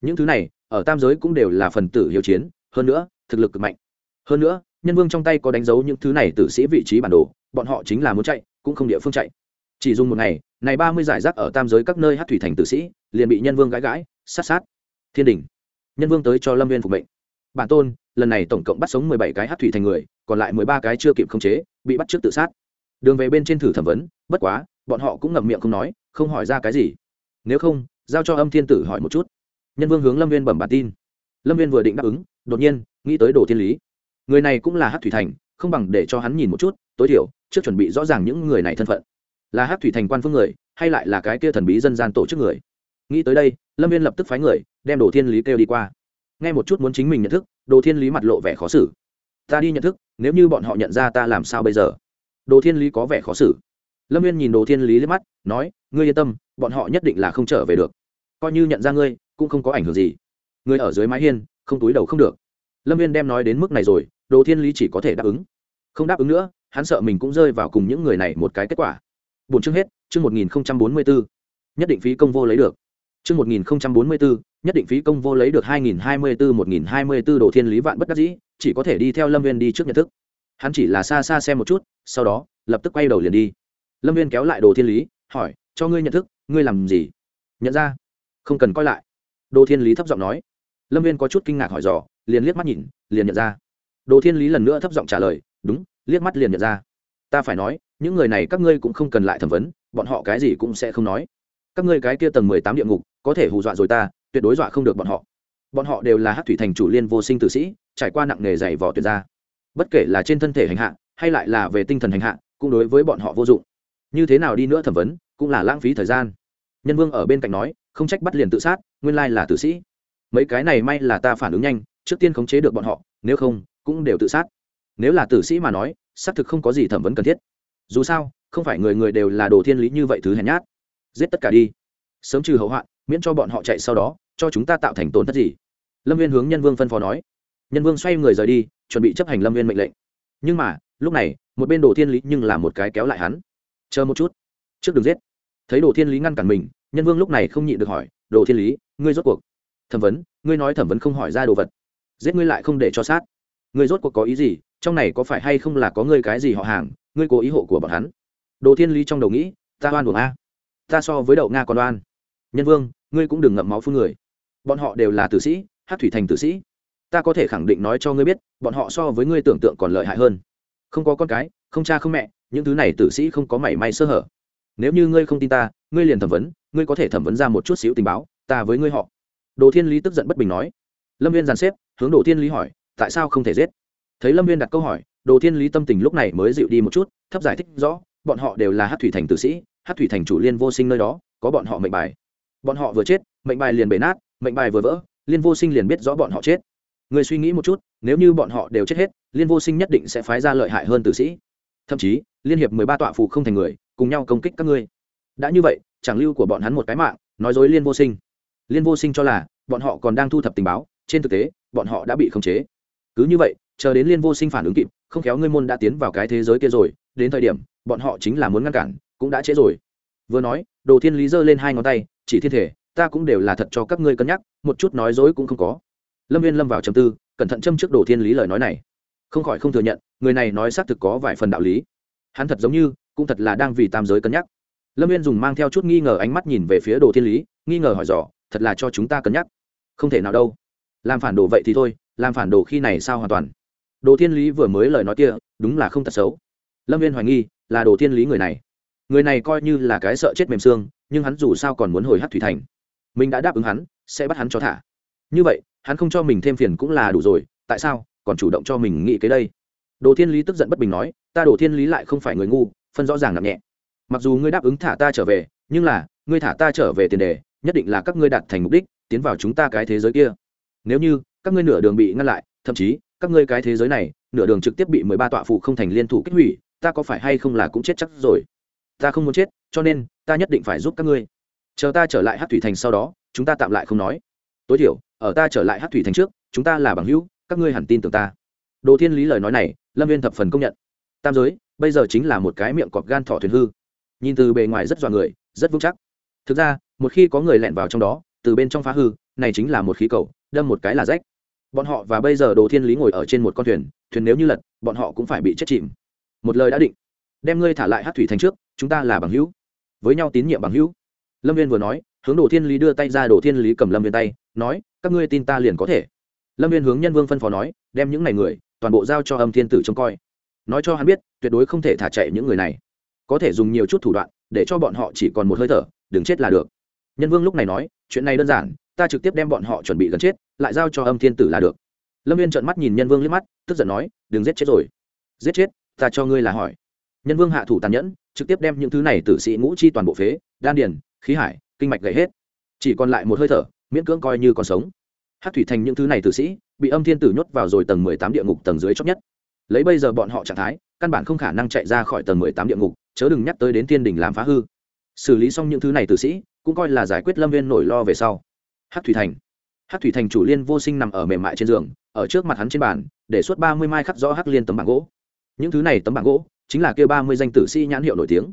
Những thứ này, ở tam giới cũng đều là phần tử hiếu chiến, hơn nữa, thực lực cực mạnh. Hơn nữa, nhân vương trong tay có đánh dấu những thứ này tử sĩ vị trí bản đồ, bọn họ chính là muốn chạy, cũng không địa phương chạy chỉ dùng một ngày, này ba mươi giải rác ở tam giới các nơi hát thủy thành tử sĩ, liền bị nhân vương gãi gãi, sát sát. Thiên đình. Nhân vương tới cho lâm viên phục mệnh. Bản tôn, lần này tổng cộng bắt sống mười bảy cái hát thủy thành người, còn lại mười ba cái chưa kịp khống chế, bị bắt trước tự sát. Đường về bên trên thử thẩm vấn, bất quá, bọn họ cũng ngậm miệng không nói, không hỏi ra cái gì. Nếu không, giao cho âm thiên tử hỏi một chút. Nhân vương hướng lâm viên bẩm bản tin. Lâm viên vừa định đáp ứng, đột nhiên, nghĩ tới đồ thiên lý. Người này cũng là hát thủy thành, không bằng để cho hắn nhìn một chút, tối thiểu, trước chuẩn bị rõ ràng những người này thân phận là hát thủy thành quan phương người, hay lại là cái kia thần bí dân gian tổ chức người. Nghĩ tới đây, lâm viên lập tức phái người, đem đồ thiên lý kêu đi qua. Nghe một chút muốn chính mình nhận thức, đồ thiên lý mặt lộ vẻ khó xử. Ta đi nhận thức, nếu như bọn họ nhận ra ta làm sao bây giờ? Đồ thiên lý có vẻ khó xử. Lâm viên nhìn đồ thiên lý liếc mắt, nói, ngươi yên tâm, bọn họ nhất định là không trở về được. Coi như nhận ra ngươi, cũng không có ảnh hưởng gì. Ngươi ở dưới mái hiên, không túi đầu không được. Lâm viên đem nói đến mức này rồi, đồ thiên lý chỉ có thể đáp ứng. Không đáp ứng nữa, hắn sợ mình cũng rơi vào cùng những người này một cái kết quả bốn chương hết, chương một nghìn bốn mươi bốn nhất định phí công vô lấy được. Chương một nghìn bốn mươi bốn nhất định phí công vô lấy được hai nghìn hai mươi bốn một nghìn hai mươi bốn đồ thiên lý vạn bất đắc dĩ, chỉ có thể đi theo lâm viên đi trước nhận thức. Hắn chỉ là xa xa xem một chút, sau đó, lập tức quay đầu liền đi. Lâm viên kéo lại đồ thiên lý, hỏi, cho ngươi nhận thức, ngươi làm gì? Nhận ra. Không cần coi lại. Đồ thiên lý thấp giọng nói. Lâm viên có chút kinh ngạc hỏi dò, liền liếc mắt nhìn, liền nhận ra. Đồ thiên lý lần nữa thấp giọng trả lời, đúng, liếc mắt liền nhận ra ta phải nói, những người này các ngươi cũng không cần lại thẩm vấn, bọn họ cái gì cũng sẽ không nói. Các ngươi cái kia tầng mười tám địa ngục, có thể hù dọa rồi ta, tuyệt đối dọa không được bọn họ. Bọn họ đều là hát thủy thành chủ liên vô sinh tử sĩ, trải qua nặng nghề dày vỏ tuyệt ra. Bất kể là trên thân thể hành hạ, hay lại là về tinh thần hành hạ, cũng đối với bọn họ vô dụng. Như thế nào đi nữa thẩm vấn, cũng là lãng phí thời gian. Nhân vương ở bên cạnh nói, không trách bắt liền tự sát, nguyên lai là tử sĩ. Mấy cái này may là ta phản ứng nhanh, trước tiên khống chế được bọn họ, nếu không, cũng đều tự sát nếu là tử sĩ mà nói, xác thực không có gì thẩm vấn cần thiết. Dù sao, không phải người người đều là đồ thiên lý như vậy thứ hèn nhát. Giết tất cả đi. Sớm trừ hậu hoạn, miễn cho bọn họ chạy sau đó, cho chúng ta tạo thành tổn thất gì? Lâm viên hướng nhân vương phân phó nói. Nhân vương xoay người rời đi, chuẩn bị chấp hành lâm viên mệnh lệnh. Nhưng mà, lúc này, một bên đồ thiên lý nhưng là một cái kéo lại hắn. Chờ một chút. Trước đừng giết. Thấy đồ thiên lý ngăn cản mình, nhân vương lúc này không nhịn được hỏi, đồ thiên lý, ngươi rốt cuộc thẩm vấn, ngươi nói thẩm vấn không hỏi ra đồ vật. Giết ngươi lại không để cho sát. Ngươi rốt cuộc có ý gì? Trong này có phải hay không là có ngươi cái gì họ hàng, ngươi cố ý hộ của bọn hắn? Đồ thiên lý trong đầu nghĩ, ta oan buồng a. Ta so với đậu nga còn oan. Nhân vương, ngươi cũng đừng ngậm máu phương người. Bọn họ đều là tử sĩ, hát thủy thành tử sĩ. Ta có thể khẳng định nói cho ngươi biết, bọn họ so với ngươi tưởng tượng còn lợi hại hơn. Không có con cái, không cha không mẹ, những thứ này tử sĩ không có mảy may sơ hở. Nếu như ngươi không tin ta, ngươi liền thẩm vấn, ngươi có thể thẩm vấn ra một chút xíu tình báo, ta với ngươi họ. Đồ thiên lý tức giận bất bình nói. Lâm viên dàn xếp, hướng đồ thiên lý hỏi, tại sao không thể giết? Thấy lâm viên đặt câu hỏi, đồ thiên lý tâm tình lúc này mới dịu đi một chút, thấp giải thích rõ, bọn họ đều là hát thủy thành tử sĩ, hát thủy thành chủ liên vô sinh nơi đó, có bọn họ mệnh bài. Bọn họ vừa chết, mệnh bài liền bể nát, mệnh bài vừa vỡ, liên vô sinh liền biết rõ bọn họ chết. Người suy nghĩ một chút, nếu như bọn họ đều chết hết, liên vô sinh nhất định sẽ phái ra lợi hại hơn tử sĩ. Thậm chí, liên hiệp mười ba tọa phù không thành người, cùng nhau công kích các ngươi. Đã như vậy, chẳng lưu của bọn hắn một cái mạng, nói dối liên vô sinh. Liên vô sinh cho là, bọn họ còn đang thu thập tình báo, trên thực tế, bọn họ đã bị khống chế cứ như vậy, chờ đến liên vô sinh phản ứng kịp, không khéo ngươi môn đã tiến vào cái thế giới kia rồi, đến thời điểm, bọn họ chính là muốn ngăn cản, cũng đã trễ rồi. Vừa nói, đồ thiên lý giơ lên hai ngón tay, chỉ thiên thể, ta cũng đều là thật cho các ngươi cân nhắc, một chút nói dối cũng không có. Lâm viên lâm vào trầm tư, cẩn thận châm trước đồ thiên lý lời nói này. Không khỏi không thừa nhận, người này nói xác thực có vài phần đạo lý. Hắn thật giống như, cũng thật là đang vì tam giới cân nhắc. Lâm viên dùng mang theo chút nghi ngờ ánh mắt nhìn về phía đồ thiên lý, nghi ngờ hỏi dò, thật là cho chúng ta cân nhắc. Không thể nào đâu. Làm phản đồ vậy thì thôi làm phản đồ khi này sao hoàn toàn? Đồ thiên lý vừa mới lời nói kia, đúng là không thật xấu. Lâm viên hoài nghi, là đồ thiên lý người này. Người này coi như là cái sợ chết mềm xương, nhưng hắn dù sao còn muốn hồi hát thủy thành. Mình đã đáp ứng hắn, sẽ bắt hắn cho thả. Như vậy, hắn không cho mình thêm phiền cũng là đủ rồi, tại sao còn chủ động cho mình nghĩ cái đây? Đồ thiên lý tức giận bất bình nói, ta đồ thiên lý lại không phải người ngu, phân rõ ràng nặng nhẹ. Mặc dù ngươi đáp ứng thả ta trở về, nhưng là, ngươi thả ta trở về tiền đề, nhất định là các ngươi đạt thành mục đích, tiến vào chúng ta cái thế giới kia. Nếu như các ngươi nửa đường bị ngăn lại, thậm chí, các ngươi cái thế giới này, nửa đường trực tiếp bị mười ba tọa phụ không thành liên thủ kích hủy, ta có phải hay không là cũng chết chắc rồi? Ta không muốn chết, cho nên, ta nhất định phải giúp các ngươi. Chờ ta trở lại hát thủy thành sau đó, chúng ta tạm lại không nói. Tối thiểu, ở ta trở lại hát thủy thành trước, chúng ta là bằng hữu, các ngươi hẳn tin tưởng ta. Đồ thiên lý lời nói này, lâm viên thập phần công nhận. Tam giới, bây giờ chính là một cái miệng cọp gan thỏ thuyền hư. Nhìn từ bề ngoài rất dọa người, rất vững chắc. Thực ra, một khi có người lẹn vào trong đó, từ bên trong phá hư, này chính là một khí cầu, đâm một cái là rách bọn họ và bây giờ đồ thiên lý ngồi ở trên một con thuyền thuyền nếu như lật, bọn họ cũng phải bị chết chìm. Một lời đã định, đem ngươi thả lại hát thủy thành trước, chúng ta là bằng hữu. Với nhau tín nhiệm bằng hữu. Lâm viên vừa nói, hướng đồ thiên lý đưa tay ra, đồ thiên lý cầm lâm viên tay, nói, các ngươi tin ta liền có thể. Lâm viên hướng nhân vương phân phó nói, đem những n à y người, toàn bộ giao cho âm thiên tử trông coi. Nói cho hắn biết, tuyệt đối không thể thả chạy những người này. Có thể dùng nhiều chút thủ đoạn, để cho bọn họ chỉ còn một hơi thở, đừng chết là được. Nhân vương lúc này nói, chuyện này đơn giản ta trực tiếp đem bọn họ chuẩn bị gần chết, lại giao cho âm thiên tử là được. Lâm viên trợn mắt nhìn nhân vương liếc mắt, tức giận nói, đừng giết chết rồi. Giết chết? Ta cho ngươi là hỏi. Nhân vương hạ thủ tàn nhẫn, trực tiếp đem những thứ này tử sĩ ngũ chi toàn bộ phế, đan điền, khí hải, kinh mạch gãy hết. Chỉ còn lại một hơi thở, miễn cưỡng coi như còn sống. Hát thủy thành những thứ này tử sĩ, bị âm thiên tử nhốt vào rồi tầng mười tám địa ngục tầng dưới chót nhất. Lấy bây giờ bọn họ trạng thái, căn bản không khả năng chạy ra khỏi tầng mười tám địa ngục, chớ đừng nhắc tới đến thiên đình làm phá hư. Xử lý xong những thứ này tử sĩ, cũng coi là giải quyết lâm viên nổi lo về sau hát thủy thành. Hát thủy thành chủ liên vô sinh nằm ở mềm mại trên giường, ở trước mặt hắn trên bàn, để suốt ba mươi mai khắc rõ hắc liên tấm bảng gỗ. Những thứ này tấm bảng gỗ chính là kêu ba mươi danh tử sĩ nhãn hiệu nổi tiếng.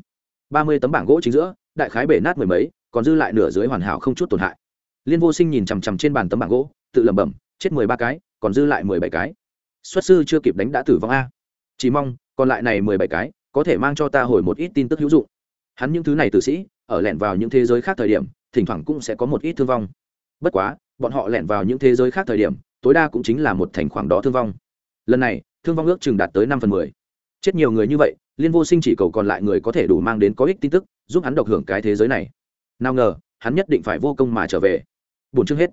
ba mươi tấm bảng gỗ chính giữa, đại khái bể nát mười mấy, còn dư lại nửa dưới hoàn hảo không chút tổn hại. Liên vô sinh nhìn chằm chằm trên bàn tấm bảng gỗ, tự lẩm bẩm, chết mười ba cái, còn dư lại mười bảy cái. Xuất sư chưa kịp đánh đã tử vong a. Chỉ mong, còn lại này mười bảy cái, có thể mang cho ta hồi một ít tin tức hữu dụng. Hắn những thứ này tử sĩ, ở lẻn vào những thế giới khác thời điểm, thỉnh thoảng cũng sẽ có một ít thương vong bất quá, bọn họ lẻn vào những thế giới khác thời điểm, tối đa cũng chính là một thành khoảng đó thương vong. Lần này, thương vong ước chừng đạt tới năm phần mười. Chết nhiều người như vậy, liên vô sinh chỉ cầu còn lại người có thể đủ mang đến có ích tin tức, giúp hắn độc hưởng cái thế giới này. Nào ngờ, hắn nhất định phải vô công mà trở về. Bốn chương hết.